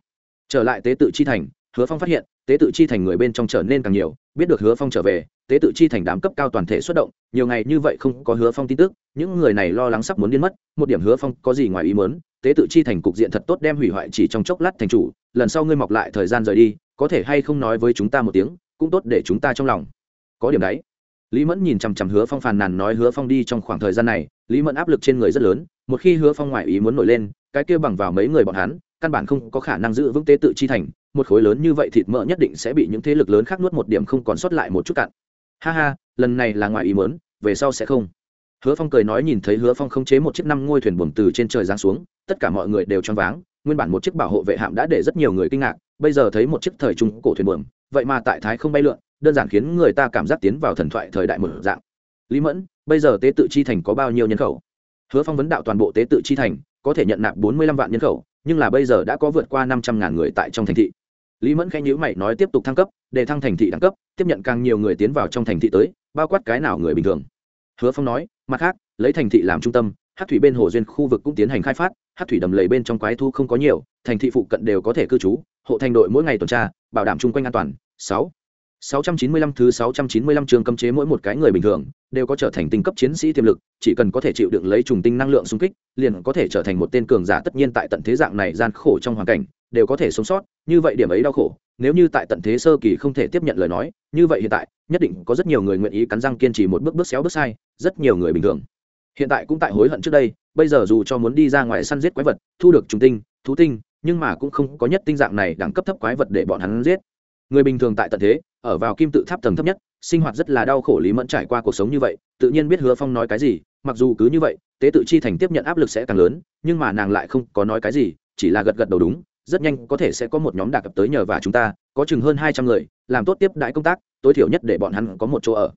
[SPEAKER 1] Trở lại tế tự chi thành, hứa phong phát hiện, tế tự chi thành người bên trong trở nên càng nhiều, biết được hứa phong trở về, tế tự chi thành đám cấp cao toàn thể xuất động, nhiều ngày như vậy không có hứa phong tin tức, những người này lo lắng sắp muốn điên mất, một điểm hứa phong có gì ngoài ý muốn, tế tự chi thành cục diện thật tốt đem hủy hoại chỉ trong chốc lát thành chủ, lần sau ngươi mọc lại thời gian rời đi, có thể hay không nói với chúng ta một tiếng, cũng tốt để chúng ta trong lòng. Có điểm đấy lý mẫn nhìn chằm chằm hứa phong phàn nàn nói hứa phong đi trong khoảng thời gian này, lý mẫn áp lực trên người rất lớn, một khi hứa phong ngoại ý muốn nổi lên, cái kia bằng vào mấy người bọn hắn, căn bản không có khả năng giữ vững tế tự chi thành, một khối lớn như vậy thịt mỡ nhất định sẽ bị những thế lực lớn khác nuốt một điểm không còn sót lại một chút cạn. Ha ha, lần này là ngoại ý muốn, về sau sẽ không. Hứa phong cười nói nhìn thấy hứa phong không chế một chiếc năm ngôi thuyền buồm từ trên trời giáng xuống, tất cả mọi người đều choáng váng, nguyên bản một chiếc bảo hộ vệ hạm đã để rất nhiều người kinh ngạc, bây giờ thấy một chiếc thời trung cổ thuyền buồm, vậy mà tại thái không bay lượn đơn giản khiến người ta cảm giác tiến vào thần thoại thời đại mở dạng. Lý mẫn, bây giờ tế tự chi thành có bao nhiêu nhân khẩu? Hứa phong vấn đạo toàn bộ tế tự chi thành, có thể nhận nạp bốn mươi lăm vạn nhân khẩu, nhưng là bây giờ đã có vượt qua năm trăm ngàn người tại trong thành thị. Lý mẫn khẽ nhữ mày nói tiếp tục thăng cấp, để thăng thành thị đẳng cấp, tiếp nhận càng nhiều người tiến vào trong thành thị tới, bao quát cái nào người bình thường? Hứa phong nói, mặt khác, lấy thành thị làm trung tâm hát thủy bên hồ duyên khu vực cũng tiến hành khai phát hát thủy đầm lầy bên trong quái thu không có nhiều, thành thị phụ cận đều có thể cư trú, hộ thành đội mỗi ngày tuần tra, bảo đảm chung quanh an toàn. Sáu 695 thứ 695 trường cấm chế mỗi một cái người bình thường đều có trở thành tinh cấp chiến sĩ tiềm lực, chỉ cần có thể chịu đựng lấy trùng tinh năng lượng xung kích, liền có thể trở thành một tên cường giả tất nhiên tại tận thế dạng này gian khổ trong hoàn cảnh, đều có thể sống sót, như vậy điểm ấy đau khổ, nếu như tại tận thế sơ kỳ không thể tiếp nhận lời nói, như vậy hiện tại, nhất định có rất nhiều người nguyện ý cắn răng kiên trì một bước bước xéo bước sai, rất nhiều người bình thường. Hiện tại cũng tại hối hận trước đây, bây giờ dù cho muốn đi ra ngoài săn giết quái vật, thu được trùng tinh, thú tinh, nhưng mà cũng không có nhất tinh dạng này đẳng cấp thấp quái vật để bọn hắn giết. Người bình thường tại tận thế, ở vào kim tự tháp tầng thấp nhất, sinh hoạt rất là đau khổ lý mẫn trải qua cuộc sống như vậy, tự nhiên biết hứa phong nói cái gì, mặc dù cứ như vậy, tế tự chi thành tiếp nhận áp lực sẽ càng lớn, nhưng mà nàng lại không có nói cái gì, chỉ là gật gật đầu đúng, rất nhanh có thể sẽ có một nhóm đạc tới nhờ và chúng ta, có chừng hơn hai trăm người, làm tốt tiếp đại công tác, tối thiểu nhất để bọn hắn có một chỗ ở.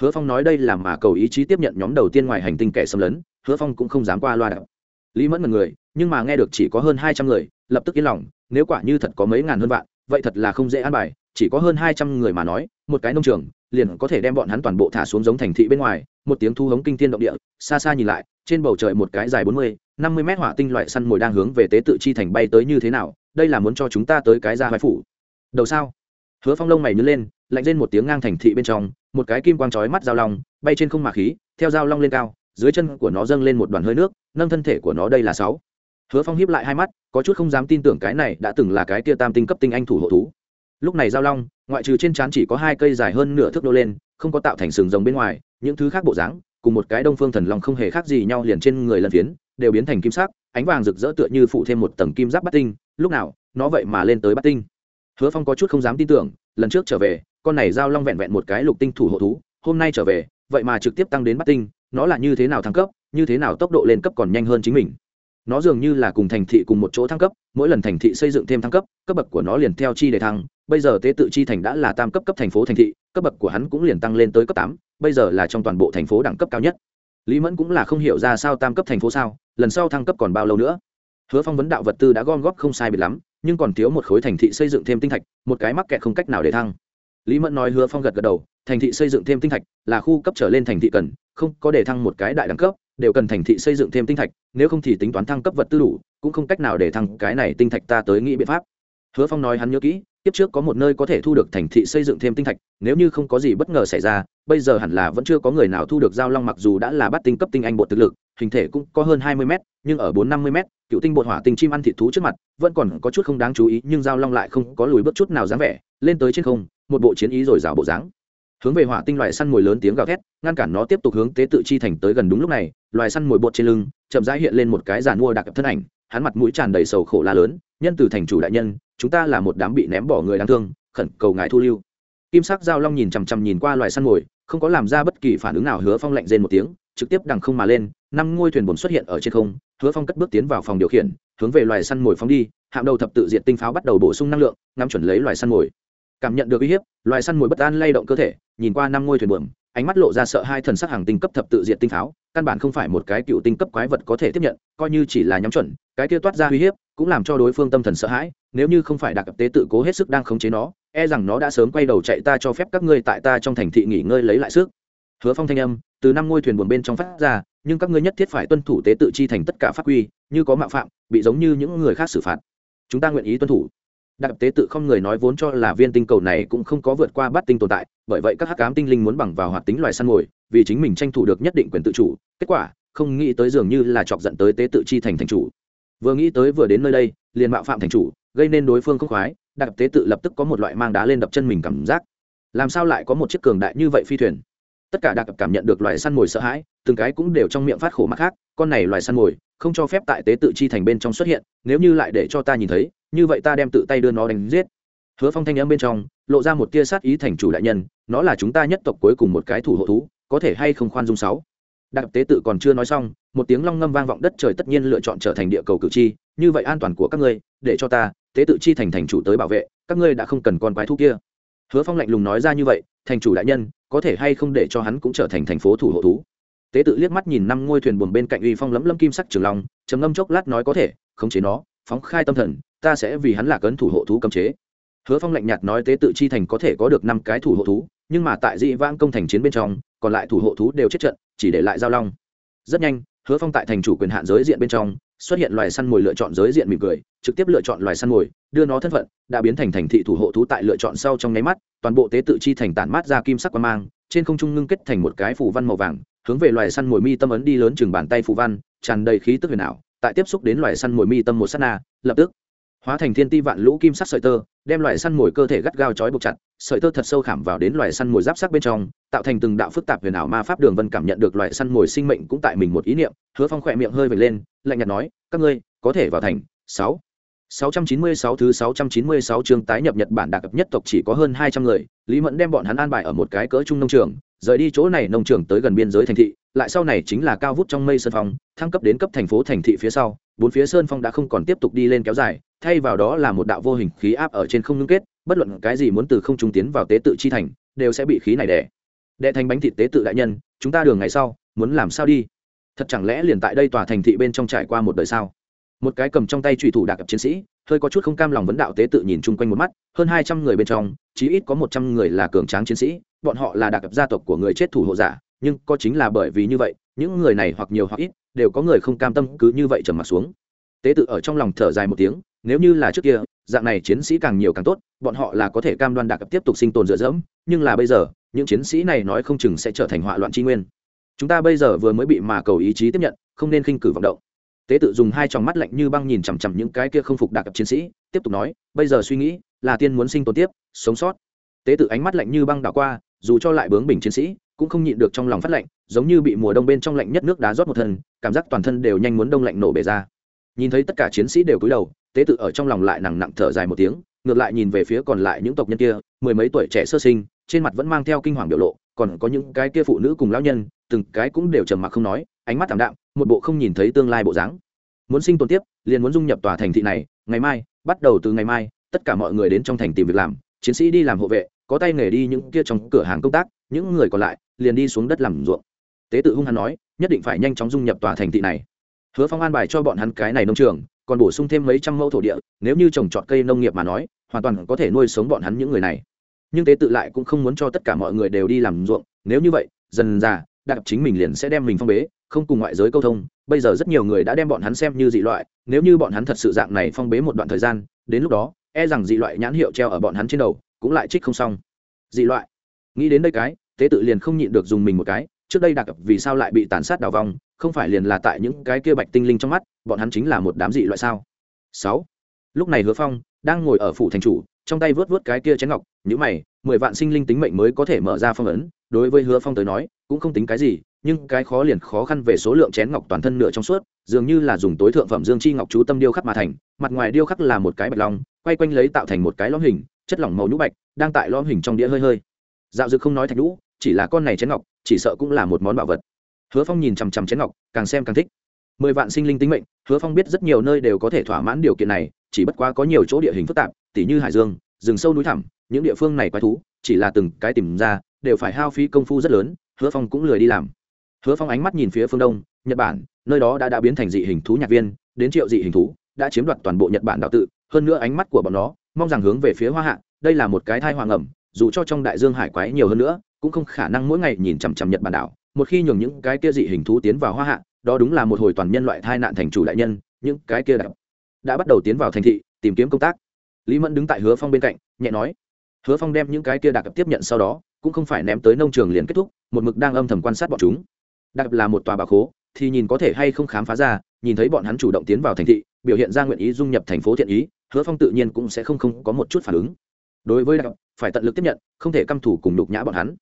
[SPEAKER 1] Hứa phong nói đây là mà cầu ý chí tiếp nhận nhóm đầu tiên ngoài hành tinh kẻ xâm lấn, hứa phong cũng không dám qua loa đạo lý mẫn mật người, nhưng mà nghe được chỉ có hơn hai trăm người, lập tức yên lòng, nếu quả như thật có mấy ngàn hơn vạn, vậy thật là không dễ an bài chỉ có hơn hai trăm người mà nói, một cái nông trường, liền có thể đem bọn hắn toàn bộ thả xuống giống thành thị bên ngoài, một tiếng thu hống kinh thiên động địa, xa xa nhìn lại, trên bầu trời một cái dài bốn mươi, năm mươi mét hỏa tinh loại săn mồi đang hướng về tế tự chi thành bay tới như thế nào, đây là muốn cho chúng ta tới cái ra vai phủ. Đầu sao? Hứa phong lông mày nhớ lên, lạnh lên một tiếng ngang thành thị bên trong, một cái kim quang chói mắt dao long, bay trên không mạc khí, theo dao long lên cao, dưới chân của nó dâng lên một đoàn hơi nước, nâng thân thể của nó đây là sáu. Hứa phong hiếp lại hai mắt, có chút không dám tin tưởng cái này đã từng là cái tia tam tinh cấp tinh anh thủ hộ thú lúc này giao long, ngoại trừ trên trán chỉ có hai cây dài hơn nửa thước đô lên, không có tạo thành sừng rồng bên ngoài, những thứ khác bộ dáng, cùng một cái đông phương thần long không hề khác gì nhau liền trên người lần phiến, đều biến thành kim sắc, ánh vàng rực rỡ tựa như phụ thêm một tầng kim giáp bát tinh, lúc nào, nó vậy mà lên tới bát tinh. Hứa phong có chút không dám tin tưởng, lần trước trở về, con này giao long vẹn vẹn một cái lục tinh thủ hộ thú, hôm nay trở về, vậy mà trực tiếp tăng đến bát tinh, nó là như thế nào thăng cấp, như thế nào tốc độ lên cấp còn nhanh hơn chính mình. Nó dường như là cùng thành thị cùng một chỗ thăng cấp, mỗi lần thành thị xây dựng thêm thăng cấp cấp bậc của nó liền theo chi để thăng bây giờ tế tự chi thành đã là tam cấp cấp thành phố thành thị, cấp bậc của hắn cũng liền tăng lên tới cấp tám, bây giờ là trong toàn bộ thành phố đẳng cấp cao nhất. Lý mẫn cũng là không hiểu ra sao tam cấp thành phố sao, lần sau thăng cấp còn bao lâu nữa. Hứa phong vấn đạo vật tư đã gom góp không sai biệt lắm, nhưng còn thiếu một khối thành thị xây dựng thêm tinh thạch, một cái mắc kẹt không cách nào để thăng. Lý mẫn nói hứa phong gật gật đầu, thành thị xây dựng thêm tinh thạch là khu cấp trở lên thành thị cần, không có để thăng một cái đại đẳng cấp, đều cần thành thị xây dựng thêm tinh thạch, nếu không thì tính toán thăng cấp vật tư đủ, cũng không cách nào để thăng cái này tinh thạch ta tới nghĩ biện pháp hứa phong nói hắn nhớ kỹ tiếp trước có một nơi có thể thu được thành thị xây dựng thêm tinh thạch, nếu như không có gì bất ngờ xảy ra, bây giờ hẳn là vẫn chưa có người nào thu được giao long mặc dù đã là bắt tinh cấp tinh anh bột thực lực, hình thể cũng có hơn hai mươi mét, nhưng ở bốn năm mươi mét, cựu tinh bột hỏa tinh chim ăn thịt thú trước mặt, vẫn còn có chút không đáng chú ý, nhưng giao long lại không có lùi bước chút nào dáng vẻ, lên tới trên không, một bộ chiến ý rồi rào bộ dáng. Hướng về hỏa tinh loại săn mồi lớn tiếng gào thét, ngăn cản nó tiếp tục hướng tế tự chi thành tới gần đúng lúc này, loài săn mồi bột trên lưng, chậm rãi hiện lên một cái giàn mua đặc thân ảnh, hắn mặt mũi tràn đầy sầu khổ la lớn, nhân từ thành chủ đại nhân chúng ta là một đám bị ném bỏ người đáng thương, khẩn cầu ngài thu lưu. Kim sắc giao long nhìn chằm chằm nhìn qua loài săn mồi, không có làm ra bất kỳ phản ứng nào, hứa phong lạnh rên một tiếng, trực tiếp đằng không mà lên, năm ngôi thuyền buồn xuất hiện ở trên không, hứa phong cất bước tiến vào phòng điều khiển, hướng về loài săn mồi phóng đi, hạm đầu thập tự diện tinh pháo bắt đầu bổ sung năng lượng, ngắm chuẩn lấy loài săn mồi cảm nhận được uy hiếp, loài săn mồi bất an lay động cơ thể, nhìn qua năm ngôi thuyền buồm, ánh mắt lộ ra sợ hai thần sắc hàng tinh cấp thập tự diện tinh pháo, căn bản không phải một cái cựu tinh cấp quái vật có thể tiếp nhận, coi như chỉ là nhắm chuẩn, cái kia toát ra uy hiếp, cũng làm cho đối phương tâm thần sợ hãi, nếu như không phải đặc tế tự cố hết sức đang khống chế nó e rằng nó đã sớm quay đầu chạy ta cho phép các ngươi tại ta trong thành thị nghỉ ngơi lấy lại sức. Hứa phong thanh âm, từ năm ngôi thuyền buồn bên trong phát ra, nhưng các ngươi nhất thiết phải tuân thủ tế tự chi thành tất cả pháp quy, như có mạo phạm, bị giống như những người khác xử phạt. Chúng ta nguyện ý tuân thủ đặc tế tự không người nói vốn cho là viên tinh cầu này cũng không có vượt qua bát tinh tồn tại, bởi vậy các hắc cám tinh linh muốn bằng vào hoạt tính loài săn mồi, vì chính mình tranh thủ được nhất định quyền tự chủ. Kết quả, không nghĩ tới dường như là chọc giận tới tế tự chi thành thành chủ. Vừa nghĩ tới vừa đến nơi đây, liền mạo phạm thành chủ, gây nên đối phương không khoái đặc tế tự lập tức có một loại mang đá lên đập chân mình cảm giác. Làm sao lại có một chiếc cường đại như vậy phi thuyền? Tất cả đặc cảm nhận được loài săn mồi sợ hãi, từng cái cũng đều trong miệng phát khổ mắt khác, con này loài săn mồi, không cho phép tại tế tự chi thành bên trong xuất hiện, nếu như lại để cho ta nhìn thấy như vậy ta đem tự tay đưa nó đánh giết. Hứa phong thanh âm bên trong, lộ ra một tia sát ý thành chủ đại nhân, nó là chúng ta nhất tộc cuối cùng một cái thủ hộ thú, có thể hay không khoan dung sáu? Đặc tế tự còn chưa nói xong, một tiếng long ngâm vang vọng đất trời tất nhiên lựa chọn trở thành địa cầu cử tri, như vậy an toàn của các ngươi, để cho ta, tế tự chi thành thành chủ tới bảo vệ, các ngươi đã không cần con quái thú kia. Hứa phong lạnh lùng nói ra như vậy, thành chủ đại nhân, có thể hay không để cho hắn cũng trở thành thành phố thủ hộ thú? Tế tự liếc mắt nhìn năm ngôi thuyền buồm bên cạnh uy phong lấm lâm kim sắc trường long, trầm ngâm chốc lát nói có thể, khống chế nó, phóng khai tâm thần ta sẽ vì hắn là cấn thủ hộ thú cấm chế. Hứa phong lạnh nhạt nói tế tự chi thành có thể có được năm cái thủ hộ thú, nhưng mà tại dị vãng công thành chiến bên trong, còn lại thủ hộ thú đều chết trận, chỉ để lại giao long. Rất nhanh, hứa phong tại thành chủ quyền hạn giới diện bên trong, xuất hiện loài săn mồi lựa chọn giới diện mỉm cười, trực tiếp lựa chọn loài săn mồi, đưa nó thân phận, đã biến thành thành thị thủ hộ thú tại lựa chọn sau trong nháy mắt, toàn bộ tế tự chi thành tản mát ra kim sắc quan mang, trên không trung ngưng kết thành một cái phủ văn màu vàng, hướng về loài săn mồi mi tâm ấn đi lớn chừng bàn tay phủ văn, tràn đầy khí tức huyền ảo, tại tiếp xúc đến loài săn mồi mi tâm một sát na, lập tức hóa thành thiên ti vạn lũ kim sắc sợi tơ đem loài săn mồi cơ thể gắt gao chói buộc chặt sợi tơ thật sâu khảm vào đến loài săn mồi giáp sắc bên trong tạo thành từng đạo phức tạp huyền ảo ma pháp đường vân cảm nhận được loài săn mồi sinh mệnh cũng tại mình một ý niệm hứa phong khỏe miệng hơi vệt lên lạnh nhạt nói các ngươi có thể vào thành sáu. 696 thứ 696 chương tái nhập Nhật Bản đặc cập nhất tộc chỉ có hơn 200 người, Lý Mẫn đem bọn hắn an bài ở một cái cỡ trung nông trường, rời đi chỗ này nông trường tới gần biên giới thành thị, lại sau này chính là cao vút trong mây sơn phong, thăng cấp đến cấp thành phố thành thị phía sau, bốn phía sơn phong đã không còn tiếp tục đi lên kéo dài, thay vào đó là một đạo vô hình khí áp ở trên không ngưng kết, bất luận cái gì muốn từ không trung tiến vào tế tự chi thành, đều sẽ bị khí này đè. Đệ thành bánh thịt tế tự đại nhân, chúng ta đường ngày sau, muốn làm sao đi? Thật chẳng lẽ liền tại đây tòa thành thị bên trong trải qua một đời sao? Một cái cầm trong tay trùy thủ đạc chiến sĩ, hơi có chút không cam lòng vấn đạo tế tự nhìn chung quanh một mắt, hơn hai trăm người bên trong, chí ít có một trăm người là cường tráng chiến sĩ, bọn họ là đặc gia tộc của người chết thủ hộ giả, nhưng có chính là bởi vì như vậy, những người này hoặc nhiều hoặc ít, đều có người không cam tâm cứ như vậy trầm m ặ t xuống. Tế tự ở trong lòng thở dài một tiếng, nếu như là trước kia, dạng này chiến sĩ càng nhiều càng tốt, bọn họ là có thể cam đoan đặc tiếp tục sinh tồn dựa dẫm, nhưng là bây giờ, những chiến sĩ này nói không chừng sẽ trở thành họa loạn tri nguyên. Chúng ta bây giờ vừa mới bị mà cầu ý chí tiếp nhận, không nên khinh cử vọng động tế tự dùng hai tròng mắt lạnh như băng nhìn chằm chằm những cái kia không phục đạc chiến sĩ, tiếp tục nói, bây giờ suy nghĩ, là tiên muốn sinh tồn tiếp, sống sót. Tế tự ánh mắt lạnh như băng đảo qua, dù cho lại bướng bình chiến sĩ, cũng không nhịn được trong lòng phát lạnh, giống như bị mùa đông bên trong lạnh nhất nước đá rót một thân, cảm giác toàn thân đều nhanh muốn đông lạnh nổ bể ra. Nhìn thấy tất cả chiến sĩ đều cúi đầu, tế tự ở trong lòng lại nặng nặng thở dài một tiếng, ngược lại nhìn về phía còn lại những tộc nhân kia, mười mấy tuổi trẻ sơ sinh, trên mặt vẫn mang theo kinh hoàng biểu lộ, còn có những cái kia phụ nữ cùng lão nhân, từng cái cũng đều trầm mặc không nói ánh mắt thảm đạm, một bộ không nhìn thấy tương lai bộ dáng. Muốn sinh tồn tiếp, liền muốn dung nhập tòa thành thị này, ngày mai, bắt đầu từ ngày mai, tất cả mọi người đến trong thành tìm việc làm, chiến sĩ đi làm hộ vệ, có tay nghề đi những kia trong cửa hàng công tác, những người còn lại, liền đi xuống đất làm ruộng. Tế tự hung hắn nói, nhất định phải nhanh chóng dung nhập tòa thành thị này. Hứa phong an bài cho bọn hắn cái này nông trường, còn bổ sung thêm mấy trăm mẫu thổ địa, nếu như trồng trọt cây nông nghiệp mà nói, hoàn toàn có thể nuôi sống bọn hắn những người này. Nhưng tế tự lại cũng không muốn cho tất cả mọi người đều đi làm ruộng, nếu như vậy, dần già đặc chính mình liền sẽ đem mình phong bế, không cùng ngoại giới câu thông, bây giờ rất nhiều người đã đem bọn hắn xem như dị loại, nếu như bọn hắn thật sự dạng này phong bế một đoạn thời gian, đến lúc đó e rằng dị loại nhãn hiệu treo ở bọn hắn trên đầu, cũng lại trích không xong. Dị loại. Nghĩ đến đây cái, tế tự liền không nhịn được dùng mình một cái, trước đây đặc vì sao lại bị tàn sát đào vong, không phải liền là tại những cái kia bạch tinh linh trong mắt, bọn hắn chính là một đám dị loại sao? Sáu. Lúc này hứa phong đang ngồi ở phủ thành chủ, trong tay vớt vớt cái kia chén ngọc nhữ mày, mười vạn sinh linh tính mệnh mới có thể mở ra phong ấn, đối với hứa phong tới nói cũng không tính cái gì, nhưng cái khó liền khó khăn về số lượng chén ngọc toàn thân nửa trong suốt, dường như là dùng tối thượng phẩm dương chi ngọc chú tâm điêu khắc mà thành, mặt ngoài điêu khắc là một cái bạch long, quay quanh lấy tạo thành một cái lõm hình, chất lỏng màu nhũ bạch, đang tại lõm hình trong đĩa hơi hơi. Dạo dực không nói thạch nhũ, chỉ là con này chén ngọc, chỉ sợ cũng là một món bảo vật. Hứa phong nhìn chằm chằm chén ngọc, càng xem càng thích. Mười vạn sinh linh tính mệnh, hứa phong biết rất nhiều nơi đều có thể thỏa mãn điều kiện này, chỉ bất quá có nhiều chỗ địa hình phức tạp, tỉ như hải dương, rừng sâu núi thẳm, những địa phương này quái thú, chỉ là từng cái tìm ra, đều phải hao phí công phu rất lớn hứa phong cũng lười đi làm. Hứa phong ánh mắt nhìn phía phương đông nhật bản nơi đó đã đã biến thành dị hình thú nhạc viên đến triệu dị hình thú đã chiếm đoạt toàn bộ nhật bản đạo tự. Hơn nữa ánh mắt của bọn nó mong rằng hướng về phía hoa hạ đây là một cái thai hoàng ẩm dù cho trong đại dương hải quái nhiều hơn nữa cũng không khả năng mỗi ngày nhìn chằm chằm nhật bản đảo. Một khi nhường những cái kia dị hình thú tiến vào hoa hạ đó đúng là một hồi toàn nhân loại thai nạn thành chủ đại nhân những cái kia đã, đã bắt đầu tiến vào thành thị tìm kiếm công tác. Lý mẫn đứng tại hứa phong bên cạnh nhẹ nói hứa phong đem những cái kia đặc tiếp nhận sau đó, cũng không phải ném tới nông trường liền kết thúc, một mực đang âm thầm quan sát bọn chúng. Đặc là một tòa bà khố, thì nhìn có thể hay không khám phá ra, nhìn thấy bọn hắn chủ động tiến vào thành thị, biểu hiện ra nguyện ý dung nhập thành phố thiện ý, hứa phong tự nhiên cũng sẽ không không có một chút phản ứng. Đối với đặc phải tận lực tiếp nhận, không thể căm thủ cùng đục nhã bọn hắn.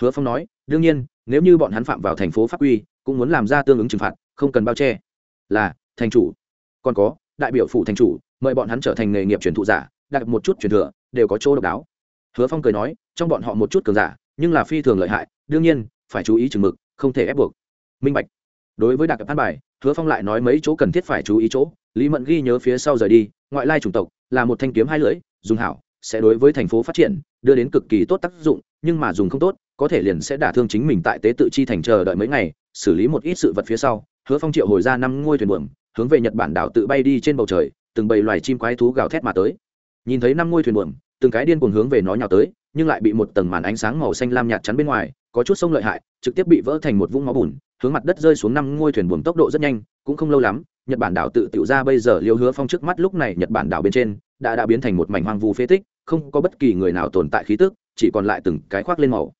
[SPEAKER 1] Hứa phong nói, đương nhiên, nếu như bọn hắn phạm vào thành phố pháp quy, cũng muốn làm ra tương ứng trừng phạt, không cần bao che. Là, thành chủ. Còn có, đại biểu phủ thành chủ, mời bọn hắn trở thành nghề nghiệp truyền thụ giả đặt một chút truyền thừa, đều có chỗ độc đáo hứa phong cười nói, trong bọn họ một chút cường giả, nhưng là phi thường lợi hại, đương nhiên, phải chú ý chừng mực, không thể ép buộc. Minh bạch. Đối với đặc an bài, hứa phong lại nói mấy chỗ cần thiết phải chú ý chỗ, lý mẫn ghi nhớ phía sau rời đi, ngoại lai chủng tộc, là một thanh kiếm hai lưỡi, dùng hảo, sẽ đối với thành phố phát triển, đưa đến cực kỳ tốt tác dụng, nhưng mà dùng không tốt, có thể liền sẽ đả thương chính mình tại tế tự chi thành chờ đợi mấy ngày, xử lý một ít sự vật phía sau, hứa phong triệu hồi ra năm ngôi thuyền buồm, hướng về nhật bản đảo tự bay đi trên bầu trời, từng bầy loài chim quái thú gào thét mà tới. Nhìn thấy năm ngôi thuyền buồm từng cái điên cuồng hướng về nó nhào tới, nhưng lại bị một tầng màn ánh sáng màu xanh lam nhạt chắn bên ngoài, có chút sông lợi hại, trực tiếp bị vỡ thành một vũng máu bùn, hướng mặt đất rơi xuống năm ngôi thuyền buồm tốc độ rất nhanh, cũng không lâu lắm, nhật bản đảo tự tiểu ra bây giờ liêu hứa phong trước mắt lúc này nhật bản đảo bên trên, đã đã biến thành một mảnh hoang vu phế tích, không có bất kỳ người nào tồn tại khí tức, chỉ còn lại từng cái khoác lên màu.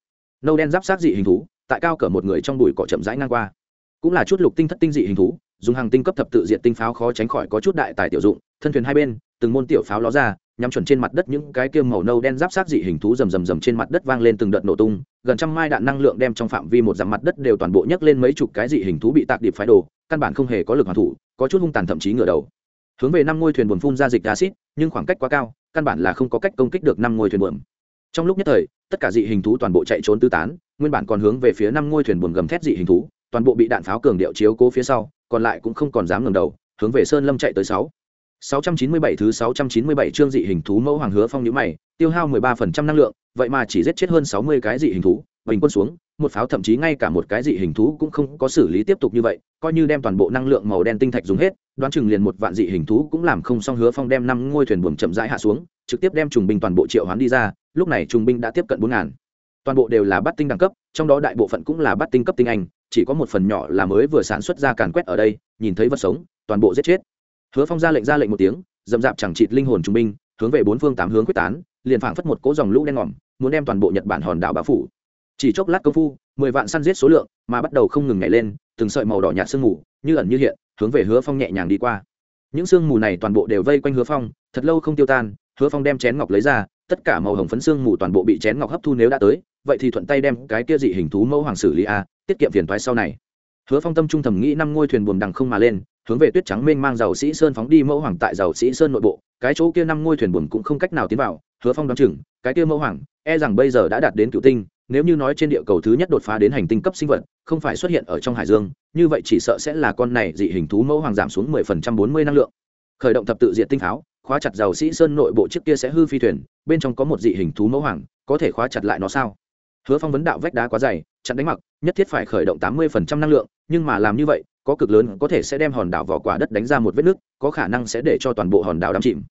[SPEAKER 1] Nâu đen giáp sát dị hình thú, tại cao cỡ một người trong bụi cỏ chậm rãi ngang qua. Cũng là chút lục tinh thất tinh dị hình thú, dùng hàng tinh cấp thập tự diện tinh pháo khó tránh khỏi có chút đại tài tiểu dụng, thân thuyền hai bên, từng môn tiểu pháo ló ra nhắm chuẩn trên mặt đất những cái kia màu nâu đen giáp sát dị hình thú rầm rầm rầm trên mặt đất vang lên từng đợt nổ tung, gần trăm mai đạn năng lượng đem trong phạm vi một dặm mặt đất đều toàn bộ nhấc lên mấy chục cái dị hình thú bị tạc điệp phái đồ, căn bản không hề có lực hoàn thủ, có chút hung tàn thậm chí ngửa đầu. Hướng về năm ngôi thuyền buồn phun ra dịch acid nhưng khoảng cách quá cao, căn bản là không có cách công kích được năm ngôi thuyền buồm. Trong lúc nhất thời, tất cả dị hình thú toàn bộ chạy trốn tư tán, nguyên bản còn hướng về phía năm ngôi thuyền buồm gầm thét dị hình thú, toàn bộ bị đạn pháo cường điệu chiếu cố phía sau, còn lại cũng không còn dám ngẩng đầu, hướng về sơn lâm chạy tới sáu. 697 thứ 697 chương dị hình thú mẫu hoàng hứa phong nhíu mày, tiêu hao 13% năng lượng, vậy mà chỉ giết chết hơn 60 cái dị hình thú, bình quân xuống, một pháo thậm chí ngay cả một cái dị hình thú cũng không có xử lý tiếp tục như vậy, coi như đem toàn bộ năng lượng màu đen tinh thạch dùng hết, đoán chừng liền một vạn dị hình thú cũng làm không xong hứa phong đem năm ngôi thuyền buồm chậm rãi hạ xuống, trực tiếp đem trùng binh toàn bộ triệu hoán đi ra, lúc này trùng binh đã tiếp cận 4000. Toàn bộ đều là bắt tinh đẳng cấp, trong đó đại bộ phận cũng là bắt tinh cấp tinh anh, chỉ có một phần nhỏ là mới vừa sản xuất ra càn quét ở đây, nhìn thấy vật sống, toàn bộ giết chết hứa phong ra lệnh ra lệnh một tiếng, dậm dạp chẳng chịt linh hồn trung binh, hướng về bốn phương tám hướng quyết tán, liền phảng phất một cỗ dòng lũ đen ngòm, muốn đem toàn bộ nhật bản hòn đảo bao phủ. Chỉ chốc lát công phu, mười vạn săn giết số lượng mà bắt đầu không ngừng nhảy lên, từng sợi màu đỏ nhạt sương mù, như ẩn như hiện, hướng về hứa phong nhẹ nhàng đi qua. Những sương mù này toàn bộ đều vây quanh hứa phong, thật lâu không tiêu tan, hứa phong đem chén ngọc lấy ra, tất cả màu hồng phấn sương mù toàn bộ bị chén ngọc hấp thu nếu đã tới, vậy thì thuận tay đem cái kia dị hình thú mẫu hoàng xử lý a, tiết kiệm phiền toái sau này. Hứa phong tâm trung thầm nghĩ năm ngôi thuyền buồm đằng không mà lên hướng về tuyết trắng mênh mang dầu sĩ sơn phóng đi mẫu hoàng tại dầu sĩ sơn nội bộ, cái chỗ kia năm ngôi thuyền buồm cũng không cách nào tiến vào, hứa phong đoán chừng, cái kia mẫu hoàng e rằng bây giờ đã đạt đến cựu tinh, nếu như nói trên địa cầu thứ nhất đột phá đến hành tinh cấp sinh vật, không phải xuất hiện ở trong hải dương, như vậy chỉ sợ sẽ là con này dị hình thú mẫu hoàng giảm xuống mười phần trăm bốn mươi năng lượng. Khởi động thập tự diện tinh pháo, khóa chặt dầu sĩ sơn nội bộ chiếc kia sẽ hư phi thuyền, bên trong có một dị hình thú mẫu hoàng, có thể khóa chặt lại nó sao? Hứa phong vấn đạo vách đá quá dày, chặn đánh mặc, nhất thiết phải khởi động tám mươi phần trăm năng lượng, nhưng mà làm như vậy có cực lớn có thể sẽ đem hòn đảo vỏ quả đất đánh ra một vết nứt có khả năng sẽ để cho toàn bộ hòn đảo đắm chìm.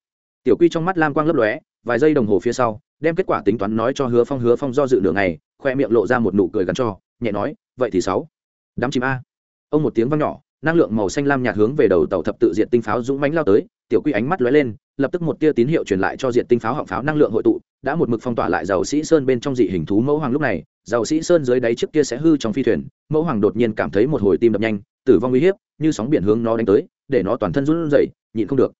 [SPEAKER 1] Tiểu quy trong mắt lam quang lấp lóe, vài giây đồng hồ phía sau, đem kết quả tính toán nói cho hứa phong hứa phong do dự nửa ngày, khoe miệng lộ ra một nụ cười gắn cho, nhẹ nói, vậy thì sáu, đắm chìm a. Ông một tiếng vang nhỏ, năng lượng màu xanh lam nhạt hướng về đầu tàu thập tự diện tinh pháo dũng mãnh lao tới, tiểu quy ánh mắt lóe lên, lập tức một tia tín hiệu truyền lại cho diện tinh pháo họng pháo năng lượng hội tụ, đã một mực phong tỏa lại dầu sĩ sơn bên trong dị hình thú mẫu hoàng lúc này dầu sĩ sơn dưới đáy trước kia sẽ hư trong phi thuyền, mẫu hoàng đột nhiên cảm thấy một hồi tim đập nhanh, tử vong uy hiếp, như sóng biển hướng nó đánh tới, để nó toàn thân run rẩy, nhịn không được.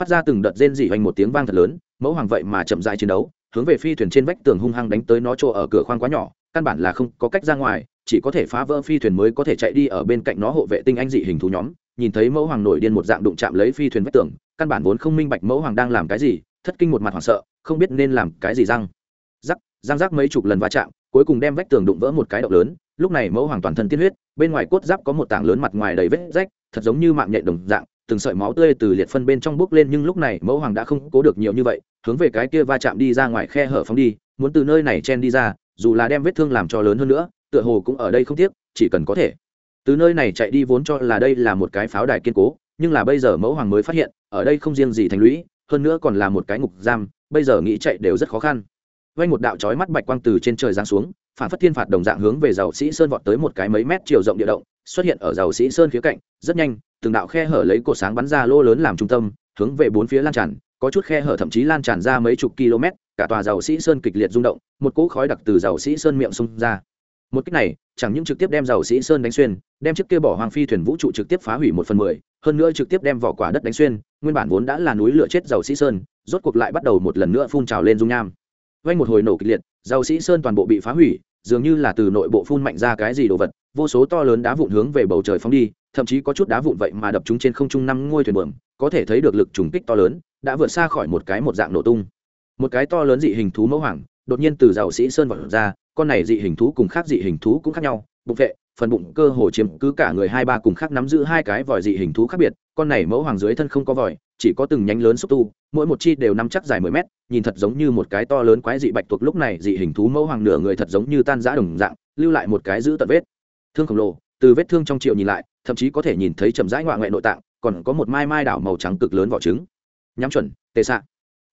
[SPEAKER 1] Phát ra từng đợt rên rỉ hoành một tiếng vang thật lớn, mẫu hoàng vậy mà chậm dại chiến đấu, hướng về phi thuyền trên vách tường hung hăng đánh tới nó chỗ ở cửa khoang quá nhỏ, căn bản là không có cách ra ngoài, chỉ có thể phá vỡ phi thuyền mới có thể chạy đi ở bên cạnh nó hộ vệ tinh anh dị hình thú nhóm, nhìn thấy mẫu hoàng nổi điên một dạng đụng chạm lấy phi thuyền vách tường, căn bản vốn không minh bạch mẫu hoàng đang làm cái gì, thất kinh một mặt hoảng sợ, không biết nên làm cái gì răng. Rắc răng rắc mấy chục lần va chạm cuối cùng đem vách tường đụng vỡ một cái động lớn, lúc này mẫu hoàng toàn thân tiên huyết, bên ngoài cốt giáp có một tảng lớn mặt ngoài đầy vết rách, thật giống như mạng nhện đồng dạng, từng sợi máu tươi từ liệt phân bên trong bước lên nhưng lúc này mẫu hoàng đã không cố được nhiều như vậy, hướng về cái kia va chạm đi ra ngoài khe hở phóng đi, muốn từ nơi này chen đi ra, dù là đem vết thương làm cho lớn hơn nữa, tựa hồ cũng ở đây không tiếc, chỉ cần có thể. Từ nơi này chạy đi vốn cho là đây là một cái pháo đài kiên cố, nhưng là bây giờ mẫu hoàng mới phát hiện, ở đây không riêng gì thành lũy, hơn nữa còn là một cái ngục giam, bây giờ nghĩ chạy đều rất khó khăn vay một đạo chói mắt bạch quang từ trên trời giáng xuống, phản phất thiên phạt đồng dạng hướng về giàu sĩ sơn vọt tới một cái mấy mét chiều rộng địa động, xuất hiện ở giàu sĩ sơn phía cạnh, rất nhanh, từng đạo khe hở lấy cột sáng bắn ra lô lớn làm trung tâm, hướng về bốn phía lan tràn, có chút khe hở thậm chí lan tràn ra mấy chục km, cả tòa giàu sĩ sơn kịch liệt rung động, một cỗ khói đặc từ giàu sĩ sơn miệng xung ra. Một cách này, chẳng những trực tiếp đem giàu sĩ sơn đánh xuyên, đem chiếc kia bỏ hoàng phi thuyền vũ trụ trực tiếp phá hủy một phần mười, hơn nữa trực tiếp đem vỏ quả đất đánh xuyên, nguyên bản vốn đã là núi lửa chết giàu sĩ sơn, rốt cuộc lại bắt đầu một lần nữa phun trào lên dung nham vay một hồi nổ kịch liệt giàu sĩ sơn toàn bộ bị phá hủy, dường như là từ nội bộ phun mạnh ra cái gì đồ vật, vô số to lớn đá vụn hướng về bầu trời phóng đi, thậm chí có chút đá vụn vậy mà đập chúng trên không trung năm ngôi thuyền buồm, có thể thấy được lực trùng kích to lớn, đã vượt xa khỏi một cái một dạng nổ tung. Một cái to lớn dị hình thú mẫu hoàng, đột nhiên từ giàu sĩ sơn vọt ra, con này dị hình thú cùng khác dị hình thú cũng khác nhau, bục vệ phần bụng cơ hồ chiếm cứ cả người hai ba cùng khác nắm giữ hai cái vòi dị hình thú khác biệt, con này mẫu hoàng dưới thân không có vòi, chỉ có từng nhánh lớn xúc tu, mỗi một chi đều nắm chắc dài mười mét, nhìn thật giống như một cái to lớn quái dị bạch tuộc lúc này dị hình thú mẫu hoàng nửa người thật giống như tan rã đồng dạng, lưu lại một cái giữ tận vết. Thương khổng lồ, từ vết thương trong triệu nhìn lại, thậm chí có thể nhìn thấy chầm rãi ngoại ngoại nội tạng, còn có một mai mai đảo màu trắng cực lớn vỏ trứng. Nhắm chuẩn tê xạ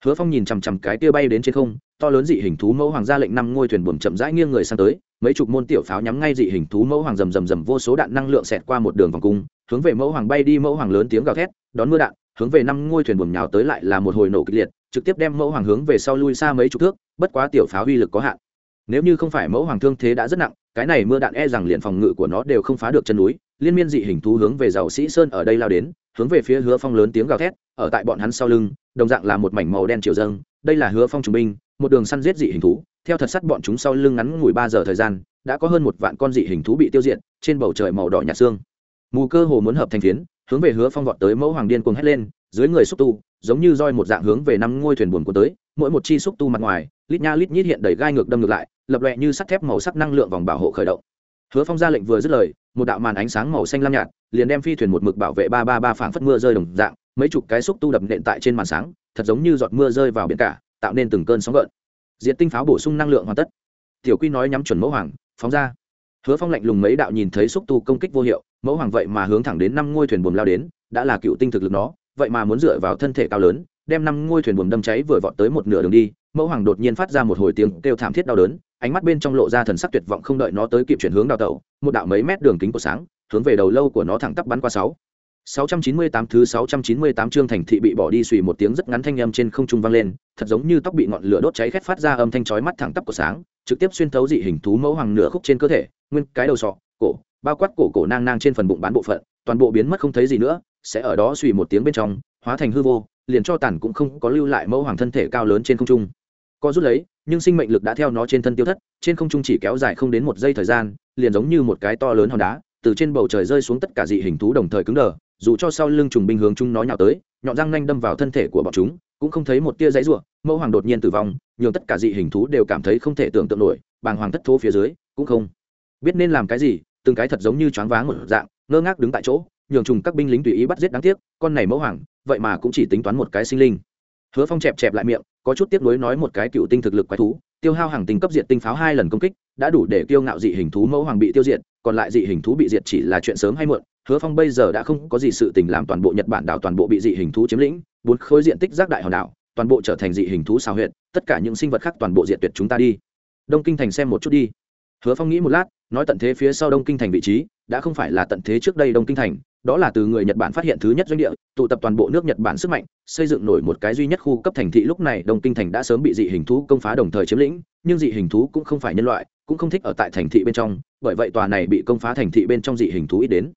[SPEAKER 1] hứa phong nhìn chằm chằm cái tia bay đến trên không to lớn dị hình thú mẫu hoàng ra lệnh năm ngôi thuyền buồm chậm rãi nghiêng người sang tới, mấy chục môn tiểu pháo nhắm ngay dị hình thú mẫu hoàng rầm rầm rầm vô số đạn năng lượng xẹt qua một đường vòng cung, hướng về mẫu hoàng bay đi, mẫu hoàng lớn tiếng gào thét, đón mưa đạn, hướng về năm ngôi thuyền buồm nhào tới lại là một hồi nổ kịch liệt, trực tiếp đem mẫu hoàng hướng về sau lui xa mấy chục thước, bất quá tiểu pháo uy lực có hạn. Nếu như không phải mẫu hoàng thương thế đã rất nặng, cái này mưa đạn e rằng liền phòng ngự của nó đều không phá được chân núi, liên miên dị hình thú hướng về giàu sĩ sơn ở đây lao đến, hướng về phía hứa phong lớn tiếng gào thét, ở tại bọn hắn sau lưng, đồng dạng là một mảnh màu đen triều dâng, đây là hứa phong trung binh một đường săn giết dị hình thú, theo thật sắt bọn chúng sau lưng ngắn ngủi ba giờ thời gian, đã có hơn một vạn con dị hình thú bị tiêu diệt, trên bầu trời màu đỏ nhạt xương. Mù cơ hồ muốn hợp thành phiến, hướng về hứa phong vọt tới mẫu hoàng điên cuồng hét lên, dưới người xúc tu, giống như roi một dạng hướng về năm ngôi thuyền buồn của tới, mỗi một chi xúc tu mặt ngoài, lít nha lít nhít hiện đầy gai ngược đâm ngược lại, lập lệ như sắt thép màu sắc năng lượng vòng bảo hộ khởi động. Hứa phong ra lệnh vừa dứt lời, một đạo màn ánh sáng màu xanh lam nhạt, liền đem phi thuyền một mực bảo vệ ba ba ba phảng phất mưa rơi đồng dạng, mấy chục cái xúc tu đập nện tại trên màn sáng, thật giống như giọt mưa rơi vào biển cả tạo nên từng cơn sóng gợn. Diện tinh pháo bổ sung năng lượng hoàn tất. Tiểu quy nói nhắm chuẩn mẫu hoàng, phóng ra. Hứa phong lạnh lùng mấy đạo nhìn thấy xúc tu công kích vô hiệu, mẫu hoàng vậy mà hướng thẳng đến năm ngôi thuyền buồm lao đến, đã là cựu tinh thực lực nó, vậy mà muốn dựa vào thân thể cao lớn, đem năm ngôi thuyền buồm đâm cháy vừa vọt tới một nửa đường đi, mẫu hoàng đột nhiên phát ra một hồi tiếng kêu thảm thiết đau đớn, ánh mắt bên trong lộ ra thần sắc tuyệt vọng không đợi nó tới kịp chuyển hướng đào tẩu, một đạo mấy mét đường kính của sáng, hướng về đầu lâu của nó thẳng tắp bắn qua sáu. 698 thứ 698 chương thành thị bị bỏ đi xùy một tiếng rất ngắn thanh âm trên không trung vang lên, thật giống như tóc bị ngọn lửa đốt cháy khét phát ra âm thanh chói mắt thẳng tắp của sáng, trực tiếp xuyên thấu dị hình thú mẫu hoàng nửa khúc trên cơ thể, nguyên cái đầu sọ, cổ, bao quát cổ cổ nang nang trên phần bụng bán bộ phận, toàn bộ biến mất không thấy gì nữa, sẽ ở đó xùy một tiếng bên trong, hóa thành hư vô, liền cho tàn cũng không có lưu lại mẫu hoàng thân thể cao lớn trên không trung. có rút lấy, nhưng sinh mệnh lực đã theo nó trên thân tiêu thất, trên không trung chỉ kéo dài không đến một giây thời gian, liền giống như một cái to lớn hòn đá, từ trên bầu trời rơi xuống tất cả dị hình thú đồng thời cứng đờ, dù cho sau lưng trùng binh hướng chúng nó nhào tới, nhọn răng nanh đâm vào thân thể của bọn chúng, cũng không thấy một tia giấy ruộng mẫu hoàng đột nhiên tử vong, nhường tất cả dị hình thú đều cảm thấy không thể tưởng tượng nổi, bàng hoàng thất thố phía dưới, cũng không biết nên làm cái gì, từng cái thật giống như choáng váng một dạng, ngơ ngác đứng tại chỗ, nhường trùng các binh lính tùy ý bắt giết đáng tiếc, con này mẫu hoàng, vậy mà cũng chỉ tính toán một cái sinh linh. Hứa phong chẹp chẹp lại miệng, có chút tiếc nuối nói một cái cựu tinh thực lực quái thú, tiêu hao hàng tinh cấp diệt tinh pháo hai lần công kích, đã đủ để kiêu ngạo dị hình thú mẫu hoàng bị tiêu diệt, còn lại dị hình thú bị diệt chỉ là chuyện sớm hay muộn hứa phong bây giờ đã không có gì sự tình làm toàn bộ nhật bản đảo toàn bộ bị dị hình thú chiếm lĩnh, bốn khối diện tích rác đại hòn đảo, toàn bộ trở thành dị hình thú xào huyện tất cả những sinh vật khác toàn bộ diệt tuyệt chúng ta đi. Đông kinh thành xem một chút đi. Hứa phong nghĩ một lát, nói tận thế phía sau đông kinh thành vị trí, đã không phải là tận thế trước đây đông kinh thành, đó là từ người nhật bản phát hiện thứ nhất doanh địa, tụ tập toàn bộ nước nhật bản sức mạnh, xây dựng nổi một cái duy nhất khu cấp thành thị lúc này đông kinh thành đã sớm bị dị hình thú công phá đồng thời chiếm lĩnh, nhưng dị hình thú cũng không phải nhân loại, cũng không thích ở tại thành thị bên trong, bởi vậy tòa này bị công phá thành thị bên trong dị hình thú ít đến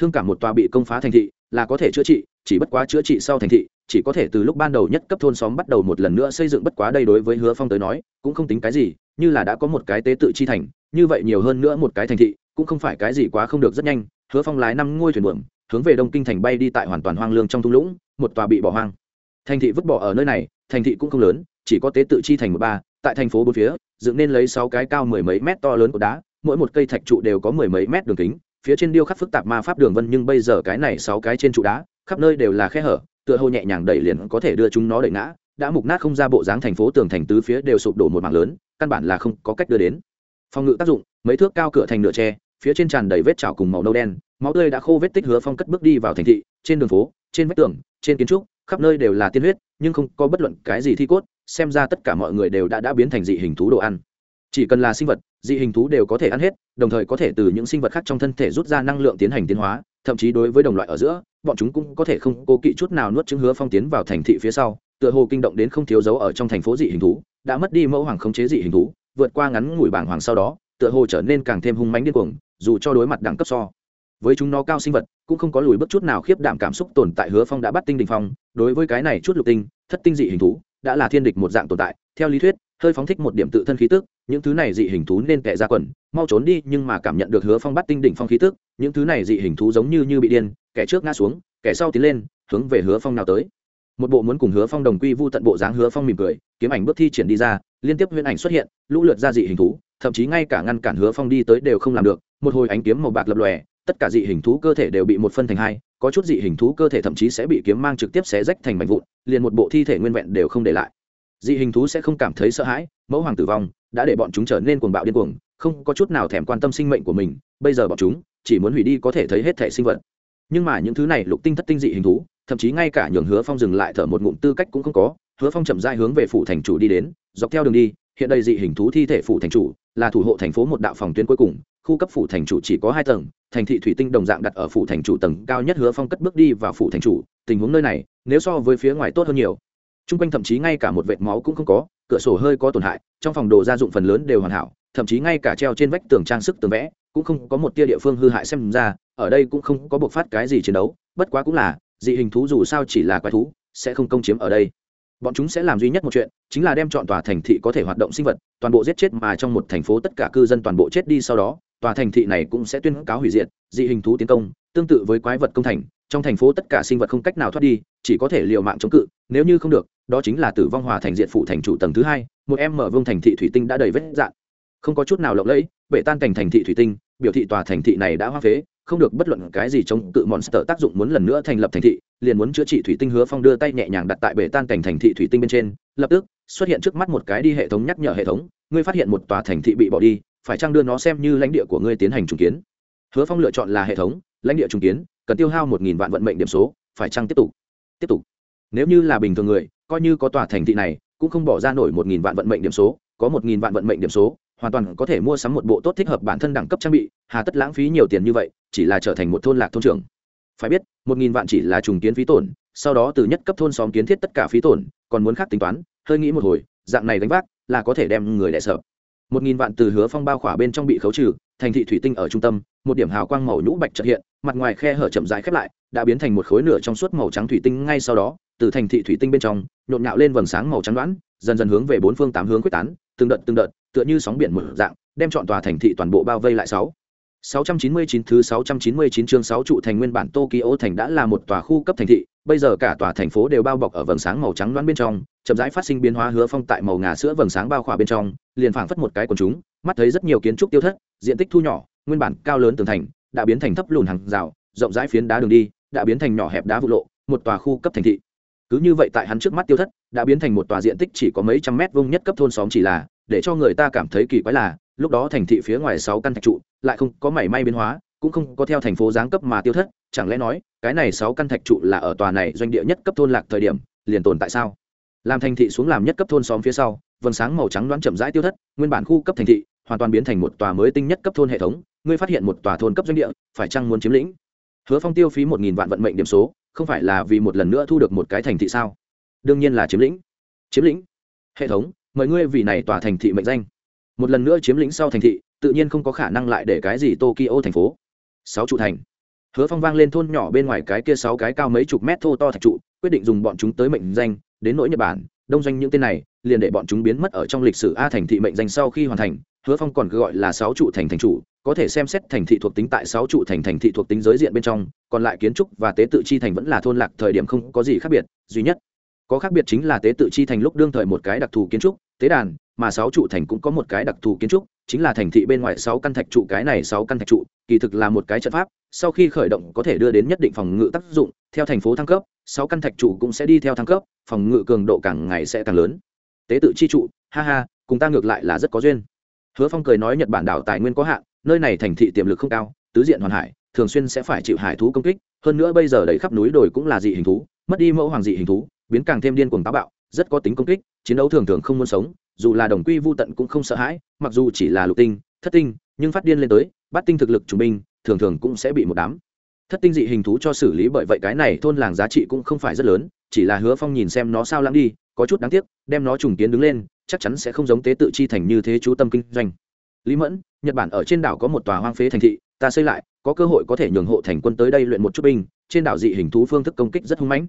[SPEAKER 1] thương cảm một tòa bị công phá thành thị, là có thể chữa trị, chỉ bất quá chữa trị sau thành thị, chỉ có thể từ lúc ban đầu nhất cấp thôn xóm bắt đầu một lần nữa xây dựng bất quá đây đối với hứa phong tới nói, cũng không tính cái gì, như là đã có một cái tế tự chi thành, như vậy nhiều hơn nữa một cái thành thị, cũng không phải cái gì quá không được rất nhanh. Hứa phong lái năm ngôi thuyền buồm, hướng về đông kinh thành bay đi tại hoàn toàn hoang lương trong thung lũng, một tòa bị bỏ hoang. Thành thị vứt bỏ ở nơi này, thành thị cũng không lớn, chỉ có tế tự chi thành một ba, tại thành phố bốn phía, dựng nên lấy sáu cái cao mười mấy mét to lớn của đá, mỗi một cây thạch trụ đều có mười mấy mét đường kính phía trên điêu khắc phức tạp ma pháp đường vân nhưng bây giờ cái này sáu cái trên trụ đá, khắp nơi đều là khe hở, tựa hồ nhẹ nhàng đẩy liền có thể đưa chúng nó đẩy ngã. Đã mục nát không ra bộ dáng thành phố tường thành tứ phía đều sụp đổ một mảng lớn, căn bản là không có cách đưa đến. Phòng ngự tác dụng, mấy thước cao cửa thành nửa tre, phía trên tràn đầy vết trào cùng màu nâu đen, máu tươi đã khô vết tích hứa phong cất bước đi vào thành thị, trên đường phố, trên vách tường, trên kiến trúc, khắp nơi đều là tiên huyết, nhưng không có bất luận cái gì thi cốt, xem ra tất cả mọi người đều đã đã biến thành dị hình thú đồ ăn chỉ cần là sinh vật, dị hình thú đều có thể ăn hết, đồng thời có thể từ những sinh vật khác trong thân thể rút ra năng lượng tiến hành tiến hóa, thậm chí đối với đồng loại ở giữa, bọn chúng cũng có thể không cố kỵ chút nào nuốt chứng hứa phong tiến vào thành thị phía sau, tựa hồ kinh động đến không thiếu dấu ở trong thành phố dị hình thú, đã mất đi mẫu hoàng khống chế dị hình thú, vượt qua ngắn ngủi bảng hoàng sau đó, tựa hồ trở nên càng thêm hung mánh điên cuồng, dù cho đối mặt đẳng cấp so. Với chúng nó cao sinh vật, cũng không có lùi bước chút nào khiếp đảm cảm xúc tồn tại hứa phong đã bắt tinh đình phong, đối với cái này chút lục tinh, thất tinh dị hình thú, đã là thiên địch một dạng tồn tại, theo lý thuyết hơi phóng thích một điểm tự thân khí tức, những thứ này dị hình thú nên kệ ra quần, mau trốn đi, nhưng mà cảm nhận được hứa phong bắt tinh đỉnh phong khí tức, những thứ này dị hình thú giống như như bị điên, kẻ trước ngã xuống, kẻ sau tiến lên, hướng về hứa phong nào tới. Một bộ muốn cùng hứa phong đồng quy vu tận bộ dáng hứa phong mỉm cười, kiếm ảnh bước thi triển đi ra, liên tiếp huyễn ảnh xuất hiện, lũ lượt ra dị hình thú, thậm chí ngay cả ngăn cản hứa phong đi tới đều không làm được, một hồi ánh kiếm màu bạc lập lòe, tất cả dị hình thú cơ thể đều bị một phân thành hai, có chút dị hình thú cơ thể thậm chí sẽ bị kiếm mang trực tiếp xé rách thành mảnh vụn, liền một bộ thi thể nguyên vẹn đều không để lại dị hình thú sẽ không cảm thấy sợ hãi, mẫu hoàng tử vong, đã để bọn chúng trở nên cuồng bạo điên cuồng, không có chút nào thèm quan tâm sinh mệnh của mình, bây giờ bọn chúng chỉ muốn hủy đi có thể thấy hết thể sinh vật. Nhưng mà những thứ này lục tinh thất tinh dị hình thú, thậm chí ngay cả nhường hứa phong dừng lại thở một ngụm tư cách cũng không có, hứa phong chậm dai hướng về phủ thành chủ đi đến, dọc theo đường đi, hiện đây dị hình thú thi thể phủ thành chủ, là thủ hộ thành phố một đạo phòng tuyến cuối cùng, khu cấp phủ thành chủ chỉ có hai tầng, thành thị thủy tinh đồng dạng đặt ở phủ thành chủ tầng cao nhất hứa phong cất bước đi vào phủ thành chủ, tình huống nơi này, nếu so với phía ngoài tốt hơn nhiều chung quanh thậm chí ngay cả một vệt máu cũng không có, cửa sổ hơi có tổn hại, trong phòng đồ gia dụng phần lớn đều hoàn hảo, thậm chí ngay cả treo trên vách tường trang sức tường vẽ, cũng không có một tia địa phương hư hại xem ra, ở đây cũng không có bộc phát cái gì chiến đấu, bất quá cũng là, dị hình thú dù sao chỉ là quái thú, sẽ không công chiếm ở đây. Bọn chúng sẽ làm duy nhất một chuyện, chính là đem chọn tòa thành thị có thể hoạt động sinh vật, toàn bộ giết chết mà trong một thành phố tất cả cư dân toàn bộ chết đi sau đó, tòa thành thị này cũng sẽ tuyên cáo hủy diệt, dị hình thú tiến công, tương tự với quái vật công thành trong thành phố tất cả sinh vật không cách nào thoát đi, chỉ có thể liều mạng chống cự, nếu như không được, đó chính là tử vong hòa thành diện phụ thành chủ tầng thứ hai, một em mở vương thành thị thủy tinh đã đầy vết dạn. Không có chút nào lộng lẫy bệ tan cảnh thành thị thủy tinh, biểu thị tòa thành thị này đã hoa phế, không được bất luận cái gì chống cự monster tác dụng muốn lần nữa thành lập thành thị, liền muốn chữa trị thủy tinh hứa phong đưa tay nhẹ nhàng đặt tại bể tan cảnh thành thị thủy tinh bên trên, lập tức, xuất hiện trước mắt một cái đi hệ thống nhắc nhở hệ thống, ngươi phát hiện một tòa thành thị bị bỏ đi, phải chăng đưa nó xem như lãnh địa của ngươi tiến hành trùng kiến? Hứa phong lựa chọn là hệ thống, lãnh địa trùng kiến cần tiêu hao một nghìn vạn vận mệnh điểm số, phải chăng tiếp tục? Tiếp tục. Nếu như là bình thường người, coi như có tòa thành thị này, cũng không bỏ ra nổi một nghìn vạn vận mệnh điểm số, có một nghìn vạn vận mệnh điểm số, hoàn toàn có thể mua sắm một bộ tốt thích hợp bản thân đẳng cấp trang bị, hà tất lãng phí nhiều tiền như vậy, chỉ là trở thành một thôn lạc thôn trưởng. Phải biết, một nghìn vạn chỉ là trùng kiến phí tổn, sau đó từ nhất cấp thôn xóm kiến thiết tất cả phí tổn, còn muốn khác tính toán, hơi nghĩ một hồi, dạng này đánh vác là có thể đem người đẻ sợ. Một nghìn vạn từ hứa phong bao khỏa bên trong bị khấu trừ, thành thị thủy tinh ở trung tâm, một điểm hào quang màu nhũ bạch trật hiện mặt ngoài khe hở chậm rãi khép lại đã biến thành một khối nửa trong suốt màu trắng thủy tinh ngay sau đó từ thành thị thủy tinh bên trong nhộn nhạo lên vầng sáng màu trắng đoán dần dần hướng về bốn phương tám hướng quyết tán từng đợt từng đợt tựa như sóng biển mở dạng đem chọn tòa thành thị toàn bộ bao vây lại sáu. 699 thứ 699 chương 6 trụ thành nguyên bản Tokyo thành đã là một tòa khu cấp thành thị, bây giờ cả tòa thành phố đều bao bọc ở vầng sáng màu trắng loãng bên trong, chậm rãi phát sinh biến hóa hứa phong tại màu ngà sữa vầng sáng bao khỏa bên trong, liền phảng phất một cái quần chúng, mắt thấy rất nhiều kiến trúc tiêu thất, diện tích thu nhỏ, nguyên bản cao lớn tường thành, đã biến thành thấp lùn hàng rào, rộng rãi phiến đá đường đi, đã biến thành nhỏ hẹp đá vụ lộ, một tòa khu cấp thành thị. Cứ như vậy tại hắn trước mắt tiêu thất, đã biến thành một tòa diện tích chỉ có mấy trăm mét vuông nhất cấp thôn xóm chỉ là, để cho người ta cảm thấy kỳ quái là, lúc đó thành thị phía ngoài sáu căn thạch trụ lại không có mảy may biến hóa cũng không có theo thành phố giáng cấp mà tiêu thất chẳng lẽ nói cái này sáu căn thạch trụ là ở tòa này doanh địa nhất cấp thôn lạc thời điểm liền tồn tại sao làm thành thị xuống làm nhất cấp thôn xóm phía sau vầng sáng màu trắng đoán chậm rãi tiêu thất nguyên bản khu cấp thành thị hoàn toàn biến thành một tòa mới tinh nhất cấp thôn hệ thống, ngươi phát hiện một tòa thôn cấp doanh địa, phải chăng muốn chiếm lĩnh? Hứa phong tiêu phí một nghìn vạn vận mệnh điểm số, không phải là vì một lần nữa thu được một cái thành thị sao? Đương nhiên là chiếm lĩnh. Chiếm lĩnh. Hệ thống, mời ngươi vì này tòa thành thị mệnh danh. Một lần nữa chiếm lĩnh sau thành thị, tự nhiên không có khả năng lại để cái gì tokyo thành phố. Sáu trụ thành. Hứa phong vang lên thôn nhỏ bên ngoài cái kia sáu cái cao mấy chục mét thô to thạch trụ, quyết định dùng bọn chúng tới mệnh danh, đến nỗi nhật bản, đông doanh những tên này, liền để bọn chúng biến mất ở trong lịch sử a thành thị mệnh danh sau khi hoàn thành hứa phong còn gọi là sáu trụ thành thành chủ, có thể xem xét thành thị thuộc tính tại sáu trụ thành thành thị thuộc tính giới diện bên trong, còn lại kiến trúc và tế tự chi thành vẫn là thôn lạc thời điểm không có gì khác biệt, duy nhất có khác biệt chính là tế tự chi thành lúc đương thời một cái đặc thù kiến trúc, tế đàn, mà sáu trụ thành cũng có một cái đặc thù kiến trúc, chính là thành thị bên ngoài sáu căn thạch trụ, cái này sáu căn thạch trụ, kỳ thực là một cái trận pháp, sau khi khởi động có thể đưa đến nhất định phòng ngự tác dụng, theo thành phố thăng cấp, sáu căn thạch trụ cũng sẽ đi theo thăng cấp, phòng ngự cường độ càng ngày sẽ càng lớn. Tế tự chi trụ, ha ha, cùng ta ngược lại là rất có duyên hứa phong cười nói nhật bản đảo tài nguyên có hạn, nơi này thành thị tiềm lực không cao, tứ diện hoàn hải, thường xuyên sẽ phải chịu hải thú công kích, hơn nữa bây giờ đầy khắp núi đồi cũng là dị hình thú, mất đi mẫu hoàng dị hình thú, biến càng thêm điên cuồng táo bạo, rất có tính công kích, chiến đấu thường thường không muốn sống, dù là đồng quy vô tận cũng không sợ hãi, mặc dù chỉ là lục tinh, thất tinh, nhưng phát điên lên tới, bắt tinh thực lực trung binh, thường thường cũng sẽ bị một đám. Thất tinh dị hình thú cho xử lý bởi vậy cái này thôn làng giá trị cũng không phải rất lớn, chỉ là hứa phong nhìn xem nó sao lãng đi, có chút đáng tiếc, đem nó trùng tiến đứng lên chắc chắn sẽ không giống tế tự chi thành như thế chú tâm kinh doanh. Lý mẫn, nhật bản ở trên đảo có một tòa hoang phế thành thị, ta xây lại, có cơ hội có thể nhường hộ thành quân tới đây luyện một chút binh, trên đảo dị hình thú phương thức công kích rất hung mãnh.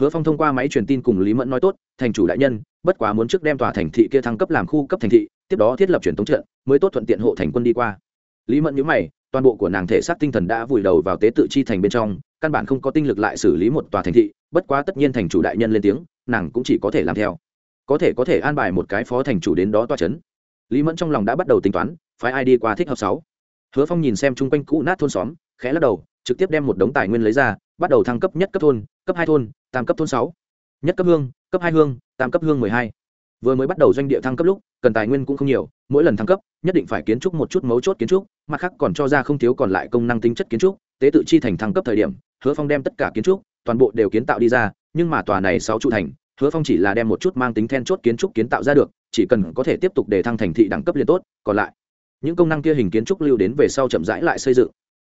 [SPEAKER 1] Hứa phong thông qua máy truyền tin cùng lý mẫn nói tốt, thành chủ đại nhân, bất quá muốn trước đem tòa thành thị kia thăng cấp làm khu cấp thành thị, tiếp đó thiết lập truyền thống trận, mới tốt thuận tiện hộ thành quân đi qua. Lý mẫn nhíu mày, toàn bộ của nàng thể xác tinh thần đã vùi đầu vào tế tự chi thành bên trong, căn bản không có tinh lực lại xử lý một tòa thành thị, bất quá tất nhiên thành chủ đại nhân lên tiếng, nàng cũng chỉ có thể làm theo có thể có thể an bài một cái phó thành chủ đến đó toa c h ấ n lý mẫn trong lòng đã bắt đầu tính toán, phái ai đi qua thích hợp sáu. Hứa phong nhìn xem chung quanh cũ nát thôn xóm, khẽ lắc đầu, trực tiếp đem một đống tài nguyên lấy ra, bắt đầu thăng cấp nhất cấp thôn, cấp hai thôn, tam cấp thôn sáu. Nhất cấp hương, cấp hai hương, tam cấp hương mười hai. Vừa mới bắt đầu doanh địa thăng cấp lúc, cần tài nguyên cũng không nhiều, mỗi lần thăng cấp, nhất định phải kiến trúc một chút mấu chốt kiến trúc, mặt khác còn cho ra không thiếu còn lại công năng tính chất kiến trúc, tế tự chi thành thăng cấp thời điểm, hứa phong đem tất cả kiến trúc, toàn bộ đều kiến tạo đi ra, nhưng mà tòa này sáu trụ thành hứa phong chỉ là đem một chút mang tính then chốt kiến trúc kiến tạo ra được, chỉ cần có thể tiếp tục để thăng thành thị đẳng cấp liên tốt, còn lại, những công năng kia hình kiến trúc lưu đến về sau chậm rãi lại xây dựng.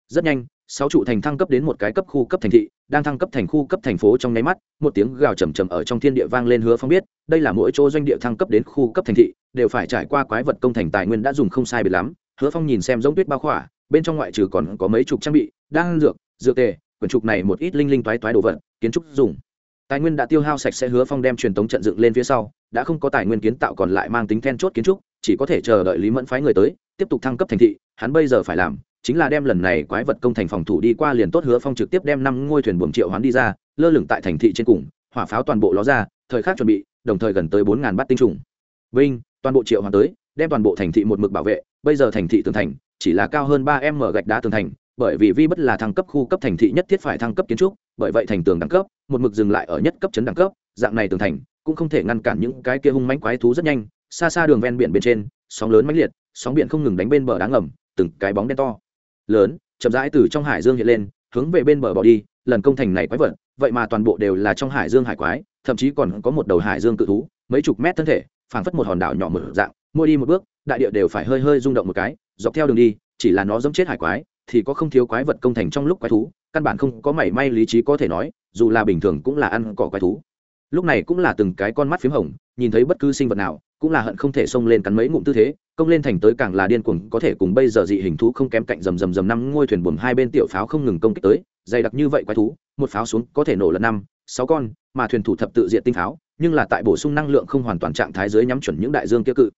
[SPEAKER 1] Rất nhanh, sáu trụ thành thăng cấp đến một cái cấp khu cấp thành thị, đang thăng cấp thành khu cấp thành phố trong nháy mắt, một tiếng gào trầm trầm ở trong thiên địa vang lên hứa phong biết, đây là mỗi chỗ doanh địa thăng cấp đến khu cấp thành thị, đều phải trải qua quái vật công thành tài nguyên đã dùng không sai biệt lắm. Hứa phong nhìn xem giống tuyết bao khỏa, bên trong ngoại trừ còn có mấy chục trang bị đang dược dược tề, quyển trục này một ít linh linh toái toái đồ vật, kiến trúc dùng tài nguyên đã tiêu hao sạch sẽ hứa phong đem truyền tống trận dựng lên phía sau, đã không có tài nguyên kiến tạo còn lại mang tính then chốt kiến trúc, chỉ có thể chờ đợi lý mẫn phái người tới, tiếp tục thăng cấp thành thị, hắn bây giờ phải làm chính là đem lần này quái vật công thành phòng thủ đi qua liền tốt hứa phong trực tiếp đem năm ngôi thuyền buồm triệu hoán đi ra, lơ lửng tại thành thị trên cùng, hỏa pháo toàn bộ ló ra, thời khắc chuẩn bị, đồng thời gần tới bốn ngàn bát tinh trùng. Vinh, toàn bộ triệu hoán tới, đem toàn bộ thành thị một mực bảo vệ, bây giờ thành thị tường thành chỉ là cao hơn ba m gạch đá tường thành bởi vì vi bất là thăng cấp khu cấp thành thị nhất thiết phải thăng cấp kiến trúc, bởi vậy thành tường đẳng cấp, một mực dừng lại ở nhất cấp chấn đẳng cấp, dạng này tường thành cũng không thể ngăn cản những cái kia hung mãnh quái thú rất nhanh, xa xa đường ven biển bên trên, sóng lớn mãnh liệt, sóng biển không ngừng đánh bên bờ đá ngầm, từng cái bóng đen to, lớn, chậm rãi từ trong hải dương hiện lên, hướng về bên bờ bỏ đi, lần công thành này quái vật, vậy mà toàn bộ đều là trong hải dương hải quái, thậm chí còn có một đầu hải dương cự thú, mấy chục mét thân thể, phảng phất một hòn đảo nhỏ mở dạng, mỗi đi một bước, đại địa đều phải hơi hơi rung động một cái, dọc theo đường đi, chỉ là nó giống chết hải quái thì có không thiếu quái vật công thành trong lúc quái thú, căn bản không có mảy may lý trí có thể nói, dù là bình thường cũng là ăn cỏ quái thú. Lúc này cũng là từng cái con mắt p h í m hồng, nhìn thấy bất cứ sinh vật nào, cũng là hận không thể xông lên cắn mấy ngụm tư thế, công lên thành tới càng là điên cuồng, có thể cùng bây giờ dị hình thú không kém cạnh rầm rầm rầm năm ngôi thuyền buồm hai bên tiểu pháo không ngừng công kích tới, dày đặc như vậy quái thú, một pháo xuống có thể nổ lần năm, sáu con, mà thuyền thủ thập tự diện tinh pháo, nhưng là tại bổ sung năng lượng không hoàn toàn trạng thái dưới nhắm chuẩn những đại dương kia cự.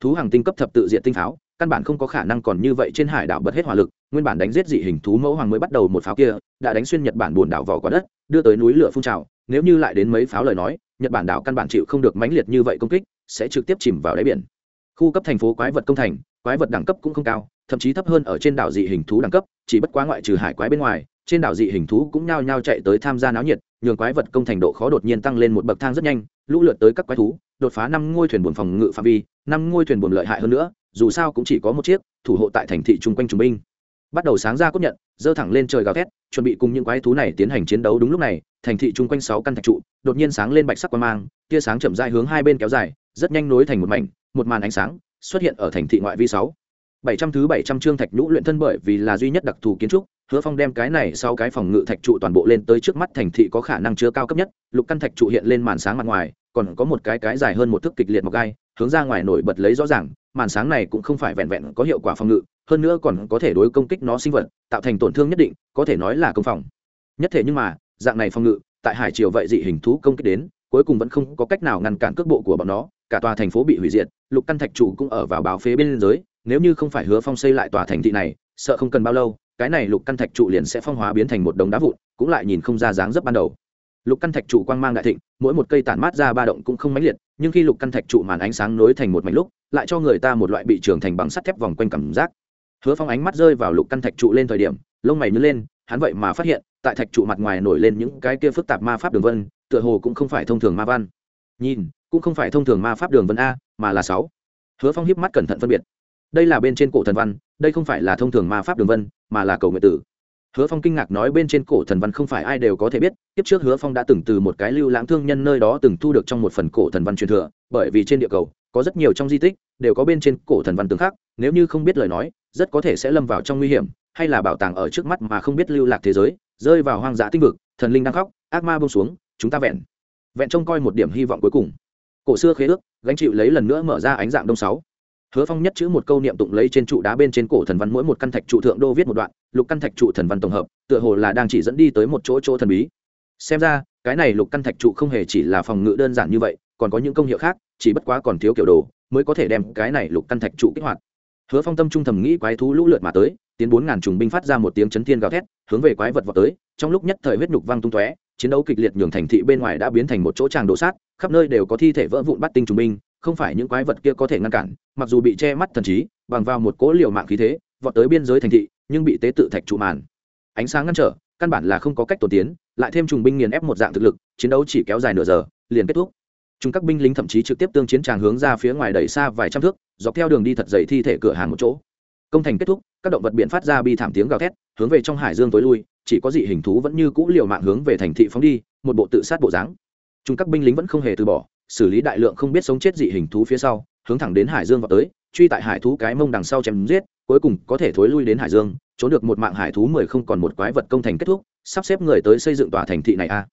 [SPEAKER 1] Thú hàng tinh cấp thập tự diện tinh pháo căn bản không có khả năng còn như vậy trên hải đảo bật hết hỏa lực, nguyên bản đánh giết dị hình thú mẫu hoàng mới bắt đầu một pháo kia, đã đánh xuyên nhật bản buồn đảo vỏ quả đất, đưa tới núi lửa phun trào, nếu như lại đến mấy pháo lời nói, nhật bản đảo căn bản chịu không được mãnh liệt như vậy công kích, sẽ trực tiếp chìm vào đáy biển. Khu cấp thành phố quái vật công thành, quái vật đẳng cấp cũng không cao, thậm chí thấp hơn ở trên đảo dị hình thú đẳng cấp, chỉ bất quá ngoại trừ hải quái bên ngoài, trên đảo dị hình thú cũng nhao nhao chạy tới tham gia náo nhiệt, nhường quái vật công thành độ khó đột nhiên tăng lên một bậc thang rất nhanh, lũ lượt tới các quái thú đột phá năm ngôi thuyền buồn phòng ngự phạm vi, năm ngôi thuyền buồn lợi hại hơn nữa, dù sao cũng chỉ có một chiếc, thủ hộ tại thành thị chung quanh trung binh. Bắt đầu sáng ra cốt nhận, dơ thẳng lên trời gào thét, chuẩn bị cùng những quái thú này tiến hành chiến đấu đúng lúc này, thành thị chung quanh sáu căn thạch trụ, đột nhiên sáng lên bạch sắc quang mang, tia sáng chậm dài hướng hai bên kéo dài, rất nhanh nối thành một mảnh, một màn ánh sáng xuất hiện ở thành thị ngoại vi sáu. Bảy trăm thứ bảy trăm chương thạch nhũ luyện thân bởi vì là duy nhất đặc thù kiến trúc, hứa phong đem cái này sau cái phòng ngự thạch trụ toàn bộ lên tới trước mắt thành thị có khả năng chứa cao cấp nhất, lục căn thạch trụ hiện lên màn sáng mặt ngoài còn có một cái cái dài hơn một thước kịch liệt mọc gai, hướng ra ngoài nổi bật lấy rõ ràng, màn sáng này cũng không phải vẹn vẹn có hiệu quả phòng ngự, hơn nữa còn có thể đối công kích nó sinh vật, tạo thành tổn thương nhất định, có thể nói là công phòng. Nhất thể nhưng mà, dạng này phòng ngự, tại hải triều vậy dị hình thú công kích đến, cuối cùng vẫn không có cách nào ngăn cản cước bộ của bọn nó, cả tòa thành phố bị hủy diệt, lục căn thạch trụ cũng ở vào báo phế bên dưới, nếu như không phải hứa phong xây lại tòa thành thị này, sợ không cần bao lâu, cái này lục căn thạch trụ liền sẽ phong hóa biến thành một đống đá vụn, cũng lại nhìn không ra dáng dấp ban đầu lục căn thạch trụ quang mang đại thịnh, mỗi một cây tản mát ra ba động cũng không mãnh liệt, nhưng khi lục căn thạch trụ màn ánh sáng nối thành một mảnh lúc, lại cho người ta một loại bị trưởng thành bằng sắt thép vòng quanh cảm giác. Hứa phong ánh mắt rơi vào lục căn thạch trụ lên thời điểm, lông mày nhớ lên, hắn vậy mà phát hiện, tại thạch trụ mặt ngoài nổi lên những cái kia phức tạp ma pháp đường vân, tựa hồ cũng không phải thông thường ma văn. Nhìn, cũng không phải thông thường ma pháp đường vân a, mà là sáu. Hứa phong hiếp mắt cẩn thận phân biệt. Đây là bên trên cổ thần văn, đây không phải là thông thường ma pháp đường vân, mà là cầu nguyện tử hứa phong kinh ngạc nói bên trên cổ thần văn không phải ai đều có thể biết tiếp trước hứa phong đã từng từ một cái lưu lãng thương nhân nơi đó từng thu được trong một phần cổ thần văn truyền thừa, bởi vì trên địa cầu, có rất nhiều trong di tích, đều có bên trên cổ thần văn tương khác nếu như không biết lời nói, rất có thể sẽ lâm vào trong nguy hiểm, hay là bảo tàng ở trước mắt mà không biết lưu lạc thế giới, rơi vào hoang dã tinh vực, thần linh đang khóc, ác ma bông xuống, chúng ta vẹn vẹn trông coi một điểm hy vọng cuối cùng. Cổ xưa khế ước, gánh chịu lấy lần nữa mở ra ánh dạng đông sáu. Hứa phong nhất chữ một câu niệm tụng lấy trên trụ đá bên trên cổ thần văn mỗi một căn thạch trụ thượng đô viết một đoạn lục căn thạch trụ thần văn tổng hợp, tựa hồ là đang chỉ dẫn đi tới một chỗ chỗ thần bí. Xem ra, cái này lục căn thạch trụ không hề chỉ là phòng ngự đơn giản như vậy, còn có những công hiệu khác, chỉ bất quá còn thiếu kiểu đồ, mới có thể đem cái này lục căn thạch trụ kích hoạt. Hứa phong tâm trung thầm nghĩ quái thú lũ lượt mà tới, tiến bốn ngàn trùng binh phát ra một tiếng chấn thiên gào thét, hướng về quái vật vào tới, trong lúc nhất thời huyết nhục văng tung tóe, chiến đấu kịch liệt nhường thành thị bên ngoài đã biến thành một chỗ tràng đổ sát, khắp nơi đều có thi thể vỡ vụn bắt tinh trùng binh, không phải những quái vật kia có thể ngăn cản, mặc dù bị che mắt thần trí, bằng vào một cỗ liều mạng khí thế vọt tới biên giới thành thị, nhưng bị tế tự thạch trụ màn. Ánh sáng ngăn trở, căn bản là không có cách tổ tiến, lại thêm trùng binh nghiền ép một dạng thực lực, chiến đấu chỉ kéo dài nửa giờ, liền kết thúc. Chúng các binh lính thậm chí trực tiếp tương chiến tràng hướng ra phía ngoài đẩy xa vài trăm thước, dọc theo đường đi thật dày thi thể cửa hàng một chỗ. Công thành kết thúc, các động vật biện phát ra bi thảm tiếng gào thét, hướng về trong hải dương tối lui, chỉ có dị hình thú vẫn như cũ liều mạng hướng về thành thị phóng đi, một bộ tự sát bộ dáng. Chúng các binh lính vẫn không hề từ bỏ, xử lý đại lượng không biết sống chết dị hình thú phía sau, hướng thẳng đến hải dương vào tới, truy tại hải thú cái mông đằng sau chém giết cuối cùng có thể thối lui đến hải dương, trốn được một mạng hải thú mười không còn một quái vật công thành kết thúc, sắp xếp người tới xây dựng tòa thành thị này a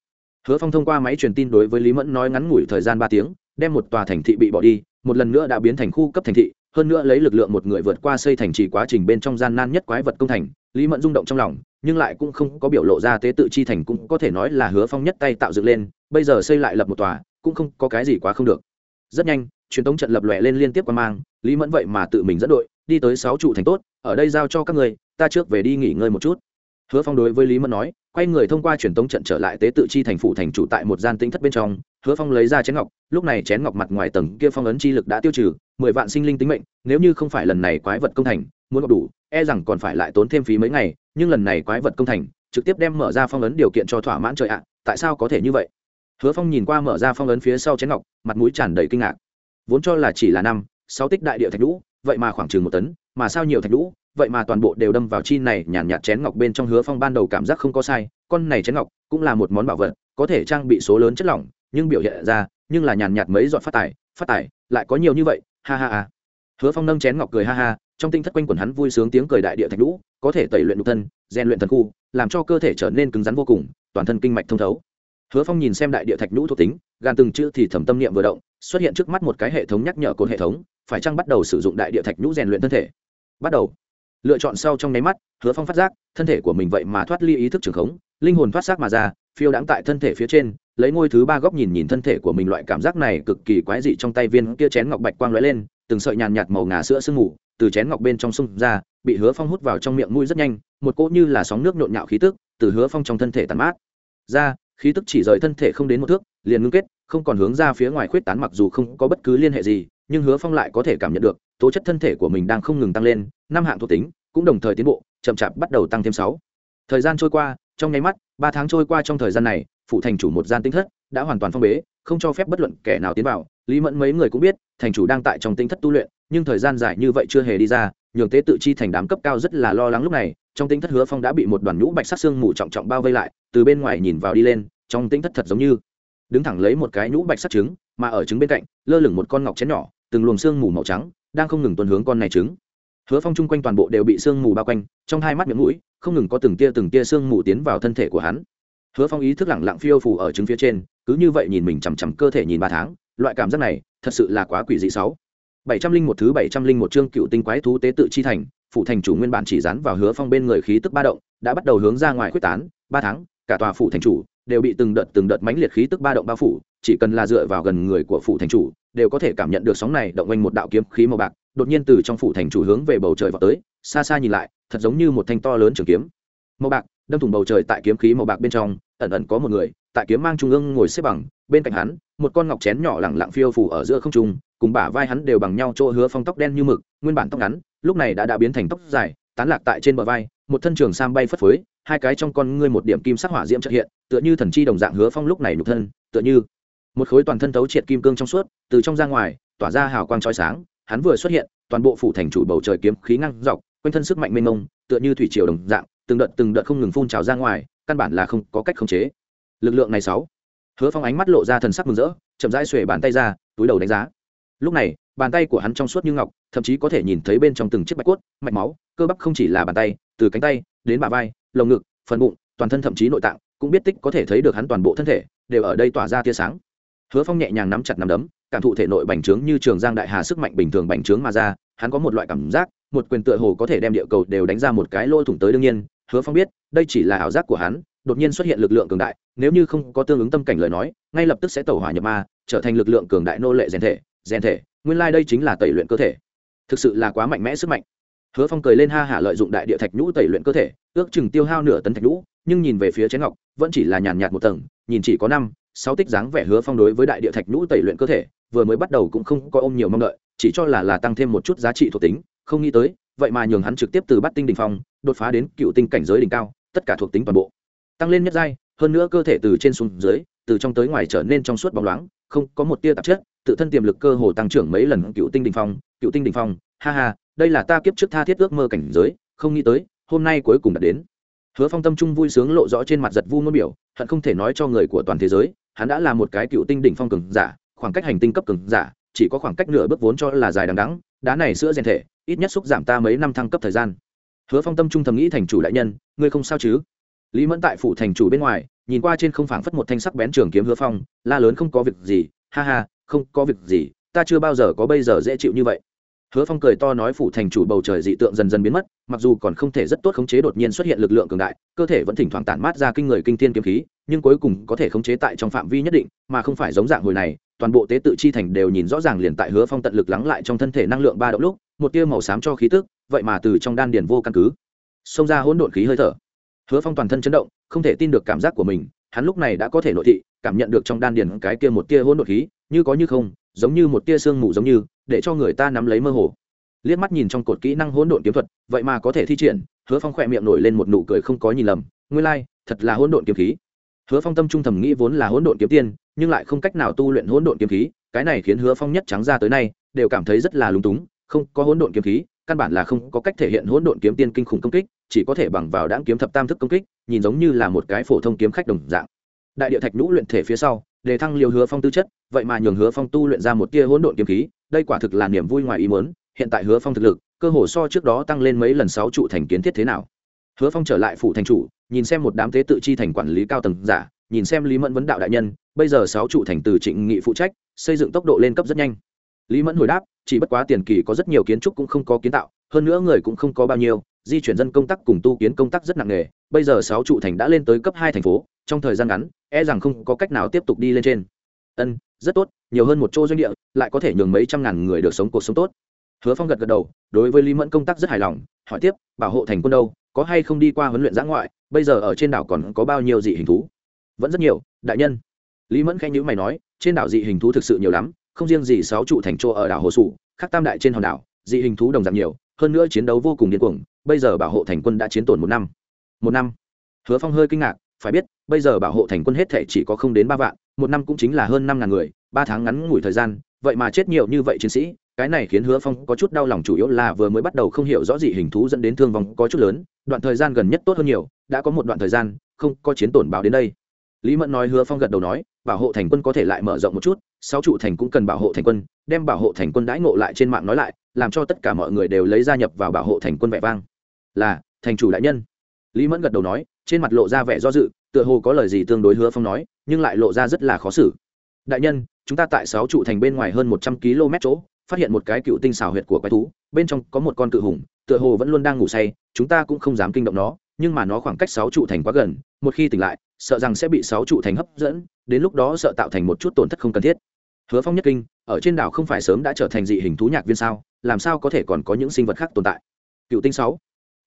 [SPEAKER 1] hứa phong thông qua máy truyền tin đối với lý mẫn nói ngắn ngủi thời gian ba tiếng, đem một tòa thành thị bị bỏ đi, một lần nữa đã biến thành khu cấp thành thị, hơn nữa lấy lực lượng một người vượt qua xây thành trì quá trình bên trong gian nan nhất quái vật công thành, lý mẫn rung động trong lòng, nhưng lại cũng không có biểu lộ ra tế tự chi thành cũng có thể nói là hứa phong nhất tay tạo dựng lên, bây giờ xây lại lập một tòa, cũng không có cái gì quá không được. Rất nhanh, truyền thống trận lập lòe lên liên tiếp qua mang, lý mẫn vậy mà tự mình dẫn đội đi tới sáu trụ thành tốt, ở đây giao cho các người ta trước về đi nghỉ ngơi một chút. Hứa phong đối với lý mẫn nói, quay người thông qua truyền tống trận trở lại tế tự chi thành phủ thành chủ tại một gian tính thất bên trong, hứa phong lấy ra chén ngọc, lúc này chén ngọc mặt ngoài tầng kia phong ấn chi lực đã tiêu trừ, mười vạn sinh linh tính mệnh, nếu như không phải lần này quái vật công thành, muốn ngọc đủ e rằng còn phải lại tốn thêm phí mấy ngày, nhưng lần này quái vật công thành, trực tiếp đem mở ra phong ấn điều kiện cho thỏa mãn trời ạ, tại sao có thể như vậy? Hứa phong nhìn qua mở ra phong ấn phía sau chén ngọc, mặt mũi tràn đầy kinh ngạc. Vốn cho là chỉ là năm, sáu tích đại địa thạch lũ vậy mà khoảng chừng một tấn, mà sao nhiều thạch lũ, vậy mà toàn bộ đều đâm vào chi này nhàn nhạt chén ngọc bên trong hứa phong ban đầu cảm giác không có sai, con này chén ngọc cũng là một món bảo vật, có thể trang bị số lớn chất lỏng, nhưng biểu hiện ra, nhưng là nhàn nhạt mấy giọt phát tài phát tài, lại có nhiều như vậy, ha ha ha. Hứa phong nâng chén ngọc cười ha ha, trong tinh thất quanh quần hắn vui sướng tiếng cười đại địa thạch lũ, có thể tẩy luyện nhục thân, rèn luyện thần khu, làm cho cơ thể trở nên cứng rắn vô cùng, toàn thân kinh mạch thông thấu. Hứa phong nhìn xem đại địa thạch đũ thuộc tính, gan từng chữ thì thẩm tâm niệm vừa động, xuất hiện trước mắt một cái hệ thống nhắc nhở cột hệ thống phải chăng bắt đầu sử dụng đại địa thạch nhũ rèn luyện thân thể? Bắt đầu. Lựa chọn sau trong nháy mắt, hứa phong phát giác, thân thể của mình vậy mà thoát ly ý thức trường khống, linh hồn thoát xác mà ra, phiêu đãng tại thân thể phía trên, lấy ngôi thứ ba góc nhìn nhìn thân thể của mình loại cảm giác này cực kỳ quái dị trong tay viên kia chén ngọc bạch quang lóe lên, từng sợi nhàn nhạt màu ngà sữa sương mù từ chén ngọc bên trong sông ra, bị hứa phong hút vào trong miệng mũi rất nhanh, một cỗ như là sóng nước nhộn nhạo khí tức từ hứa phong trong thân thể tàn mát ra, khí tức chỉ rời thân thể không đến một thước, liền ngưng kết, không còn hướng ra phía ngoài khuyết tán mặc dù không có bất cứ liên hệ gì nhưng hứa phong lại có thể cảm nhận được, tố chất thân thể của mình đang không ngừng tăng lên, năm hạng thuộc tính cũng đồng thời tiến bộ, chậm chạp bắt đầu tăng thêm sáu. Thời gian trôi qua, trong nháy mắt, ba tháng trôi qua trong thời gian này phụ thành chủ một gian tinh thất đã hoàn toàn phong bế, không cho phép bất luận kẻ nào tiến vào. Lý mẫn mấy người cũng biết, thành chủ đang tại trong tinh thất tu luyện, nhưng thời gian dài như vậy chưa hề đi ra, nhường tế tự chi thành đám cấp cao rất là lo lắng lúc này, trong tinh thất hứa phong đã bị một đoàn nhũ bạch sắc xương mù trọng trọng bao vây lại, từ bên ngoài nhìn vào đi lên, trong tinh thất thật giống như đứng thẳng lấy một cái nhũ bạch sắc trứng, mà ở trứng bên cạnh, lơ lửng một con ngọc chén nhỏ từng luồng xương mù màu trắng đang không ngừng tuần hướng con này trứng. Hứa phong chung quanh toàn bộ đều bị sương mù bao quanh, trong hai mắt miệng mũi, không ngừng có từng tia từng tia sương mù tiến vào thân thể của hắn. Hứa phong ý thức lẳng lặng phiêu phủ ở trứng phía trên, cứ như vậy nhìn mình chằm chằm cơ thể nhìn ba tháng, loại cảm giác này thật sự là quá quỷ dị sáu. bảy trăm linh một thứ bảy trăm linh một chương cựu tinh quái thú tế tự chi thành phụ thành chủ nguyên bản chỉ dán vào hứa phong bên người khí tức ba động, đã bắt đầu hướng ra ngoài quyết tán, ba tháng, cả tòa phụ thành chủ đều bị từng đợt từng đợt mãnh liệt khí tức ba động bao phủ, chỉ cần là dựa vào gần người của phụ thành chủ, đều có thể cảm nhận được sóng này động quanh một đạo kiếm khí màu bạc, đột nhiên từ trong phủ thành chủ hướng về bầu trời vào tới, xa xa nhìn lại, thật giống như một thanh to lớn trường kiếm. Màu bạc, đâm thủng bầu trời tại kiếm khí màu bạc bên trong, ẩn ẩn có một người, tại kiếm mang trung ương ngồi xếp bằng, bên cạnh hắn, một con ngọc chén nhỏ lẳng lặng phiêu phủ ở giữa không trung, cùng bả vai hắn đều bằng nhau chỗ hứa phong tóc đen như mực, nguyên bản tóc ngắn, lúc này đã đã biến thành tóc dài, tán lạc tại trên bờ vai một thân trường sam bay phất phới, hai cái trong con ngươi một điểm kim sắc hỏa diễm trợ hiện, tựa như thần chi đồng dạng hứa phong lúc này nhục thân, tựa như một khối toàn thân tấu triệt kim cương trong suốt, từ trong ra ngoài, tỏa ra hào quang trói sáng, hắn vừa xuất hiện, toàn bộ phủ thành chủ bầu trời kiếm khí ngăn dọc, quanh thân sức mạnh mênh mông, tựa như thủy triều đồng dạng, từng đợt từng đợt không ngừng phun trào ra ngoài, căn bản là không có cách khống chế. Lực lượng này sáu. Hứa phong ánh mắt lộ ra thần sắc mừng rỡ, chậm rãi xuề bàn tay ra, túi đầu đánh giá. Lúc này, bàn tay của hắn trong suốt như ngọc, thậm chí có thể nhìn thấy bên trong từng chiếc bạch cốt, mạch máu, cơ bắp không chỉ là bàn tay từ cánh tay đến bả vai, lồng ngực, phần bụng, toàn thân thậm chí nội tạng, cũng biết tích có thể thấy được hắn toàn bộ thân thể, đều ở đây tỏa ra tia sáng. Hứa phong nhẹ nhàng nắm chặt nắm đấm, cảm thụ thể nội bành trướng như trường giang đại hà sức mạnh bình thường bành trướng mà ra, hắn có một loại cảm giác, một quyền tựa hồ có thể đem địa cầu đều đánh ra một cái lỗ thủng tới đương nhiên. Hứa phong biết, đây chỉ là ảo giác của hắn, đột nhiên xuất hiện lực lượng cường đại, nếu như không có tương ứng tâm cảnh lời nói, ngay lập tức sẽ tẩu hỏa nhập ma, trở thành lực lượng cường đại nô lệ rèn thể rèn thể, nguyên lai、like、đây chính là tẩy luyện cơ thể. Thực sự là quá mạnh mẽ sức mạnh hứa phong cười lên ha hả lợi dụng đại địa thạch nhũ tẩy luyện cơ thể, ước chừng tiêu hao nửa tấn thạch nhũ, nhưng nhìn về phía chén ngọc, vẫn chỉ là nhàn nhạt một tầng, nhìn chỉ có năm, sáu tích dáng vẻ hứa phong đối với đại địa thạch nhũ tẩy luyện cơ thể, vừa mới bắt đầu cũng không có ôm nhiều mong đợi, chỉ cho là là tăng thêm một chút giá trị thuộc tính, không nghĩ tới, vậy mà nhường hắn trực tiếp từ bắt tinh đ ỉ n h phong, đột phá đến cựu tinh cảnh giới đỉnh cao, tất cả thuộc tính toàn bộ tăng lên nhất giai, hơn nữa cơ thể từ trên xuống dưới, từ trong tới ngoài trở nên trong suốt bóng loáng, không có một tia tạp chất, tự thân tiềm lực cơ hồ tăng trưởng mấy lần cựu tinh đình phong, cựu tinh đình phong, ha ha đây là ta kiếp trước tha thiết ước mơ cảnh giới, không nghĩ tới, hôm nay cuối cùng đã đến. Hứa phong tâm trung vui sướng lộ rõ trên mặt giật vu ngôn biểu, hận không thể nói cho người của toàn thế giới, hắn đã là một cái cựu tinh đỉnh phong cường giả, khoảng cách hành tinh cấp cường giả, chỉ có khoảng cách nửa bước vốn cho là dài đằng đắng đá này sữa rèn thể, ít nhất xúc giảm ta mấy năm thăng cấp thời gian. Hứa phong tâm trung thầm nghĩ thành chủ đại nhân, ngươi không sao chứ? Lý mẫn tại phủ thành chủ bên ngoài, nhìn qua trên không phảng phất một thanh sắc bén trường kiếm hứa phong, la lớn không có việc gì, ha ha, không có việc gì, ta chưa bao giờ có bây giờ dễ chịu như vậy hứa phong cười to nói phủ thành chủ bầu trời dị tượng dần dần biến mất, mặc dù còn không thể rất tốt khống chế đột nhiên xuất hiện lực lượng cường đại, cơ thể vẫn thỉnh thoảng tản mát ra kinh người kinh thiên kiếm khí, nhưng cuối cùng có thể khống chế tại trong phạm vi nhất định, mà không phải giống dạng hồi này, toàn bộ tế tự chi thành đều nhìn rõ ràng liền tại hứa phong tận lực lắng lại trong thân thể năng lượng ba động lúc, một tia màu xám cho khí tức, vậy mà từ trong đan điền vô căn cứ. Xông ra hỗn độn khí hơi thở. Hứa phong toàn thân chấn động, không thể tin được cảm giác của mình, hắn lúc này đã có thể nội thị, cảm nhận được trong đan điền cái kia một tia hỗn độn khí như có như không giống như một tia sương mù giống như để cho người ta nắm lấy mơ hồ. Liếc mắt nhìn trong cột kỹ năng hỗn độn kiếm thuật vậy mà có thể thi triển hứa phong khỏe miệng nổi lên một nụ cười không có nhìn lầm nguyên lai、like, thật là hỗn độn kiếm khí. Hứa phong tâm trung thầm nghĩ vốn là hỗn độn kiếm tiên nhưng lại không cách nào tu luyện hỗn độn kiếm khí cái này khiến hứa phong nhất trắng ra tới nay đều cảm thấy rất là lúng túng không có hỗn độn kiếm khí căn bản là không có cách thể hiện hỗn độn kiếm tiên kinh khủng công kích chỉ có thể bằng vào đáng kiếm thập tam thức công kích nhìn giống như là một cái phổ thông kiếm khách đồng dạng. Đại địa thạch nhũ luyện thể phía sau để thăng liều hứa phong tư chất, vậy mà nhường hứa phong tu luyện ra một tia hỗn độn kiếm khí, đây quả thực là niềm vui ngoài ý muốn, hiện tại hứa phong thực lực, cơ hồ so trước đó tăng lên mấy lần sáu trụ thành kiến thiết thế nào. Hứa phong trở lại phủ thành chủ, nhìn xem một đám tế tự chi thành quản lý cao tầng giả, nhìn xem lý mẫn vấn đạo đại nhân, bây giờ sáu trụ thành từ trịnh nghị phụ trách, xây dựng tốc độ lên cấp rất nhanh. Lý mẫn hồi đáp, chỉ bất quá tiền kỳ có rất nhiều kiến trúc cũng không có kiến tạo, hơn nữa người cũng không có bao nhiêu, di chuyển dân công tác cùng tu kiến công tác rất nặng nề, bây giờ sáu trụ thành đã lên tới cấp hai thành phố trong thời gian ngắn e rằng không có cách nào tiếp tục đi lên trên. Ân, rất tốt, nhiều hơn một chỗ doanh địa, lại có thể nhường mấy trăm ngàn người được sống cuộc sống tốt. Hứa phong gật gật đầu, đối với lý mẫn công tác rất hài lòng, hỏi tiếp, bảo hộ thành quân đâu, có hay không đi qua huấn luyện giã ngoại, bây giờ ở trên đảo còn có bao nhiêu dị hình thú? Vẫn rất nhiều, đại nhân. Lý mẫn khanh nhữ mày nói, trên đảo dị hình thú thực sự nhiều lắm, không riêng gì sáu trụ thành chỗ ở đảo hồ sủ khác tam đại trên hòn đảo, dị hình thú đồng dạng nhiều, hơn nữa chiến đấu vô cùng điên cuồng, bây giờ bảo hộ thành quân đã chiến tổn một năm. Một năm. Hứa phong hơi kinh ngạc phải biết, bây giờ bảo hộ thành quân hết thể chỉ có không đến ba vạn, một năm cũng chính là hơn năm ngàn người, ba tháng ngắn ngủi thời gian, vậy mà chết nhiều như vậy chiến sĩ, cái này khiến hứa phong có chút đau lòng chủ yếu là vừa mới bắt đầu không hiểu rõ gì hình thú dẫn đến thương vong có chút lớn, đoạn thời gian gần nhất tốt hơn nhiều, đã có một đoạn thời gian, không có chiến tổn báo đến đây. Lý mẫn nói hứa phong gật đầu nói, bảo hộ thành quân có thể lại mở rộng một chút, sáu trụ thành cũng cần bảo hộ thành quân, đem bảo hộ thành quân đãi ngộ lại trên mạng nói lại, làm cho tất cả mọi người đều lấy gia nhập vào bảo hộ thành quân vẻ vang. Là, thành chủ đại nhân. Lý mẫn gật đầu nói trên mặt lộ ra vẻ do dự, tựa hồ có lời gì tương đối hứa phong nói, nhưng lại lộ ra rất là khó xử. Đại nhân, chúng ta tại sáu trụ thành bên ngoài hơn một trăm km chỗ, phát hiện một cái cựu tinh xào huyệt của quái thú, bên trong có một con cự hùng, tựa hồ vẫn luôn đang ngủ say, chúng ta cũng không dám kinh động nó, nhưng mà nó khoảng cách sáu trụ thành quá gần, một khi tỉnh lại, sợ rằng sẽ bị sáu trụ thành hấp dẫn, đến lúc đó sợ tạo thành một chút tổn thất không cần thiết. Hứa phong nhất kinh, ở trên đảo không phải sớm đã trở thành dị hình thú nhạc viên sao, làm sao có thể còn có những sinh vật khác tồn tại? Cựu tinh sáu.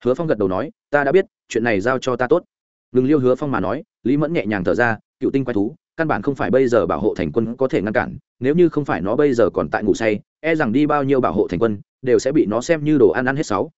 [SPEAKER 1] Hứa phong gật đầu nói, ta đã biết, chuyện này giao cho ta tốt ngừng liêu hứa phong mà nói, lý mẫn nhẹ nhàng thở ra, cựu tinh quái thú, căn bản không phải bây giờ bảo hộ thành quân có thể ngăn cản, nếu như không phải nó bây giờ còn tại ngủ say e rằng đi bao nhiêu bảo hộ thành quân, đều sẽ bị nó xem như đồ ăn ăn hết sáu.